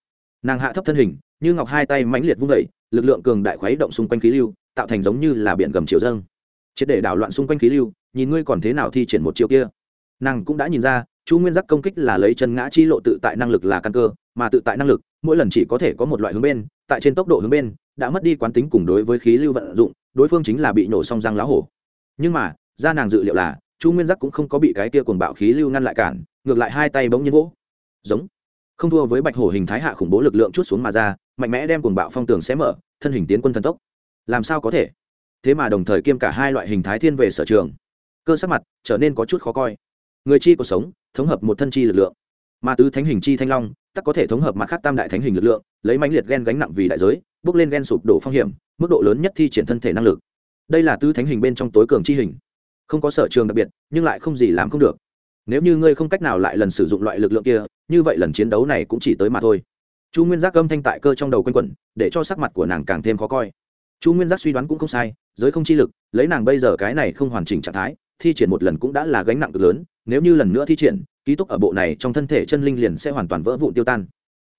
Nàng hạ thấp thân hình, như ngọc hai tay mãnh liệt vung vẩy lực lượng cường đại khuấy động xung quanh khí lưu, tạo thành giống như là biển gầm chiều dâng. Triệt để đảo loạn xung quanh khí lưu, nhìn ngươi còn thế nào thi triển một chiều kia. Nàng cũng đã nhìn ra chu nguyên giác công kích là lấy chân ngã chi lộ tự tại năng lực là căn cơ, mà tự tại năng lực, mỗi lần chỉ có thể có một loại hướng bên, tại trên tốc độ hướng bên, đã mất đi quán tính cùng đối với khí lưu vận dụng, đối phương chính là bị nổ xong răng lá hổ. Nhưng mà, ra nàng dự liệu là, chu nguyên giác cũng không có bị cái kia cuồng bạo khí lưu ngăn lại cản, ngược lại hai tay bỗng nhiên vỗ. Giống. Không thua với bạch hổ hình thái hạ khủng bố lực lượng chút xuống mà ra, mạnh mẽ đem cuồng bạo phong tường xé mở, thân hình tiến quân thần tốc. Làm sao có thể? Thế mà đồng thời kiêm cả hai loại hình thái thiên về sở trường. Cơ sắc mặt trở nên có chút khó coi người chi cuộc sống, thống hợp một thân chi lực lượng. Mà tứ thánh hình chi thanh long, tắc có thể thống hợp mặt khác tam đại thánh hình lực lượng, lấy mãnh liệt ghen gánh nặng vì đại giới, bước lên ghen sụp đổ phong hiểm, mức độ lớn nhất thi triển thân thể năng lực. Đây là tứ thánh hình bên trong tối cường chi hình. Không có sở trường đặc biệt, nhưng lại không gì làm không được. Nếu như ngươi không cách nào lại lần sử dụng loại lực lượng kia, như vậy lần chiến đấu này cũng chỉ tới mà thôi. Chu nguyên giác âm thanh tại cơ trong đầu quanh quẩn, để cho sắc mặt của nàng càng thêm khó coi. Chu nguyên giác suy đoán cũng không sai, giới không chi lực, lấy nàng bây giờ cái này không hoàn chỉnh trạng thái, thi triển một lần cũng đã là gánh nặng cực lớn nếu như lần nữa thi triển ký túc ở bộ này trong thân thể chân linh liền sẽ hoàn toàn vỡ vụn tiêu tan.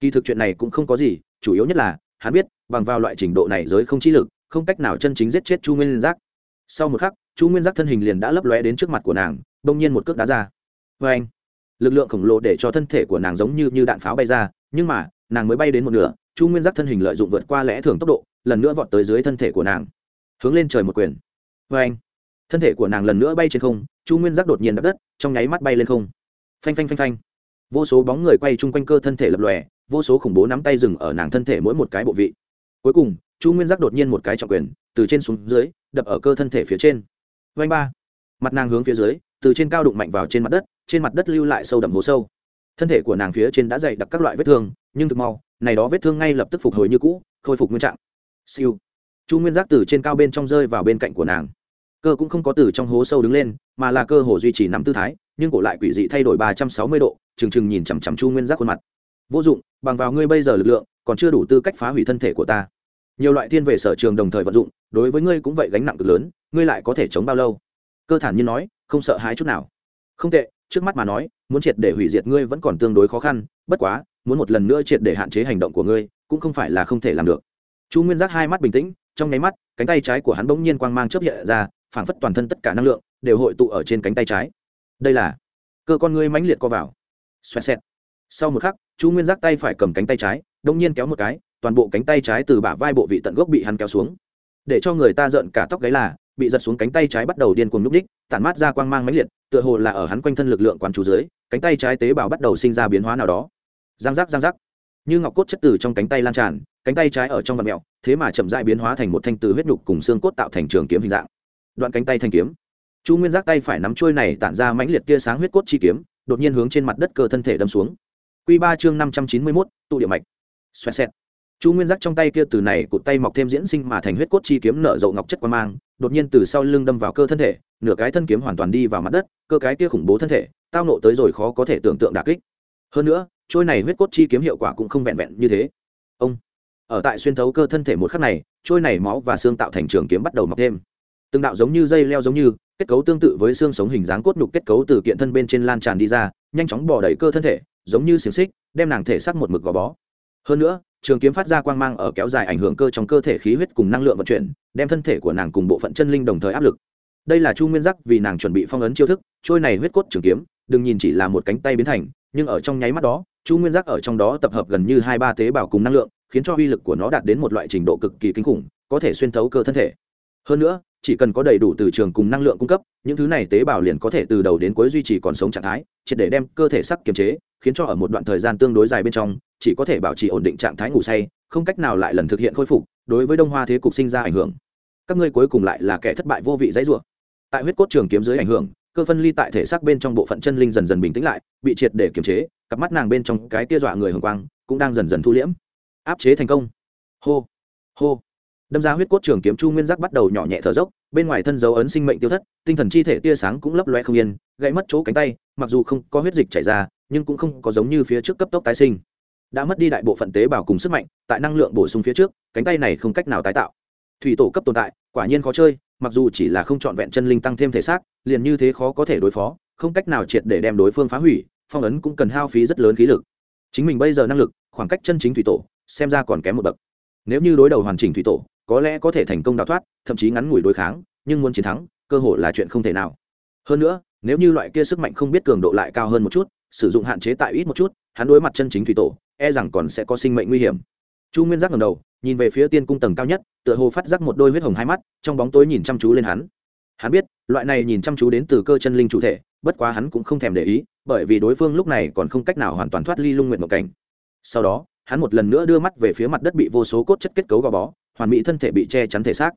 Kỳ thực chuyện này cũng không có gì chủ yếu nhất là hắn biết bằng vào loại trình độ này giới không chi lực không cách nào chân chính giết chết chu nguyên giác. Sau một khắc chu nguyên giác thân hình liền đã lấp lóe đến trước mặt của nàng đông nhiên một cước đá ra. Vê anh lực lượng khổng lồ để cho thân thể của nàng giống như, như đạn pháo bay ra nhưng mà nàng mới bay đến một nửa chu nguyên giác thân hình lợi dụng vượt qua lẽ thường tốc độ lần nữa vọt tới dưới thân thể của nàng. Hướng lên trời một quyền. Vê anh thân thể của nàng lần nữa bay trên không chu nguyên giác đột nhiên đập đất, trong nháy mắt bay lên không. Phanh phanh phanh phanh. Vô số bóng người quay chung quanh cơ thân thể lập lòe, vô số khủng bố nắm tay dừng ở nàng thân thể mỗi một cái bộ vị. Cuối cùng, chu nguyên giác đột nhiên một cái trọng quyền, từ trên xuống dưới, đập ở cơ thân thể phía trên. Vanh ba. Mặt nàng hướng phía dưới, từ trên cao đụng mạnh vào trên mặt đất, trên mặt đất lưu lại sâu đậm hố sâu. Thân thể của nàng phía trên đã dày đặc các loại vết thương, nhưng thực mau, này đó vết thương ngay lập tức phục hồi như cũ, khôi phục nguyên trạng. Siêu. Chu nguyên giác từ trên cao bên trong rơi vào bên cạnh của nàng cơ cũng không có từ trong hố sâu đứng lên, mà là cơ hồ duy trì nắm tư thái, nhưng cổ lại quỷ dị thay đổi ba trăm sáu mươi độ, trừng trừng nhìn chằm chằm chu nguyên giác khuôn mặt. Vô dụng, bằng vào ngươi bây giờ lực lượng, còn chưa đủ tư cách phá hủy thân thể của ta. Nhiều loại thiên về sở trường đồng thời vận dụng, đối với ngươi cũng vậy gánh nặng cực lớn, ngươi lại có thể chống bao lâu? Cơ thản nhiên nói, không sợ hãi chút nào. Không tệ, trước mắt mà nói, muốn triệt để hủy diệt ngươi vẫn còn tương đối khó khăn, bất quá, muốn một lần nữa triệt để hạn chế hành động của ngươi, cũng không phải là không thể làm được. Chu nguyên giác hai mắt bình tĩnh, trong nháy mắt, cánh tay trái của hắn bỗng nhiên quang mang chớp hiện ra phảng phất toàn thân tất cả năng lượng đều hội tụ ở trên cánh tay trái. Đây là cơ con ngươi mãnh liệt co vào. Xoẹt xẹt. Sau một khắc chú nguyên giác tay phải cầm cánh tay trái, đông nhiên kéo một cái, toàn bộ cánh tay trái từ bả vai bộ vị tận gốc bị hắn kéo xuống. Để cho người ta giận cả tóc gáy là, bị giật xuống cánh tay trái bắt đầu điên cuồng núp đích tản mát ra quang mang mãnh liệt, tựa hồ là ở hắn quanh thân lực lượng quán chú dưới, cánh tay trái tế bào bắt đầu sinh ra biến hóa nào đó. Giang giác giang giác. Như ngọc cốt chất từ trong cánh tay lan tràn, cánh tay trái ở trong vật mẹo, thế mà chậm dại biến hóa thành một thanh từ huyết nhục cùng xương cốt tạo thành trường kiếm hình dạng đoạn cánh tay thanh kiếm. Chu nguyên giác tay phải nắm trôi này tản ra mãnh liệt tia sáng huyết cốt chi kiếm, đột nhiên hướng trên mặt đất cơ thân thể đâm xuống. Q ba chương năm trăm chín mươi mốt, tụ địa mạch. Xoẹ xẹt. Chu nguyên giác trong tay kia từ này cụt tay mọc thêm diễn sinh mà thành huyết cốt chi kiếm nở rộ ngọc chất quan mang, đột nhiên từ sau lưng đâm vào cơ thân thể, nửa cái thân kiếm hoàn toàn đi vào mặt đất, cơ cái kia khủng bố thân thể, tao nộ tới rồi khó có thể tưởng tượng đà kích. Hơn nữa trôi này huyết cốt chi kiếm hiệu quả cũng không vẹn vẹn như thế. Ông, ở tại xuyên thấu cơ thân thể một khắc này trôi này máu và xương tạo thành trường kiếm bắt đầu mọc thêm từng đạo giống như dây leo giống như, kết cấu tương tự với xương sống hình dáng cốt nhục kết cấu từ kiện thân bên trên lan tràn đi ra, nhanh chóng bỏ đẩy cơ thân thể, giống như xiềng xích, đem nàng thể sắc một mực gò bó. Hơn nữa, trường kiếm phát ra quang mang ở kéo dài ảnh hưởng cơ trong cơ thể khí huyết cùng năng lượng vận chuyển, đem thân thể của nàng cùng bộ phận chân linh đồng thời áp lực. Đây là chu nguyên giác vì nàng chuẩn bị phong ấn chiêu thức, trôi này huyết cốt trường kiếm, đừng nhìn chỉ là một cánh tay biến thành, nhưng ở trong nháy mắt đó, chu nguyên giác ở trong đó tập hợp gần như hai ba tế bào cùng năng lượng, khiến cho uy lực của nó đạt đến một loại trình độ cực kỳ kinh khủng, có thể xuyên thấu cơ thân thể. Hơn nữa chỉ cần có đầy đủ từ trường cùng năng lượng cung cấp, những thứ này tế bào liền có thể từ đầu đến cuối duy trì còn sống trạng thái, triệt để đem cơ thể sắc kiềm chế, khiến cho ở một đoạn thời gian tương đối dài bên trong, chỉ có thể bảo trì ổn định trạng thái ngủ say, không cách nào lại lần thực hiện khôi phục, đối với đông hoa thế cục sinh ra ảnh hưởng. Các ngươi cuối cùng lại là kẻ thất bại vô vị dãy rủa. Tại huyết cốt trường kiếm dưới ảnh hưởng, cơ phân ly tại thể xác bên trong bộ phận chân linh dần dần bình tĩnh lại, bị triệt để kiềm chế, cặp mắt nàng bên trong cái kia dọa người hồng quang cũng đang dần dần thu liễm. Áp chế thành công. Hô. Hô đâm ra huyết cốt trường kiếm chu nguyên giác bắt đầu nhỏ nhẹ thở dốc, bên ngoài thân dấu ấn sinh mệnh tiêu thất, tinh thần chi thể tia sáng cũng lấp loe không yên, gãy mất chỗ cánh tay, mặc dù không có huyết dịch chảy ra, nhưng cũng không có giống như phía trước cấp tốc tái sinh. Đã mất đi đại bộ phận tế bào cùng sức mạnh, tại năng lượng bổ sung phía trước, cánh tay này không cách nào tái tạo. Thủy tổ cấp tồn tại, quả nhiên khó chơi, mặc dù chỉ là không trọn vẹn chân linh tăng thêm thể xác, liền như thế khó có thể đối phó, không cách nào triệt để đem đối phương phá hủy, phong ấn cũng cần hao phí rất lớn khí lực. Chính mình bây giờ năng lực, khoảng cách chân chính thủy tổ, xem ra còn kém một bậc. Nếu như đối đầu hoàn chỉnh thủy tổ có lẽ có thể thành công đào thoát, thậm chí ngắn ngủi đối kháng, nhưng muốn chiến thắng, cơ hội là chuyện không thể nào. Hơn nữa, nếu như loại kia sức mạnh không biết cường độ lại cao hơn một chút, sử dụng hạn chế tại ít một chút, hắn đối mặt chân chính thủy tổ e rằng còn sẽ có sinh mệnh nguy hiểm. Chu nguyên giác ngầm đầu, nhìn về phía tiên cung tầng cao nhất, tựa hồ phát giác một đôi huyết hồng hai mắt, trong bóng tối nhìn chăm chú lên hắn. Hắn biết, loại này nhìn chăm chú đến từ cơ chân linh chủ thể, bất quá hắn cũng không thèm để ý, bởi vì đối phương lúc này còn không cách nào hoàn toàn thoát ly lung nguyện một cảnh. Sau đó, hắn một lần nữa đưa mắt về phía mặt đất bị vô số cốt chất kết cấu gò bó hoàn mỹ thân thể bị che chắn thể xác.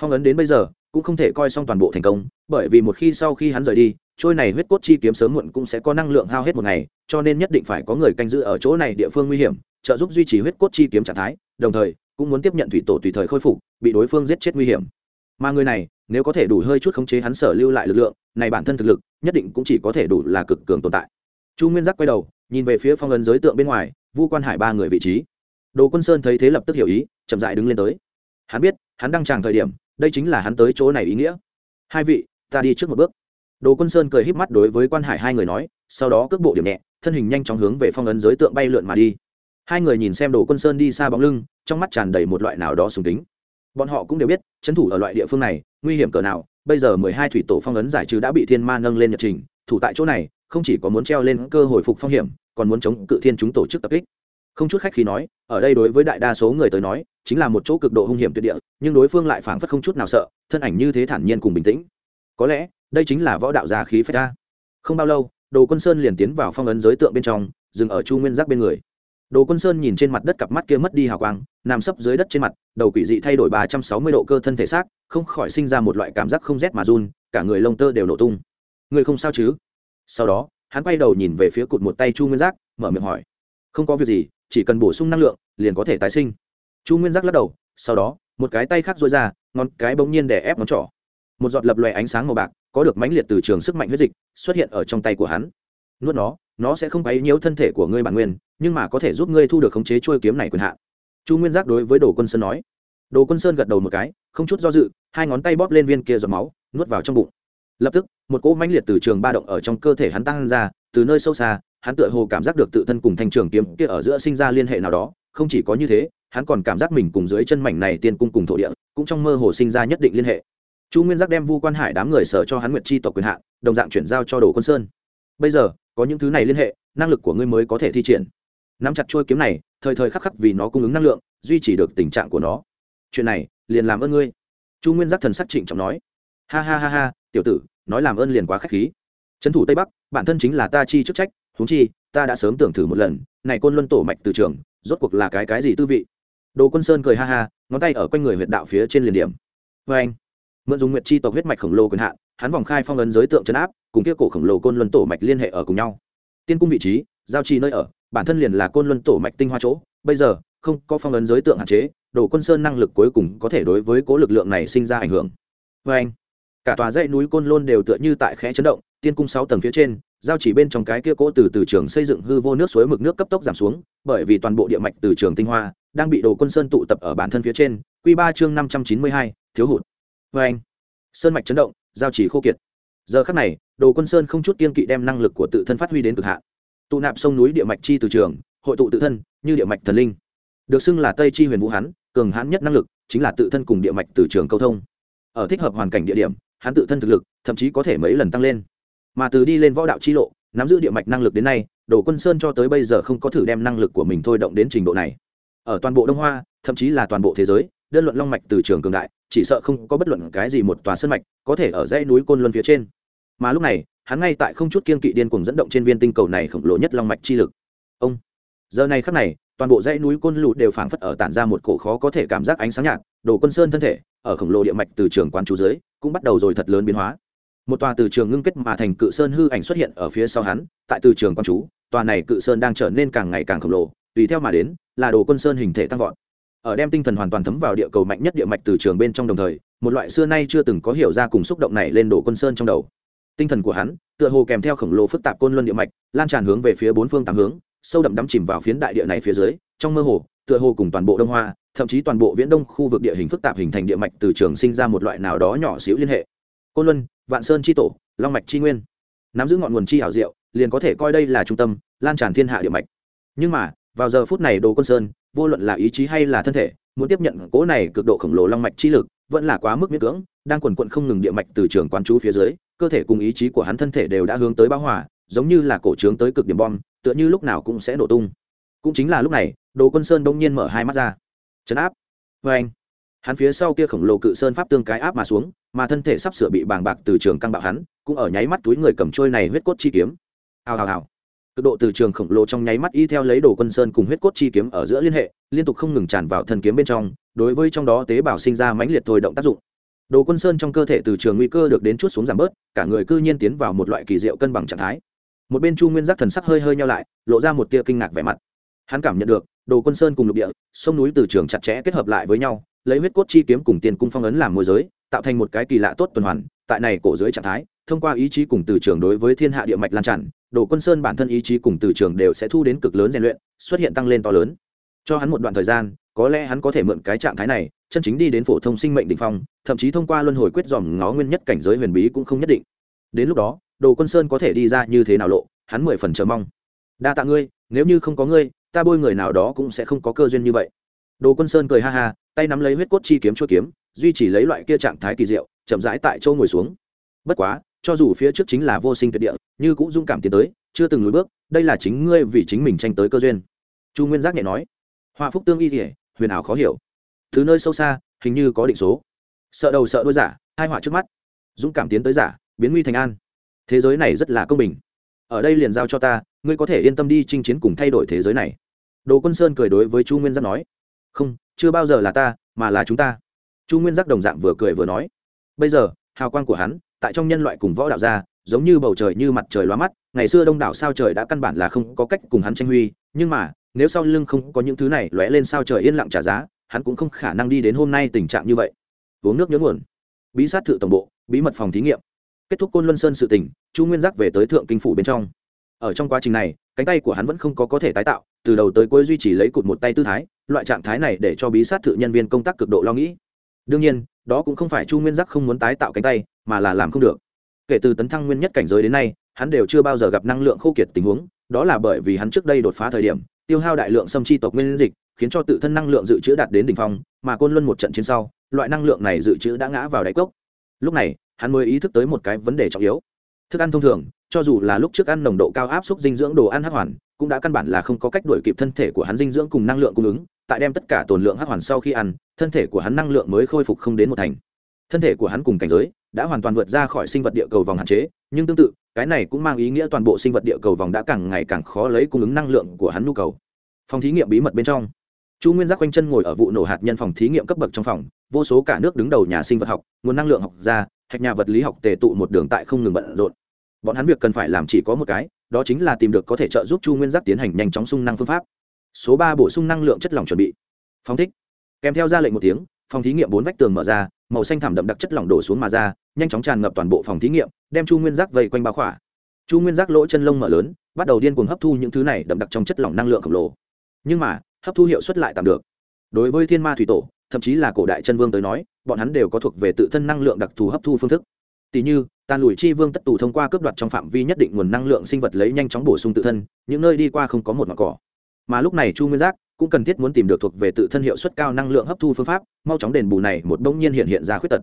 Phong ấn đến bây giờ, cũng không thể coi xong toàn bộ thành công, bởi vì một khi sau khi hắn rời đi, trôi này huyết cốt chi kiếm sớm muộn cũng sẽ có năng lượng hao hết một ngày, cho nên nhất định phải có người canh giữ ở chỗ này địa phương nguy hiểm, trợ giúp duy trì huyết cốt chi kiếm trạng thái, đồng thời, cũng muốn tiếp nhận thủy tổ tùy thời khôi phục, bị đối phương giết chết nguy hiểm. Mà người này, nếu có thể đủ hơi chút khống chế hắn sở lưu lại lực lượng, này bản thân thực lực, nhất định cũng chỉ có thể đủ là cực cường tồn tại. Chu nguyên giác quay đầu, nhìn về phía phong ấn giới tượng bên ngoài, vu quan hải ba người vị trí đồ quân sơn thấy thế lập tức hiểu ý, chậm dại đứng lên tới. Hắn biết, hắn đang tràng thời điểm, đây chính là hắn tới chỗ này ý nghĩa. Hai vị, ta đi trước một bước. Đồ quân sơn cười híp mắt đối với quan hải hai người nói, sau đó cước bộ điểm nhẹ, thân hình nhanh chóng hướng về phong ấn giới tượng bay lượn mà đi. Hai người nhìn xem đồ quân sơn đi xa bóng lưng, trong mắt tràn đầy một loại nào đó sùng tính bọn họ cũng đều biết, trấn thủ ở loại địa phương này, nguy hiểm cỡ nào, bây giờ mười hai thủy tổ phong ấn giải trừ đã bị thiên ma nâng lên nhật trình, thủ tại chỗ này, không chỉ có muốn treo lên cơ hồi phục phong hiểm, còn muốn chống cự thiên chúng tổ chức tập kích không chút khách khi nói, ở đây đối với đại đa số người tới nói, chính là một chỗ cực độ hung hiểm tuyệt địa, nhưng đối phương lại phảng phất không chút nào sợ, thân ảnh như thế thản nhiên cùng bình tĩnh. Có lẽ, đây chính là võ đạo gia khí phách ta. Không bao lâu, đồ quân sơn liền tiến vào phong ấn giới tượng bên trong, dừng ở chu nguyên giác bên người. Đồ quân sơn nhìn trên mặt đất cặp mắt kia mất đi hào quang, nằm sấp dưới đất trên mặt, đầu quỷ dị thay đổi ba trăm sáu mươi độ cơ thân thể xác, không khỏi sinh ra một loại cảm giác không rét mà run, cả người lông tơ đều nổ tung. Người không sao chứ? Sau đó, hắn quay đầu nhìn về phía cụt một tay chu nguyên giác, mở miệng hỏi. Không có việc gì chỉ cần bổ sung năng lượng, liền có thể tái sinh. Chu nguyên giác lắc đầu, sau đó, một cái tay khác dối ra, ngón cái bỗng nhiên để ép ngón trỏ. Một giọt lập lòe ánh sáng màu bạc, có được mãnh liệt từ trường sức mạnh huyết dịch, xuất hiện ở trong tay của hắn. Nuốt nó nó sẽ không bấy nhiễu thân thể của ngươi bản nguyên, nhưng mà có thể giúp ngươi thu được khống chế trôi kiếm này quyền hạn. Chu nguyên giác đối với đồ quân sơn nói. Đồ quân sơn gật đầu một cái, không chút do dự, hai ngón tay bóp lên viên kia giọt máu, nuốt vào trong bụng. Lập tức, một cỗ mãnh liệt từ trường ba động ở trong cơ thể hắn tăng ra, từ nơi sâu xa hắn tựa hồ cảm giác được tự thân cùng thanh trường kiếm kia ở giữa sinh ra liên hệ nào đó, không chỉ có như thế, hắn còn cảm giác mình cùng dưới chân mảnh này tiên cung cùng thổ địa, cũng trong mơ hồ sinh ra nhất định liên hệ. Chu nguyên giác đem vu quan hải đám người sở cho hắn nguyệt chi tộc quyền hạn, đồng dạng chuyển giao cho đồ quân sơn. Bây giờ, có những thứ này liên hệ, năng lực của ngươi mới có thể thi triển. Nắm chặt trôi kiếm này, thời thời khắc khắc vì nó cung ứng năng lượng, duy trì được tình trạng của nó. Chuyện này, liền làm ơn ngươi. Chu nguyên giác thần sắc trịnh trọng nói. Ha ha ha ha, tiểu tử, nói làm ơn liền quá k h á c h khí. Trấn thủ tây bắc, bản thân chính là ta chi chức trách húng chi, ta đã sớm tưởng thử một lần, này côn luân tổ mạch từ trường, rốt cuộc là cái cái gì tư vị? Đồ quân sơn cười ha ha, ngón tay ở quanh người huyện đạo phía trên liền điểm. Vê anh, mượn dùng nguyệt chi tộc huyết mạch khổng lồ quyền hạn, hắn vòng khai phong ấn giới tượng chấn áp, cùng kia cổ khổng lồ côn luân tổ mạch liên hệ ở cùng nhau. Tiên cung vị trí, giao trì nơi ở, bản thân liền là côn luân tổ mạch tinh hoa chỗ, bây giờ, không có phong ấn giới tượng hạn chế, đồ quân sơn năng lực cuối cùng có thể đối với cố lực lượng này sinh ra ảnh hưởng. Vê anh, cả tòa dãy núi côn lôn đều tựa như tại khẽ chấn động, tiên cung sáu tầng phía trên giao chỉ bên trong cái kia cỗ từ từ trường xây dựng hư vô nước suối mực nước cấp tốc giảm xuống, bởi vì toàn bộ địa mạch từ trường tinh hoa đang bị đồ quân sơn tụ tập ở bản thân phía trên, Quy ba chương năm trăm chín mươi hai, thiếu hụt. Vê anh, sơn mạch chấn động, giao chỉ khô kiệt. Giờ khắc này, đồ quân sơn không chút kiên kỵ đem năng lực của tự thân phát huy đến cực hạn. Tụ nạp sông núi địa mạch chi từ trường, hội tụ tự thân như địa mạch thần linh. Được xưng là tây chi huyền vũ hắn cường hãn nhất năng lực chính là tự thân cùng địa mạch từ trường câu thông. Ở thích hợp hoàn cảnh địa điểm, hắn tự thân thực lực thậm chí có thể mấy lần tăng lên mà từ đi lên võ đạo chi lộ, nắm giữ địa mạch năng lực đến nay, đồ quân sơn cho tới bây giờ không có thử đem năng lực của mình thôi động đến trình độ này. Ở toàn bộ đông hoa, thậm chí là toàn bộ thế giới, đơn luận long mạch từ trường cường đại, chỉ sợ không có bất luận cái gì một tòa sân mạch có thể ở dãy núi côn luân phía trên. Mà lúc này, hắn ngay tại không chút kiên kỵ điên cuồng dẫn động trên viên tinh cầu này khổng lồ nhất long mạch chi lực. Ông! Giờ này khắc này, toàn bộ dãy núi côn lụt đều phảng phất ở tản ra một cổ khó có thể cảm giác ánh sáng nhạt, đồ quân sơn thân thể, ở khổng lồ địa mạch từ trường quán chú dưới, cũng bắt đầu rồi thật lớn biến hóa một tòa từ trường ngưng kết mà thành cự sơn hư ảnh xuất hiện ở phía sau hắn, tại từ trường con chú, tòa này cự sơn đang trở nên càng ngày càng khổng lồ, tùy theo mà đến, là đồ quân sơn hình thể tăng vọt. Ở đem tinh thần hoàn toàn thấm vào địa cầu mạnh nhất địa mạch từ trường bên trong đồng thời, một loại xưa nay chưa từng có hiểu ra cùng xúc động này lên đồ quân sơn trong đầu. Tinh thần của hắn, tựa hồ kèm theo khổng lồ phức tạp côn luân địa mạch, lan tràn hướng về phía bốn phương tám hướng, sâu đậm đắm chìm vào phiến đại địa này phía dưới, trong mơ hồ, tựa hồ cùng toàn bộ đông hoa, thậm chí toàn bộ viễn đông khu vực địa hình phức tạp hình thành địa mạch từ trường sinh ra một loại nào đó nhỏ xíu liên hệ côn luân, vạn sơn chi tổ, long mạch chi nguyên. Nắm giữ ngọn nguồn chi hảo diệu, liền có thể coi đây là trung tâm, lan tràn thiên hạ địa mạch. Nhưng mà, vào giờ phút này đồ quân sơn, vô luận là ý chí hay là thân thể, muốn tiếp nhận cỗ này cực độ khổng lồ long mạch chi lực, vẫn là quá mức miễn cưỡng, đang quần quận không ngừng địa mạch từ trường quán chú phía dưới, cơ thể cùng ý chí của hắn thân thể đều đã hướng tới bão hòa, giống như là cổ trướng tới cực điểm bom, tựa như lúc nào cũng sẽ nổ tung. Cũng chính là lúc này, đồ quân sơn bỗng nhiên mở hai mắt ra. Chấn áp. Vê anh hắn phía sau kia khổng lồ cự sơn pháp tương cái áp mà xuống, mà thân thể sắp sửa bị bàng bạc từ trường căng bạo hắn, cũng ở nháy mắt túi người cầm trôi này huyết cốt chi kiếm. Hào hào hào. Cực độ từ trường khổng lồ trong nháy mắt y theo lấy đồ quân sơn cùng huyết cốt chi kiếm ở giữa liên hệ, liên tục không ngừng tràn vào thân kiếm bên trong, đối với trong đó tế bào sinh ra mãnh liệt thôi động tác dụng. Đồ quân sơn trong cơ thể từ trường nguy cơ được đến chút xuống giảm bớt, cả người cư nhiên tiến vào một loại kỳ diệu cân bằng trạng thái. Một bên chu nguyên giác thần sắc hơi hơi nhau lại, lộ ra một tia kinh ngạc vẻ mặt. Hắn cảm nhận được, đồ quân sơn cùng lục địa, sông núi từ trường chặt chẽ kết hợp lại với nhau lấy huyết cốt chi kiếm cùng tiền cung phong ấn làm môi giới, tạo thành một cái kỳ lạ tốt tuần hoàn, tại này cổ dưới trạng thái, thông qua ý chí cùng từ trường đối với thiên hạ địa mạch lan tràn, đồ quân sơn bản thân ý chí cùng từ trường đều sẽ thu đến cực lớn rèn luyện, xuất hiện tăng lên to lớn. Cho hắn một đoạn thời gian, có lẽ hắn có thể mượn cái trạng thái này, chân chính đi đến phổ thông sinh mệnh đ ỉ n h phong, thậm chí thông qua luân hồi quyết dòm ngó nguyên nhất cảnh giới huyền bí cũng không nhất định. Đến lúc đó, đồ quân sơn có thể đi ra như thế nào lộ, hắn mười phần chờ mong. Đa tạ ngươi, nếu như không có ngươi, ta bôi người nào đó cũng sẽ không có cơ duyên như vậy. Đồ quân sơn cười ha ha tay nắm lấy huyết cốt chi kiếm chuôi kiếm, duy trì lấy loại kia trạng thái kỳ diệu, chậm rãi tại châu ngồi xuống. Bất quá, cho dù phía trước chính là vô sinh tuyệt địa, như cũng dũng cảm tiến tới, chưa từng lùi bước, đây là chính ngươi vì chính mình tranh tới cơ duyên. Chu nguyên giác nhẹ nói, hoa phúc tương y thể huyền ảo khó hiểu. Thứ nơi sâu xa, hình như có định số. Sợ đầu sợ đôi giả hai họa trước mắt. Dũng cảm tiến tới giả, biến nguy thành an. Thế giới này rất là công bình. Ở đây liền giao cho ta, ngươi có thể yên tâm đi chinh chiến cùng thay đổi thế giới này. Đồ quân sơn cười đối với chu nguyên giác nói, không chưa bao giờ là ta, mà là chúng ta. Chu nguyên giác đồng dạng vừa cười vừa nói. Bây giờ, hào quang của hắn, tại trong nhân loại cùng võ đạo gia giống như bầu trời như mặt trời lóa mắt, ngày xưa đông đảo sao trời đã căn bản là không có cách cùng hắn tranh huy, nhưng mà, nếu sau lưng không có những thứ này lóe lên sao trời yên lặng trả giá, hắn cũng không khả năng đi đến hôm nay tình trạng như vậy. Uống nước nhớ nguồn. Bí sát thự tổng bộ, bí mật phòng thí nghiệm. Kết thúc côn luân sơn sự tình, chu nguyên giác về tới thượng kinh phủ bên trong ở trong quá trình này, cánh tay của hắn vẫn không có có thể tái tạo, từ đầu tới cuối duy trì lấy cụt một tay tư thái, loại trạng thái này để cho bí sát thự nhân viên công tác cực độ lo nghĩ. Đương nhiên, đó cũng không phải chu nguyên giác không muốn tái tạo cánh tay, mà là làm không được. Kể từ tấn thăng nguyên nhất cảnh giới đến nay, hắn đều chưa bao giờ gặp năng lượng khô kiệt tình huống, đó là bởi vì hắn trước đây đột phá thời điểm, tiêu hao đại lượng xâm chi tộc nguyên dịch, khiến cho tự thân năng lượng dự trữ đạt đến đỉnh phong, mà côn luân một trận chiến sau, loại năng lượng này dự trữ đã ngã vào đáy cốc. Lúc này, hắn mới ý thức tới một cái vấn đề trọng yếu. Thức ăn thông thường cho dù là lúc trước ăn nồng độ cao áp suất dinh dưỡng đồ ăn hắc hoàn, cũng đã căn bản là không có cách đuổi kịp thân thể của hắn dinh dưỡng cùng năng lượng cung ứng, tại đem tất cả tồn lượng hắc hoàn sau khi ăn, thân thể của hắn năng lượng mới khôi phục không đến một thành. Thân thể của hắn cùng cảnh giới đã hoàn toàn vượt ra khỏi sinh vật địa cầu vòng hạn chế, nhưng tương tự, cái này cũng mang ý nghĩa toàn bộ sinh vật địa cầu vòng đã càng ngày càng khó lấy cung ứng năng lượng của hắn nhu cầu. Phòng thí nghiệm bí mật bên trong. Chu nguyên giác quanh chân ngồi ở vụ nổ hạt nhân phòng thí nghiệm cấp bậc trong phòng, vô số cả nước đứng đầu nhà sinh vật học, nguồn năng lượng học ra hạch nhà vật lý học tề tụ một đường tại không ngừng bận rộn bọn hắn việc cần phải làm chỉ có một cái, đó chính là tìm được có thể trợ giúp chu nguyên giác tiến hành nhanh chóng sung năng phương pháp. Số ba bổ sung năng lượng chất lỏng chuẩn bị. Phóng thích. Kèm theo ra lệnh một tiếng, phòng thí nghiệm bốn vách tường mở ra, màu xanh thảm đậm đặc chất lỏng đổ xuống mà ra, nhanh chóng tràn ngập toàn bộ phòng thí nghiệm, đem chu nguyên giác vây quanh bao khỏa. Chu nguyên giác lỗ chân lông mở lớn, bắt đầu điên cuồng hấp thu những thứ này đậm đặc trong chất lỏng năng lượng khổng lồ. Nhưng mà, hấp thu hiệu suất lại tạm được. Đối với thiên ma thủy tổ, thậm chí là cổ đại chân vương tới nói, bọn hắn đều có thuộc về tự thân năng lượng đặc thù hấp thu phương thức tỷ như, tàn lùi chi vương tất tù thông qua cướp đoạt trong phạm vi nhất định nguồn năng lượng sinh vật lấy nhanh chóng bổ sung tự thân, những nơi đi qua không có một mặt cỏ. Mà lúc này chu nguyên giác cũng cần thiết muốn tìm được thuộc về tự thân hiệu suất cao năng lượng hấp thu phương pháp, mau chóng đền bù này một bỗng nhiên hiện hiện ra khuyết tật.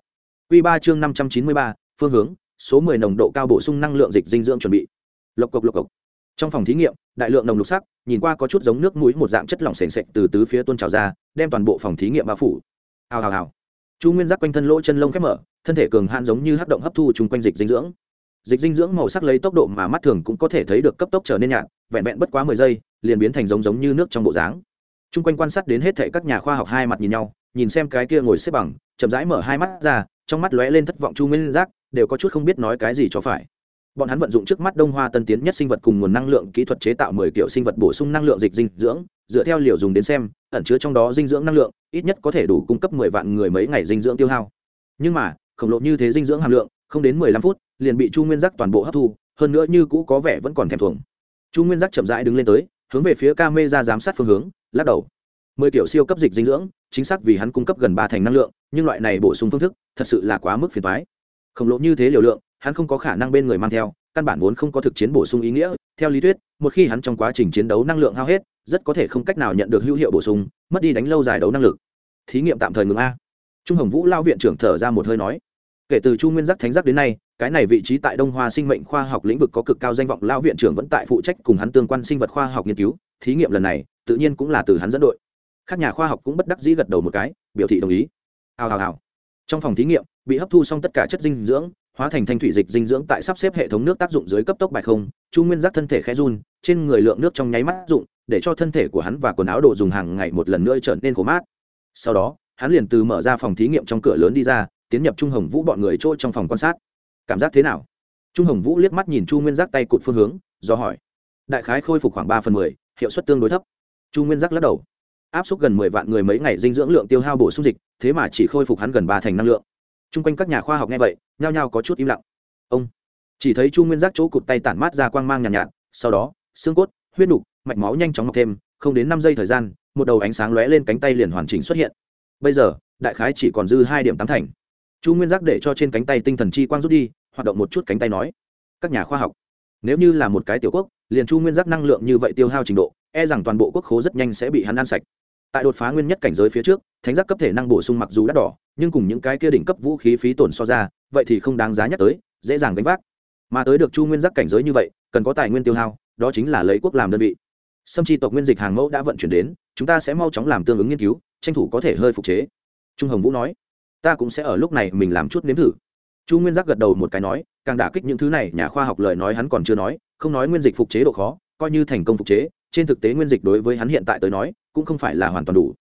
Q ba chương năm trăm chín mươi ba, phương hướng, số mười nồng độ cao bổ sung năng lượng dịch dinh dưỡng chuẩn bị. Lộc cộc lộc cộc. Trong phòng thí nghiệm, đại lượng nồng lục sắc, nhìn qua có chút giống nước mũi một dạng chất lỏng sền sệt từ tứ phía tuôn trào ra, đem toàn bộ phòng thí nghiệm bao phủ. Hào hào hào chu nguyên giác quanh thân lỗ chân lông khép mở, thân thể cường hạn giống như hấp động hấp thu chung quanh dịch dinh dưỡng. Dịch dinh dưỡng màu sắc lấy tốc độ mà mắt thường cũng có thể thấy được cấp tốc trở nên nhạt, vẹn vẹn bất quá mười giây, liền biến thành giống giống như nước trong bộ dáng. Chung quanh quan sát đến hết thệ các nhà khoa học hai mặt nhìn nhau, nhìn xem cái kia ngồi xếp bằng, chậm rãi mở hai mắt ra, trong mắt lóe lên thất vọng chu nguyên giác, đều có chút không biết nói cái gì cho phải bọn hắn vận dụng trước mắt đông hoa tân tiến nhất sinh vật cùng nguồn năng lượng kỹ thuật chế tạo mười kiểu sinh vật bổ sung năng lượng dịch dinh dưỡng, dựa theo liều dùng đến xem, ẩn chứa trong đó dinh dưỡng năng lượng, ít nhất có thể đủ cung cấp mười vạn người mấy ngày dinh dưỡng tiêu hao. Nhưng mà, khổng lồ như thế dinh dưỡng hàm lượng, không đến mười lăm phút, liền bị chu nguyên giác toàn bộ hấp thu, hơn nữa như cũ có vẻ vẫn còn thèm thuồng. Chu nguyên giác chậm rãi đứng lên tới, hướng về phía ca mê ra giám sát phương hướng, lắc đầu. Mười kiểu siêu cấp dịch dinh dưỡng, chính xác vì hắn cung cấp gần ba thành năng lượng, nhưng loại này bổ sung phương thức thật sự là quá mức phiền toái. Khổng lồ như thế liều lượng hắn không có khả năng bên người mang theo, căn bản vốn không có thực chiến bổ sung ý nghĩa, theo lý thuyết, một khi hắn trong quá trình chiến đấu năng lượng hao hết, rất có thể không cách nào nhận được hữu hiệu bổ sung, mất đi đánh lâu dài đấu năng lực. Thí nghiệm tạm thời ngừng a. Trung hồng vũ lao viện trưởng thở ra một hơi nói, kể từ chu nguyên giác thánh giác đến nay, cái này vị trí tại đông hoa sinh mệnh khoa học lĩnh vực có cực cao danh vọng, lao viện trưởng vẫn tại phụ trách cùng hắn tương quan sinh vật khoa học nghiên cứu, thí nghiệm lần này, tự nhiên cũng là từ hắn dẫn đội. Các nhà khoa học cũng bất đắc dĩ gật đầu một cái, biểu thị đồng ý. Hào hào hào. Trong phòng thí nghiệm, bị hấp thu xong tất cả chất dinh dưỡng hóa thành thanh thủy dịch dinh dưỡng tại sắp xếp hệ thống nước tác dụng dưới cấp tốc bài không, chu nguyên giác thân thể khẽ run, trên người lượng nước trong nháy mắt dụng, để cho thân thể của hắn và quần áo đồ dùng hàng ngày một lần nữa trở nên khổ mát. Sau đó, hắn liền từ mở ra phòng thí nghiệm trong cửa lớn đi ra, tiến nhập trung hồng vũ bọn người trôi trong phòng quan sát. Cảm giác thế nào? Trung hồng vũ liếc mắt nhìn chu nguyên giác tay cụt phương hướng, do hỏi. Đại khái khôi phục khoảng ba phần mười, hiệu suất tương đối thấp. Chu nguyên giác lắc đầu. Áp suất gần mười vạn người mấy ngày dinh dưỡng lượng tiêu hao bổ sung dịch, thế mà chỉ khôi phục hắn gần ba thành năng lượng t r u n g quanh các nhà khoa học nghe vậy nhao nhao có chút im lặng. Ông chỉ thấy chu nguyên giác chỗ cụt tay tản mát ra quang mang nhàn nhạt, nhạt sau đó xương cốt huyết nục mạch máu nhanh chóng mọc thêm không đến năm giây thời gian một đầu ánh sáng lóe lên cánh tay liền hoàn chỉnh xuất hiện. Bây giờ đại khái chỉ còn dư hai điểm tám thành. Chu nguyên giác để cho trên cánh tay tinh thần chi quang rút đi hoạt động một chút cánh tay nói các nhà khoa học nếu như là một cái tiểu quốc liền chu nguyên giác năng lượng như vậy tiêu hao trình độ e rằng toàn bộ quốc khố rất nhanh sẽ bị hắn ăn sạch tại đột phá nguyên nhất cảnh giới phía trước, thánh giác cấp thể năng bổ sung mặc dù đắt đỏ, nhưng cùng những cái kia đỉnh cấp vũ khí phí tổn so ra, vậy thì không đáng giá nhắc tới, dễ dàng gánh vác. Mà tới được chu nguyên giác cảnh giới như vậy, cần có tài nguyên tiêu hao, đó chính là lấy quốc làm đơn vị. Sâm chi tộc nguyên dịch hàng mẫu đã vận chuyển đến, chúng ta sẽ mau chóng làm tương ứng nghiên cứu, tranh thủ có thể hơi phục chế. Trung hồng vũ nói, ta cũng sẽ ở lúc này mình làm chút nếm thử. Chu nguyên giác gật đầu một cái nói, càng đả kích những thứ này, nhà khoa học lời nói hắn còn chưa nói, không nói nguyên dịch phục chế độ khó, coi như thành công phục chế trên thực tế nguyên dịch đối với hắn hiện tại tới nói, cũng không phải là hoàn toàn đủ.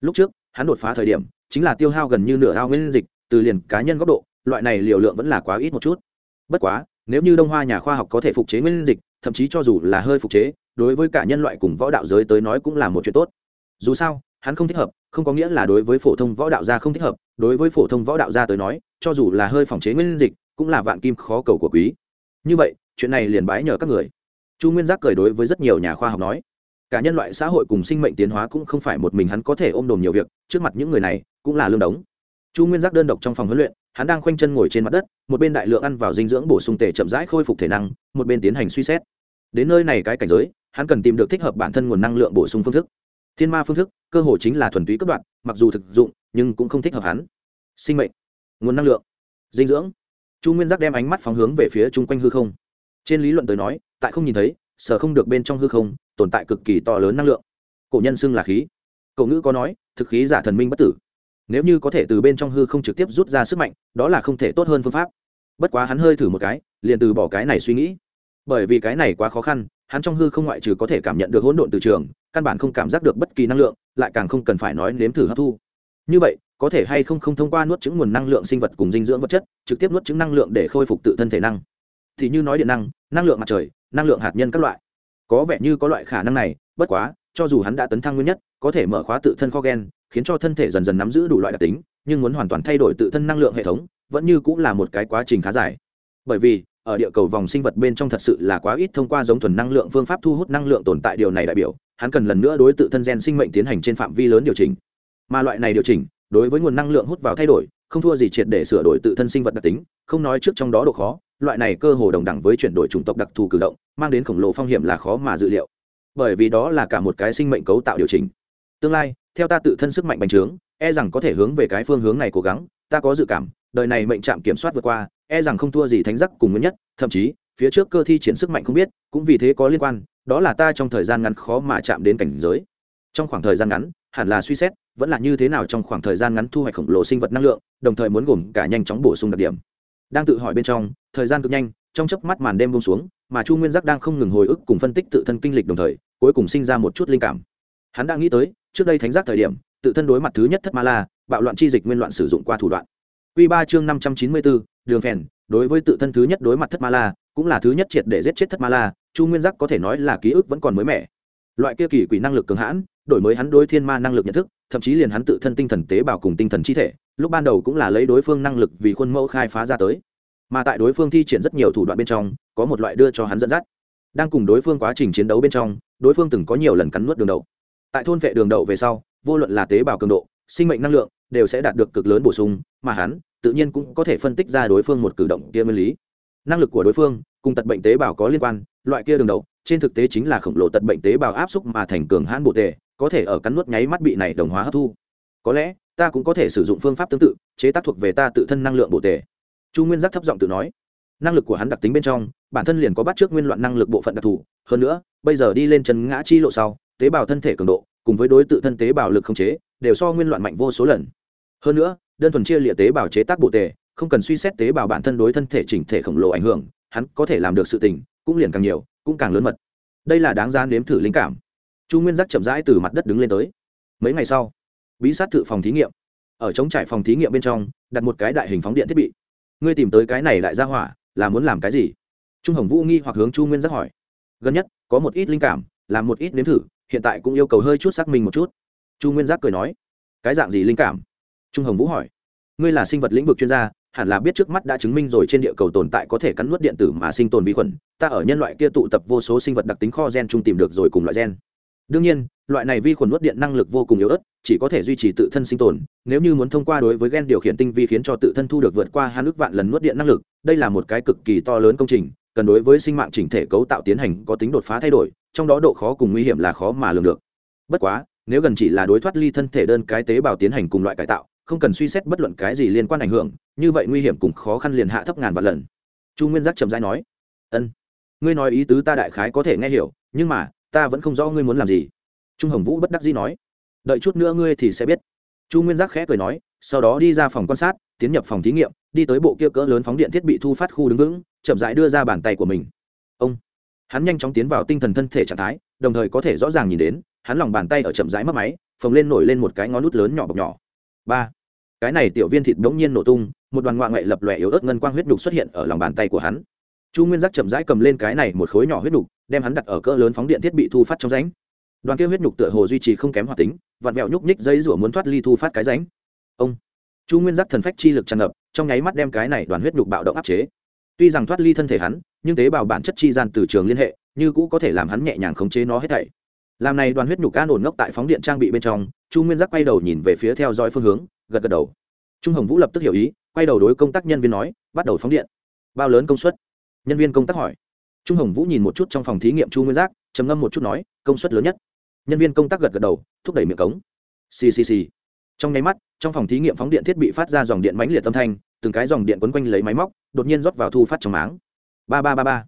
Lúc trước, hắn đột phá thời điểm, chính là tiêu hao gần như nửa ao nguyên dịch, từ liền cá nhân góc độ, loại này liều lượng vẫn là quá ít một chút. Bất quá, nếu như đông hoa nhà khoa học có thể phục chế nguyên dịch, thậm chí cho dù là hơi phục chế, đối với cả nhân loại cùng võ đạo giới tới nói cũng là một chuyện tốt. Dù sao, hắn không thích hợp, không có nghĩa là đối với phổ thông võ đạo gia không thích hợp, đối với phổ thông võ đạo gia tới nói, cho dù là hơi phòng chế nguyên dịch, cũng là vạn kim khó cầu của quý. Như vậy, chuyện này liền bái nhờ các người chu nguyên giác cười đối với rất nhiều nhà khoa học nói, cả nhân loại xã hội cùng sinh mệnh tiến hóa cũng không phải một mình hắn có thể ôm đồm nhiều việc, trước mặt những người này cũng là lương đống. Chu nguyên giác đơn độc trong phòng huấn luyện, hắn đang khoanh chân ngồi trên mặt đất, một bên đại lượng ăn vào dinh dưỡng bổ sung tề chậm rãi khôi phục thể năng, một bên tiến hành suy xét. Đến nơi này cái cảnh giới, hắn cần tìm được thích hợp bản thân nguồn năng lượng bổ sung phương thức. Thiên ma phương thức, cơ hội chính là thuần túy cấp đoạn, mặc dù thực dụng, nhưng cũng không thích hợp hắn. Sinh mệnh, nguồn năng lượng, dinh dưỡng. Chu nguyên giác đem ánh mắt phóng hướng về phía chung quanh hư không trên lý luận tới nói, tại không nhìn thấy, sở không được bên trong hư không, tồn tại cực kỳ to lớn năng lượng. Cổ nhân xưng là khí. Cậu ngữ có nói, thực khí giả thần minh bất tử. Nếu như có thể từ bên trong hư không trực tiếp rút ra sức mạnh, đó là không thể tốt hơn phương pháp. Bất quá hắn hơi thử một cái, liền từ bỏ cái này suy nghĩ. Bởi vì cái này quá khó khăn, hắn trong hư không ngoại trừ có thể cảm nhận được hỗn độn từ trường, căn bản không cảm giác được bất kỳ năng lượng, lại càng không cần phải nói nếm thử hấp thu. Như vậy, có thể hay không không thông qua nuốt chứng nguồn năng lượng sinh vật cùng dinh dưỡng vật chất, trực tiếp nuốt chứng năng lượng để khôi phục tự thân thể năng thì như nói điện năng năng lượng mặt trời, năng lượng hạt nhân các loại. Có vẻ như có loại khả năng này, bất quá, cho dù hắn đã tấn thăng nguyên nhất, có thể mở khóa tự thân kho gen, khiến cho thân thể dần dần nắm giữ đủ loại đặc tính, nhưng muốn hoàn toàn thay đổi tự thân năng lượng hệ thống, vẫn như cũng là một cái quá trình khá dài. Bởi vì, ở địa cầu vòng sinh vật bên trong thật sự là quá ít thông qua giống thuần năng lượng phương pháp thu hút năng lượng tồn tại điều này đại biểu, hắn cần lần nữa đối tự thân gen sinh mệnh tiến hành trên phạm vi lớn điều chỉnh. Mà loại này điều chỉnh, đối với nguồn năng lượng hút vào thay đổi, không thua gì triệt để sửa đổi tự thân sinh vật đặc tính, không nói trước trong đó độ khó loại này cơ hồ đồng đẳng với chuyển đổi chủng tộc đặc thù cử động, mang đến khổng lồ phong hiểm là khó mà dự liệu. Bởi vì đó là cả một cái sinh mệnh cấu tạo điều chỉnh. Tương lai, theo ta tự thân sức mạnh bành trướng e rằng có thể hướng về cái phương hướng này cố gắng, ta có dự cảm, đời này mệnh trạm kiểm soát vượt qua e rằng không thua gì thánh giác cùng nguyên nhất, thậm chí, phía trước cơ thi triển sức mạnh không biết, cũng vì thế có liên quan, đó là ta trong thời gian ngắn khó mà chạm đến cảnh giới. Trong khoảng thời gian ngắn, hẳn là suy xét, vẫn là như thế nào trong khoảng thời gian ngắn thu hoạch khổng lồ sinh vật năng lượng, đồng thời muốn gồm cả nhanh chóng bổ sung đặc điểm đang tự hỏi bên trong, thời gian cực nhanh, trong chớp mắt màn đêm buông xuống, mà chu nguyên giác đang không ngừng hồi ức cùng phân tích tự thân kinh lịch đồng thời, cuối cùng sinh ra một chút linh cảm. Hắn đã nghĩ tới, trước đây thánh giác thời điểm, tự thân đối mặt thứ nhất thất ma la, bạo loạn chi dịch nguyên loạn sử dụng qua thủ đoạn. Quy ba chương năm trăm chín mươi bốn, đường phèn, đối với tự thân thứ nhất đối mặt thất ma la, cũng là thứ nhất triệt để giết chết thất ma la, chu nguyên giác có thể nói là ký ức vẫn còn mới mẻ. Loại kia kỳ quỷ năng lực cường hãn, đổi mới hắn đối thiên ma năng lực nhận thức, thậm chí liền hắn tự thân tinh thần tế bào cùng tinh thần chi thể lúc ban đầu cũng là lấy đối phương năng lực vì khuôn mẫu khai phá ra tới. Mà tại đối phương thi triển rất nhiều thủ đoạn bên trong, có một loại đưa cho hắn dẫn dắt. Đang cùng đối phương quá trình chiến đấu bên trong, đối phương từng có nhiều lần cắn nuốt đường đậu tại thôn vệ đường đậu về sau, vô luận là tế bào cường độ, sinh mệnh năng lượng, đều sẽ đạt được cực lớn bổ sung, mà hắn, tự nhiên cũng có thể phân tích ra đối phương một cử động kia nguyên lý. Năng lực của đối phương, cùng tật bệnh tế bào có liên quan, loại kia đường đậu trên thực tế chính là khổng lồ tật bệnh tế bào áp xúc mà thành cường hãn bộ tề, có thể ở cắn nuốt nháy mắt bị này đồng hóa hấp thu. Có lẽ ta cũng có thể sử dụng phương pháp tương tự, chế tác thuộc về ta tự thân năng lượng bổ tề. Chu nguyên giác thấp giọng tự nói. Năng lực của hắn đặc tính bên trong, bản thân liền có bắt trước nguyên loạn năng lực bộ phận đặc thù, hơn nữa, bây giờ đi lên chân ngã chi lộ sau, tế bào thân thể cường độ, cùng với đối tự thân tế bào lực không chế, đều so nguyên loạn mạnh vô số lần. Hơn nữa, đơn thuần chia lịa tế bào chế tác bộ tề, không cần suy xét tế bào bản thân đối thân thể chỉnh thể khổng lồ ảnh hưởng, hắn có thể làm được sự tình, cũng liền càng nhiều, cũng càng lớn mật. Đây là đáng ra nếm thử linh cảm. Chu nguyên giác chậm rãi từ mặt đất đứng lên tới. Mấy ngày sau bí sát thự phòng thí nghiệm. Ở chống trải phòng thí nghiệm bên trong, đặt một cái đại hình phóng điện thiết bị. Ngươi tìm tới cái này lại ra hỏa, là muốn làm cái gì? Trung hồng vũ nghi hoặc hướng chu nguyên giác hỏi. Gần nhất, có một ít linh cảm, làm một ít nếm thử, hiện tại cũng yêu cầu hơi chút xác minh một chút. Chu nguyên giác cười nói. Cái dạng gì linh cảm? Trung hồng vũ hỏi. Ngươi là sinh vật lĩnh vực chuyên gia, hẳn là biết trước mắt đã chứng minh rồi trên địa cầu tồn tại có thể cắn nuốt điện tử mà sinh tồn vi khuẩn. Ta ở nhân loại kia tụ tập vô số sinh vật đặc tính kho gen chung tìm được rồi cùng loại gen đương nhiên, loại này vi khuẩn nuốt điện năng lực vô cùng yếu ớt, chỉ có thể duy trì tự thân sinh tồn, nếu như muốn thông qua đối với gen điều khiển tinh vi khiến cho tự thân thu được vượt qua hai nước vạn lần nuốt điện năng lực, đây là một cái cực kỳ to lớn công trình, cần đối với sinh mạng chỉnh thể cấu tạo tiến hành có tính đột phá thay đổi, trong đó độ khó cùng nguy hiểm là khó mà lường được. Bất quá, nếu gần chỉ là đối thoát ly thân thể đơn cái tế bào tiến hành cùng loại cải tạo, không cần suy xét bất luận cái gì liên quan ảnh hưởng, như vậy nguy hiểm cùng khó khăn liền hạ thấp ngàn vạn lần. Chu nguyên giác trầm rãi nói, ân, ngươi nói ý tứ ta đại khái có thể nghe hiểu, nhưng mà ta vẫn không rõ ngươi muốn làm gì. Trung hồng vũ bất đắc dĩ nói, đợi chút nữa ngươi thì sẽ biết. Chu nguyên giác khẽ cười nói, sau đó đi ra phòng quan sát, tiến nhập phòng thí nghiệm, đi tới bộ kia cỡ lớn phóng điện thiết bị thu phát khu đứng vững, chậm rãi đưa ra bàn tay của mình. Ông, hắn nhanh chóng tiến vào tinh thần thân thể trạng thái, đồng thời có thể rõ ràng nhìn đến, hắn lòng bàn tay ở chậm rãi mất máy, phồng lên nổi lên một cái ngón nút lớn nhỏ bọc nhỏ. Ba, cái này tiểu viên thịt bỗng nhiên nổ tung, một đoàn ngoại ngoại lập lòe yếu ớt ngân quang huyết nhục xuất hiện ở lòng bàn tay của hắn chu nguyên giác chậm rãi cầm lên cái này một khối nhỏ huyết nhục đem hắn đặt ở cỡ lớn phóng điện thiết bị thu phát trong ránh đoàn kia huyết nhục tựa hồ duy trì không kém hoạt tính, vặn vẹo nhúc nhích dây rủa muốn thoát ly thu phát cái ránh ông! Chu nguyên giác thần phách chi lực tràn ngập, trong nháy mắt đem cái này đoàn huyết nhục bạo động áp chế. Tuy rằng thoát ly thân thể hắn, nhưng tế bào bản chất chi gian từ trường liên hệ, như cũ có thể làm hắn nhẹ nhàng khống chế nó hết thảy. Làm này đoàn huyết nhục can ổn ngốc tại phóng điện trang bị bên trong, chu nguyên giác quay đầu nhìn về phía theo dõi phương hướng, gật gật đầu. Trung hồng vũ lập tức hiểu ý, quay đầu đối công tác nhân viên nói, bắt đầu phóng điện. Bao lớn công suất? Nhân viên công tác hỏi. Trung hồng vũ nhìn một chút trong phòng thí nghiệm chu nguyên giác, trầm ngâm một chút nói, công suất lớn nhất. Nhân viên công tác gật gật đầu, thúc đẩy miệng cống. Ccc trong nháy mắt, trong phòng thí nghiệm phóng điện thiết bị phát ra dòng điện mãnh liệt âm thanh, từng cái dòng điện quấn quanh lấy máy móc, đột nhiên rót vào thu phát trong máng. Ba ba ba ba.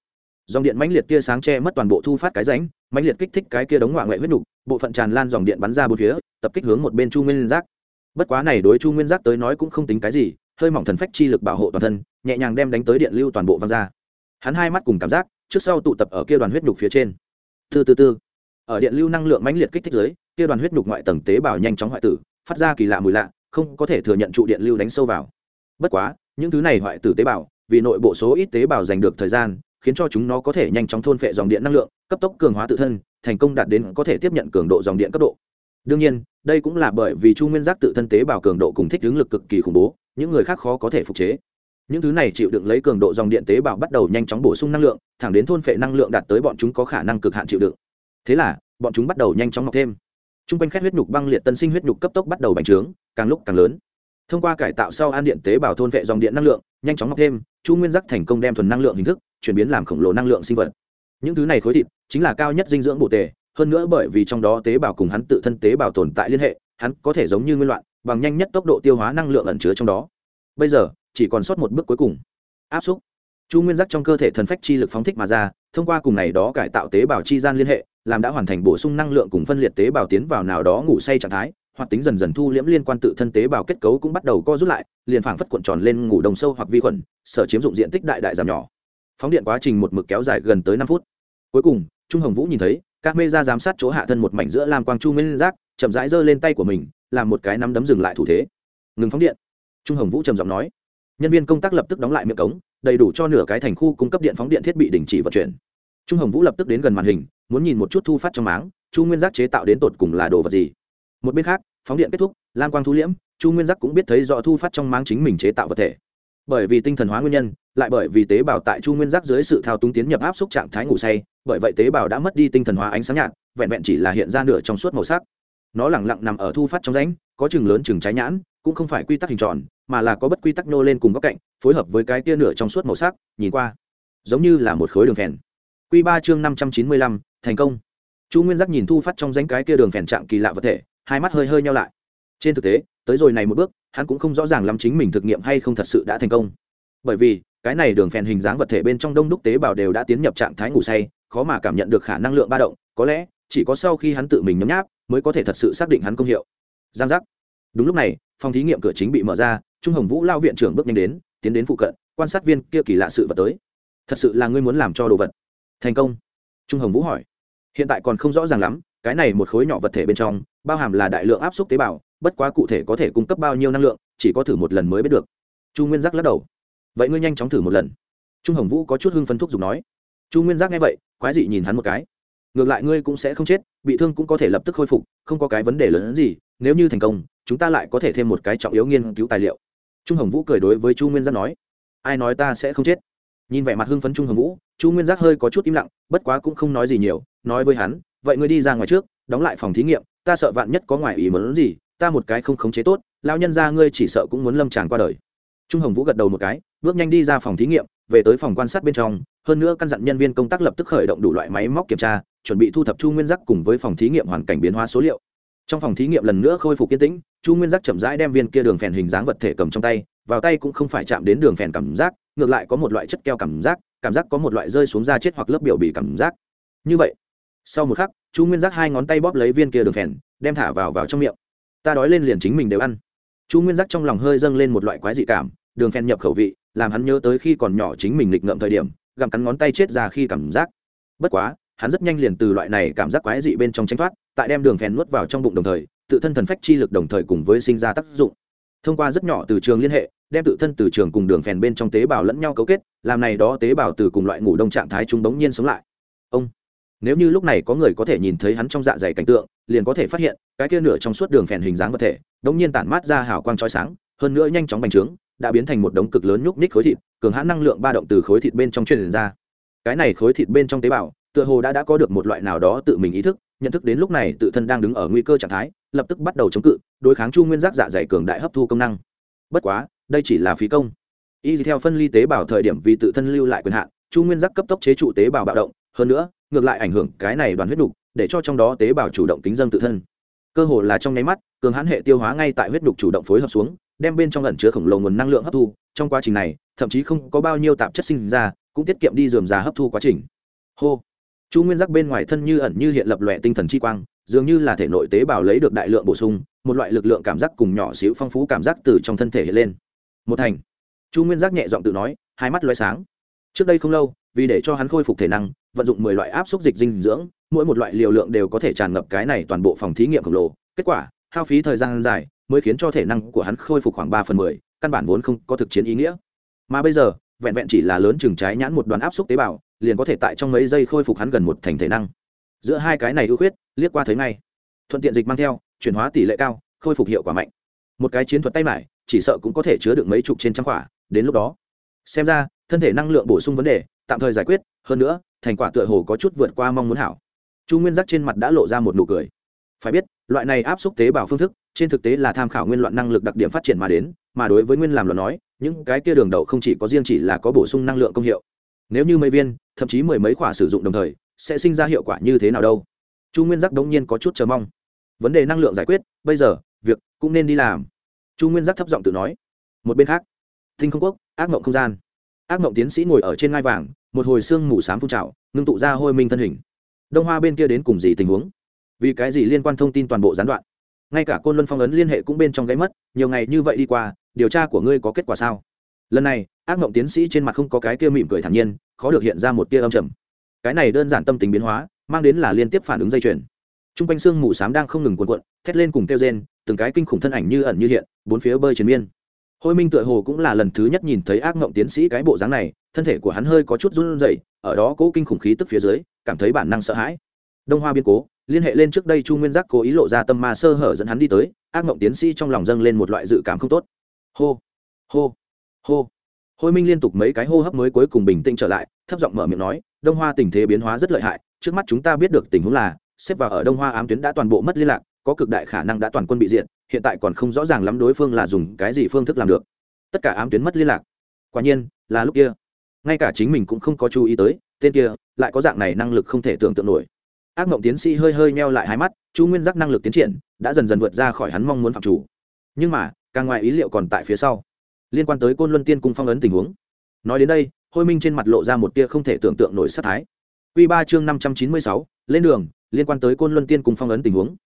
Dòng điện mãnh liệt tia sáng che mất toàn bộ thu phát cái ránh mãnh liệt kích thích cái kia đống ngoại ngoại huyết nục, bộ phận tràn lan dòng điện bắn ra bốn phía, tập kích hướng một bên chu nguyên giác. Bất quá này đối chu nguyên giác tới nói cũng không tính cái gì, hơi mỏng thần phách chi lực bảo hộ toàn thân, nhẹ nhàng đem đánh tới điện lưu toàn bộ văng ra hắn hai mắt cùng cảm giác, trước sau tụ tập ở kia đoàn huyết nhục phía trên. Từ từ từ. Ở điện lưu năng lượng mãnh liệt kích thích dưới, kia đoàn huyết nhục ngoại tầng tế bào nhanh chóng hoại tử, phát ra kỳ lạ mùi lạ, không có thể thừa nhận trụ điện lưu đánh sâu vào. Bất quá, những thứ này hoại tử tế bào, vì nội bộ số ít tế bào giành được thời gian, khiến cho chúng nó có thể nhanh chóng thôn phệ dòng điện năng lượng, cấp tốc cường hóa tự thân, thành công đạt đến có thể tiếp nhận cường độ dòng điện cấp độ. Đương nhiên, đây cũng là bởi vì chu nguyên giác tự thân tế bào cường độ cùng thích ứng lực cực kỳ khủng bố, những người khác khó có thể phục chế những thứ này chịu đựng lấy cường độ dòng điện tế bào bắt đầu nhanh chóng bổ sung năng lượng, thẳng đến thôn phệ năng lượng đạt tới bọn chúng có khả năng cực hạn chịu đựng. Thế là, bọn chúng bắt đầu nhanh chóng mọc thêm. T r u n g quanh khét huyết nhục băng liệt tân sinh huyết nhục cấp tốc bắt đầu bành trướng, càng lúc càng lớn. Thông qua cải tạo sau an điện tế bào thôn vệ dòng điện năng lượng, nhanh chóng mọc thêm, chu nguyên giác thành công đem thuần năng lượng hình thức chuyển biến làm khổng lồ năng lượng sinh vật. Những thứ này khối thịt chính là cao nhất dinh dưỡng bổ tề, hơn nữa bởi vì trong đó tế bào cùng hắn tự thân tế bào tồn tại liên hệ, hắn có thể giống như nguyên loạn, bằng nhanh nhất tốc độ tiêu hóa năng lượng ẩn chứa trong đó. Bây giờ chỉ còn sót một bước cuối cùng. Áp xúc. Chu nguyên giác trong cơ thể thần phách chi lực phóng thích mà ra, thông qua cùng này đó cải tạo tế bào chi gian liên hệ, làm đã hoàn thành bổ sung năng lượng cùng phân liệt tế bào tiến vào nào đó ngủ say trạng thái, hoặc tính dần dần thu liễm liên quan tự thân tế bào kết cấu cũng bắt đầu co rút lại, liền phảng phất cuộn tròn lên ngủ đồng sâu hoặc vi khuẩn, sở chiếm dụng diện tích đại đại giảm nhỏ. Phóng điện quá trình một mực kéo dài gần tới năm phút. Cuối cùng, trung hồng vũ nhìn thấy, các mê ra giám sát chỗ hạ thân một mảnh giữa lam quang chu nguyên giác, chậm rãi giơ lên tay của mình, làm một cái nắm đấm dừng lại thủ thế. Ngừng phóng điện. Trung hồng vũ trầm giọng nói nhân viên công tác lập tức đóng lại miệng cống, đầy đủ cho nửa cái thành khu cung cấp điện phóng điện thiết bị đình chỉ vận chuyển. Trung hồng vũ lập tức đến gần màn hình, muốn nhìn một chút thu phát trong máng, chu nguyên giác chế tạo đến tột cùng là đồ vật gì. Một bên khác, phóng điện kết thúc, lam quang thu liễm, chu nguyên giác cũng biết thấy rõ thu phát trong máng chính mình chế tạo vật thể. Bởi vì tinh thần hóa nguyên nhân, lại bởi vì tế bào tại chu nguyên giác dưới sự thao túng tiến nhập áp xúc trạng thái ngủ say, bởi vậy tế bào đã mất đi tinh thần hóa ánh sáng nhạt, vẹn vẹn chỉ là hiện ra nửa trong suốt màu sắc. Nó lẳng lặng nằm ở thu phát trong rãnh, có chừng lớn chừng trái nhãn cũng không phải quy tắc hình tròn, mà là có bất quy tắc nô lên cùng góc cạnh, phối hợp với cái tia nửa trong suốt màu sắc, nhìn qua, giống như là một khối đường phèn. Q ba chương năm trăm chín mươi lăm, thành công. Chu nguyên giác nhìn thu phát trong danh cái kia đường phèn trạng kỳ lạ vật thể, hai mắt hơi hơi nhau lại. Trên thực tế, tới rồi này một bước, hắn cũng không rõ ràng lắm chính mình thực nghiệm hay không thật sự đã thành công. Bởi vì, cái này đường phèn hình dáng vật thể bên trong đông đúc tế bào đều đã tiến nhập trạng thái ngủ say, khó mà cảm nhận được khả năng lượng ba động, có lẽ, chỉ có sau khi hắn tự mình nhấm nháp, mới có thể thật sự xác định hắn công hiệu. Giang giác đúng lúc này, phòng thí nghiệm cửa chính bị mở ra, trung hồng vũ lao viện trưởng bước nhanh đến, tiến đến phụ cận, quan sát viên kia kỳ lạ sự vật tới. Thật sự là ngươi muốn làm cho đồ vật. Thành công. Trung hồng vũ hỏi. Hiện tại còn không rõ ràng lắm, cái này một khối nhỏ vật thể bên trong, bao hàm là đại lượng áp suất tế bào, bất quá cụ thể có thể cung cấp bao nhiêu năng lượng, chỉ có thử một lần mới biết được. Chu nguyên giác lắc đầu. Vậy ngươi nhanh chóng thử một lần. Trung hồng vũ có chút hưng phấn thúc giục nói. Chu nguyên giác nghe vậy, quái dị nhìn hắn một cái. Ngược lại ngươi cũng sẽ không chết, bị thương cũng có thể lập tức khôi phục, không có cái vấn đề lớn hơn gì, nếu như thành công chúng ta lại có thể thêm một cái trọng yếu nghiên cứu tài liệu. Trung hồng vũ cười đối với chu nguyên giác nói, ai nói ta sẽ không chết? Nhìn vẻ mặt hưng phấn trung hồng vũ, chu nguyên giác hơi có chút im lặng, bất quá cũng không nói gì nhiều, nói với hắn, vậy ngươi đi ra ngoài trước, đóng lại phòng thí nghiệm, ta sợ vạn nhất có ngoài ý muốn gì, ta một cái không khống chế tốt lao nhân ra ngươi chỉ sợ cũng muốn lâm tràng qua đời. Trung hồng vũ gật đầu một cái, bước nhanh đi ra phòng thí nghiệm, về tới phòng quan sát bên trong, hơn nữa căn dặn nhân viên công tác lập tức khởi động đủ loại máy móc kiểm tra, chuẩn bị thu thập chu nguyên giác cùng với phòng thí nghiệm hoàn cảnh biến hóa số liệu trong phòng thí nghiệm lần nữa khôi phục kiên tĩnh, chu nguyên giác chậm rãi đem viên kia đường phèn hình dáng vật thể cầm trong tay, vào tay cũng không phải chạm đến đường phèn cảm giác, ngược lại có một loại chất keo cảm giác cảm giác có một loại rơi xuống da chết hoặc lớp biểu bị cảm giác. Như vậy, sau một khắc, chu nguyên giác hai ngón tay bóp lấy viên kia đường phèn, đem thả vào vào trong miệng. Ta đói lên liền chính mình đều ăn. Chu nguyên giác trong lòng hơi dâng lên một loại quái dị cảm, đường phèn nhập khẩu vị, làm hắn nhớ tới khi còn nhỏ chính mình nghịch ngợm thời điểm, gặm cắn ngón tay chết ra khi cảm giác. Bất quá hắn rất nhanh liền từ loại này cảm giác quái dị bên trong tranh thoát, tại đem đường phèn nuốt vào trong bụng đồng thời, tự thân thần phách chi lực đồng thời cùng với sinh ra tác dụng. Thông qua rất nhỏ từ trường liên hệ, đem tự thân từ trường cùng đường phèn bên trong tế bào lẫn nhau cấu kết, làm này đó tế bào từ cùng loại ngủ đông trạng thái chúng bỗng nhiên sống lại. Ông, nếu như lúc này có người có thể nhìn thấy hắn trong dạ dày cảnh tượng, liền có thể phát hiện, cái kia nửa trong suốt đường phèn hình dáng vật thể, đống nhiên tản mát ra hào quang chói sáng, hơn nữa nhanh chóng bành trướng, đã biến thành một đống cực lớn nhúc ních khối thịt, cường hãn năng lượng ba động từ khối thịt bên trong truyền ra. Cái này khối thịt bên trong tế bào tựa hồ đã đã có được một loại nào đó tự mình ý thức, nhận thức đến lúc này tự thân đang đứng ở nguy cơ trạng thái, lập tức bắt đầu chống cự, đối kháng chu nguyên giác dạ dày cường đại hấp thu công năng. Bất quá, đây chỉ là phí công. Y theo phân ly tế bào thời điểm vì tự thân lưu lại quyền hạn, chu nguyên giác cấp tốc chế trụ tế bào bạo động, hơn nữa, ngược lại ảnh hưởng cái này đoàn huyết đục để cho trong đó tế bào chủ động tính dân tự thân. Cơ hồ là trong nháy mắt, cường hãn hệ tiêu hóa ngay tại huyết đục chủ động phối hợp xuống, đem bên trong ẩn chứa khổng lồ nguồn năng lượng hấp thu. Trong quá trình này, thậm chí không có bao nhiêu tạp chất sinh ra, cũng tiết kiệm đi dườm già hấp thu quá trình. Hô! Chu nguyên giác bên ngoài thân như ẩn như hiện lập lòe tinh thần chi quang, dường như là thể nội tế bào lấy được đại lượng bổ sung, một loại lực lượng cảm giác cùng nhỏ xíu phong phú cảm giác từ trong thân thể hiện lên. Một thành. Chu nguyên giác nhẹ giọng tự nói, hai mắt loay sáng. Trước đây không lâu, vì để cho hắn khôi phục thể năng, vận dụng mười loại áp suất dịch dinh dưỡng, mỗi một loại liều lượng đều có thể tràn ngập cái này toàn bộ phòng thí nghiệm khổng lồ. Kết quả, hao phí thời gian dài mới khiến cho thể năng của hắn khôi phục khoảng ba phần mười, căn bản vốn không có thực chiến ý nghĩa. Mà bây giờ, vẹn vẹn chỉ là lớn chừng trái nhãn một đoàn áp suất tế bào liền có thể tại trong mấy giây khôi phục hắn gần một thành thể năng. Giữa hai cái này ưu khuyết, liếc qua thấy ngay. Thuận tiện dịch mang theo, chuyển hóa tỷ lệ cao, khôi phục hiệu quả mạnh. Một cái chiến thuật tay mải, chỉ sợ cũng có thể chứa được mấy chục trên trăm quả, đến lúc đó. Xem ra, thân thể năng lượng bổ sung vấn đề, tạm thời giải quyết, hơn nữa, thành quả tựa hồ có chút vượt qua mong muốn hảo. Chu nguyên giác trên mặt đã lộ ra một nụ cười. Phải biết, loại này áp xúc tế bào phương thức, trên thực tế là tham khảo nguyên loạn năng lực đặc điểm phát triển mà đến, mà đối với nguyên làm loạn nói, những cái kia đường đậu không chỉ có riêng chỉ là có bổ sung năng lượng công hiệu nếu như mấy viên, thậm chí mười mấy quả sử dụng đồng thời, sẽ sinh ra hiệu quả như thế nào đâu? Chu nguyên giác đống nhiên có chút chờ mong. Vấn đề năng lượng giải quyết, bây giờ, việc cũng nên đi làm. Chu nguyên giác thấp giọng tự nói. Một bên khác thinh không quốc, ác mộng không gian. Ác mộng tiến sĩ ngồi ở trên ngai vàng, một hồi xương mù s á m phun trào, ngưng tụ ra hôi minh thân hình. Đông hoa bên kia đến cùng gì tình huống? Vì cái gì liên quan thông tin toàn bộ gián đoạn? Ngay cả côn luân phong ấn liên hệ cũng bên trong gáy mất, nhiều ngày như vậy đi qua, điều tra của ngươi có kết quả sao? Lần này ác mộng tiến sĩ trên mặt không có cái kia mỉm cười thản nhiên, khó được hiện ra một tia âm trầm. Cái này đơn giản tâm tính biến hóa, mang đến là liên tiếp phản ứng dây chuyền. T r u n g quanh xương mù s á m đang không ngừng cuộn cuộn, thét lên cùng kêu rên, từng cái kinh khủng thân ảnh như ẩn như hiện, bốn phía bơi chiến miên. Hôi minh tựa hồ cũng là lần thứ nhất nhìn thấy ác mộng tiến sĩ cái bộ dáng này, thân thể của hắn hơi có chút run rẩy, ở đó cố kinh khủng khí tức phía dưới, cảm thấy bản năng sợ hãi. Đông hoa biên cố, liên hệ lên trước đây chu nguyên giác cố ý lộ ra tâm ma sơ hở dẫn hắn đi tới, ác mộng tiến sĩ trong lòng dâng lên một loại dự cảm không tốt. Hô hô hô hôi minh liên tục mấy cái hô hấp mới cuối cùng bình tĩnh trở lại, thấp giọng mở miệng nói, đông hoa tình thế biến hóa rất lợi hại, trước mắt chúng ta biết được tình huống là, xếp vào ở đông hoa ám tuyến đã toàn bộ mất liên lạc, có cực đại khả năng đã toàn quân bị diện hiện tại còn không rõ ràng lắm đối phương là dùng cái gì phương thức làm được. Tất cả ám tuyến mất liên lạc. Quả nhiên, là lúc kia. Ngay cả chính mình cũng không có chú ý tới, tên kia, lại có dạng này năng lực không thể tưởng tượng nổi. Ác mộng tiến sĩ hơi hơi nheo lại hai mắt, chu nguyên giác năng lực tiến triển, đã dần dần vượt ra khỏi hắn mong muốn phạm chủ. Nhưng mà, càng ngoài ý liệu còn tại phía sau liên quan tới côn luân tiên cung phong ấn tình huống. Nói đến đây hôi minh trên mặt lộ ra một tia không thể tưởng tượng nổi sát thái. Q ba chương năm trăm chín mươi sáu lên đường liên quan tới côn luân tiên cung phong ấn tình huống.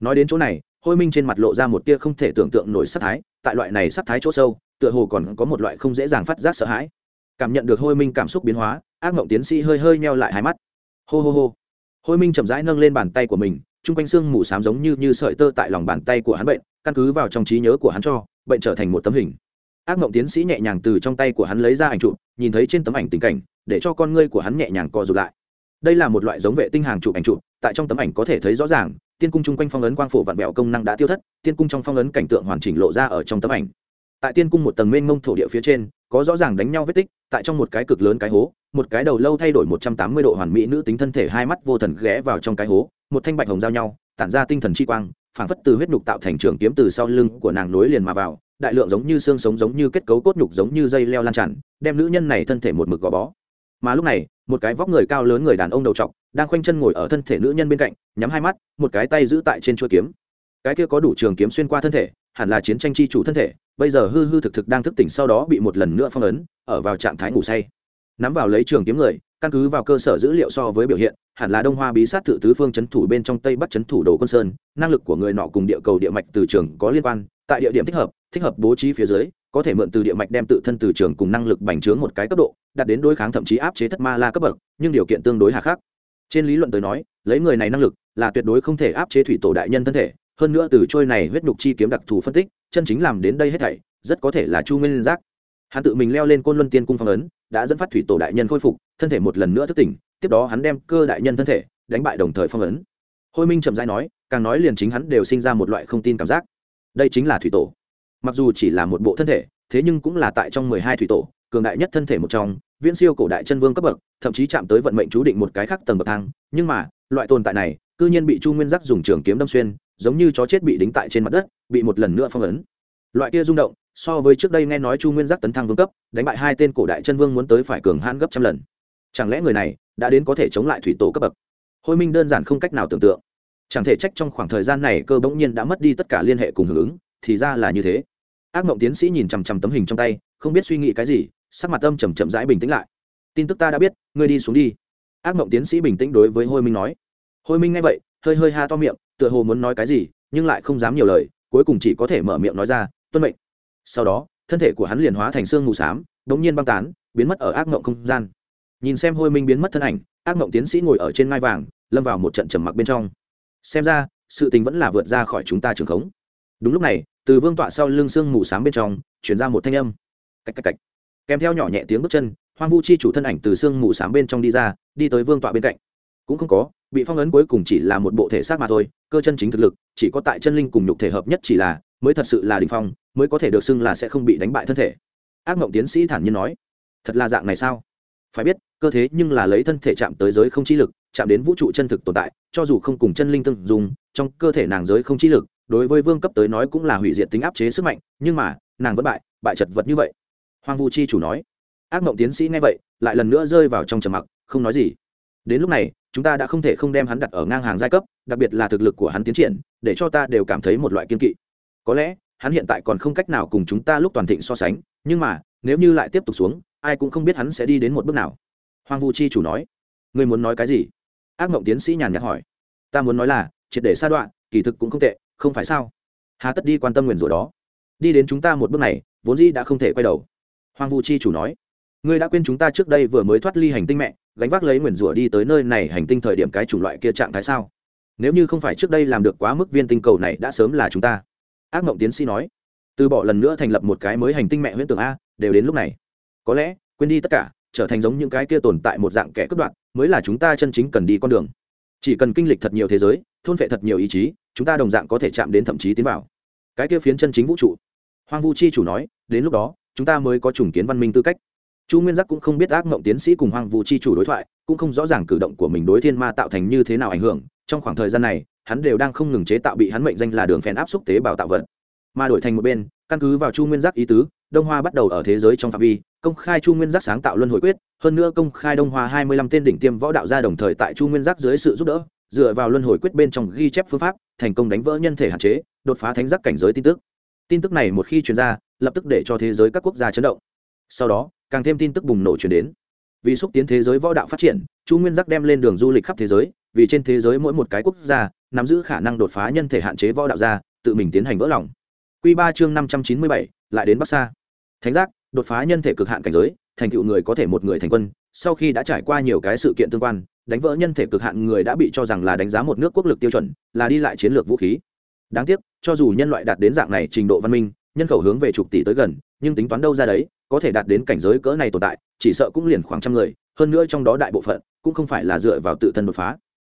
Nói đến chỗ này hôi minh trên mặt lộ ra một tia không thể tưởng tượng nổi sát thái tại loại này sát thái chỗ sâu tựa hồ còn có một loại không dễ dàng phát giác sợ hãi. Cảm nhận được hôi minh cảm xúc biến hóa ác mộng tiến sĩ hơi hơi neo lại hai mắt. Hô hô hô. Hôi minh chậm rãi nâng lên bàn tay của mình chung quanh xương mù s á m giống như, như sợi tơ tại lòng bàn tay của hắn bệnh căn cứ vào trong trí nhớ của hắn cho bệnh trở thành một tấm hình ác mộng tiến sĩ nhẹ nhàng từ trong tay của hắn lấy ra ảnh chụp, nhìn thấy trên tấm ảnh tình cảnh, để cho con ngươi của hắn nhẹ nhàng co rụt lại. Đây là một loại giống vệ tinh hàng chụp ảnh chụp, tại trong tấm ảnh có thể thấy rõ ràng, tiên cung chung quanh phong ấn quang phổ vạn vẹo công năng đã tiêu thất, tiên cung trong phong ấn cảnh tượng hoàn chỉnh lộ ra ở trong tấm ảnh. Tại tiên cung một tầng mênh mông thổ địa phía trên, có rõ ràng đánh nhau vết tích, tại trong một cái cực lớn cái hố, một cái đầu lâu thay đổi một trăm tám mươi độ hoàn mỹ nữ tính thân thể hai mắt vô thần ghé vào trong cái hố, một thanh bạch hồng giao nhau, tản ra tinh thần chi quang, phảng phất từ huyết nhục tạo thành trường kiếm từ sau lưng của nàng nối liền mà vào đại lượng giống như xương sống giống như kết cấu cốt nhục giống như dây leo lan tràn, đem nữ nhân này thân thể một mực gò bó. Mà lúc này, một cái vóc người cao lớn người đàn ông đầu trọc, đang khoanh chân ngồi ở thân thể nữ nhân bên cạnh, nhắm hai mắt, một cái tay giữ tại trên chuôi kiếm. Cái kia có đủ trường kiếm xuyên qua thân thể, hẳn là chiến tranh chi chủ thân thể, bây giờ hư hư thực thực đang thức tỉnh sau đó bị một lần nữa phong ấn, ở vào trạng thái ngủ say. Nắm vào lấy trường kiếm người, căn cứ vào cơ sở dữ liệu so với biểu hiện, hẳn là đông hoa bí sát tự tứ phương c thủ bên trong tây bắc c thủ đồ quân sơn, năng lực của người nọ cùng địa cầu địa mạch từ trường có liên quan, tại địa điểm thích hợp thích hợp bố trí phía dưới, có thể mượn từ địa mạch đem tự thân từ trường cùng năng lực bành trướng một cái cấp độ, đạt đến đối kháng thậm chí áp chế thất ma la cấp bậc, nhưng điều kiện tương đối hà khắc. Trên lý luận tới nói, lấy người này năng lực là tuyệt đối không thể áp chế thủy tổ đại nhân thân thể, hơn nữa từ trôi này huyết nhục chi kiếm đặc thù phân tích, chân chính làm đến đây hết thảy, rất có thể là chu nguyên giác. Hắn tự mình leo lên côn luân tiên cung phong ấn, đã dẫn phát thủy tổ đại nhân khôi phục, thân thể một lần nữa thức tỉnh, tiếp đó hắn đem cơ đại nhân thân thể đánh bại đồng thời phong ấn. Hôi minh chậm rãi nói, càng nói liền chính hắn đều sinh ra một loại không tin cảm giác. Đây chính là thủy tổ mặc dù chỉ là một bộ thân thể, thế nhưng cũng là tại trong mười hai thủy tổ, cường đại nhất thân thể một trong, viễn siêu cổ đại chân vương cấp bậc, thậm chí chạm tới vận mệnh chú định một cái khác tầng bậc thang. Nhưng mà, loại tồn tại này, cư nhiên bị chu nguyên giác dùng trường kiếm đâm xuyên, giống như chó chết bị đính tại trên mặt đất, bị một lần nữa phong ấn. Loại kia rung động, so với trước đây nghe nói chu nguyên giác tấn thăng vương cấp, đánh bại hai tên cổ đại chân vương muốn tới phải cường hãn gấp trăm lần. Chẳng lẽ người này đã đến có thể chống lại thủy tổ cấp bậc? Hôi minh đơn giản không cách nào tưởng tượng. Chẳng thể trách trong khoảng thời gian này cơ bỗng nhiên đã mất đi tất cả liên hệ cùng hưởng ứng thì ra là như thế. Ác mộng tiến sĩ nhìn chằm chằm tấm hình trong tay, không biết suy nghĩ cái gì, sắc mặt âm chầm chậm rãi bình tĩnh lại. Tin tức ta đã biết, ngươi đi xuống đi. Ác mộng tiến sĩ bình tĩnh đối với hôi minh nói. Hôi minh nghe vậy, hơi hơi ha to miệng, tựa hồ muốn nói cái gì, nhưng lại không dám nhiều lời, cuối cùng chỉ có thể mở miệng nói ra, tuân mệnh. Sau đó, thân thể của hắn liền hóa thành xương mù s á m đ n g nhiên băng tán, biến mất ở ác mộng không gian. Nhìn xem hôi minh biến mất thân ảnh, ác mộng tiến sĩ ngồi ở trên ngai vàng, lâm vào một trận trầm mặc bên trong. Xem ra, sự tình vẫn là vượt ra khỏi chúng ta trường khống đúng lúc này, từ vương tọa sau lưng xương mù s á m bên trong chuyển ra một thanh âm. Cạch cạch cạch. Kèm theo nhỏ nhẹ tiếng bước chân, hoang vu chi chủ thân ảnh từ xương mù s á m bên trong đi ra, đi tới vương tọa bên cạnh. Cũng không có, bị phong ấn cuối cùng chỉ là một bộ thể xác mà thôi, cơ chân chính thực lực, chỉ có tại chân linh cùng nhục thể hợp nhất chỉ là, mới thật sự là đình phong, mới có thể được xưng là sẽ không bị đánh bại thân thể. Ác mộng tiến sĩ thản nhiên nói, thật là dạng này sao? Phải biết, cơ thế nhưng là lấy thân thể chạm tới giới không chi lực, chạm đến vũ trụ chân thực tồn tại, cho dù không cùng chân linh tương dùng, trong cơ thể nàng giới không chi lực đối với vương cấp tới nói cũng là hủy diệt tính áp chế sức mạnh, nhưng mà, nàng vẫn bại bại chật vật như vậy. Hoàng vu chi chủ nói. Ác mộng tiến sĩ nghe vậy, lại lần nữa rơi vào trong trầm mặc, không nói gì. Đến lúc này, chúng ta đã không thể không đem hắn đặt ở ngang hàng giai cấp, đặc biệt là thực lực của hắn tiến triển, để cho ta đều cảm thấy một loại kiên kỵ. Có lẽ, hắn hiện tại còn không cách nào cùng chúng ta lúc toàn thịnh so sánh, nhưng mà, nếu như lại tiếp tục xuống, ai cũng không biết hắn sẽ đi đến một bước nào. Hoàng vu chi chủ nói. Ngươi muốn nói cái gì? Ác mộng tiến sĩ nhàn nhạt hỏi. Ta muốn nói là, triệt để sa đoạn kỳ thực cũng không tệ không phải sao? Hà tất đi quan tâm nguyền rủa đó. Đi đến chúng ta một bước này, vốn dĩ đã không thể quay đầu. Hoàng vu chi chủ nói, ngươi đã quên chúng ta trước đây vừa mới thoát ly hành tinh mẹ, gánh vác lấy nguyền rủa đi tới nơi này hành tinh thời điểm cái chủng loại kia trạng thái sao? Nếu như không phải trước đây làm được quá mức viên tinh cầu này đã sớm là chúng ta. Ác mộng tiến sĩ nói, từ bỏ lần nữa thành lập một cái mới hành tinh mẹ huyễn tưởng a, đều đến lúc này. Có lẽ, quên đi tất cả, trở thành giống những cái kia tồn tại một dạng kẻ cướp đoạn mới là chúng ta chân chính cần đi con đường. Chỉ cần kinh lịch thật nhiều thế giới, thôn vệ thật nhiều ý chí chúng ta đồng dạng có thể chạm đến thậm chí tiến vào. Cái kia phiến chân chính vũ trụ. Hoang vu chi chủ nói, đến lúc đó, chúng ta mới có trùng kiến văn minh tư cách. Chu nguyên giác cũng không biết ác mộng tiến sĩ cùng hoang vu chi chủ đối thoại, cũng không rõ ràng cử động của mình đối thiên ma tạo thành như thế nào ảnh hưởng. Trong khoảng thời gian này, hắn đều đang không ngừng chế tạo bị hắn mệnh danh là đường phèn áp xúc tế bào tạo vật. Mà đổi thành một bên, căn cứ vào chu nguyên giác ý tứ, đông hoa bắt đầu ở thế giới trong phạm vi, công khai chu nguyên giác sáng tạo luân hồi quyết, hơn nữa công khai đông hoa hai mươi lăm tên đỉnh tiêm võ đạo gia đồng thời tại chu nguyên giác dưới sự giúp đỡ dựa vào luân hồi quyết bên trong ghi chép phương pháp thành công đánh vỡ nhân thể hạn chế đột phá thánh giác cảnh giới tin tức. Tin tức này một khi truyền ra lập tức để cho thế giới các quốc gia chấn động. Sau đó càng thêm tin tức bùng nổ chuyển đến. Vì xúc tiến thế giới võ đạo phát triển chu nguyên giác đem lên đường du lịch khắp thế giới vì trên thế giới mỗi một cái quốc gia nắm giữ khả năng đột phá nhân thể hạn chế võ đạo ra, tự mình tiến hành vỡ lòng. Q ba chương năm trăm chín mươi bảy lại đến bắc sa. Thánh giác đột phá nhân thể cực hạn cảnh giới thành tựu người có thể một người thành quân sau khi đã trải qua nhiều cái sự kiện tương quan đánh vỡ nhân thể cực hạn người đã bị cho rằng là đánh giá một nước quốc lực tiêu chuẩn, là đi lại chiến lược vũ khí. Đáng tiếc, cho dù nhân loại đạt đến dạng này trình độ văn minh, nhân khẩu hướng về chục tỷ tới gần, nhưng tính toán đâu ra đấy, có thể đạt đến cảnh giới cỡ này tồn tại, chỉ sợ cũng liền khoảng trăm người, hơn nữa trong đó đại bộ phận cũng không phải là dựa vào tự thân đột phá.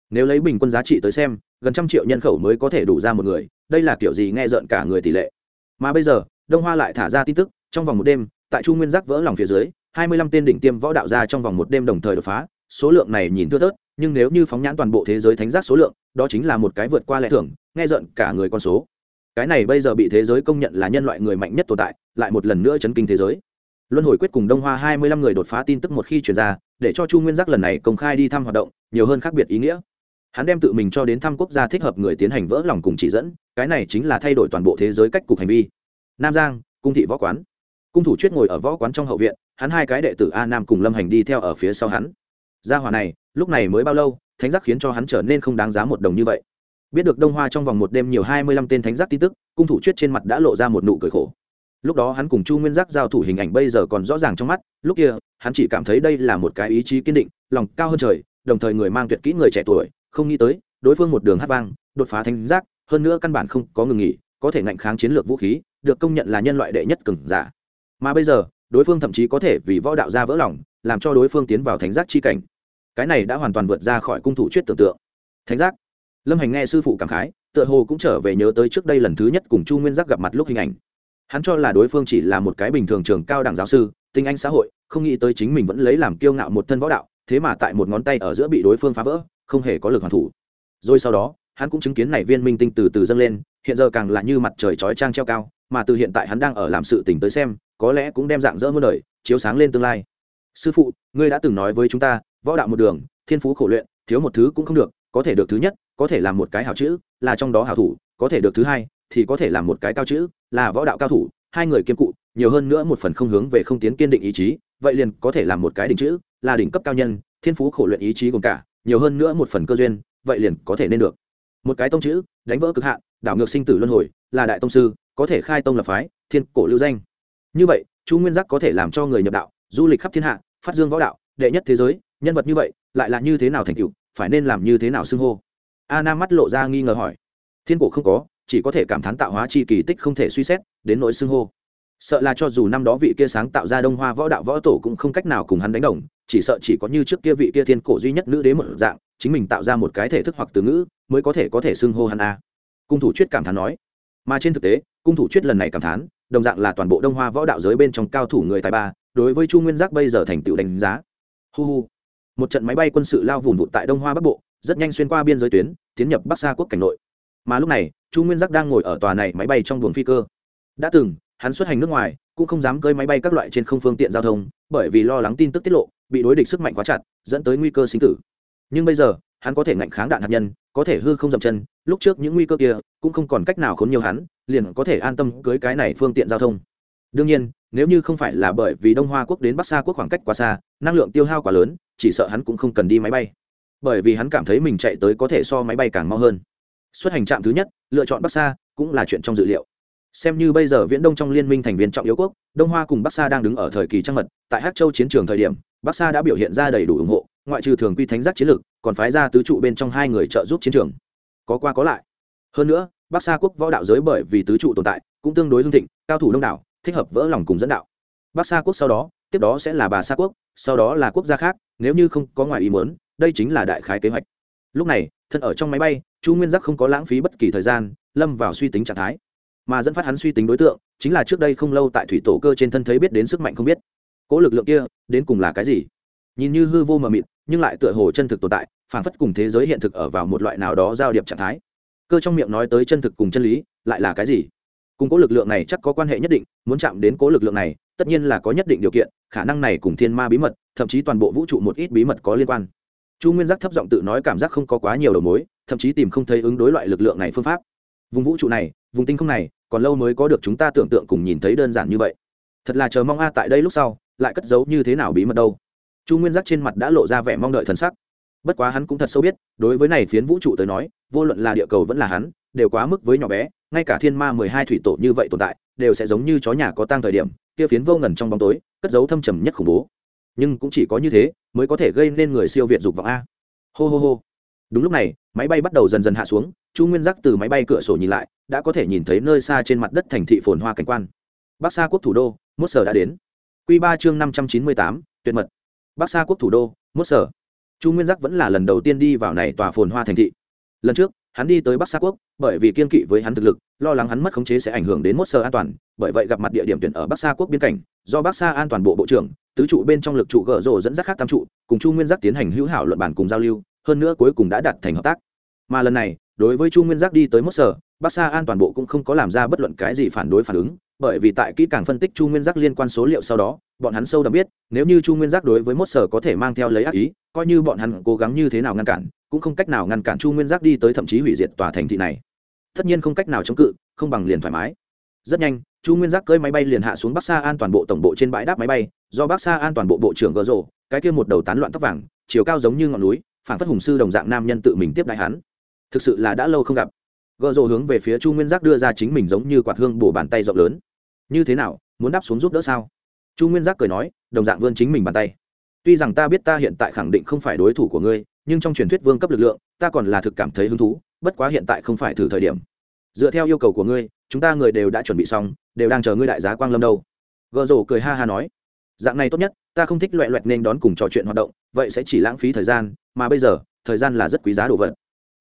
Nếu lấy bình quân giá trị tới xem, gần trăm triệu nhân khẩu mới có thể đủ ra một người, đây là kiểu gì nghe rợn cả người tỷ lệ. Mà bây giờ, đông hoa lại thả ra tin tức, trong vòng một đêm, tại chu nguyên giác vỡ lòng phía dưới, hai mươi lăm tên đỉnh tiêm võ đạo ra trong vòng một đêm đồng thời đột phá số lượng này nhìn thưa thớt, nhưng nếu như phóng nhãn toàn bộ thế giới thánh giác số lượng, đó chính là một cái vượt qua lẽ thường, nghe giận cả người con số. Cái này bây giờ bị thế giới công nhận là nhân loại người mạnh nhất tồn tại, lại một lần nữa chấn kinh thế giới. Luân hồi quyết cùng đông hoa hai mươi lăm người đột phá tin tức một khi chuyển ra, để cho chu nguyên giác lần này công khai đi thăm hoạt động, nhiều hơn khác biệt ý nghĩa. Hắn đem tự mình cho đến thăm quốc gia thích hợp người tiến hành vỡ lòng cùng chỉ dẫn, cái này chính là thay đổi toàn bộ thế giới cách cục hành vi. Nam giang, cung thị võ quán. Cung thủ chuyết ngồi ở võ quán trong hậu viện, hắn hai cái đệ tử a nam cùng lâm hành đi theo ở phía sau hắn gia hỏa này, lúc này mới bao lâu, thánh giác khiến cho hắn trở nên không đáng giá một đồng như vậy. Biết được đông hoa trong vòng một đêm nhiều hai mươi lăm tên thánh giác tin tức, cung thủ chuyết trên mặt đã lộ ra một nụ cười khổ. Lúc đó hắn cùng chu nguyên giác giao thủ hình ảnh bây giờ còn rõ ràng trong mắt, lúc kia, hắn chỉ cảm thấy đây là một cái ý chí kiên định, lòng cao hơn trời, đồng thời người mang tuyệt kỹ người trẻ tuổi, không nghĩ tới, đối phương một đường hát vang, đột phá thánh giác, hơn nữa căn bản không có ngừng nghỉ, có thể ngạnh kháng chiến lược vũ khí, được công nhận là nhân loại đệ nhất cường giả. Mà bây giờ, đối phương thậm chí có thể vì võ đạo ra vỡ lòng làm cho đối phương tiến vào thánh giác chi cảnh. Cái này đã hoàn toàn vượt ra khỏi cung thủ chuyết tưởng tượng. Thánh giác. Lâm hành nghe sư phụ cảm khái, tựa hồ cũng trở về nhớ tới trước đây lần thứ nhất cùng chu nguyên giác gặp mặt lúc hình ảnh. Hắn cho là đối phương chỉ là một cái bình thường trường cao đẳng giáo sư, tinh anh xã hội, không nghĩ tới chính mình vẫn lấy làm kiêu ngạo một thân võ đạo, thế mà tại một ngón tay ở giữa bị đối phương phá vỡ, không hề có lực hoàn thủ. Rồi sau đó, hắn cũng chứng kiến này viên minh tinh từ từ dâng lên, hiện giờ càng là như mặt trời chói trang treo cao, mà từ hiện tại hắn đang ở làm sự tỉnh tới xem, có lẽ cũng đem dạng dỡ muôn đời, chiếu sáng lên tương lai sư phụ, ngươi đã từng nói với chúng ta, võ đạo một đường, thiên phú khổ luyện, thiếu một thứ cũng không được, có thể được thứ nhất, có thể làm một cái hảo chữ, là trong đó hảo thủ, có thể được thứ hai, thì có thể làm một cái cao chữ, là võ đạo cao thủ, hai người kiêm cụ, nhiều hơn nữa một phần không hướng về không tiến kiên định ý chí, vậy liền có thể làm một cái đỉnh chữ, là đỉnh cấp cao nhân, thiên phú khổ luyện ý chí gồm cả, nhiều hơn nữa một phần cơ duyên, vậy liền có thể nên được. Một cái tông chữ, đánh vỡ cực hạn, đảo ngược sinh tử luân hồi, là đại tông sư, có thể khai tông lập phái, thiên cổ lưu danh. Như vậy, chu nguyên giác có thể làm cho người nhập đạo du lịch khắp thiên hạ, phát dương võ đạo, đệ nhất thế giới, nhân vật như vậy, lại là như thế nào thành tựu, phải nên làm như thế nào xưng hô? A nam mắt lộ ra nghi ngờ hỏi. Thiên cổ không có, chỉ có thể cảm thán tạo hóa chi kỳ tích không thể suy xét, đến nỗi xưng hô. Sợ là cho dù năm đó vị kia sáng tạo ra đông hoa võ đạo võ tổ cũng không cách nào cùng hắn đánh đồng, chỉ sợ chỉ có như trước kia vị kia thiên cổ duy nhất nữ đế một dạng, chính mình tạo ra một cái thể thức hoặc từ ngữ, mới có thể có thể xưng hô hắn a. Cung thủ chuyết cảm thán nói. Mà trên thực tế, cung thủ chuyết lần này cảm thán, đồng dạng là toàn bộ đông hoa võ đạo giới bên trong cao thủ người tài ba đối với chu nguyên giác bây giờ thành tựu đánh giá. Hu hu. Một trận máy bay quân sự lao vùng vụt tại đông hoa bắc bộ, rất nhanh xuyên qua biên giới tuyến, tiến nhập bắc xa quốc cảnh nội. Mà lúc này, chu nguyên giác đang ngồi ở tòa này máy bay trong buồng phi cơ. Đã từng, hắn xuất hành nước ngoài, cũng không dám cơi máy bay các loại trên không phương tiện giao thông, bởi vì lo lắng tin tức tiết lộ, bị đối địch sức mạnh quá chặt, dẫn tới nguy cơ sinh tử. Nhưng bây giờ, hắn có thể ngạnh kháng đạn hạt nhân, có thể hư không dậm chân, lúc trước những nguy cơ kia, cũng không còn cách nào khốn nhiều hắn, liền có thể an tâm cưới cái này phương tiện giao thông. Đương nhiên nếu như không phải là bởi vì đông hoa quốc đến bắc xa quốc khoảng cách quá xa, năng lượng tiêu hao quá lớn, chỉ sợ hắn cũng không cần đi máy bay. Bởi vì hắn cảm thấy mình chạy tới có thể so máy bay càng mau hơn. Xuất hành trạm thứ nhất, lựa chọn bắc xa cũng là chuyện trong dự liệu. Xem như bây giờ viễn đông trong liên minh thành viên trọng yếu quốc, đông hoa cùng bắc sa đang đứng ở thời kỳ trăng mật, tại hát châu chiến trường thời điểm, bắc sa đã biểu hiện ra đầy đủ ủng hộ, ngoại trừ thường quy thánh giác chiến lược còn phái ra tứ trụ bên trong hai người trợ giúp chiến trường. Có qua có lại. Hơn nữa, bắc sa quốc võ đạo giới bởi vì tứ trụ tồn tại, cũng tương đối hương thịnh, cao thủ đông đảo thích hợp vỡ lòng cùng dẫn đạo. Bắc sa quốc sau đó, tiếp đó sẽ là bà sa quốc, sau đó là quốc gia khác, nếu như không có ngoài ý muốn, đây chính là đại khái kế hoạch. Lúc này, thân ở trong máy bay, chu nguyên giác không có lãng phí bất kỳ thời gian, lâm vào suy tính trạng thái. Mà dẫn phát hắn suy tính đối tượng, chính là trước đây không lâu tại thủy tổ cơ trên thân thấy biết đến sức mạnh không biết. Cỗ lực lượng kia, đến cùng là cái gì? Nhìn như hư vô mờ mịt, nhưng lại tựa hồ chân thực tồn tại, phản phất cùng thế giới hiện thực ở vào một loại nào đó giao điệp trạng thái. Cơ trong miệng nói tới chân thực cùng chân lý, lại là cái gì? Cùng cố lực lượng này chắc có quan hệ nhất định, muốn chạm đến cố lực lượng này, tất nhiên là có nhất định điều kiện, khả năng này cùng thiên ma bí mật, thậm chí toàn bộ vũ trụ một ít bí mật có liên quan. Chu nguyên giác thấp giọng tự nói cảm giác không có quá nhiều đầu mối, thậm chí tìm không thấy ứng đối loại lực lượng này phương pháp. Vùng vũ trụ này, vùng tinh không này, còn lâu mới có được chúng ta tưởng tượng cùng nhìn thấy đơn giản như vậy. Thật là chờ mong a, tại đây lúc sau, lại cất giấu như thế nào bí mật đâu? Chu nguyên giác trên mặt đã lộ ra vẻ mong đợi thần sắc bất quá hắn cũng thật sâu biết, đối với này phiến vũ trụ tới nói, vô luận là địa cầu vẫn là hắn, đều quá mức với nhỏ bé, ngay cả thiên ma mười hai thủy tổ như vậy tồn tại, đều sẽ giống như chó nhà có tang thời điểm, kia phiến vô ngần trong bóng tối, cất giấu thâm trầm nhất khủng bố. Nhưng cũng chỉ có như thế, mới có thể gây nên người siêu việt dục vọng a. Hô hô hô. Đúng lúc này, máy bay bắt đầu dần dần hạ xuống, chu nguyên giác từ máy bay cửa sổ nhìn lại, đã có thể nhìn thấy nơi xa trên mặt đất thành thị phồn hoa cảnh quan. Bắc xa quốc thủ đô, mốt sở đã đến. Q ba chương năm trăm chín mươi tám, tuyệt mật. Bắc xa quốc thủ đô, mốt sở chu nguyên giác vẫn là lần đầu tiên đi vào này tòa phồn hoa thành thị. Lần trước, hắn đi tới bắc sa quốc, bởi vì kiên kỵ với hắn thực lực, lo lắng hắn mất khống chế sẽ ảnh hưởng đến mốt sơ an toàn, bởi vậy gặp mặt địa điểm tuyển ở bắc sa quốc biên cảnh, do bắc sa an toàn bộ bộ trưởng, tứ trụ bên trong lực trụ gở rồ dẫn dắt khác tam trụ, cùng chu nguyên giác tiến hành hữu hảo luận bản cùng giao lưu, hơn nữa cuối cùng đã đạt thành hợp tác. Mà lần này, đối với chu nguyên giác đi tới mốt sở bắc sa an toàn bộ cũng không có làm ra bất luận cái gì phản đối phản ứng bởi vì tại kỹ càng phân tích chu nguyên giác liên quan số liệu sau đó, bọn hắn sâu đậm biết, nếu như chu nguyên giác đối với mốt sở có thể mang theo lấy ác ý, coi như bọn hắn cố gắng như thế nào ngăn cản, cũng không cách nào ngăn cản chu nguyên giác đi tới thậm chí hủy diệt tòa thành thị này. Tất nhiên không cách nào chống cự, không bằng liền thoải mái. Rất nhanh, chu nguyên giác cơi máy bay liền hạ xuống bắc sa an toàn bộ tổng bộ trên bãi đáp máy bay, do bắc sa an toàn bộ bộ trưởng gỡ rộ cái kia một đầu tán loạn tóc vàng, chiều cao giống như ngọn núi phản phất hùng sư đồng dạng nam nhân tự mình tiếp đại hắn. Thực sự là đã lâu không gặp. Gợ rộ hướng về phía chu nguyên giác đưa ra chính mình giống như quạt hương bổ bàn tay rộng lớn như thế nào, muốn đáp xuống giúp đỡ sao? Chu nguyên giác cười nói, đồng dạng vươn chính mình bàn tay. Tuy rằng ta biết ta hiện tại khẳng định không phải đối thủ của ngươi, nhưng trong truyền thuyết vương cấp lực lượng, ta còn là thực cảm thấy hứng thú, bất quá hiện tại không phải thử thời điểm. Dựa theo yêu cầu của ngươi, chúng ta người đều đã chuẩn bị xong, đều đang chờ ngươi đại giá quang lâm đâu. Gợ rổ cười ha ha nói, dạng này tốt nhất, ta không thích loẹ loẹt nên đón cùng trò chuyện hoạt động, vậy sẽ chỉ lãng phí thời gian, mà bây giờ, thời gian là rất quý giá đồ vật.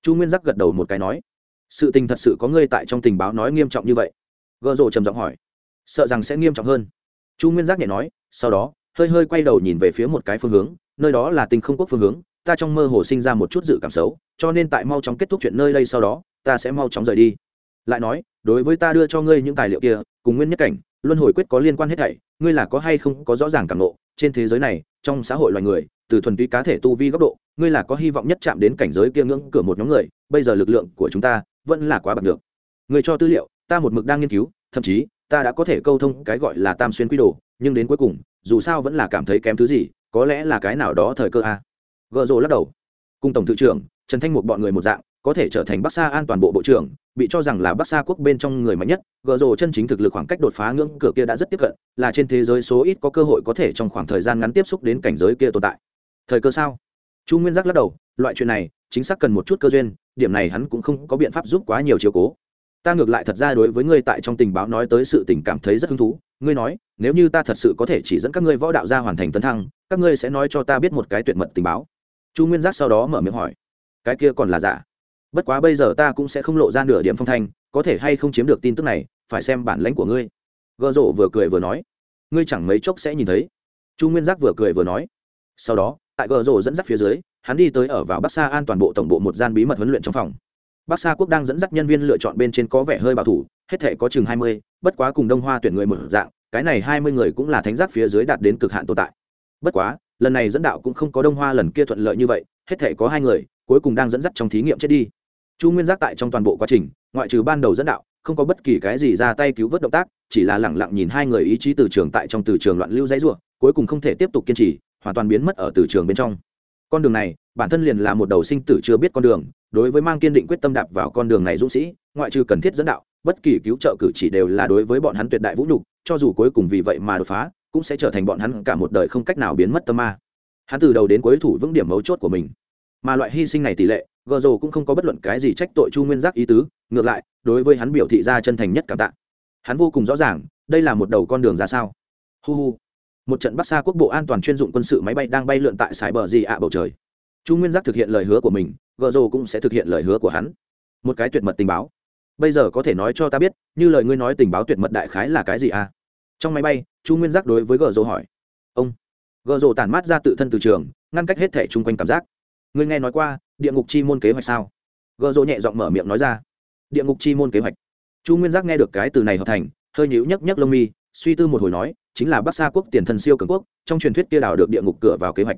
Chu nguyên giác gật đầu một cái nói, sự tình thật sự có ngươi tại trong tình báo nói nghiêm trọng như vậy. Gợ rổ trầm giọng hỏi sợ rằng sẽ nghiêm trọng hơn. Chu nguyên giác nhẹ nói, sau đó, hơi hơi quay đầu nhìn về phía một cái phương hướng, nơi đó là tình không quốc phương hướng, ta trong mơ hồ sinh ra một chút dự cảm xấu, cho nên tại mau chóng kết thúc chuyện nơi đây sau đó, ta sẽ mau chóng rời đi. Lại nói, đối với ta đưa cho ngươi những tài liệu kia, cùng nguyên nhất cảnh, luân hồi quyết có liên quan hết thảy, ngươi là có hay không có rõ ràng cảm nộ, trên thế giới này, trong xã hội loài người, từ thuần túy cá thể tu vi góc độ, ngươi là có hy vọng nhất chạm đến cảnh giới kia ngưỡng cửa một nhóm người, bây giờ lực lượng của chúng ta vẫn là quá bằng được người cho tư liệu, ta một mực đang nghiên cứu, thậm chí ta đã có thể câu thông cái gọi là tam xuyên quy đồ, nhưng đến cuối cùng, dù sao vẫn là cảm thấy kém thứ gì, có lẽ là cái nào đó thời cơ a. Gợ rồ lắc đầu. Cùng tổng thư trưởng, trần thanh một bọn người một dạng, có thể trở thành bắc sa an toàn bộ bộ trưởng, bị cho rằng là bắc sa quốc bên trong người mạnh nhất gợ rồ chân chính thực lực khoảng cách đột phá ngưỡng cửa kia đã rất tiếp cận, là trên thế giới số ít có cơ hội có thể trong khoảng thời gian ngắn tiếp xúc đến cảnh giới kia tồn tại. Thời cơ sao? Chu nguyên giác lắc đầu, loại chuyện này, chính xác cần một chút cơ duyên, điểm này hắn cũng không có biện pháp giúp quá nhiều chiều cố ta ngược lại thật ra đối với ngươi tại trong tình báo nói tới sự tình cảm thấy rất hứng thú. Ngươi nói, nếu như ta thật sự có thể chỉ dẫn các ngươi võ đạo ra hoàn thành tấn thăng, các ngươi sẽ nói cho ta biết một cái tuyệt mật tình báo. Chu nguyên giác sau đó mở miệng hỏi, cái kia còn là giả? Bất quá bây giờ ta cũng sẽ không lộ ra nửa điểm phong thanh, có thể hay không chiếm được tin tức này, phải xem bản lãnh của ngươi. Gợ rộ vừa cười vừa nói, ngươi chẳng mấy chốc sẽ nhìn thấy. Chu nguyên giác vừa cười vừa nói, sau đó, tại gợ rộ dẫn dắt phía dưới, hắn đi tới ở vào bắc sa an toàn bộ tổng bộ một gian bí mật huấn luyện trong phòng bắc sa quốc đang dẫn dắt nhân viên lựa chọn bên trên có vẻ hơi bảo thủ, hết thể có chừng hai mươi, bất quá cùng đông hoa tuyển người một dạng, cái này hai mươi người cũng là thánh giác phía dưới đạt đến cực hạn tồn tại. Bất quá, lần này dẫn đạo cũng không có đông hoa lần kia thuận lợi như vậy, hết thể có hai người, cuối cùng đang dẫn dắt trong thí nghiệm chết đi. Chu nguyên giác tại trong toàn bộ quá trình, ngoại trừ ban đầu dẫn đạo, không có bất kỳ cái gì ra tay cứu vớt động tác, chỉ là lẳng lặng nhìn hai người ý chí từ trường tại trong từ trường loạn lưu dãy ruộng cuối cùng không thể tiếp tục kiên trì, hoàn toàn biến mất ở từ trường bên trong. Con đường này bản thân liền là một đầu sinh tử chưa biết con đường, đối với mang kiên định quyết tâm đạp vào con đường này dũng sĩ, ngoại trừ cần thiết dẫn đạo, bất kỳ cứu trợ cử chỉ đều là đối với bọn hắn tuyệt đại vũ nhục, cho dù cuối cùng vì vậy mà đột phá, cũng sẽ trở thành bọn hắn cả một đời không cách nào biến mất tâm ma. Hắn từ đầu đến cuối thủ vững điểm mấu chốt của mình. Mà loại hy sinh này tỷ lệ, gờ rồ cũng không có bất luận cái gì trách tội chu nguyên giác ý tứ, ngược lại, đối với hắn biểu thị ra chân thành nhất cảm tạ. Hắn vô cùng rõ ràng, đây là một đầu con đường ra sao. Hu hu. Một trận bắc xa quốc bộ an toàn chuyên dụng quân sự máy bay đang bay lượn tại sài bờ gì ạ bầu trời chu nguyên giác thực hiện lời hứa của mình gợ rồ cũng sẽ thực hiện lời hứa của hắn. Một cái tuyệt mật tình báo. Bây giờ có thể nói cho ta biết, như lời ngươi nói tình báo tuyệt mật đại khái là cái gì à? Trong máy bay, chu nguyên giác đối với gợ rồ hỏi. Ông. Gợ rồ tản mát ra tự thân từ trường, ngăn cách hết thể chung quanh cảm giác. Ngươi nghe nói qua, địa ngục chi môn kế hoạch sao? Gợ rồ nhẹ giọng mở miệng nói ra. Địa ngục chi môn kế hoạch. Chu nguyên giác nghe được cái từ này hợp thành, hơi nhíu nhấc nhấc lông mi, suy tư một hồi nói, chính là bắc sa quốc tiền thần siêu cường quốc, trong truyền thuyết kia đào được địa ngục cửa vào kế hoạch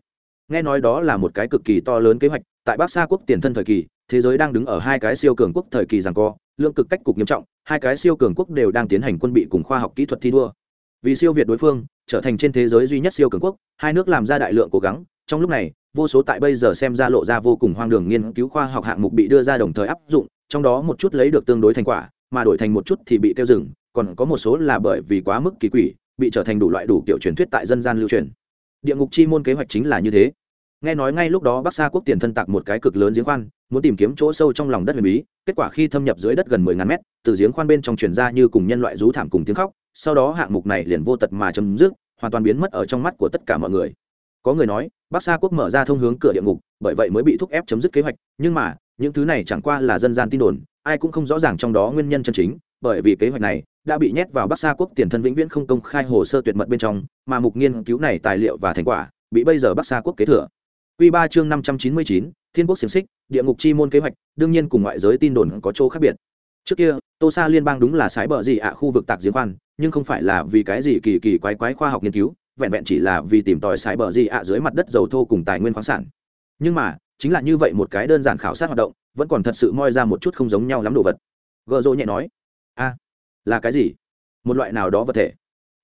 nghe nói đó là một cái cực kỳ to lớn kế hoạch, tại bắc sa quốc tiền thân thời kỳ, thế giới đang đứng ở hai cái siêu cường quốc thời kỳ rằng co, lượng cực cách cục nghiêm trọng, hai cái siêu cường quốc đều đang tiến hành quân bị cùng khoa học kỹ thuật thi đua. Vì siêu việt đối phương, trở thành trên thế giới duy nhất siêu cường quốc, hai nước làm ra đại lượng cố gắng, trong lúc này, vô số tại bây giờ xem ra lộ ra vô cùng hoang đường nghiên cứu khoa học hạng mục bị đưa ra đồng thời áp dụng, trong đó một chút lấy được tương đối thành quả, mà đổi thành một chút thì bị tiêu dừng, còn có một số là bởi vì quá mức kỳ quỷ, bị trở thành đủ loại đủ kiểu truyền thuyết tại dân gian lưu truyền địa ngục chi môn kế hoạch chính là như thế. Nghe nói ngay lúc đó bắc sa quốc tiền thân tặc một cái cực lớn giếng khoan, muốn tìm kiếm chỗ sâu trong lòng đất huyền bí, kết quả khi thâm nhập dưới đất gần mười ngàn mét, từ giếng khoan bên trong truyền ra như cùng nhân loại rú thảm cùng tiếng khóc, sau đó hạng mục này liền vô tật mà chấm dứt, hoàn toàn biến mất ở trong mắt của tất cả mọi người. Có người nói, bắc sa quốc mở ra thông hướng cửa địa ngục, bởi vậy mới bị thúc ép chấm dứt kế hoạch, nhưng mà, những thứ này chẳng qua là dân gian tin đồn, ai cũng không rõ ràng trong đó nguyên nhân chân chính, bởi vì kế hoạch này đã bị nhét vào bắc sa quốc tiền thân vĩnh viễn không công khai hồ sơ tuyệt mật bên trong mà mục nghiên cứu này tài liệu và thành quả bị bây giờ bắc sa quốc kế thừa Quy 3 chương 599, Thiên quốc xiển xích, địa ngục chi môn kế hoạch, đương nhiên cùng ngoại giới tin đồn có chỗ khác biệt. Trước kia, Tô Sa liên bang đúng là sái bờ gì ạ khu vực tạc giếng khoan, nhưng không phải là vì cái gì kỳ kỳ quái quái khoa học nghiên cứu, vẹn vẹn chỉ là vì tìm tòi sái bờ gì ạ dưới mặt đất dầu thô cùng tài nguyên khoáng sản. Nhưng mà, chính là như vậy một cái đơn giản khảo sát hoạt động, vẫn còn thật sự moi ra một chút không giống nhau lắm đồ vật. Gở Dụ nhẹ nói, là cái gì? Một loại nào đó vật thể.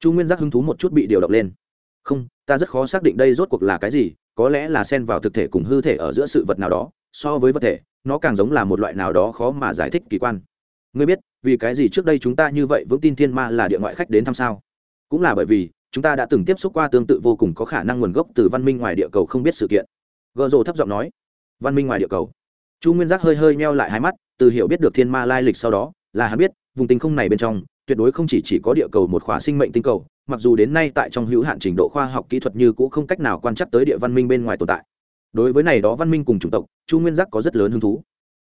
Chu nguyên giác hứng thú một chút bị điều động lên. Không, ta rất khó xác định đây rốt cuộc là cái gì, có lẽ là xen vào thực thể cùng hư thể ở giữa sự vật nào đó, so với vật thể, nó càng giống là một loại nào đó khó mà giải thích kỳ quan. Ngươi biết, vì cái gì trước đây chúng ta như vậy vững tin thiên ma là địa ngoại khách đến thăm sao? Cũng là bởi vì, chúng ta đã từng tiếp xúc qua tương tự vô cùng có khả năng nguồn gốc từ văn minh ngoài địa cầu không biết sự kiện. Gợ rồ thấp giọng nói. Văn minh ngoài địa cầu. Chu nguyên giác hơi hơi meo lại hai mắt, từ hiểu biết được thiên ma lai lịch sau đó, là hắn biết vùng tinh không này bên trong, tuyệt đối không chỉ chỉ có địa cầu một khóa sinh mệnh tinh cầu, mặc dù đến nay tại trong hữu hạn trình độ khoa học kỹ thuật như cũ không cách nào quan trắc tới địa văn minh bên ngoài tồn tại. Đối với này đó văn minh cùng chủng tộc, chu nguyên giác có rất lớn hứng thú.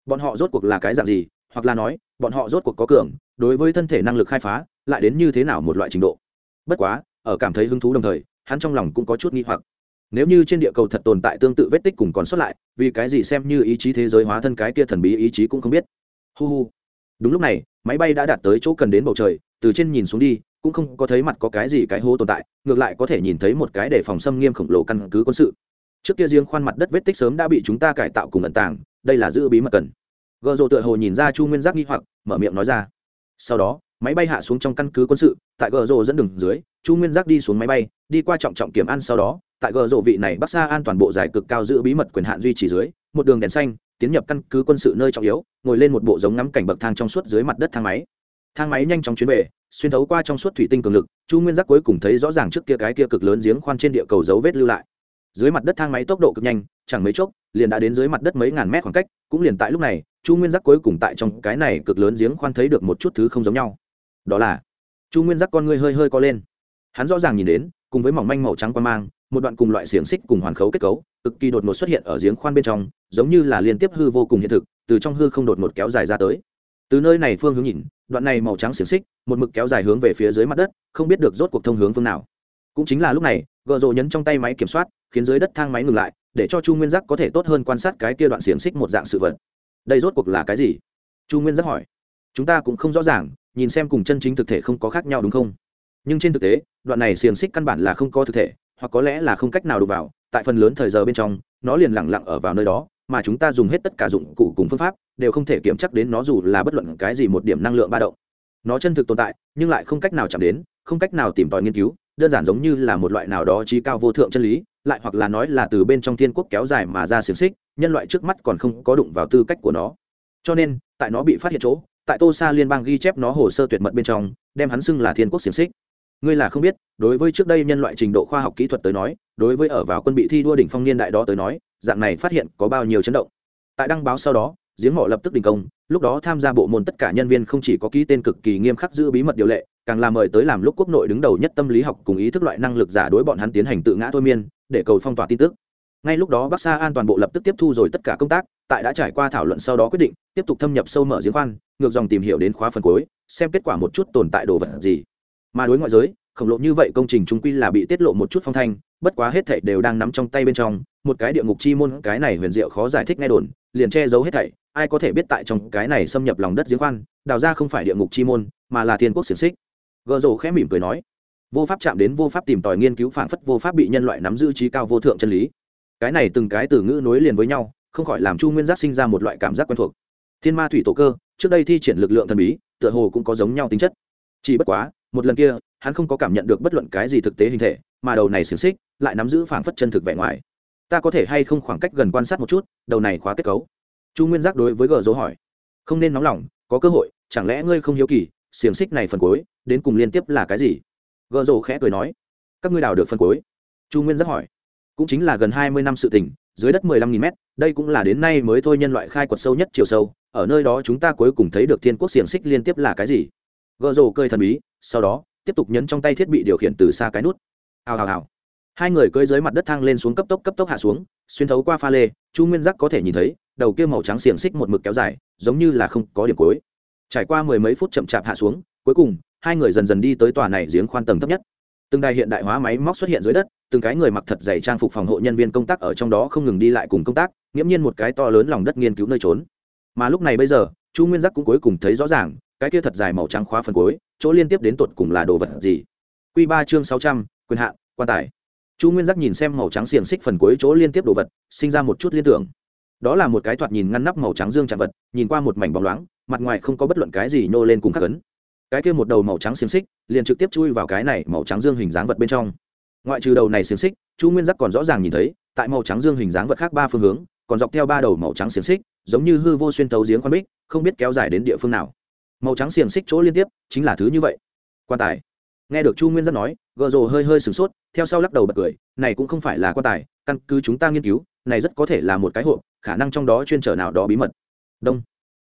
Bọn họ rốt cuộc là cái dạng gì? Hoặc là nói, bọn họ rốt cuộc có cường, đối với thân thể năng lực khai phá, lại đến như thế nào một loại trình độ? Bất quá, ở cảm thấy hứng thú đồng thời, hắn trong lòng cũng có chút nghi hoặc. Nếu như trên địa cầu thật tồn tại tương tự vết tích cùng còn sót lại, vì cái gì xem như ý chí thế giới hóa thân cái kia thần bí ý chí cũng không biết? Hu hu đúng lúc này, máy bay đã đạt tới chỗ cần đến bầu trời, từ trên nhìn xuống đi, cũng không có thấy mặt có cái gì cái hố tồn tại, ngược lại có thể nhìn thấy một cái để phòng xâm nghiêm khổng lồ căn cứ quân sự. Trước kia riêng khoan mặt đất vết tích sớm đã bị chúng ta cải tạo cùng ẩn tàng, đây là giữ bí mật cần. Gợ rộ tựa hồ nhìn ra chu nguyên giác nghi hoặc, mở miệng nói ra. Sau đó, máy bay hạ xuống trong căn cứ quân sự, tại gợ rộ dẫn đường dưới, chu nguyên giác đi xuống máy bay, đi qua trọng trọng kiểm ăn sau đó, tại gợ rộ vị này bắc xa an toàn bộ giải cực cao giữ bí mật quyền hạn duy trì dưới, một đường đèn xanh tiến nhập căn cứ quân sự nơi trọng yếu, ngồi lên một bộ giống ngắm cảnh bậc thang trong suốt dưới mặt đất thang máy. Thang máy nhanh chóng chuyến về, xuyên thấu qua trong suốt thủy tinh cường lực, chu nguyên giác cuối cùng thấy rõ ràng trước kia cái kia cực lớn giếng khoan trên địa cầu dấu vết lưu lại. Dưới mặt đất thang máy tốc độ cực nhanh, chẳng mấy chốc, liền đã đến dưới mặt đất mấy ngàn mét khoảng cách, cũng liền tại lúc này, chu nguyên giác cuối cùng tại trong cái này cực lớn giếng khoan thấy được một chút thứ không giống nhau. Đó là, chu nguyên giác con ngươi hơi hơi co lên. Hắn rõ ràng nhìn đến cùng với mỏng manh màu trắng quan mang, một đoạn cùng loại xiềng xích cùng hoàn khấu kết cấu, cực kỳ đột ngột xuất hiện ở giếng khoan bên trong, giống như là liên tiếp hư vô cùng hiện thực, từ trong hư không đột ngột kéo dài ra tới. Từ nơi này phương hướng nhìn, đoạn này màu trắng xiềng xích, một mực kéo dài hướng về phía dưới mặt đất, không biết được rốt cuộc thông hướng phương nào. Cũng chính là lúc này, gợ rộ nhấn trong tay máy kiểm soát, khiến dưới đất thang máy ngừng lại, để cho chu nguyên giác có thể tốt hơn quan sát cái kia đoạn xiềng xích một dạng sự vật. Đây rốt cuộc là cái gì? Chu nguyên giác hỏi. Chúng ta cũng không rõ ràng, nhìn xem cùng chân chính thực thể không có khác nhau đúng không? Nhưng trên thực tế đoạn này xiềng xích căn bản là không có thực thể, hoặc có lẽ là không cách nào đụng vào, tại phần lớn thời giờ bên trong, nó liền lẳng lặng ở vào nơi đó, mà chúng ta dùng hết tất cả dụng cụ cùng phương pháp, đều không thể kiểm chắc đến nó dù là bất luận cái gì một điểm năng lượng ba động. Nó chân thực tồn tại, nhưng lại không cách nào chạm đến, không cách nào tìm tòi nghiên cứu, đơn giản giống như là một loại nào đó trí cao vô thượng chân lý, lại hoặc là nói là từ bên trong thiên quốc kéo dài mà ra xiềng xích, nhân loại trước mắt còn không có đụng vào tư cách của nó. Cho nên, tại nó bị phát hiện chỗ, tại tô sa liên bang ghi chép nó hồ sơ tuyệt mật bên trong, đem hắn xưng là thiên quốc xiềng xích ngươi là không biết, đối với trước đây nhân loại trình độ khoa học kỹ thuật tới nói, đối với ở vào quân bị thi đua đỉnh phong niên đại đó tới nói, dạng này phát hiện có bao nhiêu chấn động. Tại đăng báo sau đó, giếng mỏ lập tức đình công, lúc đó tham gia bộ môn tất cả nhân viên không chỉ có ký tên cực kỳ nghiêm khắc giữ bí mật điều lệ, càng là mời tới làm lúc quốc nội đứng đầu nhất tâm lý học cùng ý thức loại năng lực giả đối bọn hắn tiến hành tự ngã thôi miên, để cầu phong tỏa tin tức. Ngay lúc đó bắc sa an toàn bộ lập tức tiếp thu rồi tất cả công tác, tại đã trải qua thảo luận sau đó quyết định, tiếp tục thâm nhập sâu mở giếng khoan, ngược dòng tìm hiểu đến khóa phần cuối, xem kết quả một chút tồn tại đồ vật gì mà đối ngoại giới, khổng lồ như vậy công trình trung quy là bị tiết lộ một chút phong thanh, bất quá hết thảy đều đang nắm trong tay bên trong, một cái địa ngục chi môn, cái này huyền diệu khó giải thích nghe đồn, liền che giấu hết thảy, ai có thể biết tại trong cái này xâm nhập lòng đất giếng khoan, đào ra không phải địa ngục chi môn, mà là thiên quốc xiềng xích. Gợ rồ khẽ mỉm cười nói, vô pháp chạm đến vô pháp tìm tòi nghiên cứu phản phất vô pháp bị nhân loại nắm giữ trí cao vô thượng chân lý. Cái này từng cái từ ngữ nối liền với nhau, không khỏi làm chu nguyên giác sinh ra một loại cảm giác quen thuộc. Thiên ma thủy tổ cơ, trước đây thi triển lực lượng thần bí, tựa hồ cũng có giống nhau tính chất. Chỉ bất quá một lần kia, hắn không có cảm nhận được bất luận cái gì thực tế hình thể, mà đầu này xiềng xích lại nắm giữ phảng phất chân thực vẻ ngoài. Ta có thể hay không khoảng cách gần quan sát một chút, đầu này khóa kết cấu? Chu nguyên giác đối với gờ dỗ hỏi. Không nên nóng lòng, có cơ hội, chẳng lẽ ngươi không hiếu kỳ, xiềng xích này phần cuối, đến cùng liên tiếp là cái gì? Gờ dỗ khẽ cười nói. Các ngươi đào được phần cuối? Chu nguyên giác hỏi. Cũng chính là gần hai mươi năm sự tình, dưới đất mười lăm nghìn mét, đây cũng là đến nay mới thôi nhân loại khai quật sâu nhất chiều sâu, ở nơi đó chúng ta cuối cùng thấy được thiên quốc xiềng xích liên tiếp là cái gì? Gợ rồ cơi thần bí sau đó, tiếp tục nhấn trong tay thiết bị điều khiển từ xa cái nút. Hào hào hào. Hai người cưỡi dưới mặt đất thang lên xuống cấp tốc cấp tốc hạ xuống, xuyên thấu qua pha lê, chu nguyên giác có thể nhìn thấy, đầu kia màu trắng xiềng xích một mực kéo dài, giống như là không có điểm cuối. Trải qua mười mấy phút chậm chạp hạ xuống, cuối cùng, hai người dần dần đi tới tòa này giếng khoan tầng thấp nhất. Từng đài hiện đại hóa máy móc xuất hiện dưới đất, từng cái người mặc thật dày trang phục phòng hộ nhân viên công tác ở trong đó không ngừng đi lại cùng công tác, nghiễm nhiên một cái to lớn lòng đất nghiên cứu nơi trốn. Mà lúc này bây giờ, chu nguyên giác cũng cuối cùng thấy rõ ràng cái kia thật dài màu trắng khóa phần cuối, chỗ liên tiếp đến tột cùng là đồ vật gì? Q ba chương sáu trăm, quyền hạn, quan tài. Chu nguyên giác nhìn xem màu trắng xiềng xích phần cuối chỗ liên tiếp đồ vật, sinh ra một chút liên tưởng. Đó là một cái thoạt nhìn ngăn nắp màu trắng dương chạm vật, nhìn qua một mảnh bóng loáng, mặt ngoài không có bất luận cái gì nhô lên cùng khắc ấn. cái kia một đầu màu trắng xiềng xích, liền trực tiếp chui vào cái này màu trắng dương hình dáng vật bên trong. Ngoại trừ đầu này xiềng xích, chu nguyên giác còn rõ ràng nhìn thấy, tại màu trắng dương hình dáng vật khác ba phương hướng, còn dọc theo ba đầu màu trắng xiềng xích, giống như hư vô xuyên tấu giếng khoan bích, không biết kéo dài đến địa phương nào màu trắng xiềng xích chỗ liên tiếp, chính là thứ như vậy. Quan tài. Nghe được chu nguyên giác nói, gợ rồ hơi hơi sửng sốt, theo sau lắc đầu bật cười, này cũng không phải là quan tài, căn cứ chúng ta nghiên cứu, này rất có thể là một cái hộp, khả năng trong đó chuyên trở nào đó bí mật. Đông.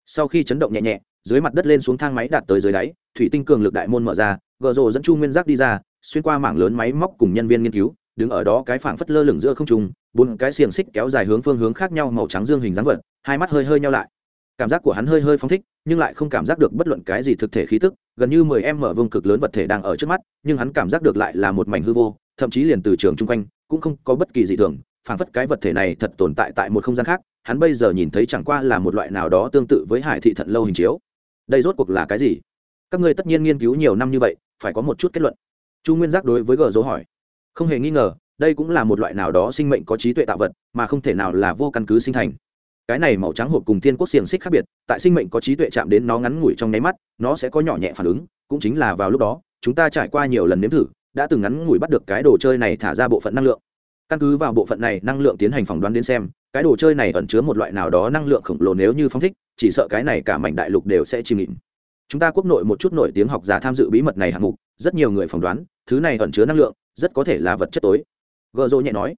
Sau khi chấn động nhẹ nhẹ, dưới mặt đất lên xuống thang máy đạt tới dưới đáy, thủy tinh cường lực đại môn mở ra, gợ rồ dẫn chu nguyên giác đi ra, xuyên qua mảng lớn máy móc cùng nhân viên nghiên cứu, đứng ở đó cái phảng phất lơ lửng giữa không trung, bốn cái xiềng xích kéo dài hướng phương hướng khác nhau màu trắng dương hình dáng vật, hai mắt hơi hơi nhau lại. Cảm giác của hắn hơi hơi phóng thích nhưng lại không cảm giác được bất luận cái gì thực thể khí tức, gần như mười em mở vương cực lớn vật thể đang ở trước mắt, nhưng hắn cảm giác được lại là một mảnh hư vô, thậm chí liền từ trường chung quanh, cũng không có bất kỳ gì thường, phảng phất cái vật thể này thật tồn tại tại một không gian khác, hắn bây giờ nhìn thấy chẳng qua là một loại nào đó tương tự với hải thị thận lâu hình chiếu. Đây rốt cuộc là cái gì? Các ngươi tất nhiên nghiên cứu nhiều năm như vậy, phải có một chút kết luận. Chu nguyên giác đối với gờ dấu hỏi. Không hề nghi ngờ, đây cũng là một loại nào đó sinh mệnh có trí tuệ tạo vật, mà không thể nào là vô căn cứ sinh thành cái này màu trắng hộp cùng thiên quốc xiềng xích khác biệt, tại sinh mệnh có trí tuệ chạm đến nó ngắn ngủi trong nháy mắt, nó sẽ có nhỏ nhẹ phản ứng, cũng chính là vào lúc đó, chúng ta trải qua nhiều lần nếm thử, đã từng ngắn ngủi bắt được cái đồ chơi này thả ra bộ phận năng lượng. Căn cứ vào bộ phận này năng lượng tiến hành phỏng đoán đến xem, cái đồ chơi này ẩn chứa một loại nào đó năng lượng khổng lồ nếu như phong thích, chỉ sợ cái này cả mảnh đại lục đều sẽ chìm nghịm. Chúng ta quốc nội một chút nổi tiếng học giả tham dự bí mật này hạng mục, rất nhiều người phỏng đoán, thứ này ẩn chứa năng lượng, rất có thể là vật chất tối. Gợ rỗ nhẹ nói.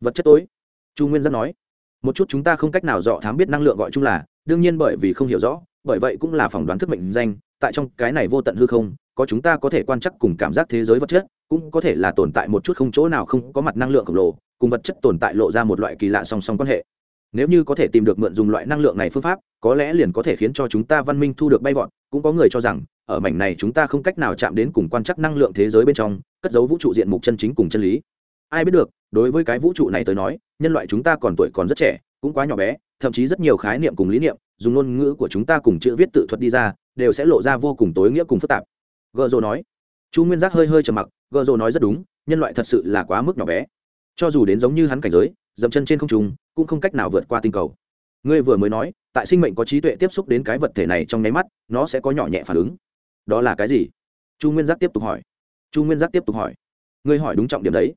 Vật chất tối. Chu nguyên giác nói một chút chúng ta không cách nào dọ thám biết năng lượng gọi chung là, đương nhiên bởi vì không hiểu rõ, bởi vậy cũng là phỏng đoán thức mệnh danh, tại trong cái này vô tận hư không, có chúng ta có thể quan chắc cùng cảm giác thế giới vật chất, cũng có thể là tồn tại một chút không chỗ nào không có mặt năng lượng khổng lồ, cùng vật chất tồn tại lộ ra một loại kỳ lạ song song quan hệ. Nếu như có thể tìm được mượn dùng loại năng lượng này phương pháp, có lẽ liền có thể khiến cho chúng ta văn minh thu được bay vọt, cũng có người cho rằng, ở mảnh này chúng ta không cách nào chạm đến cùng quan chắc năng lượng thế giới bên trong, cất giấu vũ trụ diện mục chân chính cùng chân lý ai biết được, đối với cái vũ trụ này tới nói, nhân loại chúng ta còn tuổi còn rất trẻ, cũng quá nhỏ bé, thậm chí rất nhiều khái niệm cùng lý niệm, dùng ngôn ngữ của chúng ta cùng chữ viết tự thuật đi ra, đều sẽ lộ ra vô cùng tối nghĩa cùng phức tạp. Gợ rồ nói. Chu nguyên giác hơi hơi trầm mặc gợ rồ nói rất đúng, nhân loại thật sự là quá mức nhỏ bé. Cho dù đến giống như hắn cảnh giới, dậm chân trên không trung, cũng không cách nào vượt qua tinh cầu. Ngươi vừa mới nói, tại sinh mệnh có trí tuệ tiếp xúc đến cái vật thể này trong nháy mắt, nó sẽ có nhỏ nhẹ phản ứng. Đó là cái gì? Chu nguyên giác tiếp tục hỏi. Chu nguyên giác tiếp tục hỏi. Ngươi hỏi đúng trọng điểm đấy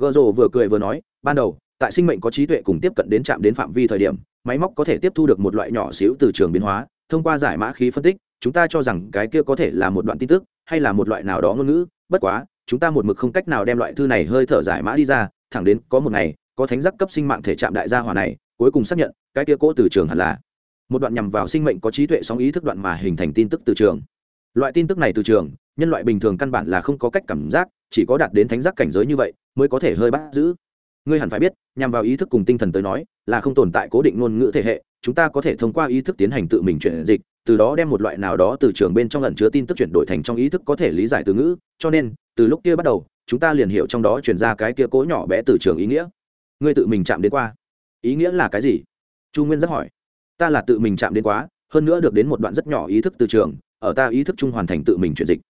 gợ rồ vừa cười vừa nói, ban đầu, tại sinh mệnh có trí tuệ cùng tiếp cận đến chạm đến phạm vi thời điểm, máy móc có thể tiếp thu được một loại nhỏ xíu từ trường biến hóa, thông qua giải mã khí phân tích, chúng ta cho rằng cái kia có thể là một đoạn tin tức, hay là một loại nào đó ngôn ngữ, bất quá, chúng ta một mực không cách nào đem loại thư này hơi thở giải mã đi ra, thẳng đến có một ngày, có thánh giác cấp sinh mạng thể chạm đại gia hỏa này, cuối cùng xác nhận, cái kia cỗ từ trường hẳn là một đoạn nhằm vào sinh mệnh có trí tuệ sóng ý thức đoạn mà hình thành tin tức từ trường. Loại tin tức này từ trường, nhân loại bình thường căn bản là không có cách cảm giác chỉ có đạt đến thánh giác cảnh giới như vậy mới có thể hơi bắt giữ. Ngươi hẳn phải biết, nhằm vào ý thức cùng tinh thần tới nói, là không tồn tại cố định ngôn ngữ thể hệ, chúng ta có thể thông qua ý thức tiến hành tự mình chuyển dịch, từ đó đem một loại nào đó từ trường bên trong lần chứa tin tức chuyển đổi thành trong ý thức có thể lý giải từ ngữ, cho nên, từ lúc kia bắt đầu, chúng ta liền hiểu trong đó chuyển ra cái kia cố nhỏ bé từ trường ý nghĩa. Ngươi tự mình chạm đến qua. Ý nghĩa là cái gì? Chu nguyên rất hỏi. Ta là tự mình chạm đến quá, hơn nữa được đến một đoạn rất nhỏ ý thức từ trường, ở ta ý thức chung hoàn thành tự mình chuyển dịch.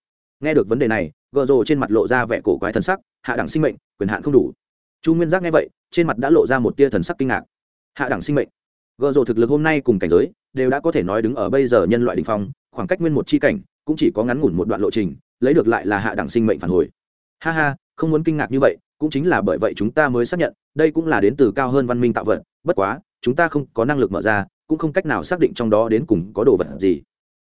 Nghe được vấn đề này gợ rồ trên mặt lộ ra vẻ cổ quái thần sắc, hạ đẳng sinh mệnh, quyền hạn không đủ. Chu nguyên giác nghe vậy, trên mặt đã lộ ra một tia thần sắc kinh ngạc. Hạ đẳng sinh mệnh. Gợ rồ thực lực hôm nay cùng cảnh giới, đều đã có thể nói đứng ở bây giờ nhân loại đình phong, khoảng cách nguyên một chi cảnh, cũng chỉ có ngắn ngủn một đoạn lộ trình, lấy được lại là hạ đẳng sinh mệnh phản hồi. Ha ha, không muốn kinh ngạc như vậy, cũng chính là bởi vậy chúng ta mới xác nhận, đây cũng là đến từ cao hơn văn minh tạo vật, bất quá, chúng ta không có năng lực mở ra, cũng không cách nào xác định trong đó đến cùng có đồ vật gì.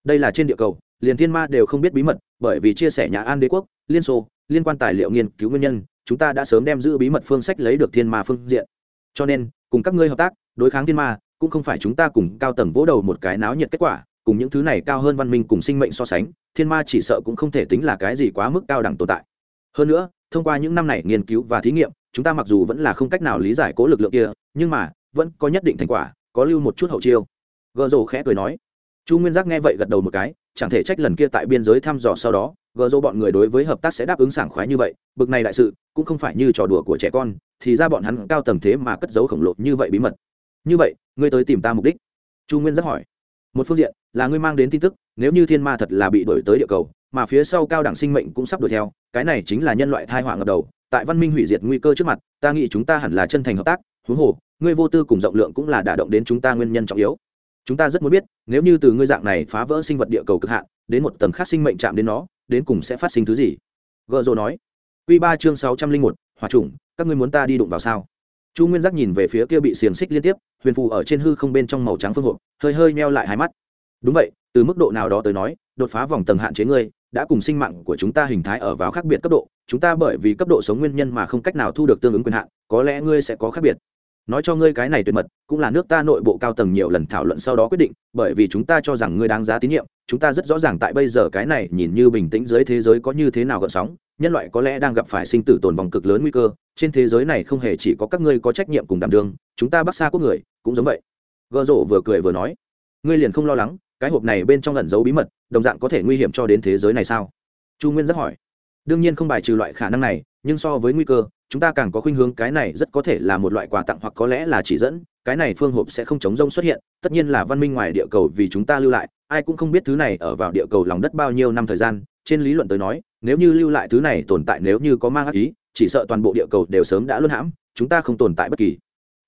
Đây là trên địa cầu, liền thiên ma đều không biết bí mật, bởi vì chia sẻ nhà an đế quốc liên xô, liên quan tài liệu nghiên cứu nguyên nhân, chúng ta đã sớm đem giữ bí mật phương sách lấy được thiên ma phương diện. Cho nên, cùng các ngươi hợp tác, đối kháng thiên ma, cũng không phải chúng ta cùng cao tầng vỗ đầu một cái náo nhiệt kết quả, cùng những thứ này cao hơn văn minh cùng sinh mệnh so sánh, thiên ma chỉ sợ cũng không thể tính là cái gì quá mức cao đẳng tồn tại. Hơn nữa, thông qua những năm này nghiên cứu và thí nghiệm, chúng ta mặc dù vẫn là không cách nào lý giải cố lực lượng kia, nhưng mà, vẫn có nhất định thành quả, có lưu một chút hậu chiêu. Gợ rồ khẽ cười nói. Chu nguyên giác nghe vậy gật đầu một cái chẳng thể trách lần kia tại biên giới thăm dò sau đó, gờ dô bọn người đối với hợp tác sẽ đáp ứng sảng khoái như vậy, bực này đại sự, cũng không phải như trò đùa của trẻ con, thì ra bọn hắn cao tầng thế mà cất giấu khổng lồ như vậy bí mật. Như vậy, ngươi tới tìm ta mục đích? Chu nguyên rất hỏi. Một phương diện, là ngươi mang đến tin tức, nếu như thiên ma thật là bị đổi tới địa cầu, mà phía sau cao đẳng sinh mệnh cũng sắp đuổi theo, cái này chính là nhân loại thai họa ngập đầu, tại văn minh hủy diệt nguy cơ trước mặt, ta nghĩ chúng ta hẳn là chân thành hợp tác, huống hồ, ngươi vô tư cùng rộng lượng cũng là đả động đến chúng ta nguyên nhân trọng yếu chúng ta rất muốn biết, nếu như từ ngươi dạng này phá vỡ sinh vật địa cầu cực hạn, đến một tầng khác sinh mệnh chạm đến nó, đến cùng sẽ phát sinh thứ gì? Gợ rồ nói. Q ba chương sáu trăm linh một hòa trùng các ngươi muốn ta đi đụng vào sao? Chu nguyên giác nhìn về phía kia bị xiềng xích liên tiếp, huyền phù ở trên hư không bên trong màu trắng phương hộp, hơi hơi meo lại hai mắt. Đúng vậy, từ mức độ nào đó tới nói, đột phá vòng tầng hạn chế ngươi, đã cùng sinh mạng của chúng ta hình thái ở vào khác biệt cấp độ. Chúng ta bởi vì cấp độ sống nguyên nhân mà không cách nào thu được tương ứng quyền hạn, có lẽ ngươi sẽ có khác biệt nói cho ngươi cái này tuyệt mật, cũng là nước ta nội bộ cao tầng nhiều lần thảo luận sau đó quyết định, bởi vì chúng ta cho rằng ngươi đáng giá tín nhiệm, chúng ta rất rõ ràng tại bây giờ cái này nhìn như bình tĩnh dưới thế giới có như thế nào gợn sóng, nhân loại có lẽ đang gặp phải sinh tử tồn vòng cực lớn nguy cơ, trên thế giới này không hề chỉ có các ngươi có trách nhiệm cùng đảm đương, chúng ta bắc xa quốc người, cũng giống vậy. Gợ rộ vừa cười vừa nói, ngươi liền không lo lắng, cái hộp này bên trong lẩn giấu bí mật, đồng dạng có thể nguy hiểm cho đến thế giới này sao? Chu nguyên rất hỏi. Đương nhiên không bài trừ loại khả năng này nhưng so với nguy cơ, chúng ta càng có khuynh hướng cái này rất có thể là một loại quà tặng hoặc có lẽ là chỉ dẫn, cái này phương hộp sẽ không chống rông xuất hiện, tất nhiên là văn minh ngoài địa cầu vì chúng ta lưu lại, ai cũng không biết thứ này ở vào địa cầu lòng đất bao nhiêu năm thời gian, trên lý luận tới nói, nếu như lưu lại thứ này tồn tại nếu như có mang ác ý, chỉ sợ toàn bộ địa cầu đều sớm đã luân hãm, chúng ta không tồn tại bất kỳ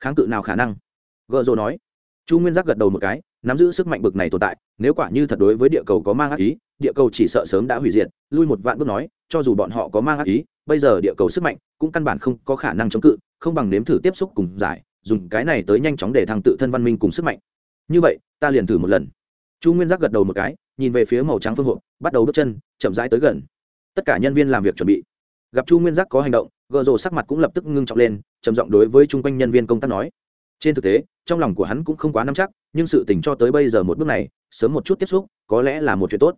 kháng cự nào khả năng. Gợ rồ nói. Chu nguyên giác gật đầu một cái nắm giữ sức mạnh bực này tồn tại, nếu quả như thật đối với địa cầu có mang ác ý, địa cầu chỉ sợ sớm đã hủy diệt, lui một vạn bước nói, cho dù bọn họ có mang ác ý, bây giờ địa cầu sức mạnh cũng căn bản không có khả năng chống cự, không bằng nếm thử tiếp xúc cùng giải, dùng cái này tới nhanh chóng để thăng tự thân văn minh cùng sức mạnh. Như vậy, ta liền thử một lần. Chu nguyên giác gật đầu một cái, nhìn về phía màu trắng phương hộp, bắt đầu bước chân, chậm rãi tới gần. Tất cả nhân viên làm việc chuẩn bị. Gặp chu nguyên giác có hành động gợ rồ sắc mặt cũng lập tức ngưng trọng lên, trầm giọng đối với chung quanh nhân viên công tác nói. Trên thực tế trong lòng của hắn cũng không quá nắm chắc, nhưng sự tình cho tới bây giờ một bước này, sớm một chút tiếp xúc, có lẽ là một chuyện tốt.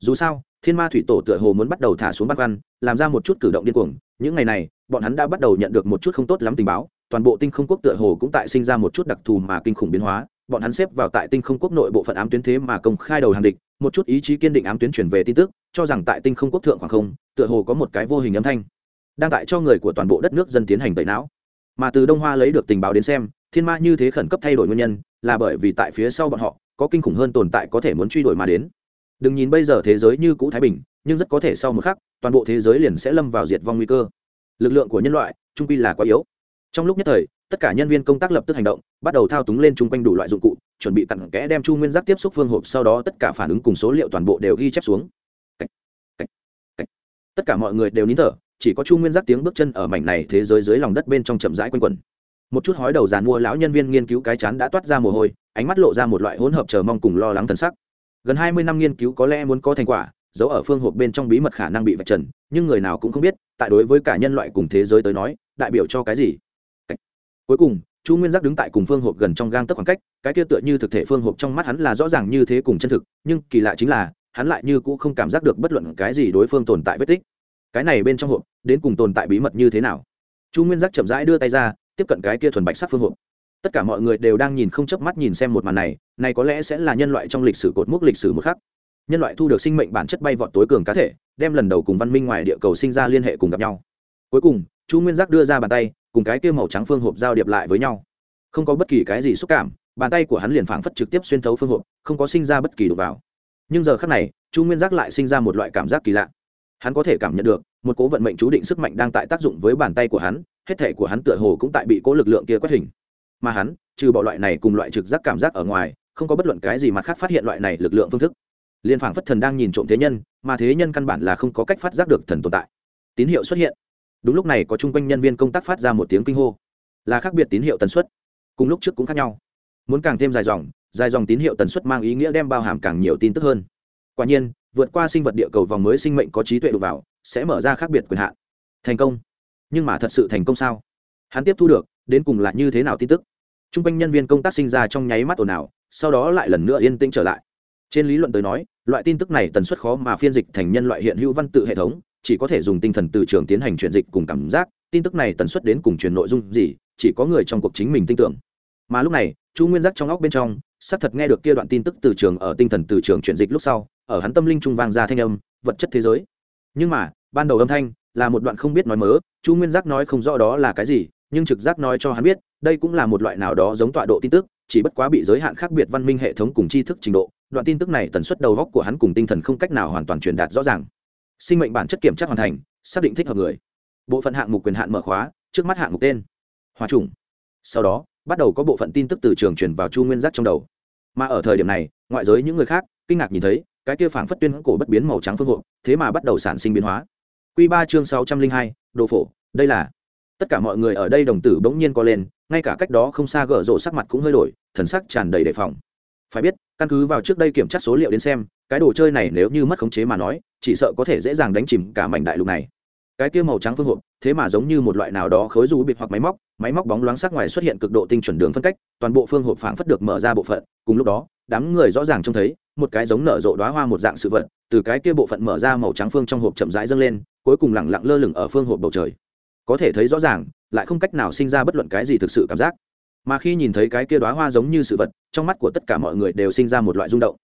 Dù sao, thiên ma thủy tổ tựa hồ muốn bắt đầu thả xuống bát khoăn làm ra một chút cử động điên cuồng. Những ngày này, bọn hắn đã bắt đầu nhận được một chút không tốt lắm tình báo, toàn bộ tinh không quốc tựa hồ cũng tại sinh ra một chút đặc thù mà kinh khủng biến hóa. Bọn hắn xếp vào tại tinh không quốc nội bộ phận ám tuyến thế mà công khai đầu hàng địch, một chút ý chí kiên định ám tuyến chuyển về tin tức, cho rằng tại tinh không quốc thượng khoảng không, tựa hồ có một cái vô hình âm thanh, đang tại cho người của toàn bộ đất nước dân tiến hành tẩy não. Mà từ đông hoa lấy được tình báo đến xem thiên ma như thế khẩn cấp thay đổi nguyên nhân là bởi vì tại phía sau bọn họ có kinh khủng hơn tồn tại có thể muốn truy đuổi mà đến. Đừng nhìn bây giờ thế giới như cũ thái bình nhưng rất có thể sau một khắc toàn bộ thế giới liền sẽ lâm vào diệt vong nguy cơ. Lực lượng của nhân loại trung quy là quá yếu. Trong lúc nhất thời tất cả nhân viên công tác lập tức hành động bắt đầu thao túng lên chung quanh đủ loại dụng cụ chuẩn bị cặn kẽ đem chu nguyên giác tiếp xúc phương hộp sau đó tất cả phản ứng cùng số liệu toàn bộ đều ghi chép xuống. Cách, cách, cách. tất cả mọi người đều nín thở chỉ có chu nguyên giác tiếng bước chân ở mảnh này thế giới dưới lòng đất bên trong chậm rãi quanh quẩn một chút hói đầu giàn mua lão nhân viên nghiên cứu cái chán đã toát ra mồ hôi, ánh mắt lộ ra một loại hỗn hợp chờ mong cùng lo lắng thần sắc. Gần hai mươi năm nghiên cứu có lẽ muốn có thành quả giấu ở phương hộp bên trong bí mật khả năng bị vạch trần, nhưng người nào cũng không biết, tại đối với cả nhân loại cùng thế giới tới nói, đại biểu cho cái gì? Cuối cùng, chu nguyên giác đứng tại cùng phương hộp gần trong gang tấc khoảng cách, cái kia tựa như thực thể phương hộp trong mắt hắn là rõ ràng như thế cùng chân thực, nhưng kỳ lạ chính là, hắn lại như cũng không cảm giác được bất luận cái gì đối phương tồn tại vết tích. Cái này bên trong hộp, đến cùng tồn tại bí mật như thế nào? Chu nguyên giác chậm rãi đưa tay ra tiếp cận cái kia thuần bạch sắc phương hộp. Tất cả mọi người đều đang nhìn không chớp mắt nhìn xem một màn này này có lẽ sẽ là nhân loại trong lịch sử cột mốc lịch sử một khắc. Nhân loại thu được sinh mệnh bản chất bay vọt tối cường cá thể, đem lần đầu cùng văn minh ngoài địa cầu sinh ra liên hệ cùng gặp nhau. Cuối cùng, chu nguyên giác đưa ra bàn tay, cùng cái kia màu trắng phương hộp giao điệp lại với nhau. Không có bất kỳ cái gì xúc cảm, bàn tay của hắn liền phảng phất trực tiếp xuyên thấu phương hộp, không có sinh ra bất kỳ đục vào. Nhưng giờ khác này, chu nguyên giác lại sinh ra một loại cảm giác kỳ lạ. Hắn có thể cảm nhận được một cố vận mệnh chú định sức mạnh đang tại tác dụng với bàn tay của hắn, hết thể của hắn tựa hồ cũng tại bị cố lực lượng kia quét hình. Mà hắn, trừ bỏ loại này cùng loại trực giác cảm giác ở ngoài, không có bất luận cái gì mặt khác phát hiện loại này lực lượng phương thức. Liên phảng phất thần đang nhìn trộm thế nhân, mà thế nhân căn bản là không có cách phát giác được thần tồn tại. Tín hiệu xuất hiện. Đúng lúc này có chung quanh nhân viên công tác phát ra một tiếng kinh hô. Là khác biệt tín hiệu tần suất. Cùng lúc trước cũng khác nhau. Muốn càng thêm dài dòng dài dòng tín hiệu tần suất mang ý nghĩa đem bao hàm càng nhiều tin tức hơn. Quả nhiên, vượt qua sinh vật địa cầu vòng mới sinh mệnh có trí tuệ đụng vào sẽ mở ra khác biệt quyền hạn. Thành công. Nhưng mà thật sự thành công sao? Hắn tiếp thu được, đến cùng là như thế nào tin tức? T r u n g quanh nhân viên công tác sinh ra trong nháy mắt ồn ào, sau đó lại lần nữa yên tĩnh trở lại. Trên lý luận tới nói, loại tin tức này tần suất khó mà phiên dịch thành nhân loại hiện hữu văn tự hệ thống, chỉ có thể dùng tinh thần từ trường tiến hành chuyển dịch cùng cảm giác, tin tức này tần suất đến cùng truyền nội dung gì, chỉ có người trong cuộc chính mình tin tưởng. Mà lúc này, chu nguyên giác trong óc bên trong, xác thật nghe được kia đoạn tin tức từ trường ở tinh thần từ trường chuyển dịch lúc sau, ở hắn tâm linh trung vang ra thanh âm, vật chất thế giới nhưng mà, ban đầu âm thanh là một đoạn không biết nói mớ, chu nguyên giác nói không rõ đó là cái gì, nhưng trực giác nói cho hắn biết, đây cũng là một loại nào đó giống tọa độ tin tức, chỉ bất quá bị giới hạn khác biệt văn minh hệ thống cùng tri thức trình độ. Đoạn tin tức này tần suất đầu góc của hắn cùng tinh thần không cách nào hoàn toàn truyền đạt rõ ràng. Sinh mệnh bản chất kiểm tra hoàn thành, xác định thích hợp người. Bộ phận hạng mục quyền hạn mở khóa, trước mắt hạng mục tên. Hòa trùng sau đó, bắt đầu có bộ phận tin tức từ trường truyền vào chu nguyên giác trong đầu. Mà ở thời điểm này, ngoại giới những người khác, kinh ngạc nhìn thấy cái kia phảng phất tuyên cổ bất biến màu trắng phương hộ thế mà bắt đầu sản sinh biến hóa Quy 3 chương 602, đồ phổ, đây là. Tất cả mọi người ở đây đồng tử bỗng nhiên co lên, ngay cả cách đó không xa gở rộ sắc mặt cũng hơi đổi, thần sắc tràn đầy đề phòng. Phải biết, căn cứ vào trước đây kiểm tra số liệu đến xem, cái đồ chơi này nếu như mất khống chế mà nói, chỉ sợ có thể dễ dàng đánh chìm cả mảnh đại lục này. Cái kia màu trắng phương hộp, thế mà giống như một loại nào đó khối du bịt hoặc máy móc, máy móc bóng loáng sắc ngoài xuất hiện cực độ tinh chuẩn đường phân cách, toàn bộ phương hộp phảng phất được mở ra bộ phận, cùng lúc đó, đám người rõ ràng trông thấy, một cái giống nở rộ đóa hoa một dạng sự vật, từ cái kia bộ phận mở ra màu trắng phương trong hộp chậm rãi dâng lên, cuối cùng lẳng lặng lơ lửng ở phương hộp bầu trời. Có thể thấy rõ ràng lại không cách nào sinh ra bất luận cái gì thực sự cảm giác. Mà khi nhìn thấy cái kia đoá hoa giống như sự vật trong mắt của tất cả mọi người đều sinh ra một loại rung động.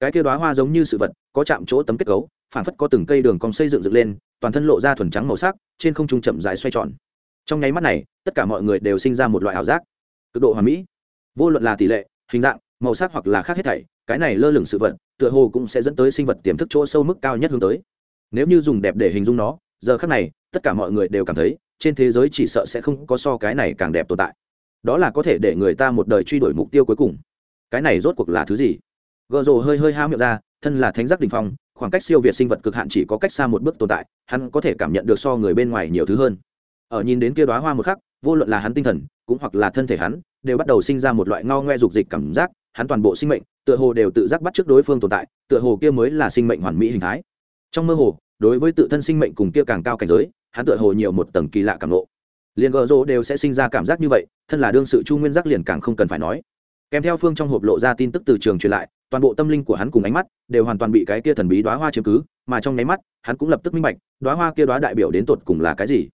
Cái kia đoá hoa giống như sự vật có chạm chỗ tấm kết cấu phản phất có từng cây đường cong xây dựng dựng lên toàn thân lộ ra thuần trắng màu sắc trên không trung chậm dài xoay tròn. Trong nháy mắt này tất cả mọi người đều sinh ra một loại ảo giác. Cực độ hoàn mỹ. Vô luận là tỷ lệ hình dạng màu sắc hoặc là khác hết thảy, cái này lơ lửng sự vật, tựa hồ cũng sẽ dẫn tới sinh vật tiềm thức chỗ sâu mức cao nhất hướng tới. Nếu như dùng đẹp để hình dung nó, giờ khác này, tất cả mọi người đều cảm thấy, trên thế giới chỉ sợ sẽ không có so cái này càng đẹp tồn tại. Đó là có thể để người ta một đời truy đuổi mục tiêu cuối cùng. Cái này rốt cuộc là thứ gì? Gợ rồ hơi hơi hao miệng ra, thân là thánh giác đình phong, khoảng cách siêu việt sinh vật cực hạn chỉ có cách xa một bước tồn tại, hắn có thể cảm nhận được so người bên ngoài nhiều thứ hơn. Ở nhìn đến kia đoá hoa một khắc, vô luận là hắn tinh thần, cũng hoặc là thân thể hắn, đều bắt đầu sinh ra một loại ngao ngoe dục dịch cảm giác hắn toàn bộ sinh mệnh, tựa hồ đều tự giác bắt trước đối phương tồn tại, tựa hồ kia mới là sinh mệnh hoàn mỹ hình thái. Trong mơ hồ, đối với tự thân sinh mệnh cùng kia càng cao cảnh giới, hắn tựa hồ nhiều một tầng kỳ lạ cảm lộ liền gợ rỗ đều sẽ sinh ra cảm giác như vậy, thân là đương sự chu nguyên giác liền càng không cần phải nói. Kèm theo phương trong hộp lộ ra tin tức từ trường truyền lại, toàn bộ tâm linh của hắn cùng ánh mắt đều hoàn toàn bị cái kia thần bí đoá hoa chiếm cứ, mà trong nháy mắt, hắn cũng lập tức minh bạch đoá hoa kia đoá đại biểu đến tột cùng là cái gì.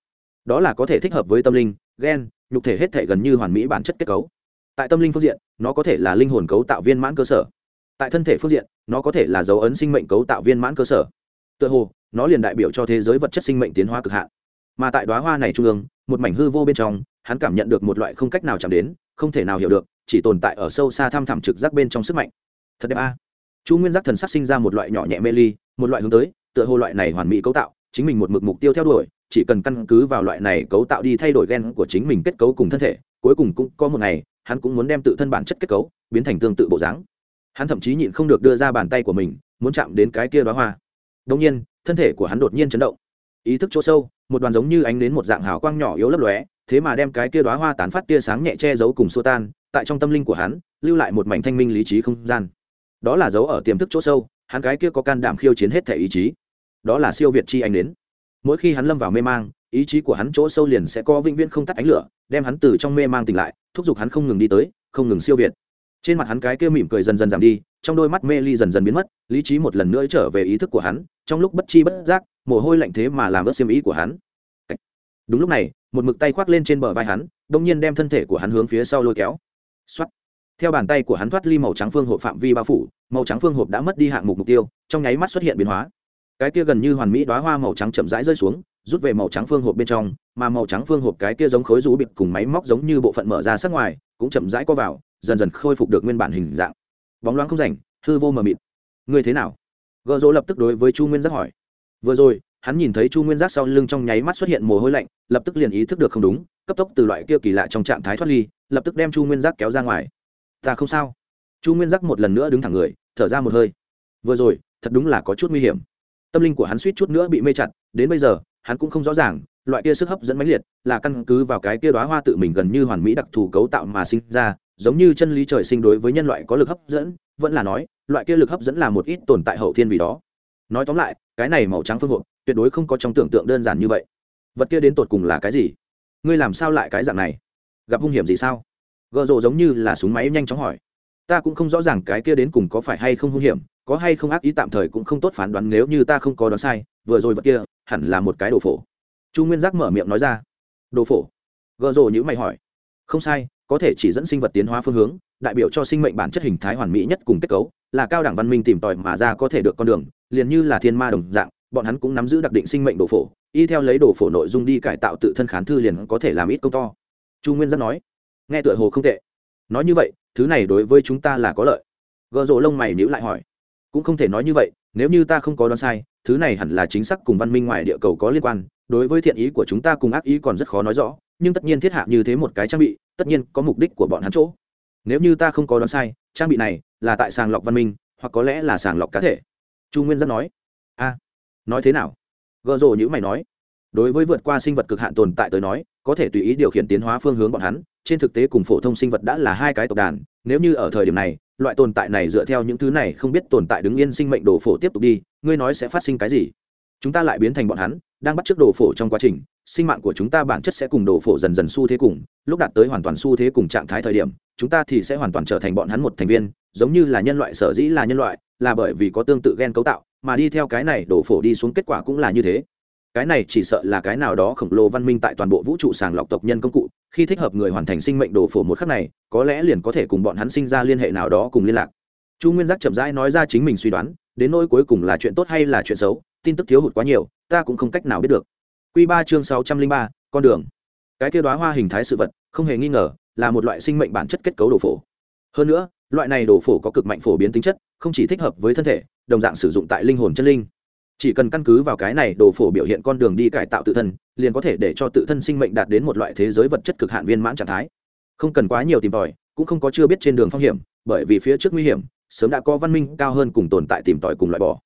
Đó là có thể thích hợp với tâm linh ghen nhục thể hết thể gần như hoàn mỹ bản chất kết cấu tại tâm linh phương diện, nó có thể là linh hồn cấu tạo viên mãn cơ sở. Tại thân thể phương diện, nó có thể là dấu ấn sinh mệnh cấu tạo viên mãn cơ sở. Tựa hồ, nó liền đại biểu cho thế giới vật chất sinh mệnh tiến hóa cực hạn. Mà tại đoá hoa này trung ương, một mảnh hư vô bên trong, hắn cảm nhận được một loại không cách nào chạm đến, không thể nào hiểu được, chỉ tồn tại ở sâu xa thăm thẳm trực giác bên trong sức mạnh. Thật đẹp a. Chu nguyên giác thần sắc sinh ra một loại nhỏ nhẹ mê ly, một loại hướng tới, tựa hồ loại này hoàn mỹ cấu tạo, chính mình một mực mục tiêu theo đuổi, chỉ cần căn cứ vào loại này cấu tạo đi thay đổi gen của chính mình kết cấu cùng thân thể cuối cùng cũng có một ngày, hắn cũng muốn đem tự thân bản chất kết cấu biến thành tương tự bộ dáng. Hắn thậm chí nhịn không được đưa ra bàn tay của mình, muốn chạm đến cái kia đoá hoa. Đông nhiên, thân thể của hắn đột nhiên chấn động. Ý thức chỗ sâu, một đoàn giống như ánh đến một dạng hào quang nhỏ yếu lấp lóe, thế mà đem cái kia đoá hoa tán phát tia sáng nhẹ che giấu cùng xua tan, tại trong tâm linh của hắn, lưu lại một mảnh thanh minh lý trí không gian. Đó là dấu ở tiềm thức chỗ sâu, hắn cái kia có can đảm khiêu chiến hết thể ý chí. Đó là siêu việt chi ánh đến. Mỗi khi hắn lâm vào mê mang ý chí của hắn chỗ sâu liền sẽ có vĩnh viễn không tắt ánh lửa, đem hắn từ trong mê mang tỉnh lại, thúc giục hắn không ngừng đi tới, không ngừng siêu việt. Trên mặt hắn cái kia mỉm cười dần dần giảm đi, trong đôi mắt mê ly dần dần biến mất, lý trí một lần nữa trở về ý thức của hắn, trong lúc bất chi bất giác, mồ hôi lạnh thế mà làm ớt xiêm ý của hắn. Đúng lúc này, một mực tay khoác lên trên bờ vai hắn đông nhiên đem thân thể của hắn hướng phía sau lôi kéo. X theo bàn tay của hắn thoát ly màu trắng phương hộp phạm vi bao phủ, màu trắng phương hộp đã mất đi hạng mục mục tiêu, trong nháy mắt xuất hiện biến hóa. Cái kia gần như hoàn mỹ đoá hoa màu trắng chậm rãi rơi xuống rút về màu trắng phương hộp bên trong, mà màu trắng phương hộp cái kia giống khối rú bịt cùng máy móc giống như bộ phận mở ra sát ngoài, cũng chậm rãi co vào, dần dần khôi phục được nguyên bản hình dạng. Bóng loáng không rảnh, hư vô mờ mịt. Ngươi thế nào? Gợ rỗ lập tức đối với chu nguyên giác hỏi. Vừa rồi, hắn nhìn thấy chu nguyên giác sau lưng trong nháy mắt xuất hiện mồ hôi lạnh, lập tức liền ý thức được không đúng, cấp tốc từ loại kia kỳ lạ trong trạng thái thoát ly, lập tức đem chu nguyên giác kéo ra ngoài. Ta không sao. Chu nguyên giác một lần nữa đứng thẳng người, thở ra một hơi. Vừa rồi, thật đúng là có chút nguy hiểm. Tâm linh của hắn suýt chút nữa bị mê chặt, đến bây giờ hắn cũng không rõ ràng, loại kia sức hấp dẫn mãnh liệt là căn cứ vào cái kia đoá hoa tự mình gần như hoàn mỹ đặc thù cấu tạo mà sinh ra, giống như chân lý trời sinh đối với nhân loại có lực hấp dẫn, vẫn là nói, loại kia lực hấp dẫn là một ít tồn tại hậu thiên vì đó. Nói tóm lại, cái này màu trắng phương hộp, tuyệt đối không có trong tưởng tượng đơn giản như vậy. Vật kia đến tột cùng là cái gì? Ngươi làm sao lại cái dạng này? Gặp hung hiểm gì sao? Gợ rộ giống như là súng máy nhanh chóng hỏi. Ta cũng không rõ ràng cái kia đến cùng có phải hay không hung hiểm, có hay không ác ý tạm thời cũng không tốt phán đoán nếu như ta không có đoán sai, vừa rồi vật kia hẳn là một cái đồ phổ. Chu nguyên giác mở miệng nói ra. Đồ phổ? Gợ rồ nhữ mày hỏi. Không sai, có thể chỉ dẫn sinh vật tiến hóa phương hướng, đại biểu cho sinh mệnh bản chất hình thái hoàn mỹ nhất cùng kết cấu, là cao đẳng văn minh tìm tòi mà ra có thể được con đường, liền như là thiên ma đồng dạng, bọn hắn cũng nắm giữ đặc định sinh mệnh đồ phổ, y theo lấy đồ phổ nội dung đi cải tạo tự thân khán thư liền có thể làm ít công to. Chu nguyên giác nói. Nghe tựa hồ không tệ. Nói như vậy, thứ này đối với chúng ta là có lợi. Gợ rộ lông mày nhữ lại hỏi. Cũng không thể nói như vậy, nếu như ta không có đoán sai thứ này hẳn là chính xác cùng văn minh ngoài địa cầu có liên quan, đối với thiện ý của chúng ta cùng ác ý còn rất khó nói rõ, nhưng tất nhiên thiết hạ như thế một cái trang bị, tất nhiên có mục đích của bọn hắn chỗ. Nếu như ta không có đoán sai, trang bị này là tại sàng lọc văn minh, hoặc có lẽ là sàng lọc cá thể. Chu nguyên giác nói. A, nói thế nào? Gợ rồ như mày nói. Đối với vượt qua sinh vật cực hạn tồn tại tới nói, có thể tùy ý điều khiển tiến hóa phương hướng bọn hắn, trên thực tế cùng phổ thông sinh vật đã là hai cái tộc đàn nếu như ở thời điểm này, loại tồn tại này dựa theo những thứ này không biết tồn tại đứng yên sinh mệnh đồ phổ tiếp tục đi, ngươi nói sẽ phát sinh cái gì? Chúng ta lại biến thành bọn hắn, đang bắt t r ư ớ c đồ phổ trong quá trình, sinh mạng của chúng ta bản chất sẽ cùng đồ phổ dần dần xu thế cùng, lúc đạt tới hoàn toàn xu thế cùng trạng thái thời điểm, chúng ta thì sẽ hoàn toàn trở thành bọn hắn một thành viên, giống như là nhân loại sở dĩ là nhân loại, là bởi vì có tương tự g e n cấu tạo, mà đi theo cái này đồ phổ đi xuống kết quả cũng là như thế cái này chỉ sợ là cái nào đó khổng lồ văn minh tại toàn bộ vũ trụ sàng lọc tộc nhân công cụ, khi thích hợp người hoàn thành sinh mệnh đồ phổ một khắc này, có lẽ liền có thể cùng bọn hắn sinh ra liên hệ nào đó cùng liên lạc. Chu nguyên giác chậm rãi nói ra chính mình suy đoán, đến nỗi cuối cùng là chuyện tốt hay là chuyện xấu, tin tức thiếu hụt quá nhiều, ta cũng không cách nào biết được. Q ba chương sáu trăm linh ba, con đường. Cái kia đoá hoa hình thái sự vật, không hề nghi ngờ, là một loại sinh mệnh bản chất kết cấu đồ phổ. Hơn nữa, loại này đồ phổ có cực mạnh phổ biến tính chất, không chỉ thích hợp với thân thể, đồng dạng sử dụng tại linh hồn chân linh chỉ cần căn cứ vào cái này, đồ phổ biểu hiện con đường đi cải tạo tự thân, liền có thể để cho tự thân sinh mệnh đạt đến một loại thế giới vật chất cực hạn viên mãn trạng thái. Không cần quá nhiều tìm tòi, cũng không có chưa biết trên đường phong hiểm, bởi vì phía trước nguy hiểm, sớm đã có văn minh cao hơn cùng tồn tại tìm tòi cùng loại bỏ.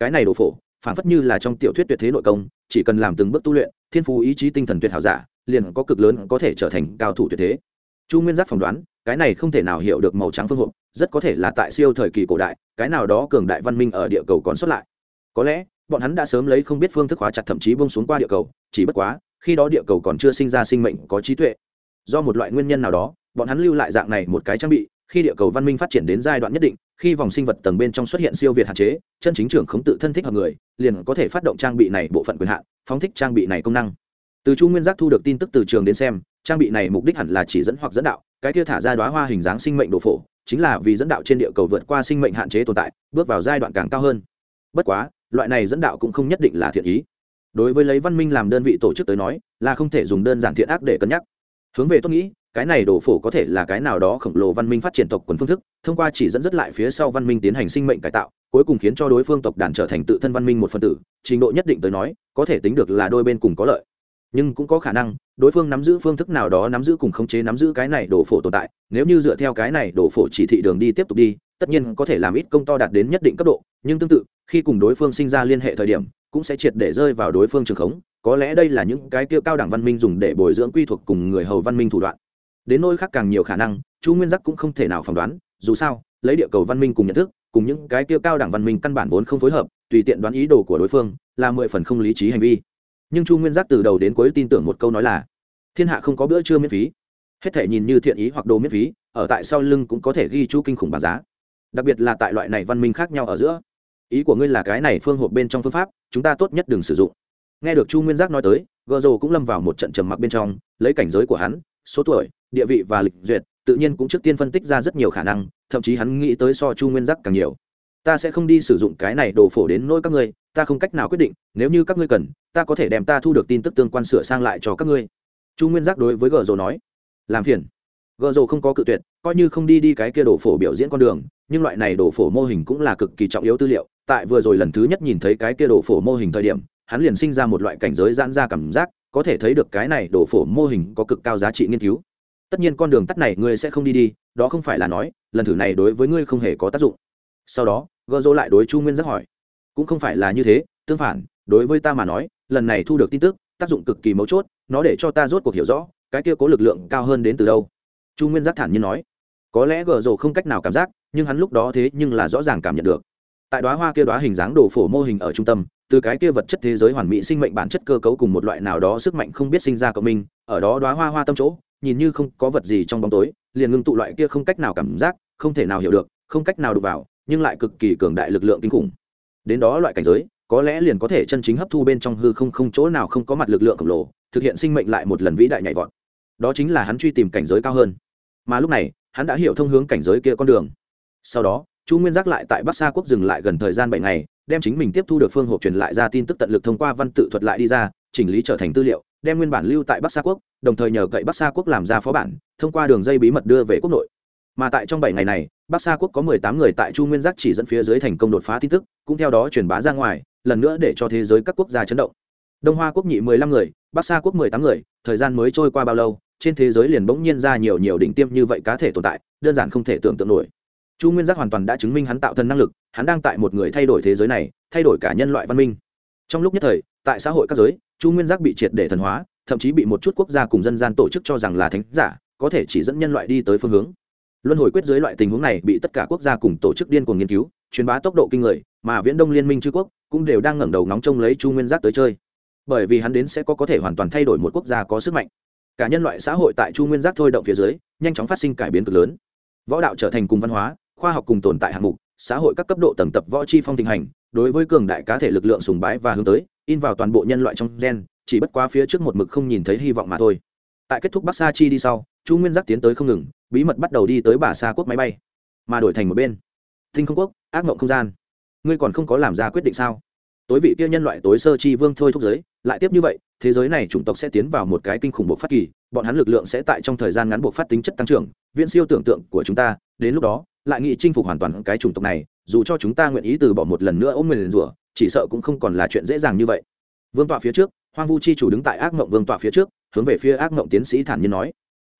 Cái này đồ phổ, phản phất như là trong tiểu thuyết tuyệt thế nội công, chỉ cần làm từng bước tu luyện, thiên phú ý chí tinh thần tuyệt hảo giả, liền có cực lớn có thể trở thành cao thủ tuyệt thế. Chu nguyên giác phỏng đoán, cái này không thể nào hiểu được màu trắng phương hộp, rất có thể là tại siêu thời kỳ cổ đại, cái nào đó cường đại văn minh ở địa cầu còn xuất lại. Có lẽ bọn hắn đã sớm lấy không biết phương thức hóa chặt thậm chí bông xuống qua địa cầu, chỉ bất quá, khi đó địa cầu còn chưa sinh ra sinh mệnh có trí tuệ. Do một loại nguyên nhân nào đó, bọn hắn lưu lại dạng này một cái trang bị, khi địa cầu văn minh phát triển đến giai đoạn nhất định, khi vòng sinh vật tầng bên trong xuất hiện siêu việt hạn chế, chân chính trưởng khống tự thân thích hợp người, liền có thể phát động trang bị này bộ phận quyền hạn, phóng thích trang bị này công năng. Từ chu nguyên giác thu được tin tức từ trường đến xem, trang bị này mục đích hẳn là chỉ dẫn hoặc dẫn đạo, cái kia thả ra đoá hoa hình dáng sinh mệnh đồ phổ, chính là vì dẫn đạo trên địa cầu vượt qua sinh mệnh hạn chế tồn tại, bước vào giai đoạn càng cao hơn. Bất quá loại này dẫn đạo cũng không nhất định là thiện ý. Đối với lấy văn minh làm đơn vị tổ chức tới nói, là không thể dùng đơn giản thiện ác để cân nhắc. Hướng về tôi nghĩ, cái này đổ phổ có thể là cái nào đó khổng lồ văn minh phát triển tộc quần phương thức, thông qua chỉ dẫn dắt lại phía sau văn minh tiến hành sinh mệnh cải tạo, cuối cùng khiến cho đối phương tộc đàn trở thành tự thân văn minh một phần tử, trình độ nhất định tới nói, có thể tính được là đôi bên cùng có lợi. Nhưng cũng có khả năng, đối phương nắm giữ phương thức nào đó nắm giữ cùng khống chế nắm giữ cái này đổ phổ tồn tại, nếu như dựa theo cái này đổ phổ chỉ thị đường đi tiếp tục đi tất nhiên có thể làm ít công to đạt đến nhất định cấp độ, nhưng tương tự, khi cùng đối phương sinh ra liên hệ thời điểm, cũng sẽ triệt để rơi vào đối phương trường khống. Có lẽ đây là những cái tiêu cao đẳng văn minh dùng để bồi dưỡng quy thuộc cùng người hầu văn minh thủ đoạn. Đến nơi khác càng nhiều khả năng, chu nguyên giác cũng không thể nào phỏng đoán, dù sao, lấy địa cầu văn minh cùng nhận thức, cùng những cái tiêu cao đẳng văn minh căn bản vốn không phối hợp, tùy tiện đoán ý đồ của đối phương, là mười phần không lý trí hành vi. Nhưng chu nguyên giác từ đầu đến cuối tin tưởng một câu nói là, thiên hạ không có bữa trưa miễn phí. Hết thể nhìn như thiện ý hoặc đồ miễn phí, ở tại sau lưng cũng có thể ghi chú kinh khủng bảng giá đặc biệt là tại loại này văn minh khác nhau ở giữa. Ý của ngươi là cái này phương hộp bên trong phương pháp, chúng ta tốt nhất đừng sử dụng. Nghe được chu nguyên giác nói tới gợ rồ cũng lâm vào một trận trầm mặc bên trong, lấy cảnh giới của hắn, số tuổi, địa vị và lịch duyệt, tự nhiên cũng trước tiên phân tích ra rất nhiều khả năng, thậm chí hắn nghĩ tới so chu nguyên giác càng nhiều. Ta sẽ không đi sử dụng cái này đổ phổ đến nỗi các ngươi, ta không cách nào quyết định, nếu như các ngươi cần, ta có thể đem ta thu được tin tức tương quan sửa sang lại cho các ngươi. Chu nguyên giác đối với gờ rồ nói. Làm phiền. Gờ rồ không có cự tuyệt, coi như không đi đi cái kia đổ phổ biểu diễn con đường nhưng loại này đồ phổ mô hình cũng là cực kỳ trọng yếu tư liệu. Tại vừa rồi lần thứ nhất nhìn thấy cái kia đồ phổ mô hình thời điểm, hắn liền sinh ra một loại cảnh giới giãn ra cảm giác, có thể thấy được cái này đồ phổ mô hình có cực cao giá trị nghiên cứu. Tất nhiên con đường tắt này ngươi sẽ không đi đi, đó không phải là nói, lần thử này đối với ngươi không hề có tác dụng. Sau đó gợ dỗ lại đối chu nguyên giác hỏi, cũng không phải là như thế, tương phản, đối với ta mà nói, lần này thu được tin tức, tác dụng cực kỳ mấu chốt, nó để cho ta rốt cuộc hiểu rõ, cái kia có lực lượng cao hơn đến từ đâu. Chu nguyên giác thản nhiên nói, có lẽ gợ rồ không cách nào cảm giác nhưng hắn lúc đó thế nhưng là rõ ràng cảm nhận được. Tại đoá hoa kia đoá hình dáng đồ phổ mô hình ở trung tâm, từ cái kia vật chất thế giới hoàn mỹ sinh mệnh bản chất cơ cấu cùng một loại nào đó sức mạnh không biết sinh ra cộng minh, ở đó đoá hoa hoa tâm chỗ, nhìn như không có vật gì trong bóng tối, liền ngưng tụ loại kia không cách nào cảm giác, không thể nào hiểu được, không cách nào đụng vào, nhưng lại cực kỳ cường đại lực lượng kinh khủng. Đến đó loại cảnh giới, có lẽ liền có thể chân chính hấp thu bên trong hư không không chỗ nào không có mặt lực lượng khổng lồ, thực hiện sinh mệnh lại một lần vĩ đại nhảy vọt. Đó chính là hắn truy tìm cảnh giới cao hơn. Mà lúc này, hắn đã hiểu thông hướng cảnh giới kia con đường sau đó, chu nguyên giác lại tại bắc sa quốc dừng lại gần thời gian bảy ngày, đem chính mình tiếp thu được phương hộp truyền lại ra tin tức tận lực thông qua văn tự thuật lại đi ra, chỉnh lý trở thành tư liệu, đem nguyên bản lưu tại bắc sa quốc, đồng thời nhờ cậy bắc sa quốc làm ra phó bản, thông qua đường dây bí mật đưa về quốc nội. Mà tại trong bảy ngày này, bắc sa quốc có mười tám người tại chu nguyên giác chỉ dẫn phía dưới thành công đột phá tin tức, cũng theo đó truyền bá ra ngoài, lần nữa để cho thế giới các quốc gia chấn động. Đông hoa quốc nhị mười lăm người, bắc sa quốc mười tám người, thời gian mới trôi qua bao lâu, trên thế giới liền bỗng nhiên ra nhiều nhiều đỉnh tiêm như vậy cá thể tồn tại, đơn giản không thể tưởng tượng nổi chu nguyên giác hoàn toàn đã chứng minh hắn tạo thân năng lực, hắn đang tại một người thay đổi thế giới này, thay đổi cả nhân loại văn minh. Trong lúc nhất thời, tại xã hội các giới, chu nguyên giác bị triệt để thần hóa, thậm chí bị một chút quốc gia cùng dân gian tổ chức cho rằng là thánh giả, có thể chỉ dẫn nhân loại đi tới phương hướng. Luân hồi quyết giới loại tình huống này bị tất cả quốc gia cùng tổ chức điên cuồng nghiên cứu, truyền bá tốc độ kinh người, mà viễn đông liên minh chư quốc cũng đều đang ngẩng đầu nóng trông lấy chu nguyên giác tới chơi. Bởi vì hắn đến sẽ có có thể hoàn toàn thay đổi một quốc gia có sức mạnh. Cả nhân loại xã hội tại chu nguyên giác thôi động phía dưới, nhanh chóng phát sinh cải biến cực lớn. Võ đạo trở thành cùng văn hóa khoa học cùng tồn tại hạng mục, xã hội các cấp độ tầng tập võ chi phong thịnh hành, đối với cường đại cá thể lực lượng sùng bái và hướng tới, in vào toàn bộ nhân loại trong gen, chỉ bất quá phía trước một mực không nhìn thấy hy vọng mà thôi. Tại kết thúc bắc sa chi đi sau, chu nguyên giác tiến tới không ngừng, bí mật bắt đầu đi tới bà sa quốc máy bay, mà đổi thành một bên. Tinh không quốc, ác mộng không gian. Ngươi còn không có làm ra quyết định sao? Tối vị kia nhân loại tối sơ chi vương thôi thúc giới, lại tiếp như vậy, thế giới này chủng tộc sẽ tiến vào một cái kinh khủng bộ phát kỳ, bọn hắn lực lượng sẽ tại trong thời gian ngắn buộc phát tính chất tăng trưởng, viễn siêu tưởng tượng của chúng ta, đến lúc đó lại nghị chinh phục hoàn toàn cái chủng tộc này, dù cho chúng ta nguyện ý từ bỏ một lần nữa ôm mình rủa chỉ sợ cũng không còn là chuyện dễ dàng như vậy. Vương tọa phía trước, hoang vu chi chủ đứng tại ác mộng vương tọa phía trước, hướng về phía ác mộng tiến sĩ thản nhiên nói,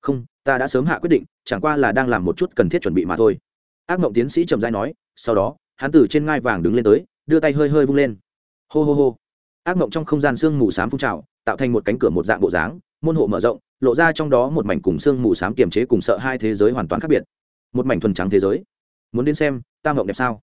không, ta đã sớm hạ quyết định, chẳng qua là đang làm một chút cần thiết chuẩn bị mà thôi. Ác mộng tiến sĩ trầm dai nói, sau đó, hắn từ trên ngai vàng đứng lên tới, đưa tay hơi hơi vung lên. Hô hô hô. Ác mộng trong không gian sương mù s á m phun trào, tạo thành một cánh cửa một dạng bộ dáng, môn hộ mở rộng, lộ ra trong đó một mảnh cùng sương mù s á m kiềm chế cùng sợ hai thế giới hoàn toàn khác biệt một mảnh thuần trắng thế giới. Muốn đến xem ta mộng đẹp sao?